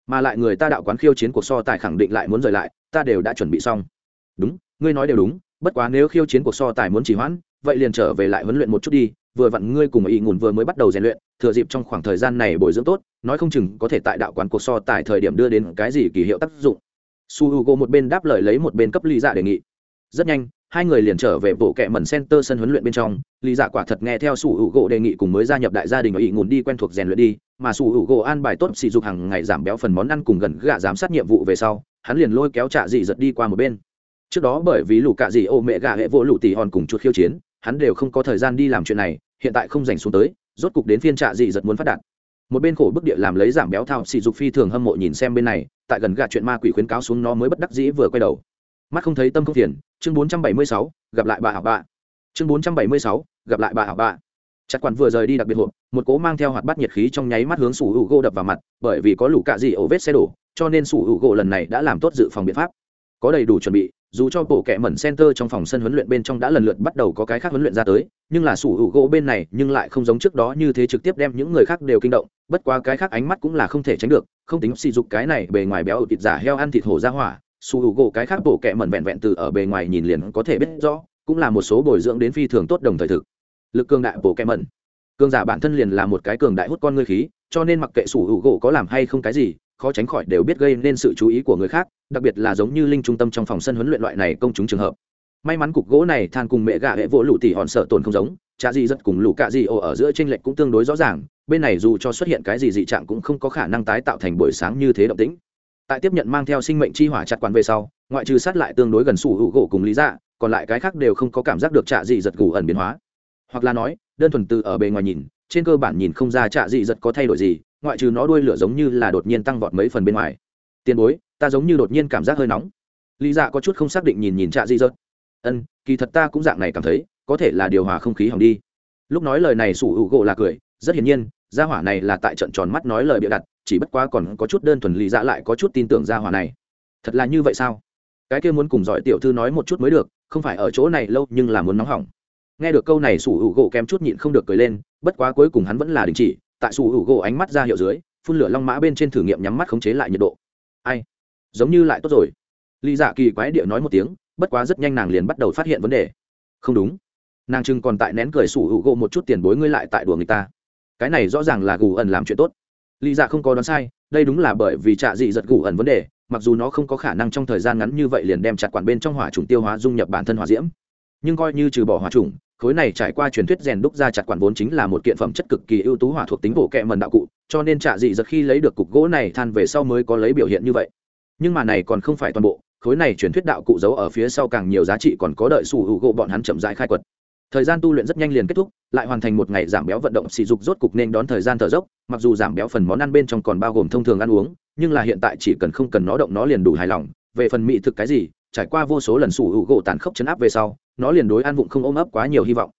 Mà lại người ta đạo quán khiêu chiến cuộc so tài khẳng định lại muốn rời lại, ta đều đã chuẩn bị xong. Đúng ngươi nói đều đúng, bất quá nếu khiêu chiến cuộc so tài muốn chỉ hoãn, vậy liền trở về lại huấn luyện một chút đi, vừa vặn ngươi cùng ý ngùn vừa mới bắt đầu rèn luyện, thừa dịp trong khoảng thời gian này bồi dưỡng tốt, nói không chừng có thể tại đạo quán cuộc so tài thời điểm đưa đến cái gì kỳ hiệu tác dụng. Su h u g o một bên đáp lời lấy một bên cấp ly dạ đề nghị. Rất nhanh, hai người liền trở về bộ kệ mẩn center sân huấn luyện bên trong. Lý dạ quả thật nghe theo su h u g o đề nghị cùng mới gia nhập đại gia đình ở ý ngùn đi quen thuộc rèn luyện đi, mà su h u g o an bài tốt sỉ dục hàng ngày giảm béo phần món ăn cùng gần gạ giám sát nhiệm vụ về sau, hắn liền lôi kéo trạ dị giật đi qua một bên trước đó bởi vì lũ cạ dị ô mẹ gà hệ vỗ lũ tỉ hòn cùng chuột khiêu chiến hắn đều không có thời gian đi làm chuyện này hiện tại không dành xuống tới rốt cục đến phiên trạ dị giật muốn phát đạt. Một bên khổ bức địa làm lấy giảm béo thao sỉ dục phi thường hâm mộ nhìn xem bên này tại gần gạ chuyện ma quỷ khuyến cáo xuống nó mới bất đắc dĩ vừa quay đầu. Mắt không thấy tâm không phiền chương 476, gặp lại bà hảo bạ chương 476, gặp lại bà hảo bạ chặt quản vừa rời đi đặc biệt hộp một cố mang theo hoạt bát nhiệt khí trong nháy mắt hướng sủ hữu gỗ đập vào mặt bởi vì có lũ cạ gì ổ vết xe đổ cho nên sủ hữu gỗ lần này đã làm tốt dự phòng biện pháp có đầy đủ chuẩn bị, dù cho bộ kệ mẩn center trong phòng sân huấn luyện bên trong đã lần lượt bắt đầu có cái khác huấn luyện ra tới, nhưng là sủ hữu gỗ bên này nhưng lại không giống trước đó như thế trực tiếp đem những người khác đều kinh động, bất quá cái khác ánh mắt cũng là không thể tránh được, không tính sỉ dục cái này bề ngoài béo thịt giả heo ăn thịt hổ ra hỏa, sủ hữu gỗ cái khác bộ kẹ mẩn vẹn vẹn từ ở bề ngoài nhìn liền có thể biết rõ, cũng là một số bồi dưỡng đến phi thường tốt đồng thời thực. Lực cường đại bộ kẹ mẩn. Cường giả bản thân liền là một cái cường đại hút con ngươi khí, cho nên mặc kệ sủ hữu gỗ có làm hay không cái gì khó tránh khỏi đều biết gây nên sự chú ý của người khác, đặc biệt là giống như linh trung tâm trong phòng sân huấn luyện loại này công chúng trường hợp. May mắn cục gỗ này than cùng mẹ gà hệ vỗ lụ tỉ hòn sợ tồn không giống cha gì rất cùng lũ cạ gì ồ ở giữa tranh lệch cũng tương đối rõ ràng, bên này dù cho xuất hiện cái gì dị trạng cũng không có khả năng tái tạo thành buổi sáng như thế động tĩnh. Tại tiếp nhận mang theo sinh mệnh chi hỏa chặt quán về sau, ngoại trừ sát lại tương đối gần sủ hữu gỗ cùng lý dạ còn lại cái khác đều không có cảm giác được trạ dị giật gù ẩn biến hóa. Hoặc là nói, đơn thuần từ ở bề ngoài nhìn, trên cơ bản nhìn không ra trạ dị giật có thay đổi gì ngoại trừ nó đuôi lửa giống như là đột nhiên tăng vọt mấy phần bên ngoài. Tiền bối, ta giống như đột nhiên cảm giác hơi nóng. Lý dạ có chút không xác định nhìn nhìn trạ di rớt ân, kỳ thật ta cũng dạng này cảm thấy, có thể là điều hòa không khí hỏng đi. Lúc nói lời này sủ hữu gỗ là cười, rất hiển nhiên, gia hỏa này là tại trận tròn mắt nói lời bịa đặt, chỉ bất quá còn có chút đơn thuần lý dạ lại có chút tin tưởng gia hỏa này. Thật là như vậy sao? Cái kia muốn cùng giỏi tiểu thư nói một chút mới được, không phải ở chỗ này lâu nhưng là muốn nóng hỏng. Nghe được câu này sủ hữu gỗ kém chút nhịn không được cười lên, bất quá cuối cùng hắn vẫn là đình chỉ tại sủ hữu gỗ ánh mắt ra hiệu dưới, phun lửa long mã bên trên thử nghiệm nhắm mắt khống chế lại nhiệt độ. Ai? Giống như lại tốt rồi. Lý dạ kỳ quái địa nói một tiếng, bất quá rất nhanh nàng liền bắt đầu phát hiện vấn đề. Không đúng. Nàng trưng còn tại nén cười sủ hữu gỗ một chút tiền bối ngươi lại tại đùa người ta. Cái này rõ ràng là gù ẩn làm chuyện tốt. Lý dạ không có đoán sai, đây đúng là bởi vì trạ dị giật gù ẩn vấn đề, mặc dù nó không có khả năng trong thời gian ngắn như vậy liền đem chặt quản bên trong hỏa trùng tiêu hóa dung nhập bản thân hỏa diễm. Nhưng coi như trừ bỏ hỏa trùng khối này trải qua truyền thuyết rèn đúc ra chặt quản vốn chính là một kiện phẩm chất cực kỳ ưu tú hỏa thuộc tính bộ kệ mần đạo cụ, cho nên trạ dị giật khi lấy được cục gỗ này than về sau mới có lấy biểu hiện như vậy. Nhưng mà này còn không phải toàn bộ, khối này truyền thuyết đạo cụ giấu ở phía sau càng nhiều giá trị còn có đợi sủ hữu gỗ bọn hắn chậm rãi khai quật. Thời gian tu luyện rất nhanh liền kết thúc, lại hoàn thành một ngày giảm béo vận động sỉ dục rốt cục nên đón thời gian thở dốc, mặc dù giảm béo phần món ăn bên trong còn bao gồm thông thường ăn uống, nhưng là hiện tại chỉ cần không cần nó động nó liền đủ hài lòng. Về phần mỹ thực cái gì, trải qua vô số lần sủ hữu gỗ tàn khốc chấn áp về sau nó liền đối ăn vụng không ôm ấp quá nhiều hy vọng.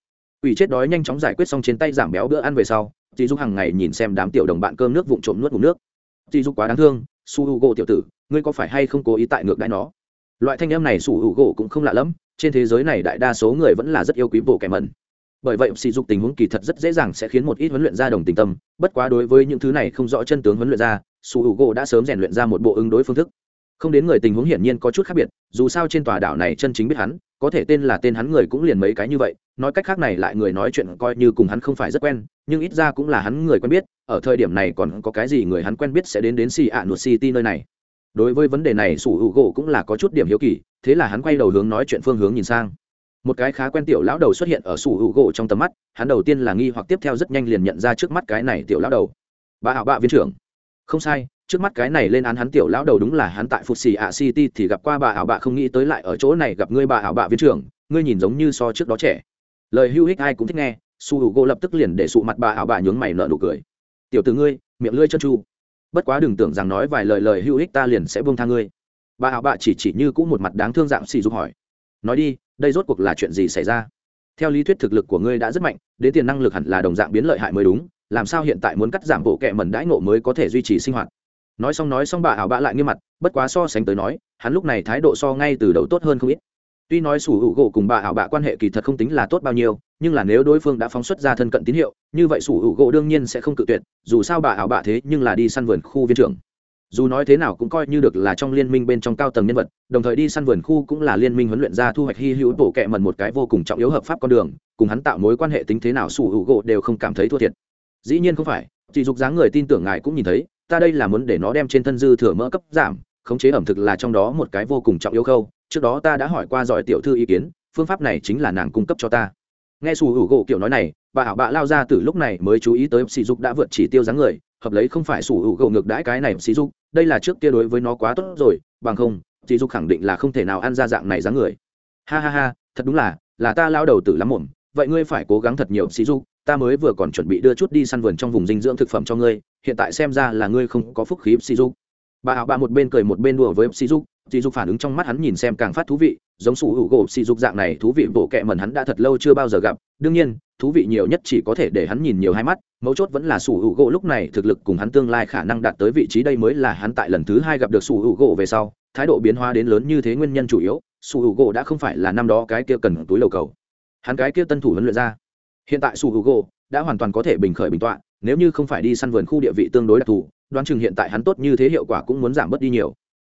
Ủy chết đói nhanh chóng giải quyết xong trên tay giảm béo bữa ăn về sau chị dục hàng ngày nhìn xem đám tiểu đồng bạn cơm nước vụng trộm nuốt ngụm nước. Chị dục quá đáng thương, su h u gỗ tiểu tử, ngươi có phải hay không cố ý tại ngược đãi nó? Loại thanh em này su h u gỗ cũng không lạ lẫm trên thế giới này đại đa số người vẫn là rất yêu quý bộ kẻ mẩn. Bởi vậy sỉ dục tình huống kỳ thật rất dễ dàng sẽ khiến một ít huấn luyện ra đồng tình tâm, bất quá đối với những thứ này không rõ chân tướng huấn luyện ra su h u gỗ đã sớm rèn luyện ra một bộ ứng đối phương thức không đến người tình huống hiển nhiên có chút khác biệt, dù sao trên tòa đảo này chân chính biết hắn, có thể tên là tên hắn người cũng liền mấy cái như vậy, nói cách khác này lại người nói chuyện coi như cùng hắn không phải rất quen, nhưng ít ra cũng là hắn người quen biết, ở thời điểm này còn có cái gì người hắn quen biết sẽ đến đến xì ạ nuột city nơi này. Đối với vấn đề này, sủ hữu gỗ cũng là có chút điểm hiếu kỳ, thế là hắn quay đầu hướng nói chuyện phương hướng nhìn sang. Một cái khá quen tiểu lão đầu xuất hiện ở sủ hữu gỗ trong tầm mắt, hắn đầu tiên là nghi hoặc tiếp theo rất nhanh liền nhận ra trước mắt cái này tiểu lão đầu. Bà hảo bạ viên trưởng. Không sai trước mắt cái này lên án hắn tiểu lão đầu đúng là hắn tại phục xì ạ city thì gặp qua bà ảo bạ không nghĩ tới lại ở chỗ này gặp ngươi bà ảo bạ viên trưởng, ngươi nhìn giống như so trước đó trẻ. Lời hưu hích ai cũng thích nghe, su hữu gỗ lập tức liền để sụ mặt bà ảo bạ nhướng mày nợ nụ cười. Tiểu từ ngươi, miệng lưỡi chân chu. Bất quá đừng tưởng rằng nói vài lời lời hưu hích ta liền sẽ buông tha ngươi. Bà ảo bạ chỉ chỉ như cũng một mặt đáng thương dạng xì dục hỏi. Nói đi, đây rốt cuộc là chuyện gì xảy ra? Theo lý thuyết thực lực của ngươi đã rất mạnh, đến tiền năng lực hẳn là đồng dạng biến lợi hại mới đúng, làm sao hiện tại muốn cắt giảm bộ kệ mẩn đãi ngộ mới có thể duy trì sinh hoạt? Nói xong nói xong bà ảo bạ lại nghiêm mặt, bất quá so sánh tới nói, hắn lúc này thái độ so ngay từ đầu tốt hơn không ít. Tuy nói sủ hữu gỗ cùng bà ảo bạ quan hệ kỳ thật không tính là tốt bao nhiêu, nhưng là nếu đối phương đã phóng xuất ra thân cận tín hiệu, như vậy sủ hữu gỗ đương nhiên sẽ không cự tuyệt, dù sao bà ảo bạ thế nhưng là đi săn vườn khu viên trưởng. Dù nói thế nào cũng coi như được là trong liên minh bên trong cao tầng nhân vật, đồng thời đi săn vườn khu cũng là liên minh huấn luyện ra thu hoạch hy hữu bổ kẹ mần một cái vô cùng trọng yếu hợp pháp con đường, cùng hắn tạo mối quan hệ tính thế nào sủ hữu gỗ đều không cảm thấy thua thiệt. Dĩ nhiên không phải, chỉ dục dáng người tin tưởng ngài cũng nhìn thấy ta đây là muốn để nó đem trên thân dư thừa mỡ cấp giảm, khống chế ẩm thực là trong đó một cái vô cùng trọng yếu khâu. Trước đó ta đã hỏi qua giỏi tiểu thư ý kiến, phương pháp này chính là nàng cung cấp cho ta. Nghe sủ hữu gỗ kiểu nói này, bà ảo bạ lao ra từ lúc này mới chú ý tới sỉ dục đã vượt chỉ tiêu dáng người, hợp lấy không phải sủ hữu gỗ ngược đãi cái này sỉ dục, đây là trước kia đối với nó quá tốt rồi, bằng không, sỉ dục khẳng định là không thể nào ăn ra dạng này dáng người. Ha ha ha, thật đúng là là ta lao đầu tử lắm mồm vậy ngươi phải cố gắng thật nhiều, sỉ dục ta mới vừa còn chuẩn bị đưa chút đi săn vườn trong vùng dinh dưỡng thực phẩm cho ngươi, hiện tại xem ra là ngươi không có phúc khí sĩ dục bà ảo bà một bên cười một bên đùa với sĩ dục sĩ dục phản ứng trong mắt hắn nhìn xem càng phát thú vị, giống sủ hữu gỗ sĩ dục dạng này thú vị bộ kệ mẩn hắn đã thật lâu chưa bao giờ gặp. Đương nhiên, thú vị nhiều nhất chỉ có thể để hắn nhìn nhiều hai mắt, mấu chốt vẫn là sủ hữu gỗ lúc này thực lực cùng hắn tương lai khả năng đạt tới vị trí đây mới là hắn tại lần thứ hai gặp được sủ hữu gỗ về sau, thái độ biến hóa đến lớn như thế nguyên nhân chủ yếu, sủ hữu gỗ đã không phải là năm đó cái kia cần túi lầu cầu. Hắn cái kia tân thủ huấn luyện ra hiện tại su hugo đã hoàn toàn có thể bình khởi bình tọa nếu như không phải đi săn vườn khu địa vị tương đối đặc thù đoán chừng hiện tại hắn tốt như thế hiệu quả cũng muốn giảm bớt đi nhiều.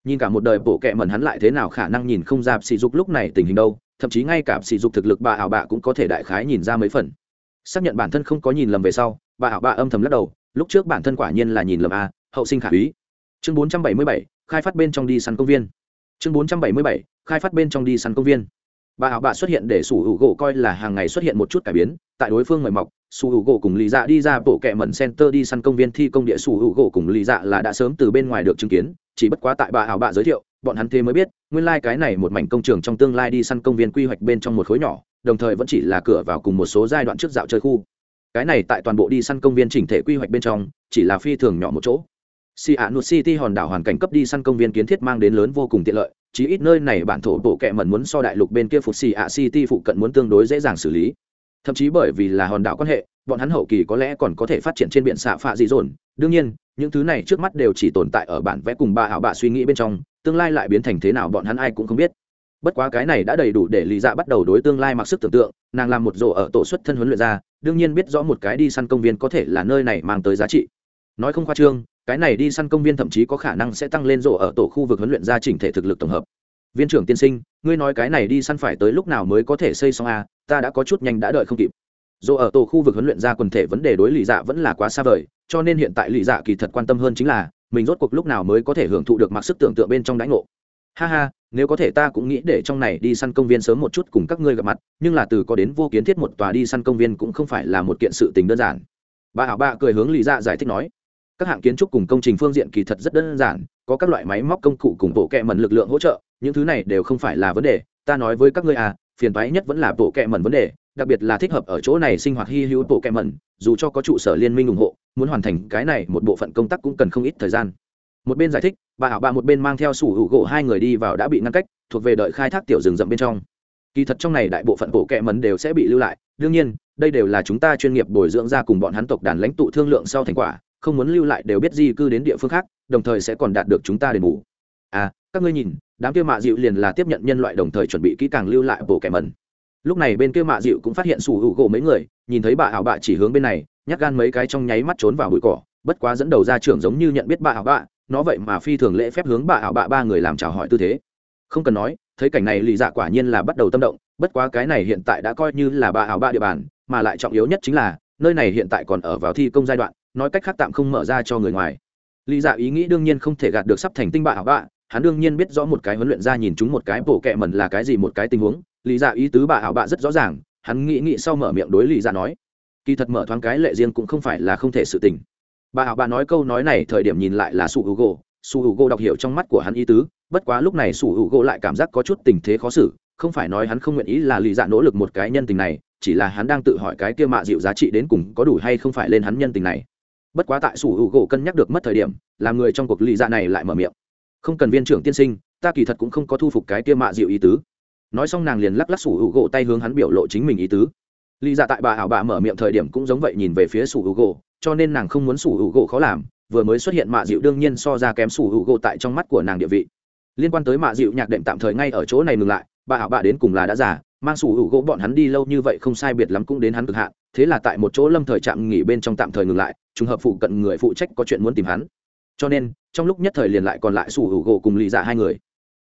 Nhìn cả một đời bổ kệ mẩn hắn lại thế nào khả năng nhìn không ra sỉ dục lúc này tình hình đâu thậm chí ngay cả sỉ dục thực lực bà ảo bạ cũng có thể đại khái nhìn ra mấy phần. Xác nhận bản thân không có nhìn lầm về sau bà ảo bạ âm thầm lắc đầu lúc trước bản thân quả nhiên là nhìn lầm a hậu sinh khả úy. Chương 477, khai phát bên trong đi săn công viên. Chương 477, khai phát bên trong đi săn công viên bà ảo bạ xuất hiện để sủ hữu gỗ coi là hàng ngày xuất hiện một chút cải biến, tại đối phương mời mọc, sủ hữu gỗ cùng lì dạ đi ra bộ kẹ mẩn center đi săn công viên thi công địa sủ hữu gỗ cùng lì dạ là đã sớm từ bên ngoài được chứng kiến, chỉ bất quá tại bà ảo bạ giới thiệu, bọn hắn thế mới biết, nguyên lai、like、cái này một mảnh công trường trong tương lai đi săn công viên quy hoạch bên trong một khối nhỏ, đồng thời vẫn chỉ là cửa vào cùng một số giai đoạn trước dạo chơi khu. Cái này tại toàn bộ đi săn công viên chỉnh thể quy hoạch bên trong, chỉ là phi thường nhỏ một chỗ. Si a nut city hòn đảo hoàn cảnh cấp đi săn công viên kiến thiết mang đến lớn vô cùng tiện lợi chỉ ít nơi này bản thổ bộ kệ mẩn muốn so đại lục bên kia phục xì ạ city phụ cận muốn tương đối dễ dàng xử lý. Thậm chí bởi vì là hòn đảo quan hệ, bọn hắn hậu kỳ có lẽ còn có thể phát triển trên biển xạ phạ dị dồn. Đương nhiên, những thứ này trước mắt đều chỉ tồn tại ở bản vẽ cùng ba ảo bạ suy nghĩ bên trong, tương lai lại biến thành thế nào bọn hắn ai cũng không biết. Bất quá cái này đã đầy đủ để lý dạ bắt đầu đối tương lai mặc sức tưởng tượng, nàng làm một rổ ở tổ xuất thân huấn luyện ra, đương nhiên biết rõ một cái đi săn công viên có thể là nơi này mang tới giá trị. Nói không khoa trương cái này đi săn công viên thậm chí có khả năng sẽ tăng lên rổ ở tổ khu vực huấn luyện ra chỉnh thể thực lực tổng hợp. Viên trưởng tiên sinh ngươi nói cái này đi săn phải tới lúc nào mới có thể xây xong a à, ta đã có chút nhanh đã đợi không kịp. Dù ở tổ khu vực huấn luyện ra quần thể vấn đề đối lì dạ vẫn là quá xa vời cho nên hiện tại lì dạ kỳ thật quan tâm hơn chính là mình rốt cuộc lúc nào mới có thể hưởng thụ được mặc sức tưởng tượng bên trong đãi ngộ. Ha ha nếu có thể ta cũng nghĩ để trong này đi săn công viên sớm một chút cùng các ngươi gặp mặt nhưng là từ có đến vô kiến thiết một tòa đi săn công viên cũng không phải là một kiện sự tình đơn giản. Bà ảo bạ cười hướng lì dạ giải thích nói các hạng kiến trúc cùng công trình phương diện kỳ thật rất đơn giản, có các loại máy móc công cụ cùng bộ kẹ mẩn lực lượng hỗ trợ, những thứ này đều không phải là vấn đề. Ta nói với các ngươi à phiền toái nhất vẫn là bộ kẹ mẩn vấn đề, đặc biệt là thích hợp ở chỗ này sinh hoạt hy hữu bộ kẹ mẩn, dù cho có trụ sở liên minh ủng hộ, muốn hoàn thành cái này một bộ phận công tác cũng cần không ít thời gian. Một bên giải thích, bà ảo bà một bên mang theo sủ hữu gỗ hai người đi vào đã bị ngăn cách, thuộc về đợi khai thác tiểu rừng rậm bên trong. Kỳ thật trong này đại bộ phận bộ kẹ mẩn đều sẽ bị lưu lại, đương nhiên, đây đều là chúng ta chuyên nghiệp bồi dưỡng ra cùng bọn hắn tộc đàn lãnh tụ thương lượng sau thành quả không muốn lưu lại đều biết di cư đến địa phương khác, đồng thời sẽ còn đạt được chúng ta đền bù. À các ngươi nhìn, đám kia mạ dịu liền là tiếp nhận nhân loại đồng thời chuẩn bị kỹ càng lưu lại bộ kẻ mẩn. Lúc này bên kia mạ dịu cũng phát hiện sủ hữu gỗ mấy người, nhìn thấy bà ảo bạ chỉ hướng bên này nhắc gan mấy cái trong nháy mắt trốn vào bụi cỏ, bất quá dẫn đầu ra trưởng giống như nhận biết bà ảo bạ, nó vậy mà phi thường lễ phép hướng bà ảo bạ ba người làm chào hỏi tư thế. Không cần nói, thấy cảnh này lì dạ quả nhiên là bắt đầu tâm động, bất quá cái này hiện tại đã coi như là bà ảo bạ địa bàn, mà lại trọng yếu nhất chính là, nơi này hiện tại còn ở vào thi công giai đoạn nói cách khác tạm không mở ra cho người ngoài. Lý dạ ý nghĩ đương nhiên không thể gạt được sắp thành tinh bạ hảo bạ, hắn đương nhiên biết rõ một cái huấn luyện ra nhìn chúng một cái bổ kẹ mẩn là cái gì một cái tình huống, lý dạ ý tứ bà hảo bạ rất rõ ràng, hắn nghĩ nghĩ sau mở miệng đối lý dạ nói, kỳ thật mở thoáng cái lệ riêng cũng không phải là không thể sự tình. Bà hảo bạ nói câu nói này thời điểm nhìn lại là su hữu gỗ su hữu gỗ đọc hiểu trong mắt của hắn ý tứ, bất quá lúc này su hữu gỗ lại cảm giác có chút tình thế khó xử, không phải nói hắn không nguyện ý là lý dạ nỗ lực một cái nhân tình này, chỉ là hắn đang tự hỏi cái kia mạ dịu giá trị đến cùng có đủ hay không phải lên hắn nhân tình này bất quá tại sủ hữu gỗ cân nhắc được mất thời điểm, làm người trong cuộc lì dạ này lại mở miệng. Không cần viên trưởng tiên sinh, ta kỳ thật cũng không có thu phục cái kia mạ dịu ý tứ. Nói xong nàng liền lắc lắc sủ hữu gỗ tay hướng hắn biểu lộ chính mình ý tứ. Lì dạ tại bà ảo bà mở miệng thời điểm cũng giống vậy nhìn về phía sủ hữu gỗ cho nên nàng không muốn sủ hữu gỗ khó làm, vừa mới xuất hiện mạ dịu đương nhiên so ra kém sủ hữu gỗ tại trong mắt của nàng địa vị. Liên quan tới mạ dịu nhạc đệm tạm thời ngay ở chỗ này ngừng lại, bà ảo bà đến cùng là đã già, mang sủ hữu gỗ bọn hắn đi lâu như vậy không sai biệt lắm cũng đến hắn cực hạn thế là tại một chỗ lâm thời trạm nghỉ bên trong tạm thời ngừng lại, trùng hợp phụ cận người phụ trách có chuyện muốn tìm hắn. Cho nên, trong lúc nhất thời liền lại còn lại sủ hữu gỗ cùng lì dạ hai người.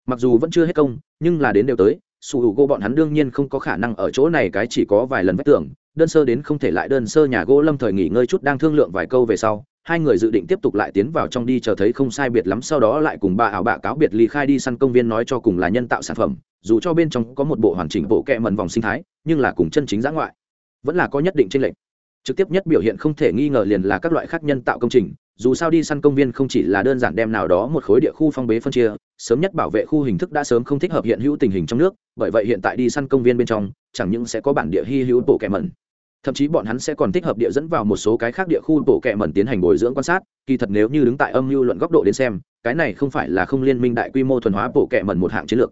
Mặc dù vẫn chưa hết công, nhưng là đến đều tới, sủ hữu gỗ bọn hắn đương nhiên không có khả năng ở chỗ này cái chỉ có vài lần vách tưởng đơn sơ đến không thể lại đơn sơ nhà gỗ lâm thời nghỉ ngơi chút đang thương lượng vài câu về sau, hai người dự định tiếp tục lại tiến vào trong đi chờ thấy không sai biệt lắm sau đó lại cùng bà ảo bạ cáo biệt ly khai đi săn công viên nói cho cùng là nhân tạo sản phẩm, dù cho bên trong có một bộ hoàn chỉnh bộ kẹ mần vòng sinh thái, nhưng là cùng chân chính giã ngoại vẫn là có nhất định trên lệnh trực tiếp nhất biểu hiện không thể nghi ngờ liền là các loại khác nhân tạo công trình, dù sao đi săn công viên không chỉ là đơn giản đem nào đó một khối địa khu phong bế phân chia, sớm nhất bảo vệ khu hình thức đã sớm không thích hợp hiện hữu tình hình trong nước, bởi vậy hiện tại đi săn công viên bên trong, chẳng những sẽ có bản địa hy hữu bộ kẻ mẩn, thậm chí bọn hắn sẽ còn thích hợp địa dẫn vào một số cái khác địa khu bộ kẻ mẩn tiến hành bồi dưỡng quan sát, kỳ thật nếu như đứng tại âm mưu luận góc độ đến xem, cái này không phải là không liên minh đại quy mô thuần hóa bộ kẻ mẩn một hạng chiến lược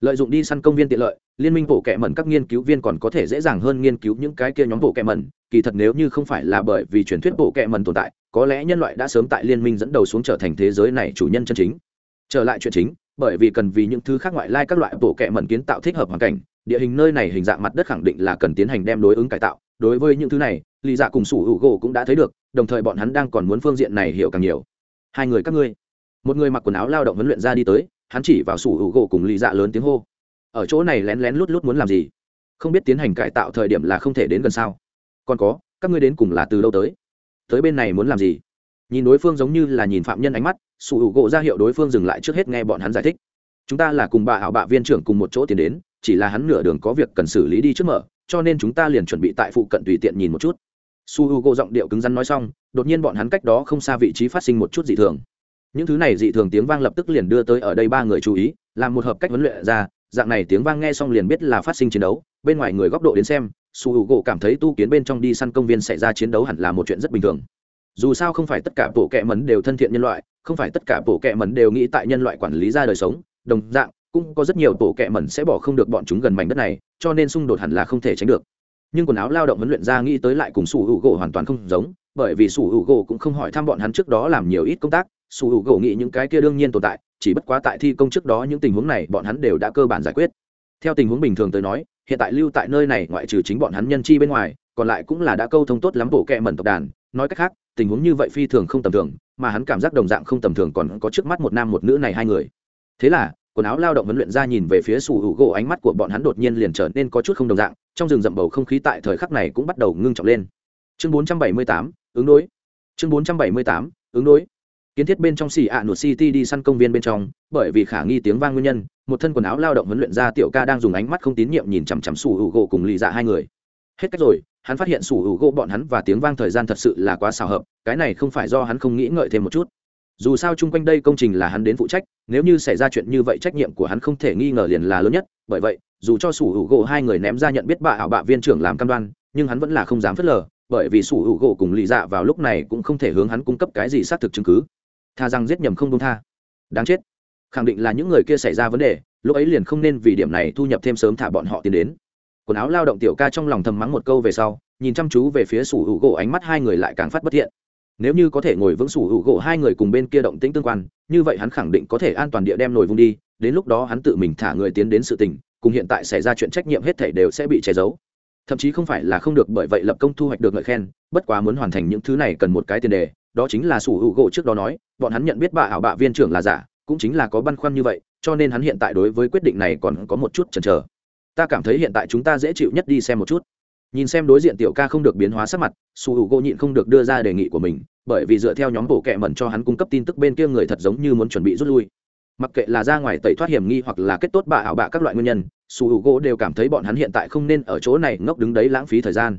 lợi dụng đi săn công viên tiện lợi, liên minh bộ kệ mẩn các nghiên cứu viên còn có thể dễ dàng hơn nghiên cứu những cái kia nhóm bộ kệ mẩn. Kỳ thật nếu như không phải là bởi vì truyền thuyết bộ kệ mẩn tồn tại, có lẽ nhân loại đã sớm tại liên minh dẫn đầu xuống trở thành thế giới này chủ nhân chân chính. Trở lại chuyện chính, bởi vì cần vì những thứ khác ngoại lai các loại bộ kệ mẩn kiến tạo thích hợp hoàn cảnh, địa hình nơi này hình dạng mặt đất khẳng định là cần tiến hành đem đối ứng cải tạo. Đối với những thứ này, lý dạ cùng sủ hữu gỗ cũng đã thấy được, đồng thời bọn hắn đang còn muốn phương diện này hiểu càng nhiều. Hai người các ngươi, một người mặc quần áo lao động huấn luyện ra đi tới hắn chỉ vào sủ hữu gỗ cùng lý dạ lớn tiếng hô. Ở chỗ này lén lén lút lút muốn làm gì? Không biết tiến hành cải tạo thời điểm là không thể đến gần sao? Còn có, các ngươi đến cùng là từ đâu tới? Tới bên này muốn làm gì? Nhìn đối phương giống như là nhìn phạm nhân ánh mắt, sủ hữu gỗ ra hiệu đối phương dừng lại trước hết nghe bọn hắn giải thích. Chúng ta là cùng bà hảo bạ viên trưởng cùng một chỗ tiến đến, chỉ là hắn nửa đường có việc cần xử lý đi trước mở, cho nên chúng ta liền chuẩn bị tại phụ cận tùy tiện nhìn một chút. Su h u gỗ giọng điệu cứng rắn nói xong, đột nhiên bọn hắn cách đó không xa vị trí phát sinh một chút dị thường những thứ này dị thường tiếng vang lập tức liền đưa tới ở đây ba người chú ý, làm một hợp cách huấn luyện ra, dạng này tiếng vang nghe xong liền biết là phát sinh chiến đấu, bên ngoài người góc độ đến xem, su h u gỗ cảm thấy tu kiến bên trong đi săn công viên xảy ra chiến đấu hẳn là một chuyện rất bình thường. Dù sao không phải tất cả bộ kệ mấn đều thân thiện nhân loại, không phải tất cả bộ kệ mấn đều nghĩ tại nhân loại quản lý ra đời sống, đồng dạng, cũng có rất nhiều bộ kệ mẩn sẽ bỏ không được bọn chúng gần mảnh đất này, cho nên xung đột hẳn là không thể tránh được. Nhưng quần áo lao động huấn luyện ra nghĩ tới lại cùng sủ hữu gỗ hoàn toàn không giống, bởi vì sủ hữu gỗ cũng không hỏi thăm bọn hắn trước đó làm nhiều ít công tác sủ hữu gỗ nghĩ những cái kia đương nhiên tồn tại chỉ bất quá tại thi công trước đó những tình huống này bọn hắn đều đã cơ bản giải quyết. Theo tình huống bình thường tới nói hiện tại lưu tại nơi này ngoại trừ chính bọn hắn nhân chi bên ngoài còn lại cũng là đã câu thông tốt lắm bộ kệ mẩn tộc đàn. Nói cách khác tình huống như vậy phi thường không tầm thường mà hắn cảm giác đồng dạng không tầm thường còn có trước mắt một nam một nữ này hai người. Thế là quần áo lao động huấn luyện ra nhìn về phía sủ hữu gỗ ánh mắt của bọn hắn đột nhiên liền trở nên có chút không đồng dạng trong rừng rậm bầu không khí tại thời khắc này cũng bắt đầu ngưng trọng lên. Chương 478, ứng đối. Chương 478, ứng đối kiến thiết bên trong xì ạ nụt city đi săn công viên bên trong, bởi vì khả nghi tiếng vang nguyên nhân, một thân quần áo lao động huấn luyện ra tiểu ca đang dùng ánh mắt không tín nhiệm nhìn chằm chằm sủ hữu gỗ cùng lì dạ hai người. Hết cách rồi, hắn phát hiện sủ hữu gỗ bọn hắn và tiếng vang thời gian thật sự là quá xào hợp, cái này không phải do hắn không nghĩ ngợi thêm một chút. Dù sao chung quanh đây công trình là hắn đến phụ trách, nếu như xảy ra chuyện như vậy trách nhiệm của hắn không thể nghi ngờ liền là lớn nhất, bởi vậy, dù cho sủ hữu gỗ hai người ném ra nhận biết bà ảo bạ viên trưởng làm cam đoan, nhưng hắn vẫn là không dám phớt lờ, bởi vì sủ hữu gỗ cùng lì dạ vào lúc này cũng không thể hướng hắn cung cấp cái gì xác thực chứng cứ tha rằng giết nhầm không công tha. Đáng chết. Khẳng định là những người kia xảy ra vấn đề, lúc ấy liền không nên vì điểm này thu nhập thêm sớm thả bọn họ tiến đến. Quần áo lao động tiểu ca trong lòng thầm mắng một câu về sau, nhìn chăm chú về phía sủ hữu gỗ, ánh mắt hai người lại càng phát bất thiện. Nếu như có thể ngồi vững sủ hữu gỗ, hai người cùng bên kia động tĩnh tương quan, như vậy hắn khẳng định có thể an toàn địa đem nổi vung đi, đến lúc đó hắn tự mình thả người tiến đến sự tình, cùng hiện tại xảy ra chuyện trách nhiệm hết thể đều sẽ bị che giấu. Thậm chí không phải là không được, bởi vậy lập công thu hoạch được ngợi khen, bất quá muốn hoàn thành những thứ này cần một cái tiền đề đó chính là sủ hữu gỗ trước đó nói, bọn hắn nhận biết bà ảo bạ viên trưởng là giả, cũng chính là có băn khoăn như vậy, cho nên hắn hiện tại đối với quyết định này còn có một chút chần chờ. Ta cảm thấy hiện tại chúng ta dễ chịu nhất đi xem một chút. Nhìn xem đối diện tiểu ca không được biến hóa sắc mặt su h u gỗ nhịn không được đưa ra đề nghị của mình, bởi vì dựa theo nhóm bộ kệ mẩn cho hắn cung cấp tin tức bên kia người thật giống như muốn chuẩn bị rút lui. Mặc kệ là ra ngoài tẩy thoát hiểm nghi hoặc là kết tốt bạ ảo bạ các loại nguyên nhân su h u gỗ đều cảm thấy bọn hắn hiện tại không nên ở chỗ này ngốc đứng đấy lãng phí thời gian.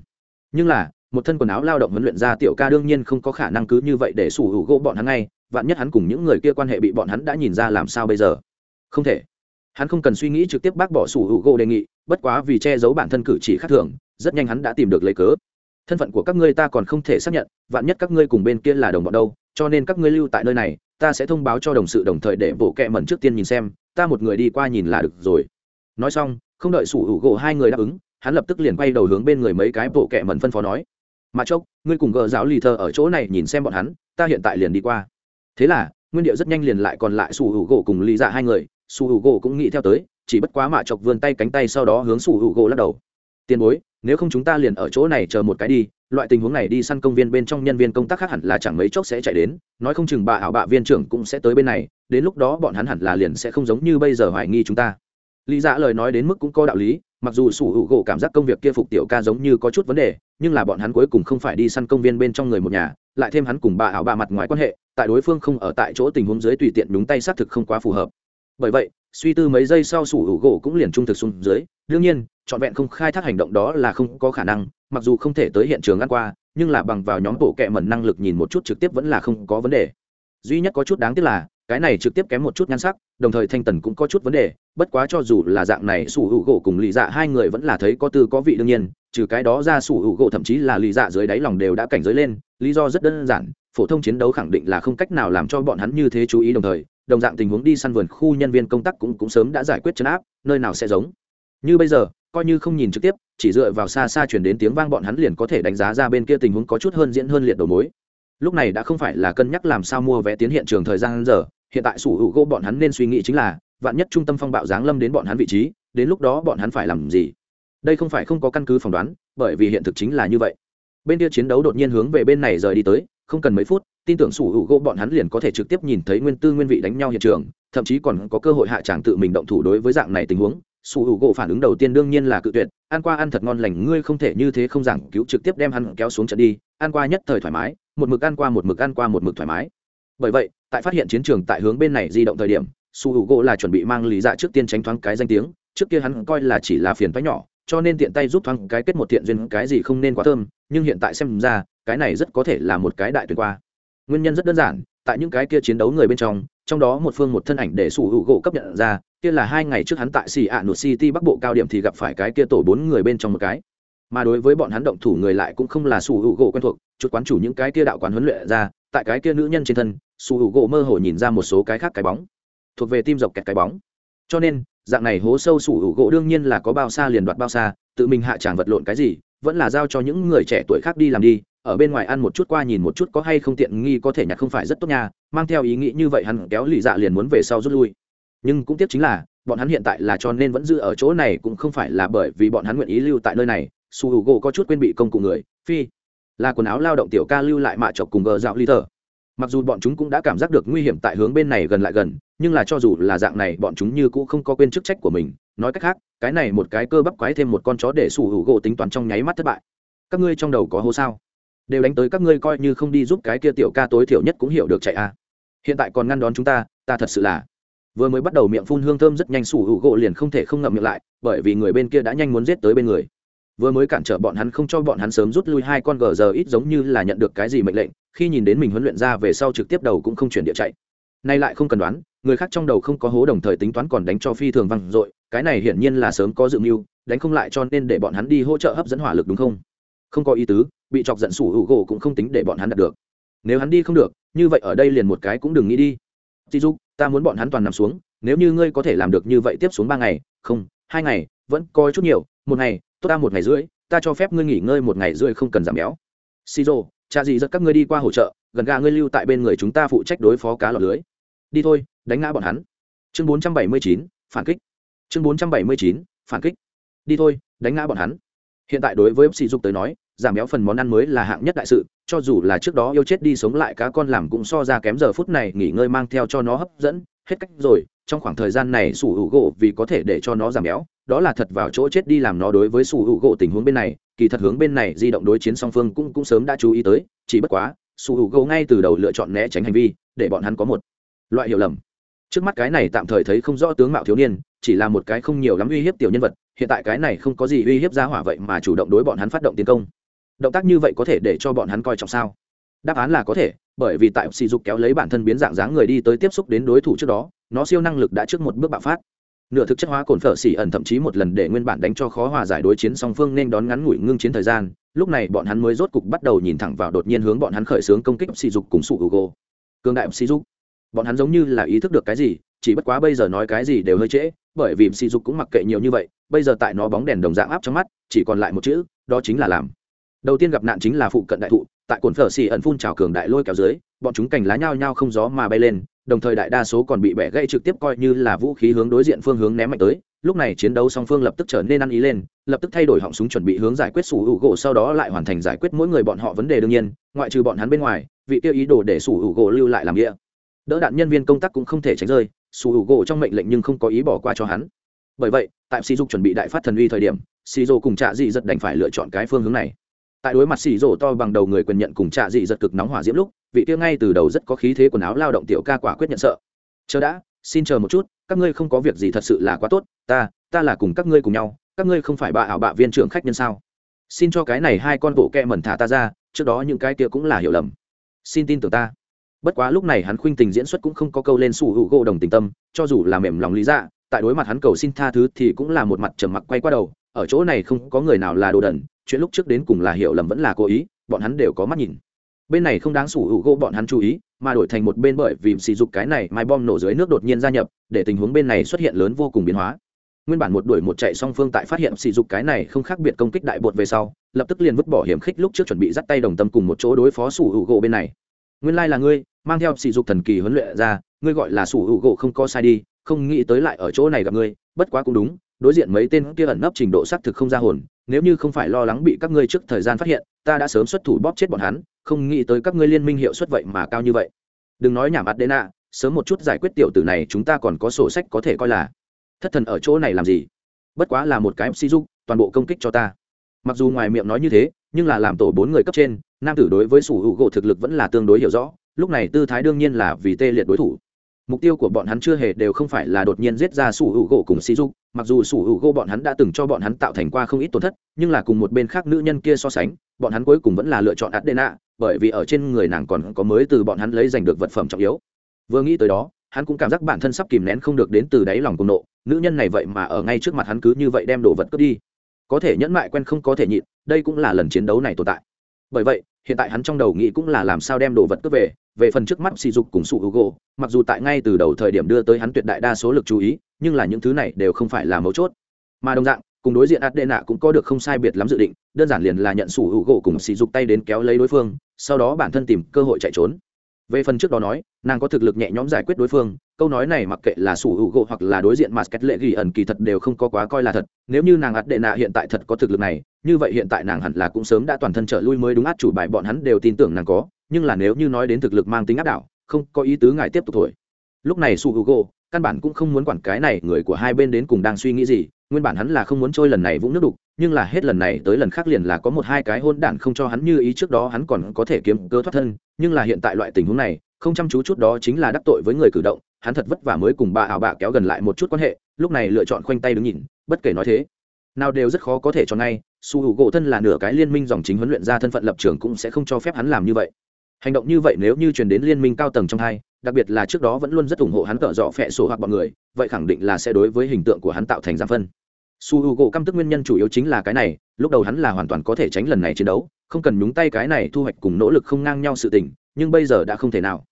Nhưng là một thân quần áo lao động huấn luyện ra tiểu ca đương nhiên không có khả năng cứ như vậy để sủ hữu gỗ bọn hắn ngay, vạn nhất hắn cùng những người kia quan hệ bị bọn hắn đã nhìn ra làm sao bây giờ? Không thể. Hắn không cần suy nghĩ trực tiếp bác bỏ sủ hữu gỗ đề nghị, bất quá vì che giấu bản thân cử chỉ khác thường, rất nhanh hắn đã tìm được lấy cớ. Thân phận của các ngươi ta còn không thể xác nhận, vạn nhất các ngươi cùng bên kia là đồng bọn đâu, cho nên các ngươi lưu tại nơi này, ta sẽ thông báo cho đồng sự đồng thời để bộ kẹ mẩn trước tiên nhìn xem, ta một người đi qua nhìn là được rồi. Nói xong, không đợi sủ hữu gỗ hai người đáp ứng, hắn lập tức liền quay đầu hướng bên người mấy cái bộ kẹ mẩn phân phó nói mà chốc, ngươi cùng gờ giáo lì thơ ở chỗ này nhìn xem bọn hắn, ta hiện tại liền đi qua. Thế là, nguyên điệu rất nhanh liền lại còn lại sủ hữu gỗ cùng lý dạ hai người, sủ hữu gỗ cũng nghĩ theo tới, chỉ bất quá mạ chọc vươn tay cánh tay sau đó hướng sủ hữu gỗ lắc đầu. Tiền bối, nếu không chúng ta liền ở chỗ này chờ một cái đi, loại tình huống này đi săn công viên bên trong nhân viên công tác khác hẳn là chẳng mấy chốc sẽ chạy đến, nói không chừng bà ảo bạ viên trưởng cũng sẽ tới bên này, đến lúc đó bọn hắn hẳn là liền sẽ không giống như bây giờ hoài nghi chúng ta. Lý dạ lời nói đến mức cũng có đạo lý mặc dù sủ hữu gỗ cảm giác công việc kia phục tiểu ca giống như có chút vấn đề, nhưng là bọn hắn cuối cùng không phải đi săn công viên bên trong người một nhà, lại thêm hắn cùng bà ảo bà mặt ngoài quan hệ, tại đối phương không ở tại chỗ tình huống dưới tùy tiện đúng tay xác thực không quá phù hợp. Bởi vậy, suy tư mấy giây sau sủ hữu gỗ cũng liền trung thực xuống dưới, đương nhiên, trọn vẹn không khai thác hành động đó là không có khả năng, mặc dù không thể tới hiện trường ăn qua, nhưng là bằng vào nhóm bộ kệ mẩn năng lực nhìn một chút trực tiếp vẫn là không có vấn đề. Duy nhất có chút đáng tiếc là cái này trực tiếp kém một chút nhan sắc, đồng thời thanh tần cũng có chút vấn đề, bất quá cho dù là dạng này, sủ hữu gỗ cùng lì dạ hai người vẫn là thấy có tư có vị đương nhiên, trừ cái đó ra sủ hữu gỗ thậm chí là lì dạ dưới đáy lòng đều đã cảnh giới lên, lý do rất đơn giản, phổ thông chiến đấu khẳng định là không cách nào làm cho bọn hắn như thế chú ý đồng thời, đồng dạng tình huống đi săn vườn khu nhân viên công tác cũng cũng sớm đã giải quyết chấn áp, nơi nào sẽ giống. Như bây giờ, coi như không nhìn trực tiếp, chỉ dựa vào xa xa chuyển đến tiếng vang bọn hắn liền có thể đánh giá ra bên kia tình huống có chút hơn diễn hơn liệt đầu mối. Lúc này đã không phải là cân nhắc làm sao mua vé tiến hiện trường thời gian giờ hiện tại sủ hữu gỗ bọn hắn nên suy nghĩ chính là, vạn nhất trung tâm phong bạo giáng lâm đến bọn hắn vị trí, đến lúc đó bọn hắn phải làm gì? Đây không phải không có căn cứ phỏng đoán, bởi vì hiện thực chính là như vậy. Bên kia chiến đấu đột nhiên hướng về bên này rời đi tới, không cần mấy phút, tin tưởng sủ hữu gỗ bọn hắn liền có thể trực tiếp nhìn thấy nguyên tư nguyên vị đánh nhau hiện trường, thậm chí còn có cơ hội hạ tràng tự mình động thủ đối với dạng này tình huống. Sủ hữu gỗ phản ứng đầu tiên đương nhiên là cự tuyệt, ăn qua ăn thật ngon lành, ngươi không thể như thế không giảng cứu trực tiếp đem hắn kéo xuống trận đi, ăn qua nhất thời thoải mái, một mực ăn qua một mực ăn qua một mực thoải mái bởi vậy, tại phát hiện chiến trường tại hướng bên này di động thời điểm, su hữu gỗ là chuẩn bị mang lý dạ trước tiên tránh thoáng cái danh tiếng, trước kia hắn coi là chỉ là phiền thoái nhỏ, cho nên tiện tay giúp thoáng cái kết một thiện duyên cái gì không nên quá thơm, nhưng hiện tại xem ra, cái này rất có thể là một cái đại tuyệt qua. Nguyên nhân rất đơn giản, tại những cái kia chiến đấu người bên trong trong đó một phương một thân ảnh để sủ hữu gỗ cấp nhận ra, kia là hai ngày trước hắn tại xì ạ nụt city bắc bộ cao điểm thì gặp phải cái kia tổ bốn người bên trong một cái. Mà đối với bọn hắn động thủ người lại cũng không là sủ hữu gỗ quen thuộc chút quán chủ những cái kia đạo quán huấn luyện ra tại cái kia nữ nhân trên thân, su h u gỗ mơ hồ nhìn ra một số cái khác cái bóng. Thuộc về tim dọc kẹt cái bóng. Cho nên, dạng này hố sâu su h u gỗ đương nhiên là có bao xa liền đoạt bao xa, tự mình hạ tràng vật lộn cái gì, vẫn là giao cho những người trẻ tuổi khác đi làm đi, ở bên ngoài ăn một chút qua nhìn một chút có hay không tiện nghi có thể nhặt không phải rất tốt nha, mang theo ý nghĩ như vậy hắn kéo lì dạ liền muốn về sau rút lui. Nhưng cũng tiếc chính là, bọn hắn hiện tại là cho nên vẫn giữ ở chỗ này cũng không phải là bởi vì bọn hắn nguyện ý lưu tại nơi này, su h u gỗ có chút quên bị công cụ người, phi là quần áo lao động tiểu ca lưu lại mạ chọc cùng gờ dạo ly thờ. Mặc dù bọn chúng cũng đã cảm giác được nguy hiểm tại hướng bên này gần lại gần, nhưng là cho dù là dạng này, bọn chúng như cũng không có quên chức trách của mình. Nói cách khác, cái này một cái cơ bắp quái thêm một con chó để sủ hữu gỗ tính toán trong nháy mắt thất bại. Các ngươi trong đầu có hô sao? Đều đánh tới các ngươi coi như không đi giúp cái kia tiểu ca tối thiểu nhất cũng hiểu được chạy a à. hiện tại còn ngăn đón chúng ta ta thật sự là. Vừa mới bắt đầu miệng phun hương thơm rất nhanh, sủ hữu gỗ liền không thể không ngậm miệng lại, bởi vì người bên kia đã nhanh muốn giết tới bên người vừa mới cản trở bọn hắn không cho bọn hắn sớm rút lui, hai con gờ giờ ít giống như là nhận được cái gì mệnh lệnh, khi nhìn đến mình huấn luyện ra về sau trực tiếp đầu cũng không chuyển địa chạy. Nay lại không cần đoán, người khác trong đầu không có hố đồng thời tính toán còn đánh cho phi thường văng dội, cái này hiển nhiên là sớm có dự mưu, đánh không lại cho nên để bọn hắn đi hỗ trợ hấp dẫn hỏa lực đúng không? Không có ý tứ, bị chọc giận sủ hữu gỗ cũng không tính để bọn hắn đạt được. Nếu hắn đi không được, như vậy ở đây liền một cái cũng đừng nghĩ đi. Dì dục ta muốn bọn hắn toàn nằm xuống, nếu như ngươi có thể làm được như vậy tiếp xuống ba ngày, không, hai ngày, vẫn coi chút nhiều, một ngày tốt ta một ngày rưỡi ta cho phép ngươi nghỉ ngơi một ngày rưỡi không cần giảm béo. Xì rồ cha gì rất các ngươi đi qua hỗ trợ gần gà ngươi lưu tại bên người chúng ta phụ trách đối phó cá lọt lưới. Đi thôi đánh ngã bọn hắn. Chương 479, phản kích. Chương 479, phản kích. Đi thôi đánh ngã bọn hắn. Hiện tại đối với sỉ dục tới nói giảm béo phần món ăn mới là hạng nhất đại sự cho dù là trước đó yêu chết đi sống lại cá con làm cũng so ra kém giờ phút này nghỉ ngơi mang theo cho nó hấp dẫn. Hết cách rồi trong khoảng thời gian này sủ hữu gỗ vì có thể để cho nó giảm béo, đó là thật vào chỗ chết đi làm nó đối với sủ hữu gỗ tình huống bên này, kỳ thật hướng bên này di động đối chiến song phương cũng cũng sớm đã chú ý tới, chỉ bất quá, sủ hữu gỗ ngay từ đầu lựa chọn né tránh hành vi, để bọn hắn có một loại hiểu lầm. Trước mắt cái này tạm thời thấy không rõ tướng mạo thiếu niên, chỉ là một cái không nhiều lắm uy hiếp tiểu nhân vật, hiện tại cái này không có gì uy hiếp ra hỏa vậy mà chủ động đối bọn hắn phát động tiến công. Động tác như vậy có thể để cho bọn hắn coi trọng sao? Đáp án là có thể bởi vì tại sỉ dục kéo lấy bản thân biến dạng dáng người đi tới tiếp xúc đến đối thủ trước đó, nó siêu năng lực đã trước một bước bạo phát. Nửa thực chất hóa cồn phở xỉ ẩn thậm chí một lần để nguyên bản đánh cho khó hòa giải đối chiến song phương nên đón ngắn ngủi ngưng chiến thời gian, lúc này bọn hắn mới rốt cục bắt đầu nhìn thẳng vào đột nhiên hướng bọn hắn khởi xướng công kích sỉ dục cùng sụ gỗ cường đại sỉ dục. Bọn hắn giống như là ý thức được cái gì, chỉ bất quá bây giờ nói cái gì đều hơi trễ, bởi vì sỉ dục cũng mặc kệ nhiều như vậy, bây giờ tại nó bóng đèn đồng dạng áp trong mắt, chỉ còn lại một chữ, đó chính là làm. Đầu tiên gặp nạn chính là phụ cận đại thụ tại cồn phở xì ẩn phun trào cường đại lôi kéo dưới, bọn chúng cành lá nhao nhao không gió mà bay lên, đồng thời đại đa số còn bị bẻ gãy trực tiếp coi như là vũ khí hướng đối diện phương hướng ném mạnh tới. Lúc này chiến đấu song phương lập tức trở nên ăn ý lên, lập tức thay đổi họng súng chuẩn bị hướng giải quyết sủ hữu gỗ, sau đó lại hoàn thành giải quyết mỗi người bọn họ vấn đề đương nhiên, ngoại trừ bọn hắn bên ngoài, vị tiêu ý đồ để sủ hữu gỗ lưu lại làm nghĩa. Đỡ đạn nhân viên công tác cũng không thể tránh rơi, sủ hữu gỗ trong mệnh lệnh nhưng không có ý bỏ qua cho hắn. Bởi vậy, tại sĩ dục chuẩn bị đại phát thần uy thời điểm sĩ dô cùng trạ dị giật đành phải lựa chọn cái phương hướng này tại đối mặt xì rổ to bằng đầu người quyền nhận cùng trạ dị giật cực nóng hỏa diễm lúc, vị kia ngay từ đầu rất có khí thế quần áo lao động tiểu ca quả quyết nhận sợ. Chờ đã, xin chờ một chút, các ngươi không có việc gì thật sự là quá tốt, ta ta là cùng các ngươi cùng nhau, các ngươi không phải bà ảo bạ viên trưởng khách nhân sao? Xin cho cái này hai con bộ kẹ mẩn thả ta ra, trước đó những cái kia cũng là hiểu lầm. Xin tin tưởng ta. Bất quá lúc này hắn khuynh tình diễn xuất cũng không có câu lên sủ hữu gỗ đồng tình tâm, cho dù là mềm lòng lý dạ tại đối mặt hắn cầu xin tha thứ thì cũng là một mặt trầm mặc quay qua đầu, ở chỗ này không có người nào là đồ đần chuyện lúc trước đến cùng là hiểu lầm vẫn là cố ý, bọn hắn đều có mắt nhìn. Bên này không đáng sủ hữu gỗ bọn hắn chú ý, mà đổi thành một bên bởi vì sỉ dục cái này mai bom nổ dưới nước đột nhiên gia nhập, để tình huống bên này xuất hiện lớn vô cùng biến hóa. Nguyên bản một đuổi một chạy song phương tại phát hiện sỉ dục cái này không khác biệt công kích đại bột về sau, lập tức liền vứt bỏ hiểm khích lúc trước chuẩn bị dắt tay đồng tâm cùng một chỗ đối phó sủ hữu gỗ bên này. Nguyên lai là ngươi, mang theo sỉ dục thần kỳ huấn luyện ra, ngươi gọi là sủ hữu gỗ không có sai đi, không nghĩ tới lại ở chỗ này gặp ngươi, bất quá cũng đúng đối diện mấy tên kia ẩn nấp trình độ xác thực không ra hồn, nếu như không phải lo lắng bị các ngươi trước thời gian phát hiện, ta đã sớm xuất thủ bóp chết bọn hắn, không nghĩ tới các ngươi liên minh hiệu suất vậy mà cao như vậy. Đừng nói nhảm ạt đê nạ, sớm một chút giải quyết tiểu tử này chúng ta còn có sổ sách có thể coi là. Thất thần ở chỗ này làm gì? Bất quá là một cái si dục toàn bộ công kích cho ta. Mặc dù ngoài miệng nói như thế, nhưng là làm tổ bốn người cấp trên, nam tử đối với sủ hữu gỗ thực lực vẫn là tương đối hiểu rõ, lúc này tư thái đương nhiên là vì tê liệt đối thủ mục tiêu của bọn hắn chưa hề đều không phải là đột nhiên giết ra sủ hữu gỗ cùng si dục mặc dù sủ hữu gỗ bọn hắn đã từng cho bọn hắn tạo thành qua không ít tổn thất, nhưng là cùng một bên khác nữ nhân kia so sánh, bọn hắn cuối cùng vẫn là lựa chọn adena, bởi vì ở trên người nàng còn có mới từ bọn hắn lấy giành được vật phẩm trọng yếu. Vừa nghĩ tới đó, hắn cũng cảm giác bản thân sắp kìm nén không được đến từ đáy lòng cùng nộ. Nữ nhân này vậy mà ở ngay trước mặt hắn cứ như vậy đem đồ vật cướp đi. Có thể nhẫn mại quen không có thể nhịn, đây cũng là lần chiến đấu này tồn tại. Bởi vậy, hiện tại hắn trong đầu nghĩ cũng là làm sao đem đồ vật cướp về về phần trước mắt sỉ dục cùng sụ gỗ mặc dù tại ngay từ đầu thời điểm đưa tới hắn tuyệt đại đa số lực chú ý, nhưng là những thứ này đều không phải là mấu chốt. Mà đồng dạng, cùng đối diện adena cũng có được không sai biệt lắm dự định, đơn giản liền là nhận sủ hữu gỗ cùng sỉ dục tay đến kéo lấy đối phương, sau đó bản thân tìm cơ hội chạy trốn. Về phần trước đó nói, nàng có thực lực nhẹ nhõm giải quyết đối phương, câu nói này mặc kệ là sủ hữu gỗ hoặc là đối diện mà kết lệ ghi ẩn kỳ thật đều không có quá coi là thật, nếu như nàng Adena hiện tại thật có thực lực này, như vậy hiện tại nàng hẳn là cũng sớm đã toàn thân trở lui mới đúng át chủ bài, bọn hắn đều tin tưởng nàng có nhưng là nếu như nói đến thực lực mang tính áp đảo, không có ý tứ ngài tiếp tục thổi. Lúc này su hugo, căn bản cũng không muốn quản cái này, người của hai bên đến cùng đang suy nghĩ gì, nguyên bản hắn là không muốn trôi lần này vũng nước đục, nhưng là hết lần này tới lần khác liền là có một hai cái hôn đản không cho hắn như ý trước đó hắn còn có thể kiếm cơ thoát thân, nhưng là hiện tại loại tình huống này, không chăm chú chút đó chính là đắc tội với người cử động, hắn thật vất vả mới cùng bà ảo bạ kéo gần lại một chút quan hệ, lúc này lựa chọn khoanh tay đứng nhìn, bất kể nói thế. Nào đều rất khó có thể cho ngay, su hữu gỗ thân là nửa cái liên minh dòng chính huấn luyện ra thân phận lập trường cũng sẽ không cho phép hắn làm như vậy hành động như vậy nếu như truyền đến liên minh cao tầng trong hai, đặc biệt là trước đó vẫn luôn rất ủng hộ hắn cỡ dọ phẹ sổ hoặc bọn người, vậy khẳng định là sẽ đối với hình tượng của hắn tạo thành giảm phân. Su h u gỗ căm tức nguyên nhân chủ yếu chính là cái này, lúc đầu hắn là hoàn toàn có thể tránh lần này chiến đấu, không cần nhúng tay cái này thu hoạch cùng nỗ lực không ngang nhau sự tình, nhưng bây giờ đã không thể nào.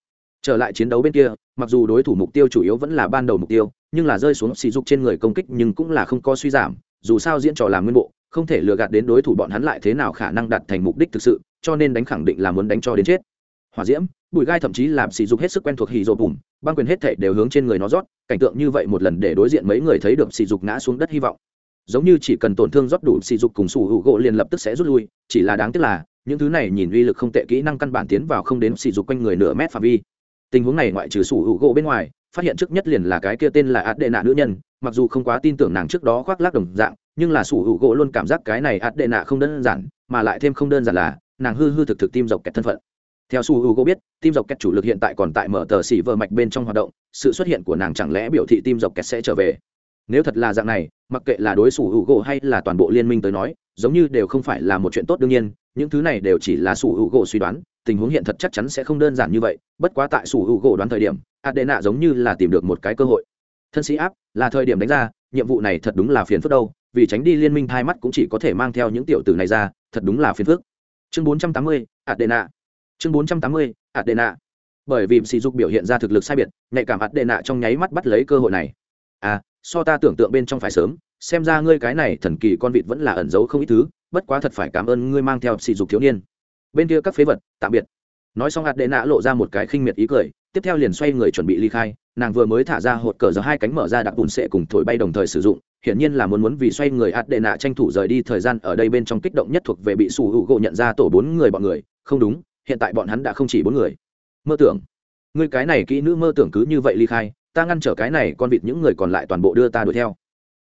Trở lại chiến đấu bên kia, mặc dù đối thủ mục tiêu chủ yếu vẫn là ban đầu mục tiêu, nhưng là rơi xuống sỉ dục trên người công kích nhưng cũng là không có suy giảm, dù sao diễn trò làm nguyên bộ, không thể lừa gạt đến đối thủ bọn hắn lại thế nào khả năng đạt thành mục đích thực sự, cho nên đánh khẳng định là muốn đánh cho đến chết hỏa diễm, bụi gai thậm chí làm sỉ dục hết sức quen thuộc hì rộ bùm, băng quyền hết thể đều hướng trên người nó rót, cảnh tượng như vậy một lần để đối diện mấy người thấy được sỉ dục ngã xuống đất hy vọng. Giống như chỉ cần tổn thương rót đủ sỉ dục cùng sủ hữu gỗ liền lập tức sẽ rút lui, chỉ là đáng tiếc là, những thứ này nhìn uy lực không tệ kỹ năng căn bản tiến vào không đến sỉ dục quanh người nửa mét phạm vi. Tình huống này ngoại trừ sủ hữu gỗ bên ngoài, phát hiện trước nhất liền là cái kia tên là ạt đệ nạ nữ nhân, mặc dù không quá tin tưởng nàng trước đó khoác lác đồng dạng, nhưng là sủ hữu gỗ luôn cảm giác cái này ạt đệ nạ không đơn giản, mà lại thêm không đơn giản là, nàng hư hư thực thực tim dọc kẹt thân phận theo su hugo biết tim dọc kẹt chủ lực hiện tại còn tại mở tờ xỉ vợ mạch bên trong hoạt động sự xuất hiện của nàng chẳng lẽ biểu thị tim dọc kẹt sẽ trở về? Nếu thật là dạng này mặc kệ là đối xử hữu gỗ hay là toàn bộ liên minh tới nói giống như đều không phải là một chuyện tốt đương nhiên những thứ này đều chỉ là sủ hữu gỗ suy đoán tình huống hiện thật chắc chắn sẽ không đơn giản như vậy bất quá tại sủ hữu gỗ đoán thời điểm adena giống như là tìm được một cái cơ hội. Thân sĩ áp là thời điểm đánh ra nhiệm vụ này thật đúng là phiền phức đâu vì tránh đi liên minh hai mắt cũng chỉ có thể mang theo những tiểu tử này ra thật đúng là phiền phức. Chương 480, adena chương 480, adena. Bởi vì sỉ dục biểu hiện ra thực lực sai biệt nhạy cảm adena trong nháy mắt bắt lấy cơ hội này. À so ta tưởng tượng bên trong phải sớm xem ra ngươi cái này thần kỳ con vịt vẫn là ẩn giấu không ít thứ bất quá thật phải cảm ơn ngươi mang theo sỉ dục thiếu niên. Bên kia các phế vật tạm biệt. Nói xong hạt nạ lộ ra một cái khinh miệt ý cười tiếp theo liền xoay người chuẩn bị ly khai nàng vừa mới thả ra hột cờ giờ hai cánh mở ra đặc bùn sệ cùng thổi bay đồng thời sử dụng hiển nhiên là muốn muốn vì xoay người hạt đệ nạ tranh thủ rời đi thời gian ở đây bên trong kích động nhất thuộc về bị sủ hữu gỗ nhận ra tổ bốn người bọn người không đúng hiện tại bọn hắn đã không chỉ bốn người. Mơ tưởng. Người cái này kỹ nữ mơ tưởng cứ như vậy ly khai, ta ngăn trở cái này con vịt những người còn lại toàn bộ đưa ta đuổi theo.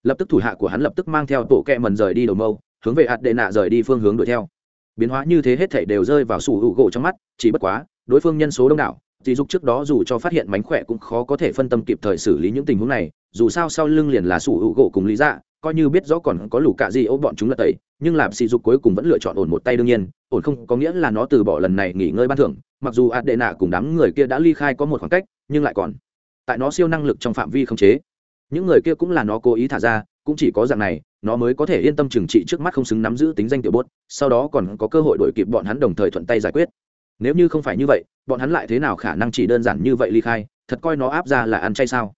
Lập tức thủ hạ của hắn lập tức mang theo tổ kẹ mần rời đi đầu mâu, hướng về hạt đệ nạ rời đi phương hướng đuổi theo. Biến hóa như thế hết thảy đều rơi vào sủ hữu gỗ trong mắt, chỉ bất quá, đối phương nhân số đông đảo, thì dục trước đó dù cho phát hiện mánh khỏe cũng khó có thể phân tâm kịp thời xử lý những tình huống này, dù sao sau lưng liền là sủ hữu gỗ cùng lý dạ coi như biết rõ còn có lũ cạ gì ô bọn chúng là tẩy, nhưng làm sỉ dục cuối cùng vẫn lựa chọn ổn một tay đương nhiên, ổn không có nghĩa là nó từ bỏ lần này nghỉ ngơi ban thưởng, mặc dù ạt đệ nạ cùng đám người kia đã ly khai có một khoảng cách, nhưng lại còn. Tại nó siêu năng lực trong phạm vi không chế. Những người kia cũng là nó cố ý thả ra, cũng chỉ có dạng này, nó mới có thể yên tâm trừng trị trước mắt không xứng nắm giữ tính danh tiểu bốt, sau đó còn có cơ hội đổi kịp bọn hắn đồng thời thuận tay giải quyết. Nếu như không phải như vậy, bọn hắn lại thế nào khả năng chỉ đơn giản như vậy ly khai, thật coi nó áp ra là ăn chay sao?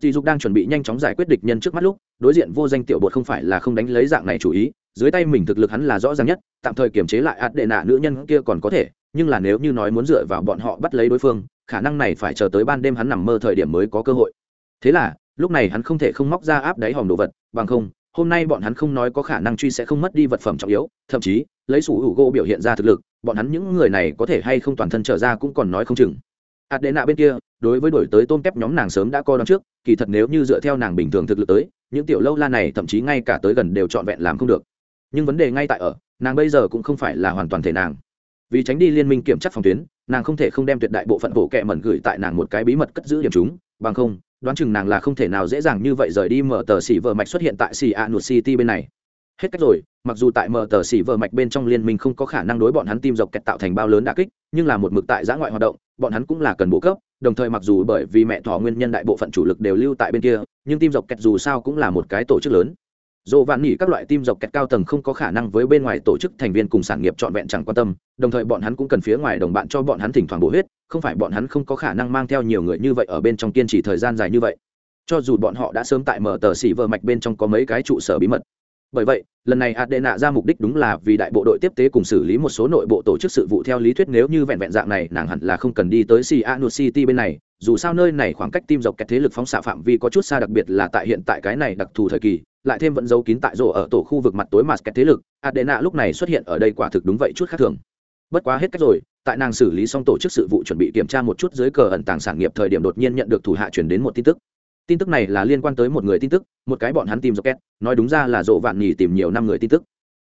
Dì dục đang chuẩn bị nhanh chóng giải quyết địch nhân trước mắt lúc, đối diện vô danh tiểu bột không phải là không đánh lấy dạng này chủ ý, dưới tay mình thực lực hắn là rõ ràng nhất, tạm thời kiềm chế lại ạt đệ nạ nữ nhân kia còn có thể, nhưng là nếu như nói muốn dựa vào bọn họ bắt lấy đối phương, khả năng này phải chờ tới ban đêm hắn nằm mơ thời điểm mới có cơ hội. Thế là, lúc này hắn không thể không móc ra áp đáy hòm đồ vật, bằng không, hôm nay bọn hắn không nói có khả năng truy sẽ không mất đi vật phẩm trọng yếu, thậm chí, lấy sủ hữu gỗ biểu hiện ra thực lực, bọn hắn những người này có thể hay không toàn thân trở ra cũng còn nói không chừng. Ạt đệ nạ bên kia đối với đổi tới tôm kép nhóm nàng sớm đã coi đón trước, kỳ thật nếu như dựa theo nàng bình thường thực lực tới, những tiểu lâu la này thậm chí ngay cả tới gần đều trọn vẹn làm không được. Nhưng vấn đề ngay tại ở, nàng bây giờ cũng không phải là hoàn toàn thể nàng. Vì tránh đi liên minh kiểm tra phòng tuyến, nàng không thể không đem tuyệt đại bộ phận bộ kệ mẩn gửi tại nàng một cái bí mật cất giữ điểm chúng, bằng không, đoán chừng nàng là không thể nào dễ dàng như vậy rời đi mở tờ xỉ vợ mạch xuất hiện tại xỉ a nụt city bên này hết cách rồi, mặc dù tại mở tờ xỉ vợ mạch bên trong liên minh không có khả năng đối bọn hắn tim dọc kẹt tạo thành bao lớn đà kích, nhưng là một mực tại giã ngoại hoạt động, bọn hắn cũng là cần bổ cấp, đồng thời mặc dù bởi vì mẹ thỏ nguyên nhân đại bộ phận chủ lực đều lưu tại bên kia, nhưng tim dọc kẹt dù sao cũng là một cái tổ chức lớn. Dồ vạn nỉ các loại tim dọc kẹt cao tầng không có khả năng với bên ngoài tổ chức thành viên cùng sản nghiệp trọn vẹn chẳng quan tâm, đồng thời bọn hắn cũng cần phía ngoài đồng bạn cho bọn hắn thỉnh thoảng bổ huyết, không phải bọn hắn không có khả năng mang theo nhiều người như vậy ở bên trong kiên trì thời gian dài như vậy. Cho dù bọn họ đã sớm tại mở tờ xỉ vợ mạch bên trong có mấy cái trụ sở bí mật bởi vậy, lần này adena ra mục đích đúng là vì đại bộ đội tiếp tế cùng xử lý một số nội bộ tổ chức sự vụ theo lý thuyết nếu như vẹn vẹn dạng này, nàng hẳn là không cần đi tới Sianut City bên này. Dù sao nơi này khoảng cách tim dọc kẹt thế lực phóng xạ phạm vi có chút xa, đặc biệt là tại hiện tại cái này đặc thù thời kỳ, lại thêm vẫn giấu kín tại rổ ở tổ khu vực mặt tối mà kẹt thế lực, adena lúc này xuất hiện ở đây quả thực đúng vậy chút khác thường. Bất quá hết cách rồi, tại nàng xử lý xong tổ chức sự vụ chuẩn bị kiểm tra một chút dưới cờ ẩn tàng sản nghiệp thời điểm đột nhiên nhận được thủ hạ chuyển đến một tin tức tin tức này là liên quan tới một người tin tức, một cái bọn hắn tìm rocket, nói đúng ra là dỗ vạn nhì tìm nhiều năm người tin tức.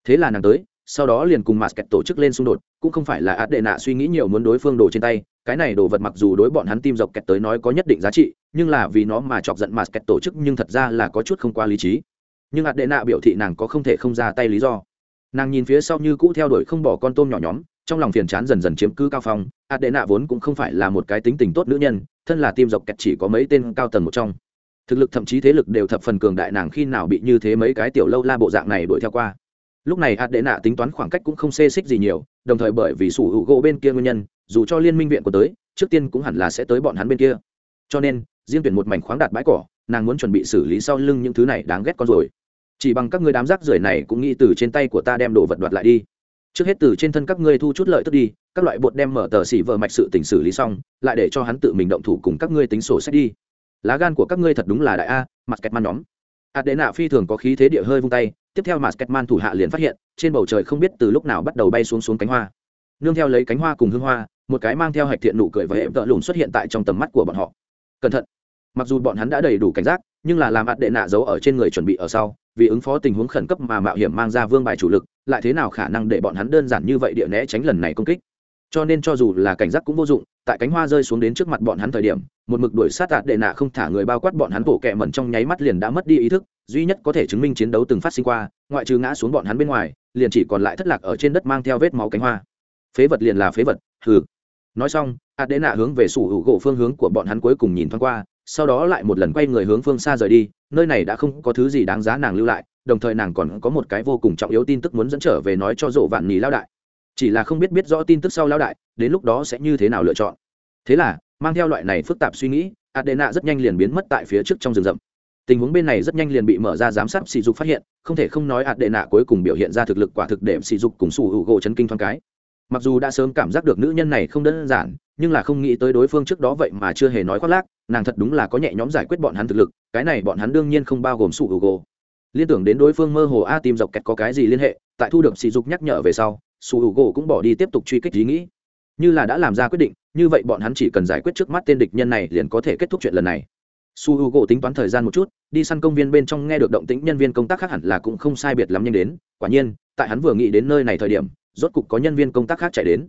Thế là nàng tới, sau đó liền cùng mặt kẹt tổ chức lên xung đột, cũng không phải là át đệ nạ suy nghĩ nhiều muốn đối phương đồ trên tay, cái này đồ vật mặc dù đối bọn hắn tim dọc kẹt tới nói có nhất định giá trị, nhưng là vì nó mà chọc giận mặt kẹt tổ chức nhưng thật ra là có chút không qua lý trí. Nhưng át đệ nạ biểu thị nàng có không thể không ra tay lý do. Nàng nhìn phía sau như cũ theo đuổi không bỏ con tôm nhỏ nhóm trong lòng phiền chán dần dần chiếm cứ cao phong át đệ nạ vốn cũng không phải là một cái tính tình tốt nữ nhân, thân là tim dọc kẹt chỉ có mấy tên cao tầng một trong. Thực lực thậm chí thế lực đều thập phần cường đại nàng khi nào bị như thế mấy cái tiểu lâu la bộ dạng này đuổi theo qua. Lúc này hạt đệ nạ tính toán khoảng cách cũng không xê xích gì nhiều, đồng thời bởi vì sủ hữu gỗ bên kia nguyên nhân, dù cho liên minh viện của tới, trước tiên cũng hẳn là sẽ tới bọn hắn bên kia. Cho nên, riêng tuyển một mảnh khoáng đạt bãi cỏ, nàng muốn chuẩn bị xử lý sau lưng những thứ này đáng ghét con rồi chỉ bằng các ngươi đám rác rưởi này cũng nghĩ từ trên tay của ta đem đồ vật đoạt lại đi trước hết từ trên thân các ngươi thu chút lợi tức đi, các loại bột đem mở tờ xỉ vợ mạch sự tỉnh xử lý xong, lại để cho hắn tự mình động thủ cùng các ngươi tính sổ sách đi. Lá gan của các ngươi thật đúng là đại a mặt kẹt man nhóm. Hạt đệ nạ phi thường có khí thế địa hơi vung tay, tiếp theo mặt kẹt man thủ hạ liền phát hiện, trên bầu trời không biết từ lúc nào bắt đầu bay xuống xuống cánh hoa. Nương theo lấy cánh hoa cùng hương hoa, một cái mang theo hạch thiện nụ cười và hệ vợ lùn xuất hiện tại trong tầm mắt của bọn họ. Cẩn thận. Mặc dù bọn hắn đã đầy đủ cảnh giác, nhưng là làm hạt đệ nạ giấu ở trên người chuẩn bị ở sau vì ứng phó tình huống khẩn cấp mà mạo hiểm mang ra vương bài chủ lực, lại thế nào khả năng để bọn hắn đơn giản như vậy địa né tránh lần này công kích? Cho nên cho dù là cảnh giác cũng vô dụng, tại cánh hoa rơi xuống đến trước mặt bọn hắn thời điểm, một mực đuổi sát tạt đệ nạ không thả người bao quát bọn hắn bổ kẹ mẩn trong nháy mắt liền đã mất đi ý thức, duy nhất có thể chứng minh chiến đấu từng phát sinh qua, ngoại trừ ngã xuống bọn hắn bên ngoài, liền chỉ còn lại thất lạc ở trên đất mang theo vết máu cánh hoa. Phế vật liền là phế vật, hừ. Nói xong ạt đệ nạ hướng về sủ hữu gỗ phương hướng của bọn hắn cuối cùng nhìn thoáng qua sau đó lại một lần quay người hướng phương xa rời đi, nơi này đã không có thứ gì đáng giá nàng lưu lại, đồng thời nàng còn có một cái vô cùng trọng yếu tin tức muốn dẫn trở về nói cho rộ vạn nhì lao đại. Chỉ là không biết biết rõ tin tức sau lao đại, đến lúc đó sẽ như thế nào lựa chọn. Thế là, mang theo loại này phức tạp suy nghĩ, adena rất nhanh liền biến mất tại phía trước trong rừng rậm. Tình huống bên này rất nhanh liền bị mở ra giám sát sỉ dục phát hiện, không thể không nói adena cuối cùng biểu hiện ra thực lực quả thực để sỉ dục cùng sủ hữu gỗ chấn kinh thoáng cái mặc dù đã sớm cảm giác được nữ nhân này không đơn giản, nhưng là không nghĩ tới đối phương trước đó vậy mà chưa hề nói khoác lác, nàng thật đúng là có nhẹ nhóm giải quyết bọn hắn thực lực, cái này bọn hắn đương nhiên không bao gồm sụ hữu gỗ liên tưởng đến đối phương mơ hồ a tìm dọc kẹt có cái gì liên hệ, tại thu được sỉ dục nhắc nhở về sau sụ hữu gỗ cũng bỏ đi tiếp tục truy kích ý nghĩ. Như là đã làm ra quyết định, như vậy bọn hắn chỉ cần giải quyết trước mắt tên địch nhân này liền có thể kết thúc chuyện lần này. Su h u gỗ tính toán thời gian một chút, đi săn công viên bên trong nghe được động tĩnh nhân viên công tác khác hẳn là cũng không sai biệt lắm nhanh đến, quả nhiên, tại hắn vừa nghĩ đến nơi này thời điểm rốt cục có nhân viên công tác khác chạy đến.